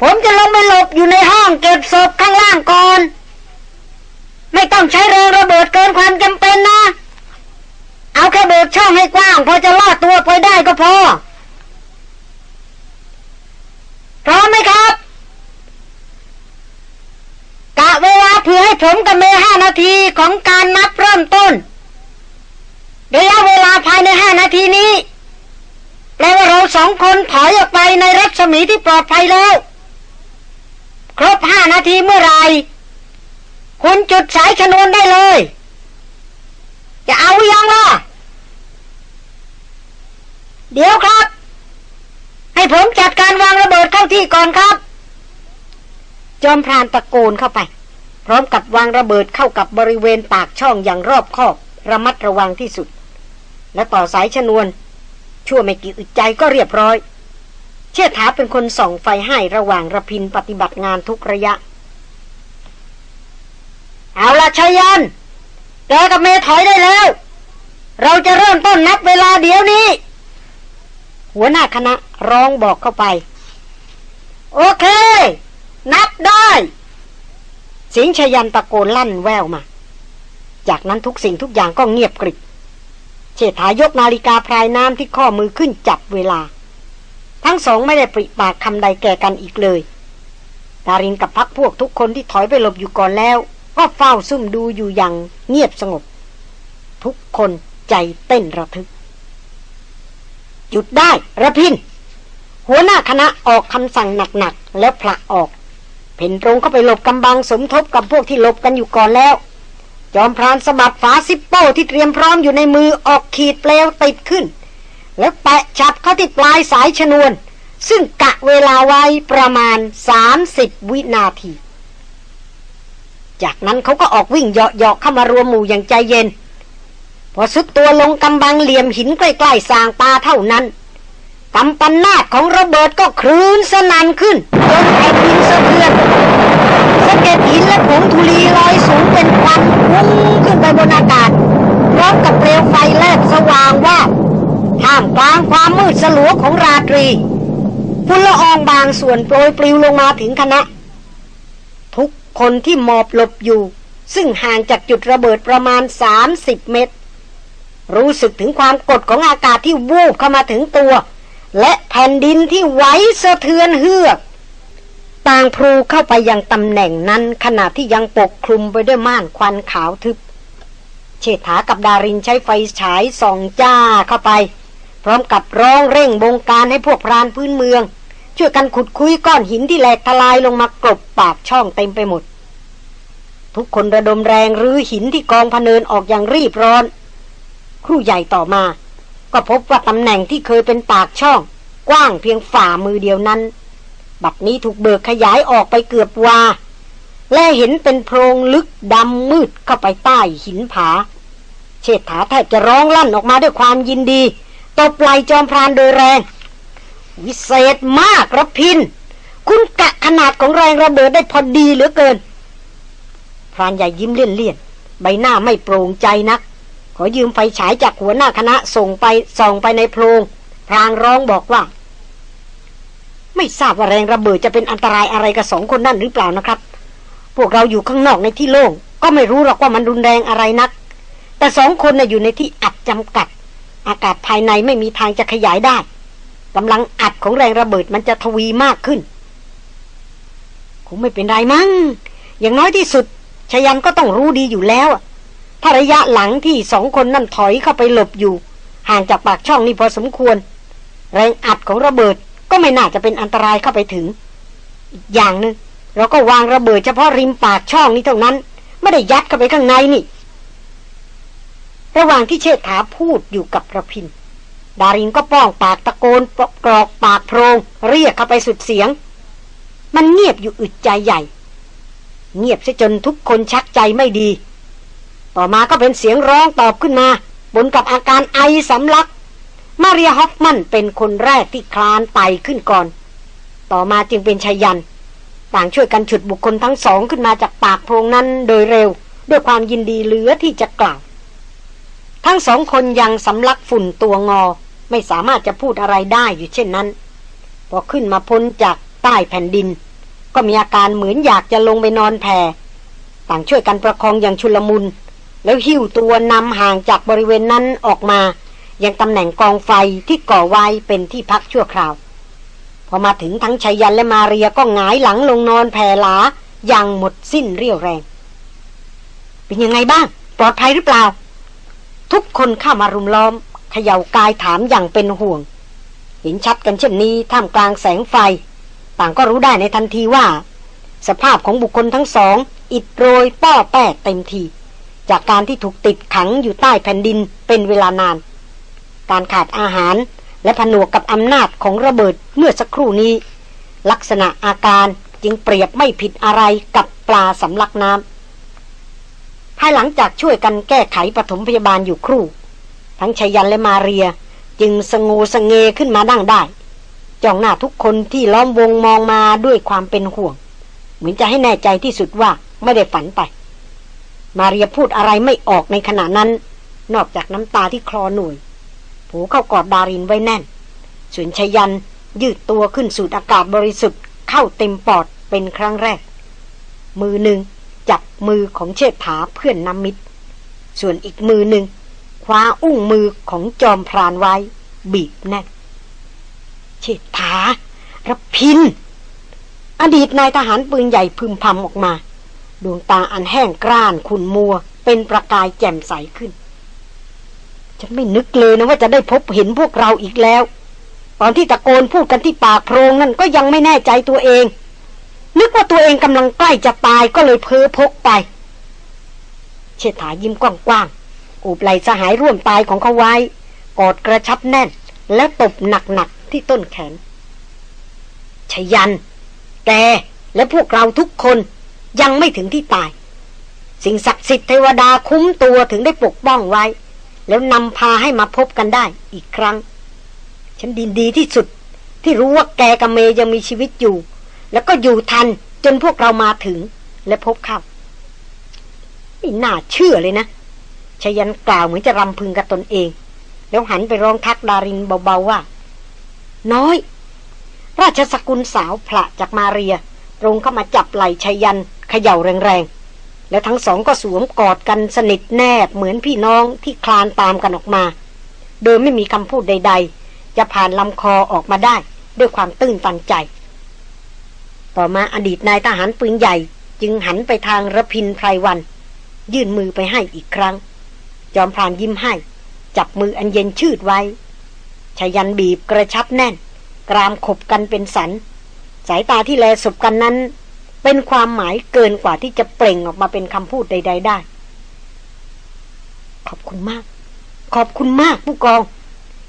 ผมจะลงไปหลบอยู่ในห้องเก็บศพข้างล่างก่อน ไม่ต้องใช้แรงระเบิดเกินความจำเป็นนะ เอาแค่เบิกช่องให้กว้าง พอจะลอดตัวไปได้ก็พอ พร้อมไหมครับ กะเวลาเผื่อให้ผมกับเมห้านาทีของการนับเริ่มต้นระยะเวลาภายในห้านาทีนี้แปลว่าเราสองคนถอยออกไปในรัศมีที่ปลอดภัยแล้ว ครบห้านาทีเมื่อไรคุณจุดสายชนวนได้เลย จะเอายังล่ะ เดี๋ยวครับ ให้ผมจัดการวางระเบิดเข้าที่ก่อนครับ จอมพรานตะโกนเข้าไป พร้อมกับวางระเบิดเข้ากับบริเวณปากช่องอย่างรอบคอบ ระมัดระวังที่สุด และต่อสายชนวน ชั่วไม่กี่อึดใจก็เรียบร้อย เชื่อถาเป็นคนส่องไฟให้ระหว่างระพินปฏิบัติงานทุกระยะ เอาละชายันแกกับเมถอยได้แล้ว เราจะเริ่มต้นนับเวลาเดี๋ยวนี้ หัวหน้าคณะร้องบอกเข้าไป โอเค นับได้สียงชยันตะโกนลั่นแววมา จากนั้นทุกสิ่งทุกอย่างก็เงียบกริบเชษฐายกนาฬิกาพรายน้ำที่ข้อมือขึ้นจับเวลา ทั้งสองไม่ได้ปริปากคำใดแก่กันอีกเลยดารินกับพักพวกทุกคนที่ถอยไปหลบอยู่ก่อนแล้ว ก็เฝ้าซุ่มดูอยู่อย่างเงียบสงบ ทุกคนใจเต้นระทึก หยุดได้ระพิน หัวหน้าคณะออกคำสั่งหนักๆ แล้วผละออก เพ่นตรงเข้าไปหลบกำบังสมทบกับพวกที่หลบกันอยู่ก่อนแล้ว จอมพรานสะบัดฝาซิปโป้ที่เตรียมพร้อมอยู่ในมือออกขีดเปลวติดขึ้น แล้วแปะจับเข้าที่ปลายสายชนวน ซึ่งกะเวลาไว้ประมาณ 30 วินาที จากนั้นเขาก็ออกวิ่งเหาะๆเข้ามารวมหมู่อย่างใจเย็น พอสุดตัวลงกำบังเหลี่ยมหินใกล้ๆสางปลาเท่านั้น กำปันนาดของระเบิดก็คลื่นสนันขึ้นจนแผ่นดินสะเทือนสะเก็ดหินและผงธุลีลอยสูงเป็นควันพุ่งขึ้นไปบนอากาศพร้อมกับเปลวไฟแลบสว่างว่าท่ามกลางความมืดสลัวของราตรีฝุ่นละอองบางส่วนโปรยปลิวลงมาถึงคณะ ทุกคนที่หมอบหลบอยู่ ซึ่งห่างจากจุดระเบิดประมาณ 30 เมตร รู้สึกถึงความกดของอากาศที่วูบเข้ามาถึงตัว และแผ่นดินที่ไหวสะเทือนเฮือกต่างพลูเข้าไปยังตำแหน่งนั้นขณะที่ยังปกคลุมไปด้วยม่านควันขาวทึบ เชษฐากับดารินใช้ไฟฉายส่องจ้าเข้าไป พร้อมกับร้องเร่งบงการให้พวกพรานพื้นเมือง ช่วยกันขุดคุยก้อนหินที่แหลกทลายลงมากรบปากช่องเต็มไปหมด ทุกคนระดมแรงรื้อหินที่กองพเนินออกอย่างรีบร้อน ครู่ใหญ่ต่อมา ก็พบว่าตำแหน่งที่เคยเป็นปากช่อง กว้างเพียงฝ่ามือเดียวนั้น บัดนี้ถูกเบิกขยายออกไปเกือบวา และเห็นเป็นโพรงลึกดำมืดเข้าไปใต้หินผา เชษฐาแทบจะร้องลั่นออกมาด้วยความยินดีตบไหลจอมพรานโดยแรง วิเศษมากระพิน คุณกะขนาดของแรงระเบิดได้พอดีเหลือเกิน พรานใหญ่ยิ้มเลี่ยนๆใบหน้าไม่โปร่งใจนัก ขอยืมไฟฉายจากหัวหน้าคณะส่งไปส่องไปในโพรงพรางร้องบอกว่า ไม่ทราบว่าแรงระเบิดจะเป็นอันตรายอะไรกับสองคนนั่นหรือเปล่านะครับ พวกเราอยู่ข้างนอกในที่โล่งก็ไม่รู้หรอกว่ามันรุนแรงอะไรนัก แต่สองคนน่ะอยู่ในที่อัดจำกัด อากาศภายในไม่มีทางจะขยายได้กำลังอัดของแรงระเบิดมันจะทวีมากขึ้น คงไม่เป็นไรมั้งอย่างน้อยที่สุดชยันก็ต้องรู้ดีอยู่แล้ว ถ้าระยะหลังที่สองคนนั่นถอยเข้าไปหลบอยู่ ห่างจากปากช่องนี่พอสมควร แรงอัดของระเบิดก็ไม่น่าจะเป็นอันตรายเข้าไปถึง อีกอย่างหนึ่งเราก็วางระเบิดเฉพาะริมปากช่องนี้เท่านั้น ไม่ได้ยัดเข้าไปข้างในนี่ ระหว่างที่เชษฐาพูดอยู่กับระพิน ดารินก็ป้องปากตะโกนกรอกปากโพรง เรียกเข้าไปสุดเสียง มันเงียบอยู่อึดใจใหญ่ เงียบซะจนทุกคนชักใจไม่ดี ต่อมาก็เป็นเสียงร้องตอบขึ้นมาบนกับอาการไอสำลัก มาเรียฮอฟมันเป็นคนแรกที่คลานไต่ขึ้นก่อน ต่อมาจึงเป็นชายัน ต่างช่วยกันฉุดบุคคลทั้งสองขึ้นมาจากปากโพรงนั้นโดยเร็ว ด้วยความยินดีเหลือที่จะกล่าว ทั้งสองคนยังสำลักฝุ่นตัวงอ ไม่สามารถจะพูดอะไรได้อยู่เช่นนั้น พอขึ้นมาพ้นจากใต้แผ่นดิน ก็มีอาการเหมือนอยากจะลงไปนอนแผ่ต่างช่วยกันประคองอย่างชุลมุน แล้วหิ้วตัวนำห่างจากบริเวณนั้นออกมา ยังตำแหน่งกองไฟที่ก่อไว้เป็นที่พักชั่วคราว พอมาถึงทั้งชัยยันและมาเรียก็หงายหลังลงนอนแผ่หลาอย่างหมดสิ้นเรี่ยวแรง เป็นยังไงบ้าง ปลอดภัยหรือเปล่า ทุกคนเข้ามารุมล้อมเขย่ากายถามอย่างเป็นห่วง เห็นชัดกันเช่นนี้ท่ามกลางแสงไฟ ต่างก็รู้ได้ในทันทีว่า สภาพของบุคคลทั้งสอง อิดโรยป้อแป้เต็มที จากการที่ถูกติดขังอยู่ใต้แผ่นดินเป็นเวลานาน การขาดอาหารและผนวกกับอำนาจของระเบิดเมื่อสักครู่นี้ ลักษณะอาการจึงเปรียบไม่ผิดอะไรกับปลาสำลักน้ำภายหลังจากช่วยกันแก้ไขปฐมพยาบาลอยู่ครู่ ทั้งชยันและมาเรียจึงสงูสงเงขึ้นมาดั้งได้จ้องหน้าทุกคนที่ล้อมวงมองมาด้วยความเป็นห่วง เหมือนจะให้แน่ใจที่สุดว่าไม่ได้ฝันไป มาเรียพูดอะไรไม่ออกในขณะนั้น นอกจากน้ำตาที่คลอหน่วยผูเข้ากอดดารินไว้แน่นส่วนชยันยืดตัวขึ้นสูดอากาศบริสุทธิ์เข้าเต็มปอดเป็นครั้งแรก มือหนึ่งจับมือของเชษฐาเพื่อนน้ำมิตร ส่วนอีกมือหนึ่งคว้าอุ้งมือของจอมพรานไว้ บีบแน่นเชษฐารพิน อดีตนายทหารปืนใหญ่พึมพำออกมา ดวงตาอันแห้งกร้านขุนมัว เป็นประกายแจ่มใสขึ้น ฉันไม่นึกเลยนะว่าจะได้พบเห็นพวกเราอีกแล้ว ตอนที่ตะโกนพูดกันที่ปากโพรงนั่นก็ยังไม่แน่ใจตัวเอง นึกว่าตัวเองกำลังใกล้จะตายก็เลยเพ้อพกไป เชษฐายิ้มกว้างๆอูบไหลสหายร่วมตายของเขาไว้ กอดกระชับแน่น แล้วตบหนักๆที่ต้นแขนชยัน แก และพวกเราทุกคน ยังไม่ถึงที่ตาย สิ่งศักดิ์สิทธิ์เทวดาคุ้มตัวถึงได้ปกป้องไว้ แล้วนำพาให้มาพบกันได้อีกครั้ง ฉันดีดีที่สุดที่รู้ว่าแกกับเมยังมีชีวิตอยู่ แล้วก็อยู่ทันจนพวกเรามาถึงและพบเขาไม่น่าเชื่อเลยนะชยันกล่าวเหมือนจะรำพึงกับตนเอง แล้วหันไปร้องทักดารินเบาๆว่า น้อย ราชสกุลสาวพระจากมาเรียตรงเข้ามาจับไหล่ชยัน เขย่าแรงๆ แล้วทั้งสองก็สวมกอดกันสนิทแนบเหมือนพี่น้องที่คลานตามกันออกมา โดยไม่มีคำพูดใด ๆ จะผ่านลำคอออกมาได้ด้วยความตื้นตันใจ ต่อมาอดีตนายทหารปืนใหญ่จึงหันไปทางระพินไพรวัน ยื่นมือไปให้อีกครั้ง จอมพรานยิ้มให้ จับมืออันเย็นชืดไว้ชายันบีบกระชับแน่น กรามขบกันเป็นสัน สายตาที่แลสบกันนั้น เป็นความหมายเกินกว่าที่จะเปล่งออกมาเป็นคำพูดใด ๆ ได้ ขอบคุณมาก ขอบคุณมากผู้กอง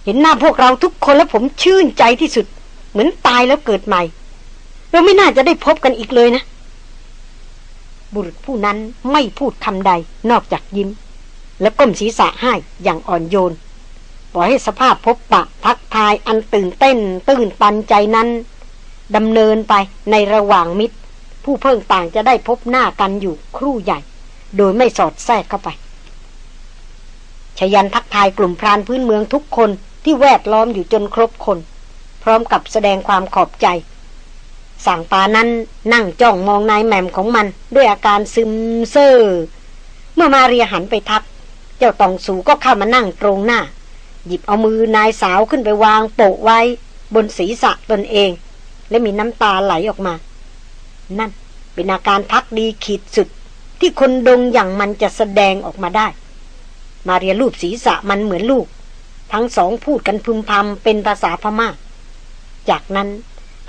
เห็นหน้าพวกเราทุกคนแล้วผมชื่นใจที่สุด เหมือนตายแล้วเกิดใหม่ เราไม่น่าจะได้พบกันอีกเลยนะ บุรุษผู้นั้นไม่พูดคำใดนอกจากยิ้ม และก้มศีรษะให้อย่างอ่อนโยนปล่อยให้สภาพพบปะทักทายอันตื่นเต้น ตื่นตันใจนั้นดำเนินไปในระหว่างมิตร ผู้เพิ่งต่างจะได้พบหน้ากันอยู่ครู่ใหญ่ โดยไม่สอดแทรกเข้าไปชยันทักทายกลุ่มพรานพื้นเมืองทุกคนที่แวดล้อมอยู่จนครบคน พร้อมกับแสดงความขอบใจ สั่งปานั้นนั่งจ้องมองนายแหม่มของมันด้วยอาการซึมเซ่อเมื่อมาเรียหันไปทัก เจ้าตองสูก็เข้ามานั่งตรงหน้า หยิบเอามือนายสาวขึ้นไปวางโปะไว้ บนศีรษะตนเอง และมีน้ำตาไหลออกมา นั่น เป็นอาการพักดีขีดสุดที่คนดงอย่างมันจะแสดงออกมาได้ มาเรียรูปศีรษะมันเหมือนลูก ทั้งสองพูดกันพึมพำเป็นภาษาพมา่า จากนั้น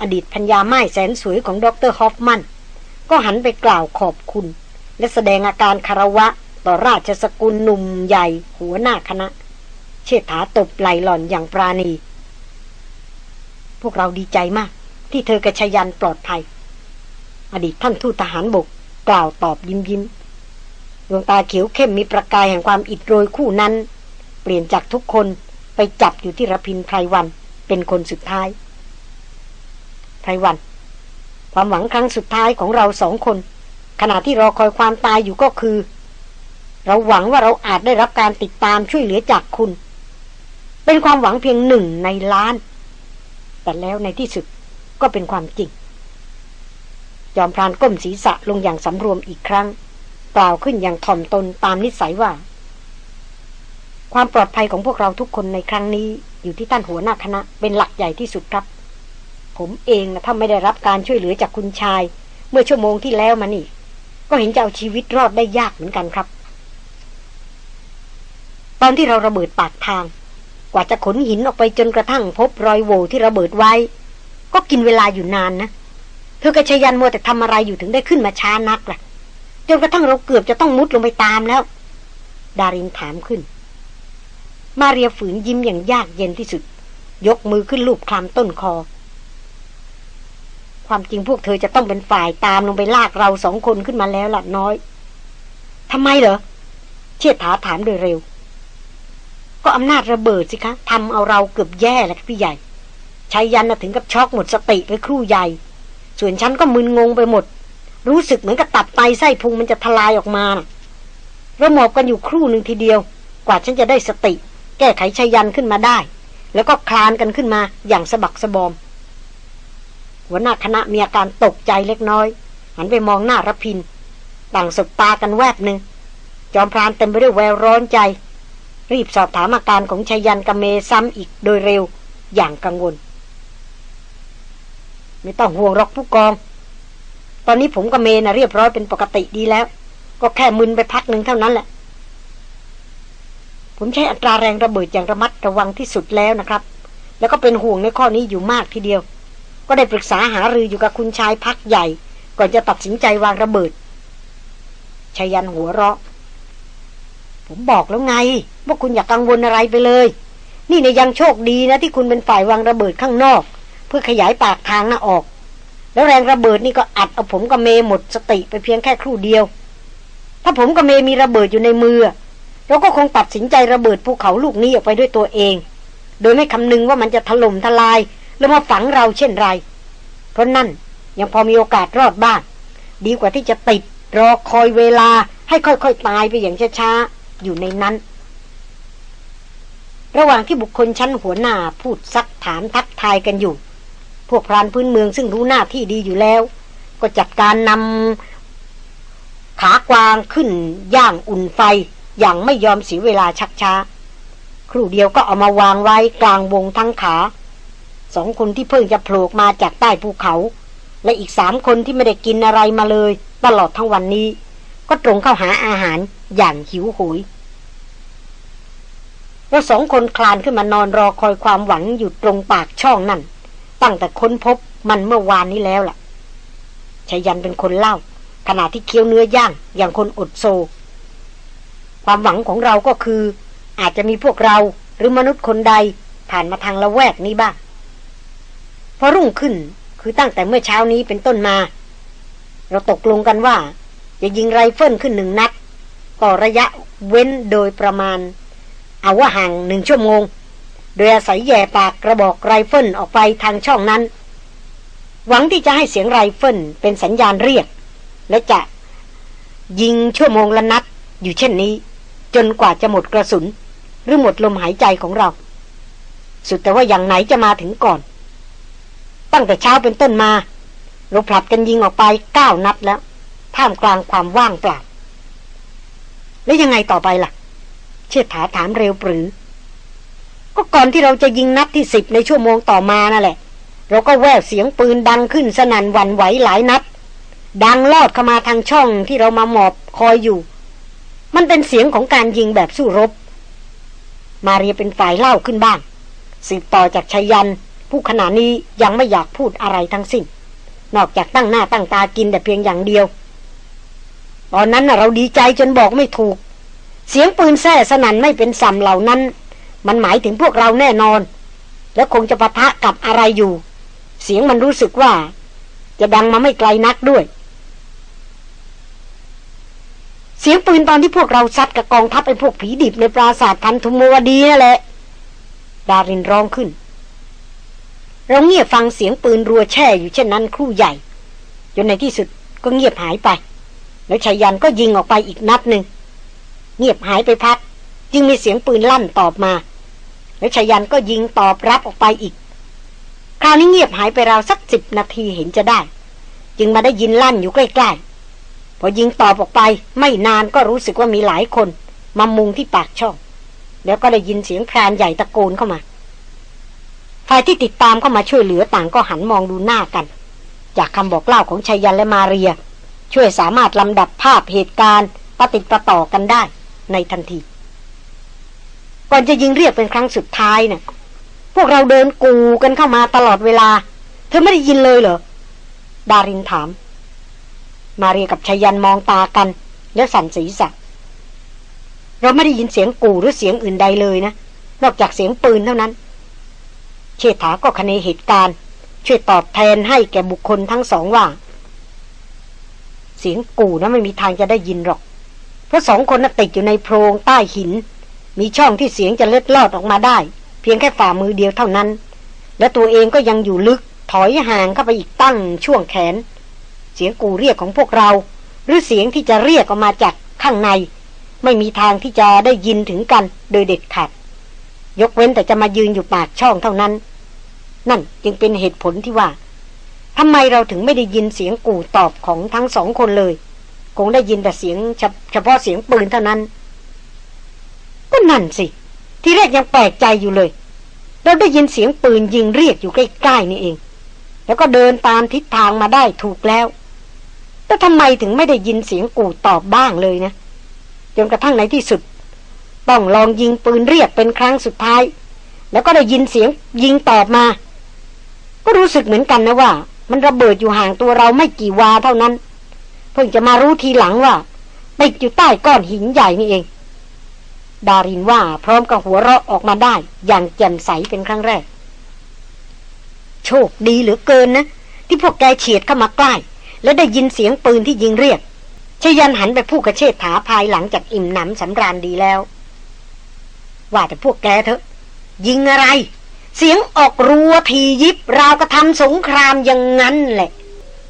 อดีตพัญญาไม้แสนสวยของดรฮอฟมัน ก็หันไปกล่าวขอบคุณ และแสดงอาการคารวะต่อราชสกุลหนุ่มใหญ่ หัวหน้าคณะ เชิดถาตบไหลหล่อนอย่างปราณี พวกเราดีใจมาก ที่เธอกระชยันปลอดภัย อดีตท่านทูตทหารบก กล่าวตอบยิ้มยิ้มดวงตาเขียวเข้มมีประกายแห่งความอิดโรยคู่นั้น เปลี่ยนจากทุกคนไปจับอยู่ที่ระพินไพรวันเป็นคนสุดท้ายไพรวัน ความหวังครั้งสุดท้ายของเราสองคน ขณะที่รอคอยความตายอยู่ก็คือ เราหวังว่าเราอาจได้รับการติดตามช่วยเหลือจากคุณ เป็นความหวังเพียงหนึ่งในล้าน แต่แล้วในที่สุดก็เป็นความจริง จอมพรานก้มศีรษะลงอย่างสำรวมอีกครั้ง กล่าวขึ้นอย่างถ่อมตนตามนิสัยว่า ความปลอดภัยของพวกเราทุกคนในครั้งนี้ อยู่ที่ท่านหัวหน้าคณะเป็นหลักใหญ่ที่สุดครับ ผมเองถ้าไม่ได้รับการช่วยเหลือจากคุณชาย เมื่อชั่วโมงที่แล้วมานี่ ก็เห็นจะเอาชีวิตรอดได้ยากเหมือนกันครับ ตอนที่เราระเบิดปากทาง กว่าจะขนหินออกไปจนกระทั่งพบรอยโหวที่ระเบิดไว้ ก็กินเวลาอยู่นานนะเเธอกระชยันมัวแต่ทำอะไรอยู่ถึงได้ขึ้นมาช้านักล่ะจนกระทั่งเราเกือบจะต้องมุดลงไปตามแล้ว ดารินถามขึ้น มาเรียฝืนยิ้มอย่างยากเย็นที่สุด ยกมือขึ้นลูบคลำต้นคอ ความจริงพวกเธอจะต้องเป็นฝ่ายตามลงไปลากเราสองคนขึ้นมาแล้วล่ะน้อยทำไมเหรอ เชิดถาถามโดยเร็ว ก็อำนาจระเบิดสิคะทำเอาเราเกือบแย่แล้วพี่ใหญ่ชายยันถึงกับช็อกหมดสติไปครู่ใหญ่ ส่วนฉันก็มึนงงไปหมด รู้สึกเหมือนกับตับไตไส้พุงมันจะทลายออกมาเราหมอบกันอยู่ครู่หนึ่งทีเดียว กว่าฉันจะได้สติ แก้ไขชัยยันขึ้นมาได้ แล้วก็คลานกันขึ้นมาอย่างสะบักสะบอม หัวหน้าคณะมีอาการตกใจเล็กน้อย หันไปมองหน้ารพิน ต่างสบตากันแวบหนึ่งจอมพรานเต็มไปด้วยแววร้อนใจ รีบสอบถามอาการของชัยยันกับเมซ้ำอีกโดยเร็วอย่างกังวล ไม่ต้องห่วงหรอกผู้กอง ตอนนี้ผมกับเมนะเรียบร้อยเป็นปกติดีแล้ว ก็แค่มึนไปพักหนึ่งเท่านั้นแหละ ผมใช้อัตราแรงระเบิดอย่างระมัดระวังที่สุดแล้วนะครับ แล้วก็เป็นห่วงในข้อนี้อยู่มากทีเดียว ก็ได้ปรึกษาหารืออยู่กับคุณชายพักใหญ่ ก่อนจะตัดสินใจวางระเบิดชายันหัวเราะ ผมบอกแล้วไงว่าคุณอย่ากกังวลอะไรไปเลย นี่ในยังโชคดีนะที่คุณเป็นฝ่ายวางระเบิดข้างนอก พื่อขยายปากทางหน้าออก แล้วแรงระเบิดนี่ก็อัดเอาผมกับเมย์หมดสติไปเพียงแค่ครู่เดียว ถ้าผมกับเมย์มีระเบิดอยู่ในมือเราก็คงตัดสินใจระเบิดภูเขาลูกนี้ออกไปด้วยตัวเอง โดยไม่คำนึงว่ามันจะถล่มทลายแล้วมาฝังเราเช่นไร เพราะนั่นยังพอมีโอกาสรอดบ้างดีกว่าที่จะติดรอคอยเวลาให้ค่อยๆตายไปอย่างช้าๆอยู่ในนั้น ระหว่างที่บุคคลชั้นหัวหน้าพูดซักถามทักทายกันอยู่ พวกพรานพื้นเมืองซึ่งรู้หน้าที่ดีอยู่แล้ว ก็จัดการนำขากวางขึ้นย่างอุ่นไฟ อย่างไม่ยอมเสียเวลาชักช้า ครู่เดียวก็เอามาวางไว้กลางวงทั้งขาสองคนที่เพิ่งจะโผล่มาจากใต้ภูเขา และอีกสามคนที่ไม่ได้กินอะไรมาเลย ตลอดทั้งวันนี้ ก็ตรงเข้าหาอาหารอย่างหิวโหยเราสองคนคลานขึ้นมานอนรอคอยความหวังอยู่ตรงปากช่องนั่น ตั้งแต่ค้นพบมันเมื่อวานนี้แล้วล่ะชายันเป็นคนเล่า ขณะที่เคี้ยวเนื้อย่างอย่างคนอดโซ ความหวังของเราก็คือ อาจจะมีพวกเราหรือมนุษย์คนใดผ่านมาทางละแวกนี้บ้างพอรุ่งขึ้นคือตั้งแต่เมื่อเช้านี้เป็นต้นมา เราตกลงกันว่า จะยิงไรเฟิลขึ้นหนึ่งนัด ต่อระยะเว้นโดยประมาณ เอาว่าห่างหนึ่งชั่วโมง โดยอาศัยแหย่ปากกระบอกไรเฟิลออกไปทางช่องนั้น หวังที่จะให้เสียงไรเฟิลเป็นสัญญาณเรียก และจะยิงชั่วโมงละนัดอยู่เช่นนี้ จนกว่าจะหมดกระสุน หรือหมดลมหายใจของเรา สุดแต่ว่าอย่างไหนจะมาถึงก่อน ตั้งแต่เช้าเป็นต้นมาเราผลัดกันยิงออกไปเก้านัดแล้ว ท่ามกลางความว่างเปล่า แล้วยังไงต่อไปล่ะ เชิดถาถามเร็วปรือ ก็ก่อนที่เราจะยิงนัดที่สิบในชั่วโมงต่อมานั่นแหละ เราก็แววเสียงปืนดังขึ้นสนั่นวันไหวหลายนัด ดังลอดเข้ามาทางช่องที่เรามาหมอบคอยอยู่ มันเป็นเสียงของการยิงแบบสู้รบ มาเรียเป็นฝ่ายเล่าขึ้นบ้าง สืบต่อจากชายัน ผู้ขณะนี้ยังไม่อยากพูดอะไรทั้งสิ้น นอกจากตั้งหน้าตั้งตากินแต่เพียงอย่างเดียว ตอนนั้นเราดีใจจนบอกไม่ถูก เสียงปืนแซ่สนั่นไม่เป็นสัมเหล่านั้น มันหมายถึงพวกเราแน่นอน และคงจะปะทะกับอะไรอยู่ เสียงมันรู้สึกว่า จะดังมาไม่ไกลนักด้วย เสียงปืนตอนที่พวกเราซัดกับกองทัพไอ้พวกผีดิบในปราสาทพันธุมวดีนั่นแหละ ดารินร้องขึ้น เราเงียบฟังเสียงปืนรัวแช่อยู่เช่นนั้นครู่ใหญ่ จนในที่สุดก็เงียบหายไป แล้วชายันก็ยิงออกไปอีกนัดหนึ่งเงียบหายไปพัก จึงมีเสียงปืนลั่นตอบมา แล้วชยันก็ยิงตอบรับออกไปอีก คราวนี้เงียบหายไปราวสักสิบนาทีเห็นจะได้ จึงมาได้ยินลั่นอยู่ใกล้ๆ พอยิงตอบออกไปไม่นานก็รู้สึกว่ามีหลายคน มามุงที่ปากช่อง แล้วก็ได้ยินเสียงพรานใหญ่ตะโกนเข้ามาฝ่ายที่ติดตามเข้ามาช่วยเหลือต่างก็หันมองดูหน้ากัน จากคำบอกเล่าของชายันและมาเรีย ช่วยสามารถลำดับภาพเหตุการณ์ปฏิดปต่อกันได้ในทันที ก่อนจะยิงเรียกเป็นครั้งสุดท้ายเนะ่ยพวกเราเดินกูกันเข้ามาตลอดเวลา เธอไม่ได้ยินเลยเหรอ ดารินถาม มาเรียกับชายันมองตากัน แล้วสั่นศีรษะเราไม่ได้ยินเสียงกูหรือเสียงอื่นใดเลยนะ นอกจากเสียงปืนเท่านั้น เชษฐาก็คเนเหตุการณ์ ช่วยตอบแทนให้แก่บุคคลทั้งสองว่า เสียงกูนะไม่มีทางจะได้ยินหรอก เพราะสองคนน่ะติดอยู่ในโพรงใต้หิน มีช่องที่เสียงจะเล็ดลอดออกมาได้ เพียงแค่ฝ่ามือเดียวเท่านั้น และตัวเองก็ยังอยู่ลึกถอยห่างเข้าไปอีกตั้งช่วงแขน เสียงกูเรียกของพวกเรา หรือเสียงที่จะเรียกออกมาจากข้างใน ไม่มีทางที่จะได้ยินถึงกันโดยเด็ดขาดยกเว้นแต่จะมายืนอยู่ปากช่องเท่านั้น นั่นจึงเป็นเหตุผลที่ว่าทำไมเราถึงไม่ได้ยินเสียงกูตอบของทั้งสองคนเลย คงได้ยินแต่เสียงเฉเฉพาะเสียงปืนเท่านั้น ก็นั่นสิ ที่แรกยังแปลกใจอยู่เลย เราได้ยินเสียงปืนยิงเรียกอยู่ใกล้ๆนี่เอง แล้วก็เดินตามทิศทางมาได้ถูกแล้ว แต่ทำไมถึงไม่ได้ยินเสียงกูตอบบ้างเลยนะ จนกระทั่งในที่สุด ต้องลองยิงปืนเรียกเป็นครั้งสุดท้าย แล้วก็ได้ยินเสียงยิงตอบมา ก็รู้สึกเหมือนกันนะว่า มันระเบิดอยู่ห่างตัวเราไม่กี่วาเท่านั้น เพิ่งจะมารู้ทีหลังว่าติดอยู่ใต้ก้อนหินใหญ่นี่เอง ดารินว่าพร้อมกับหัวเราะออกมาได้อย่างแจ่มใสเป็นครั้งแรก โชคดีเหลือเกินนะ ที่พวกแกเฉียดเข้ามาใกล้ แล้วได้ยินเสียงปืนที่ยิงเรียกชยันหันไปพูดกับเชษฐาภายหลังจากอิ่มหนำสำราญดีแล้ว ว่าแต่พวกแกเถอะ ยิงอะไร เสียงออกรัวทียิบราวกระทำสงครามอย่างนั้นแหละ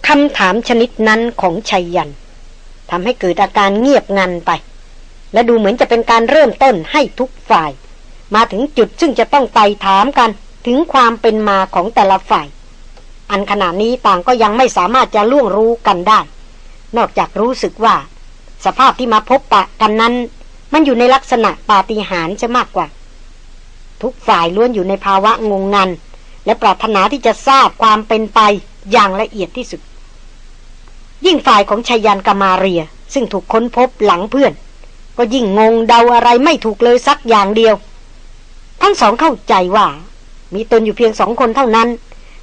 คำถามชนิดนั้นของชัยยันทำให้เกิดอาการเงียบงันไป และดูเหมือนจะเป็นการเริ่มต้นให้ทุกฝ่าย มาถึงจุดซึ่งจะต้องไต่ถามกันถึงความเป็นมาของแต่ละฝ่าย อันขณะนี้ต่างก็ยังไม่สามารถจะล่วงรู้กันได้ นอกจากรู้สึกว่า สภาพที่มาพบปะกันนั้น มันอยู่ในลักษณะปาฏิหาริย์จะมากกว่า ทุกฝ่ายล้วนอยู่ในภาวะงงงัน และปรารถนาที่จะทราบความเป็นไปอย่างละเอียดที่สุด ยิ่งฝ่ายของชายันกามาเรีย ซึ่งถูกค้นพบหลังเพื่อน ก็ยิ่งงงเดาอะไรไม่ถูกเลยสักอย่างเดียว ทั้งสองเข้าใจว่า มีตนอยู่เพียงสองคนเท่านั้น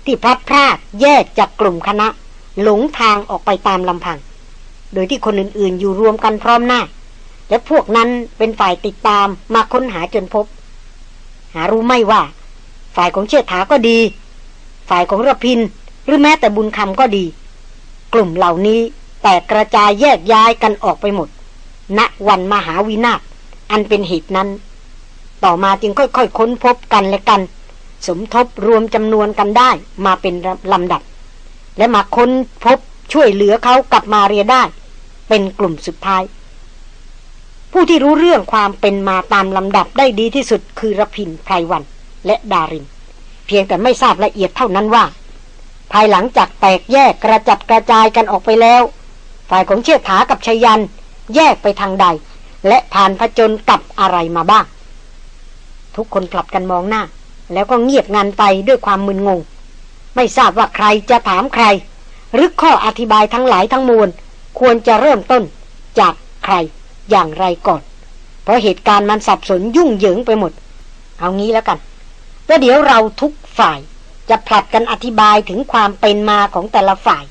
ที่พลัดพรากแยกจากกลุ่มคณะ หลงทางออกไปตามลำพัง โดยที่คนอื่นๆ อยู่รวมกันพร้อมหน้า และพวกนั้นเป็นฝ่ายติดตามมาค้นหาจนพบ หารู้ไม่ว่า ฝ่ายของเชิดถาก็ดี ฝ่ายของระพินหรือแม้แต่บุญคำก็ดี กลุ่มเหล่านี้แตกกระจายแยกย้ายกันออกไปหมด ณวันมหาวินาศอันเป็นเหตุนั้น ต่อมาจึงค่อยๆค้นพบกันและกัน สมทบรวมจำนวนกันได้มาเป็นลำดับ และมาค้นพบช่วยเหลือเขากลับมาเรียได้ เป็นกลุ่มสุดท้าย ผู้ที่รู้เรื่องความเป็นมาตามลำดับได้ดีที่สุดคือรพินไพรวัน และดาริน เพียงแต่ไม่ทราบละเอียดเท่านั้นว่า ภายหลังจากแตกแยกกระจัดกระจายกันออกไปแล้ว ฝ่ายของเชี่ยถากับชยัน แยกไปทางใด และผ่านผจญกับอะไรมาบ้าง ทุกคนกลับกันมองหน้า แล้วก็เงียบงันไปด้วยความมึนงง ไม่ทราบว่าใครจะถามใคร หรือข้ออธิบายทั้งหลายทั้งมวล ควรจะเริ่มต้นจากใครอย่างไรก่อน เพราะเหตุการณ์มันสับสนยุ่งเหยิงไปหมด เอางี้แล้วกันแล้วเดี๋ยวเราทุกฝ่ายจะผลัดกันอธิบายถึงความเป็นมาของแต่ละฝ่าย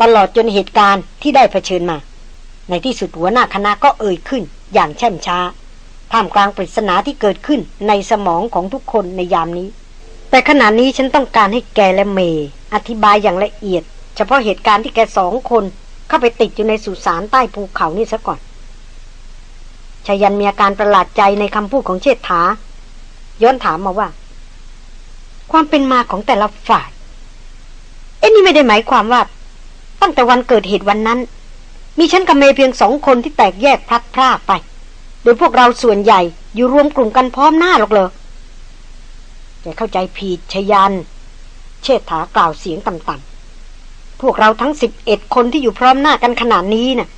ตลอดจนเหตุการณ์ที่ได้เผชิญมา ในที่สุดหัวหน้าคณะก็เอ่ยขึ้น อย่างแช่มช้าท่ามกลางปริศนาที่เกิดขึ้นในสมองของทุกคนในยามนี้ แต่ขณะนี้ฉันต้องการให้แกและเมย์อธิบายอย่างละเอียด เฉพาะเหตุการณ์ที่แกสองคน เข้าไปติดอยู่ในสุสานใต้ภูเขานี่ซะก่อนชายันมีอาการประหลาดใจในคำพูดของเชษฐา ย้อนถามมาว่า ความเป็นมาของแต่ละฝ่าย เอ็นี่ไม่ได้หมายความว่า ตั้งแต่วันเกิดเหตุวันนั้น มีฉันกับเมย์เพียงสองคนที่แตกแยกพลัดพรากไป โดยพวกเราส่วนใหญ่อยู่รวมกลุ่มกันพร้อมหน้าหรอกเลยแกเข้าใจผิดชยัน เชษฐากล่าวเสียงต่ำๆ พวกเราทั้งสิบเอ็ดคนที่อยู่พร้อมหน้ากันขนาดนี้นะ่ะ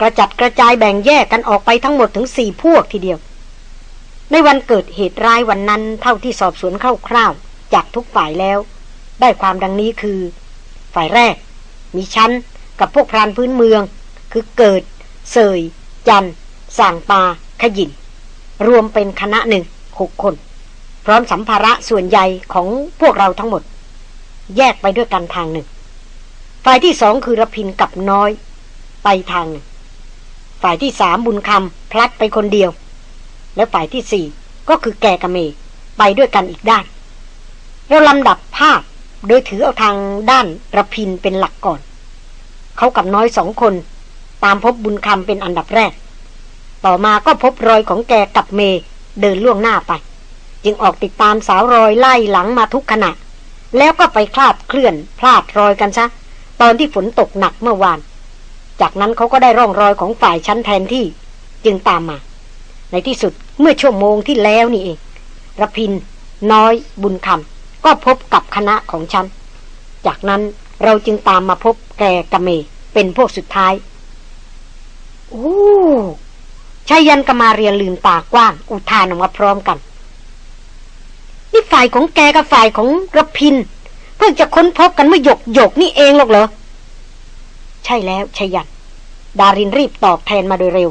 กระจัดกระจายแบ่งแยกกันออกไปทั้งหมดถึงสี่พวกทีเดียว ในวันเกิดเหตุร้ายวันนั้นเท่าที่สอบสวนคร่าวๆจากทุกฝ่ายแล้ว ได้ความดังนี้คือ ฝ่ายแรก มีชั้นกับพวกพรานพื้นเมือง คือเกิด เสย จันส่างปา ขยิน รวมเป็นคณะหนึ่งหกคน พร้อมสัมภาระส่วนใหญ่ของพวกเราทั้งหมด แยกไปด้วยกันทางหนึ่ง ฝ่ายที่สองคือระพินกับน้อย ไปทางหนึ่ง ฝ่ายที่สามบุญคำพลัดไปคนเดียว และฝ่ายที่สี่ก็คือแกกะเม ไปด้วยกันอีกด้าน เราลำดับภาพโดยถือเอาทางด้านระพินเป็นหลักก่อน เขากับน้อยสองคน ตามพบบุญคำเป็นอันดับแรก ต่อมาก็พบรอยของแกกับเมเดินล่วงหน้าไป จึงออกติดตามสาวรอยไล่หลังมาทุกขณะ แล้วก็ไปคลาดเคลื่อนพลาดรอยกันซะ ตอนที่ฝนตกหนักเมื่อวาน จากนั้นเขาก็ได้ร่องรอยของฝ่ายชั้นแทนที่จึงตามมา ในที่สุดเมื่อชั่วโมงที่แล้วนี่เองระพิน น้อย บุญคำก็พบกับคณะของฉัน จากนั้นเราจึงตามมาพบแกกะเม เป็นพวกสุดท้าย โอ้ชายันกมาเรียนลืมตากว้าง อุทานออกมาพร้อมกัน นี่ฝ่ายของแกกับฝ่ายของกระพิน เพิ่งจะค้นพบกันเมื่อหยกหยกนี่เองหรอกเหรอ ใช่แล้วชายัน ดารินรีบตอบแทนมาโดยเร็ว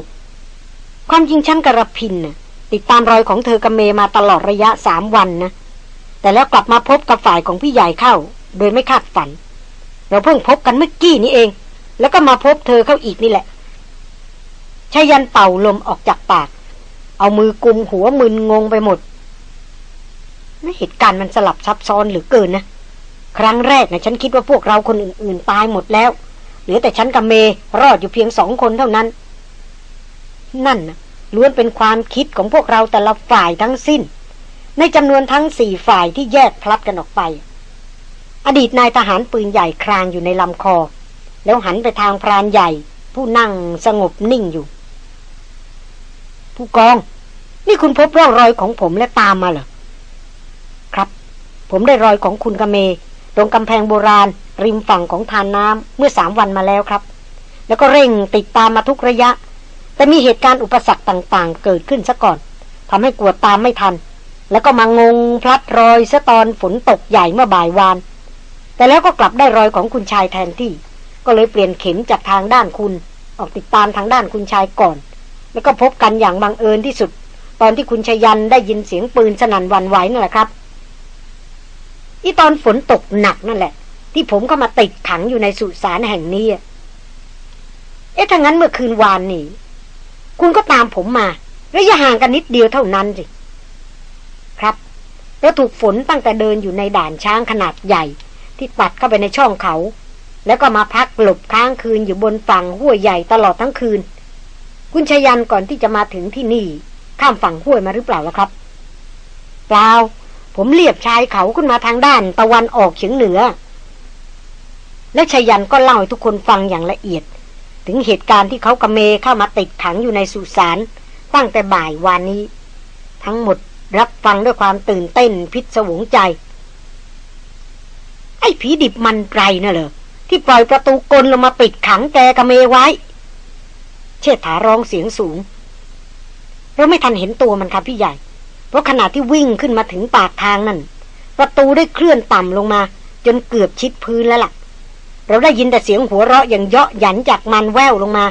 ความจริงฉันกระพินน่ะติดตามรอยของเธอกระเมมาตลอดระยะสามวันนะ แต่แล้วกลับมาพบกับฝ่ายของพี่ใหญ่เข้า โดยไม่คาดฝัน เราเพิ่งพบกันเมื่อกี้นี้เอง แล้วก็มาพบเธอเข้าอีกนี่แหละ ชายันเป่าลมออกจากปาก เอามือกุมหัวมึนงงไปหมด ไม่เหตุการณ์มันสลับซับซ้อนหรือเกินนะ ครั้งแรกนะฉันคิดว่าพวกเราคนอื่น ๆ ตายหมดแล้ว เหลือแต่ฉันกับเมรอดอยู่เพียงสองคนเท่านั้น นั่นนะล้วนเป็นความคิดของพวกเราแต่ละฝ่ายทั้งสิ้น ในจำนวนทั้งสี่ฝ่ายที่แยกพลัดกันออกไป อดีตนายทหารปืนใหญ่ครางอยู่ในลำคอ แล้วหันไปทางพรานใหญ่ ผู้นั่งสงบนิ่งอยู่ ผู้กอง นี่คุณพบร่องรอยของผมและตามมาเหรอ ครับ ผมได้รอยของคุณกเม ตรงกำแพงโบราณ ริมฝั่งของทานน้ำเมื่อสามวันมาแล้วครับ แล้วก็เร่งติดตามมาทุกระยะ แต่มีเหตุการณ์อุปสรรคต่างๆ เกิดขึ้นซะก่อนทำให้กวดตามไม่ทัน แล้วก็มางงพลัดรอยซะตอนฝนตกใหญ่เมื่อบ่ายวาน แต่แล้วก็กลับได้รอยของคุณชายแทนที่ ก็เลยเปลี่ยนเข็มจากทางด้านคุณ ออกติดตามทางด้านคุณชายก่อน แล้วก็พบกันอย่างบังเอิญที่สุด ตอนที่คุณชยันได้ยินเสียงปืนสนั่นวันไหวนั่นแหละครับอีตอนฝนตกหนักนั่นแหละ ที่ผมเข้ามาติดขังอยู่ในสุสานแห่งนี้เอ๊ะถ้างั้นเมื่อคืนวานนี่คุณก็ตามผมมาระยะห่างกันนิดเดียวเท่านั้นสิครับแล้วถูกฝนตั้งแต่เดินอยู่ในด่านช้างขนาดใหญ่ ที่ตัดเข้าไปในช่องเขา แล้วก็มาพักหลบค้างคืนอยู่บนฝั่งห้วยใหญ่ตลอดทั้งคืน คุณชยันก่อนที่จะมาถึงที่นี่ ข้ามฝั่งห้วยมาหรือเปล่าล่ะครับ เปล่า ผมเลียบชายเขาขึ้นมาทางด้าน ตะวันออกเฉียงเหนือ และชยันก็เล่าให้ทุกคนฟังอย่างละเอียด ถึงเหตุการณ์ที่เขากระเมเข้ามาติดขังอยู่ในสุสานตั้งแต่บ่ายวานนี้ ทั้งหมดรับฟังด้วยความตื่นเต้นพิศวงใจ ไอ้ผีดิบมันไรน่ะเหรอที่ปล่อยประตูกลลงมาปิดขังแกกระเมไว้ เชษฐาร้องเสียงสูง เราไม่ทันเห็นตัวมันครับพี่ใหญ่ เพราะขณะที่วิ่งขึ้นมาถึงปากทางนั่น ประตูได้เคลื่อนต่ำลงมา จนเกือบชิดพื้นแล้วล่ะ เราได้ยินแต่เสียงหัวเราะอย่างเยาะหยันจากมันแววลงมา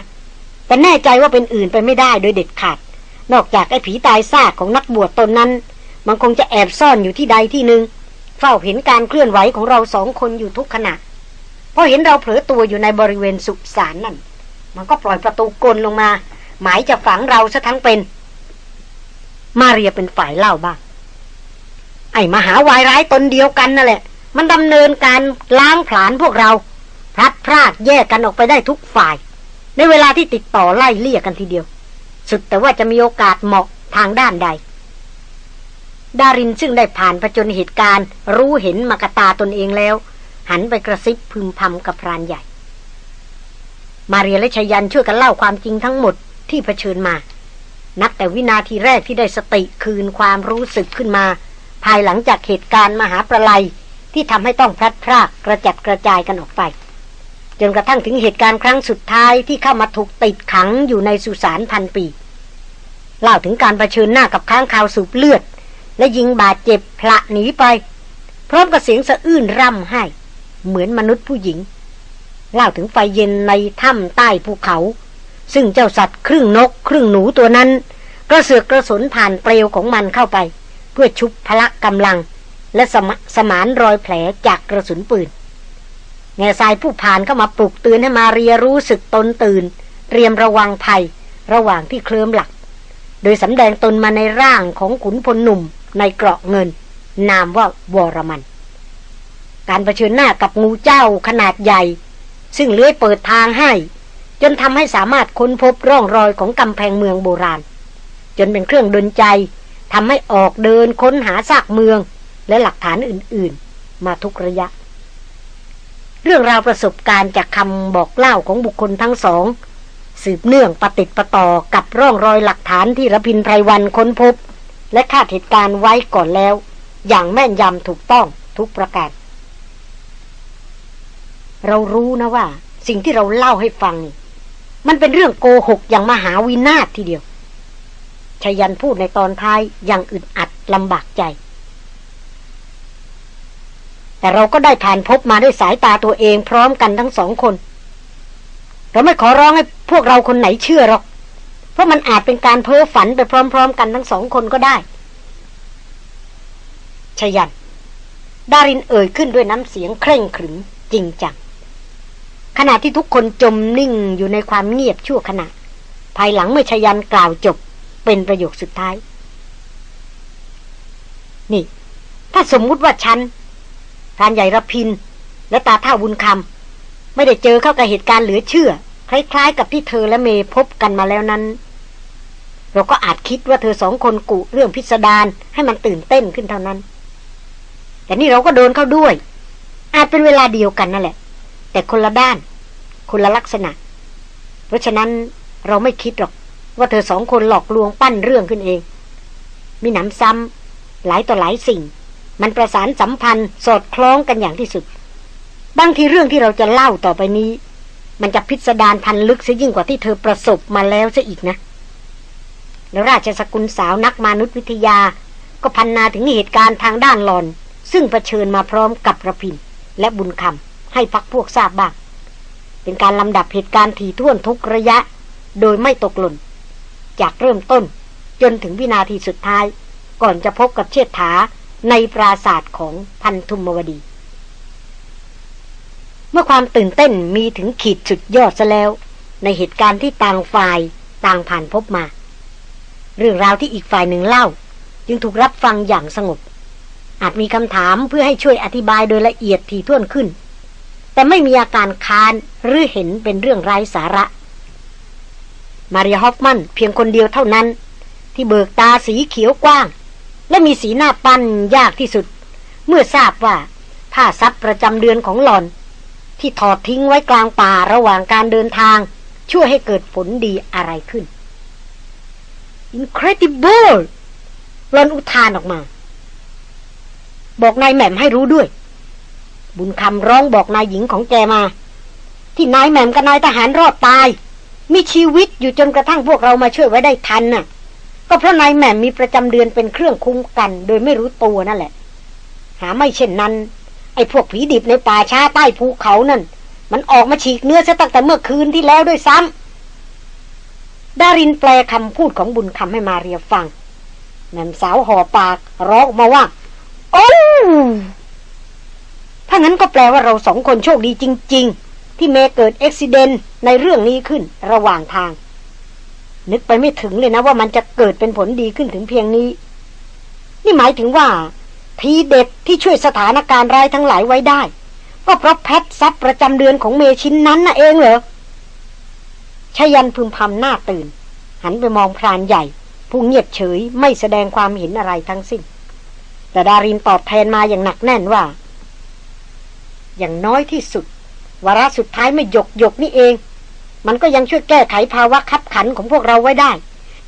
แต่แน่ใจว่าเป็นอื่นไปไม่ได้โดยเด็ดขาด นอกจากไอ้ผีตายซากของนักบวชตนนั้น มันคงจะแอบซ่อนอยู่ที่ใดที่หนึ่งเฝ้าเห็นการเคลื่อนไหวของเราสองคนอยู่ทุกขณะพอเห็นเราเผลอตัวอยู่ในบริเวณสุสานนั่น มันก็ปล่อยประตูกลลงมา หมายจะฝังเราซะทั้งเป็น มาเรียเป็นฝ่ายเล่าบ้าง ไอ้มหาวายร้ายตนเดียวกันนั่นแหละ มันดำเนินการล้างผลาญพวกเราพลัดพรากแยกกันออกไปได้ทุกฝ่าย ในเวลาที่ติดต่อไล่เลี่ยกันทีเดียว สุดแต่ว่าจะมีโอกาสเหมาะทางด้านใด ดารินซึ่งได้ผ่านผจญเหตุการณ์ รู้เห็นมากตาตนเองแล้ว หันไปกระซิบพึมพำกับพรานใหญ่ มาเรียและชยันช่วยกันเล่าความจริงทั้งหมดที่เผชิญมา นับแต่วินาทีแรกที่ได้สติคืนความรู้สึกขึ้นมา ภายหลังจากเหตุการณ์มหาประลัยที่ทำให้ต้องพลัดพรากกระจัดกระจายกันออกไป จนกระทั่งถึงเหตุการณ์ครั้งสุดท้ายที่เข้ามาถูกติดขังอยู่ในสุสานพันปีเล่าถึงการรเผชิญหน้ากับค้างคาวสูบเลือด และยิงบาดเจ็บพละหนีไป พร้อมกับเสียงสะอื้นร่ำไห้ เหมือนมนุษย์ผู้หญิง เล่าถึงไฟเย็นในถ้ำใต้ภูเขา ซึ่งเจ้าสัตว์ครึ่งนก ครึ่งหนูตัวนั้น กระเสือกกระสนผ่านเปลวของมันเข้าไป เพื่อชุบพละกำลัง และสมสมานรอยแผลจากกระสุนปืนแง่ทรายผู้ผ่านเข้ามาปลุกเตือนให้มาเรียรู้สึกตนตื่น เตรียมระวังภัยระหว่างที่เคลิ้มหลักโดยสำแดงตนมาในร่างของขุนพลหนุ่มในเกราะเงิน นามว่าวรมัน การรเผชิญหน้ากับงูเจ้าขนาดใหญ่ ซึ่งเลื้อยเปิดทางให้ จนทำให้สามารถค้นพบร่องรอยของกำแพงเมืองโบราณ จนเป็นเครื่องดนใจทำให้ออกเดินค้นหาซากเมือง และหลักฐานอื่นๆ มาทุกระยะ เรื่องราวประสบการณ์จากคำบอกเล่าของบุคคลทั้งสอง สืบเนื่องปฏิติประต่อกับร่องรอยหลักฐานที่รพินไพรวันค้นพบ และคาดเหตุการณ์ไว้ก่อนแล้ว อย่างแม่นยำถูกต้องทุกประการ เรารู้นะว่า สิ่งที่เราเล่าให้ฟังมันเป็นเรื่องโกหกอย่างมหาวินาศทีเดียวชยันพูดในตอนท้ายอย่างอึดอัดลำบากใจ แต่เราก็ได้ผ่านพบมาด้วยสายตาตัวเองพร้อมกันทั้งสองคน เราไม่ขอร้องให้พวกเราคนไหนเชื่อหรอก เพราะมันอาจเป็นการเพ้อฝันไปพร้อม ๆ กันทั้งสองคนก็ได้ชยันดารินเอ่ยขึ้นด้วยน้ำเสียงเคร่งขรึมจริงจัง ขณะที่ทุกคนจมนิ่งอยู่ในความเงียบชั่วขณะ ภายหลังเมื่อชยันกล่าวจบเป็นประโยคสุดท้าย นี่ ถ้าสมมุติว่าฉันรานใหญ่ระพิน และตาท่าบุญคำไม่ได้เจอเข้ากับเหตุการณ์เหลือเชื่อ คล้ายๆ กับที่เธอและเมย์พบกันมาแล้วนั้น เราก็อาจคิดว่าเธอสองคนกุเรื่องพิสดารให้มันตื่นเต้นขึ้นเท่านั้น แต่นี่เราก็โดนเข้าด้วย อาจเป็นเวลาเดียวกันนั่นแหละ แต่คนละด้าน คนละลักษณะ เพราะฉะนั้นเราไม่คิดหรอก ว่าเธอสองคนหลอกลวงปั้นเรื่องขึ้นเอง มีหนำซ้ำหลายต่อหลายสิ่ง มันประสานสัมพันธ์สอดคล้องกันอย่างที่สุด บางทีเรื่องที่เราจะเล่าต่อไปนี้ มันจะพิสดารพันลึกเสียยิ่งกว่าที่เธอประสบมาแล้วซะอีกนะแล้วราชสกุลสาวนักมนุษยวิทยา ก็พันนาถึงเหตุการณ์ทางด้านหลอน ซึ่งเผชิญมาพร้อมกับระพินและบุญคำ ให้พักพวกทราบบ้างเป็นการลำดับเหตุการณ์ถี่ถ้วนทุกระยะ โดยไม่ตกหล่น จากเริ่มต้นจนถึงวินาทีสุดท้าย ก่อนจะพบกับเชษฐาในปราศาสตร์ของพันธุมวดี เมื่อความตื่นเต้นมีถึงขีดสุดยอดซะแล้ว ในเหตุการณ์ที่ต่างฝ่ายต่างผ่านพบมา เรื่องราวที่อีกฝ่ายหนึ่งเล่า จึงถูกรับฟังอย่างสงบ อาจมีคำถามเพื่อให้ช่วยอธิบายโดยละเอียดถี่ถ้วนขึ้น แต่ไม่มีอาการคานหรือเห็นเป็นเรื่องไร้สาระ มาริฮอฟมันเพียงคนเดียวเท่านั้น ที่เบิกตาสีเขียวกว้าง และมีสีหน้าปั้นยากที่สุด เมื่อทราบว่าผ้าซับประจำเดือนของหลอน ที่ถอดทิ้งไว้กลางป่าระหว่างการเดินทาง ช่วยให้เกิดผลดีอะไรขึ้น Incredible หลอนอุทานออกมา บอกนายแหม่มให้รู้ด้วย บุญคำร้องบอกนายหญิงของแกมา ที่นายแหม่มกับนายทหารรอดตาย มีชีวิตอยู่จนกระทั่งพวกเรามาช่วยไว้ได้ทันน่ะ ก็เพราะนายแหม่มมีประจำเดือนเป็นเครื่องคุ้มกัน โดยไม่รู้ตัวนั่นแหละ หาไม่เช่นนั้น ไอ้พวกผีดิบในป่าช้าใต้ภูเขานั่น มันออกมาฉีกเนื้อซะตั้งแต่เมื่อคืนที่แล้วด้วยซ้ำดารินแปลคำพูดของบุญคำให้มาเรียฟังแหม่สาวห่อปากร้องมาว่าโอ้ ถ้างั้นก็แปลว่าเราสองคนโชคดีจริง ๆ ที่เมเกิดอุบิเหตุในเรื่องนี้ขึ้นระหว่างทาง นึกไปไม่ถึงเลยนะว่ามันจะเกิดเป็นผลดีขึ้นถึงเพียงนี้ นี่หมายถึงว่า ทีเด็ดที่ช่วยสถานการณ์ร้ายทั้งหลายไว้ได้ ก็เพราะแพทซับประจำเดือนของเมชิ้นนั้นน่ะเองเหรอชยันพึมพำหน้าตื่น หันไปมองพรานใหญ่ ผู้เงียบเฉยไม่แสดงความเห็นอะไรทั้งสิ้น แต่ดารินตอบแทนมาอย่างหนักแน่นว่า อย่างน้อยที่สุด วาระสุดท้ายไม่หยกหยกนี่เอง มันก็ยังช่วยแก้ไขภาวะคับขันของพวกเราไว้ได้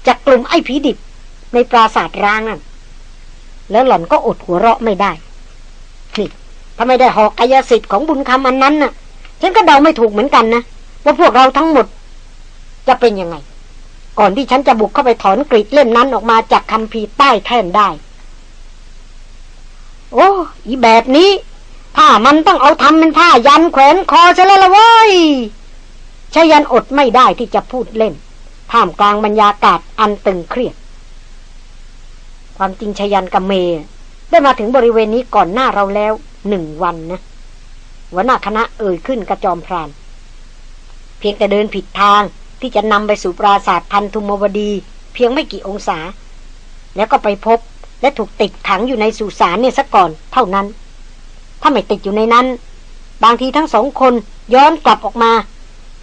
จากกลุ่มไอ้ผีดิบในปราสาทร้างนั่นแล้วหล่อนก็อดหัวเราะไม่ได้นี่ถ้าไม่ได้หอกกายสิทธิ์ของบุญคำอันนั้นน่ะ ฉันก็เดาไม่ถูกเหมือนกันนะ ว่าพวกเราทั้งหมด จะเป็นยังไง ก่อนที่ฉันจะบุกเข้าไปถอนกรีดเล่มนั้นออกมาจากคำพีใต้แท่นได้ โอ้ อีแบบนี้ ถ้ามันต้องเอาทำเป็นผ้ายันแขวนคอซะแล้วละเว้ยชายันอดไม่ได้ที่จะพูดเล่น ท่ามกลางบรรยากาศอันตึงเครียด ความจริงชยันกับเมย์ได้มาถึงบริเวณนี้ก่อนหน้าเราแล้วหนึ่งวันนะหัวหน้าคณะเอ่ยขึ้นกระจอมพราน เพียงแต่เดินผิดทางที่จะนำไปสู่ปราสาทพันธุมวดี เพียงไม่กี่องศา แล้วก็ไปพบและถูกติดขังอยู่ในสุสานเนี่ยซะก่อน เท่านั้น ถ้าไม่ติดอยู่ในนั้น บางทีทั้งสองคนย้อนกลับออกมา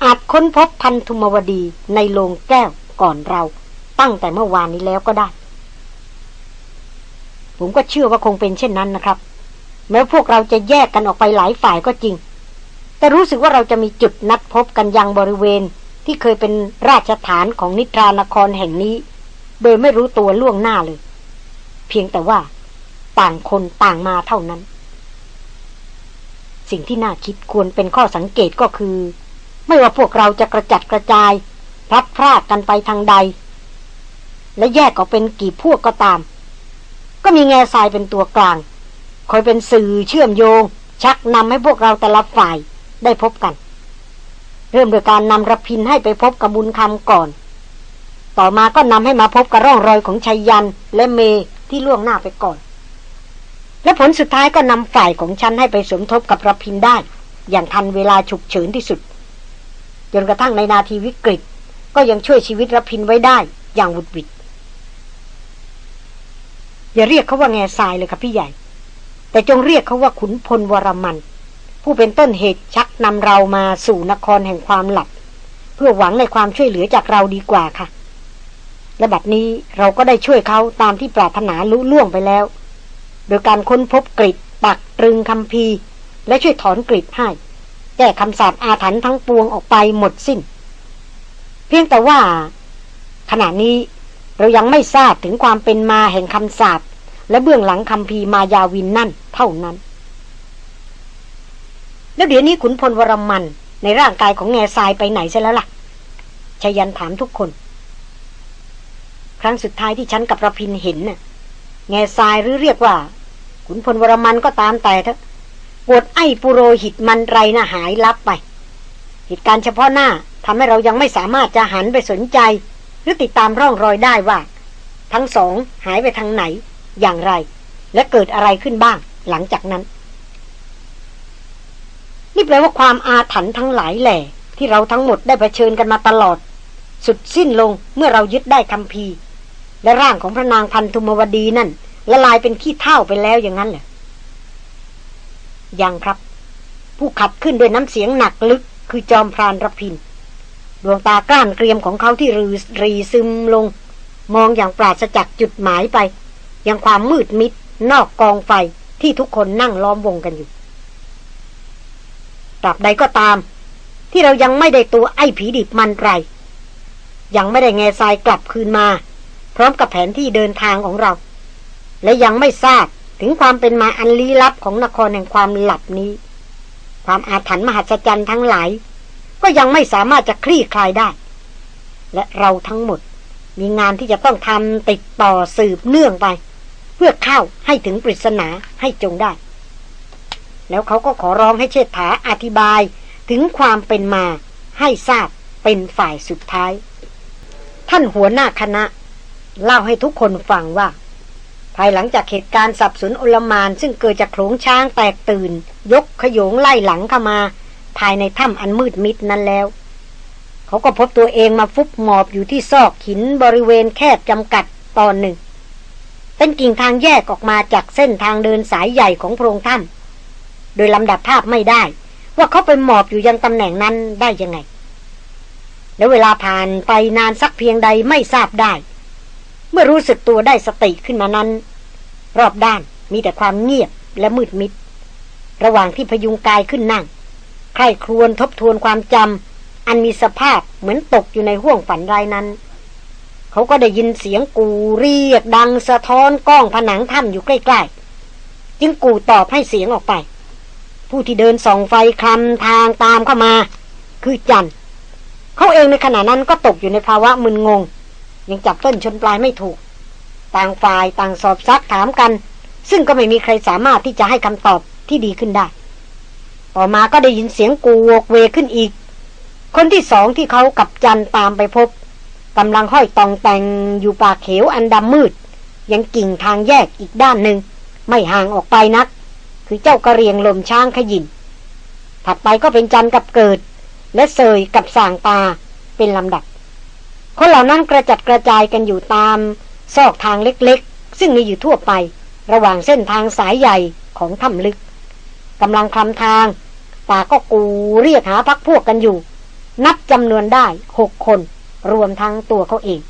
อาจค้นพบพันธุมวดีในโลงแก้วก่อนเรา ตั้งแต่เมื่อวานนี้แล้วก็ได้ ผมก็เชื่อว่าคงเป็นเช่นนั้นนะครับ แม้พวกเราจะแยกกันออกไปหลายฝ่ายก็จริง แต่รู้สึกว่าเราจะมีจุดนัดพบกันยังบริเวณที่เคยเป็นราชฐานของนิทรานครแห่งนี้ โดยไม่รู้ตัวล่วงหน้าเลย เพียงแต่ว่า ต่างคนต่างมาเท่านั้น สิ่งที่น่าคิดควรเป็นข้อสังเกตก็คือ ไม่ว่าพวกเราจะกระจัดกระจายพลัดพรากกันไปทางใด และแยกออกเป็นกี่พวกก็ตาม ก็มีแง่ทรายเป็นตัวกลาง คอยเป็นสื่อเชื่อมโยง ชักนำให้พวกเราแต่ละฝ่ายได้พบกัน เริ่มโดยการนำรพินให้ไปพบกับบุญคำก่อน ต่อมาก็นำให้มาพบกับร่องรอยของชัยยันและเมที่ล่วงหน้าไปก่อน และผลสุดท้ายก็นำฝ่ายของฉันให้ไปสมทบกับรพินได้ อย่างทันเวลาฉุกเฉินที่สุด จนกระทั่งในนาทีวิกฤต ก็ยังช่วยชีวิตรพินไว้ได้อย่างวุดวิดอย่าเรียกเขาว่าแง่ทรายเลยครับพี่ใหญ่ แต่จงเรียกเขาว่าขุนพลวรมัน ผู้เป็นต้นเหตุชักนำเรามาสู่นครแห่งความหลับ เพื่อหวังในความช่วยเหลือจากเราดีกว่าค่ะ และบัดนี้เราก็ได้ช่วยเขาตามที่ปรารถนาลุล่วงไปแล้ว โดยการค้นพบกริดปักตรึงคำพีและช่วยถอนกริดให้ แก้คำสาปอาถรรพ์ทั้งปวงออกไปหมดสิน้น เพียงแต่ว่า ขณะนี้เรายังไม่ทราบถึงความเป็นมาแห่งคำสาปและเบื้องหลังคำพีมายาวินนั่นเท่านั้น แล้วเดี๋ยวนี้ขุนพลวรมันในร่างกายของแง่ทรายไปไหนซะแล้วล่ะชยันถามทุกคน ครั้งสุดท้ายที่ฉันกับระพินเห็นน่ะ แง่ทรายหรือเรียกว่า ขุนพลวรมันก็ตามแต่เถอะปวดไอ้ปุโรหิตมันไรน่ะหายลับไป เหตุการณ์เฉพาะหน้าทำให้เรายังไม่สามารถจะหันไปสนใจ หรือติดตามร่องรอยได้ว่า ทั้งสองหายไปทางไหน อย่างไร และเกิดอะไรขึ้นบ้าง หลังจากนั้น นี่แปลว่าความอาถรรพ์ทั้งหลายแหล่ ที่เราทั้งหมดได้เผชิญกันมาตลอด สุดสิ้นลงเมื่อเรายึดได้คำพีและร่างของพระนางพันธุมวดีนั่น ละลายเป็นขี้เท่าไปแล้วอย่างนั้นเหรอยังครับ ผู้ขับขึ้นด้วยน้ำเสียงหนักลึก คือจอมพรานรพิน ดวงตากล้านเกรียมของเขาที่รีรีซึมลง มองอย่างปราศจากจุดหมายไป ยังความมืดมิด นอกกองไฟที่ทุกคนนั่งล้อมวงกันอยู่ตราบใดก็ตาม ที่เรายังไม่ได้ตัวไอ้ผีดิบมันไร ยังไม่ได้แง่ทรายกลับคืนมา พร้อมกับแผนที่เดินทางของเรา และยังไม่ทราบถึงความเป็นมาอันลี้ลับของนครแห่งความหลับนี้ ความอาถรรพ์มหัศจรรย์ทั้งหลาย ก็ยังไม่สามารถจะคลี่คลายได้ และเราทั้งหมดมีงานที่จะต้องทำติดต่อสืบเนื่องไป เพื่อเข้าให้ถึงปริศนาให้จงได้ แล้วเขาก็ขอร้องให้เชษฐาอธิบายถึงความเป็นมาให้ทราบเป็นฝ่ายสุดท้าย ท่านหัวหน้าคณะ เล่าให้ทุกคนฟังว่า ภายหลังจากเหตุการณ์สับสนอลมานซึ่งเกิดจากโขลงช้างแตกตื่น ยกขยงไล่หลังเข้ามา ภายในถ้ำอันมืดมิดนั้นแล้ว เขาก็พบตัวเองมาฟุบหมอบอยู่ที่ซอกหินบริเวณแคบจำกัดตอนหนึ่ง เป็นกิ่งทางแยกออกมาจากเส้นทางเดินสายใหญ่ของโพรงถ้ำโดยลำดับภาพไม่ได้ ว่าเขาไปหมอบอยู่ยังตำแหน่งนั้นได้ยังไง แล้วเวลาผ่านไปนานสักเพียงใดไม่ทราบได้ เมื่อรู้สึกตัวได้สติขึ้นมานั้น รอบด้านมีแต่ความเงียบและมืดมิด ระหว่างที่พยุงกายขึ้นนั่งใครครวญทบทวนความจำอันมีสภาพเหมือนตกอยู่ในห้วงฝันรายนั้น เขาก็ได้ยินเสียงกูเรียกดังสะท้อนก้องผนังถ้ำอยู่ใกล้ๆ จึงกูตอบให้เสียงออกไป ผู้ที่เดินส่องไฟคลำทางตามเข้ามา คือจันเขาเองในขณะนั้นก็ตกอยู่ในภาวะมึนงง ยังจับต้นชนปลายไม่ถูก ต่างฝ่ายต่างสอบซักถามกัน ซึ่งก็ไม่มีใครสามารถที่จะให้คำตอบที่ดีขึ้นได้ ต่อมาก็ได้ยินเสียงกูวกเวขึ้นอีก คนที่สองที่เขากับจันตามไปพบกำลังห้อยตองแต่งอยู่ป่าเขียวอันดำมืด ยังกิ่งทางแยกอีกด้านหนึ่งไม่ห่างออกไปนัก คือเจ้ากระเรียงลมช้างขยินถัดไปก็เป็นจันกับเกิด และเสยกับสางตาเป็นลำดับ คนเหล่านั้นกระจัดกระจายกันอยู่ตาม ซอกทางเล็กๆ ซึ่งมีอยู่ทั่วไป ระหว่างเส้นทางสายใหญ่ของถ้ำลึกกำลังคลำทาง ป่าก็กูเรียกหาพักพวกกันอยู่ นับจำนวนได้หกคน รวมทั้งตัวเขาเอง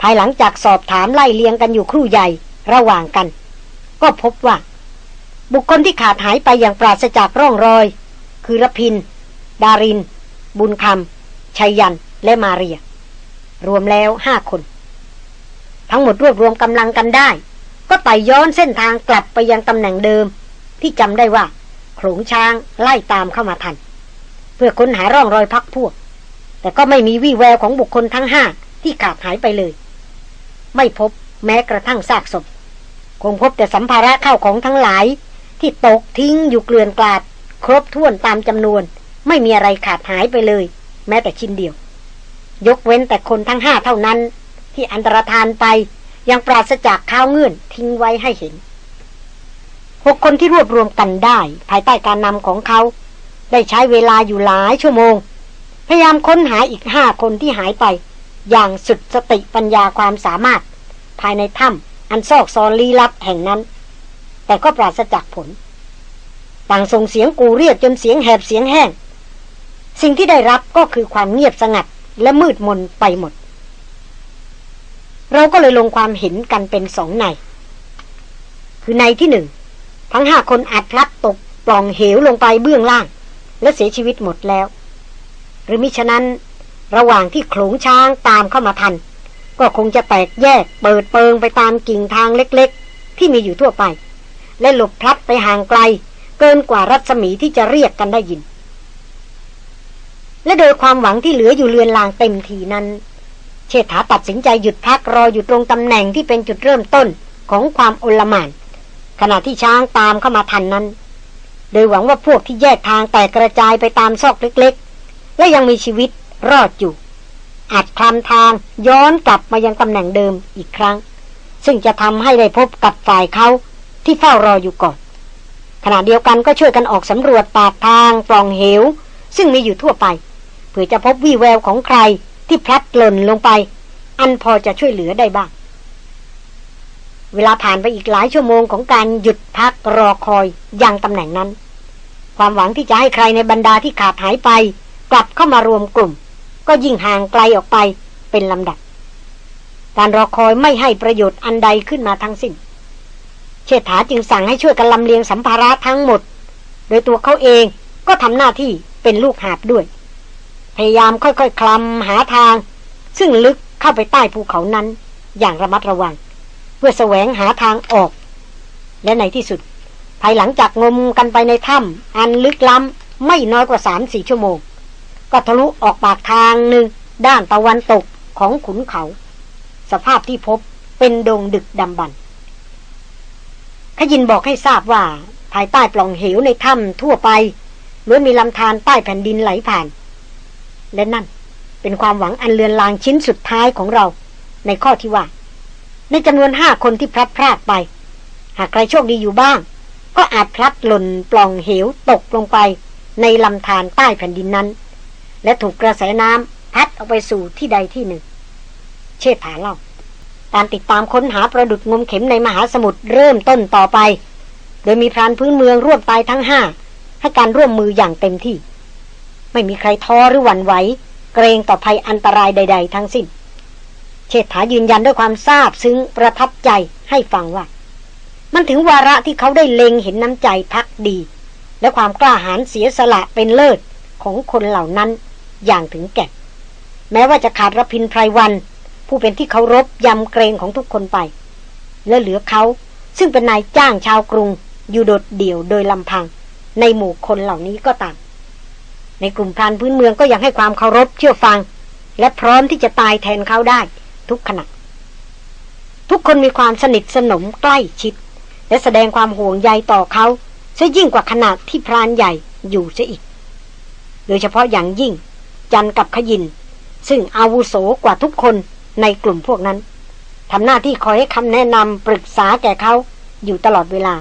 ภายหลังจากสอบถามไล่เลียงกันอยู่ครู่ใหญ่ระหว่างกัน ก็พบว่า บุคคลที่ขาดหายไปอย่างปราศจากร่องรอย คือรพิน ดาริน บุญคำชัยยัน และมาเรีย รวมแล้วห้าคน ทั้งหมดรวบรวมกำลังกันได้ ก็ไต่ย้อนเส้นทางกลับไปยังตำแหน่งเดิม ที่จำได้ว่าโขลงช้างไล่ตามเข้ามาทัน เพื่อค้นหาร่องรอยพักพวก แต่ก็ไม่มีวี่แววของบุคคลทั้งห้าที่ขาดหายไปเลย ไม่พบแม้กระทั่งซากศพ คงพบแต่สัมภาระเข้าของทั้งหลาย ที่ตกทิ้งอยู่เกลื่อนกลาด ครบถ้วนตามจำนวน ไม่มีอะไรขาดหายไปเลย แม้แต่ชิ้นเดียว ยกเว้นแต่คนทั้งห้าเท่านั้น ที่อันตรธานไปยังปราศจากข้าวเงื่อนทิ้งไว้ให้เห็นหกคนที่รวบรวมกันได้ ภายใต้การนำของเขา ได้ใช้เวลาอยู่หลายชั่วโมง พยายามค้นหาอีกห้าคนที่หายไป อย่างสุดสติปัญญาความสามารถ ภายในถ้ำอันซอกซอนลี้ลับแห่งนั้น แต่ก็ปราศจากผล ต่างส่งเสียงกูเรียกจนเสียงแหบเสียงแห้ง สิ่งที่ได้รับก็คือความเงียบสงัด และมืดมนไปหมด เราก็เลยลงความเห็นกันเป็นสองใน คือในที่หนึ่ง ทั้งห้าคนอาจพลัดตกปล่องเหวลงไปเบื้องล่าง และเสียชีวิตหมดแล้ว หรือมิฉะนั้น ระหว่างที่โขลงช้างตามเข้ามาทัน ก็คงจะแตกแยกเปิดเปิงไปตามกิ่งทางเล็กๆ ที่มีอยู่ทั่วไป และหลบพลัดไปห่างไกล เกินกว่ารัศมีที่จะเรียกกันได้ยิน และโดยความหวังที่เหลืออยู่เลือนลางเต็มทีนั้น เชษฐาตัดสินใจหยุดพักรออยู่ตรงตำแหน่งที่เป็นจุดเริ่มต้นของความโอลหม่านขณะที่ช้างตามเข้ามาทันนั้น โดยหวังว่าพวกที่แยกทางแตกกระจายไปตามซอกเล็กๆ และยังมีชีวิตรอดอยู่ อาจคลำทางย้อนกลับมายังตำแหน่งเดิมอีกครั้ง ซึ่งจะทำให้ได้พบกับฝ่ายเขาที่เฝ้ารออยู่ก่อน ขณะเดียวกันก็ช่วยกันออกสำรวจปากทางปล่องเหว ซึ่งมีอยู่ทั่วไป เพื่อจะพบวี่แววของใครที่พลัดหล่นลงไป อันพอจะช่วยเหลือได้บ้าง เวลาผ่านไปอีกหลายชั่วโมงของการหยุดพักรอคอยอย่างตำแหน่งนั้น ความหวังที่จะให้ใครในบรรดาที่ขาดหายไป กลับเข้ามารวมกลุ่ม ก็ยิ่งห่างไกลออกไปเป็นลำดับ การรอคอยไม่ให้ประโยชน์อันใดขึ้นมาทั้งสิ้น เชษฐาจึงสั่งให้ช่วยกันลำเลียงสัมภาระทั้งหมด โดยตัวเขาเองก็ทำหน้าที่เป็นลูกหาบด้วย พยายามค่อยๆคลำหาทาง ซึ่งลึกเข้าไปใต้ภูเขานั้น อย่างระมัดระวัง เพื่อแสวงหาทางออก และในที่สุด ภายหลังจากงมกันไปในถ้ำอันลึกล้ำไม่น้อยกว่าสามสี่ชั่วโมง ก็ทะลุออกปากทางหนึ่งด้านตะวันตกของขุนเขา สภาพที่พบเป็นดงดึกดำบรรพ์ขยินบอกให้ทราบว่า ภายใต้ปล่องเหวในถ้ำทั่วไปล้วนมีลำธารใต้แผ่นดินไหลผ่าน และนั่น เป็นความหวังอันเลือนลางชิ้นสุดท้ายของเรา ในข้อที่ว่า ในจำนวนห้าคนที่พลัดพรากไป หากใครโชคดีอยู่บ้าง ก็อาจพลัดหล่นปล่องเหวตกลงไปในลำธารใต้แผ่นดินนั้น และถูกกระแสน้ำพัดเอาไปสู่ที่ใดที่หนึ่ง เชษฐาเล่าการติดตามค้นหาประดุดงมเข็มในมหาสมุทรเริ่มต้นต่อไป โดยมีพรานพื้นเมืองร่วมตายทั้งห้าให้การร่วมมืออย่างเต็มที่ ไม่มีใครท้อหรือหวั่นไหวเกรงต่อภัยอันตรายใด ๆ ทั้งสิ้น เชษฐายืนยันด้วยความซาบซึ้งประทับใจให้ฟังว่า มันถึงวาระที่เขาได้เล็งเห็นน้ำใจพักดี และความกล้าหาญเสียสละเป็นเลิศของคนเหล่านั้นอย่างถึงแก่แม้ว่าจะขาดรพินไพรวัน ผู้เป็นที่เคารพยำเกรงของทุกคนไป และเหลือเขาซึ่งเป็นนายจ้างชาวกรุง อยู่โดดเดี่ยวโดยลำพัง ในหมู่คนเหล่านี้ก็ตาม ในกลุ่มพรานพื้นเมืองก็ยังให้ความเคารพเชื่อฟัง และพร้อมที่จะตายแทนเขาได้ ทุกขณะ ทุกคนมีความสนิทสนมใกล้ชิด และแสดงความห่วงใยต่อเขาซะยิ่งกว่าขนาดที่พรานใหญ่อยู่ซะอีก โดยเฉพาะอย่างยิ่ง จันกับขยิน ซึ่งอาวุโสกว่าทุกคนในกลุ่มพวกนั้นทำหน้าที่คอยให้คำแนะนำปรึกษาแก่เขาอยู่ตลอดเวลา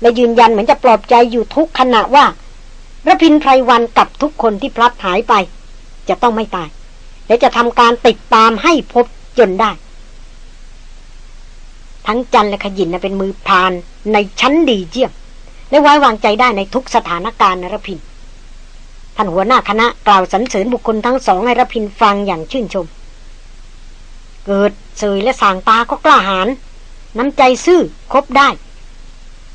และยืนยันเหมือนจะปลอบใจอยู่ทุกขณะว่า ระพินไพรวันกับทุกคนที่พลัดหายไป จะต้องไม่ตาย และจะทำการติดตามให้พบจนได้ ทั้งจันและขยินเป็นมือพานในชั้นดีเยี่ยม และไว้วางใจได้ในทุกสถานการณ์นระพินท่านหัวหน้าคณะกล่าวสรรเสริญบุคคลทั้งสองให้ระพินฟังอย่างชื่นชม เกิดเสยและสางตาก็กล้าหาญน้ำใจซื่อคบได้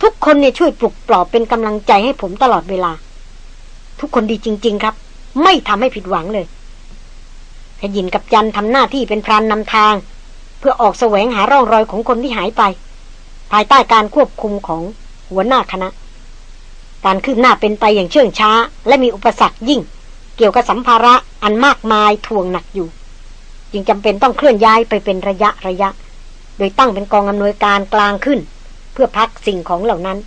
ทุกคนเนี่ยช่วยปลุกปลอบเป็นกำลังใจให้ผมตลอดเวลา ทุกคนดีจริง ๆ ครับ ไม่ทำให้ผิดหวังเลยขยินกับจันทำหน้าที่เป็นพรานนำทาง เพื่อออกแสวงหาร่องรอยของคนที่หายไป ภายใต้การควบคุมของหัวหน้าคณะ การคืบหน้าเป็นไปอย่างเชื่องช้า และมีอุปสรรคยิ่ง เกี่ยวกับสัมภาระอันมากมายทวงหนักอยู่ จึงจำเป็นต้องเคลื่อนย้ายไปเป็นระยะระยะ โดยตั้งเป็นกองอำนวยการกลางขึ้น เพื่อพักสิ่งของเหล่านั้น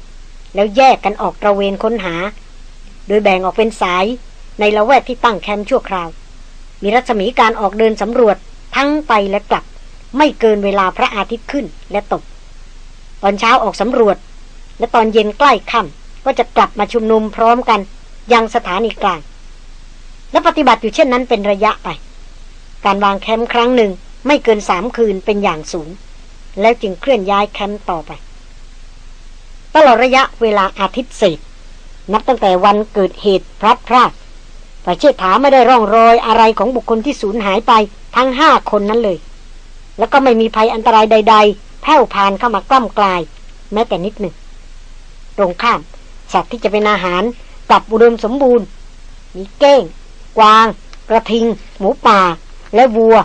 แล้วแยกกันออกตระเวนค้นหา โดยแบ่งออกเป็นสายในละแวกที่ตั้งแคมป์ชั่วคราว มีรัศมีการออกเดินสำรวจทั้งไปและกลับ ไม่เกินเวลาพระอาทิตย์ขึ้นและตก ตอนเช้าออกสำรวจ และตอนเย็นใกล้ค่ำก็จะกลับมาชุมนุมพร้อมกันยังสถานีกลาง และปฏิบัติอยู่เช่นนั้นเป็นระยะไป การวางแคมป์ครั้งหนึ่งไม่เกินสามคืนเป็นอย่างสูง แล้วจึงเคลื่อนย้ายแคมป์ต่อไป ตลอดระยะเวลาอาทิตย์เศษ นับตั้งแต่วันเกิดเหตุพลัดพรากแต่เชิดถาไม่ได้ร่องรอยอะไรของบุคคลที่สูญหายไปทั้งห้าคนนั้นเลย แล้วก็ไม่มีภัยอันตรายใด ๆ แผ่วพานเข้ามากล้ำกลาย แม้แต่นิดหนึ่ง ตรงข้าม สัตว์ที่จะเป็นอาหารกลับอุดมสมบูรณ์ มีเก้ง กวาง กระทิง หมูป่า และวัว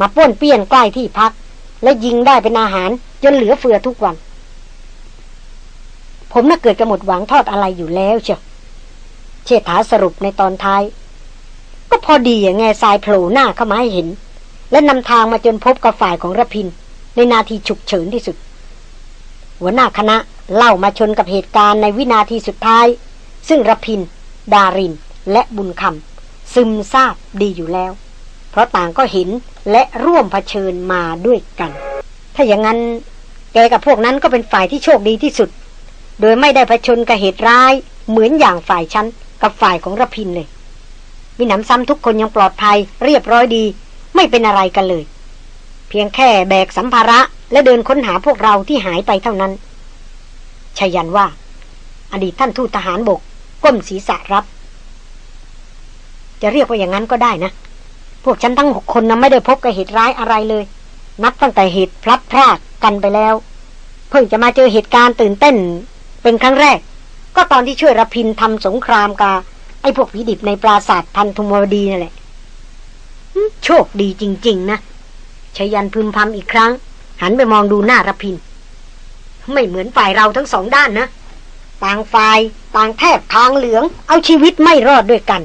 มาป้วนเปี้ยนใกล้ที่พัก และยิงได้เป็นอาหารจนเหลือเฟือทุกวัน ผมน่าเกิดกระหมดหวังทอดอะไรอยู่แล้วเชียวเชษฐาสรุปในตอนท้าย ก็พอดีอย่างไงทรายโผล่หน้าเข้ามาให้เห็น และนำทางมาจนพบกับฝ่ายของระพิน ในนาทีฉุกเฉินที่สุด หัวหน้าคณะเล่ามาชนกับเหตุการณ์ในวินาทีสุดท้าย ซึ่งระพิน ดาริน และบุญคำซึมซาบดีอยู่แล้ว เพราะต่างก็เห็นและร่วมเผชิญมาด้วยกัน ถ้าอย่างนั้นแกกับพวกนั้นก็เป็นฝ่ายที่โชคดีที่สุด โดยไม่ได้เผชิญกับเหตุร้าย เหมือนอย่างฝ่ายฉันกับฝ่ายของระพินเลยมีหนำซ้ำทุกคนยังปลอดภัย เรียบร้อยดี ไม่เป็นอะไรกันเลย เพียงแค่แบกสัมภาระ และเดินค้นหาพวกเราที่หายไปเท่านั้นชยันว่า อดีตท่านทูตทหารบก ก้มศีรษะรับ จะเรียกว่าอย่างนั้นก็ได้นะ พวกฉันทั้งหกคนนะไม่ได้พบกับเหตุร้ายอะไรเลย นับตั้งแต่เหตุพลัดพรากกันไปแล้ว เพิ่งจะมาเจอเหตุการณ์ตื่นเต้น เป็นครั้งแรก ก็ตอนที่ช่วยรพินทำสงครามกาไอ้พวกผีดิบในปราสาทพันธุมวดีนั่นแหละโชคดีจริง ๆ นะชยันพึมพำอีกครั้ง หันไปมองดูหน้ารพิน ไม่เหมือนฝ่ายเราทั้งสองด้านนะ ต่างฝ่ายต่างแทบทางเหลือง เอาชีวิตไม่รอดด้วยกัน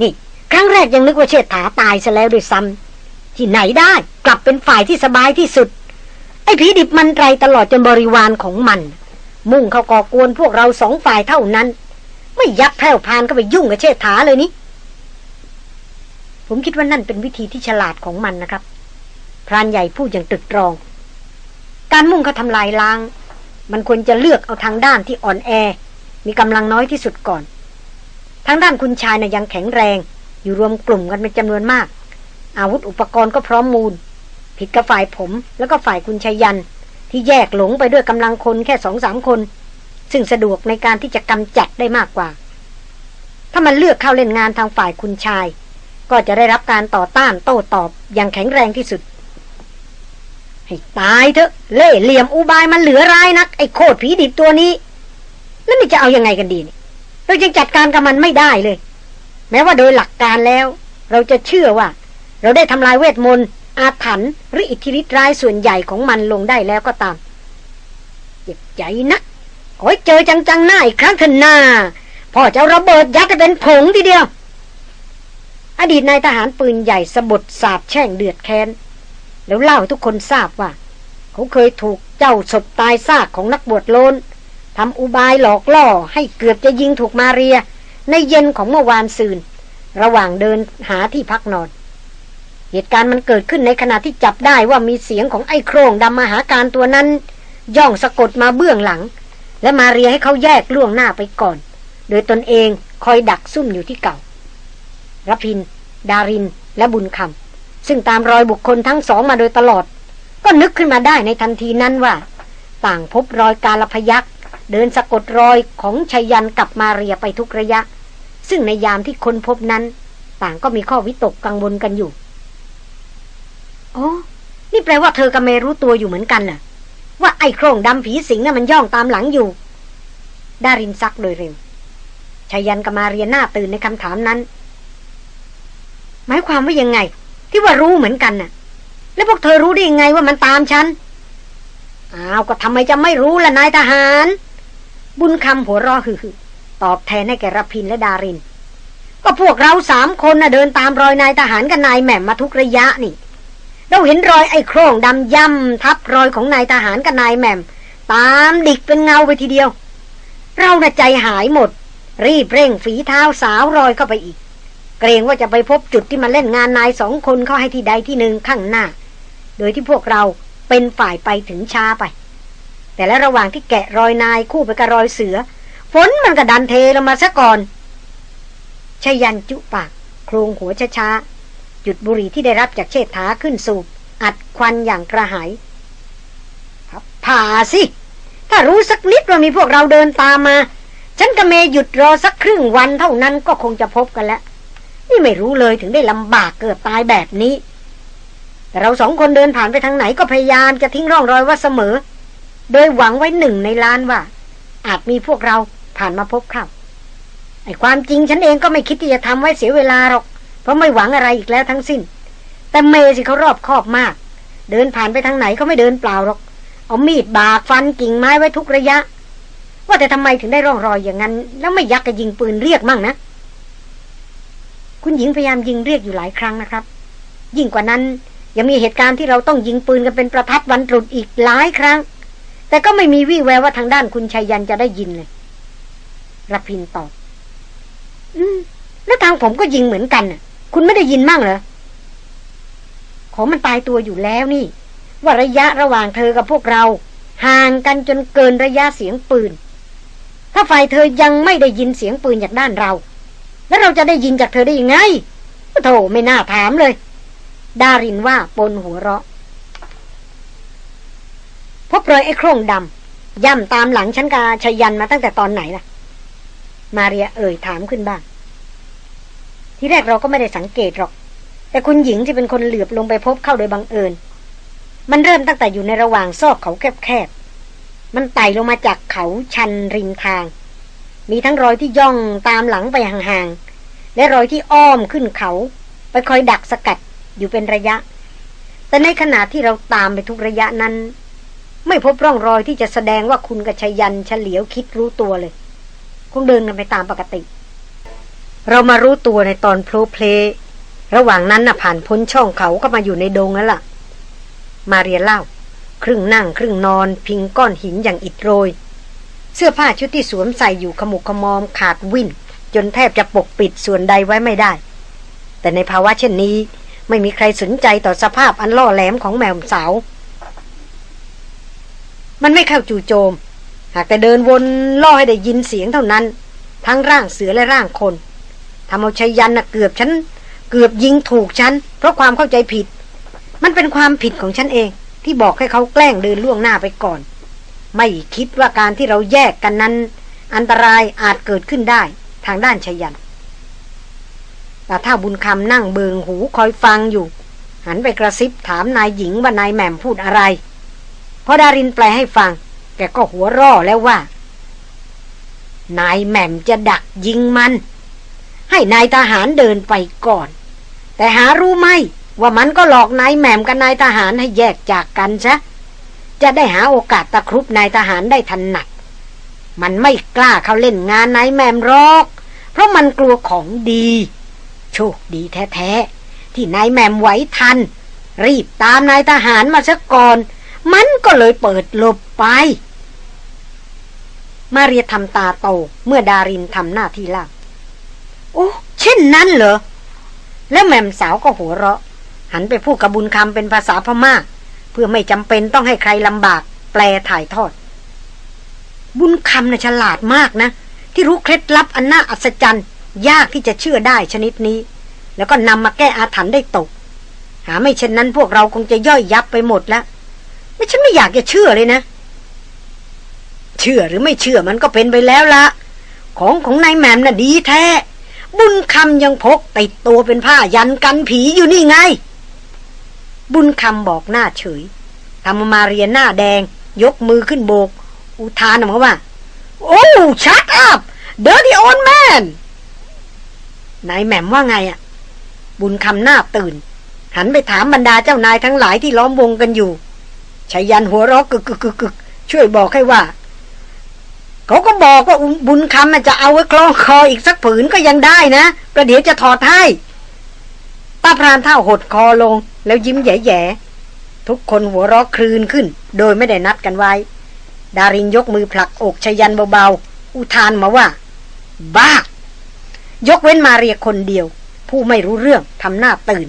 นี่ ครั้งแรกยังนึกว่าเชิดถาตายซะแล้วด้วยซ้ำที่ไหนได้กลับเป็นฝ่ายที่สบายที่สุด ไอ้ผีดิบมันไรตลอดจนบริวารของมัน มุ่งเข้าก่อกวนพวกเราสองฝ่ายเท่านั้น ไม่ยักแผ่วพานก็ไปยุ่งกับเชษฐาเลยนี่ผมคิดว่านั่นเป็นวิธีที่ฉลาดของมันนะครับ พรานใหญ่พูดอย่างตรึกตรอง การมุ่งเขาทำลายล้าง มันควรจะเลือกเอาทางด้านที่อ่อนแอ มีกำลังน้อยที่สุดก่อน ทางด้านคุณชายนะ่ะยังแข็งแรง อยู่รวมกลุ่มกันเป็นจำนวนมาก อาวุธอุปกรณ์ก็พร้อมมูล ผิดกับฝ่ายผม แล้วก็ฝ่ายคุณชายยัน ที่แยกหลงไปด้วยกำลังคนแค่สองสามคน ซึ่งสะดวกในการที่จะกำจัดได้มากกว่า ถ้ามันเลือกเข้าเล่นงานทางฝ่ายคุณชาย ก็จะได้รับการต่อต้านโต้ตอบอย่างแข็งแรงที่สุด ให้ตายเถอะ เล่เหลี่ยมอุบายมันเหลือร้ายนัก ไอ้โคตรผีดิบตัวนี้ แล้วนี่จะเอายังไงกันดีเนี่ยเรายังจัดการกับมันไม่ได้เลย แม้ว่าโดยหลักการแล้ว เราจะเชื่อว่า เราได้ทำลายเวทมนต์ อาถรรพ์หรืออิทธิฤทธิ์ร้ายส่วนใหญ่ของมันลงได้แล้วก็ตามเจ็บใจนักขอให้เจอจังๆหน้าอีกครั้งเถอะหน้าพ่อจะระเบิดยัดให้เป็นผงทีเดียว อดีตนายทหารปืนใหญ่สะบดสาบแช่งเดือดแค้น แล้วเล่าให้ทุกคนทราบว่า เขาเคยถูกเจ้าศพตายซากของนักบวชโลนทำอุบายหลอกล่อให้เกือบจะยิงถูกมาเรีย ในเย็นของเมื่อวานซืน ระหว่างเดินหาที่พักนอน เหตุการณ์มันเกิดขึ้นในขณะที่จับได้ว่ามีเสียงของไอ้โครงดำมาหาการตัวนั้น ย่องสะกดมาเบื้องหลัง และมาเรียให้เขาแยกล่วงหน้าไปก่อน โดยตนเองคอยดักซุ่มอยู่ที่เก่ารพิน ดาริน และบุญคำซึ่งตามรอยบุคคลทั้งสองมาโดยตลอด ก็นึกขึ้นมาได้ในทันทีนั้นว่า ต่างพบรอยการละพยักเดินสะกดรอยของชยันกับมาเรียไปทุกระยะ ซึ่งในยามที่คนพบนั้น ต่างก็มีข้อวิตกกังวลกันอยู่ อ๋อ นี่แปลว่าเธอกับเมรู้ตัวอยู่เหมือนกันน่ะ ว่าไอ้โครงดำผีสิงน่ะมันย่องตามหลังอยู่ ดารินซักโดยเร็วชายันกับมาเรียหน้าตื่นในคำถามนั้น หมายความว่ายังไง ที่ว่ารู้เหมือนกันน่ะ แล้วพวกเธอรู้ได้ยังไงว่ามันตามฉันอ้าวก็ทำไมจะไม่รู้ล่ะนายทหาร บุญคำหัวรอฮือตอบแทนให้แกรพินและดาริน ก็พวกเราสามคนน่ะเดินตามรอยนายทหารกับนายแหม่มมาทุกระยะนี่ เราเห็นรอยไอ้โครงดำย่ำทับรอยของนายทหารกับนายแหม่ม ตามดิกเป็นเงาไปทีเดียว เราน่ะใจหายหมด รีบเร่งฝีเท้าสาวรอยเข้าไปอีก เกรงว่าจะไปพบจุดที่มาเล่นงานนายสองคนเข้าให้ที่ใดที่หนึ่งข้างหน้า โดยที่พวกเราเป็นฝ่ายไปถึงช้าไป แต่และระหว่างที่แกะรอยนายคู่ไปกับรอยเสือฝนมันก็ดันเทลงมาซะก่อนชยันจุปากโครงหัวช้าๆ จุดบุหรี่ที่ได้รับจากเชษฐาขึ้นสูบอัดควันอย่างกระหายผ่าสิ ถ้ารู้สักนิดว่ามีพวกเราเดินตามมา ฉันกับเมย์หยุดรอสักครึ่งวันเท่านั้นก็คงจะพบกันแล้ว นี่ไม่รู้เลยถึงได้ลำบากเกือบตายแบบนี้ แต่เราสองคนเดินผ่านไปทางไหนก็พยายามจะทิ้งร่องรอยว่าเสมอ โดยหวังไว้หนึ่งในล้านว่า อาจมีพวกเราผ่านมาพบเขาไอ้ความจริงฉันเองก็ไม่คิดที่จะทำไว้เสียเวลาหรอก เพราะไม่หวังอะไรอีกแล้วทั้งสิ้น แต่เมสิเขารอบคอบมาก เดินผ่านไปทางไหนเขาไม่เดินเปล่าหรอก เอามีดบากฟันกิ่งไม้ไว้ทุกระยะ ว่าแต่ทำไมถึงได้ร่องรอยอย่างนั้น แล้วไม่ยักกระยิงปืนเรียกมั่งนะ คุณหญิงพยายามยิงเรียกอยู่หลายครั้งนะครับ ยิ่งกว่านั้นยังมีเหตุการณ์ที่เราต้องยิงปืนกันเป็นประทัดวันตรุษอีกหลายครั้ง แต่ก็ไม่มีวี่แววว่าทางด้านคุณชัยยันจะได้ยินเลยรพินตอบ อืม แล้วทางผมก็ยิงเหมือนกันน่ะ คุณไม่ได้ยินมั่งเหรอ ของมันตายตัวอยู่แล้วนี่ ว่าระยะระหว่างเธอกับพวกเรา ห่างกันจนเกินระยะเสียงปืน ถ้าฝ่ายเธอยังไม่ได้ยินเสียงปืนจากด้านเรา แล้วเราจะได้ยินจากเธอได้ยังไงโธ่ไม่น่าถามเลย ดารินว่าปนหัวเราะพบรอยไอ้โครงดำย่ำตามหลังฉันกาชยันมาตั้งแต่ตอนไหนล่ะ มาเรียเอ่ยถามขึ้นบ้าง ที่แรกเราก็ไม่ได้สังเกตหรอก แต่คุณหญิงที่เป็นคนเหลือบลงไปพบเข้าโดยบังเอิญ มันเริ่มตั้งแต่อยู่ในระหว่างซอกเขาแคบๆ มันไต่ลงมาจากเขาชันริมทาง มีทั้งรอยที่ย่องตามหลังไปห่างๆ และรอยที่อ้อมขึ้นเขา ไปคอยดักสกัดอยู่เป็นระยะ แต่ในขณะที่เราตามไปทุกระยะนั้น ไม่พบร่องรอยที่จะแสดงว่าคุณกับชยันเฉลียวคิดรู้ตัวเลย คงเดินกันไปตามปกติ เรามารู้ตัวในตอนโพลเพลระหว่างนั้นน่ะผ่านพ้นช่องเขาก็มาอยู่ในดงแล้วล่ะ มาเรียเล่า ครึ่งนั่งครึ่งนอน พิงก้อนหินอย่างอิดโรย เสื้อผ้าชุดที่สวมใส่อยู่ขมุกขมอมขาดวิ่น จนแทบจะปกปิดส่วนใดไว้ไม่ได้ แต่ในภาวะเช่นนี้ ไม่มีใครสนใจต่อสภาพอันล่อแหลมของแมวสาว มันไม่เข้าจู่โจม หากแต่เดินวนล่อให้ได้ยินเสียงเท่านั้น ทั้งร่างเสือและร่างคน ทำเอาชัยยันน่ะเกือบฉัน เกือบยิงถูกฉัน เพราะความเข้าใจผิด มันเป็นความผิดของฉันเอง ที่บอกให้เขาแกล้งเดินล่วงหน้าไปก่อน ไม่คิดว่าการที่เราแยกกันนั้น อันตรายอาจเกิดขึ้นได้ทางด้านชัยยันแต่ถ้าบุญคำนั่งเบิงหูคอยฟังอยู่ หันไปกระซิบถามนายหญิงว่านายแหม่มพูดอะไรพอดารินแปลให้ฟัง แกก็หัวร่อแล้วว่า นายแหม่มจะดักยิงมัน ให้นายทหารเดินไปก่อน แต่หารู้ไหมว่ามันก็หลอกนายแหม่มกับนายทหารให้แยกจากกันซะจะได้หาโอกาสตะครุบนายทหารได้ทันหนัก มันไม่กล้าเขาเล่นงานนายแหม่มหรอก เพราะมันกลัวของดี โชคดีแท้ๆ ที่นายแหม่มไหวทัน รีบตามนายทหารมาซะก่อน มันก็เลยเปิดหลบไป มาเรียทำตาโตเมื่อดารินทำหน้าที่ล่าง โอ้เช่นนั้นเหรอ แล้วแม่มสาวก็หัวเราะ หันไปพูดกับบุญคำเป็นภาษาพม่าเพื่อไม่จำเป็นต้องให้ใครลำบาก แปลถ่ายทอด บุญคำน่ะฉลาดมากนะ ที่รู้เคล็ดลับอันน่าอัศจรรย์ ยากที่จะเชื่อได้ชนิดนี้ แล้วก็นำมาแก้อาถรรพ์ได้ตก หาไม่เช่นนั้นพวกเราคงจะย่อยยับไปหมดแล้วไม่ฉันไม่อยากจะเชื่อเลยนะ เชื่อหรือไม่เชื่อมันก็เป็นไปแล้วละของของนายแหม่มน่ะดีแท้ บุญคำยังพกติดตัวเป็นผ้ายันกันผีอยู่นี่ไง บุญคำบอกหน้าเฉยทำมาเรียนหน้าแดง ยกมือขึ้นโบก อุทานออกมาว่า โอ้ชัดอัพเดอร์ดี้โอนแมนนายแหม่มว่าไงอะบุญคำหน้าตื่น หันไปถามบรรดาเจ้านายทั้งหลายที่ล้อมวงกันอยู่ชายันหัวเราะกึกกึกกึกกึกช่วยบอกให้ว่า เขาก็บอกว่าบุญคำจะเอาไว้คล้องคออีกสักผืนก็ยังได้นะ ประเดี๋ยวจะถอดให้ป้าพรานเท่าหดคอลง แล้วยิ้มแย่ๆ ทุกคนหัวเราะคลืนขึ้น โดยไม่ได้นัดกันไว้ ดารินยกมือผลักอกชยันเบาๆ อุทานมาว่า บ้า ยกเว้นมาเรียคนเดียว ผู้ไม่รู้เรื่องทำหน้าตื่น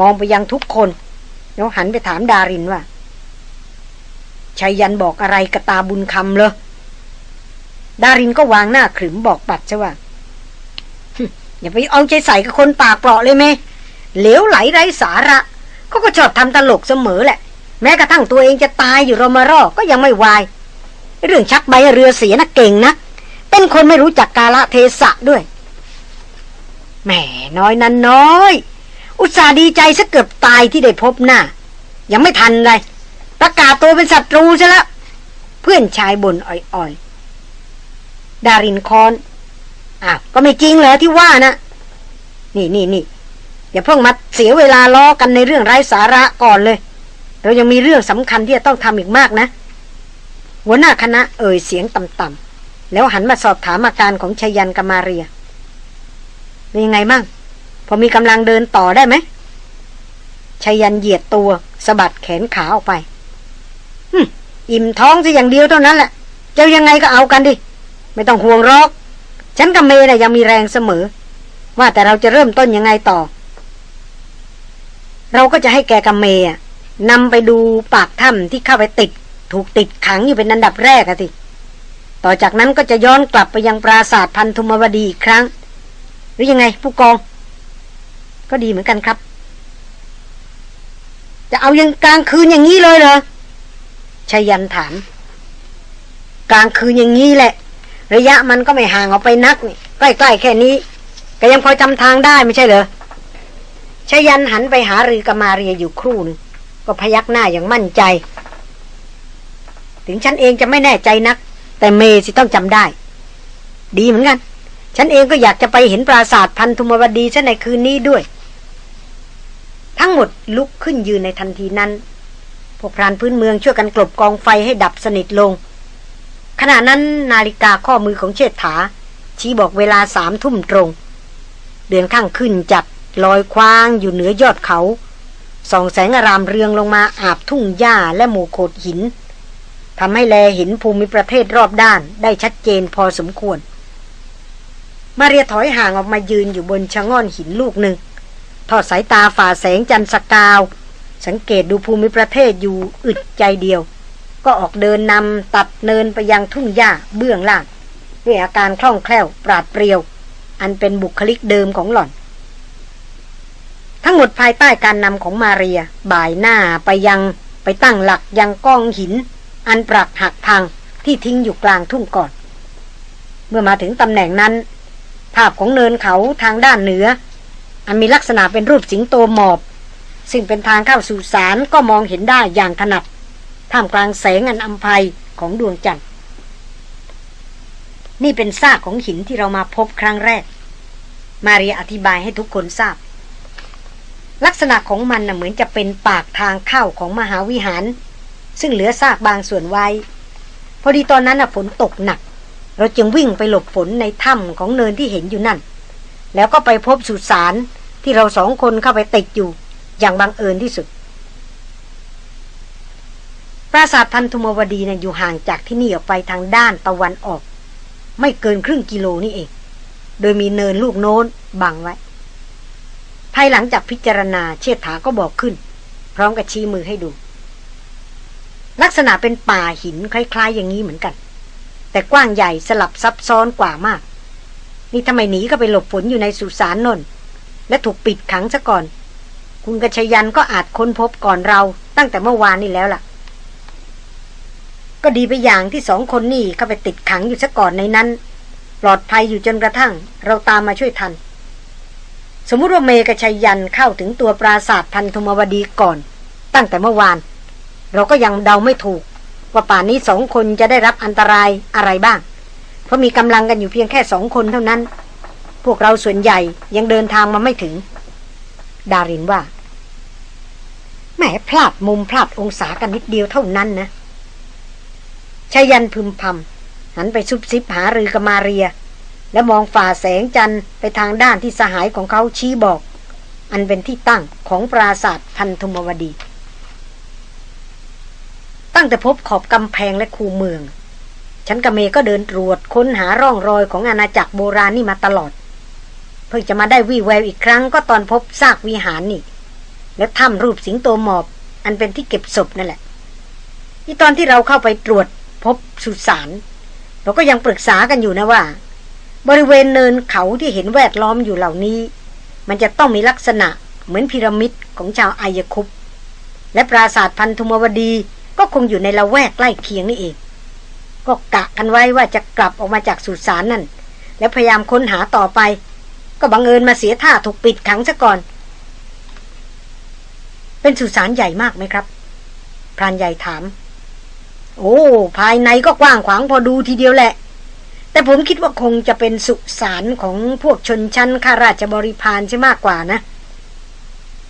มองไปยังทุกคนแล้วหันไปถามดารินว่าชายันบอกอะไรกระตาบุญคำเลย ดารินก็วางหน้าขรึมบอกปัดใช่ว่าอย่าไปเอาใจใส่กับคนปากเปราะเลยเมเหลวไหลไร้สาระเขาก็ชอบทำตลกเสมอแหละ แม้กระทั่งตัวเองจะตายอยู่รมารอก็ยังไม่วาย เรื่องชักใบเรือเสียนะเก่งนะ เป็นคนไม่รู้จักกาละเทศะด้วย แหมน้อยนั้นน้อย อุตส่าห์ดีใจซะเกือบตายที่ได้พบหน้า ยังไม่ทันเลยประกาศตัวเป็นศัตรูซะแล้ว เพื่อนชายบ่นอ่อยๆ ดารินคอนอ้าวก็ไม่จริงเหรอที่ว่านะ นี่นี่นี่อย่าเพิ่งมาเสียเวลาล้อกันในเรื่องไร้สาระก่อนเลย เรายังมีเรื่องสำคัญที่จะต้องทำอีกมากนะ หัวหน้าคณะเอ่ยเสียงต่ำๆแล้วหันมาสอบถามอาการของชยันกมาเรียเป็นยังไงมั่งพอมีกำลังเดินต่อได้ไหมชยันเหยียดตัวสะบัดแขนขาออกไปอิ่มท้องสิอย่างเดียวเท่านั้นแหละจะยังไงก็เอากันดิ ไม่ต้องห่วงรอกฉันกับเมย์นะ่ะยังมีแรงเสมอ ว่าแต่เราจะเริ่มต้นยังไงต่อ เราก็จะให้แกกับเมย์นำไปดูปากถ้ำที่เข้าไปติด ถูกติดขังอยู่เป็นอันดับแรกอะสิต่อจากนั้นก็จะย้อนกลับไปยังปราสาทพันธุมวดีอีกครั้ง หรือยังไง ผู้กอง ก็ดีเหมือนกันครับ จะเอายังกลางคืนอย่างนี้เลยเหรอชายันถาม กลางคืนอย่างนี้แหละ ระยะมันก็ไม่ห่างออกไปนักนี่ใกล้ๆแค่นี้ ก็ยังพอจำทางได้ไม่ใช่เหรอชยันหันไปหารือกมาเรียอยู่ครู่นึงก็พยักหน้าอย่างมั่นใจ ถึงฉันเองจะไม่แน่ใจนัก แต่เมสิต้องจำได้ ดีเหมือนกัน ฉันเองก็อยากจะไปเห็นปราสาทพันธุมวดีซะในคืนนี้ด้วย ทั้งหมดลุกขึ้นยืนในทันทีนั้นพวกพรานพื้นเมืองช่วยกันกลบกองไฟให้ดับสนิทลง ขณะนั้นนาฬิกาข้อมือของเชษฐา ชี้บอกเวลาสามทุ่มตรง เดือนข้างขึ้นจัดลอยคว้างอยู่เหนือยอดเขาส่องแสงอารามเรืองลงมาอาบทุ่งหญ้าและหมู่โขดหินทำให้แลเห็นภูมิประเทศรอบด้านได้ชัดเจนพอสมควร มาเรียถอยห่างออกมายืนอยู่บนชะง่อนหินลูกหนึ่ง ทอดสายตาฝ่าแสงจันทร์สกาว สังเกตดูภูมิประเทศอยู่อึดใจเดียว ก็ออกเดินนำตัดเนินไปยังทุ่งหญ้าเบื้องล่าง ด้วยอาการคล่องแคล่วปราดเปรียว อันเป็นบุคลิกเดิมของหล่อน ทั้งหมดภายใต้การนำของมาเรีย บ่ายหน้าไปยังไปตั้งหลักยังก้องหิน อันปรักหักพังที่ทิ้งอยู่กลางทุ่งก่อน เมื่อมาถึงตำแหน่งนั้น ภาพของเนินเขาทางด้านเหนือ อันมีลักษณะเป็นรูปสิงโตหมอบ ซึ่งเป็นทางเข้าสู่สารก็มองเห็นได้อย่างถนัด ท่ามกลางแสงอันอัมภัยของดวงจันทร์ นี่เป็นซากของหินที่เรามาพบครั้งแรก มาเรียอธิบายให้ทุกคนทราบ ลักษณะของมันน่ะเหมือนจะเป็นปากทางเข้าของมหาวิหาร ซึ่งเหลือซากบางส่วนไว้ พอดีตอนนั้นน่ะฝนตกหนัก เราจึงวิ่งไปหลบฝนในถ้ำของเนินที่เห็นอยู่นั่น แล้วก็ไปพบสุสานที่เราสองคนเข้าไปติดอยู่อย่างบังเอิญที่สุด ราสาทพันธุมวดีนะ่ยอยู่ห่างจากที่นี่ออกไปทางด้านตะวันออก ไม่เกินครึ่งกิโลนี่เอง โดยมีเนินลูกโน้นบังไว้ ภายหลังจากพิจารณาเชษฐาก็บอกขึ้น พร้อมกับชี้มือให้ดู ลักษณะเป็นป่าหินคล้าย ๆ อย่างนี้เหมือนกัน แต่กว้างใหญ่สลับซับซ้อนกว่ามาก นี่ทำไมหนีก็ไปหลบฝนอยู่ในสุสานนนและถูกปิดขังซะก่อน คุณกัชยันก็อาจค้นพบก่อนเราตั้งแต่เมื่อวานนี้แล้วล่ะ ก็ดีไปอย่างที่สองคนนี่เข้าไปติดขังอยู่ซะก่อนในนั้น ปลอดภัยอยู่จนกระทั่ง เราตามมาช่วยทัน สมมุติว่าเมกชัยยันเข้าถึงตัวปราศาสตร์พันธมวดีก่อน ตั้งแต่เมื่อวาน เราก็ยังเดาไม่ถูก ว่าป่านนี้สองคนจะได้รับอันตรายอะไรบ้าง เพราะมีกำลังกันอยู่เพียงแค่สองคนเท่านั้น พวกเราส่วนใหญ่ยังเดินทางมาไม่ถึง ดารินว่าแหมพลาดมุมพลาดองศากันนิดเดียวเท่านั้นนะ ชายันพึมพำหันไปซุบซิบหารือกับมาเรีย แล้วมองฝ่าแสงจันทร์ไปทางด้านที่สหายของเขาชี้บอก อันเป็นที่ตั้งของปราศาสตร์พันธุมวดี ตั้งแต่พบขอบกำแพงและคูเมือง ฉันกับเมก็เดินตรวจค้นหาร่องรอยของอาณาจักรโบราณนี่มาตลอด เพิ่งจะมาได้วี่แววอีกครั้งก็ตอนพบซากวิหารนี่ และถ้ำรูปสิงโตหมอบ อันเป็นที่เก็บศพนั่นแหละที่ตอนที่เราเข้าไปตรวจ พบสุสานเราก็ยังปรึกษากันอยู่นะว่า บริเวณเนินเขาที่เห็นแวดล้อมอยู่เหล่านี้ มันจะต้องมีลักษณะเหมือนพีระมิดของชาวอายคุปและปราสาทพันธุมวดีก็คงอยู่ในละแวกใกล้เคียงนี่เอง ก็กะกันไว้ว่าจะกลับออกมาจากสุสานนั่น แล้วพยายามค้นหาต่อไป ก็บังเอิญมาเสียท่าถูกปิดขังซะก่อน เป็นสุสานใหญ่มากไหมครับ พรานใหญ่ถาม โอ้ ภายในก็กว้างขวางพอดูทีเดียวแหละ แต่ผมคิดว่าคงจะเป็นสุสานของพวกชนชั้นข้าราชบริพารใช่มากกว่านะ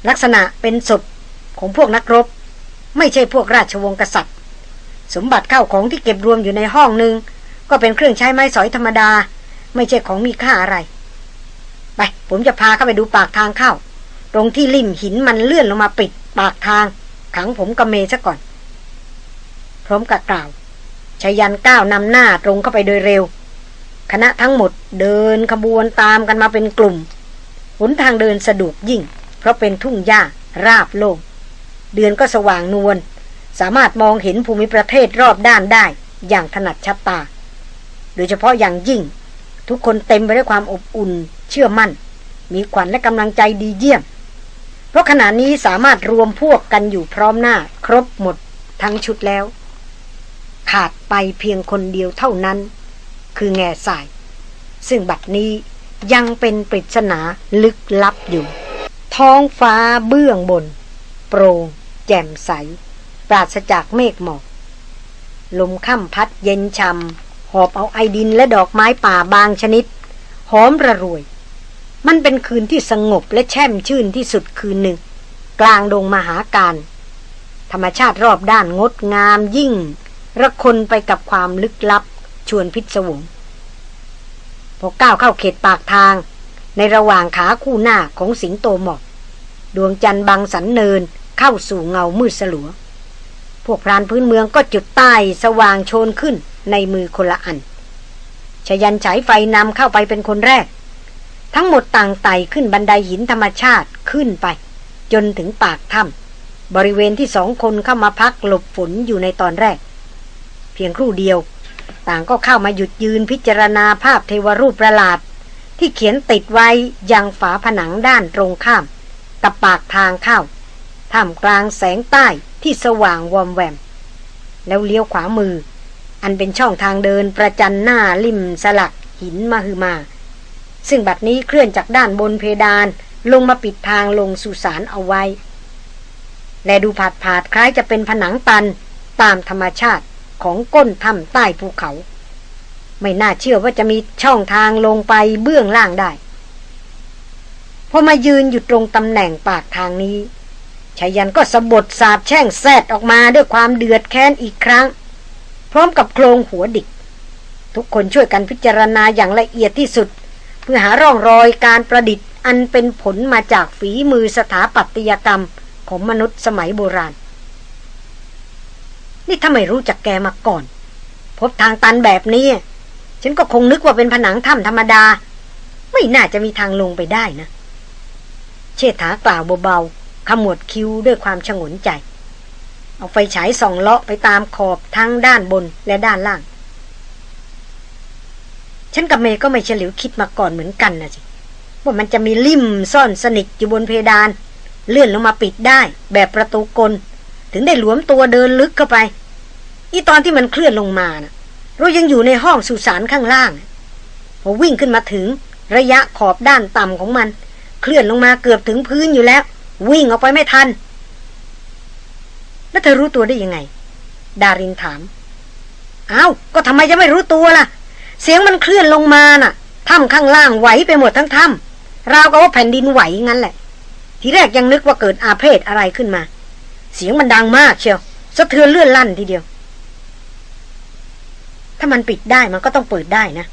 ลักษณะเป็นศพของพวกนักรบ ไม่ใช่พวกราชวงศ์กษัตริย์ สมบัติเข้าของที่เก็บรวมอยู่ในห้องหนึ่งก็เป็นเครื่องใช้ไม้สอยธรรมดา ไม่ใช่ของมีค่าอะไร ไป ผมจะพาเข้าไปดูปากทางเข้า ตรงที่ริมหินมันเลื่อนลงมาปิดปากทาง ขังผมกับเมซะก่อน พร้อมกับกล่าวชายันก้าวนำหน้าตรงเข้าไปโดยเร็ว คณะทั้งหมดเดินขบวนตามกันมาเป็นกลุ่มหนทางเดินสะดวกยิ่ง เพราะเป็นทุ่งหญ้าราบโล่งเดือนก็สว่างนวลสามารถมองเห็นภูมิประเทศรอบด้านได้อย่างถนัดชัดตา โดยเฉพาะอย่างยิ่ง ทุกคนเต็มไปด้วยความอบอุ่น เชื่อมั่น มีขวัญและกำลังใจดีเยี่ยม เพราะขณะนี้สามารถรวมพวกกันอยู่พร้อมหน้า ครบหมดทั้งชุดแล้ว ขาดไปเพียงคนเดียวเท่านั้น คือแง่สาย ซึ่งบัดนี้ยังเป็นปริศนาลึกลับอยู่ ท้องฟ้าเบื้องบน โปร่งแจ่มใส ปราศจากเมฆหมอกลมค่ำพัดเย็นช่ำหอบเอาไอดินและดอกไม้ป่าบางชนิด หอมระรวย มันเป็นคืนที่สงบและแช่มชื่นที่สุดคืนหนึ่ง กลางดงมหาการ ธรรมชาติรอบด้านงดงามยิ่ง ระคนไปกับความลึกลับ ชวนพิศวงพอก้าวเข้าเขตปากทาง ในระหว่างขาคู่หน้าของสิงโตหมอกดวงจันทร์บังสันเนินเข้าสู่เงามืดสลัว พวกพรานพื้นเมืองก็จุดใต้สว่างโชนขึ้นในมือคนละอันชยันฉายไฟนำเข้าไปเป็นคนแรก ทั้งหมดต่างไต่ขึ้นบันไดหินธรรมชาติขึ้นไป จนถึงปากถ้ำบริเวณที่สองคนเข้ามาพักหลบฝนอยู่ในตอนแรก เพียงครู่เดียว ต่างก็เข้ามาหยุดยืนพิจารณาภาพเทวรูปประหลาด ที่เขียนติดไว้ยังฝาผนังด้านตรงข้าม กับปากทางเข้าท่ามกลางแสงใต้ที่สว่างวอมแวม แล้วเลี้ยวขวามือ อันเป็นช่องทางเดินประจันหน้าริมสลักหินมาฮือมา ซึ่งบัดนี้เคลื่อนจากด้านบนเพดานลงมาปิดทางลงสุสานเอาไว้ และดูผาดผาดคล้ายจะเป็นผนังตันตามธรรมชาติ ของก้นถ้ำใต้ภูเขา ไม่น่าเชื่อว่าจะมีช่องทางลงไปเบื้องล่างได้ พอมายืนอยู่ตรงตำแหน่งปากทางนี้ชายันก็สะบดสาบแช่งแซดออกมาด้วยความเดือดแค้นอีกครั้ง พร้อมกับโครงหัวดิก ทุกคนช่วยกันพิจารณาอย่างละเอียดที่สุด เพื่อหาร่องรอยการประดิษฐ์อันเป็นผลมาจากฝีมือสถาปัตยกรรมของมนุษย์สมัยโบราณ นี่ถ้าไม่รู้จักแกมาก่อน พบทางตันแบบนี้ ฉันก็คงนึกว่าเป็นผนังถ้ำธรรมดา ไม่น่าจะมีทางลงไปได้นะ เชษฐากล่าวเบาๆขมวดคิ้วด้วยความชงนใจ เอาไฟฉายส่องเลาะไปตามขอบทั้งด้านบนและด้านล่าง ฉันกับเมย์ก็ไม่เฉลียวคิดมาก่อนเหมือนกันนะสิว่ามันจะมีลิ่มซ่อนสนิทอยู่บนเพดาน เลื่อนลงมาปิดได้ แบบประตูกล ถึงได้หลวมตัวเดินลึกเข้าไป อีตอนที่มันเคลื่อนลงมานะเรายังอยู่ในห้องสุสานข้างล่างพอวิ่งขึ้นมาถึง ระยะขอบด้านต่ำของมัน เคลื่อนลงมาเกือบถึงพื้นอยู่แล้ว วิ่งออกไปไม่ทัน แล้วเธอรู้ตัวได้ยังไง ดารินถามอ้าวก็ทำไมจะไม่รู้ตัวล่ะ เสียงมันเคลื่อนลงมาน่ะถ้ำข้างล่างไหวไปหมดทั้งถ้ำราวกับว่าแผ่นดินไหวงั้นแหละ ทีแรกยังนึกว่าเกิดอาเพศอะไรขึ้นมา เสียงมันดังมากเชียวสะเทือนเลื่อนลั่นทีเดียว ถ้ามันปิดได้มันก็ต้องเปิดได้นะ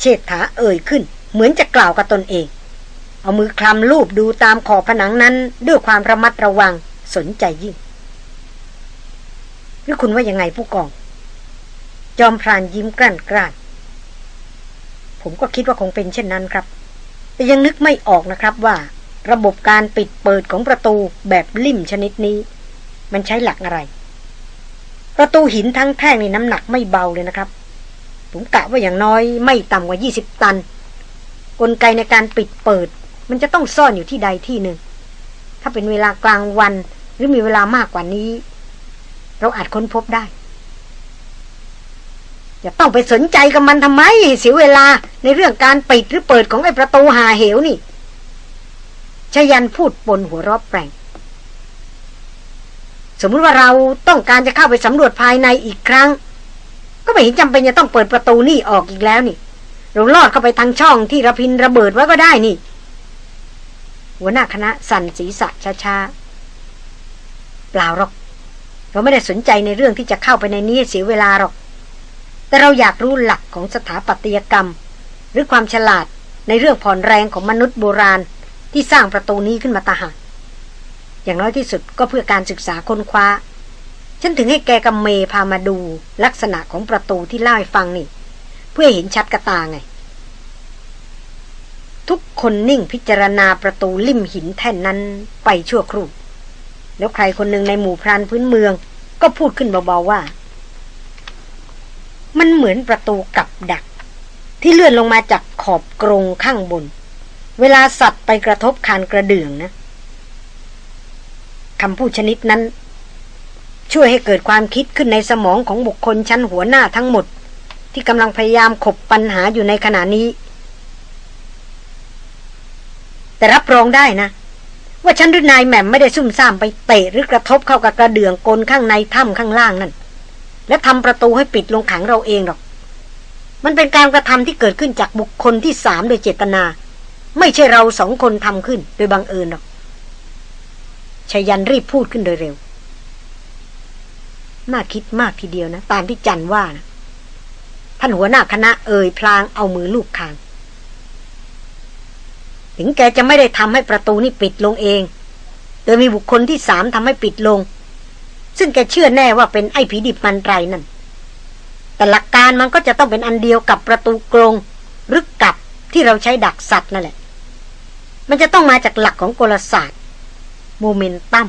เชษฐาเอ่ยขึ้น เหมือนจะกล่าวกับตนเอง เอามือคลำลูบดูตามขอบผนังนั้น ด้วยความระมัดระวังสนใจยิ่งหรือคุณว่ายังไงผู้กอง จอมพรานยิ้มกลั่นกล้านผมก็คิดว่าคงเป็นเช่นนั้นครับ แต่ยังนึกไม่ออกนะครับว่า ระบบการปิดเปิดของประตูแบบลิ่มชนิดนี้ มันใช้หลักอะไร ประตูหินทั้งแท่งนี่น้ำหนักไม่เบาเลยนะครับ ผมกะว่าอย่างน้อยไม่ต่ำกว่า 20 ตัน กลไกในการปิดเปิด มันจะต้องซ่อนอยู่ที่ใดที่หนึ่ง ถ้าเป็นเวลากลางวันหรือมีเวลามากกว่านี้ เราอาจค้นพบได้อย่าต้องไปสนใจกับมันทำไมเสียเวลาในเรื่องการปิดหรือเปิดของไอ้ประตูหาเหวนี่ ชยันพูดปนหัวรอบแปลง สมมติว่าเราต้องการจะเข้าไปสำรวจภายในอีกครั้ง ก็ไม่เห็นจำเป็นจะต้องเปิดประตูนี่ออกอีกแล้วนี่ เราลอดเข้าไปทางช่องที่ระพินระเบิดไว้ก็ได้นี่ หัวหน้าคณะสั่นศีรษะช้าๆเปล่าหรอก เราไม่ได้สนใจในเรื่องที่จะเข้าไปในนี้เสียเวลาหรอก แต่เราอยากรู้หลักของสถาปัตยกรรม หรือความฉลาดในเรื่องผ่อนแรงของมนุษย์โบราณ ที่สร้างประตูนี้ขึ้นมาตาหากอย่างน้อยที่สุดก็เพื่อการศึกษาค้นคว้า ฉันถึงให้แกกับเมพามาดูลักษณะของประตูที่เล่าให้ฟังนี่ เพื่อเห็นชัดกระตาไง ทุกคนนิ่งพิจารณาประตูลิ่มหินแท่นนั้นไปชั่วครู่ แล้วใครคนหนึ่งในหมู่พรานพื้นเมือง ก็พูดขึ้นเบาๆว่า มันเหมือนประตูกับดัก ที่เลื่อนลงมาจากขอบกรงข้างบน เวลาสัตว์ไปกระทบคานกระเดื่องนะคำพูดชนิดนั้น ช่วยให้เกิดความคิดขึ้นในสมองของบุคคลชั้นหัวหน้าทั้งหมด ที่กำลังพยายามขบปัญหาอยู่ในขณะนี้ แต่รับรองได้นะ ว่าฉันหรือนายแหม่มไม่ได้ซุ่มซ่ามไปเตะหรือกระทบเข้ากับกระเดื่องกลข้างในถ้ำข้างล่างนั่นและทำประตูให้ปิดลงขังเราเองหรอก มันเป็นการกระทำที่เกิดขึ้นจากบุคคลที่สามโดยเจตนา ไม่ใช่เราสองคนทำขึ้น โดยบังเอิญหรอกชยันรีบพูดขึ้นโดยเร็ว น่าคิดมากทีเดียวนะ ตามที่จันว่านะท่านหัวหน้าคณะเอ่ยพลางเอามือลูกคาง ถึงแกจะไม่ได้ทำให้ประตูนี่ปิดลงเอง โดยมีบุคคลที่สามทำให้ปิดลง ซึ่งแกเชื่อแน่ว่าเป็นไอ้ผีดิบมันไรนั่น แต่หลักการมันก็จะต้องเป็นอันเดียวกับประตูกรงหรือกับ ที่เราใช้ดักสัตว์นั่นแหละ มันจะต้องมาจากหลักของกลศาสตร์โมเมนตัม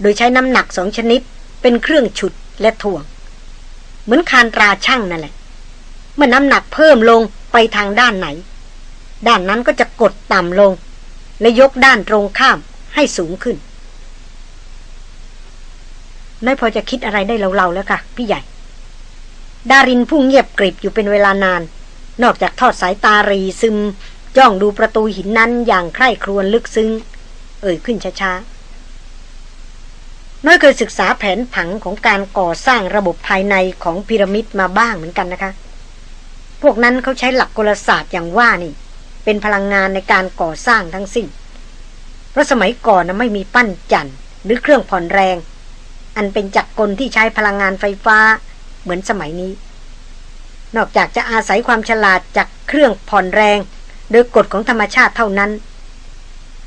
โดยใช้น้ำหนักสองชนิด เป็นเครื่องฉุดและถ่วง เหมือนคานตราช่างนั่นแหละ เมื่อน้ำหนักเพิ่มลงไปทางด้านไหน ด้านนั้นก็จะกดต่ำลง และยกด้านตรงข้ามให้สูงขึ้นน้อยพอจะคิดอะไรได้เล่าๆแล้วค่ะ พี่ใหญ่ ดารินผู้เงียบกริบอยู่เป็นเวลานาน นอกจากทอดสายตารีซึม จ้องดูประตูหินนั้นอย่างใคร่ครวญลึกซึ้ง เอ่ยขึ้นช้าๆ น้อยเคยศึกษาแผนผังของการก่อสร้างระบบภายในของพีระมิดมาบ้างเหมือนกันนะคะ พวกนั้นเขาใช้หลักกลศาสตร์อย่างว่านี่ เป็นพลังงานในการก่อสร้างทั้งสิ้น เพราะสมัยก่อนนะไม่มีปั้นจันหรือเครื่องผ่อนแรง อันเป็นจักรกลที่ใช้พลังงานไฟฟ้าเหมือนสมัยนี้ นอกจากจะอาศัยความฉลาดจากเครื่องผ่อนแรง โดยกฎของธรรมชาติเท่านั้น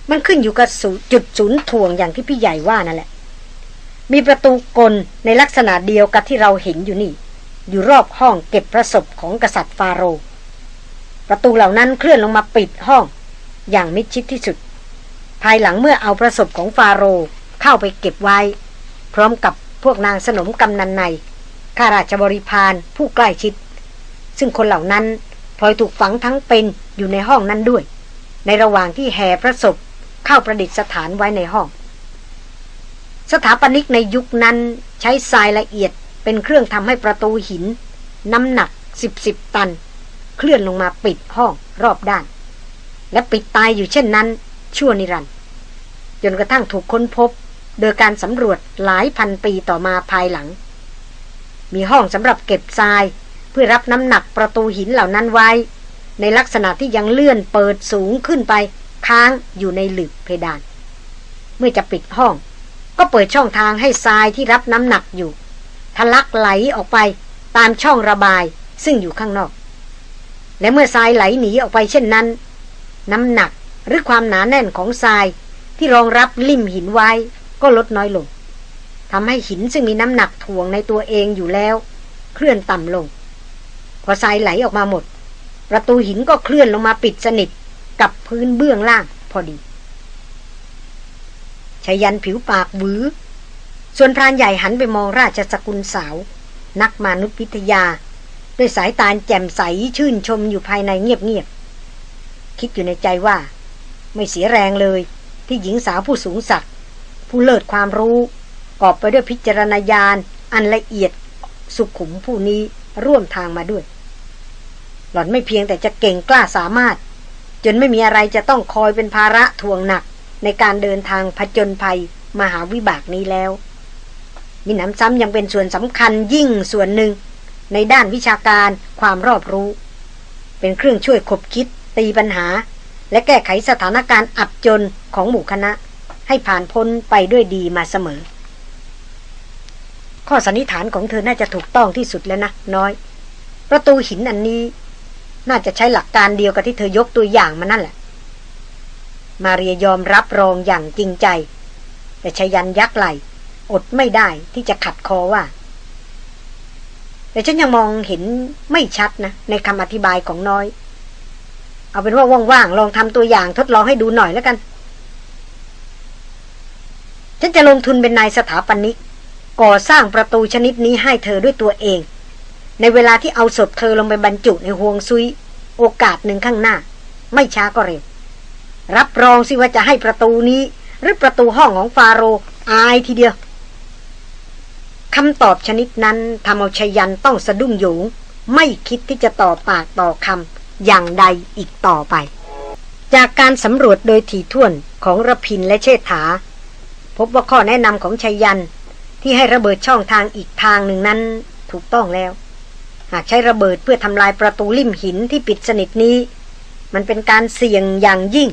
มันขึ้นอยู่กับจุดศูนย์ถ่วงอย่างที่พี่ใหญ่ว่านั่นแหละ มีประตูกลในลักษณะเดียวกับที่เราเห็นอยู่นี่ อยู่รอบห้องเก็บประสบของกษัตริย์ฟาโรห์ประตูเหล่านั้นเคลื่อนลงมาปิดห้อง อย่างมิดชิดที่สุด ภายหลังเมื่อเอาประสบของฟาโรห์เข้าไปเก็บไว้ พร้อมกับพวกนางสนมกำนันในข้าราชบริพารผู้ใกล้ชิด ซึ่งคนเหล่านั้นพลอยถูกฝังทั้งเป็นอยู่ในห้องนั้นด้วย ในระหว่างที่แห่พระศพเข้าประดิษฐานไว้ในห้อง สถาปนิกในยุคนั้นใช้ทรายละเอียดเป็นเครื่องทำให้ประตูหิน น้ำหนักสิบสิบตัน เคลื่อนลงมาปิดห้องรอบด้าน และปิดตายอยู่เช่นนั้น ชั่วนิรันดร์จนกระทั่งถูกค้นพบ โดยการสำรวจหลายพันปีต่อมาภายหลัง มีห้องสำหรับเก็บทราย เพื่อรับน้ำหนักประตูหินเหล่านั้นไว้ ในลักษณะที่ยังเลื่อนเปิดสูงขึ้นไป ค้างอยู่ในหลืบเพดาน เมื่อจะปิดห้อง ก็เปิดช่องทางให้ทรายที่รับน้ำหนักอยู่ทะลักไหลออกไปตามช่องระบายซึ่งอยู่ข้างนอก และเมื่อทรายไหลหนีออกไปเช่นนั้น น้ำหนักหรือความหนาแน่นของทรายที่รองรับลิ่มหินไว้ก็ลดน้อยลงทำให้หินซึ่งมีน้ำหนักถ่วงในตัวเองอยู่แล้ว เคลื่อนต่ำลง พอทรายไหลออกมาหมด ประตูหินก็เคลื่อนลงมาปิดสนิทกับพื้นเบื้องล่างพอดีชายันผิวปากหวือ ส่วนพรานใหญ่หันไปมองราชสกุลสาว นักมนุษยวิทยา ด้วยสายตาแจ่มใสชื่นชมอยู่ภายในเงียบๆ คิดอยู่ในใจว่า ไม่เสียแรงเลย ที่หญิงสาวผู้สูงสักผู้เลิศความรู้ กอบไปด้วยพิจารณญาณอันละเอียดสุขุมผู้นี้ ร่วมทางมาด้วย หล่อนไม่เพียงแต่จะเก่งกล้าสามารถ จนไม่มีอะไรจะต้องคอยเป็นภาระทวงหนักในการเดินทางผจญภัยมหาวิบากนี้แล้ว มีน้ำซ้ำยังเป็นส่วนสำคัญยิ่งส่วนหนึ่ง ในด้านวิชาการความรอบรู้ เป็นเครื่องช่วยคบคิด ตีปัญหา และแก้ไขสถานการณ์อับจนของหมู่คณะ ให้ผ่านพ้นไปด้วยดีมาเสมอ ข้อสันนิษฐานของเธอน่าจะถูกต้องที่สุดแล้วนะน้อย ประตูหินอันนี้ น่าจะใช้หลักการเดียวกับที่เธอยกตัวอย่างมานั่นแหละ มาเรียยอมรับรองอย่างจริงใจ แต่ชยันยักไหลอดไม่ได้ที่จะขัดคอว่า แต่ฉันยังมองเห็นไม่ชัดนะ ในคำอธิบายของน้อย เอาเป็นว่าว่างๆลองทำตัวอย่างทดลองให้ดูหน่อยแล้วกัน ฉันจะลงทุนเป็นนายสถาปนิก ก่อสร้างประตูชนิดนี้ให้เธอด้วยตัวเอง ในเวลาที่เอาศพเธอลงไปบรรจุในห่วงซุย โอกาสหนึ่งข้างหน้า ไม่ช้าก็เร็ว รับรองสิว่าจะให้ประตูนี้ หรือประตูห้องของฟาโรอายทีเดียวคำตอบชนิดนั้นทำเอาชยันต้องสะดุ้งโยงไม่คิดที่จะต่อปากต่อคำอย่างใดอีกต่อไป จากการสำรวจโดยถี่ถ้วนของระพินและเชษฐา พบว่าข้อแนะนำของชยัน ที่ให้ระเบิดช่องทางอีกทางหนึ่งนั้นถูกต้องแล้ว หากใช้ระเบิดเพื่อทำลายประตูลิ่มหินที่ปิดสนิทนี้ มันเป็นการเสี่ยงอย่างยิ่ง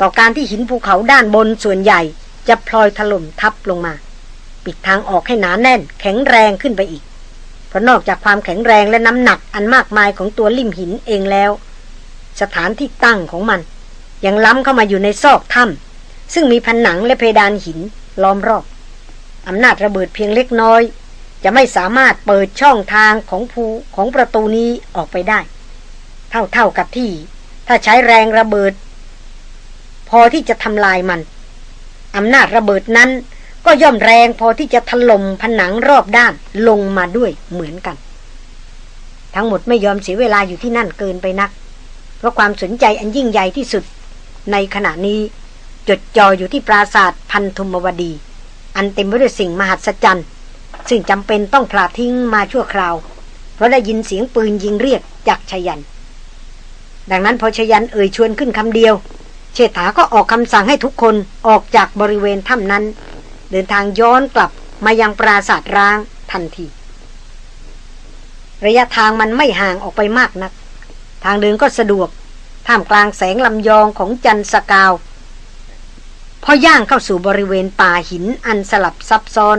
ต่อการที่หินภูเขาด้านบนส่วนใหญ่ จะพลอยถล่มทับลงมา ปิดทางออกให้หนาแน่น แข็งแรงขึ้นไปอีก เพราะนอกจากความแข็งแรงและน้ำหนักอันมากมายของตัวลิ่มหินเองแล้ว สถานที่ตั้งของมัน ยังล้ำเข้ามาอยู่ในซอกถ้ำซึ่งมีผนังและเพดานหินล้อมรอบ อำนาจระเบิดเพียงเล็กน้อย จะไม่สามารถเปิดช่องทางของภูของประตูนี้ออกไปได้ เท่าเท่ากับที่ ถ้าใช้แรงระเบิด พอที่จะทำลายมันอำนาจระเบิดนั้นก็ย่อมแรงพอที่จะถล่มผนังรอบด้านลงมาด้วยเหมือนกัน ทั้งหมดไม่ยอมเสียเวลาอยู่ที่นั่นเกินไปนัก เพราะความสนใจอันยิ่งใหญ่ที่สุด ในขณะนี้จดจ่ออยู่ที่ปราศาสตร์พันธุมวดี อันเต็มไปด้วยสิ่งมหัศจรรย์ซึ่งจำเป็นต้องพลาทิ้งมาชั่วคราว เพราะได้ยินเสียงปืนยิงเรียกจากชยัน ดังนั้นพอชยันเอ่ยชวนขึ้นคำเดียว เชษฐาก็ออกคำสั่งให้ทุกคนออกจากบริเวณถ้ำนั้น เดินทางย้อนกลับมายังปราสาทร้างทันที ระยะทางมันไม่ห่างออกไปมากนัก ทางเดินก็สะดวกท่ามกลางแสงลำยองของจันสกาว พอย่างเข้าสู่บริเวณป่าหินอันสลับซับซ้อน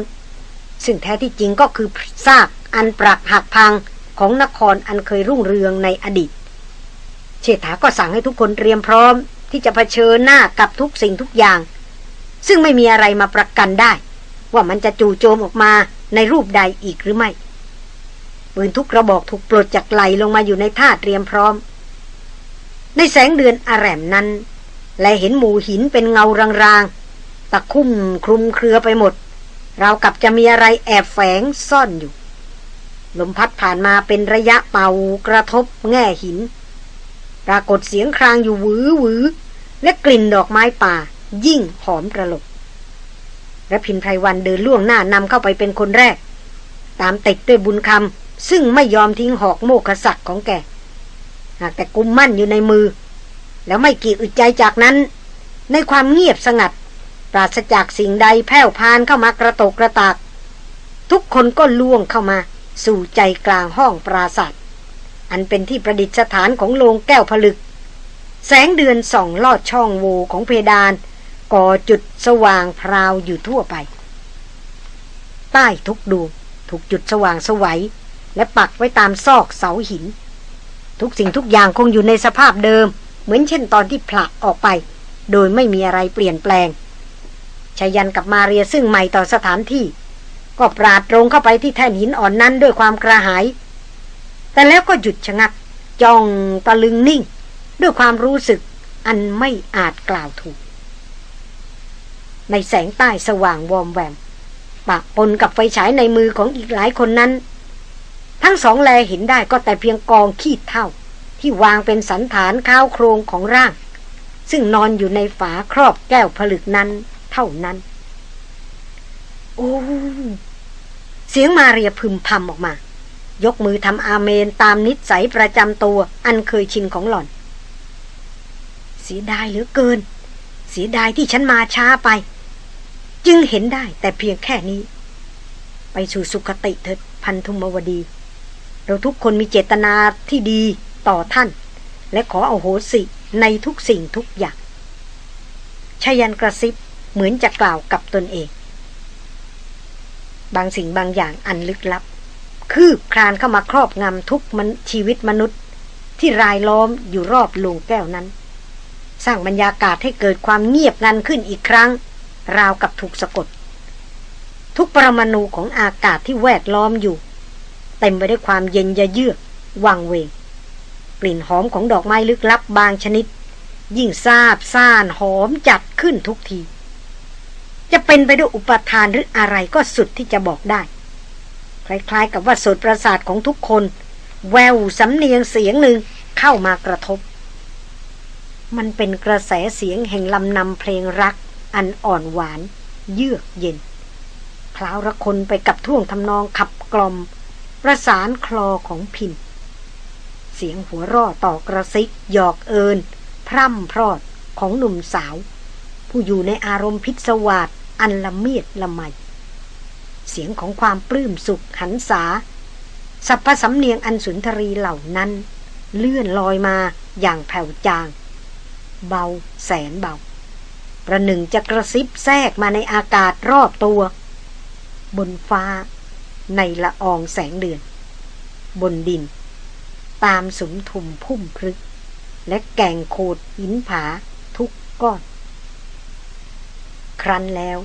ซึ่งแท้ที่จริงก็คือซากอันปรักหักพังของนครอันเคยรุ่งเรืองในอดีต เชษฐาก็สั่งให้ทุกคนเตรียมพร้อม ที่จะเผชิญหน้ากับทุกสิ่งทุกอย่าง ซึ่งไม่มีอะไรมาประกันได้ ว่ามันจะจู่โจมออกมาในรูปใดอีกหรือไม่ปืนทุกกระบอกถูกปลดจากไหลลงมาอยู่ในท่าเตรียมพร้อม ในแสงเดือนอแรมนั้น และเห็นหมู่หินเป็นเงารางๆ ตะคุ่มคลุมเครือไปหมด เรากับจะมีอะไรแอบแฝงซ่อนอยู่ ลมพัดผ่านมาเป็นระยะเป่ากระทบแง่หิน ปรากฏเสียงครางอยู่หวือหวือและกลิ่นดอกไม้ป่า ยิ่งหอมกระลบและพินไพรวันเดินล่วงหน้านำเข้าไปเป็นคนแรก ตามติดด้วยบุญคำซึ่งไม่ยอมทิ้งหอกโมกษักของแก หากแต่กุมมั่นอยู่ในมือ แล้วไม่กี่อึดใจจากนั้น ในความเงียบสงัด ปราศจากสิ่งใดแผ่วพานเข้ามากระโตกกระตาก ทุกคนก็ล่วงเข้ามา สู่ใจกลางห้องปราศาสตร์อันเป็นที่ประดิษฐานของโลงแก้วผลึก แสงเดือนส่องลอดช่องโวของเพดานก่อจุดสว่างพราวอยู่ทั่วไป ใต้ทุกดวงถูกจุดสว่างสวัย และปักไว้ตามซอกเสาหิน ทุกสิ่งทุกอย่างคงอยู่ในสภาพเดิม เหมือนเช่นตอนที่ผลักออกไป โดยไม่มีอะไรเปลี่ยนแปลงชายันกับมาเรียซึ่งใหม่ต่อสถานที่ ก็ปราดตรงเข้าไปที่แท่นหินอ่อนนั้นด้วยความกระหาย แต่แล้วก็หยุดชะงักจ้องตะลึงนิ่ง ด้วยความรู้สึกอันไม่อาจกล่าวถูก ในแสงใต้สว่างวอมแวมปะปนกับไฟฉายในมือของอีกหลายคนนั้น ทั้งสองแลเห็นได้ก็แต่เพียงกองขี้เท่า ที่วางเป็นสันฐานข้าวโครงของร่าง ซึ่งนอนอยู่ในฝาครอบแก้วผลึกนั้นเท่านั้น โอ้ เสียงมาเรียพึมพำออกมา ยกมือทำอาเมนตามนิสัยประจำตัวอันเคยชินของหล่อน เสียดายเหลือเกิน เสียดายที่ฉันมาช้าไป จึงเห็นได้แต่เพียงแค่นี้ ไปสู่สุคติเถิดพันธุมวดี เราทุกคนมีเจตนาที่ดี ต่อท่าน และขออโหสิในทุกสิ่งทุกอย่างชายันกระซิบเหมือนจะกล่าวกับตนเอง บางสิ่งบางอย่างอันลึกลับ คืบคลานเข้ามาครอบงำทุกมันชีวิตมนุษย์ ที่รายล้อมอยู่รอบลงแก้วนั้น สร้างบรรยากาศให้เกิดความเงียบงันขึ้นอีกครั้ง ราวกับถูกสะกด ทุกปรมาณูของอากาศที่แวดล้อมอยู่ เต็มไปด้วยความเย็นยะเยือกวังเวง กลิ่นหอมของดอกไม้ลึกลับบางชนิด ยิ่งซาบซ่านหอมจัดขึ้นทุกที จะเป็นไปด้วยอุปทานหรืออะไรก็สุดที่จะบอกได้ คล้ายๆ กับว่าสดประสาทของทุกคน แววสำเนียงเสียงหนึ่งเข้ามากระทบ มันเป็นกระแสเสียงแห่งลำนำเพลงรัก อันอ่อนหวาน เยือกเย็นคล้าวระคนไปกับท่วงทำนองขับกลอม ประสานคลอของพิน สียงหัวร่อต่อกระซิกหยอกเอิน พร่ำพรอดของหนุ่มสาว ผู้อยู่ในอารมณ์พิศวาสอันละเมียดละไมเสียงของความปลื้มสุขหันษาสัพพสำเนียงอันสุนทรีเหล่านั้น เลื่อนลอยมาอย่างแผ่วจาง เบาแสนเบา ประหนึ่งจะกระซิบแทรกมาในอากาศรอบตัว บนฟ้า ในละอองแสงเดือน บนดิน ตามสุมทุมพุ่มพลึก และแก่งโคดหินผาทุกก้อน ครั้นแล้ว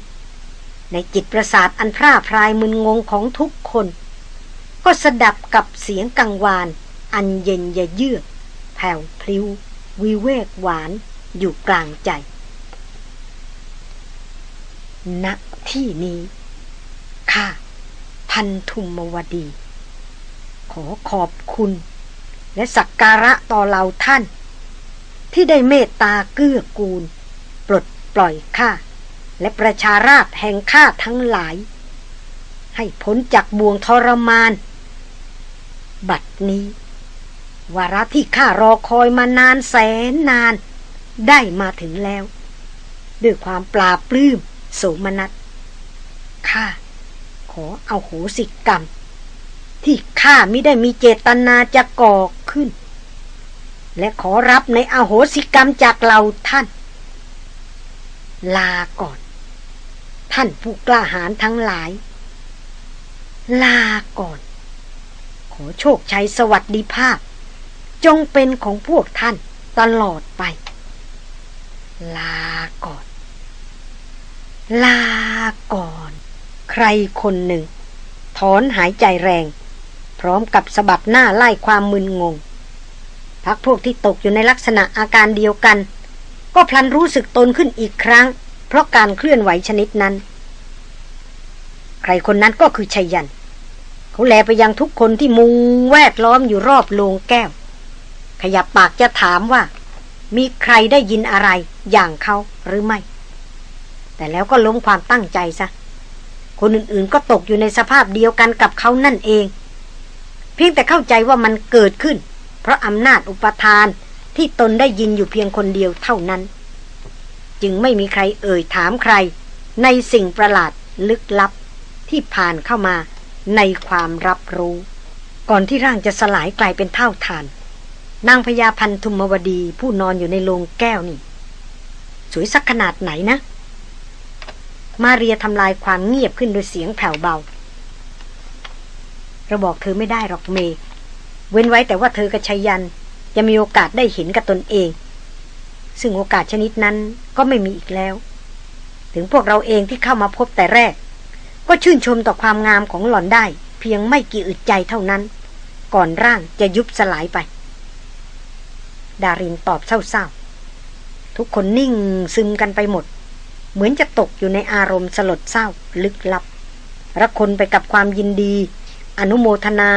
ในจิตประสาทอันพร่าพรายมึนงงของทุกคน ก็สดับกับเสียงกังวาน อันเย็นยะเยือกแผ่วพลิ้ว วิเวกหวานอยู่กลางใจณที่นี้ข้าพันธุมวดี ขอขอบคุณ และสักการะต่อเราท่าน ที่ได้เมตตาเกื้อกูล ปลดปล่อยข้าและประชาราชแห่งข้าทั้งหลาย ให้พ้นจากบ่วงทรมาน บัดนี้ วาระที่ข้ารอคอยมานานแสนนาน ได้มาถึงแล้ว ด้วยความปราบปลื้มโสมนัสข้าขอเอาโหสิกรรม ที่ข้าไมิได้มีเจตนาจะก่อขึ้น และขอรับในอโหสิกรรมจากเราท่าน ลาก่อน ท่านผู้กล้าหาญทั้งหลาย ลาก่อน ขอโชคชัยสวัสดีภาพ จงเป็นของพวกท่านตลอดไป ลาก่อน ลาก่อน ใครคนหนึ่ง ถอนหายใจแรง พร้อมกับสะบัดหน้าไล่ความมึนงง พักพวกที่ตกอยู่ในลักษณะอาการเดียวกัน ก็พลันรู้สึกตนขึ้นอีกครั้ง เพราะการเคลื่อนไหวชนิดนั้น ใครคนนั้นก็คือชัยยัน เขาแลไปยังทุกคนที่มุงแวดล้อมอยู่รอบโลงแก้ว ขยับปากจะถามว่า มีใครได้ยินอะไรอย่างเขาหรือไม่ แต่แล้วก็ล้มความตั้งใจซะคนอื่นๆก็ตกอยู่ในสภาพเดียวกันกับเขานั่นเอง เพียงแต่เข้าใจว่ามันเกิดขึ้น เพราะอำนาจอุปทานที่ตนได้ยินอยู่เพียงคนเดียวเท่านั้น จึงไม่มีใครเอ่ยถามใคร ในสิ่งประหลาดลึกลับที่ผ่านเข้ามาในความรับรู้ ก่อนที่ร่างจะสลายกลายเป็นเท่าฐาน นางพญาพันธุมวดีผู้นอนอยู่ในโรงแก้วนี่ สวยสักขนาดไหนนะ มาเรียทำลายความเงียบขึ้นโดยเสียงแผ่วเบา เราบอกเธอไม่ได้หรอกเม เว้นไว้แต่ว่าเธอกับชัยยัน จะมีโอกาสได้เห็นกับตนเอง ซึ่งโอกาสชนิดนั้นก็ไม่มีอีกแล้ว ถึงพวกเราเองที่เข้ามาพบแต่แรก ก็ชื่นชมต่อความงามของหล่อนได้ เพียงไม่กี่อึดใจเท่านั้น ก่อนร่างจะยุบสลายไป ดารินตอบเศร้าๆทุกคนนิ่งซึมกันไปหมด เหมือนจะตกอยู่ในอารมณ์สลดเศร้าลึกลับระคนไปกับความยินดี อนุโมทนา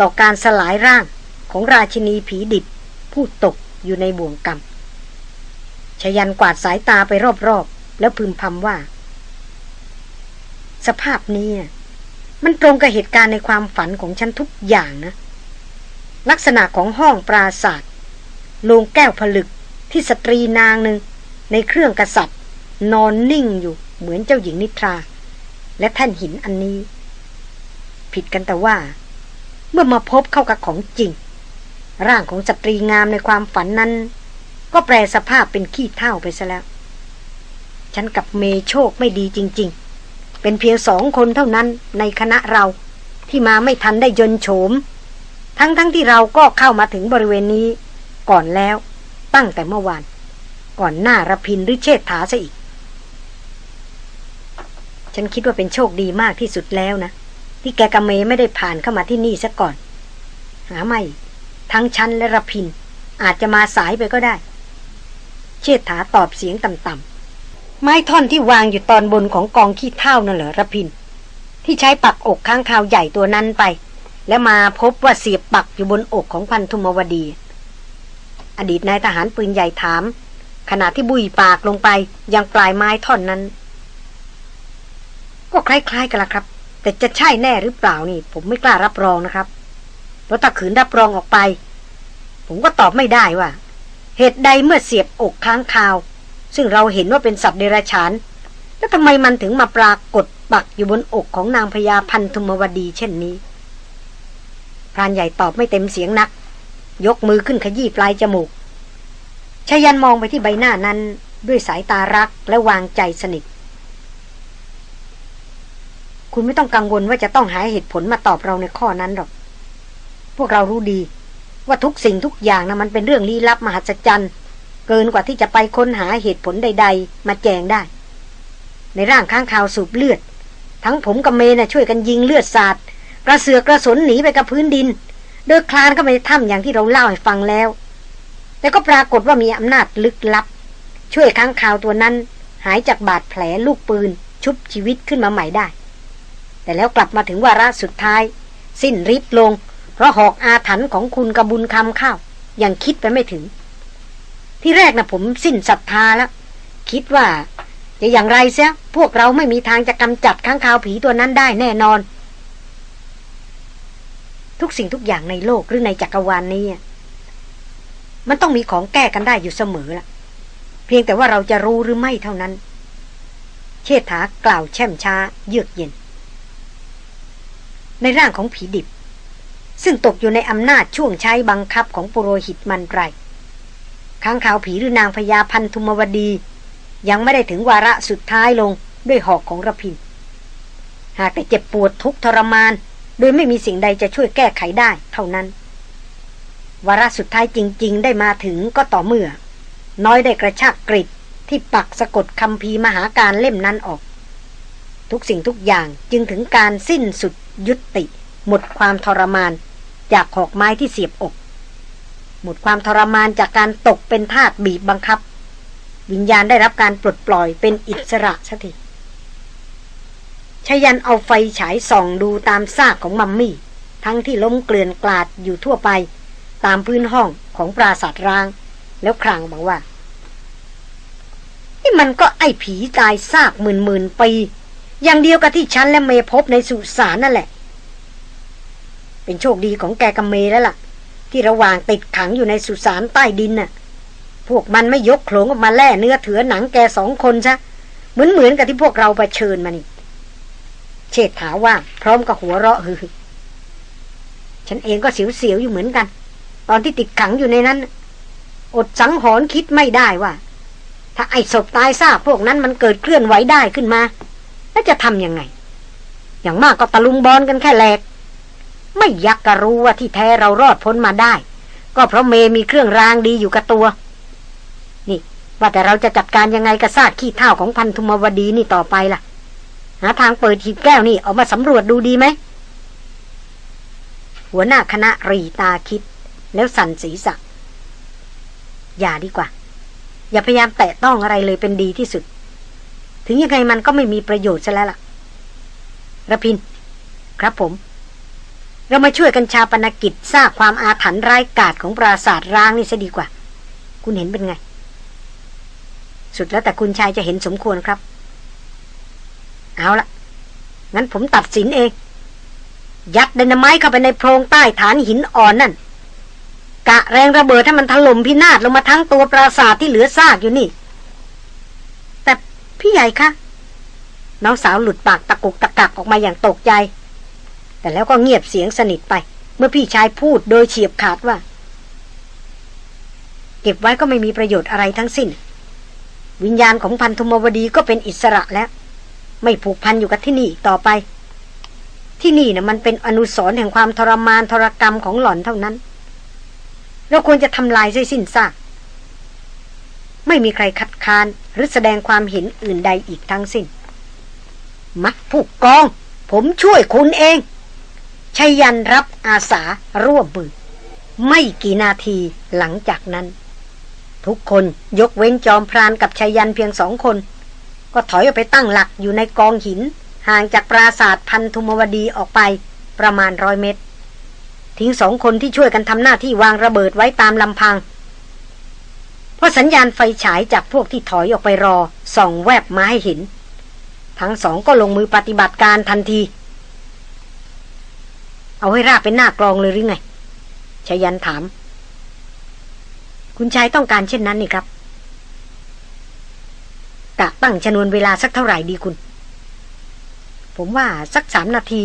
ต่อการสลายร่างของราชินีผีดิบ ผู้ตกอยู่ในบ่วงกรรมชยันกวาดสายตาไปรอบๆ แล้วพึมพำว่า สภาพนี้มันตรงกับเหตุการณ์ในความฝันของฉันทุกอย่างนะ ลักษณะของห้องปราศาสตร์โลงแก้วผลึกที่สตรีนางหนึ่งในเครื่องกษัตริย์ นอนนิ่งอยู่เหมือนเจ้าหญิงนิทรา และแท่นหินอันนี้ ผิดกันแต่ว่า เมื่อมาพบเข้ากับของจริง ร่างของสตรีงามในความฝันนั้น ก็แปลสภาพเป็นขี้เท่าไปซะแล้ว ฉันกับเมโชคไม่ดีจริง ๆ เป็นเพียงสองคนเท่านั้นในคณะเราที่มาไม่ทันได้ยนโฉม ทั้งๆทที่เราก็เข้ามาถึงบริเวณนี้ ก่อนแล้วตั้งแต่เมื่อวาน ก่อนหน้ารพินหรือเชษฐาซะอีก ฉันคิดว่าเป็นโชคดีมากที่สุดแล้วนะ ที่แกกับเมไม่ได้ผ่านเข้ามาที่นี่ซะก่อน หาไม่ ทั้งฉันและระพิน อาจจะมาสายไปก็ได้ เชษฐาตอบเสียงต่ำๆไม้ท่อนที่วางอยู่ตอนบนของกองขี้เท่านั่นเหรอระพิน ที่ใช้ปักอกข้างคาวใหญ่ตัวนั้นไป แล้วมาพบว่าเสียบปักอยู่บนอกของพันธุมวดี อดีตนายทหารปืนใหญ่ถาม ขณะที่บุยปากลงไปยังปลายไม้ท่อนนั้น ก็คล้ายๆกันละครับ แต่จะใช่แน่หรือเปล่านี่ ผมไม่กล้ารับรองนะครับ เพราะถ้าขืนรับรองออกไป ผมก็ตอบไม่ได้ว่า เหตุใดเมื่อเสียบอกค้างคาว ซึ่งเราเห็นว่าเป็นสัตว์เดรัจฉาน แล้วทำไมมันถึงมาปรากฏปักอยู่บนอกของนางพญาพันธุมวดีเช่นนี้พรานใหญ่ตอบไม่เต็มเสียงนัก ยกมือขึ้นขยี้ปลายจมูกชายันมองไปที่ใบหน้านั้นด้วยสายตารักและวางใจสนิท คุณไม่ต้องกังวลว่าจะต้องหาเหตุผลมาตอบเราในข้อนั้นหรอก พวกเรารู้ดี ว่าทุกสิ่งทุกอย่างนะมันเป็นเรื่องลี้ลับมหัศจรรย์เกินกว่าที่จะไปค้นหาเหตุผลใด ๆ มาแจงได้ ในร่างข้างข่าวสูบเลือด ทั้งผมกับเมนะ่ะช่วยกันยิงเลือดสาดกระเสือกกระสนหนีไปกับพื้นดินเดินคลานเข้าไปในถ้ำอย่างที่เราเล่าให้ฟังแล้ว แต่ก็ปรากฏว่ามีอำนาจลึกลับ ช่วยค้างข่าวตัวนั้น หายจากบาดแผลลูกปืน ชุบชีวิตขึ้นมาใหม่ได้ แต่แล้วกลับมาถึงวาระสุดท้าย สิ้นฤทธิ์ลง เพราะหอกอาถรรพ์ของคุณกระบุญคำเข้ายังคิดไปไม่ถึง ที่แรกนะผมสิ้นศรัทธาแล้ว คิดว่าจะอย่างไรเสียพวกเราไม่มีทางจะกำจัดข้างคาวผีตัวนั้นได้แน่นอน ทุกสิ่งทุกอย่างในโลกหรือในจักรวาลนนี้ มันต้องมีของแก้กันได้อยู่เสมอล่ะ เพียงแต่ว่าเราจะรู้หรือไม่เท่านั้น เชษฐากล่าวแช่มช้า เยือกเย็น ในร่างของผีดิบ ซึ่งตกอยู่ในอำนาจช่วงใช้บังคับของปุโรหิตมันไรข้างขาวผีหรือนางพญาพันธุมวดี ยังไม่ได้ถึงวาระสุดท้ายลงด้วยหอกของระพิน หากแต่เจ็บปวดทุกทรมาน โดยไม่มีสิ่งใดจะช่วยแก้ไขได้เท่านั้น วาระสุดท้ายจริง ๆ ได้มาถึงก็ต่อเมื่อ น้อยได้กระชากกริดที่ปักสะกดคำพีมหาการเล่มนั้นออก ทุกสิ่งทุกอย่างจึงถึงการสิ้นสุด ยุติ หมดความทรมาน จากหอกไม้ที่เสียบอก หมดความทรมานจากการตกเป็นทาสบีบบังคับ วิญญาณได้รับการปลดปล่อยเป็นอิสระสักทีชยันเอาไฟฉายส่องดูตามซากของมัมมี่ ทั้งที่ล้มเกลื่อนกลาดอยู่ทั่วไป ตามพื้นห้องของปราสาทร้าง แล้วครางบอกว่า นี่มันก็ไอ้ผีตายซากหมื่นหมื่นปี อย่างเดียวกับที่ฉันและเมพบในสุสานนั่นแหละ เป็นโชคดีของแกกับเมแล้วล่ะ ที่ระหว่างติดขังอยู่ในสุสานใต้ดินน่ะ พวกมันไม่ยกโขลงออกมาแล่เนื้อเถือหนังแกสองคนซะเหมือนเหมือนกับที่พวกเราไปเชิญมานี่เชษฐาว่า พร้อมกับหัวเราะฮือฉันเองก็เสียวๆอยู่เหมือนกัน ตอนที่ติดขังอยู่ในนั้น อดสังหรณ์คิดไม่ได้ว่า ถ้าไอ้ศพตายซากพวกนั้นมันเกิดเคลื่อนไหวได้ขึ้นมา แล้วจะทำยังไง อย่างมากก็ตะลุมบอลกันแค่แหลก ไม่ยักกะรู้ว่าที่แท้เรารอดพ้นมาได้ ก็เพราะเมมีเครื่องรางดีอยู่กับตัว นี่ ว่าแต่เราจะจัดการยังไงกับซากขี้เท่าของพันธุมวดีนี่ต่อไปล่ะ หาทางเปิดหีบแก้วนี่ออกมาสำรวจดูดีไหม หัวหน้าคณะรีตาคิด แล้วสั่นศีรษะอย่าดีกว่า อย่าพยายามแตะต้องอะไรเลยเป็นดีที่สุด ถึงยังไงมันก็ไม่มีประโยชน์ซะแล้วล่ะระพิน ครับผม เรามาช่วยกันชาปนกิจทราบความอาถรรพ์ร้ายกาจของปราสาทร้างนี่ซะดีกว่า คุณเห็นเป็นไง สุดแล้วแต่คุณชายจะเห็นสมควรครับ เอาละงั้นผมตัดสินเอง ยัดไดนาไม้เข้าไปในโพรงใต้ฐานหินอ่อนนั่นกะแรงระเบิดให้มันถล่มพินาศลงมาทั้งตัวปราสาทที่เหลือซากอยู่นี่ พี่ใหญ่คะน้องสาวหลุดปากตะกุกตะกักออกมาอย่างตกใจ แต่แล้วก็เงียบเสียงสนิทไป เมื่อพี่ชายพูดโดยเฉียบขาดว่า เก็บไว้ก็ไม่มีประโยชน์อะไรทั้งสิ้น วิญญาณของพันธุมวดีก็เป็นอิสระแล้ว ไม่ผูกพันอยู่กับที่นี่ต่อไป ที่นี่นะ่ะมันเป็นอนุสรณ์แห่งความทรมานทรกรรมของหล่อนเท่านั้น เราควรจะทำลายสิ้นซาก ไม่มีใครคัดค้านหรือแสดงความเห็นอื่นใดอีกทั้งสิ้น มักผู้กอง ผมช่วยคุณเองชยันรับอาสาร่วมมือไม่กี่นาทีหลังจากนั้น ทุกคนยกเว้นจอมพรานกับชยันเพียงสองคน ก็ถอยออกไปตั้งหลักอยู่ในกองหิน ห่างจากปราศาสตร์พันธุมวดีออกไปประมาณร้อยเมตร ทิ้งสองคนที่ช่วยกันทำหน้าที่วางระเบิดไว้ตามลำพัง เพราะสัญญาณไฟฉายจากพวกที่ถอยออกไปรอส่องแวบมาให้เห็น ทั้งสองก็ลงมือปฏิบัติการทันที เอาให้ราบเป็นหน้ากรองเลยหรือไงชยันถาม คุณชายต้องการเช่นนั้นนี่ครับกะตั้งชนวนเวลาสักเท่าไหร่ดีคุณ ผมว่าสักสามนาที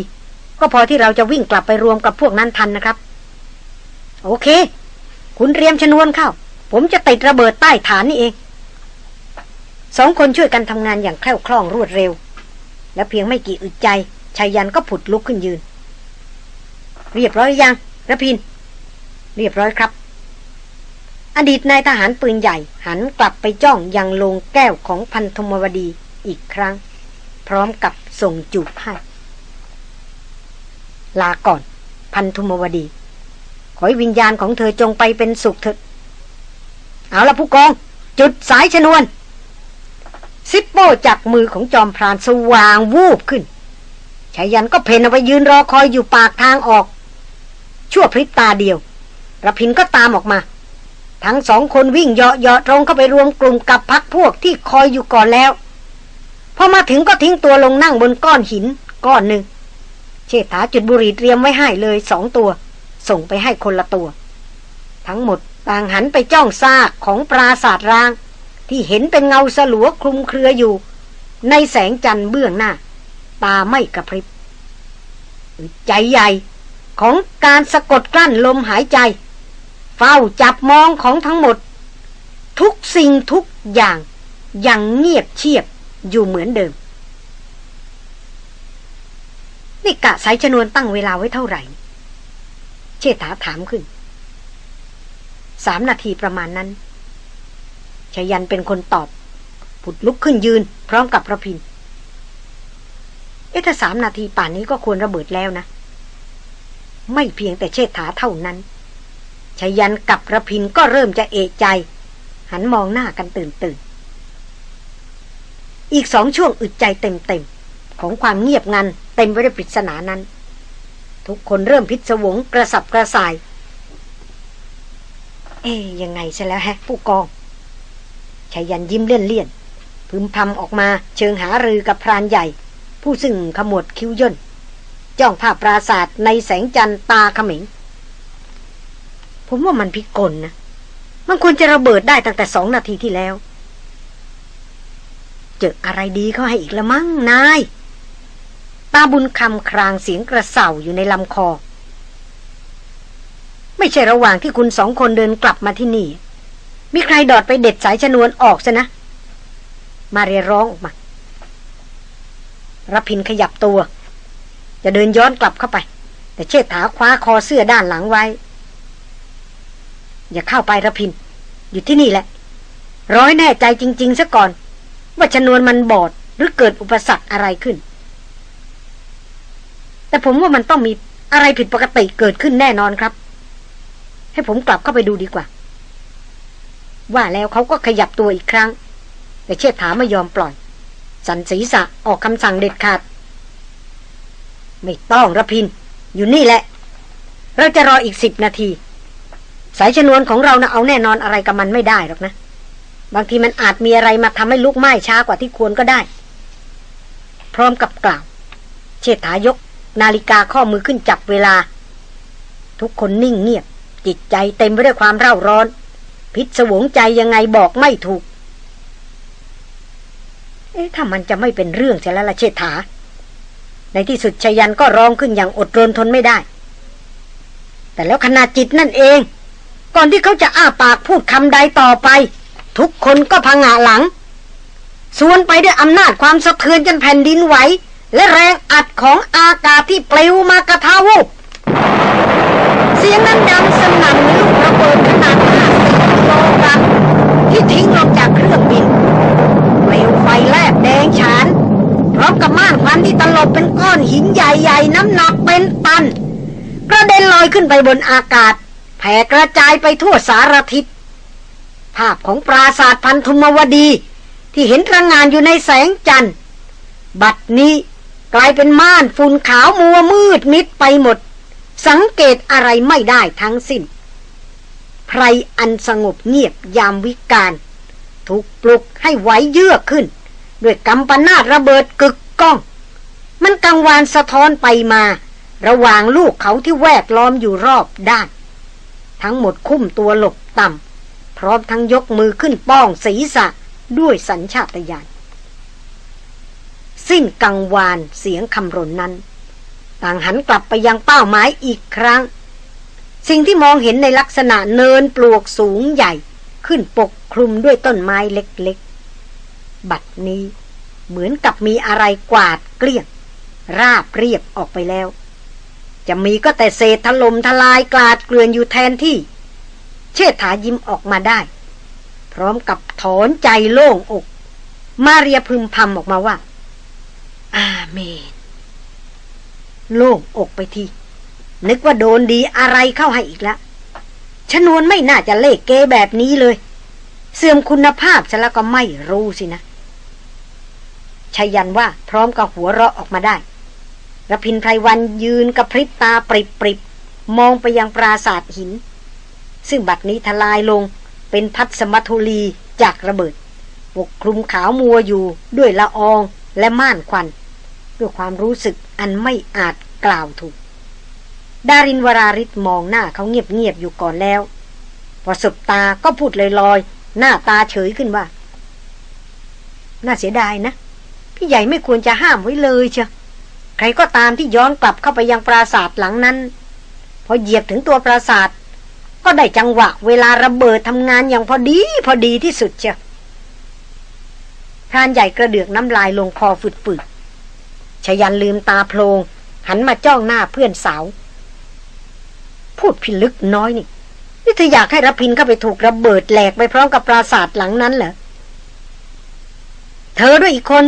ก็พอที่เราจะวิ่งกลับไปรวมกับพวกนั้นทันนะครับ โอเค คุณเตรียมชนวนเข้า ผมจะติดระเบิดใต้ฐานนี่เอง สองคนช่วยกันทำงานอย่างแคล่วคล่องรวดเร็ว และเพียงไม่กี่อึดใจชายันก็ผุดลุกขึ้นยืน เรียบร้อยยังระพิน เรียบร้อยครับ อดีตนายทหารปืนใหญ่ หันกลับไปจ้องยังโลงแก้วของพันธมวดีอีกครั้ง พร้อมกับส่งจูบให้ลาก่อน พันธมวดี ขอให้วิญญาณของเธอจงไปเป็นสุขเถิด เอาละผู้กอง จุดสายชนวน ซิปโป้จากมือของจอมพรานสว่างวูบขึ้นชายันก็เพนเอาไปยืนรอคอยอยู่ปากทางออก ชั่วพริบตาเดียวระพินก็ตามออกมา ทั้งสองคนวิ่งเหาะเหาะตรงเข้าไปรวมกลุ่มกับพักพวกที่คอยอยู่ก่อนแล้วพอมาถึงก็ทิ้งตัวลงนั่งบนก้อนหินก้อนหนึ่งเชษฐาจุดบุหรี่เตรียมไว้ให้เลยสองตัว ส่งไปให้คนละตัว ทั้งหมด ต่างหันไปจ้องซากของปราศาสตราง ที่เห็นเป็นเงาสลัวคลุมเครืออยู่ ในแสงจันทร์เบื้องหน้า ตาไม่กระพริบ ใจใหญ่ของการสะกดกลั้นลมหายใจ เฝ้าจับมองของทั้งหมด ทุกสิ่งทุกอย่างยังเงียบเชียบอยู่เหมือนเดิม นี่กะสายชนวนตั้งเวลาไว้เท่าไหร่ เชษฐาถามขึ้น สามนาทีประมาณนั้นชยันเป็นคนตอบ ผุดลุกขึ้นยืน พร้อมกับระพินเอถ้าสามนาทีป่านนี้ก็ควรระเบิดแล้วนะ ไม่เพียงแต่เชษฐาเท่านั้นชยันกับระพินก็เริ่มจะเอะใจ หันมองหน้ากันตื่นตื่น อีกสองช่วงอึดใจเต็มเต็มของความเงียบงันเต็มไปด้วยปริศนานั้น ทุกคนเริ่มพิศวงกระสับกระส่าย เอ๊ยังไงใช่แล้วฮะ ผู้กองชายันยิ้มเลี่ยนเลี่ยนพึมพำออกมาเชิงหารือกับพรานใหญ่ ผู้ซึ่งขมวดคิ้วย่น จ้องภาพปราศาสตร์ในแสงจันทร์ตาขมิง ผมว่ามันพิกลนะ มันควรจะระเบิดได้ตั้งแต่สองนาทีที่แล้ว เจออะไรดีเขาให้อีกละมั้งนาย ตาบุญคำครางเสียงกระเส่าอยู่ในลำคอ ไม่ใช่ระหว่างที่คุณสองคนเดินกลับมาที่นี่ มีใครดอดไปเด็ดสายชนวนออกซะนะ มาเรียร้องออกมารพินขยับตัว จะเดินย้อนกลับเข้าไป แต่เชิดถาคว้าคอเสื้อด้านหลังไว้ อย่าเข้าไปรพิน อยู่ที่นี่แหละ ร้อยแน่ใจจริง ๆซะก่อน ว่าชนวนมันบอดหรือเกิดอุปสรรคอะไรขึ้น แต่ผมว่ามันต้องมีอะไรผิดปกติเกิดขึ้นแน่นอนครับ ให้ผมกลับเข้าไปดูดีกว่า ว่าแล้วเขาก็ขยับตัวอีกครั้ง แต่เชิดถาไม่ยอมปล่อย สันศีษะออกคำสั่งเด็ดขาด ไม่ต้องระพิน อยู่นี่แหละ เราจะรออีกสิบนาที สายชนวนของเรานะเอาแน่นอนอะไรกับมันไม่ได้หรอกนะ บางทีมันอาจมีอะไรมาทำให้ลุกไหม้ช้ากว่าที่ควรก็ได้ พร้อมกับกล่าวเชษฐายก นาฬิกาข้อมือขึ้นจับเวลา ทุกคนนิ่งเงียบ จิตใจเต็มไปด้วยความเร่าร้อน พิศวงใจยังไงบอกไม่ถูก เอ๊ะถ้ามันจะไม่เป็นเรื่องเสียแล้วละเชษฐา ในที่สุดชยันก็ร้องขึ้นอย่างอดรนทนไม่ได้ แต่แล้วขนาดจิตนั่นเอง ก่อนที่เขาจะอ้าปากพูดคำใดต่อไป ทุกคนก็พังหะหลังส่วนไปด้วยอำนาจความสะเทือนจนแผ่นดินไหวและแรงอัดของอากาศที่ปลิวมากระทาวุบ เสียงนั้นดังสนั่นหมือนลูกระเบิดขนาด50กิโลกรัมที่ทิ้งลงจากเครื่องบินเปลวไฟแลบแดงฉานพร้อมกับม่านควันที่ตลบเป็นก้อนหินใหญ่ๆ น้ำหนักเป็นตัน กระเด็นลอยขึ้นไปบนอากาศ แผ่กระจายไปทั่วสารทิศ ภาพของปราสาทพันธุมวดีที่เห็นระงานอยู่ในแสงจันทร์ บัดนี้กลายเป็นม่านฝุ่นขาวมัวมืดมิดไปหมด สังเกตอะไรไม่ได้ทั้งสิ้นไพรอันสงบเงียบยามวิกาลถูกปลุกให้ไหวเยือกขึ้น ด้วยกำปนาตระเบิดกึกก้อง มันกังวานสะท้อนไปมา ระหว่างลูกเขาที่แวดล้อมอยู่รอบด้าน ทั้งหมดคุ้มตัวหลบต่ำพร้อมทั้งยกมือขึ้นป้องศีรษะด้วยสัญชาตญาณสิ้นกังวานเสียงคำรนนั้น ต่างหันกลับไปยังเป้าหมายอีกครั้ง สิ่งที่มองเห็นในลักษณะเนินปลวกสูงใหญ่ ขึ้นปกคลุมด้วยต้นไม้เล็กๆ บัดนี้เหมือนกับมีอะไรกวาดเกลี้ยง ราบเรียบออกไปแล้ว จะมีก็แต่เศษถล่มทลายกลาดเกลื่อนอยู่แทนที่ เชิดถายิ้มออกมาได้ พร้อมกับถอนใจโล่งอก มาเรียพึมพำออกมาว่า อาเมน โล่งอกไปที นึกว่าโดนดีอะไรเข้าให้อีกล้วชนวนไม่น่าจะเล่เกแบบนี้เลย เสื่อมคุณภาพฉันแล้วก็ไม่รู้สินะชายันว่าพร้อมกับหัวเราะออกมาได้ระพินไพรวันยืนกระพริบตาปริบปริบมองไปยังปราสาทหิน ซึ่งบัดนี้ทลายลงเป็นพัดสมัทุลีจากระเบิดปกคลุมขาวมัวอยู่ด้วยละอองและม่านควัน ด้วยความรู้สึกอันไม่อาจกล่าวถูก ดารินวราริศมองหน้าเขาเงียบๆอยู่ก่อนแล้ว พอสบตาก็พูดลอยๆ หน้าตาเฉยขึ้นว่า น่าเสียดายนะ พี่ใหญ่ไม่ควรจะห้ามไว้เลยเชียวใครก็ตามที่ย้อนกลับเข้าไปยังปราสาทหลังนั้น พอเหยียบถึงตัวปราสาทก็ได้จังหวะ เวลาระเบิดทำงานอย่างพอดีพอดีที่สุดเชียวพรานใหญ่กระเดือกน้ำลายลงคอฝืดๆ ชยันลืมตาโพลงหันมาจ้องหน้าเพื่อนสาว พูดพิลึกน้อยนี่ นี่เธออยากให้รพินเข้าไปถูกระเบิดแหลกไปพร้อมกับปราสาทหลังนั้นเหรอ เธอด้วยอีกคน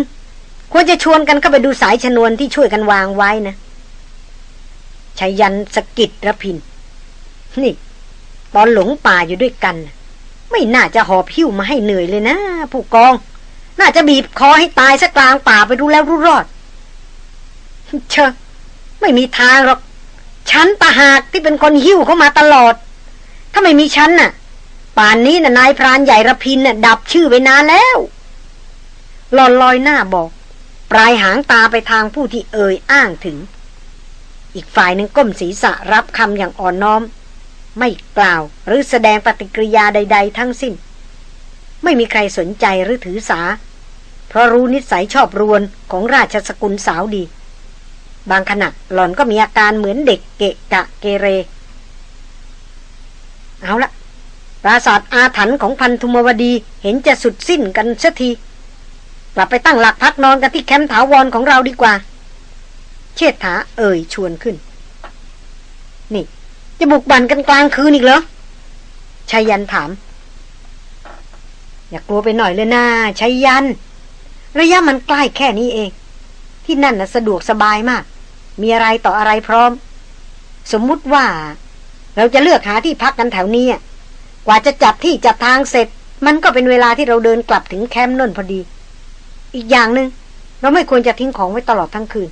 ควรจะชวนกันเข้าไปดูสายชนวนที่ช่วยกันวางไว้นะชายันสกิดระพิน นี่ ตอนหลงป่าอยู่ด้วยกัน ไม่น่าจะหอบหิ้วมาให้เหนื่อยเลยนะ ผู้กอง น่าจะบีบคอให้ตายสักกลางป่าไปดูแล้วรู้รอด เชอไม่มีทางหรอก ฉันตาหากที่เป็นคนหิ้วเข้ามาตลอด ถ้าไม่มีฉันน่ะ ป่านนี้น่ะนายพรานใหญ่ระพินน่ะ ดับชื่อไปนานแล้วหลอนลอยหน้าบอก ปลายหางตาไปทางผู้ที่เอ่ยอ้างถึง อีกฝ่ายหนึ่งก้มศีรษะรับคำอย่างอ่อนน้อม ไม่กล่าวหรือแสดงปฏิกิริยาใด ๆ ทั้งสิ้น ไม่มีใครสนใจหรือถือสา เพราะรู้นิสัยชอบรวนของราชสกุลสาวดี บางขณะหล่อนก็มีอาการเหมือนเด็กเกะกะเกเร เอาละปราสาทอาถรรพ์ของพันธุมวดีเห็นจะสุดสิ้นกันเสักที กลับไปตั้งหลักพักนอนกันที่แคมป์ถาวรของเราดีกว่า เชิดถาเอ่ยชวนขึ้น นี่ จะบุกบันกันกลางคืนอีกเหรอชายันถาม อย่ากลัวไปหน่อยเลยนะชายัน ระยะมันใกล้แค่นี้เอง ที่นั่นนะสะดวกสบายมาก มีอะไรต่ออะไรพร้อม สมมุติว่า เราจะเลือกหาที่พักกันแถวนี้กว่าจะจับที่จับทางเสร็จ มันก็เป็นเวลาที่เราเดินกลับถึงแคมป์นนพอดี อีกอย่างหนึง่งเราไม่ควรจะทิ้งของไว้ตลอดทั้งคืน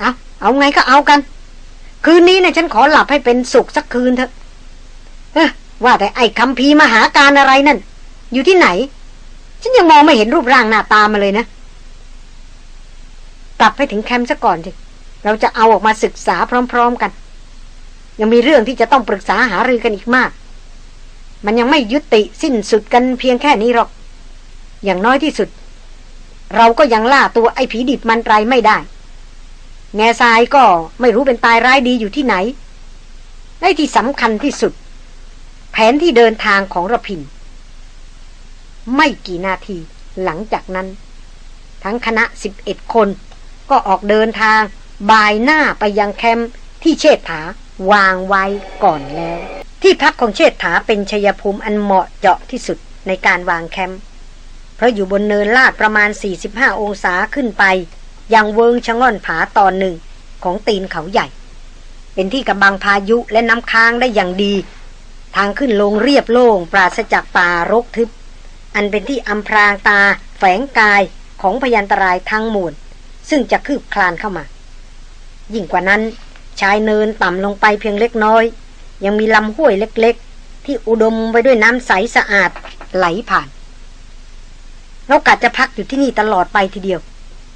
เอาเอาไงก็เอากัน คืนนี้นะฉันขอหลับให้เป็นสุขสักคืนเถอะว่าแต่ไอ้คำพีมหาการอะไรนั่น อยู่ที่ไหน ฉันยังมองไม่เห็นรูปร่างหน้าตามาเลยนะ กลับไปถึงแคมป์ซะก่อนสิเราจะเอาออกมาศึกษาพร้อม ๆกัน ยังมีเรื่องที่จะต้องปรึกษาหารือกันอีกมาก มันยังไม่ยุติสิ้นสุดกันเพียงแค่นี้หรอก อย่างน้อยที่สุด เราก็ยังล่าตัวไอ้ผีดิบมันไรไม่ได้ แง่ทรายก็ไม่รู้เป็นตายร้ายดีอยู่ที่ไหนไอ้ที่สำคัญที่สุด แผนที่เดินทางของระพิน ไม่กี่นาทีหลังจากนั้น ทั้งคณะสิบเอ็ดคน ก็ออกเดินทางบายหน้าไปยังแคมป์ที่เชษฐาวางไว้ก่อนแล้ว ที่พักของเชษฐาเป็นชยภูมิอันเหมาะเจาะที่สุดในการวางแคมป์เพราะอยู่บนเนินลาดประมาณ 45 องศาขึ้นไป ยังเวิงชะง่อนผาตอนหนึ่งของตีนเขาใหญ่ เป็นที่กำบังพายุและน้ำค้างได้อย่างดี ทางขึ้นลงเรียบโล่งปราศจากป่ารกทึบ อันเป็นที่อำพรางตาแฝงกายของพยันตรายทั้งมวล ซึ่งจะคืบคลานเข้ามา ยิ่งกว่านั้น ชายเนินต่ำลงไปเพียงเล็กน้อย ยังมีลำห้วยเล็กๆ ที่อุดมไปด้วยน้ำใสสะอาดไหลผ่าน เรากะจะพักอยู่ที่นี่ตลอดไปทีเดียว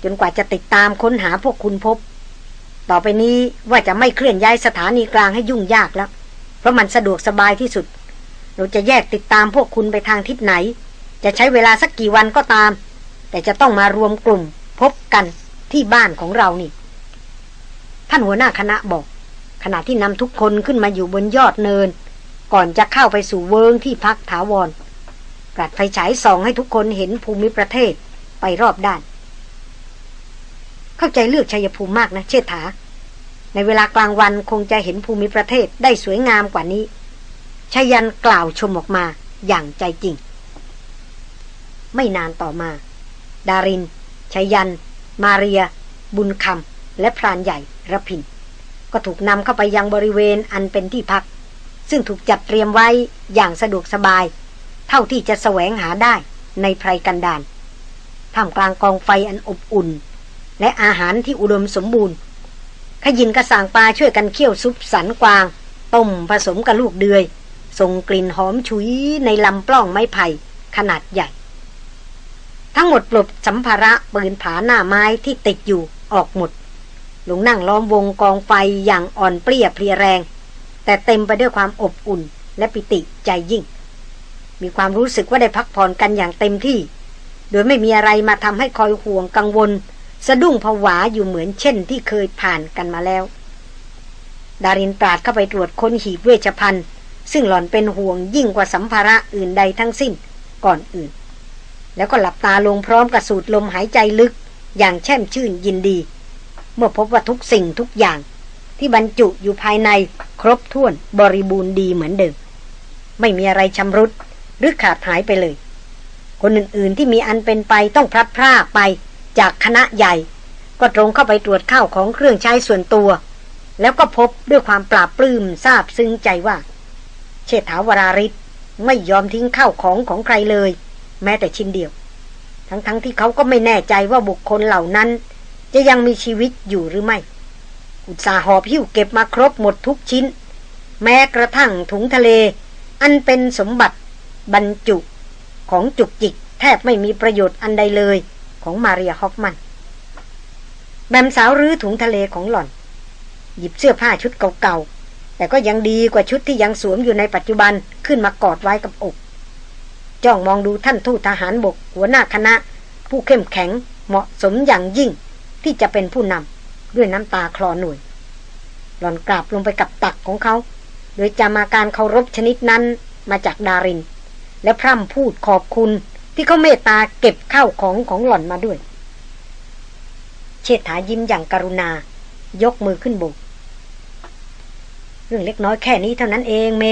จนกว่าจะติดตามค้นหาพวกคุณพบ ต่อไปนี้ว่าจะไม่เคลื่อนย้ายสถานีกลางให้ยุ่งยากแล้ว เพราะมันสะดวกสบายที่สุด เราจะแยกติดตามพวกคุณไปทางทิศไหน จะใช้เวลาสักกี่วันก็ตาม แต่จะต้องมารวมกลุ่มพบกัน ที่บ้านของเรานี่ ท่านหัวหน้าคณะบอก ขณะที่นำทุกคนขึ้นมาอยู่บนยอดเนิน ก่อนจะเข้าไปสู่เวิงที่พักถาวรกรัดไฟฉายส่องให้ทุกคนเห็นภูมิประเทศไปรอบด้าน เข้าใจเลือกชัยภูมิมากนะเชษฐา ในเวลากลางวันคงจะเห็นภูมิประเทศได้สวยงามกว่านี้ชายันกล่าวชมออกมาอย่างใจจริง ไม่นานต่อมา ดารินชายัน มาเรีย บุญคำและพรานใหญ่ระพิน ก็ถูกนำเข้าไปยังบริเวณอันเป็นที่พัก ซึ่งถูกจัดเตรียมไว้อย่างสะดวกสบาย เท่าที่จะแสวงหาได้ในไพรกันดานท่ามกลางกองไฟอันอบอุ่น และอาหารที่อุดมสมบูรณ์ ขยินกระสางปลาช่วยกันเคี่ยวซุปสันกวาง ต้มผสมกับลูกเดือยส่งกลิ่นหอมฉุยในลำปล้องไม้ไผ่ขนาดใหญ่ ทั้งหมดปลบสัมภาระปืนผาหน้าไม้ที่ติดอยู่ออกหมดลงนั่งล้อมวงกองไฟอย่างอ่อนเปรี้ยเพลียแรง แต่เต็มไปด้วยความอบอุ่นและปิติใจยิ่ง มีความรู้สึกว่าได้พักผ่อนกันอย่างเต็มที่ โดยไม่มีอะไรมาทำให้คอยห่วงกังวล สะดุ้งผวาอยู่เหมือนเช่นที่เคยผ่านกันมาแล้ว ดารินปราดเข้าไปตรวจค้นหีบเวชภัณฑ์ ซึ่งหล่อนเป็นห่วงยิ่งกว่าสัมภาระอื่นใดทั้งสิ้นก่อนอื่น แล้วก็หลับตาลงพร้อมกับสูดลมหายใจลึก อย่างแช่มชื่นยินดี เมื่อพบว่าทุกสิ่งทุกอย่าง ที่บรรจุอยู่ภายในครบถ้วนบริบูรณ์ดีเหมือนเดิม ไม่มีอะไรชำรุด หรือขาดหายไปเลย คนอื่นๆที่มีอันเป็นไปต้องพลัดพรากไปจากคณะใหญ่ ก็ตรงเข้าไปตรวจข้าวของเครื่องใช้ส่วนตัว แล้วก็พบด้วยความปราบปลื้มทราบซึ้งใจว่า เชษฐาวราริศไม่ยอมทิ้งข้าวของของใครเลย แม้แต่ชิ้นเดียว ทั้งๆทที่เขาก็ไม่แน่ใจว่าบุคคลเหล่านั้น จะยังมีชีวิตอยู่หรือไม่ อุตสาหอบหิ้วเก็บมาครบหมดทุกชิ้น แม้กระทั่งถุงทะเล อันเป็นสมบัติบรรจุของจุกจิก แทบไม่มีประโยชน์อันใดเลยของมาเรียฮอฟมันแบมสาวรื้อถุงทะเลของหล่อน หยิบเสื้อผ้าชุดเก่าๆแต่ก็ยังดีกว่าชุดที่ยังสวมอยู่ในปัจจุบันขึ้นมากอดไว้กับอก จ้องมองดูท่านทูตทหารบกหัวหน้าคณะ ผู้เข้มแข็งเหมาะสมอย่างยิ่งที่จะเป็นผู้นำด้วยน้ำตาคลอหน่วย หล่อนกราบลงไปกับตักของเขา โดยจะมาการเคารพชนิดนั้นมาจากดาริน และพร่ำพูดขอบคุณที่เขาเมตตาเก็บข้าวของของหล่อนมาด้วย เชษฐายิ้มอย่างกรุณา ยกมือขึ้นบกเรื่องเล็กน้อยแค่นี้เท่านั้นเองเม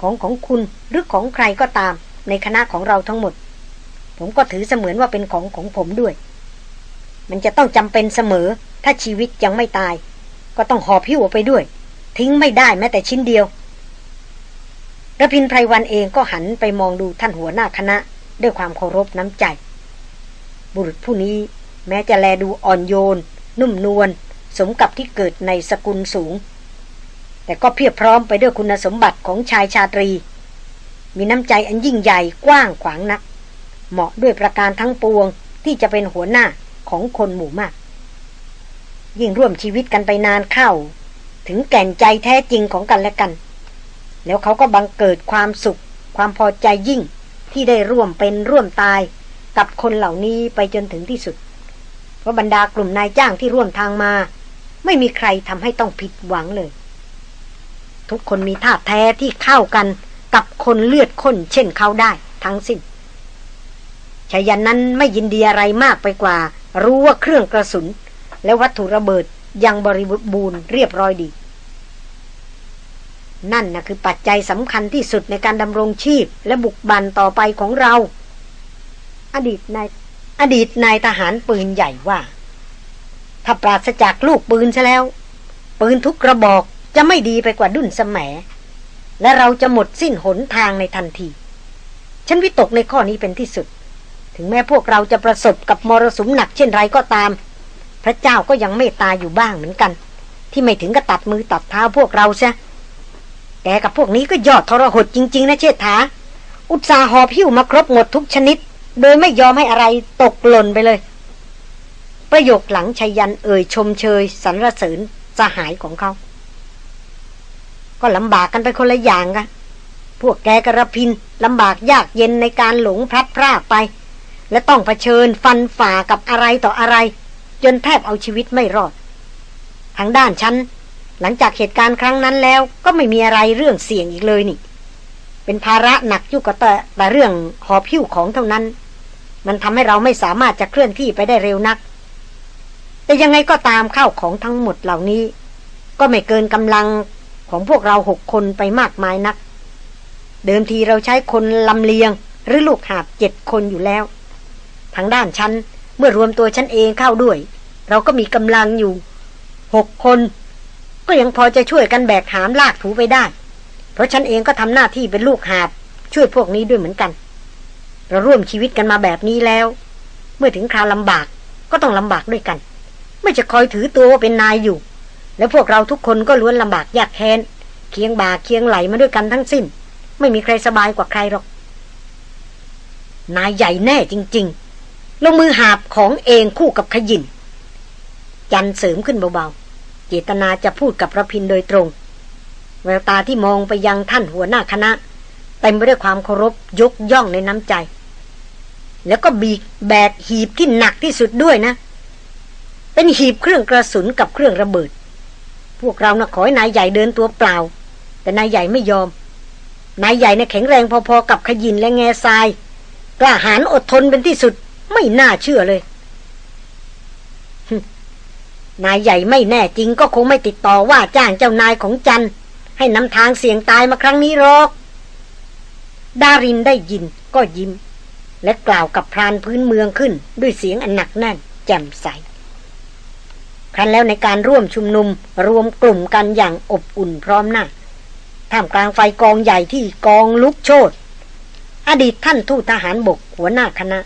ของของคุณหรือของใครก็ตาม ในคณะของเราทั้งหมด ผมก็ถือเสมือนว่าเป็นของของผมด้วย มันจะต้องจำเป็นเสมอ ถ้าชีวิตยังไม่ตาย ก็ต้องหอบพิ้วไปด้วย ทิ้งไม่ได้แม้แต่ชิ้นเดียวระพินไพรวันเองก็หันไปมองดูท่านหัวหน้าคณะ ด้วยความเคารพน้ำใจ บุรุษผู้นี้แม้จะแลดูอ่อนโยน นุ่มนวลสมกับที่เกิดในสกุลสูง แต่ก็เพียบพร้อมไปด้วยคุณสมบัติของชายชาตรี มีน้ำใจอันยิ่งใหญ่กว้างขวางนัก เหมาะด้วยประการทั้งปวงที่จะเป็นหัวหน้าของคนหมู่มาก ยิ่งร่วมชีวิตกันไปนานเข้า ถึงแก่นใจแท้จริงของกันและกัน แล้วเขาก็บังเกิดความสุข ความพอใจยิ่งที่ได้ร่วมเป็นร่วมตายกับคนเหล่านี้ไปจนถึงที่สุด เพราะบรรดากลุ่มนายจ้างที่ร่วมทางมา ไม่มีใครทำให้ต้องผิดหวังเลย ทุกคนมีท่าแท้ที่เข้ากัน กับคนเลือดข้นเช่นเขาได้ ทั้งสิ้นชายันนั้นไม่ยินดีอะไรมากไปกว่า รู้ว่าเครื่องกระสุน และวัตถุระเบิดยังบริบูรณ์เรียบร้อยดี นั่นนะคือปัจจัยสำคัญที่สุดในการดำรงชีพและบุกบันต่อไปของเรา อดีตนายอดีตนายทหารปืนใหญ่ว่า ถ้าปราศจากลูกปืนซะแล้ว ปืนทุกกระบอกจะไม่ดีไปกว่าดุนสม และเราจะหมดสิ้นหนทางในทันที ฉันวิตกในข้อนี้เป็นที่สุด ถึงแม้พวกเราจะประสบกับมรสุมหนักเช่นไรก็ตาม พระเจ้าก็ยังเมตตาอยู่บ้างเหมือนกัน ที่ไม่ถึงกับตัดมือตัดเท้าพวกเราใช่แกกับพวกนี้ก็ยอดทรหดจริง ๆ นะเชษฐา อุตสาหอบหิ้วมาครบหมดทุกชนิด โดยไม่ยอมให้อะไรตกหล่นไปเลย ประโยคหลังชัยยันเอ่ยชมเชยสรรเสริญสหายของเขา ก็ลำบากกันไปคนละอย่างกันพวกแกกระพินลำบากยากเย็นในการหลงพลัดพรากไป และต้องเผชิญฟันฝ่ากับอะไรต่ออะไร จนแทบเอาชีวิตไม่รอด ทางด้านฉัน หลังจากเหตุการณ์ครั้งนั้นแล้ว ก็ไม่มีอะไรเรื่องเสี่ยงอีกเลยนี่ เป็นภาระหนักยุ่กับแต่แต่เรื่องหอพิ้วของเท่านั้น มันทำให้เราไม่สามารถจะเคลื่อนที่ไปได้เร็วนัก แต่ยังไงก็ตามข้าวของทั้งหมดเหล่านี้ ก็ไม่เกินกำลัง ของพวกเราหกคนไปมากมายนัก เดิมทีเราใช้คนลำเลียง หรือลูกหาบเจ็ดคนอยู่แล้ว ทางด้านฉัน เมื่อรวมตัวฉันเองเข้าด้วย เราก็มีกำลังอยู่หกคน ก็ยังพอจะช่วยกันแบกหามลากถูไปได้ เพราะฉันเองก็ทำหน้าที่เป็นลูกหาบ ช่วยพวกนี้ด้วยเหมือนกัน เราร่วมชีวิตกันมาแบบนี้แล้ว เมื่อถึงคราวลำบากก็ต้องลำบากด้วยกัน ไม่จะคอยถือตัวว่าเป็นนายอยู่ แล้วพวกเราทุกคนก็ล้วนลำบากยากแค้น เคียงบ่าเคียงไหลมาด้วยกันทั้งสิ้น ไม่มีใครสบายกว่าใครหรอก นายใหญ่แน่จริง ๆ ลงมือหาบของเองคู่กับขยิน จันเสริมขึ้นเบาๆ เจตนาจะพูดกับพระพินโดยตรง แววตาที่มองไปยังท่านหัวหน้าคณะเต็มไปด้วยความเคารพยกย่องในน้ำใจ แล้วก็บีแบกหีบที่หนักที่สุดด้วยนะ เป็นหีบเครื่องกระสุนกับเครื่องระเบิด พวกเรานะขอให้นายใหญ่เดินตัวเปล่า แต่นายใหญ่ไม่ยอม นายใหญ่นะแข็งแรงพอๆกับขยินและแง่ทราย กล้าหาญอดทนเป็นที่สุด ไม่น่าเชื่อเลยนายใหญ่ไม่แน่จริงก็คงไม่ติดต่อว่าจ้างเจ้านายของจันให้นำทางเสี่ยงตายมาครั้งนี้หรอก ดารินได้ยินก็ยิ้ม และกล่าวกับพรานพื้นเมืองขึ้นด้วยเสียงอันหนักแน่น แจ่มใส ครั้นแล้วในการร่วมชุมนุมรวมกลุ่มกันอย่างอบอุ่นพร้อมหน้าท่ามกลางไฟกองใหญ่ที่กองลุกโชนอดีตท่านทูตทหารบกหัวหน้าคณะ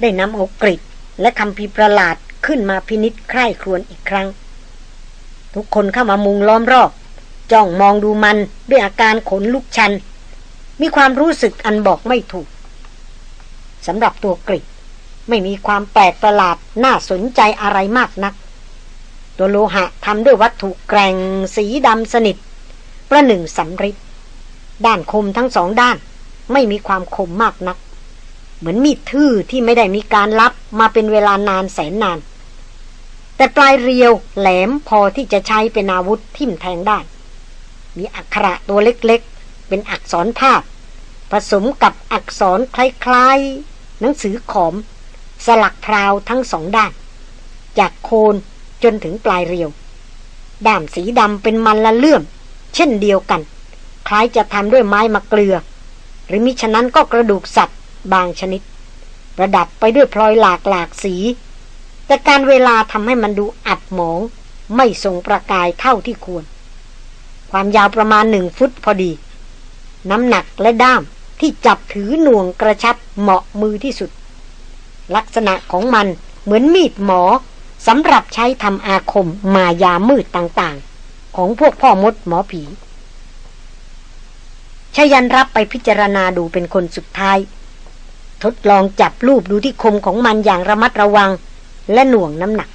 ได้นำเอากริดและคำพีประหลาดขึ้นมาพินิษใคร่ครวญอีกครั้ง ทุกคนเข้ามามุงล้อมรอบ จ้องมองดูมันด้วยอาการขนลุกชัน มีความรู้สึกอันบอกไม่ถูกสำหรับตัวกริดไม่มีความแปลกประหลาดน่าสนใจอะไรมากนัก ตัวโลหะทำด้วยวัตถุแกร่งสีดำสนิท ประหนึ่งสำริดด้านคมทั้งสองด้าน ไม่มีความคมมากนัก เหมือนมีดทื่อที่ไม่ได้มีการลับมาเป็นเวลานานแสนนาน แต่ปลายเรียวแหลมพอที่จะใช้เป็นอาวุธทิ่มแทงได้ มีอักขระตัวเล็กๆ เป็นอักษรภาพ ผสมกับอักษรคล้ายๆ หนังสือขอม สลักพราวทั้งสองด้าน จากโคน จนถึงปลายเรียว ด้ามสีดำเป็นมันละเลื่อม เช่นเดียวกัน คล้ายจะทำด้วยไม้มะเกลือ หรือมิฉะนั้นก็กระดูกสัตว์ บางชนิด ประดับไปด้วยพลอยหลากหลากสี แต่การเวลาทำให้มันดูอับหมอง ไม่ทรงประกายเท่าที่ควร ความยาวประมาณหนึ่งฟุตพอดี น้ำหนักและด้ามที่จับถือหน่วงกระชับเหมาะมือที่สุด ลักษณะของมันเหมือนมีดหมอ สำหรับใช้ทำอาคมมายามืดต่างๆ ของพวกพ่อมดหมอผีชยันรับไปพิจารณาดูเป็นคนสุดท้าย ทดลองจับรูปดูที่คมของมันอย่างระมัดระวัง และหน่วงน้ำหนัก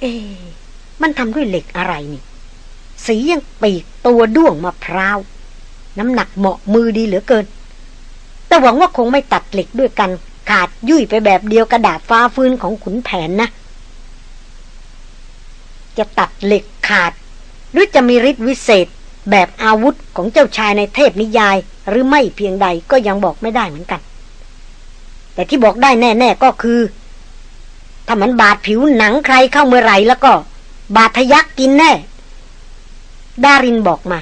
เอ๊มันทำด้วยเหล็กอะไรนี่ สียังปีกตัวด้วงมะพร้าว น้ำหนักเหมาะมือดีเหลือเกิน แต่หวังว่าคงไม่ตัดเหล็กด้วยกัน ขาดยุ่ยไปแบบเดียวกระดาษฟ้าฟื้นของขุนแผนนะ จะตัดเหล็กขาด หรือจะมีฤทธิ์วิเศษ แบบอาวุธของเจ้าชายในเทพนิยาย หรือไม่เพียงใดก็ยังบอกไม่ได้เหมือนกัน แต่ที่บอกได้แน่ๆก็คือ ถ้ามันบาดผิวหนังใครเข้าเมื่อไรแล้วก็ บาดทะยักกินแน่ ดารินบอกมา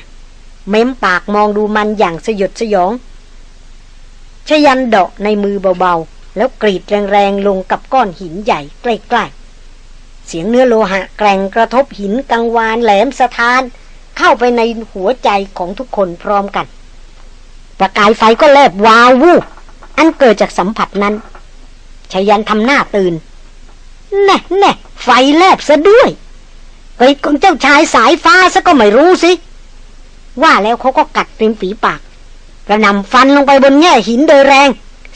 เม้มปากมองดูมันอย่างสยดสยองชยันเดาะในมือเบา แล้วกรีดแรงๆลงกับก้อนหินใหญ่ใกล้ๆ เสียงเนื้อโลหะแกร่งกระทบหินกังวานแหลมสะท้าน เข้าไปในหัวใจของทุกคนพร้อมกัน ประกายไฟก็แลบวาววูบอันเกิดจากสัมผัสนั้นชายันทำหน้าตื่น แน่แน่ไฟแลบซะด้วยเกิดของเจ้าชายสายฟ้าซะก็ไม่รู้สิ ว่าแล้วเขาก็กัดริมฝีปากกระนำฟันลงไปบนแง่หินโดยแรง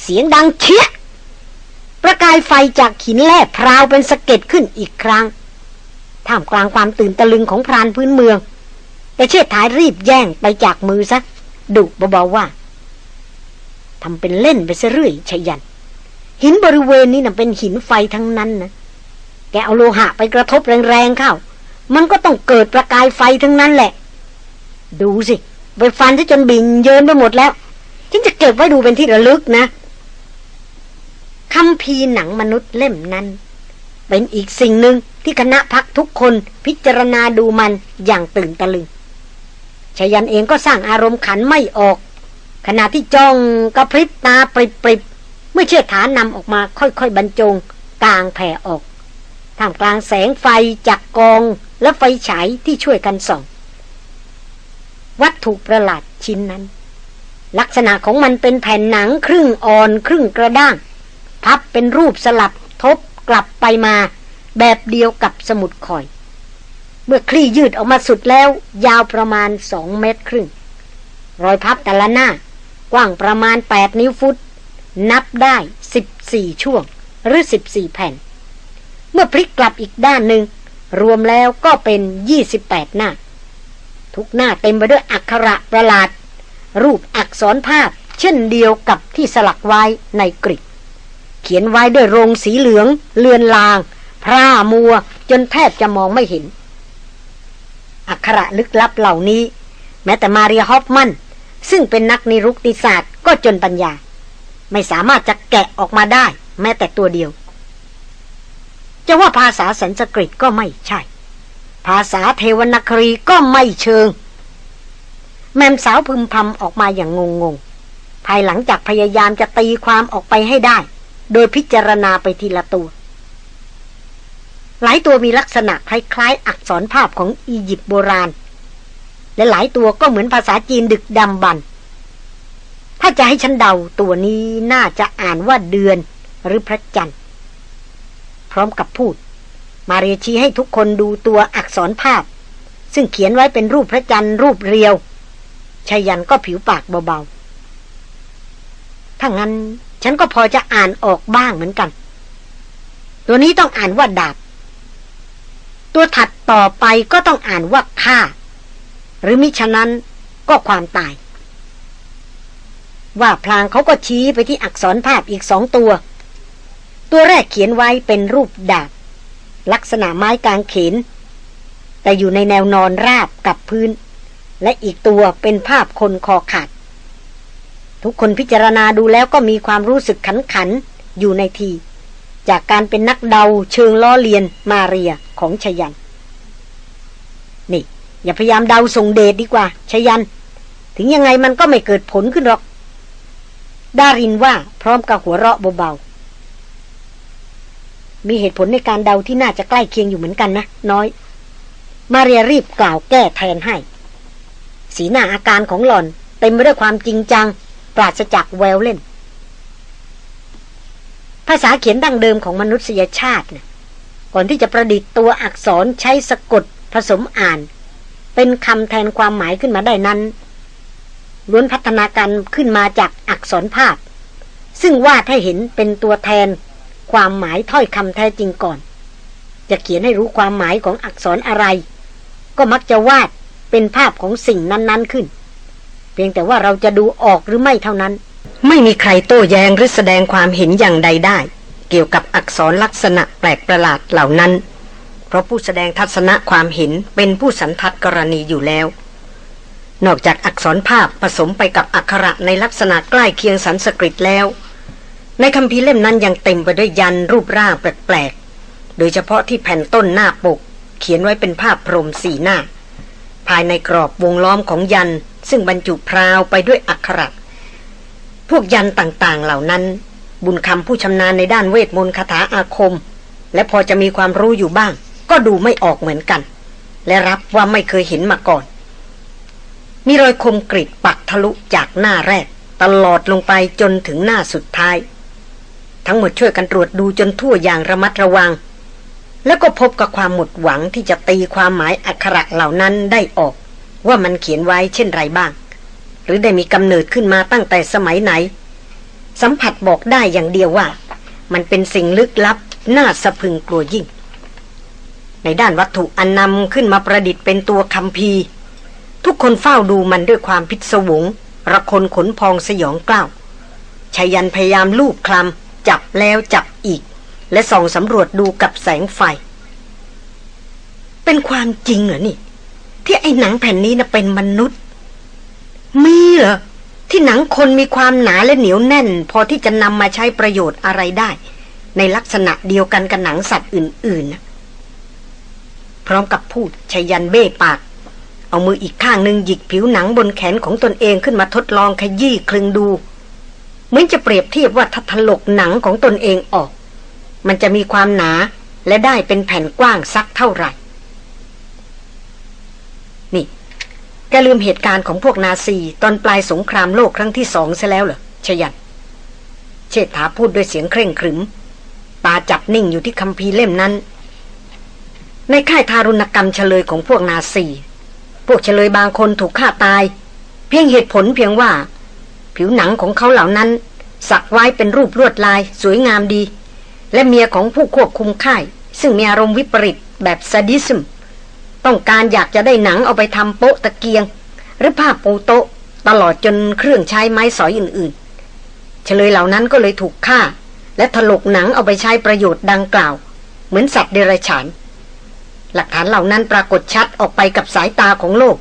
เสียงดังเชี่ย ประกายไฟจากหินแลบพราวเป็นสะเก็ดขึ้นอีกครั้ง ท่ามกลางความตื่นตะลึงของพรานพื้นเมือง แต่เชิดท้ายรีบแย่งไปจากมือซะดุเบาๆว่าทำเป็นเล่นไปซะเรื่อยชยัน หินบริเวณนี้น่ะเป็นหินไฟทั้งนั้นนะแกเอาโลหะไปกระทบแรงๆเข้า มันก็ต้องเกิดประกายไฟทั้งนั้นแหละ ดูสิ ไปฟันที่จนบินเยินไปหมดแล้วฉันจะเก็บไว้ดูเป็นที่ระลึกนะ คำพีหนังมนุษย์เล่มนั้น เป็นอีกสิ่งหนึ่งที่คณะพักทุกคนพิจารณาดูมันอย่างตื่นตะลึงชยันเองก็สร้างอารมณ์ขันไม่ออก ขณะที่จ้องกระพริบตาปริบๆเมื่อเชื่อฐานนำออกมาค่อยๆบรรจงกลางแผ่ออกท่ามกลางแสงไฟจากกองและไฟฉายที่ช่วยกันส่อง วัตถุประหลาดชิ้นนั้น ลักษณะของมันเป็นแผ่นหนังครึ่งอ่อนครึ่งกระด้าง พับเป็นรูปสลับทบกลับไปมา แบบเดียวกับสมุดคอย เมื่อคลี่ยืดออกมาสุดแล้ว ยาวประมาณสองเมตรครึ่ง รอยพับแต่ละหน้า กว้างประมาณแปดนิ้วฟุต นับได้สิบสี่ช่วง หรือสิบสี่แผ่น เมื่อพลิกกลับอีกด้านหนึ่ง รวมแล้วก็เป็นยี่สิบแปดหน้า ทุกหน้าเต็มไปด้วยอักขระประหลาด รูปอักษรภาพเช่นเดียวกับที่สลักไว้ในกริก เขียนไว้ด้วยโรงสีเหลือง เลือนลาง พร่ามัว จนแทบจะมองไม่เห็น อักขระลึกลับเหล่านี้ แม้แต่มาเรียฮอฟมัน ซึ่งเป็นนักนิรุกติศาสตร์ก็จนปัญญา ไม่สามารถจะแกะออกมาได้ แม้แต่ตัวเดียว จะว่าภาษาสันสกฤตก็ไม่ใช่ ภาษาเทวนครีก็ไม่เชิง แม่มสาวพึมพำออกมาอย่างงงงภายหลังจากพยายามจะตีความออกไปให้ได้ โดยพิจารณาไปทีละตัว หลายตัวมีลักษณะคล้ายๆ อักษรภาพของอียิปต์โบราณ และหลายตัวก็เหมือนภาษาจีนดึกดำบรรพ์ถ้าจะให้ฉันเดาตัวนี้น่าจะอ่านว่าเดือนหรือพระจันทร์ พร้อมกับพูด มาเรียชี้ให้ทุกคนดูตัวอักษรภาพ ซึ่งเขียนไว้เป็นรูปพระจันทร์รูปเรียวชายันก็ผิวปากเบาๆถ้างั้น ฉันก็พอจะอ่านออกบ้างเหมือนกัน ตัวนี้ต้องอ่านว่าดาบ ตัวถัดต่อไปก็ต้องอ่านว่าฆ่า หรือมิฉะนั้นก็ความตาย ว่าพลางเขาก็ชี้ไปที่อักษรภาพอีกสองตัว ตัวแรกเขียนไว้เป็นรูปดาบ ลักษณะไม้กางเขน แต่อยู่ในแนวนอนราบกับพื้น และอีกตัวเป็นภาพคนคอขาด ทุกคนพิจารณาดูแล้วก็มีความรู้สึกขันขันอยู่ในที จากการเป็นนักเดาเชิงล้อเลียนมาเรียของชยัน นี่ อย่าพยายามเดาส่งเดชดีกว่าชยัน ถึงยังไงมันก็ไม่เกิดผลขึ้นหรอกดารินว่าพร้อมกับหัวเราะเบาๆ มีเหตุผลในการเดาที่น่าจะใกล้เคียงอยู่เหมือนกันนะ น้อย มาเรียรีบกล่าวแก้แทนให้ สีหน้าอาการของหล่อนเต็มไปด้วยความจริงจัง ราศจากแววเล่น ภาษาเขียนดั้งเดิมของมนุษยชาตินะก่อนที่จะประดิษฐ์ตัวอักษรใช้สะกดผสมอ่าน เป็นคำแทนความหมายขึ้นมาได้นั้นล้วนพัฒนาการขึ้นมาจากอักษรภาพ ซึ่งวาดให้เห็นเป็นตัวแทน ความหมายถ้อยคำแท้จริงก่อน จะเขียนให้รู้ความหมายของอักษรอะไร ก็มักจะวาดเป็นภาพของสิ่งนั้น ๆขึ้น เพียงแต่ว่าเราจะดูออกหรือไม่เท่านั้น ไม่มีใครโต้แย้งหรือแสดงความเห็นอย่างใดได้ เกี่ยวกับอักษรลักษณะแปลกประหลาดเหล่านั้น เพราะผู้แสดงทัศนะความเห็นเป็นผู้สันทัดกรณีอยู่แล้ว นอกจากอักษรภาพผสมไปกับอักขระในลักษณะใกล้เคียงสันสกฤตแล้ว ในคำพีเล่มนั้นยังเต็มไปด้วยยันรูปร่างแปลกๆโดยเฉพาะที่แผ่นต้นหน้าปก เขียนไว้เป็นภาพพรหมสีหน้า ภายในกรอบวงล้อมของยัน ซึ่งบรรจุพราวไปด้วยอักขระพวกยันต่างๆเหล่านั้น บุญคำผู้ชำนาญในด้านเวทมนต์คาถาอาคม และพอจะมีความรู้อยู่บ้าง ก็ดูไม่ออกเหมือนกัน และรับว่าไม่เคยเห็นมาก่อน มีรอยคมกริดปักทะลุจากหน้าแรก ตลอดลงไปจนถึงหน้าสุดท้าย ทั้งหมดช่วยกันตรวจดูจนทั่วอย่างระมัดระวัง แล้วก็พบกับความหมดหวังที่จะตีความหมายอักขระเหล่านั้นได้ออก ว่ามันเขียนไว้เช่นไรบ้าง หรือได้มีกำเนิดขึ้นมาตั้งแต่สมัยไหน สัมผัสบอกได้อย่างเดียวว่า มันเป็นสิ่งลึกลับน่าสะพึงกลัวยิ่ง ในด้านวัตถุอันนำขึ้นมาประดิษฐ์เป็นตัวคำพีทุกคนเฝ้าดูมันด้วยความพิศวงระคนขนพองสยองกล้าวชายันพยายามลูบคลำจับแล้วจับอีก และส่องสำรวจดูกับแสงไฟ เป็นความจริงเหรอนี่ ที่ไอ้หนังแผ่นนี้นะเป็นมนุษย์ มีเหรอที่หนังคนมีความหนาและเหนียวแน่น พอที่จะนำมาใช้ประโยชน์อะไรได้ ในลักษณะเดียวกันกับหนังสัตว์อื่นๆนะพร้อมกับพูดชยันเบ้ปาก เอามืออีกข้างหนึ่งหยิกผิวหนังบนแขนของตนเองขึ้นมาทดลองขยี้คลึงดู เหมือนจะเปรียบเทียบว่าถ้าถลกหนังของตนเองออก มันจะมีความหนาและได้เป็นแผ่นกว้างสักเท่าไหร่ นี่ แกลืมเหตุการณ์ของพวกนาซีตอนปลายสงครามโลกครั้งที่สองซะแล้วเหรอชยันเชษฐาพูดด้วยเสียงเคร่งครึม ตาจับนิ่งอยู่ที่คำพีเล่มนั้น ในค่ายทารุณกรรมเฉลยของพวกนาซี พวกเฉลยบางคนถูกฆ่าตาย เพียงเหตุผลเพียงว่า ผิวหนังของเขาเหล่านั้น สักไว้เป็นรูปลวดลาย สวยงามดี และเมียของผู้ควบคุมค่าย ซึ่งมีอารมณ์วิปริตแบบซาดิสมต้องการอยากจะได้หนังเอาไปทำโป๊ะตะเกียง หรือผ้าปูโต๊ะ ตลอดจนเครื่องใช้ไม้สอยอื่นๆ เฉลยเหล่านั้นก็เลยถูกฆ่า และถลกหนังเอาไปใช้ประโยชน์ดังกล่าว เหมือนสัตว์เดรัจฉาน หลักฐานเหล่านั้นปรากฏชัดออกไปกับสายตาของโลก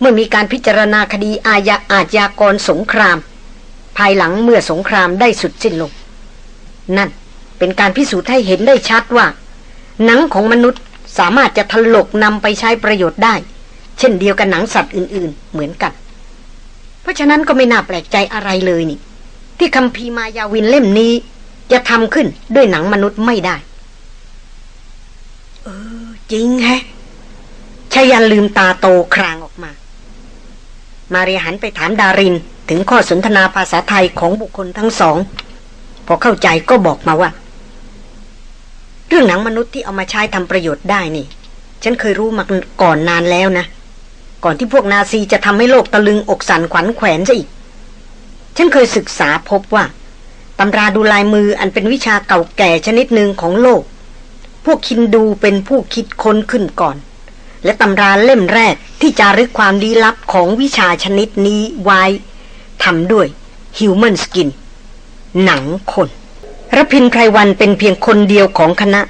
เมื่อมีการพิจารณาคดีอาญาอาญากรสงคราม ภายหลังเมื่อสงครามได้สุดสิ้นลงนั่น เป็นการพิสูจน์ให้เห็นได้ชัดว่า หนังของมนุษย์สามารถจะถลกนำไปใช้ประโยชน์ได้ เช่นเดียวกับหนังสัตว์อื่น ๆ เหมือนกัน เพราะฉะนั้นก็ไม่น่าแปลกใจอะไรเลยนี่ ที่คำพีมายาวินเล่มนี้ จะทำขึ้นด้วยหนังมนุษย์ไม่ได้ เออ จริงแฮะชายันลืมตาโตครางออกมา มาเรียหันไปถามดารินถึงข้อสนทนาภาษาไทยของบุคคลทั้งสอง พอเข้าใจก็บอกมาว่า รื่องหนังมนุษย์ที่เอามาใช้ทำประโยชน์ได้นี่ ฉันเคยรู้มาก่อนนานแล้วนะ ก่อนที่พวกนาซีจะทำให้โลกตะลึงอกสันขวัญแขวนซะอีก ฉันเคยศึกษาพบว่าตำราดูลายมืออันเป็นวิชาเก่าแก่ชนิดหนึ่งของโลก พวกคินดูเป็นผู้คิดค้นขึ้นก่อน และตำราเล่มแรกที่จารึกความลี้ลับของวิชาชนิดนี้ไว้ทำด้วยฮิวแมนสกินหนังคน ระพินไพรวันเป็นเพียงคนเดียวของคณะ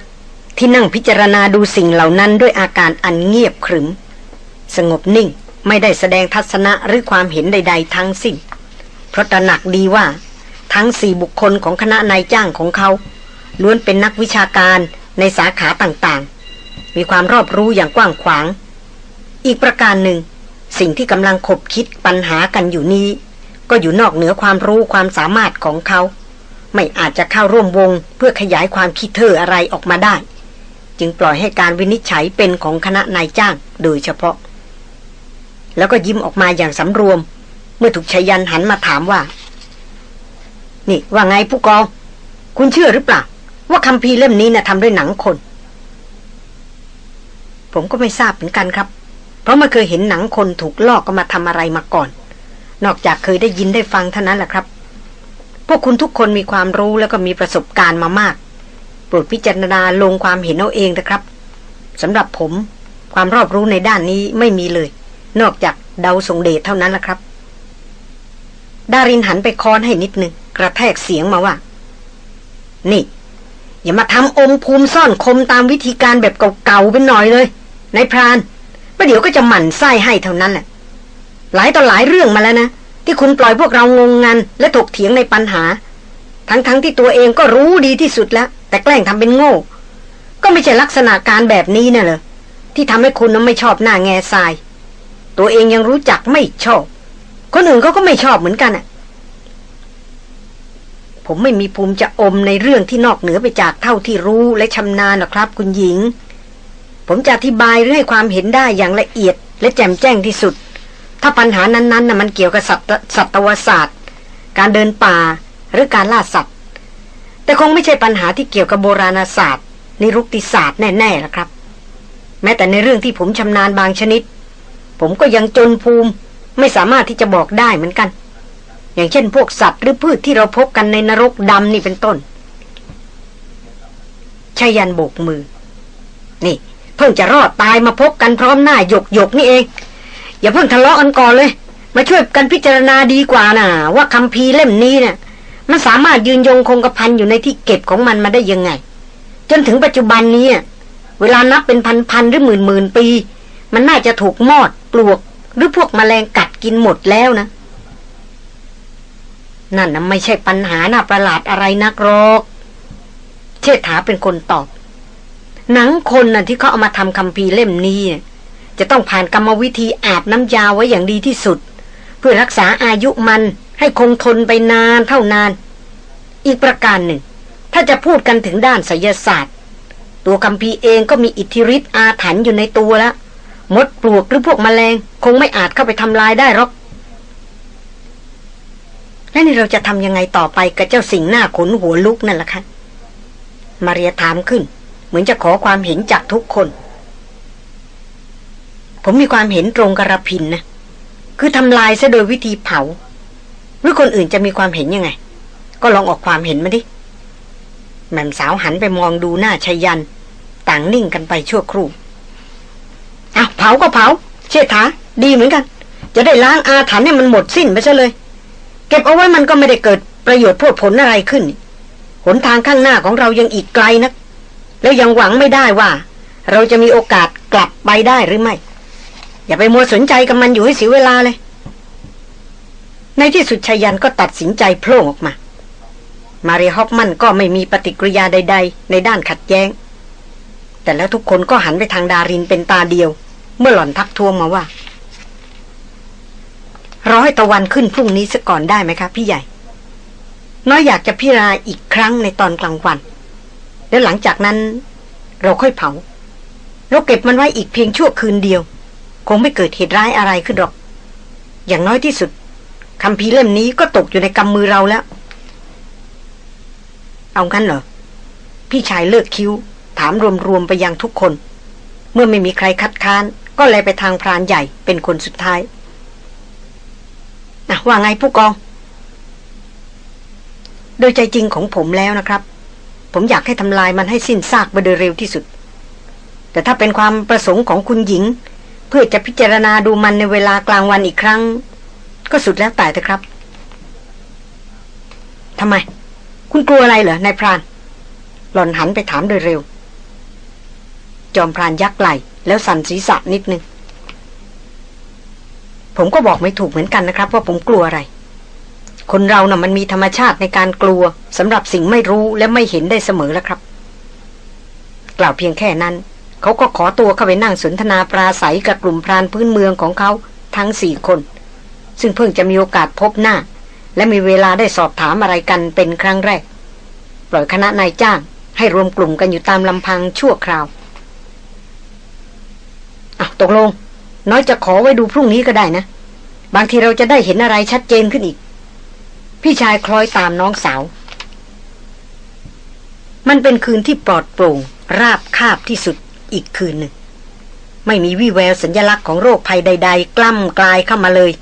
ที่นั่งพิจารณาดูสิ่งเหล่านั้นด้วยอาการอันเงียบขรึม สงบนิ่งไม่ได้แสดงทัศนะหรือความเห็นใด ๆ ทั้งสิ้น เพราะตระหนักดีว่า ทั้งสี่บุคคลของคณะนายจ้างของเขาล้วนเป็นนักวิชาการในสาขาต่างๆ มีความรอบรู้อย่างกว้างขวาง อีกประการหนึ่ง สิ่งที่กำลังขบคิดปัญหากันอยู่นี้ ก็อยู่นอกเหนือความรู้ความสามารถของเขา ไม่อาจจะเข้าร่วมวงเพื่อขยายความคิดเธออะไรออกมาได้ จึงปล่อยให้การวินิจฉัยเป็นของคณะนายจ้างโดยเฉพาะ แล้วก็ยิ้มออกมาอย่างสำรวม เมื่อถูกชยันหันมาถามว่า นี่ว่าไงผู้กอง คุณเชื่อหรือเปล่า ว่าคำพีเล่มนี้นะ่ะทำด้วยหนังคน ผมก็ไม่ทราบเหมือนกันครับ เพราะไม่เคยเห็นหนังคนถูกลอกก็มาทำอะไรมาก่อน นอกจากเคยได้ยินได้ฟังเท่านั้นแหละครับ พวกคุณทุกคนมีความรู้แล้วก็มีประสบการณ์มามาก โปรดพิจารณาลงความเห็นเอาเองนะครับสำหรับผม ความรอบรู้ในด้านนี้ไม่มีเลย นอกจากเดาทรงเดชเท่านั้นแหละครับ ดารินหันไปค้อนให้นิดนึง กระแทกเสียงมาว่า นี่ อย่ามาทำอมภูมิซ่อนคมตามวิธีการแบบเก่าๆเป็นหน่อยเลยนายพรานประเดี๋ยวก็จะหมั่นไส้ให้เท่านั้นแหละหลายต่อหลายเรื่องมาแล้วนะ ที่คุณปล่อยพวกเรางงงัน และถกเถียงในปัญหา ทั้งๆทที่ตัวเองก็รู้ดีที่สุดแล้ว แต่แกล้งทำเป็นโง่ ก็ไม่ใช่ลักษณะการแบบนี้น่ะเหรอที่ทำให้คุณนั้นไม่ชอบหน้าแง่ทราย ตัวเองยังรู้จักไม่ชอบ คนอื่นเขาก็ไม่ชอบเหมือนกันอะ ผมไม่มีภูมิจะอมในเรื่องที่นอกเหนือไปจากเท่าที่รู้และชำนาญหรอกครับ คุณหญิง ผมจะอธิบายหรือให้ความเห็นได้อย่างละเอียด และแจ่มแจ้งที่สุด ถ้าปัญหานั้นๆน่ะมันเกี่ยวกับสัตวสัตวศาสตร์ การเดินป่าหรือการล่าสัตว์ แต่คงไม่ใช่ปัญหาที่เกี่ยวกับโบราณศาสตร์ นิรุกติศาสตร์แน่ๆละครับ แม้แต่ในเรื่องที่ผมชำนาญบางชนิด ผมก็ยังจนภูมิไม่สามารถที่จะบอกได้เหมือนกัน อย่างเช่น พวกสัตว์หรือพืชที่เราพบกันในนรกดำนี่เป็นต้นชายันโบกมือ นี่ เพิ่งจะรอดตายมาพบกันพร้อมหน้าหยกหยกนี่เอง อย่าเพิ่งทะเลาะกันก่อนเลย มาช่วยกันพิจารณาดีกว่านะว่าคำพีเล่มนี้เนะ่ยมันสามารถยืนยงคงกระพันอยู่ในที่เก็บของมันมาได้ยังไง จนถึงปัจจุบันนี้เวลานับเป็นพันๆหรือหมื่นหมื่นๆปี มันน่าจะถูกมอดปลวก หรือพวกแมลงกัดกินหมดแล้วนะ นั่นนะไม่ใช่ปัญหาน่าประหลาดอะไรนักหรอกเชษฐาเป็นคนตอบ หนังคนน่ะที่เขาเอามาทำคำพีเล่มนี้เนี่ย จะต้องผ่านกรรมวิธีอาบน้ำยาไว้อย่างดีที่สุด เพื่อรักษาอายุมันให้คงทนไปนานเท่านาน อีกประการหนึ่ง ถ้าจะพูดกันถึงด้านไสยศาสตร์ ตัวคำพีเองก็มีอิทธิฤทธิ์อาถรรพ์อยู่ในตัวแล้วมดปลวกหรือพวกแมลงคงไม่อาจเข้าไปทำลายได้หรอกและนี่เราจะทำยังไงต่อไปกับเจ้าสิ่งหน้าขนหัวลุกนั่นล่ะคะ มาเรียถามขึ้น เหมือนจะขอความเห็นจากทุกคน ผมมีความเห็นตรงกับรพินนะ คือทำลายซะโดยวิธีเผา หรือคนอื่นจะมีความเห็นยังไง ก็ลองออกความเห็นมาดิ แม่มสาวหันไปมองดูหน้าชายัน ต่างนิ่งกันไปชั่วครู่เอาเผาก็เผา เชษฐาดีเหมือนกัน จะได้ล้างอาถรรพ์ให้มันหมดสิ้นไปซะเลย เก็บเอาไว้มันก็ไม่ได้เกิดประโยชน์พวดผลอะไรขึ้น หนทางข้างหน้าของเรายังอีกไกลนักแล้วยังหวังไม่ได้ว่า เราจะมีโอกาสกลับไปได้หรือไม่ อย่าไปมัวสนใจกับมันอยู่ให้เสียเวลาเลย ในที่สุดชายันก็ตัดสินใจโผล่ออกมา มาริฮอฟมันก็ไม่มีปฏิกิริยาใด ๆ ในด้านขัดแย้ง แต่แล้วทุกคนก็หันไปทางดารินเป็นตาเดียว เมื่อหล่อนทักทวงมาว่ารอให้ตะวันขึ้นพรุ่งนี้ซะก่อนได้ไหมคะพี่ใหญ่ น้อยอยากจะพิจารณาอีกครั้งในตอนกลางวัน แล้วหลังจากนั้น เราค่อยเผา เราเก็บมันไว้อีกเพียงชั่วคืนเดียว คงไม่เกิดเหตุร้ายอะไรขึ้นหรอก อย่างน้อยที่สุดคำพีเล่มนี้ก็ตกอยู่ในกำมือเราแล้ว เอางั้นเหรอ พี่ชายเลิกคิ้ว ถามรวมๆไปยังทุกคน เมื่อไม่มีใครคัดค้าน ก็เลยไปทางพรานใหญ่เป็นคนสุดท้ายนะว่าไงผู้กอง โดยใจจริงของผมแล้วนะครับ ผมอยากให้ทำลายมันให้สิ้นซากไปโดยเร็วที่สุด แต่ถ้าเป็นความประสงค์ของคุณหญิง พื่อจะพิจารณาดูมันในเวลากลางวันอีกครั้ง ก็สุดแล้วแต่เถอะครับทำไม คุณกลัวอะไรเหรอนายพราน หล่อนหันไปถามโดยเร็ว จอมพรานยักไหลแล้วสั่นศีรษะนิดนึง ผมก็บอกไม่ถูกเหมือนกันนะครับ ว่าผมกลัวอะไร คนเรานะ่ะมันมีธรรมชาติในการกลัวสำหรับสิ่งไม่รู้และไม่เห็นได้เสมอแล้วครับ กล่าวเพียงแค่นั้น เขาก็ขอตัวเข้าไปนั่งสนทนาปราศัยกับกลุ่มพรานพื้นเมืองของเขาทั้งสี่คน ซึ่งเพิ่งจะมีโอกาสพบหน้า และมีเวลาได้สอบถามอะไรกันเป็นครั้งแรก ปล่อยคณะนายจ้าง ให้รวมกลุ่มกันอยู่ตามลำพังชั่วคราวอะตกลง น้อยจะขอไว้ดูพรุ่งนี้ก็ได้นะ บางทีเราจะได้เห็นอะไรชัดเจนขึ้นอีก พี่ชายคล้อยตามน้องสาว มันเป็นคืนที่ปลอดโปร่ง ราบคาบที่สุด อีกคืนหนึ่ง ไม่มีวี่แววสัญญลักษณ์ของโรคภัยใด ๆ กล้ำกลายเข้ามาเลย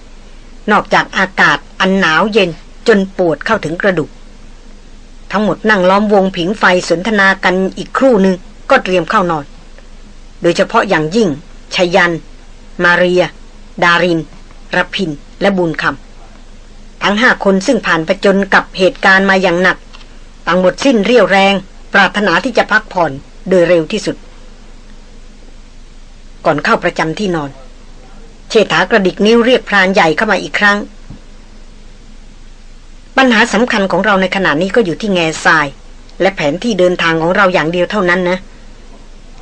นอกจากอากาศอันหนาวเย็นจนปวดเข้าถึงกระดูก ทั้งหมดนั่งล้อมวงผิงไฟสนทนากันอีกครู่หนึ่งก็เตรียมเข้านอน โดยเฉพาะอย่างยิ่งชยัน มาเรีย ดารินรพิน และบุญคำทั้งห้าคนซึ่งผ่านประจนกับเหตุการณ์มาอย่างหนักต่างหมดสิ้นเรี่ยวแรง ปรารถนาที่จะพักผ่อนโดยเร็วที่สุด ก่อนเข้าประจำที่นอน เชษฐากระดิกนิ้วเรียกพรานใหญ่เข้ามาอีกครั้ง ปัญหาสำคัญของเราในขณะนี้ก็อยู่ที่แง่ทราย และแผนที่เดินทางของเราอย่างเดียวเท่านั้นนะ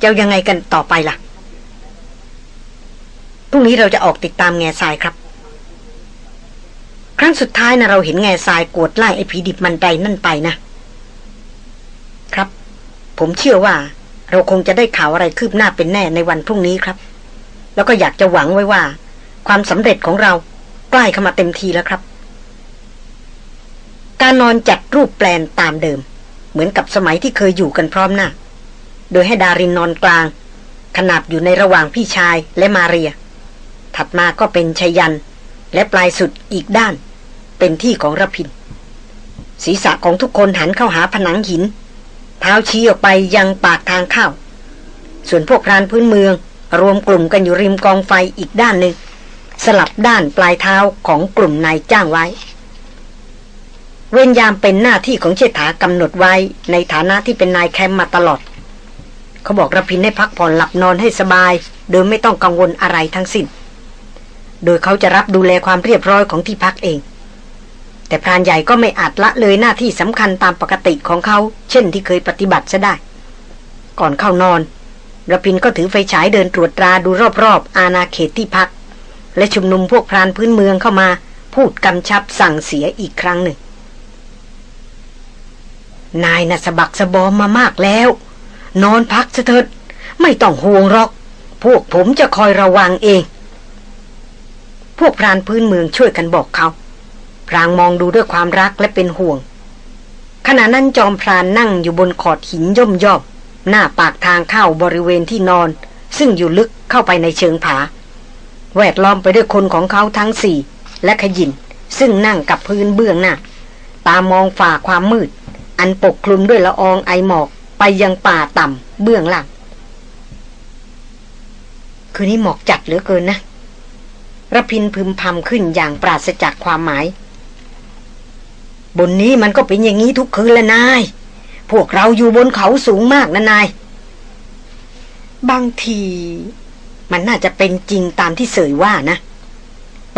จะยังไงกันต่อไปล่ะพรุ่งนี้เราจะออกติดตามแง่ทรายครับ ครั้งสุดท้ายนะเราเห็นแง่ทรายกวดไล่ไอ้ผีดิบมันไดนั่นไปนะ ครับ ผมเชื่อว่า เราคงจะได้ข่าวอะไรคืบหน้าเป็นแน่ในวันพรุ่งนี้ครับ แล้วก็อยากจะหวังไว้ว่า ความสำเร็จของเราใกล้เข้ามาเต็มทีแล้วครับ การนอนจัดรูปแปลนตามเดิม เหมือนกับสมัยที่เคยอยู่กันพร้อมหน้า โดยให้ดารินนอนกลาง ขนาบอยู่ในระหว่างพี่ชายและมาเรีย ถัดมาก็เป็นชยัน และปลายสุดอีกด้าน เป็นที่ของระพิน ศีรษะของทุกคนหันเข้าหาผนังหิน เท้าชี้ออกไปยังปากทางเข้า ส่วนพวกพรานพื้นเมือง รวมกลุ่มกันอยู่ริมกองไฟอีกด้านหนึ่ง สลับด้านปลายเท้าของกลุ่มนายจ้างไว้ เว้นยามเป็นหน้าที่ของเชษฐากำหนดไว้ในฐานะที่เป็นนายแคมป์มาตลอด เขาบอกระพินให้พักผ่อนหลับนอนให้สบาย โดยไม่ต้องกังวลอะไรทั้งสิ้น โดยเขาจะรับดูแลความเรียบร้อยของที่พักเอง แต่พรานใหญ่ก็ไม่อาจละเลยหน้าที่สำคัญตามปกติของเขา เช่นที่เคยปฏิบัติซะได้ ก่อนเข้านอนระพินก็ถือไฟฉายเดินตรวจตราดูรอบๆ อาณาเขตที่พัก และชุมนุมพวกพรานพื้นเมืองเข้ามา พูดกำชับสั่งเสียอีกครั้งหนึ่ง นายน่ะสะบักสะบอมมามากแล้ว นอนพักเถิด ไม่ต้องห่วงหรอก พวกผมจะคอยระวังเอง พวกพรานพื้นเมืองช่วยกันบอกเขา รางมองดูด้วยความรักและเป็นห่วง ขณะนั้นจอมพรานนั่งอยู่บนขอดหินย่อมย่อมหน้าปากทางเข้าบริเวณที่นอน ซึ่งอยู่ลึกเข้าไปในเชิงผา แวดล้อมไปด้วยคนของเขาทั้งสี่ และขยิน ซึ่งนั่งกับพื้นเบื้องหน้า ตามองฝ่าความมืด อันปกคลุมด้วยละอองไอหมอกไปยังป่าต่ำเบื้องล่าง คืนนี้หมอกจัดเหลือเกินนะระพินพึมพำขึ้นอย่างปราศจากความหมาย บนนี้มันก็เป็นอย่างนี้ทุกคืนละนาย พวกเราอยู่บนเขาสูงมากนะนาย บางที มันน่าจะเป็นจริงตามที่เสยว่านะ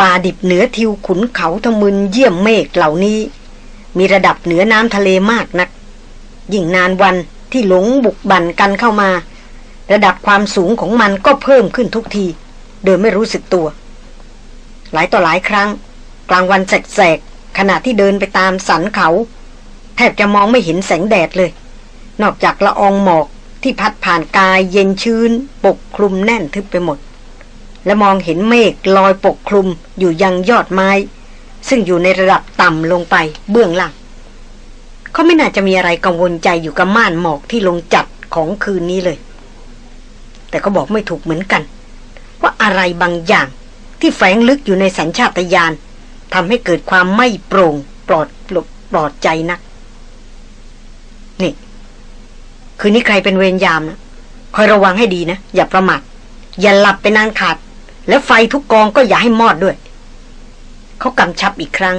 ป่าดิบเหนือทิวขุนเขาทมึนเยี่ยมเมฆเหล่านี้ มีระดับเหนือน้ำทะเลมากนัก ยิ่งนานวันที่หลงบุกบั่นกันเข้ามา ระดับความสูงของมันก็เพิ่มขึ้นทุกที โดยไม่รู้สึกตัว หลายต่อหลายครั้ง กลางวันแสก ขณะที่เดินไปตามสันเขา แทบจะมองไม่เห็นแสงแดดเลย นอกจากละอองหมอกที่พัดผ่านกายเย็นชื้น ปกคลุมแน่นทึบไปหมด และมองเห็นเมฆลอยปกคลุมอยู่ยังยอดไม้ ซึ่งอยู่ในระดับต่ำลงไปเบื้องล่างเขาไม่น่าจะมีอะไรกังวลใจอยู่กับม่านหมอกที่ลงจัดของคืนนี้เลย แต่ก็บอกไม่ถูกเหมือนกัน ว่าอะไรบางอย่างที่แฝงลึกอยู่ในสัญชาตญาณ ทำให้เกิดความไม่โปร่งปลอดปลอดใจนัก นี่ คืนนี้ใครเป็นเวรยามนะคอยระวังให้ดีนะ อย่าประมาทอย่าหลับไปนานขาด แล้วไฟทุกกองก็อย่าให้มอดด้วย เขากำชับอีกครั้ง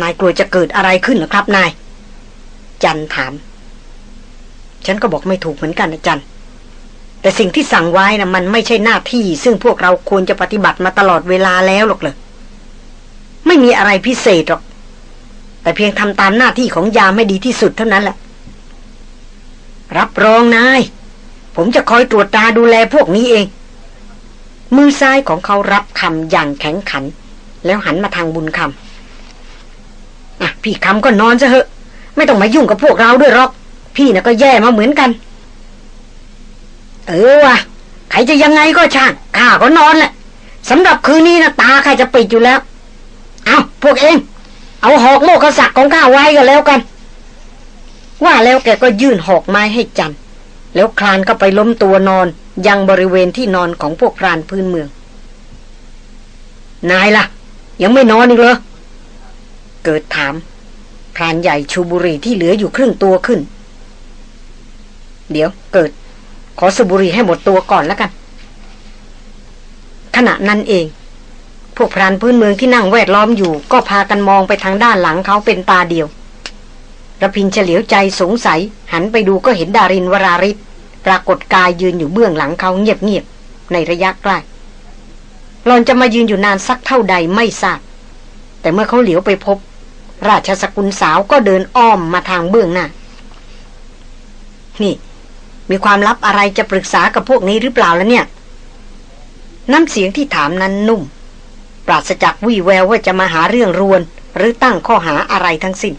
นายกลัวจะเกิดอะไรขึ้นหรอครับนาย จันถาม ฉันก็บอกไม่ถูกเหมือนกันนะจัน แต่สิ่งที่สั่งไว้นะมันไม่ใช่หน้าที่ ซึ่งพวกเราควรจะปฏิบัติมาตลอดเวลาแล้วหรอกเลยไม่มีอะไรพิเศษหรอก แต่เพียงทำตามหน้าที่ของยามไม่ดีที่สุดเท่านั้นแหละ รับรองนาย ผมจะคอยตรวจตาดูแลพวกนี้เอง มือซ้ายของเขารับคำอย่างแข็งขัน แล้วหันมาทางบุญคำอะพี่คำก็นอนซะเหอะ ไม่ต้องมายุ่งกับพวกเราด้วยหรอก พี่น่ะก็แย่มาเหมือนกัน เออวะใครจะยังไงก็ช่างข้าก็นอนแหละสำหรับคืนนี้นะตาใครจะปิดอยู่แล้ว เอาพวกเอง เอาหอกโมกษักของข้าไว้ก็แล้วกัน ว่าแล้วแกก็ยื่นหอกไม้ให้จันแล้วคลานก็ไปล้มตัวนอนยังบริเวณที่นอนของพวกพรานพื้นเมือง นายล่ะ ยังไม่นอนอีกเหรอเกิดถามพรานใหญ่ชูบุรีที่เหลืออยู่ครึ่งตัวขึ้น เดี๋ยวเกิด ขอสบุรีให้หมดตัวก่อนแล้วกัน ขณะนั้นเอง พวกพรานพื้นเมืองที่นั่งแวดล้อมอยู่ ก็พากันมองไปทางด้านหลังเขาเป็นตาเดียวระพินเฉลียวใจสงสัย หันไปดูก็เห็นดารินวราริศปรากฏกายยืนอยู่เบื้องหลังเขาเงียบๆในระยะใกล้หลอนจะมายืนอยู่นานสักเท่าใดไม่ทราบ แต่เมื่อเขาเหลียวไปพบ ราชสกุลสาวก็เดินอ้อมมาทางเบื้องหน้า นี่ มีความลับอะไรจะปรึกษากับพวกนี้หรือเปล่าแล้วเนี่ย น้ำเสียงที่ถามนั้นนุ่ม ปราศจากวี่แววว่าจะมาหาเรื่องรวน หรือตั้งข้อหาอะไรทั้งสิ้น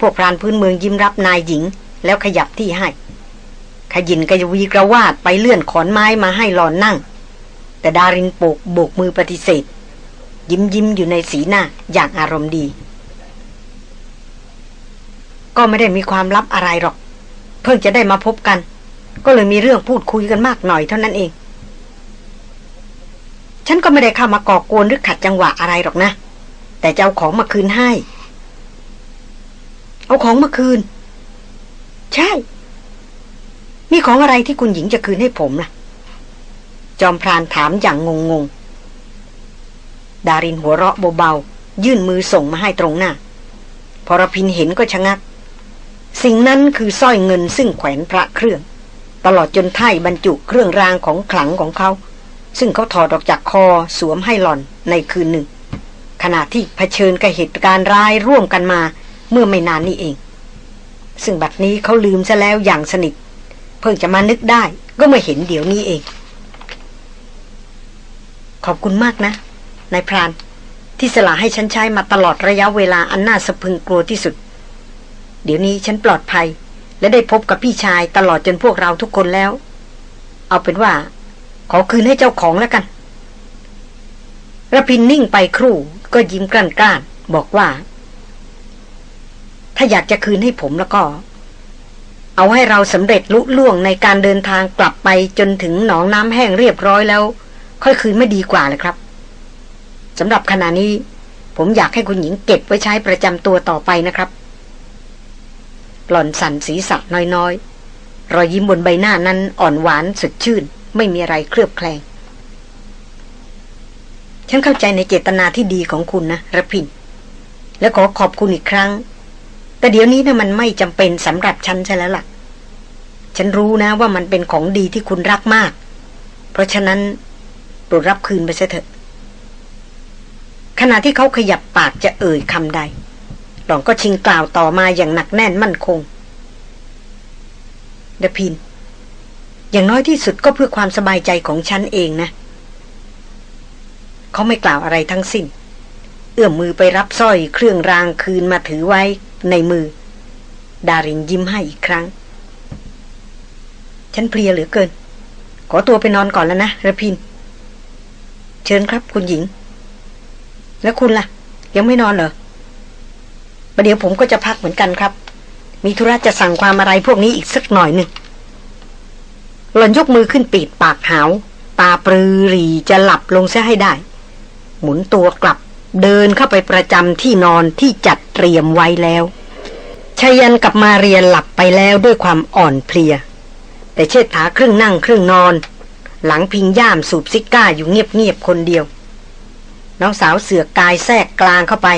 พวกพรานพื้นเมืองยิ้มรับนายหญิง แล้วขยับที่ให้ ขยินกระวีกระวาดไปเลื่อนขอนไม้มาให้หลอนนั่ง แต่ดารินโปกโบกมือปฏิเสธ ยิ้มยิ้มอยู่ในสีหน้าอย่างอารมณ์ดี ก็ไม่ได้มีความลับอะไรหรอก เพิ่งจะได้มาพบกัน ก็เลยมีเรื่องพูดคุยกันมากหน่อยเท่านั้นเอง ฉันก็ไม่ได้เข้ามาก่อกวนหรือขัดจังหวะอะไรหรอกนะ แต่จะเอาของมาคืนให้ เอาของมาคืน ใช่ มีของอะไรที่คุณหญิงจะคืนให้ผมล่ะ จอมพรานถามอย่างงงงดารินหัวเราะเบาๆยื่นมือส่งมาให้ตรงหน้าพอรพินเห็นก็ชะงัก สิ่งนั้นคือสร้อยเงินซึ่งแขวนพระเครื่อง ตลอดจนไถ่บรรจุเครื่องรางของขลังของเขา ซึ่งเขาถอดออกจากคอสวมให้หล่อนในคืนหนึ่ง ขณะที่เผชิญกับเหตุการณ์ร้ายร่วมกันมาเมื่อไม่นานนี้เอง ซึ่งบัดนี้เขาลืมซะแล้วอย่างสนิท เพิ่งจะมานึกได้ก็มาเห็นเดี๋ยวนี้เอง ขอบคุณมากนะนายพรานที่สละให้ฉันใช้มาตลอดระยะเวลาอันน่าสะพึงกลัวที่สุด เดี๋ยวนี้ฉันปลอดภัย และได้พบกับพี่ชายตลอดจนพวกเราทุกคนแล้ว เอาเป็นว่า ขอคืนให้เจ้าของแล้วกันระพินนิ่งไปครู่ก็ยิ้มกล้านกล้านบอกว่า ถ้าอยากจะคืนให้ผมแล้วก็ เอาให้เราสำเร็จลุล่วงในการเดินทางกลับไปจนถึงหนองน้ำแห้งเรียบร้อยแล้ว ค่อยคืนไม่ดีกว่าเลยครับสำหรับขณะนี้ ผมอยากให้คุณหญิงเก็บไว้ใช้ประจำตัวต่อไปนะครับ หล่อนสั่นศีรษะน้อยๆ รอยยิ้มบนใบหน้านั้นอ่อนหวานสดชื่น ไม่มีอะไรเคลือบแคลง ฉันเข้าใจในเจตนาที่ดีของคุณนะระพิน และขอขอบคุณอีกครั้ง แต่เดี๋ยวนี้นะมันไม่จำเป็นสำหรับฉันใช่แล้วล่ะ ฉันรู้นะว่ามันเป็นของดีที่คุณรักมาก เพราะฉะนั้นโปรดรับคืนไปเถอะขณะที่เขาขยับปากจะเอ่ยคำใด หล่อนก็ชิงกล่าวต่อมาอย่างหนักแน่นมั่นคงเดพิน อย่างน้อยที่สุดก็เพื่อความสบายใจของฉันเองนะ เขาไม่กล่าวอะไรทั้งสิ้น เอื้อมมือไปรับสร้อยเครื่องรางคืนมาถือไว้ในมือ ดารินยิ้มให้อีกครั้ง ฉันเพลียเหลือเกิน ขอตัวไปนอนก่อนแล้วนะระพิน เชิญครับคุณหญิง แล้วคุณล่ะ ยังไม่นอนเหรอ ประเดี๋ยวผมก็จะพักเหมือนกันครับ มีธุระจะสั่งความอะไรพวกนี้อีกสักหน่อยหนึ่งหล่อนยกมือขึ้นปิดปากหาว ตาปรือรีจะหลับลงเสียให้ได้ หมุนตัวกลับเดินเข้าไปประจำที่นอนที่จัดเตรียมไว้แล้วชายันกับมาเรียนหลับไปแล้วด้วยความอ่อนเพลีย แต่เชิดถาครึ่งนั่งครึ่งนอน หลังพิงย่ามสูบซิก้าอยู่เงียบๆคนเดียว น้องสาวเสือกกายแทรกกลางเข้าไป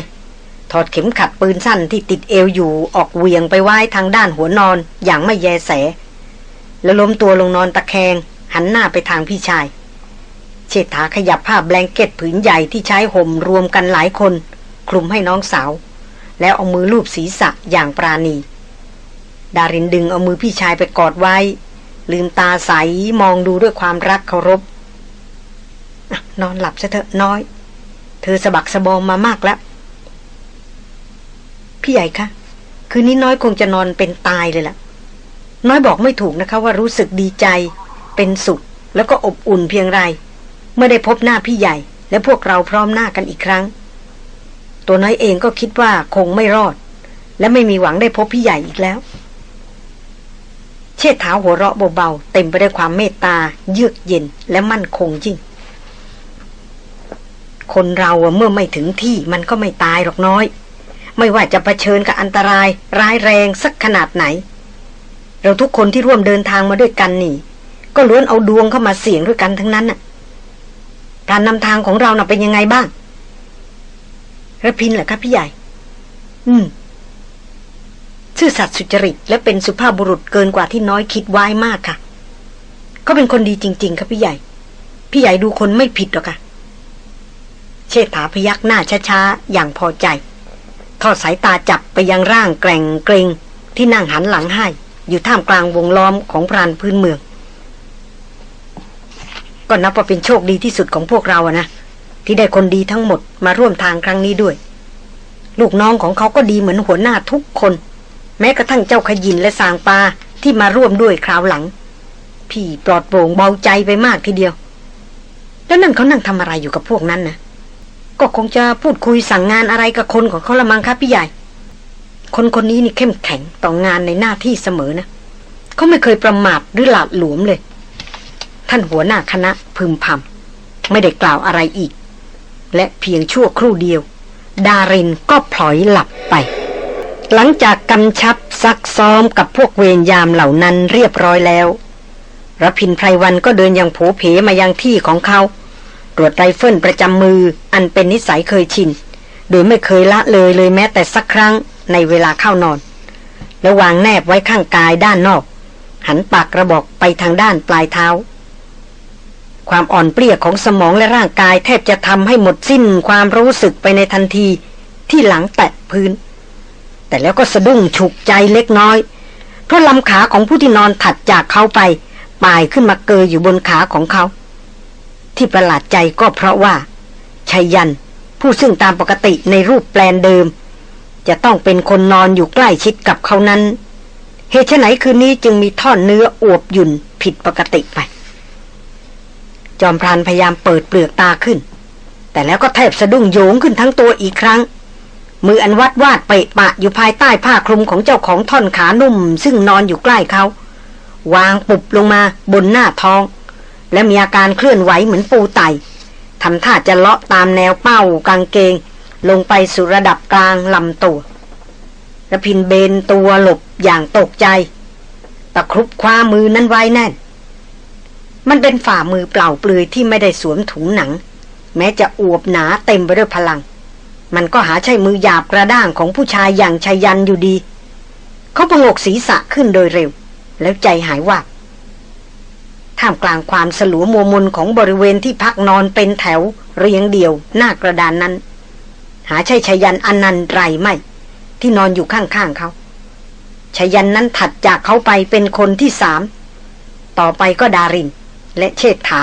ถอดเข็มขัดปืนสั้นที่ติดเอวอยู่ออกเวียงไปไว้ทางด้านหัวนอนอย่างไม่แยแส แล้วล้มตัวลงนอนตะแคง หันหน้าไปทางพี่ชาย เชษฐาขยับผ้าแบงเก็ตผืนใหญ่ที่ใช้ห่มรวมกันหลายคน คลุมให้น้องสาว แล้วเอามือลูบศีรษะอย่างปราณี ดารินดึงเอามือพี่ชายไปกอดไว้ ลืมตาใสมองดูด้วยความรักเคารพนอนหลับซะเถอะน้อย เธอสะบักสะบอมมามากแล้ว พี่ใหญ่คะคืนนี้น้อยคงจะนอนเป็นตายเลยล่ะ น้อยบอกไม่ถูกนะคะว่ารู้สึกดีใจ เป็นสุข แล้วก็อบอุ่นเพียงไร เมื่อได้พบหน้าพี่ใหญ่ และพวกเราพร้อมหน้ากันอีกครั้ง ตัวน้อยเองก็คิดว่าคงไม่รอด และไม่มีหวังได้พบพี่ใหญ่อีกแล้ว เชิดเท้าหัวเราะเบาๆเต็มไปด้วยความเมตตา เยือกเย็นและมั่นคงยิ่งคนเราเมื่อไม่ถึงที่มันก็ไม่ตายหรอกน้อย ไม่ว่าจะะเผชิญกับอันตราย ร้ายแรงสักขนาดไหน เราทุกคนที่ร่วมเดินทางมาด้วยกันนี่ ก็ล้วนเอาดวงเข้ามาเสี่ยงด้วยกันทั้งนั้นน่ะการนำทางของเราน่ะเป็นยังไงบ้างระพินเหรอครับพี่ใหญ่ อืม ชื่อสัตว์สุจริต และเป็นสุภาพบุรุษเกินกว่าที่น้อยคิดไว้มากค่ะเขาเป็นคนดีจริง ๆ ครับพี่ใหญ่ พี่ใหญ่ดูคนไม่ผิดหรอกค่ะ เชษฐาพยักหน้าช้าๆ อย่างพอใจ ทอดสายตาจับไปยังร่างแกร่งเกรงที่นั่งหันหลังให้ อยู่ท่ามกลางวงล้อมของพรานพื้นเมือง ก็นับว่าเป็นโชคดีที่สุดของพวกเราอะนะ ที่ได้คนดีทั้งหมดมาร่วมทางครั้งนี้ด้วย ลูกน้องของเขาก็ดีเหมือนหัวหน้าทุกคน แม้กระทั่งเจ้าขยินและสางปาที่มาร่วมด้วยคราวหลัง พี่ปลอดโปร่งเบาใจไปมากทีเดียว แล้วนั่นเขานั่งทำอะไรอยู่กับพวกนั้นนะ ก็คงจะพูดคุยสั่งงานอะไรกับคนของเขาละมังครับพี่ใหญ่ คนคนนี้นี่เข้มแข็งต่องานในหน้าที่เสมอนะเขาไม่เคยประมาทหรือหลาดหลวมเลย ท่านหัวหน้าคณะพึมพำไม่ได้กล่าวอะไรอีก และเพียงชั่วครู่เดียว ดารินก็พลอยหลับไป หลังจากกำชับซักซ้อมกับพวกเวรยามเหล่านั้นเรียบร้อยแล้วรพินไพรวันก็เดินอย่างโผเพมายังที่ของเขา ตรวจไรเฟิลประจำมืออันเป็นนิสัยเคยชิน โดยไม่เคยละเลยเลยแม้แต่สักครั้งในเวลาเข้านอน แล้ววางแนบไว้ข้างกายด้านนอก หันปากกระบอกไปทางด้านปลายเท้า ความอ่อนเปรี้ยของสมองและร่างกายแทบจะทำให้หมดสิ้นความรู้สึกไปในทันทีที่หลังแตะพื้น แต่แล้วก็สะดุ้งฉุกใจเล็กน้อย เพราะลำขาของผู้ที่นอนถัดจากเขาไปป่ายขึ้นมาเกยอยู่บนขาของเขา ที่ประหลาดใจก็เพราะว่าชัยยัน ผู้ซึ่งตามปกติในรูปแปลนเดิม จะต้องเป็นคนนอนอยู่ใกล้ชิดกับเขานั้น เหตุไหนคืนนี้จึงมีท่อนเนื้ออวบหยุ่นผิดปกติไป จอมพรานพยายามเปิดเปลือกตาขึ้น แต่แล้วก็แทบสะดุ้งโยงขึ้นทั้งตัวอีกครั้ง มืออันวัดวาดเปะปะอยู่ภายใต้ผ้าคลุมของเจ้าของท่อนขานุ่ม ซึ่งนอนอยู่ใกล้เขาวางปุบลงมาบนหน้าท้อง และมีอาการเคลื่อนไหวเหมือนปูไตทำท่าจะเลาะตามแนวเป้ากางเกง ลงไปสู่ระดับกลางลำตัวระพินเบนตัวหลบอย่างตกใจ ตะครุบคว้ามือนั้นไว้แน่น มันเป็นฝ่ามือเปล่าเปลือยที่ไม่ได้สวมถุงหนัง แม้จะอวบหนาเต็มไปด้วยพลัง มันก็หาใช่มือหยาบกระด้างของผู้ชายอย่างชายันอยู่ดี เขาพงกศีรษะขึ้นโดยเร็ว แล้วใจหายว่า ท่ามกลางความสลัวมัวมนของบริเวณที่พักนอนเป็นแถวเรียงเดี่ยว หน้ากระดานนั้น หาใช่ชยันอนันต์ไรไม่ ที่นอนอยู่ข้างๆเขาชยันนั้นถัดจากเขาไปเป็นคนที่สาม ต่อไปก็ดาริน และเชษฐา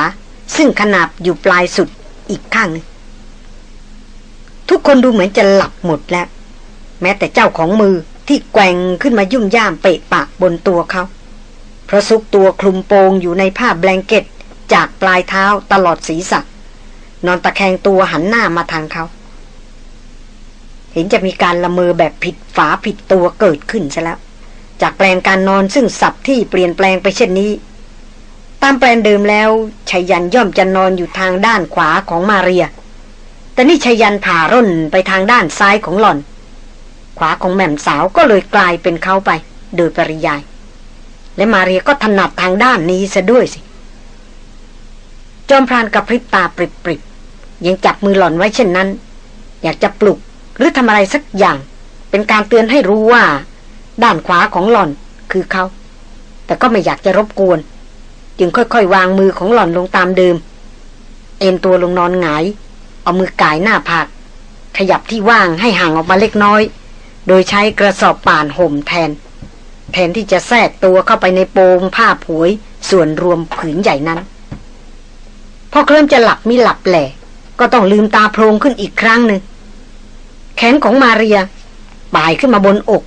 ซึ่งขนาบอยู่ปลายสุดอีกข้างนึงทุกคนดูเหมือนจะหลับหมดแล้ว แม้แต่เจ้าของมือที่แกว่งขึ้นมายุ่มย่ามเปะปะบนตัวเขา เพราะซุกตัวคลุมโปงอยู่ในผ้าแบงเก็ตจากปลายเท้าตลอดศีรษะนอนตะแคงตัวหันหน้ามาทางเขา เห็นจะมีการละเมอแบบผิดฝาผิดตัวเกิดขึ้นซะแล้ว จากแปลนการนอนซึ่งสับที่เปลี่ยนแปลงไปเช่นนี้ ตามแปลนเดิมแล้วชัยยันย่อมจะนอนอยู่ทางด้านขวาของมาเรีย แต่นี่ชัยยันผ่าร่นไปทางด้านซ้ายของหล่อน ขวาของแม่มสาวก็เลยกลายเป็นเขาไป โดยปริยาย และมาเรียก็ถนัดทางด้านนี้ซะด้วยสิ จอมพรานกับพริบตาปริบๆยังจับมือหล่อนไว้เช่นนั้น อยากจะปลุกหรือทำอะไรสักอย่าง เป็นการเตือนให้รู้ว่า ด้านขวาของหล่อนคือเขา แต่ก็ไม่อยากจะรบกวน จึงค่อยๆ วางมือของหล่อนลงตามเดิม เอ็นตัวลงนอนหงาย เอามือกายหน้าผากขยับที่ว่างให้ห่างออกมาเล็กน้อย โดยใช้กระสอบป่านห่มแทน แทนที่จะแทรกตัวเข้าไปในโปงผ้าผวย ส่วนรวมผืนใหญ่นั้น พอเคลิ่มจะหลับมิหลับแหล่ก็ต้องลืมตาโพลงขึ้นอีกครั้งหนึ่งแขนของมาเรียบ่ายขึ้นมาบนอก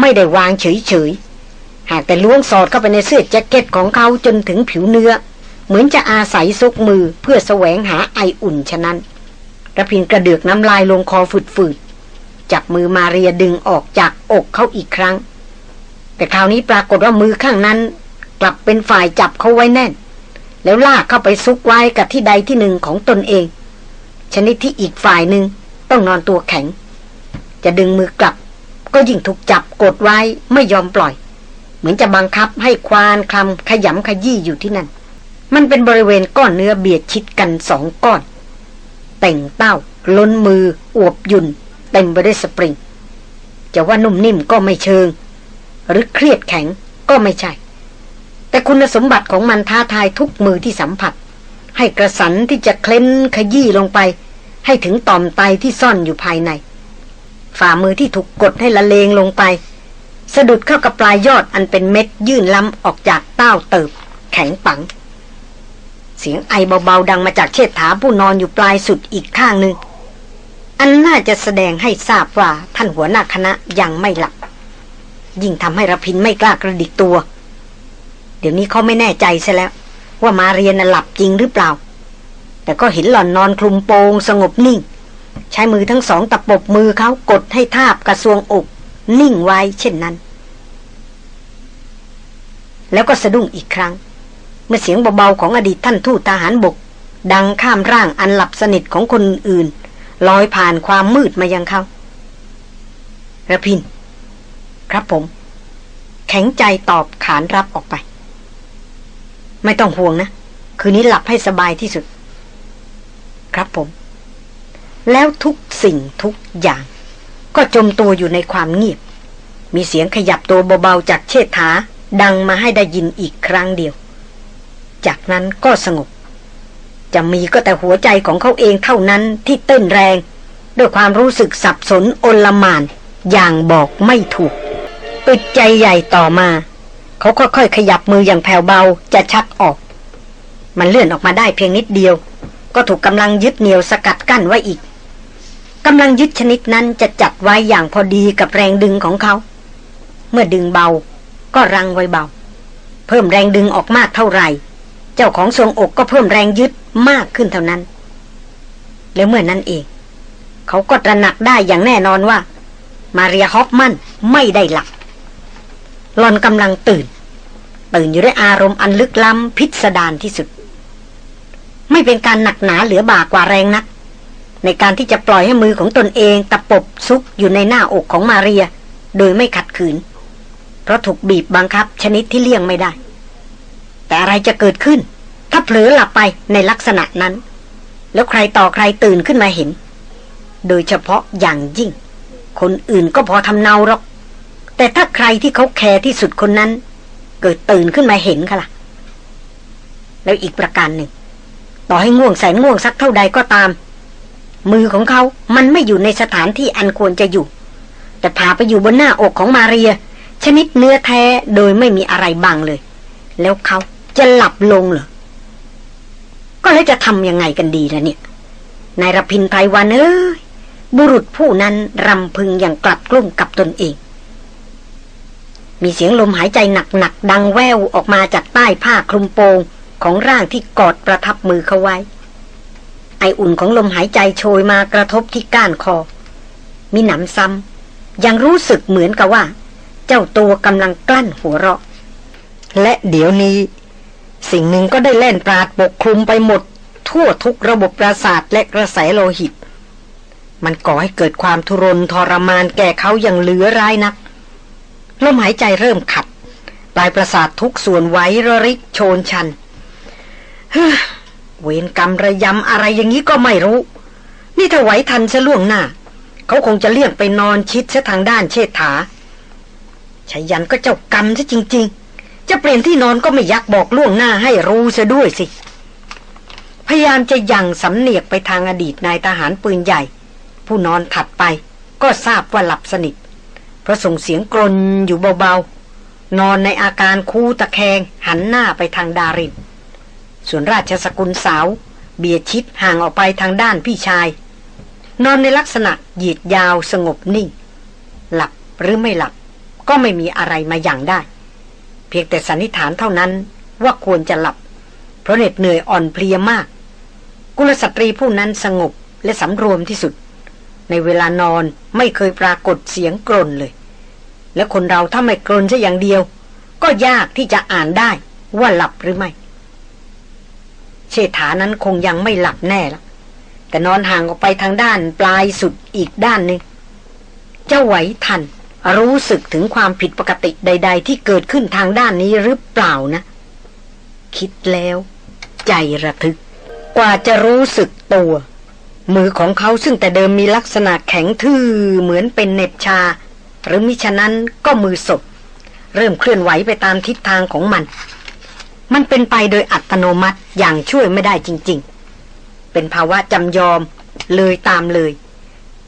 ไม่ได้วางเฉยๆ หากแต่ล้วงสอดเข้าไปในเสื้อแจ็คเก็ตของเขาจนถึงผิวเนื้อ เหมือนจะอาศัยซุกมือเพื่อแสวงหาไออุ่นฉะนั้นระพินกระเดือกน้ำลายลงคอฝืดๆจับมือมาเรียดึงออกจากอกเขาอีกครั้ง แต่คราวนี้ปรากฏว่ามือข้างนั้น กลับเป็นฝ่ายจับเขาไว้แน่น แล้วลากเข้าไปซุกไว้กับที่ใดที่หนึ่งของตนเอง ชนิดที่อีกฝ่ายหนึ่งต้องนอนตัวแข็ง จะดึงมือกลับ ก็ยิ่งถูกจับกดไว้ไม่ยอมปล่อย เหมือนจะบังคับให้ควานคลำขยำขยี้อยู่ที่นั่น มันเป็นบริเวณก้อนเนื้อเบียดชิดกันสองก้อน แต่งเต้า ล้นมืออวบยุ่นเต็มไปด้วยสปริงจะว่านุ่มนิ่มก็ไม่เชิง หรือเครียดแข็งก็ไม่ใช่ แต่คุณสมบัติของมันท้าทายทุกมือที่สัมผัส ให้กระสันที่จะเคล้นขยี้ลงไป ให้ถึงต่อมไตที่ซ่อนอยู่ภายใน ฝ่ามือที่ถูกกดให้ละเลงลงไป สะดุดเข้ากับปลายยอดอันเป็นเม็ดยื่นล้ำออกจากเต้าเติบ แข็งปัง เสียงไอเบาๆดังมาจากเชิดถาผู้นอนอยู่ปลายสุดอีกข้างหนึ่งอันน่าจะแสดงให้ทราบว่าท่านหัวหน้าคณะยังไม่หลับ ยิ่งทำให้ระพินไม่กล้ากระดิกตัว เดี๋ยวนี้เขาไม่แน่ใจซะแล้ว ว่ามาเรียนน่ะหลับจริงหรือเปล่า แต่ก็เห็นหล่อนนอนคลุมโปงสงบนิ่ง ใช้มือทั้งสองตะปบมือเขากดให้ทาบกระทรวงอก นิ่งไว้เช่นนั้น แล้วก็สะดุ้งอีกครั้ง เมื่อเสียงเบาๆของอดีตท่านทูตทหารบก ดังข้ามร่างอันหลับสนิทของคนอื่นลอยผ่านความมืดมายังเขาระพิน ครับผม แข็งใจตอบขานรับออกไป ไม่ต้องห่วงนะ คืนนี้หลับให้สบายที่สุด ครับผม แล้วทุกสิ่งทุกอย่าง ก็จมตัวอยู่ในความเงียบ มีเสียงขยับตัวเบาๆจากเชษฐา ดังมาให้ได้ยินอีกครั้งเดียว จากนั้นก็สงบ จะมีก็แต่หัวใจของเขาเองเท่านั้นที่เต้นแรงด้วยความรู้สึกสับสนโอลมาน อย่างบอกไม่ถูก อึดใจใหญ่ต่อมา เขาค่อยๆขยับมืออย่างแผ่วเบาจะชักออก มันเลื่อนออกมาได้เพียงนิดเดียว ก็ถูกกำลังยึดเหนี่ยวสกัดกั้นไว้อีกกำลังยึดชนิดนั้นจะจัดไว้อย่างพอดีกับแรงดึงของเขา เมื่อดึงเบา ก็รังไว้เบา เพิ่มแรงดึงออกมากเท่าไหร่ เจ้าของทรงอกก็เพิ่มแรงยึดมากขึ้นเท่านั้น แล้วเมื่อนั้นเอง เขาก็ตระหนักได้อย่างแน่นอนว่า มาเรียฮอฟมันไม่ได้หลับ หลอนกำลังตื่น ตื่นอยู่ด้วยอารมณ์อันลึกล้ำพิสดารที่สุด ไม่เป็นการหนักหนาเหลือบากว่าแรงนัก ในการที่จะปล่อยให้มือของตนเองตะปบซุกอยู่ในหน้าอกของมาเรีย โดยไม่ขัดขืน เพราะถูกบีบบังคับชนิดที่เลี่ยงไม่ได้ แต่อะไรจะเกิดขึ้น ถ้าเผลอหลับไปในลักษณะนั้น แล้วใครต่อใครตื่นขึ้นมาเห็น โดยเฉพาะอย่างยิ่ง คนอื่นก็พอทำเนาหรอก แต่ถ้าใครที่เขาแคร์ที่สุดคนนั้น เกิดตื่นขึ้นมาเห็นค่ะล่ะ แล้วอีกประการหนึ่ง ต่อให้ง่วงแสนง่วงสักเท่าใดก็ตาม มือของเขามันไม่อยู่ในสถานที่อันควรจะอยู่ แต่พาไปอยู่บนหน้าอกของมาเรีย ชนิดเนื้อแท้โดยไม่มีอะไรบังเลย แล้วเขาจะหลับลงเหรอก็แล้วจะทำยังไงกันดีล่ะเนี่ยนายรพินไพรวันเอ้ยบุรุษผู้นั้นรำพึงอย่างกลับกลุ้มกับตนเอง มีเสียงลมหายใจหนักๆดังแววออกมาจากใต้ผ้าคลุมโปงของร่างที่กอดประทับมือเขาไว้ ไออุ่นของลมหายใจโชยมากระทบที่ก้านคอ มีหนำซ้ำยังรู้สึกเหมือนกับว่า เจ้าตัวกำลังกลั้นหัวเราะ และเดี๋ยวนี้ สิ่งหนึ่งก็ได้แล่นปราดปกคลุมไปหมด ทั่วทุกระบบประสาทและกระแสโลหิต มันก่อให้เกิดความทุรนทรมานแก่เขาอย่างเหลือร้ายนัก ลมหายใจเริ่มขัด ปลายประสาททุกส่วนไหวระริกโชนชันเฮ้เวรกรรมระยำอะไรอย่างนี้ก็ไม่รู้ นี่ถ้าไหวทันซะล่วงหน้า เขาคงจะเลี่ยงไปนอนชิดซะทางด้านเชษฐาชายันก็เจ้ากรรมซะจริง ๆ จะเปลี่ยนที่นอนก็ไม่ยักบอกล่วงหน้าให้รู้ซะด้วยสิ พยายามจะยังสำเนียกไปทางอดีตนายทหารปืนใหญ่ ผู้นอนถัดไปก็ทราบว่าหลับสนิท เพราะส่งเสียงกรนอยู่เบาๆ นอนในอาการคูตะแคงหันหน้าไปทางดารินส่วนราชสกุลสาว เบียดชิดห่างออกไปทางด้านพี่ชาย นอนในลักษณะหยีดยาวสงบนิ่ง หลับหรือไม่หลับ ก็ไม่มีอะไรมาอย่างได้ เพียงแต่สันนิษฐานเท่านั้นว่าควรจะหลับ เพราะเหน็ดเหนื่อยอ่อนเพลียมาก กุลสตรีผู้นั้นสงบและสำรวมที่สุด ในเวลานอนไม่เคยปรากฏเสียงกรนเลย และคนเราถ้าไม่กรนซะอย่างเดียว ก็ยากที่จะอ่านได้ว่าหลับหรือไม่ เชษฐานั้นคงยังไม่หลับแน่ละแต่นอนห่างออกไปทางด้านปลายสุดอีกด้านหนึ่งเจ้าไหวทัน รู้สึกถึงความผิดปกติใด ๆ ที่เกิดขึ้นทางด้านนี้หรือเปล่านะ คิดแล้ว ใจระทึก กว่าจะรู้สึกตัว มือของเขาซึ่งแต่เดิมมีลักษณะแข็งทื่อเหมือนเป็นเน็บชา หรือมิฉะนั้นก็มือศพ เริ่มเคลื่อนไหวไปตามทิศทางของมัน มันเป็นไปโดยอัตโนมัติอย่างช่วยไม่ได้จริง ๆ เป็นภาวะจำยอมเลยตามเลย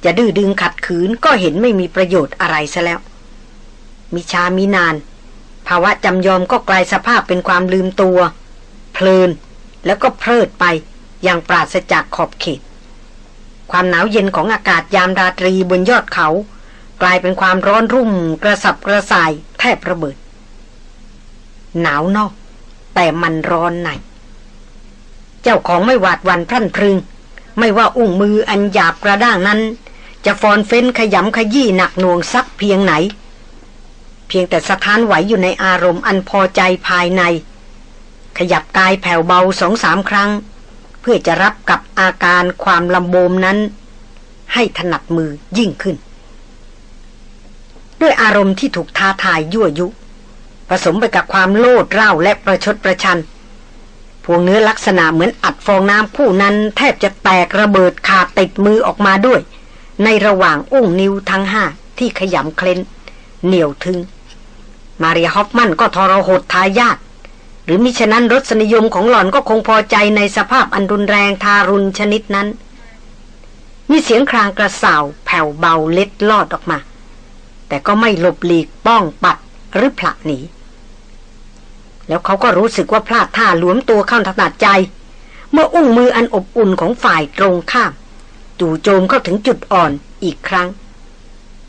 จะดื้อดึงขัดขืนก็เห็นไม่มีประโยชน์อะไรซะแล้ว มีชามีนาน ภาวะจำยอมก็กลายสภาพเป็นความลืมตัว เพลินแล้วก็เพลิดไปอย่างปราศจากขอบเขต ความหนาวเย็นของอากาศยามราตรีบนยอดเขา กลายเป็นความร้อนรุ่ม กระสับกระส่ายแทบระเบิด หนาวนอก แต่มันร้อนในเจ้าของไม่หวาดวันพรั่นพรึง ไม่ว่าอุ้งมืออันหยาบกระด้างนั้น จะฟอนเฟ้นขยำขยี้หนักหน่วงสักเพียงไหน เพียงแต่สถานไหวอยู่ในอารมณ์อันพอใจภายใน ขยับกายแผ่วเบาสองสามครั้ง พื่อจะรับกับอาการความลำโบมนั้น ให้ถนัดมือยิ่งขึ้น ด้วยอารมณ์ที่ถูกท้าทายยั่วยุ ผสมไปกับความโลดเร่าและประชดประชันพวงเนื้อลักษณะเหมือนอัดฟองน้ำคู่นั้น แทบจะแตกระเบิดขาดติดมือออกมาด้วย ในระหว่างอุ้งนิ้วทั้งห้าที่ขยำเคล้น เหนียวทึง มาริฮอฟมันก็ทรหดทายาท หรือมิฉะนั้นรสนิยมของหล่อนก็คงพอใจในสภาพอันรุนแรงทารุณชนิดนั้น มีเสียงครางกระสาวแผ่วเบาเล็ดลอดออกมา แต่ก็ไม่หลบหลีกป้องปัดหรือผละหนี แล้วเขาก็รู้สึกว่าพลาดท่าหลวมตัวเข้าถนัดใจ เมื่ออุ้งมืออันอบอุ่นของฝ่ายตรงข้ามจู่โจมเข้าถึงจุดอ่อนอีกครั้ง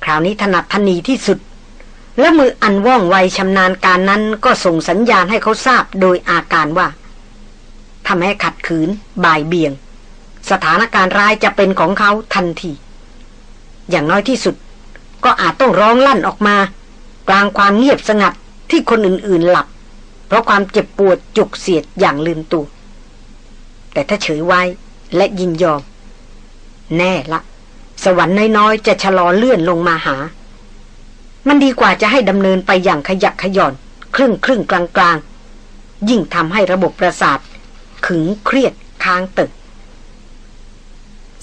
คราวนี้ถนัดทนีที่สุด และมืออันว่องไวชำนาญการนั้นก็ส่งสัญญาณให้เขาทราบโดยอาการว่าทำให้ขัดขืน บ่ายเบี่ยง สถานการณ์ร้ายจะเป็นของเขาทันที อย่างน้อยที่สุด ก็อาจต้องร้องลั่นออกมา กลางความเงียบสงัดที่คนอื่นๆหลับ เพราะความเจ็บปวดจุกเสียดอย่างลืมตัว แต่ถ้าเฉยไว้และยินยอม แน่ละ สวรรค์น้อยๆ จะชะลอเลื่อนลงมาหา มันดีกว่าจะให้ดำเนินไปอย่างขยักขย่อน ครึ่งครึ่งกลางกลางยิ่งทำให้ระบบประสาท ขึงเครียดค้างตึก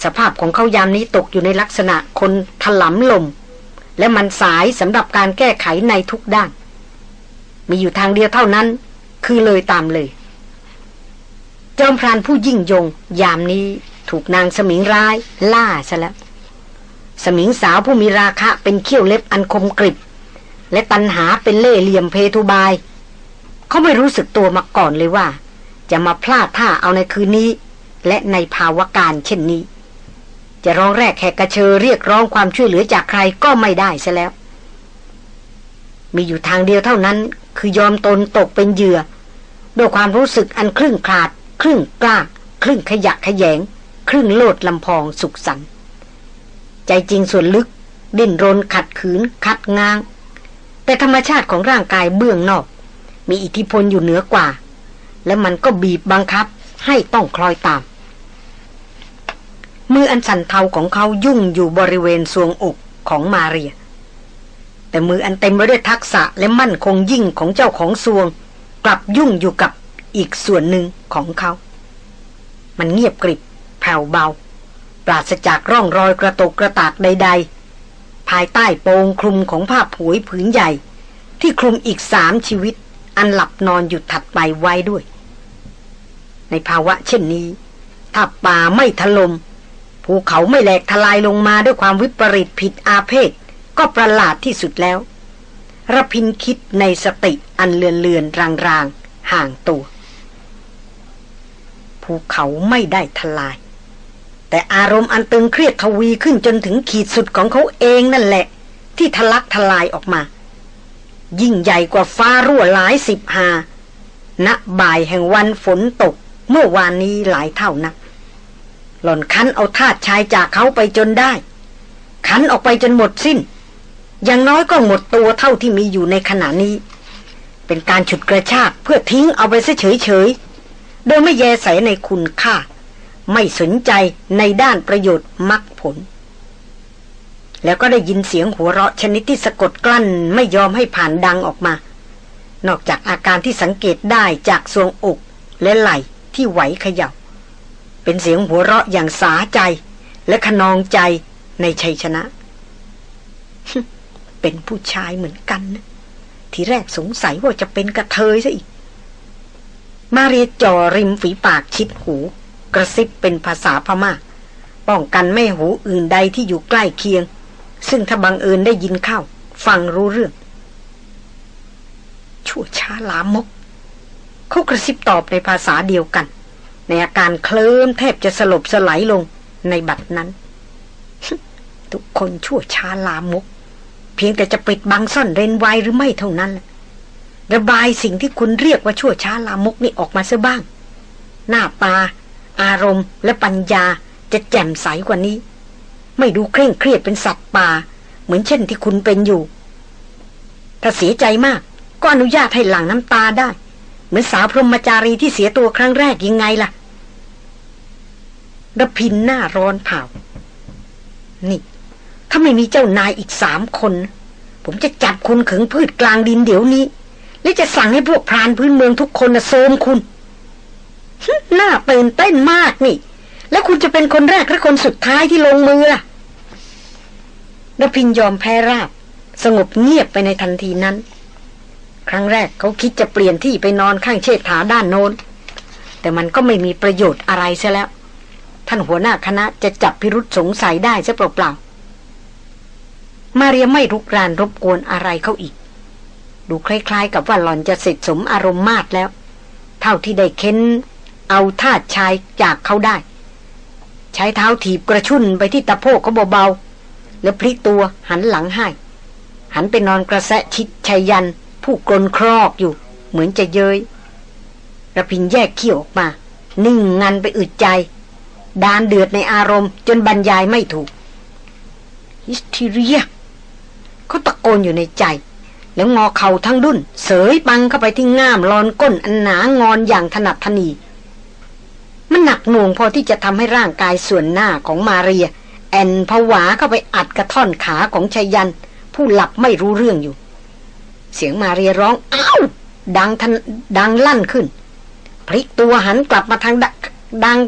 สภาพของเขายามนี้ตกอยู่ในลักษณะคนถลำลม และมันสายสำหรับการแก้ไขในทุกด้าน มีอยู่ทางเดียวเท่านั้น คือเลยตามเลย จอมพรานผู้ยิ่งยง ยามนี้ถูกนางสมิงร้ายล่าซะแล้ว สมิงสาวผู้มีราคะเป็นเขี้ยวเล็บอันคมกริบ และตันหาเป็นเล่เหลี่ยมเพทุบาย เขาไม่รู้สึกตัวมาก่อนเลยว่า จะมาพลาดท่าเอาในคืนนี้ และในภาวะการเช่นนี้ จะร้องแรกแหกกระเชอเรียกร้องความช่วยเหลือจากใครก็ไม่ได้ซะแล้ว มีอยู่ทางเดียวเท่านั้น คือยอมตนตกเป็นเหยื่อด้วยความรู้สึกอันครึ่งขาด ครึ่งกล้า ครึ่งขยะขยง ครึ่งโลดลำพองสุขสัน ใจจริงส่วนลึก ดิ้นรนขัดขืน คัดง้าง แต่ธรรมชาติของร่างกายเบื้องนอก มีอิทธิพลอยู่เหนือกว่า และมันก็บีบบังคับให้ต้องคล้อยตาม มืออันสันเทาของเขายุ่งอยู่บริเวณทรวงอกของมาเรีย แต่มืออันเต็มไปด้วยทักษะและมั่นคงยิ่งของเจ้าของซวง กลับยุ่งอยู่กับอีกส่วนหนึ่งของเขา มันเงียบกริบแผ่วเบา ปราศจากร่องรอยกระตกกระตากใด ๆ ภายใต้โปงคลุมของผ้าผุยผืนใหญ่ ที่คลุมอีกสามชีวิต อันหลับนอนอยู่ถัดไปไว้ด้วย ในภาวะเช่นนี้ ถ้าป่าไม่ถลม่มภูเขาไม่แหลกทลายลงมาด้วยความวิปริตผิดอาเพศ ก็ประหลาดที่สุดแล้วระพินคิดในสติอันเลือนเลือนรางรางห่างตัว ภูเขาไม่ได้ทลาย แต่อารมณ์อันตึงเครียดทวีขึ้นจนถึงขีดสุดของเขาเองนั่นแหละ ที่ทะลักทลายออกมา ยิ่งใหญ่กว่าฟ้ารั่วหลายสิบหาณบ่ายแห่งวันฝนตก เมื่อวานนี้หลายเท่านัก หล่อนคั้นเอาทาตุชายจากเขาไปจนได้ คั้นออกไปจนหมดสิ้น อย่างน้อยก็หมดตัวเท่าที่มีอยู่ในขณะนี้ เป็นการฉุดกระชากเพื่อทิ้งเอาไปเฉยๆโดยไม่แยใสในคุณค่า ไม่สนใจในด้านประโยชน์มรรคผล แล้วก็ได้ยินเสียงหัวเราะชนิดที่สะกดกลั้นไม่ยอมให้ผ่านดังออกมา นอกจากอาการที่สังเกตได้จากทรวงอกและไหล่ที่ไหวเขยา่า เป็นเสียงหัวเราะอย่างสาใจ และขนองใจในชัยชนะ เป็นผู้ชายเหมือนกันนะทีแรกสงสัยว่าจะเป็นกระเทยซะอีก มาเรียจ่อริมฝีปากชิดหู กระซิบเป็นภาษาพมา่า ป้องกันไม่หูอื่นใดที่อยู่ใกล้เคียง ซึ่งถ้าบังเอิญได้ยินเข้า ฟังรู้เรื่อง ชั่วช้าลามก เขากระซิบตอบในภาษาเดียวกัน ในอาการเคลิ้มแทบจะสลบสลายลงในบัดนั้น ทุกคนชั่วช้าลามก เพียงแต่จะปิดบังซ่อนเร้นไว้หรือไม่เท่านั้นระบายสิ่งที่คุณเรียกว่าชั่วช้าลามกนี่ออกมาซะบ้าง หน้าตา อารมณ์และปัญญาจะแจ่มใสกว่านี้ ไม่ดูเคร่งเครียดเป็นสัตว์ป่า เหมือนเช่นที่คุณเป็นอยู่ ถ้าเสียใจมาก ก็อนุญาตให้หลั่งน้ำตาได้ เหมือนสาวพรหมจารีที่เสียตัวครั้งแรกยังไงล่ะระพินหน้าร้อนเผานี่ ถ้าไม่มีเจ้านายอีกสามคน ผมจะจับคุณขึงพืชกลางดินเดี๋ยวนี้ และจะสั่งให้พวกพรานพื้นเมืองทุกคนนะโซมคุณ น่าตื่นเต้นมากนี่ แล้วคุณจะเป็นคนแรกและคนสุดท้ายที่ลงมือล่ะนพินยอมแพ้ราบ สงบเงียบไปในทันทีนั้น ครั้งแรกเขาคิดจะเปลี่ยนที่ไปนอนข้างเชษฐาด้านโน้น แต่มันก็ไม่มีประโยชน์อะไรซะแล้ว ท่านหัวหน้าคณะจะจับพิรุษสงสัยได้ซะเปล่าๆมาเรียไม่รุกรานรบกวนอะไรเขาอีก ดูคล้ายๆ กับว่าหล่อนจะเสร็จสมอารมณ์มาดแล้ว เท่าที่ได้เค้น เอาท่าชายจากเขาได้ ใช้เท้าถีบกระชุ่นไปที่ตะโพกเขาเบาๆ แล้วพลิกตัวหันหลังให้ หันไปนอนกระแสะชิดชัยยัน ผู้กลนครอกอยู่ เหมือนจะเยยระพินแยกเขี้ยวออกมา นิ่งงันไปอึดใจ ดานเดือดในอารมณ์ จนบรรยายไม่ถูกฮิสทีเรียเขาตะโกนอยู่ในใจ แล้วงอเข่าทั้งดุนเสยปังเข้าไปที่ง่ามลอนก้นอันหนางอนอย่างถนัดทนี มันหนักหน่วงพอที่จะทำให้ร่างกายส่วนหน้าของมาเรีย แอนผวาเข้าไปอัดกระท่อนขาของชายัน ผู้หลับไม่รู้เรื่องอยู่ เสียงมาเรียร้องอ้าวดังทันดังลั่นขึ้น พลิกตัวหันกลับมาทางดัง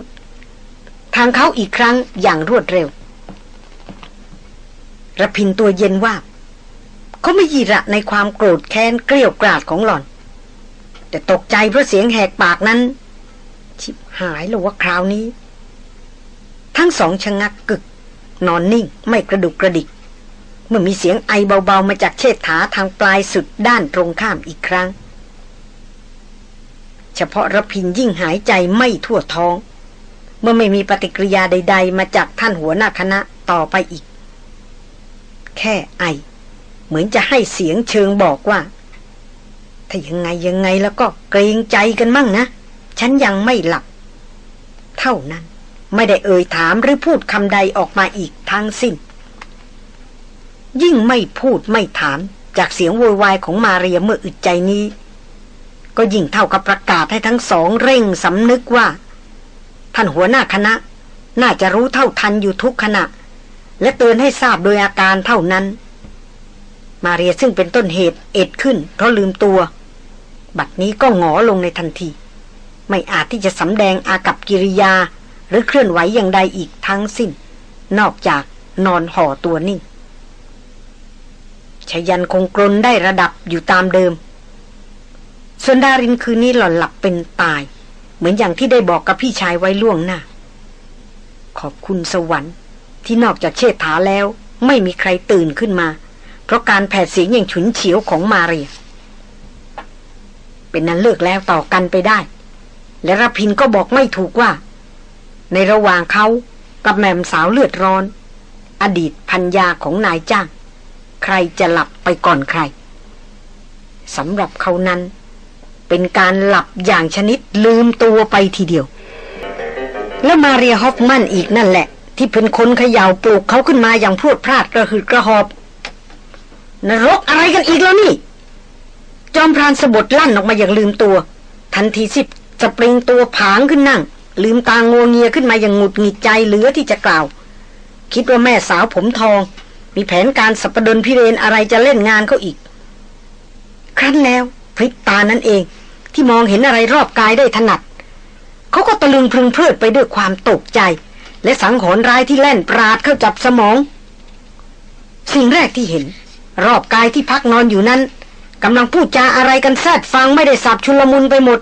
ทางเขาอีกครั้งอย่างรวดเร็วระพินตัวเย็นว่าเขาไม่ยีระในความโกรธแค้นเกลียวกราดของหล่อน แต่ตกใจเพราะเสียงแหกปากนั้น ชิบหายหรือว่าคราวนี้ ทั้งสองชะงักกึก นอนนิ่งไม่กระดุกกระดิก เมื่อมีเสียงไอเบาๆ มาจากเชษฐาทางปลายสุดด้านตรงข้ามอีกครั้ง เฉพาะระพินยิ่งหายใจไม่ทั่วท้อง เมื่อไม่มีปฏิกิริยาใด ๆ มาจากท่านหัวหน้าคณะต่อไปอีก แค่ไอ เหมือนจะให้เสียงเชิงบอกว่า ถ้ายังไงยังไงแล้วก็เกรงใจกันมั่งนะ ฉันยังไม่หลับ เท่านั้นไม่ได้เอ่ยถามหรือพูดคำใดออกมาอีกทั้งสิ้น ยิ่งไม่พูดไม่ถามจากเสียงโวยวายของมาเรียเมื่ออึดใจนี้ ก็ยิ่งเท่ากับประกาศให้ทั้งสองเร่งสำนึกว่า ท่านหัวหน้าคณะ น่าจะรู้เท่าทันอยู่ทุกขณะ และเตือนให้ทราบโดยอาการเท่านั้น มาเรียซึ่งเป็นต้นเหตุเอ็ดขึ้นเพราะลืมตัว บัดนี้ก็หงอลงในทันที ไม่อาจที่จะสำแดงอากับกิริยา หรือเคลื่อนไหวอย่างใดอีกทั้งสิ้น นอกจากนอนห่อตัวนิ่งชยันคงกรนได้ระดับอยู่ตามเดิม ส่วนดารินคืนนี้หล่อนหลับเป็นตาย เหมือนอย่างที่ได้บอกกับพี่ชายไว้ล่วงหน้า ขอบคุณสวรรค์ ที่นอกจากเชษฐาแล้ว ไม่มีใครตื่นขึ้นมา เพราะการแผดเสียงอย่างฉุนเฉียวของมาเรีย เป็นนั้นเลิกแล้วต่อกันไปได้ และรพินก็บอกไม่ถูกว่า ในระหว่างเขากับแม่มสาวเลือดร้อน อดีตพัญญาของนายจ้าง ใครจะหลับไปก่อนใครสำหรับเขานั้น เป็นการหลับอย่างชนิดลืมตัวไปทีเดียว แล้วมาเรียฮอฟมันอีกนั่นแหละ ที่เป็นคนเขย่าปลุกเขาขึ้นมาอย่างพรวดพลาดกระหืดกระหอบ นรกอะไรกันอีกแล้วนี่ จอมพรานสะบดลั่นออกมาอย่างลืมตัว ทันทีสิจะปริงตัวผางขึ้นนั่ง ลืมตางงัวเงียขึ้นมาอย่างหงุดหงิดใจเหลือที่จะกล่าว คิดว่าแม่สาวผมทอง มีแผนการสัปดนพิเรนอะไรจะเล่นงานเขาอีก ครั้นแล้วพริบตานั่นเอง ที่มองเห็นอะไรรอบกายได้ถนัด เขาก็ตะลึงพึงเพลิดไปด้วยความตกใจ และสังหรณ์ร้ายที่แล่นปราดเข้าจับสมอง สิ่งแรกที่เห็น รอบกายที่พักนอนอยู่นั้นกำลังพูดจาอะไรกันแซดฟังไม่ได้สับชุลมุนไปหมด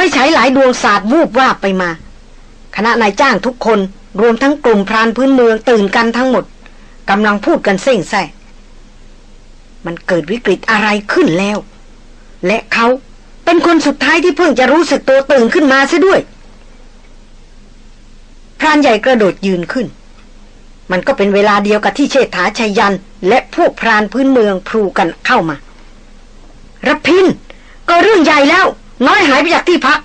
ไฟฉายหลายดวงสาดวูบวาบไปมา คณะนายจ้างทุกคนรวมทั้งกลุ่มพรานพื้นเมืองตื่นกันทั้งหมดกำลังพูดกันเส้งแซ่มันเกิดวิกฤตอะไรขึ้นแล้ว และเขาเป็นคนสุดท้ายที่เพิ่งจะรู้สึกตัวตื่นขึ้นมาซะด้วยพรานใหญ่กระโดดยืนขึ้น มันก็เป็นเวลาเดียวกับที่เชษฐาชัยยัน และพวกพรานพื้นเมืองพลูกันเข้ามาระพิน ก็เรื่องใหญ่แล้ว น้อยหายไปจากที่พัก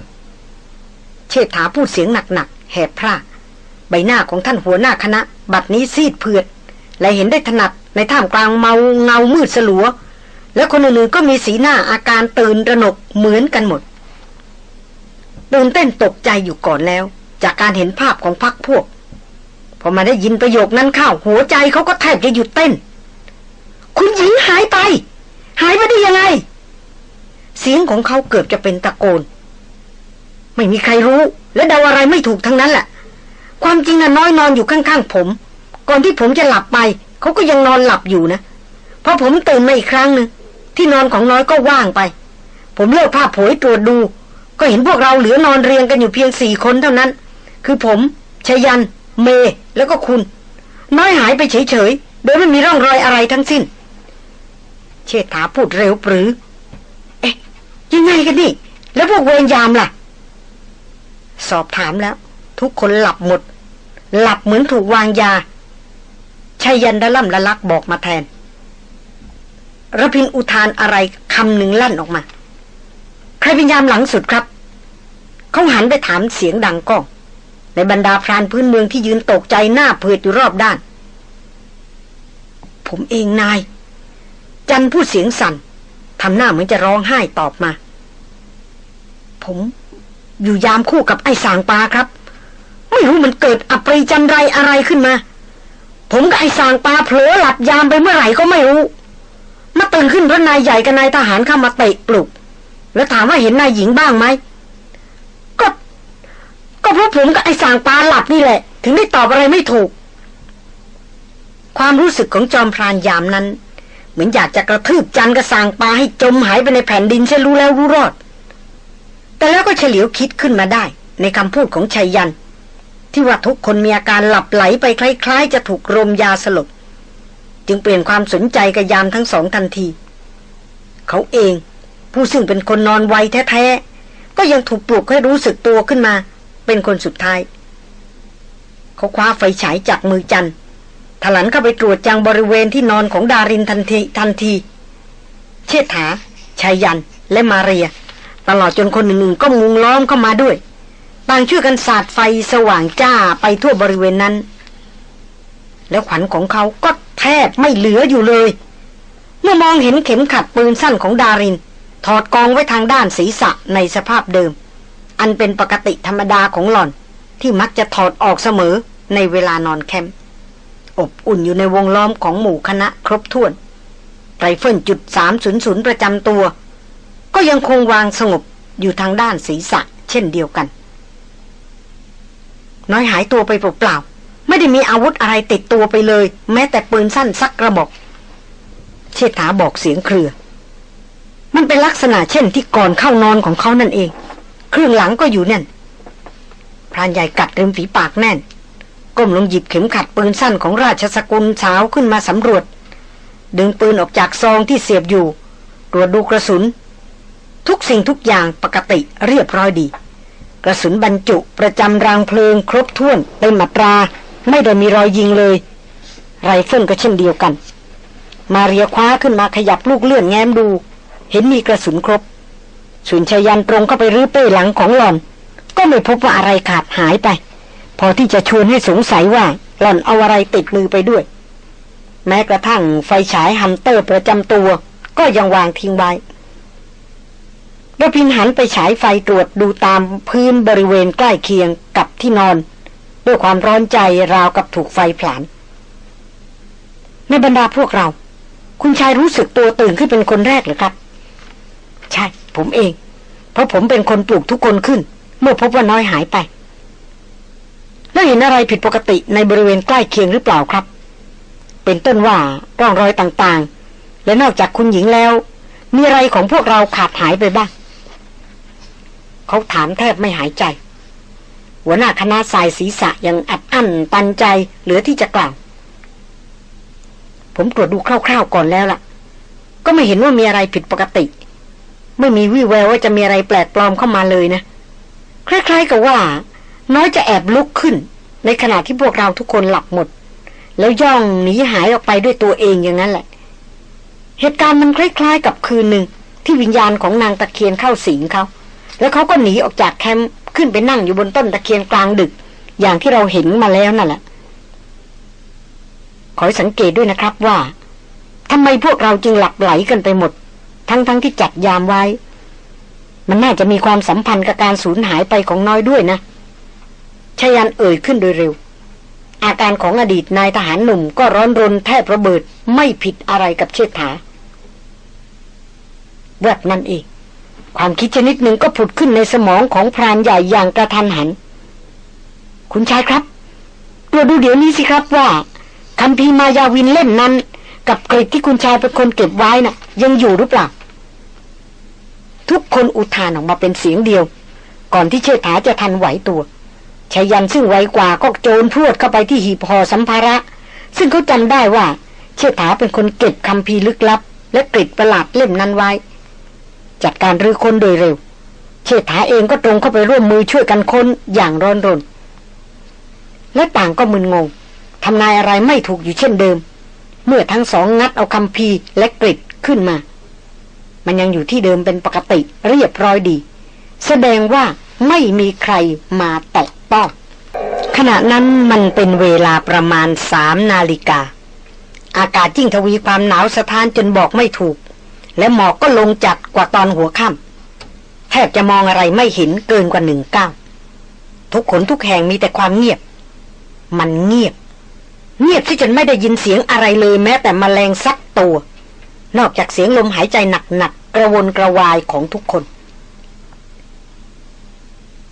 เชษฐาพูดเสียงหนักๆแหบพร่าใบหน้าของท่านหัวหน้าคณะ บัดนี้ซีดเผือด และเห็นได้ถนัดในท่ามกลางเมาเงามืดสลัว และคนอื่นๆก็มีสีหน้าอาการตื่นระหนกเหมือนกันหมดตื่นเต้นตกใจอยู่ก่อนแล้ว จากการเห็นภาพของพักพวก พอมาได้ยินประโยคนั้นเข้าหัวใจเขาก็แทบจะหยุดเต้น คุณหญิงหายไป หายไปได้ยังไง เสียงของเขาเกือบจะเป็นตะโกน ไม่มีใครรู้ และเดาอะไรไม่ถูกทั้งนั้นแหละความจริงน่ะน้อยนอนอยู่ข้างๆผม ก่อนที่ผมจะหลับไป เขาก็ยังนอนหลับอยู่นะพอผมตื่นมาอีกครั้งหนึ่งที่นอนของน้อยก็ว่างไป ผมเลิกผ้าผยตรวจดู ก็เห็นพวกเราเหลือนอนเรียงกันอยู่เพียงสี่คนเท่านั้น คือผมชยัน เม แล้วก็คุณ น้อยหายไปเฉยๆโดยไม่มีร่องรอยอะไรทั้งสิ้น เชษฐาพูดเร็วปรือเอ๊ะ ยังไงกันนี่ แล้วพวกเวรยามล่ะ สอบถามแล้ว ทุกคนหลับหมด หลับเหมือนถูกวางยาชายันดะล่ำละลักบอกมาแทนระพินอุทานอะไรคำหนึ่งลั่นออกมา ใครเป็นยามหลังสุดครับ เขาหันไปถามเสียงดังก้อง ในบรรดาพรานพื้นเมืองที่ยืนตกใจหน้าเผือดอยู่รอบด้าน ผมเองนาย จันพูดเสียงสั่นทำหน้าเหมือนจะร้องไห้ตอบมา ผม อยู่ยามคู่กับไอ้สางปลาครับ ไม่รู้มันเกิดอัปรีจันไรอะไรขึ้นมา ผมกับไอ้สางปลาเผลอหลับยามไปเมื่อไหร่ก็ไม่รู้ มาตื่นขึ้นเพราะนายใหญ่กับนายทหารเข้ามาเตะปลุก แล้วถามว่าเห็นนายหญิงบ้างไหมก็ก็เพราะผมกับไอ้สางปลาหลับนี่แหละ ถึงได้ตอบอะไรไม่ถูก ความรู้สึกของจอมพรานยามนั้นเหมือนอยากจะกระทืบจันกระสางปลาให้จมหายไปในแผ่นดินใช่รู้แล้วรู้รอด แต่แล้วก็เฉลียวคิดขึ้นมาได้ ในคำพูดของชัยยัน ที่ว่าทุกคนมีอาการหลับไหลไปคล้าย ๆ จะถูกรมยาสลบ จึงเปลี่ยนความสนใจกับยามทั้งสองทันที เขาเองผู้ซึ่งเป็นคนนอนไวแท้ๆ ก็ยังถูกปลุกให้รู้สึกตัวขึ้นมา เป็นคนสุดท้าย เขาคว้าไฟฉายจากมือจันถลันเข้าไปตรวจจังบริเวณที่นอนของดารินทันทีทันที เชษฐาชายันและมาเรีย ตลอดจนคนอื่นๆก็มุงล้อมเข้ามาด้วยต่างช่วยกันสาดไฟสว่างจ้าไปทั่วบริเวณนั้น แล้วขวัญของเขาก็แทบไม่เหลืออยู่เลย เมื่อมองเห็นเข็มขัดปืนสั้นของดาริน ถอดกองไว้ทางด้านศีรษะในสภาพเดิม อันเป็นปกติธรรมดาของหล่อน ที่มักจะถอดออกเสมอในเวลานอนแคมป์อบอุ่นอยู่ในวงล้อมของหมู่คณะครบถ้วนไรเฟิลจุดสามศูนย์ศูนย์ประจำตัว ก็ยังคงวางสงบอยู่ทางด้านศีรษะ เช่นเดียวกัน น้อยหายตัวไปเปล่าๆไม่ได้มีอาวุธอะไรติดตัวไปเลย แม้แต่ปืนสั้นสักกระบอก เชษฐาบอกเสียงเครือ มันเป็นลักษณะเช่นที่ก่อนเข้านอนของเขานั่นเอง เครื่องหลังก็อยู่นั่นพรานใหญ่กัดริมฝีปากแน่น ก้มลงหยิบเข็มขัดปืนสั้นของราชสกุลสาวขึ้นมาสำรวจ ดึงปืนออกจากซองที่เสียบอยู่ ตรวจดูกระสุน ทุกสิ่งทุกอย่างปกติเรียบร้อยดี กระสุนบรรจุประจำรังเพลิงครบถ้วนเต็มอัตรา ไม่ได้มีรอยยิงเลย ไรเฟิลก็เช่นเดียวกัน มาเรียคว้าขึ้นมาขยับลูกเลื่อนแง้มดู เห็นมีกระสุนครบส่วนไชยันต์ตรงเข้าไปรื้อเป้หลังของหล่อน ก็ไม่พบว่าอะไรขาดหายไป พอที่จะชวนให้สงสัยว่าหล่อนเอาอะไรติดมือไปด้วย แม้กระทั่งไฟฉายฮันเตอร์ประจำตัว ก็ยังวางทิ้งไว้ ระพินหันไปฉายไฟตรวจดูตามพื้นบริเวณใกล้เคียงกับที่นอน ด้วยความร้อนใจราวกับถูกไฟผลาญในบรรดาพวกเรา คุณชายรู้สึกตัวตื่นขึ้นเป็นคนแรกหรือครับ ใช่ ผมเอง เพราะผมเป็นคนปลุกทุกคนขึ้น เมื่อพบว่าน้อยหายไป แล้วเห็นอะไรผิดปกติในบริเวณใกล้เคียงหรือเปล่าครับ เป็นต้นว่าร่องรอยต่างๆ และนอกจากคุณหญิงแล้ว มีอะไรของพวกเราขาดหายไปบ้าง เขาถามแทบไม่หายใจ หัวหน้าคณะสายศีรษะยังอัดอั้นตันใจเหลือที่จะกล่าว ผมตรวจดูคร่าวๆก่อนแล้วล่ะ ก็ไม่เห็นว่ามีอะไรผิดปกติ ไม่มีวี่แววว่าจะมีอะไรแปลกปลอมเข้ามาเลยนะ คล้ายๆกับว่า น้อยจะแอบลุกขึ้น ในขณะที่พวกเราทุกคนหลับหมด แล้วย่องหนีหายออกไปด้วยตัวเองอย่างนั้นแหละ เหตุการณ์มันคล้าย ๆ กับคืนหนึ่งที่วิญญาณของนางตะเคียนเข้าสิงเขา แล้วเขาก็หนีออกจากแคมป์ขึ้นไปนั่งอยู่บนต้นตะเคียนกลางดึก อย่างที่เราเห็นมาแล้วนั่นแหละ ขอสังเกตด้วยนะครับว่าทำไมพวกเราจึงหลับไหลกันไปหมด ทั้งๆทที่จัดยามไว้ มันน่าจะมีความสัมพันธ์กับการสูญหายไปของน้อยด้วยนะชยันเอ่ยขึ้นโดยเร็ว อาการของอดีตนายทหารหนุ่มก็ร้อนรนแทบระเบิดไม่ผิดอะไรกับเชษฐาแวบนั้นเอง ความคิดชนิดหนึ่งก็ผุดขึ้นในสมองของพรานใหญ่อย่างกระทันหัน คุณชายครับตรวดูเดี๋ยวนี้สิครับว่าคำพีมายาวินเล่มนั้น กับกริดที่คุณชายเป็นคนเก็บไว้นะ่ะ ยังอยู่หรือเปล่า ทุกคนอุทานออกมาเป็นเสียงเดียว ก่อนที่เชษฐาจะทันไหวตัวชายันซึ่งไวกว่าก็โจรพรวดเข้าไปที่หีบห่อสัมภาระ ซึ่งเขาจำได้ว่า เชษฐาเป็นคนเก็บคำพีลึกลับ และกริดประหลาดเล่มนั้นไว้ จัดการรื้อค้นโดยเร็ว เชษฐาเองก็ตรงเข้าไปร่วมมือช่วยกันค้นอย่างร้อนรน และต่างก็มึนงงทำนายอะไรไม่ถูกอยู่เช่นเดิม เมื่อทั้งสองงัดเอาคำพีและกริดขึ้นมา มันยังอยู่ที่เดิมเป็นปกติเรียบร้อยดี แสดงว่าไม่มีใครมาแตะต้องขณะนั้นมันเป็นเวลาประมาณสามนาฬิกา อากาศยิ่งทวีความหนาวสะท้านจนบอกไม่ถูก และหมอกก็ลงจัดกว่าตอนหัวค่ำแทบจะมองอะไรไม่เห็นเกินกว่าหนึ่งก้าวทุกขนทุกแห่งมีแต่ความเงียบ มันเงียบ เงียบที่จนไม่ได้ยินเสียงอะไรเลยแม้แต่มแมลงสักตัว นอกจากเสียงลมหายใจหนักๆกระวนกระวายของทุกคน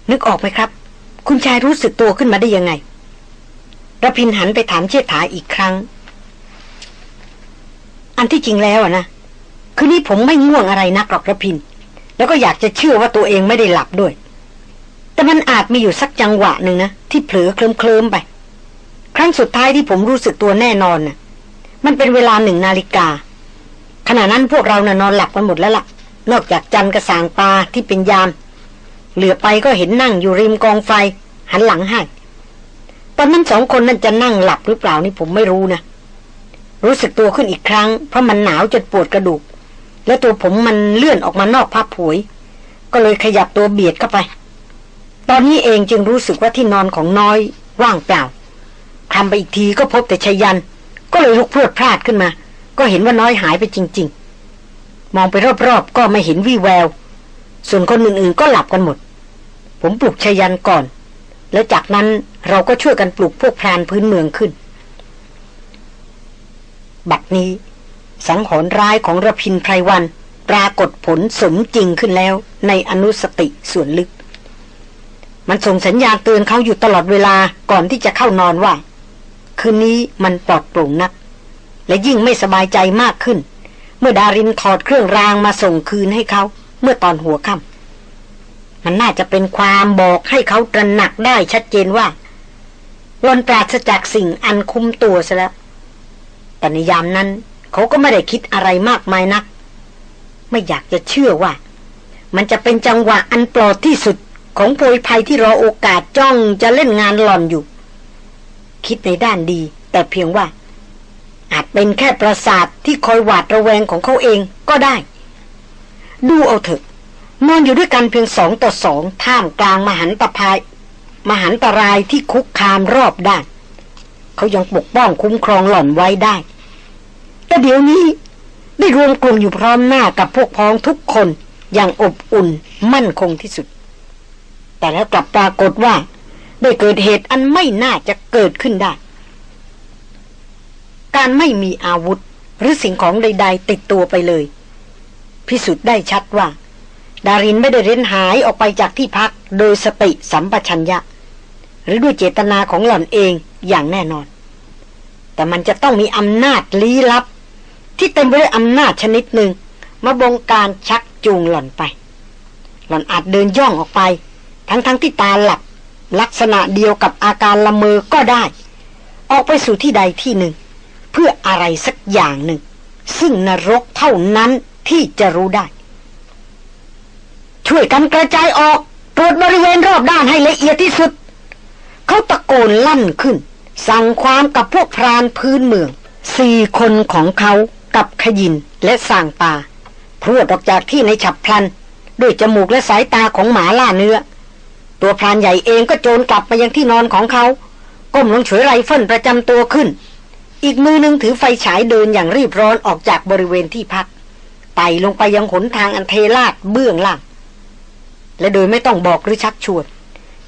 นึกออกไหมครับ คุณชายรู้สึกตัวขึ้นมาได้ยังไงระพินหันไปถามเชษฐาอีกครั้ง อันที่จริงแล้วนะ คืนนี้ผมไม่ง่วงอะไรนักหรอกระพิน แล้วก็อยากจะเชื่อว่าตัวเองไม่ได้หลับด้วย แต่มันอาจมีอยู่สักจังหวะหนึ่งนะ ที่เผลอเคลิ้มเคลิมไป ครั้งสุดท้ายที่ผมรู้สึกตัวแน่นอนนะ่ะ มันเป็นเวลาหนึ่งนาฬิกา ขณะนั้นพวกเรานะ่ะนอนหลับกันหมดแล้วละ่ะ นอกจากจันกระสางปลาที่เป็นยาม เหลือไปก็เห็นนั่งอยู่ริมกองไฟ หันหลังให้ตอนนั้นสองคนนั่นจะนั่งหลับหรือเปล่านี่ผมไม่รู้นะรู้สึกตัวขึ้นอีกครั้งเพราะมันหนาวจนปวดกระดูก แล้วตัวผมมันเลื่อนออกมานอกผ้าผุยก็เลยขยับตัวเบียดเข้าไป ตอนนี้เองจึงรู้สึกว่าที่นอนของน้อยว่างเปล่าคำไปอีกทีก็พบแต่ชยัน ก็เลยลุกพรวดพลาดขึ้นมา ก็เห็นว่าน้อยหายไปจริง ๆ มองไปรอบๆ ก็ไม่เห็นวี่แวว ส่วนคนอื่นๆก็หลับกันหมด ผมปลุกชยันก่อน แล้วจากนั้นเราก็ช่วยกันปลุกพวกพรานพื้นเมืองขึ้น บัดนี้ สังหรณ์ร้ายของระพินไพรวัน ปรากฏผลสมจริงขึ้นแล้วในอนุสติส่วนลึก มันส่งสัญญาณเตือนเขาอยู่ตลอดเวลาก่อนที่จะเข้านอนว่า คืนนี้มันปลอดโปร่งนัก และยิ่งไม่สบายใจมากขึ้น เมื่อดารินถอดเครื่องรางมาส่งคืนให้เขาเมื่อตอนหัวค่ำมันน่าจะเป็นความบอกให้เขาตระหนักได้ชัดเจนว่าลนปราศจากสิ่งอันคุ้มตัวซะแล้วแต่ในยามนั้น เขาก็ไม่ได้คิดอะไรมากมายนัก ไม่อยากจะเชื่อว่า มันจะเป็นจังหวะอันปลอดที่สุดของโพยภัยที่รอโอกาสจ้องจะเล่นงานหล่อนอยู่ คิดในด้านดี แต่เพียงว่า อาจเป็นแค่ประสาทที่คอยหวาดระแวงของเขาเองก็ได้ ดูเอาเถอะนอนอยู่ด้วยกันเพียงสองต่อสองท่ามกลางมหันตภาย มหันตรายที่คุกคามรอบด้าน เขายังปกป้องคุ้มครองหล่อนไว้ได้ แต่เดี๋ยวนี้ได้รวมกลุ่มอยู่พร้อมหน้ากับพวกพ้องทุกคนอย่างอบอุ่นมั่นคงที่สุด แต่แล้วกลับปรากฏว่าได้เกิดเหตุอันไม่น่าจะเกิดขึ้นได้ การไม่มีอาวุธหรือสิ่งของใด ๆ ติดตัวไปเลย พิสูจน์ได้ชัดว่า ดารินไม่ได้เร้นหายออกไปจากที่พักโดยสติสัมปชัญญะ หรือด้วยเจตนาของหล่อนเองอย่างแน่นอน แต่มันจะต้องมีอำนาจลี้ลับ ที่เต็มไปด้วยอำนาจชนิดหนึ่งมาบงการชักจูงหล่อนไป หล่อนอาจเดินย่องออกไป ทั้งๆทที่ตาหลับ ลักษณะเดียวกับอาการละเมอก็ได้ ออกไปสู่ที่ใดที่หนึ่ง เพื่ออะไรสักอย่างหนึ่ง ซึ่งนรกเท่านั้นที่จะรู้ได้ ช่วยกันกระจายออกตรวจบริเวณรอบด้านให้ละเอียดที่สุด เขาตะโกนลั่นขึ้น สั่งความกับพวกพรานพื้นเมืองสี่คนของเขา กับขยินและสางปาพรวดออกจากที่ในฉับพลัน ด้วยจมูกและสายตาของหมาล่าเนื้อ ตัวพรานใหญ่เองก็โจนกลับมายังที่นอนของเขา ก้มลงฉวยไรเฟิลประจำตัวขึ้น อีกมือหนึ่งถือไฟฉายเดินอย่างรีบร้อนออกจากบริเวณที่พักไต่ลงไปยังหนทางอันเทลาดเบื้องล่าง และโดยไม่ต้องบอกหรือชักชวน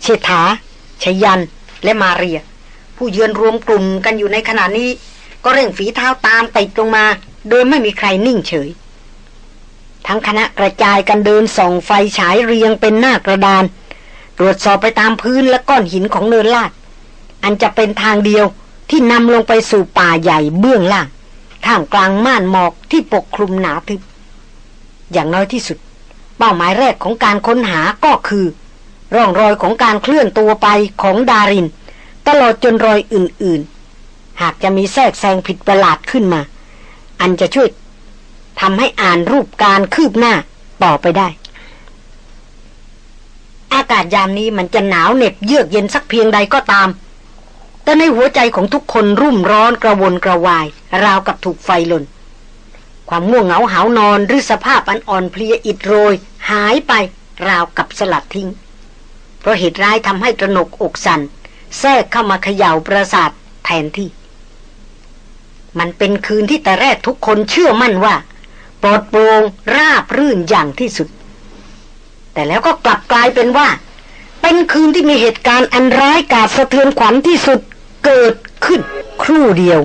เชษฐาชยันและมาเรีย ผู้เยือนรวมกลุ่มกันอยู่ในขณะนี้ ก็เร่งฝีเท้าตามติดลงมา โดยไม่มีใครนิ่งเฉย ทั้งคณะกระจายกันเดินส่องไฟฉายเรียงเป็นหน้ากระดาน ตรวจสอบไปตามพื้นและก้อนหินของเนินลาด อันจะเป็นทางเดียวที่นำลงไปสู่ป่าใหญ่เบื้องล่าง ท่ามกลางม่านหมอกที่ปกคลุมหนาทึบ อย่างน้อยที่สุด เป้าหมายแรกของการค้นหาก็คือ ร่องรอยของการเคลื่อนตัวไปของดาริน ตลอดจนรอยอื่นๆ หากจะมีแทรกแซงผิดประหลาดขึ้นมา อันจะช่วยทำให้อ่านรูปการคืบหน้าต่อไปได้ อากาศยามนี้มันจะหนาวเหน็บเยือกเย็นสักเพียงใดก็ตาม แต่ในหัวใจของทุกคนรุ่มร้อนกระวนกระวาย ราวกับถูกไฟลน ความง่วงเหงาหานอนหรือสภาพอันอ่อนเพลียอิดโรย หายไปราวกับสลัดทิ้ง เพราะเหตุร้ายทำให้ตระหนกอกสันแทรกเข้ามาเขย่าประสาทแทนที่ มันเป็นคืนที่แต่แรกทุกคนเชื่อมั่นว่าปลอดโปร่งราบรื่นอย่างที่สุด แต่แล้วก็กลับกลายเป็นว่า เป็นคืนที่มีเหตุการณ์อันร้ายกาจสะเทือนขวัญที่สุดเกิดขึ้น ครู่เดียว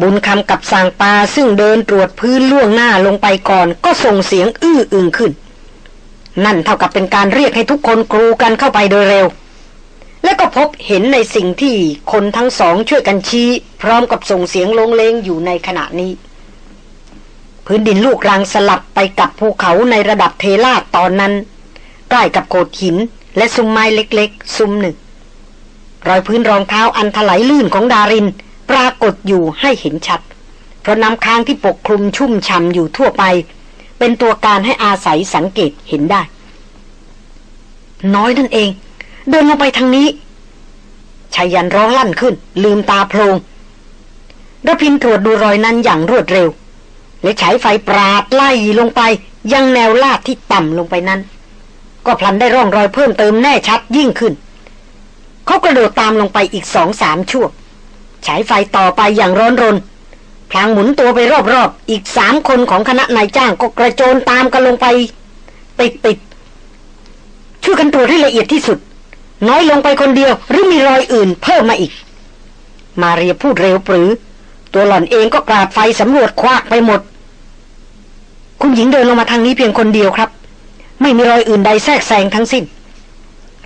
บุญคำกับสางปาซึ่งเดินตรวจพื้นล่วงหน้าลงไปก่อน ก็ส่งเสียงอื้ออึงขึ้น นั่นเท่ากับเป็นการเรียกให้ทุกคนกรูกันเข้าไปโดยเร็ว และก็พบเห็นในสิ่งที่คนทั้งสองช่วยกันชี้ พร้อมกับส่งเสียงลงเลงอยู่ในขณะนี้ พื้นดินลูกรังสลับไปกับภูเขาในระดับเทลาตอนนั้น ใกล้กับโขดหินและซุ้มไม้เล็กๆ ซุ้มหนึ่ง รอยพื้นรองเท้าอันถลายลื่นของดาริน ปรากฏอยู่ให้เห็นชัด เพราะน้ำค้างที่ปกคลุมชุ่มช่ำอยู่ทั่วไป เป็นตัวการให้อาศัยสังเกตเห็นได้ น้อยนั่นเอง เดินลงไปทางนี้ชายันร้องลั่นขึ้น ลืมตาโพลงระพินตรวจดูรอยนั้นอย่างรวดเร็ว และฉายไฟปราดไล่ลงไป ยังแนวลาดที่ต่ำลงไปนั้น ก็พลันได้ร่องรอยเพิ่มเติมแน่ชัดยิ่งขึ้น เขากระโดดตามลงไปอีกสองสามชั่วฉายไฟต่อไปอย่างร้อนรน พลางหมุนตัวไปรอบๆอีกสามคนของคณะนายจ้างก็กระโจนตามกันลงไป ติดติดช่วยกันตรวจให้ละเอียดที่สุด น้อยลงไปคนเดียวหรือมีรอยอื่นเพิ่มมาอีก มาเรียพูดเร็วปรือ ตัวหล่อนเองก็กราดไฟสำรวจควักไปหมด คุณหญิงเดินลงมาทางนี้เพียงคนเดียวครับ ไม่มีรอยอื่นใดแทรกแซงทั้งสิ้น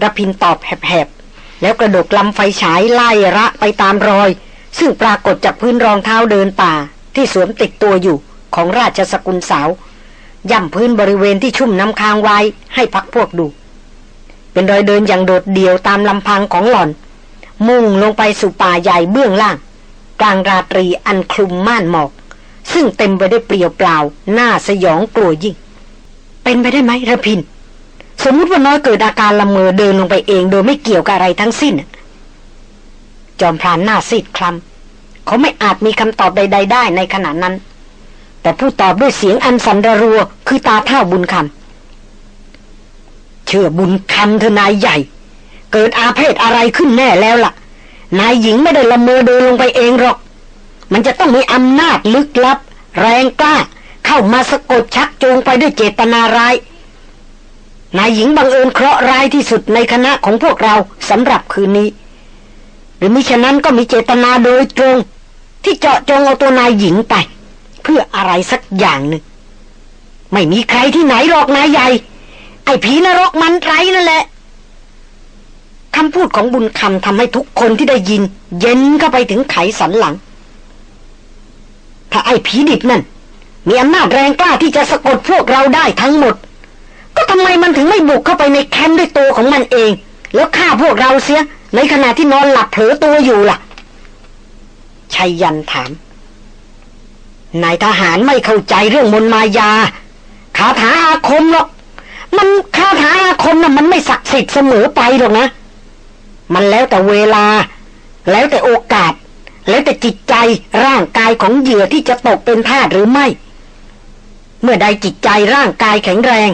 รพินตอบแหบๆ แล้วกระโดดลำไฟฉายไล่ระไปตามรอย ซึ่งปรากฏจากพื้นรองเท้าเดินป่า ที่สวมติดตัวอยู่ของราชสกุลสาว ย่ำพื้นบริเวณที่ชุ่มน้ำค้างไว้ให้พักพวกดู เป็นรอยเดินอย่างโดดเดี่ยวตามลำพังของหล่อน มุ่งลงไปสู่ป่าใหญ่เบื้องล่าง กลางราตรีอันคลุมม่านหมอก ซึ่งเต็มไปด้วยเปลี่ยวเปล่าหน้าสยองกลัวยิ่ง เป็นไปได้ไหมระพิน สมมติว่าน้อยเกิดอาการละเมอเดินลงไปเองโดยไม่เกี่ยวกับอะไรทั้งสิ้น จอมพรานหน้าซีดคลำเขาไม่อาจมีคำตอบใด ๆ ได้ในขณะนั้น แต่ผู้ตอบด้วยเสียงอันสันระรัวคือตาเท่าบุญคำ เชื่อบุญคำเธอนายใหญ่ เกิดอาเพศอะไรขึ้นแน่แล้วล่ะ นายหญิงไม่ได้ละเมอเดินลงไปเองหรอก มันจะต้องมีอำนาจลึกลับ แรงกล้า เข้ามาสะกดชักจูงไปด้วยเจตนาร้าย นายหญิงบังเอิญเคราะห์ร้ายที่สุดในคณะของพวกเราสำหรับคืนนี้ หรือมิฉะนั้นก็มีเจตนาโดยตรง ที่เจาะจงเอาตัวนายหญิงไป เพื่ออะไรสักอย่างหนึ่งไม่มีใครที่ไหนหรอกนายใหญ่ ไอ้ผีนรกมันไรนั่นแหละคำพูดของบุญคำทำให้ทุกคนที่ได้ยิน เย็นเข้าไปถึงไขสันหลัง ถ้าไอ้ผีดิบนั่น มีอำนาจแรงกล้าที่จะสะกดพวกเราได้ทั้งหมด ก็ทำไมมันถึงไม่บุกเข้าไปในแคมป์ด้วยตัวของมันเอง แล้วฆ่าพวกเราเสีย ในขณะที่นอนหลับเผลอตัวอยู่ล่ะชัยยันถามนายทหารไม่เข้าใจเรื่องมนมายาคาถาอาคมหรอก มันคาถาอาคมน่ะมันไม่ศักดิ์สิทธิ์เสมอไปหรอกนะ มันแล้วแต่เวลา แล้วแต่โอกาส แล้วแต่จิตใจร่างกายของเหยื่อที่จะตกเป็นทาสหรือไม่ เมื่อใดจิตใจร่างกายแข็งแรง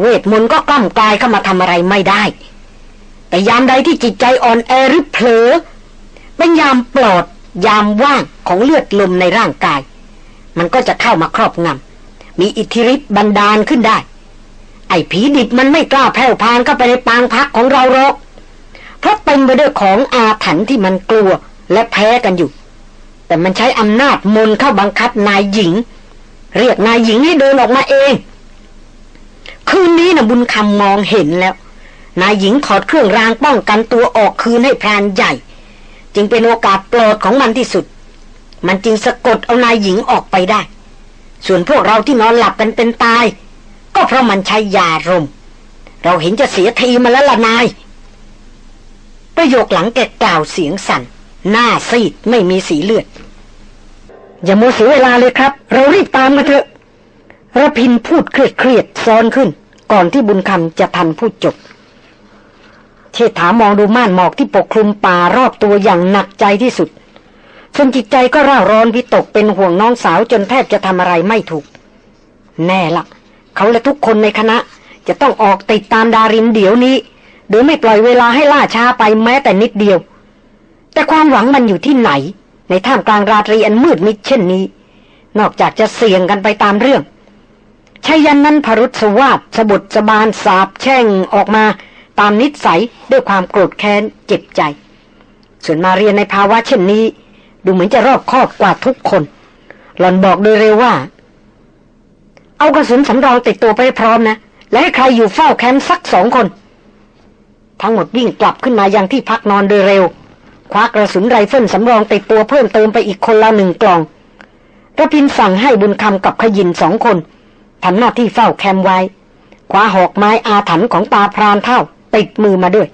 เวทมนต์ก็กล้ำกายเข้ามาทำอะไรไม่ได้ แต่ยามใดที่จิตใจอ่อนแอหรือเผลอเป็นยามปลอดยามว่างของเลือดลมในร่างกาย มันก็จะเข้ามาครอบงำมีอิทธิฤทธิ์บันดาลขึ้นได้ ไอ้ผีดิบมันไม่กล้าแผ่วพานเข้าไปในปางพักของเราหรอก เพราะเต็มไปด้วยของอาถรรพ์ที่มันกลัวและแพ้กันอยู่ แต่มันใช้อำนาจมนเข้าบังคับนายหญิง เรียกนายหญิงให้เดินออกมาเอง คืนนี้นะบุญคำมองเห็นแล้ว นายหญิงถอดเครื่องรางป้องกันตัวออกคืนให้พรานใหญ่ จึงเป็นโอกาสโปรดของมันที่สุด มันจึงสะกดเอานายหญิงออกไปได้ ส่วนพวกเราที่นอนหลับกันเป็นตาย ก็เพราะมันใช้ยารม เราเห็นจะเสียทีมาแล้วล่ะนาย ประโยคหลังแกกล่าวเสียงสั่น หน้าซีดไม่มีสีเลือด อย่าโมเสียเวลาเลยครับ เรารีบตามกันเถอะระพินพูดเครียดเครียดซ้อนขึ้น ก่อนที่บุญคำจะทันพูดจบเชษฐามองดูม่านหมอกที่ปกคลุมป่ารอบตัวอย่างหนักใจที่สุดส่วนจิตใจก็ร่าร้อนวิตกเป็นห่วงน้องสาวจนแทบจะทำอะไรไม่ถูก แน่ละ เขาและทุกคนในคณะ จะต้องออกติดตามดารินเดี๋ยวนี้ โดยไม่ปล่อยเวลาให้ล่าช้าไปแม้แต่นิดเดียว แต่ความหวังมันอยู่ที่ไหน ในท่ามกลางราตรีอันมืดมิดเช่นนี้ นอกจากจะเสี่ยงกันไปตามเรื่องชายันนั้นพรุษสวาดสบุตรสบานสาบแช่งออกมาตามนิสัยด้วยความโกรธแค้นเจ็บใจ ส่วนมาเรียนในภาวะเช่นนี้ ดูเหมือนจะรอบคอบกว่าทุกคน หล่อนบอกโดยเร็วว่า เอากระสุนสำรองติดตัวไปพร้อมนะ และให้ใครอยู่เฝ้าแคมป์สักสองคน ทั้งหมดวิ่งกลับขึ้นมายังที่พักนอนโดยเร็ว คว้ากระสุนไรเฟิลสำรองติดตัวเพิ่มเติมไปอีกคนละหนึ่งกล่องรพินทร์สั่งให้บุญคำกับขยินสองคนทำหน้าที่เฝ้าแคมป์ไว้คว้าหอกไม้อาถรรพ์ของตาพรานเฒ่าติดมือมาด้วย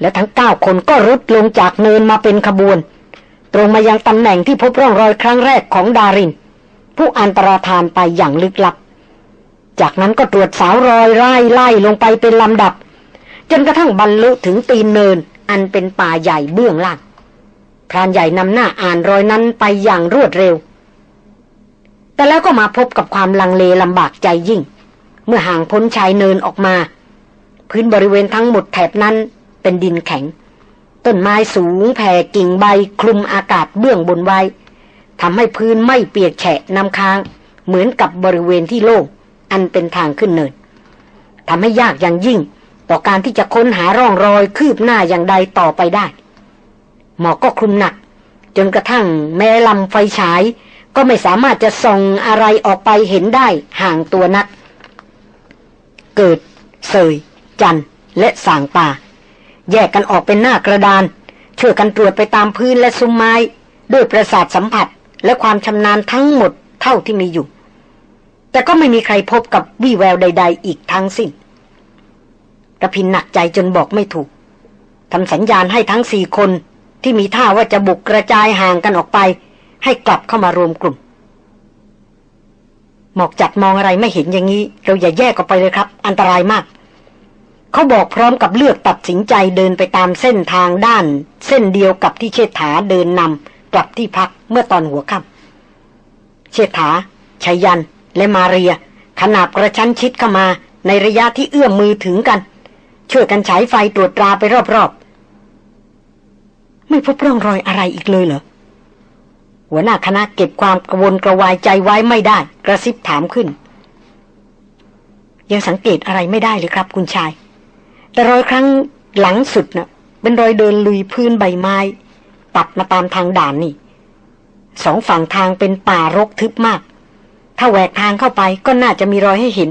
และทั้งเก้าคนก็รุดลงจากเนินมาเป็นขบวน ตรงมายังตำแหน่งที่พบร่องรอยครั้งแรกของดาริน ผู้อันตรธานไปอย่างลึกลับ จากนั้นก็ตรวจสาวรอยไล่ไล่ลงไปเป็นลำดับ จนกระทั่งบรรลุถึงตีนเนิน อันเป็นป่าใหญ่เบื้องล่างพรานใหญ่นำหน้าอ่านรอยนั้นไปอย่างรวดเร็ว แต่แล้วก็มาพบกับความลังเลลำบากใจยิ่ง เมื่อห่างพ้นชายเนินออกมา พื้นบริเวณทั้งหมดแถบนั้นเป็นดินแข็ง ต้นไม้สูงแผ่กิ่งใบคลุมอากาศเบื้องบนไว้ ทำให้พื้นไม่เปียกแฉะน้ำค้าง เหมือนกับบริเวณที่โล่งอันเป็นทางขึ้นเนินทำให้ยากอย่างยิ่ง ต่อการที่จะค้นหาร่องรอยคืบหน้าอย่างใดต่อไปได้ หมอกก็คลุมหนัก จนกระทั่งแม้ลำไฟฉาย ก็ไม่สามารถจะส่องอะไรออกไปเห็นได้ห่างตัวนัก เกิด เสย จันและสางป่า แยกกันออกเป็นหน้ากระดานช่วยกันตรวจไปตามพื้นและซุ้มไม้ ด้วยประสาทสัมผัส และความชำนาญทั้งหมดเท่าที่มีอยู่ แต่ก็ไม่มีใครพบกับวี่แววใด ๆ อีกทั้งสิ้นกระพินหนักใจจนบอกไม่ถูกทำสัญญาณให้ทั้งสี่คนที่มีท่าว่าจะบุกกระจายห่างกันออกไป ให้กลับเข้ามารวมกลุ่ม หมอกจัดมองอะไรไม่เห็นอย่างนี้ เราอย่าแยกออกไปเลยครับ อันตรายมาก เขาบอกพร้อมกับเลือกตัดสินใจเดินไปตามเส้นทางด้าน เส้นเดียวกับที่เชษฐาเดินนำ กลับที่พักเมื่อตอนหัวค่ำเชษฐาชายันและมาเรีย ขนาบกระชั้นชิดเข้ามาในระยะที่เอื้อมมือถึงกัน ช่วยกันฉายไฟตรวจตราไปรอบๆ ไม่พบร่องรอยอะไรอีกเลยเหรอ หัวหน้าคณะเก็บความกระวนกระวายใจไว้ไม่ได้ กระซิบถามขึ้น ยังสังเกตอะไรไม่ได้เลยครับ คุณชาย แต่รอยครั้งหลังสุดนะ่ะเป็นรอยเดินลุยพื้นใบไม้ ตัดมาตามทางด่านนี่ สองฝั่งทางเป็นป่ารกทึบมาก ถ้าแหวกทางเข้าไปก็น่าจะมีรอยให้เห็น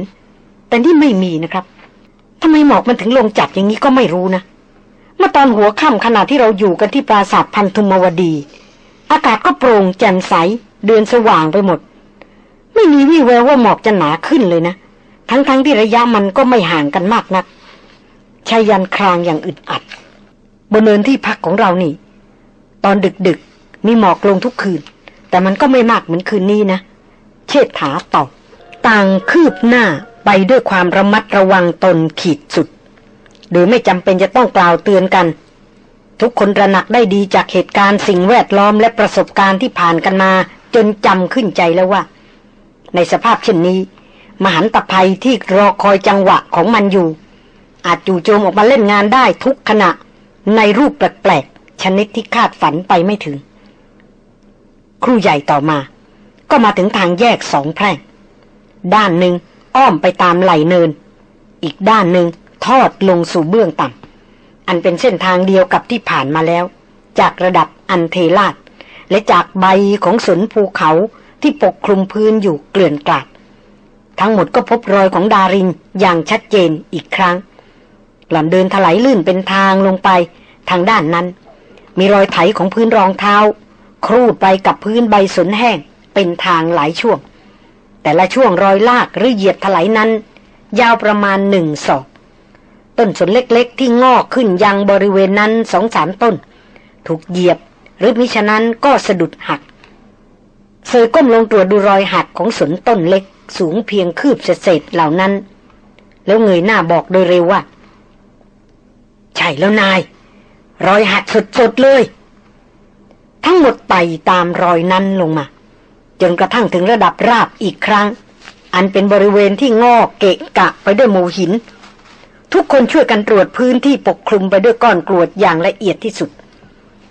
แต่นี่ไม่มีนะครับทำไมหมอกมันถึงลงจัดอย่างนี้ก็ไม่รู้นะเมื่อตอนหัวค่ำขณะที่เราอยู่กันที่ปราสาทพันธุมวดี อากาศก็โปร่งแจ่มใส เดือนสว่างไปหมด ไม่มีวี่แววว่าหมอกจะหนาขึ้นเลยนะ ทั้งๆทที่ระยะมันก็ไม่ห่างกันมากนักชายันครางอย่างอึดอัด บนเนินที่พักของเรานี่ ตอนดึกๆ มีหมอกลงทุกคืน แต่มันก็ไม่มากเหมือนคืนนี้นะ เชิดถาตอบต่างคืบหน้าไปด้วยความระมัดระวังตนขีดสุด โดยไม่จำเป็นจะต้องกล่าวเตือนกัน ทุกคนระหนักได้ดีจากเหตุการณ์สิ่งแวดล้อมและประสบการณ์ที่ผ่านกันมา จนจำขึ้นใจแล้วว่า ในสภาพเช่นนี้ มหันตภัยที่รอคอยจังหวะของมันอยู่ อาจจู่โจมออกมาเล่นงานได้ทุกขณะในรูปแปลก ชนิดที่คาดฝันไปไม่ถึง ครูใหญ่ต่อมา ก็มาถึงทางแยกสองแพร่ง ด้านหนึ่งอ้อมไปตามไหลเนิน อีกด้านหนึ่งทอดลงสู่เบื้องต่ำอันเป็นเส้นทางเดียวกับที่ผ่านมาแล้ว จากระดับอันเทลาดและจากใบของสนภูเขาที่ปกคลุมพื้นอยู่เกลื่อนกลาด ทั้งหมดก็พบรอยของดารินอย่างชัดเจนอีกครั้ง หล่อนเดินถลายลื่นเป็นทางลงไปทางด้านนั้น มีรอยไถของพื้นรองเท้า ครูดไปกับพื้นใบสนแห้ง เป็นทางหลายช่วง แต่ละช่วงรอยลากหรือเหยียบถลายนั้น ยาวประมาณหนึ่งศอกต้นสนเล็กๆ ที่งอกขึ้นยังบริเวณนั้นสองสามต้น ถูกเหยียบหรือมิฉะนั้นก็สะดุดหักเซยก้มลงตรวจดูรอยหักของสนต้นเล็กสูงเพียงคืบเศษเหล่านั้น แล้วเงยหน้าบอกโดยเร็วว่า ใช่แล้วนาย รอยหักสดๆเลย ทั้งหมดไต่ตามรอยนั้นลงมา จนกระทั่งถึงระดับราบอีกครั้ง อันเป็นบริเวณที่งอกเกะกะไปด้วยหมูหิน ทุกคนช่วยกันตรวจพื้นที่ปกคลุมไปด้วยก้อนกรวดอย่างละเอียดที่สุด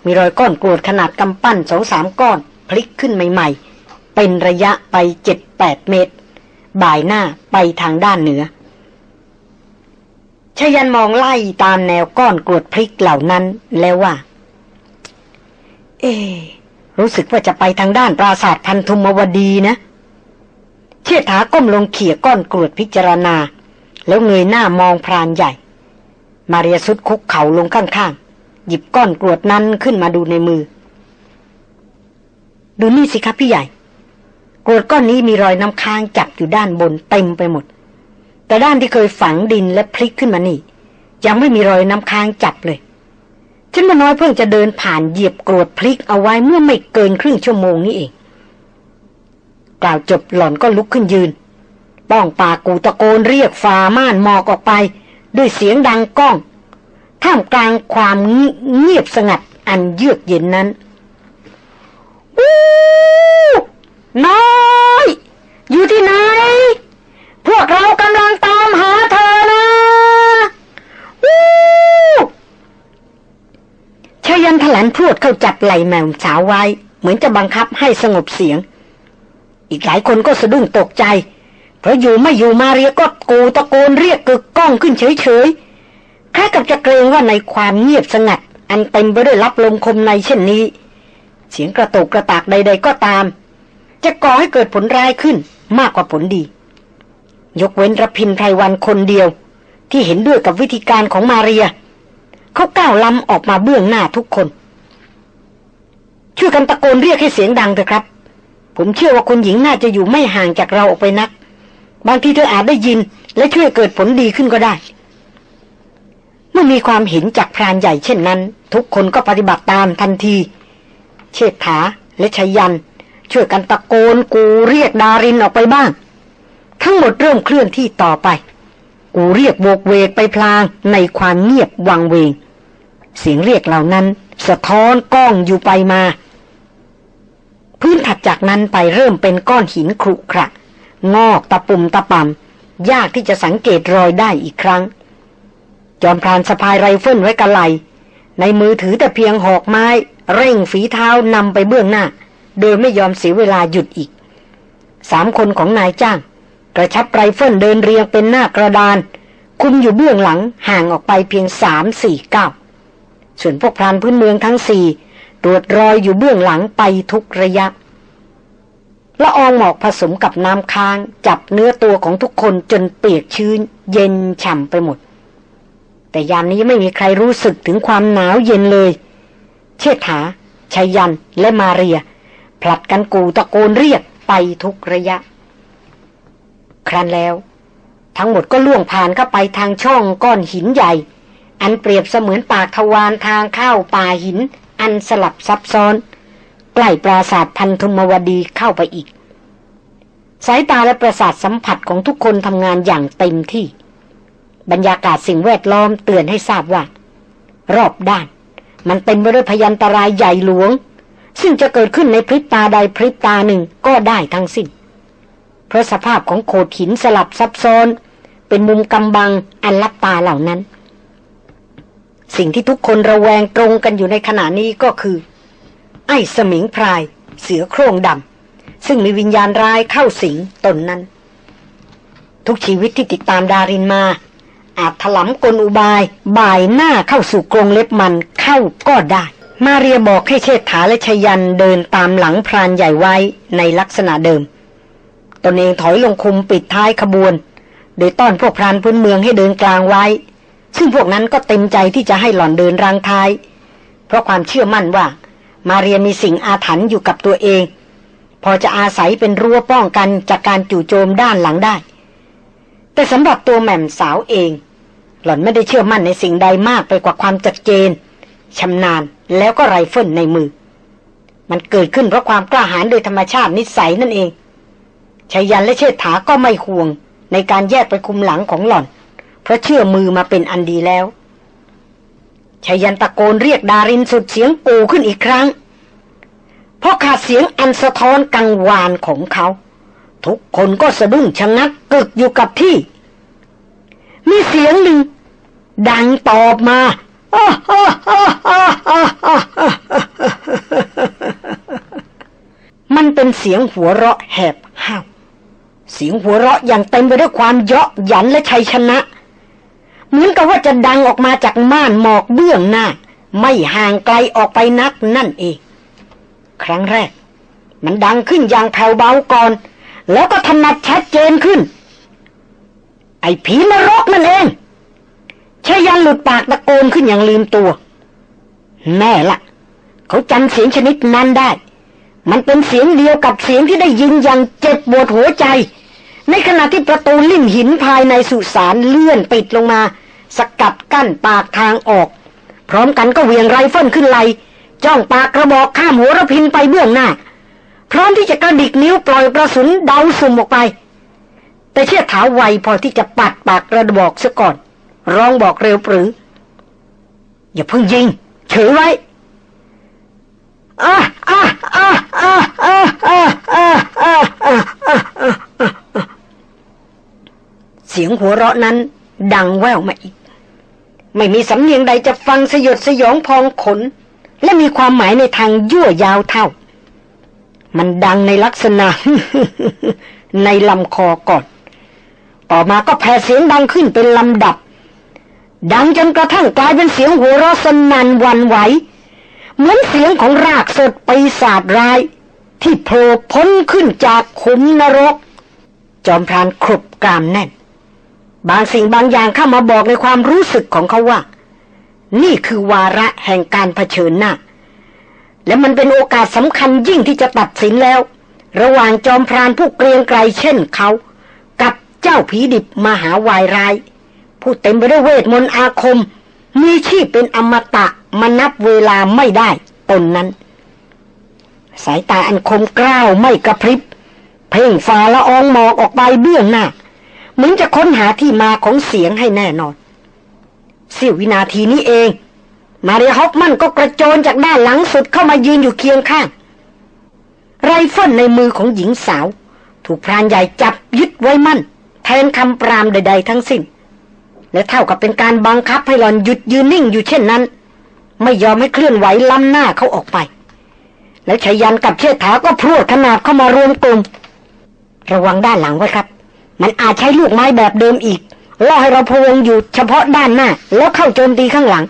มีรอยก้อนกรวดขนาดกำปั้นสองสามก้อนพลิกขึ้นใหม่ ๆ เป็นระยะไปเจ็ดแปดเมตร บ่ายหน้าไปทางด้านเหนือ ชยันมองไล่ตามแนวก้อนกรวดพลิกเหล่านั้นแล้วว่า เอ รู้สึกว่าจะไปทางด้านปราสาทพันธุมวดีนะเชิดถาก้มลงเขี่ยก้อนกรวดพิจารณา แล้วเงยหน้ามองพรานใหญ่ มาเรียสุดคุกเข่าลงข้างๆ หยิบก้อนกรวดนั้นขึ้นมาดูในมือ ดูนี่สิครับพี่ใหญ่กรวดก้อนนี้มีรอยน้ำค้างจับอยู่ด้านบนเต็มไปหมด แต่ด้านที่เคยฝังดินและพลิกขึ้นมานี่ ยังไม่มีรอยน้ำค้างจับเลย ฉันมาน้อยเพิ่งจะเดินผ่านเหยียบกรวดพลิกเอาไว้เมื่อไม่เกินครึ่งชั่วโมงนี้เอง กล่าวจบหล่อนก็ลุกขึ้นยืน ป้องปากกูตะโกนเรียกฝ่าม่านหมอกออกไป ด้วยเสียงดังก้อง ท่ามกลางความเงียบสงัดอันเยือกเย็นนั้นอู้น้อย อยู่ที่ไหน พวกเรากำลังตามหาเธอนะอู้ชายันถลันพูดเข้าจับไหลแมวสาวไว้ เหมือนจะบังคับให้สงบเสียง อีกหลายคนก็สะดุ้งตกใจ เพราะอยู่ไม่อยู่มาเรียก็กูตะโกนเรียกกึกก้องขึ้นเฉยๆคล้ายกับจะเกรงว่าในความเงียบสงัด อันเต็มไปด้วยรับลมคมในเช่นนี้ เสียงกระตุกกระตากใด ๆก็ตาม จะก่อให้เกิดผลร้ายขึ้นมากกว่าผลดี ยกเว้นรพินไพรวันคนเดียว ที่เห็นด้วยกับวิธีการของมาเรีย เขาก้าวล้ำออกมาเบื้องหน้าทุกคน ช่วยกันตะโกนเรียกให้เสียงดังเถอะครับ ผมเชื่อว่าคนหญิงน่าจะอยู่ไม่ห่างจากเราออกไปนัก บางทีเธออาจได้ยิน และช่วยเกิดผลดีขึ้นก็ได้ เมื่อมีความเห็นจากพรานใหญ่เช่นนั้น ทุกคนก็ปฏิบัติตามทันที เชษฐาและชยัน ช่วยกันตะโกนกูเรียกดารินออกไปบ้าง ทั้งหมดเริ่มเคลื่อนที่ต่อไป กูเรียกโบกเวกไปพลางในความเงียบวังเวง เสียงเรียกเหล่านั้นสะท้อนก้องอยู่ไปมา พื้นถัดจากนั้นไปเริ่มเป็นก้อนหินขรุขระงอกตะปุ่มตะป่ำยากที่จะสังเกตรอยได้อีกครั้ง จอมพรานสะพายไรเฟิลไว้กะไหล่ในมือถือแต่เพียงหอกไม้ เร่งฝีเท้านำไปเบื้องหน้า โดยไม่ยอมเสียเวลาหยุดอีก สามคนของนายจ้าง กระชับไรเฟิลเดินเรียงเป็นหน้ากระดาน คุมอยู่เบื้องหลังห่างออกไปเพียงสามสี่ก้าวส่วนพวกพรานพื้นเมืองทั้งสี่ตรวจรอยอยู่เบื้องหลังไปทุกระยะละอองหมอกผสมกับน้ำค้าง จับเนื้อตัวของทุกคนจนเปียกชื้น เย็นฉ่ำไปหมด แต่ยามนี้ไม่มีใครรู้สึกถึงความหนาวเย็นเลย เชษฐาชายันและมาเรีย ผลัดกันกูตะโกนเรียกไปทุกระยะ ครั้นแล้ว ทั้งหมดก็ล่วงผ่านเข้าไปทางช่องก้อนหินใหญ่ อันเปรียบเสมือนปากทวารทางเข้าป่าหิน อันสลับซับซ้อน ใกล้ปราสาทพันธุมวดีเข้าไปอีก สายตาและประสาทสัมผัสของทุกคนทำงานอย่างเต็มที่ บรรยากาศสิ่งแวดล้อมเตือนให้ทราบว่า รอบด้าน มันเต็มไปด้วยพยันตรายใหญ่หลวง ซึ่งจะเกิดขึ้นในพริบตาใดพริบตาหนึ่งก็ได้ทั้งสิ้น เพราะสภาพของโขดหินสลับซับซ้อน เป็นมุมกำบังอันลับตาเหล่านั้น สิ่งที่ทุกคนระแวงตรงกันอยู่ในขณะนี้ก็คือ ไอ้สมิงพราย เสือโครงดำซึ่งมีวิญญาณร้ายเข้าสิงตนนั้น ทุกชีวิตที่ติดตามดารินมา อาจถลำกลอุบาย บ่ายหน้าเข้าสู่กรงเล็บมันเข้าก็ได้มาเรียบอกให้เชษฐาและชยันเดินตามหลังพรานใหญ่ไว้ในลักษณะเดิม ตนเองถอยลงคุมปิดท้ายขบวน โดยต้อนพวกพรานพื้นเมืองให้เดินกลางไว้ ซึ่งพวกนั้นก็เต็มใจที่จะให้หล่อนเดินรางท้าย เพราะความเชื่อมั่นว่า มาเรียมีสิ่งอาถรรพ์อยู่กับตัวเอง พอจะอาศัยเป็นรั้วป้องกันจากการจู่โจมด้านหลังได้ แต่สำหรับตัวแหม่มสาวเอง หล่อนไม่ได้เชื่อมั่นในสิ่งใดมากไปกว่าความจัดเจนชำนาญแล้วก็ไรเฟิลในมือ มันเกิดขึ้นเพราะความกล้าหาญโดยธรรมชาตินิสัยนั่นเอง ชายันและเชษฐาก็ไม่ห่วง ในการแยกไปคุมหลังของหล่อน เพราะเชื่อมือมาเป็นอันดีแล้วชายันตะโกนเรียกดารินสุดเสียงปูขึ้นอีกครั้งเพราะขาดเสียงอันสะท้อนกังวานของเขา ทุกคนก็สะดุ้งชะงักกึกอยู่กับที่ มีเสียงหนึ่ง ดังตอบมามันเป็นเสียงหัวเราะแหบห้าว เสียงหัวเราะอย่างเต็มไปด้วยความเยาะหยันและชัยชนะ เหมือนกับว่าจะดังออกมาจากม่านหมอกเบื้องหน้า ไม่ห่างไกลออกไปนักนั่นเอง ครั้งแรก มันดังขึ้นอย่างแผ่วเบาก่อน แล้วก็ถนัดชัดเจนขึ้น ไอ้ผีนรกนั่นเองชายันหลุดปากตะโกนขึ้นอย่างลืมตัว แน่ละ เขาจำเสียงชนิดนั้นได้ มันเป็นเสียงเดียวกับเสียงที่ได้ยินอย่างเจ็บปวดหัวใจ ในขณะที่ประตูลิ่มหินภายในสุสานเลื่อนปิดลงมา สกัดกั้นปากทางออก พร้อมกันก็เวียงไรเฟิลขึ้นไหลจ้องปากกระบอกข้ามหัวระพินไปเบื้องหน้า พร้อมที่จะกระดิกนิ้วปล่อยกระสุนเดาสุ่มออกไป แต่เชี่ยถาไวพอที่จะปัดปากกระบอกซะก่อน ร้องบอกเร็วปรือ อย่าเพิ่งยิงเฉยไว้ เสียงหัวเราะนั้น ดังแว่วมาอีก ไม่มีสำเนียงใดจะฟังสยดสยองพองขน และมีความหมายในทางยั่วยาวเท่า มันดังในลักษณะ ในลำคอก่อน ต่อมาก็แผ่เสียงดังขึ้นเป็นลำดับ ดังจนกระทั่งกลายเป็นเสียงหัวเราะสนั่นวันไหว เหมือนเสียงของรากสดปีศาจร้าย ที่โผล่พ้นขึ้นจากขุมนรก จอมพรานครุบกรามแน่น บางสิ่งบางอย่างเข้ามาบอกในความรู้สึกของเขาว่า นี่คือวาระแห่งการเผชิญหน้า และมันเป็นโอกาสสำคัญยิ่งที่จะตัดสินแล้ว ระหว่างจอมพรานผู้เกรียงไกรเช่นเขา กับเจ้าผีดิบมหาวายร้ายผู้เต็มไปด้วยเวทมนต์อาคม มีชีพเป็นอมตะมานับเวลาไม่ได้ตนนั้น สายตาอันคมกล้าวไม่กระพริบ เพ่งฟ้าละอองมองออกไปเบื้องหน้าเหมือนจะค้นหาที่มาของเสียงให้แน่นอนเสี้ยววินาทีนี้เอง มาริฮอฟมันก็กระโจนจากด้านหลังสุดเข้ามายืนอยู่เคียงข้าง ไรเฟิลในมือของหญิงสาว ถูกพรานใหญ่จับยึดไว้มั่น แทนคำปรามใด ๆ ทั้งสิ้น และเท่ากับเป็นการบังคับให้หลอนหยุดยืนนิ่งอยู่เช่นนั้น ไม่ยอมให้เคลื่อนไหวล้ำหน้าเขาออกไป แล้วชายันกับเชิดถาก็พรวดขนาดเข้ามารวมกลุ่มระวังด้านหลังไว้ครับ มันอาจใช้ลูกไม้แบบเดิมอีกล่อให้เราพวงอยู่เฉพาะด้านหน้า แล้วเข้าโจมตีข้างหลัง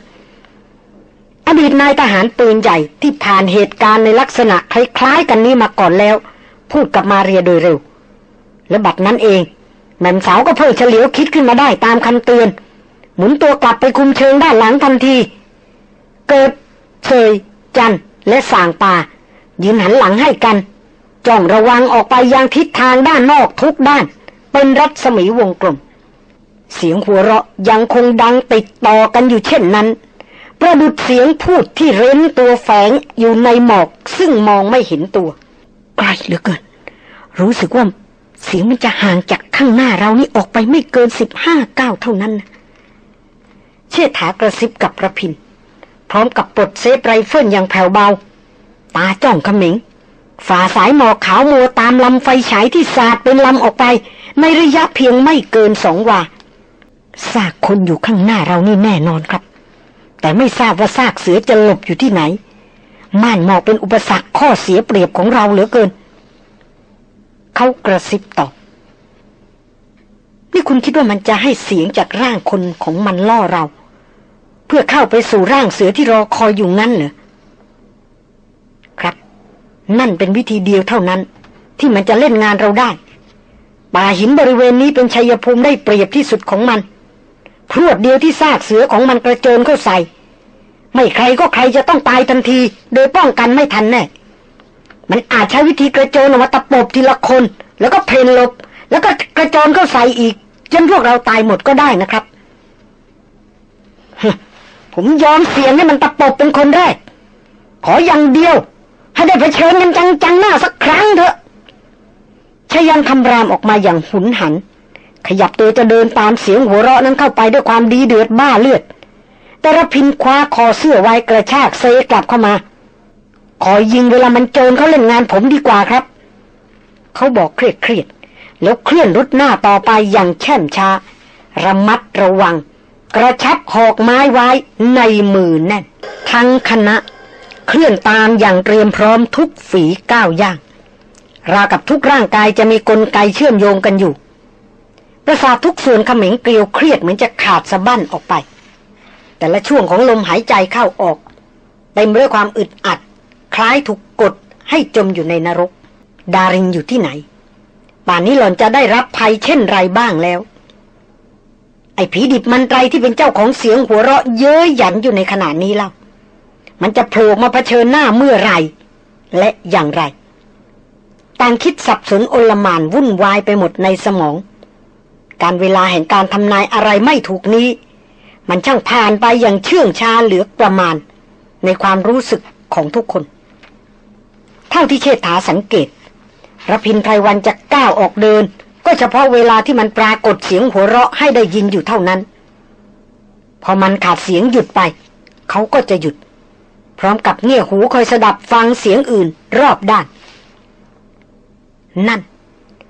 อดีตนายทหารปืนใหญ่ที่ผ่านเหตุการณ์ในลักษณะคล้ายๆกันนี้มาก่อนแล้ว พูดกับมาเรียโดยเร็ว และบัดนั้นเอง แม่สาวก็เพิ่งเฉลียวคิดขึ้นมาได้ตามคำเตือน หมุนตัวกลับไปคุมเชิงด้านหลังทันที เกิดเฉยจันและสางป่า ยืนหันหลังให้กันจ้องระวังออกไปยังทิศทางด้านนอกทุกด้าน เป็นรัศมีวงกลม เสียงหัวเราะยังคงดังติดต่อกันอยู่เช่นนั้น ประดุดเสียงพูดที่เร้นตัวแฝงอยู่ในหมอกซึ่งมองไม่เห็นตัวไกลเหลือเกิน รู้สึกว่า เสียงมันจะห่างจากข้างหน้าเรานี่ออกไปไม่เกินสิบห้าก้าวเท่านั้นนะเชษฐากระซิบกับรพินทร์ พร้อมกับปลดเซฟไรเฟิลอย่างแผ่วเบา ตาจ้องเขม็ง ฝ่าสายหมอกขาวมัวตามลำไฟฉายที่สาดเป็นลำออกไป ในระยะเพียงไม่เกินสองวาซากคนอยู่ข้างหน้าเรานี่แน่นอนครับ แต่ไม่ทราบว่าซากเสือจะหลบอยู่ที่ไหน ม่านหมอกเป็นอุปสรรคข้อเสียเปรียบของเราเหลือเกิน เขากระซิบตอบนี่คุณคิดว่ามันจะให้เสียงจากร่างคนของมันล่อเรา เพื่อเข้าไปสู่ร่างเสือที่รอคอยอยู่งั้นเหรอ ครับ นั่นเป็นวิธีเดียวเท่านั้น ที่มันจะเล่นงานเราได้ป่าหินบริเวณนี้เป็นชัยภูมิได้เปรียบที่สุดของมัน พรวดเดียวที่ซากเสือของมันกระโจนเข้าใส่ ไม่ใครก็ใครจะต้องตายทันที โดยป้องกันไม่ทันแน่ มันอาจใช้วิธีกระโจนออกมาตะปบทีละคน แล้วก็เพนลบ แล้วก็กระโจนเข้าใส่อีก จนพวกเราตายหมดก็ได้นะครับ ผมยอมเสี่ยงให้มันตะปบเป็นคนแรก ขออย่างเดียว ให้ได้เผชิญกันจังๆหน้าสักครั้งเถอะชยันคำรามออกมาอย่างหุนหัน ขยับตัวจะเดินตามเสียงหัวเราะนั้นเข้าไปด้วยความดีเดือดบ้าเลือด แต่ระพินคว้าคอเสื้อไว้กระชากเซกลับเข้ามา ขอยิงเวลามันโจรเขาเล่นงานผมดีกว่าครับ เขาบอกเครียดเครียดแล้วเคลื่อนรุดหน้าต่อไปอย่างแช่มช้า ระมัดระวัง กระชับหอกไม้ไว้ในมือแน่น ทั้งคณะ เคลื่อนตามอย่างเตรียมพร้อมทุกฝีก้าวย่าง ราวกับทุกร่างกายจะมีกลไกเชื่อมโยงกันอยู่ ประสาททุกส่วนเขม็งเกลียวเครียดเหมือนจะขาดสะบั้นออกไป แต่ละช่วงของลมหายใจเข้าออกเต็มด้วยความอึดอัด คล้ายถูกกดให้จมอยู่ในนรก ดารินอยู่ที่ไหน ป่านนี้หล่อนจะได้รับภัยเช่นไรบ้างแล้ว ไอ้ผีดิบมันไรที่เป็นเจ้าของเสียงหัวเราะเย้ยหยันอยู่ในขณะนี้เล่ามันจะโผล่มาเผชิญหน้าเมื่อไร และอย่างไร ต่างคิดสับสนโอลมานวุ่นวายไปหมดในสมอง การเวลาแห่งการทำนายอะไรไม่ถูกนี้ มันช่างผ่านไปอย่างเชื่องช้าเหลือประมาณ ในความรู้สึกของทุกคน ท่าที่เชษฐาสังเกตระพินไพรวันจะก้าวออกเดิน ก็เฉพาะเวลาที่มันปรากฏเสียงหัวเราะให้ได้ยินอยู่เท่านั้น พอมันขาดเสียงหยุดไป เขาก็จะหยุด พร้อมกับเงี่ยหูคอยสดับฟังเสียงอื่นรอบด้าน นั่น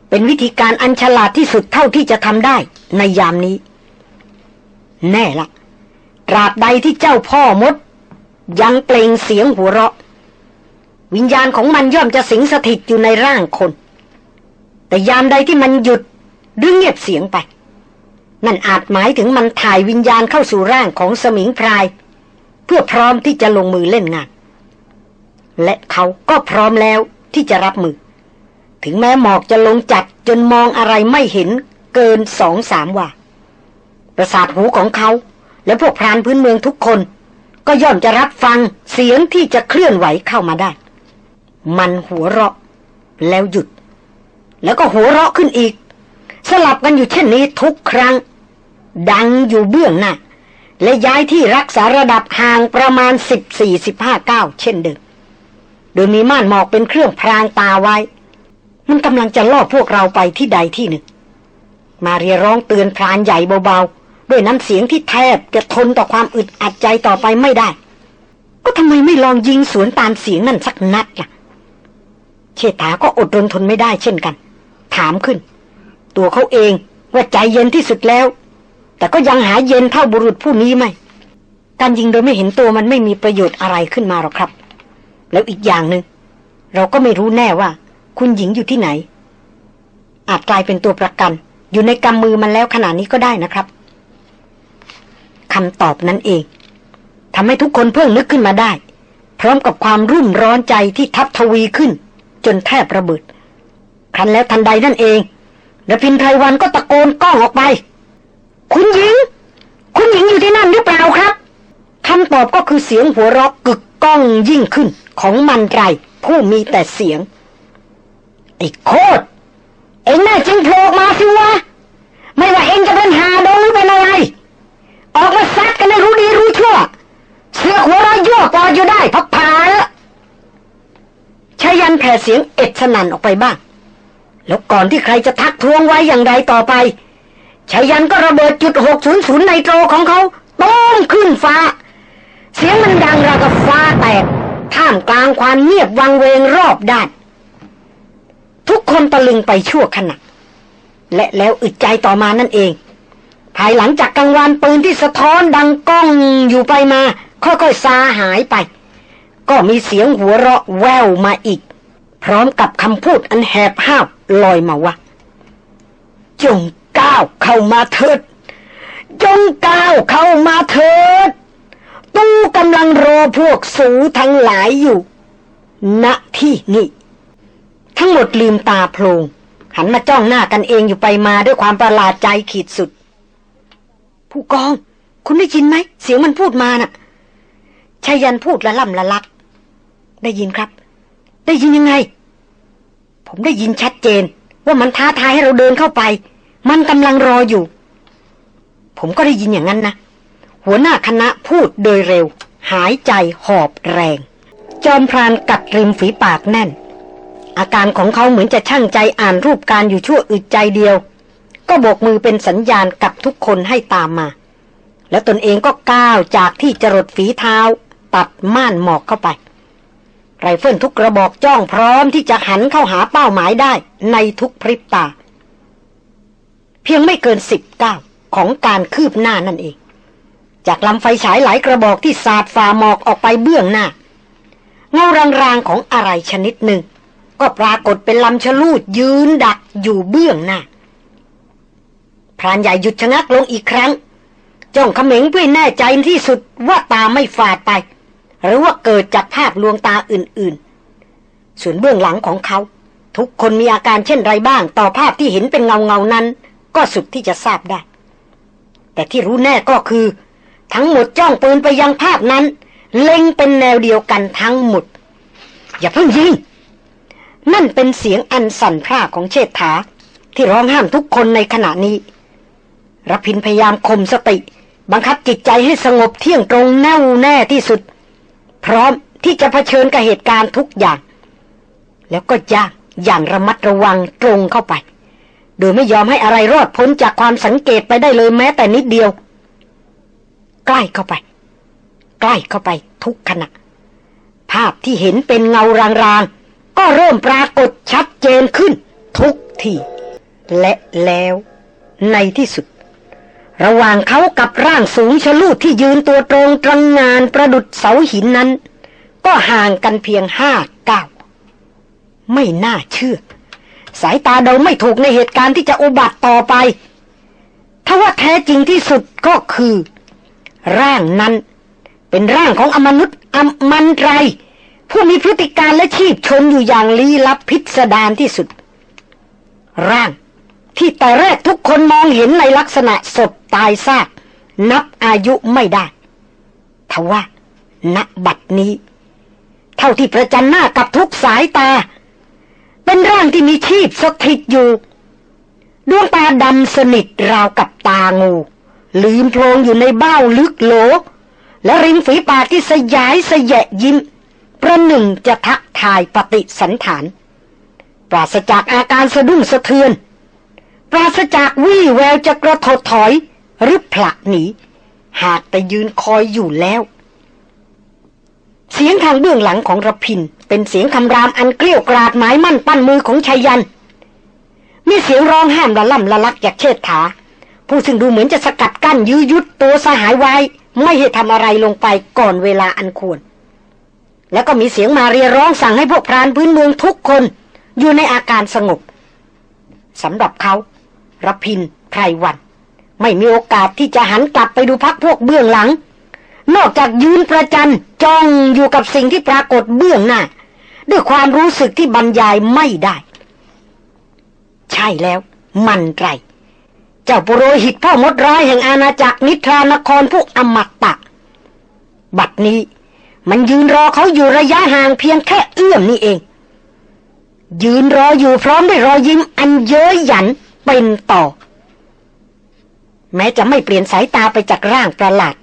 เป็นวิธีการอันฉลาดที่สุดเท่าที่จะทำได้ในยามนี้ แน่ละตราบใดที่เจ้าพ่อมด ยังเปล่งเสียงหัวเราะ วิญญาณของมันย่อมจะสิงสถิตอยู่ในร่างคน แต่ยามใดที่มันหยุดหรือเงียบเสียงไป นั่นอาจหมายถึงมันถ่ายวิญญาณเข้าสู่ร่างของสมิงพราย เพื่อพร้อมที่จะลงมือเล่นงาน และเขาก็พร้อมแล้วที่จะรับมือ ถึงแม้หมอกจะลงจัดจนมองอะไรไม่เห็นเกินสองสามว่า ประสาทหูของเขา และพวกพรานพื้นเมืองทุกคน ก็ย่อมจะรับฟังเสียงที่จะเคลื่อนไหวเข้ามาได้ มันหัวเราะ แล้วหยุด แล้วก็หัวเราะขึ้นอีก สลับกันอยู่เช่นนี้ทุกครั้ง ดังอยู่เบื้องหน้า และย้ายที่รักษาระดับห่างประมาณ 14-15ก้าวเช่นเดิม โดยมีม่านหมอกเป็นเครื่องพรางตาไว้ มันกำลังจะล่อพวกเราไปที่ใดที่หนึ่ง มาเรียร้องเตือนพรานใหญ่เบาๆ ด้วยน้ำเสียงที่แทบจะทนต่อความอึดอัดใจต่อไปไม่ได้ก็ทำไมไม่ลองยิงสวนตามเสียงนั่นสักนัดล่ะ เชษฐาก็อดรนทนไม่ได้เช่นกัน ถามขึ้น ตัวเขาเองว่าใจเย็นที่สุดแล้ว แต่ก็ยังหาเย็นเท่าบุรุษผู้นี้ไหมการยิงโดยไม่เห็นตัวมันไม่มีประโยชน์อะไรขึ้นมาหรอกครับ แล้วอีกอย่างหนึง่งเราก็ไม่รู้แน่ว่า คุณหญิงอยู่ที่ไหน อาจกลายเป็นตัวประกัน อยู่ในกำมือมันแล้วขนาดนี้ก็ได้นะครับคำตอบนั้นเองทำให้ทุกคนเพิ่งนึกขึ้นมาได้ พร้อมกับความรุ่มร้อนใจที่ทับทวีขึ้น จนแทบระเบิดครั้นแล้วทันใดนั่นเองระพินไพรวันก็ตะโกนก้องออกไป คุณหญิง คุณหญิงอยู่ที่นั่นหรือเปล่าครับคำตอบก็คือเสียงหัวเราะกึกก้องยิ่งขึ้นของมันไรผู้มีแต่เสียงไอ้โคตรเอ็งแน่จริงโผล่มาสิวะ ไม่ว่าเองจะเป็นหาดงหรือเป็นอะไร ออกมาซัดกันให้รู้ดีรู้ชั่ว เสือหัวเราะยั่วปออยู่ได้พักผาละ ชายันแผ่เสียงเอ็ดสนั่นออกไปบ้าง แล้วก่อนที่ใครจะทักท้วงไว้อย่างไรต่อไปชายันก็ระเบิดจุดหกศูนย์ศูนย์ในโตรของเขาต้มขึ้นฟ้า เสียงมันดังราวกับฟ้าแตก ท่ามกลางความเงียบวังเวงรอบด้าน ทุกคนตะลึงไปชั่วขณะ และแล้วอึดใจต่อมานั่นเอง ภายหลังจากกังวานปืนที่สะท้อนดังก้องอยู่ไปมา ค่อยๆซาหายไป ก็มีเสียงหัวเราะแววมาอีก พร้อมกับคำพูดอันแหบห้าวลอยมาว่า จงก้าวเข้ามาเถิด จงก้าวเข้ามาเถิด ตู้กำลังรอพวกสูทั้งหลายอยู่ ณที่นี่ทั้งหมดลืมตาโพลงหันมาจ้องหน้ากันเองอยู่ไปมาด้วยความประหลาดใจขีดสุด ผู้กอง คุณได้ยินไหม เสียงมันพูดมาน่ะชายันพูดละล่ำละลัก ได้ยินครับ ได้ยินยังไง ผมได้ยินชัดเจน ว่ามันท้าทายให้เราเดินเข้าไป มันกำลังรออยู่ ผมก็ได้ยินอย่างนั้นนะ หัวหน้าคณะพูดโดยเร็ว หายใจหอบแรง จอมพรานกัดริมฝีปากแน่น อาการของเขาเหมือนจะช่างใจอ่านรูปการอยู่ชั่วอึดใจเดียว ก็โบกมือเป็นสัญญาณกับทุกคนให้ตามมา แล้วตนเองก็ก้าวจากที่จรดฝีเท้า ตัดม่านหมอกเข้าไป ไรเฟิลทุกกระบอกจ้องพร้อมที่จะหันเข้าหาเป้าหมายได้ในทุกพริบตา เพียงไม่เกินสิบเก้าของการคืบหน้านั่นเอง จากลำไฟฉายหลายกระบอกที่สาดฝ่าหมอกออกไปเบื้องหน้า เงารางๆของอะไรชนิดหนึ่ง ก็ปรากฏเป็นลำชะลูดยืนดักอยู่เบื้องหน้าพรานใหญ่หยุดชะงักลงอีกครั้งจ้องเขม็งเพื่อแน่ใจที่สุดว่าตาไม่ฝาดไป หรือว่าเกิดจากภาพลวงตาอื่นๆ ส่วนเบื้องหลังของเขา ทุกคนมีอาการเช่นไรบ้าง ต่อภาพที่เห็นเป็นเงาเงานั้น ก็สุดที่จะทราบได้ แต่ที่รู้แน่ก็คือ ทั้งหมดจ้องปืนไปยังภาพนั้น เล็งเป็นแนวเดียวกันทั้งหมด อย่าเพิ่งยิงนั่นเป็นเสียงอันสั่นพร่าของเชษฐา ที่ร้องห้ามทุกคนในขณะนี้รพินพยายามข่มสติ บังคับจิตใจให้สงบเที่ยงตรงแน่วแน่ที่สุด พร้อมที่จะเผชิญกับเหตุการณ์ทุกอย่าง แล้วก็ย่างอย่างระมัดระวังตรงเข้าไป โดยไม่ยอมให้อะไรรอดพ้นจากความสังเกตไปได้เลยแม้แต่นิดเดียว ใกล้เข้าไป ใกล้เข้าไปทุกขณะ ภาพที่เห็นเป็นเงารางๆ ก็เริ่มปรากฏชัดเจนขึ้นทุกทีและแล้วในที่สุด ระหว่างเขากับร่างสูงชะลูดที่ยืนตัวตรงตรงงานประดุดเสาหินนั้น ก็ห่างกันเพียงห้าก้าวไม่น่าเชื่อ สายตาเราไม่ถูกในเหตุการณ์ที่จะอุบัติต่อไป ถ้าว่าแท้จริงที่สุดก็คือ ร่างนั้น เป็นร่างของอมนุษย์อมมันไร ผู้มีพฤติการและชีพชนอยู่อย่างลี้ลับพิสดารที่สุด ร่าง ที่แต่แรกทุกคนมองเห็นในลักษณะศพตายซากนับอายุไม่ได้ทว่าณบัดนี้ เท่าที่ประจันหน้ากับทุกสายตา เป็นร่างที่มีชีพสถิตอยู่ ดวงตาดำสนิทราวกับตางูลืมโพลงอยู่ในเบ้าลึกโหล และริมฝีปากที่สยายสยะยิ้ม ประหนึ่งจะทักทายปฏิสันฐาน ปราศจากอาการสะดุ้งสะเทือน ปราศจากวี่แววจะกระถดถอย หรือผลักหนี หากแต่ยืนคอยอยู่แล้ว เสียงทางเบื้องหลังของระพิน เป็นเสียงคำรามอันเกลี้ยวกราดหมายมั่นปั้นมือของชายัน มีเสียงร้องห้ามละล่ำละลักจากเชิดถาผู้ซึ่งดูเหมือนจะสกัดกั้นยื้อยุดตัวสหายไว้ ไม่ให้ทำอะไรลงไปก่อนเวลาอันควร แล้วก็มีเสียงมาเรียร้องสั่งให้พวกพรานพื้นเมืองทุกคนอยู่ในอาการสงบสำหรับเขา รพินไพรวัน ไม่มีโอกาสที่จะหันกลับไปดูพักพวกเบื้องหลัง นอกจากยืนประจันจ้องอยู่กับสิ่งที่ปรากฏเบื้องหน้า ด้วยความรู้สึกที่บรรยายไม่ได้ ใช่แล้ว มันไรเจ้าปุโรหิตพ่อมดร้ายแห่งอาณาจักรนิทรานครผู้อมตะ บัดนี้มันยืนรอเขาอยู่ระยะห่างเพียงแค่เอื้อมนี่เอง ยืนรออยู่พร้อมด้วยรอยยิ้มอันเย้ยหยัน เป็นต่อ แม้จะไม่เปลี่ยนสายตาไปจากร่างประหลาด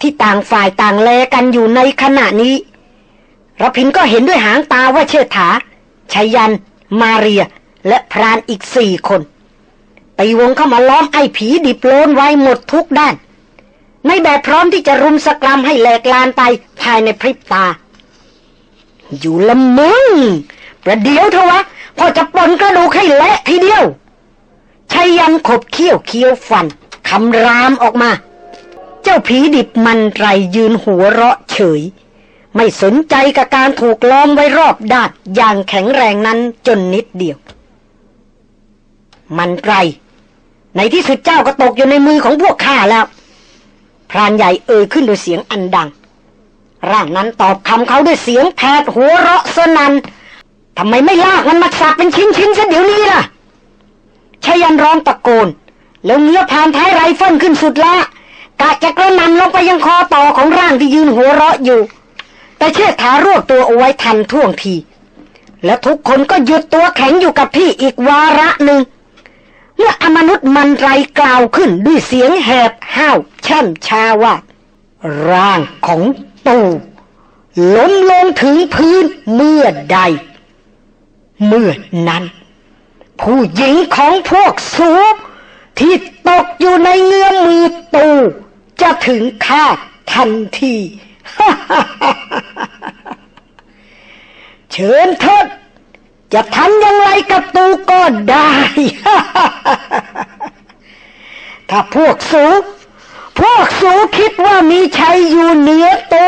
ที่ต่างฝ่ายต่างแลกันอยู่ในขณะนี้รพินก็เห็นด้วยหางตาว่าเชิดถาชัยยัน มาเรีย และพรานอีกสี่คนตีวงเข้ามาล้อมไอ้ผีดิบโลนไว้หมดทุกด้าน ในแบบพร้อมที่จะรุมสกรมให้แหลกลานไปภายในพริบตา อยู่ละมึง ประเดี๋ยวเถอะวะพอจะปนกระดูกให้เละทีเดียว ชัยยันขบเคี้ยวเคี้ยวฟันคำรามออกมา เจ้าผีดิบมันไรยืนหัวเราะเฉย ไม่สนใจกับการถูกล้อมไว้รอบด้านอย่างแข็งแรงนั้นจนนิดเดียว มันไรในที่สุดเจ้าก็ตกอยู่ในมือของพวกข้าแล้ว พรานใหญ่เอ่ยขึ้นด้วยเสียงอันดัง ร่างนั้นตอบคำเขาด้วยเสียงแผดหัวเราะสนันทำไมไม่ลากมันมาสับเป็นชิ้นๆซะเดี๋ยวนี้ล่ะ ชายันร้องตะโกน แล้วเงื้อผ่านท้ายไรเฟิลขึ้นสุดละกะจะกระนำลงไปยังคอต่อของร่างที่ยืนหัวเราะอยู่ แต่เชิดถารวบตัวเอาไว้ทันท่วงที และทุกคนก็หยุดตัวแข็งอยู่กับที่อีกวาระหนึ่ง เมื่ออมนุษย์มันไรกล่าวขึ้นด้วยเสียงแหบห้าวแช่มชาว่า ร่างของตู่ล้มลงถึงพื้นเมื่อใด เมื่อนั้น ผู้หญิงของพวกสูบที่ตกอยู่ในเงื้อมมือตู จะถึงคาทันที เชิญเถิดจะทันยังไงกับตูก็ได้ ถ้าพวกสูพวกสูคิดว่ามีชัยอยู่เหนือตู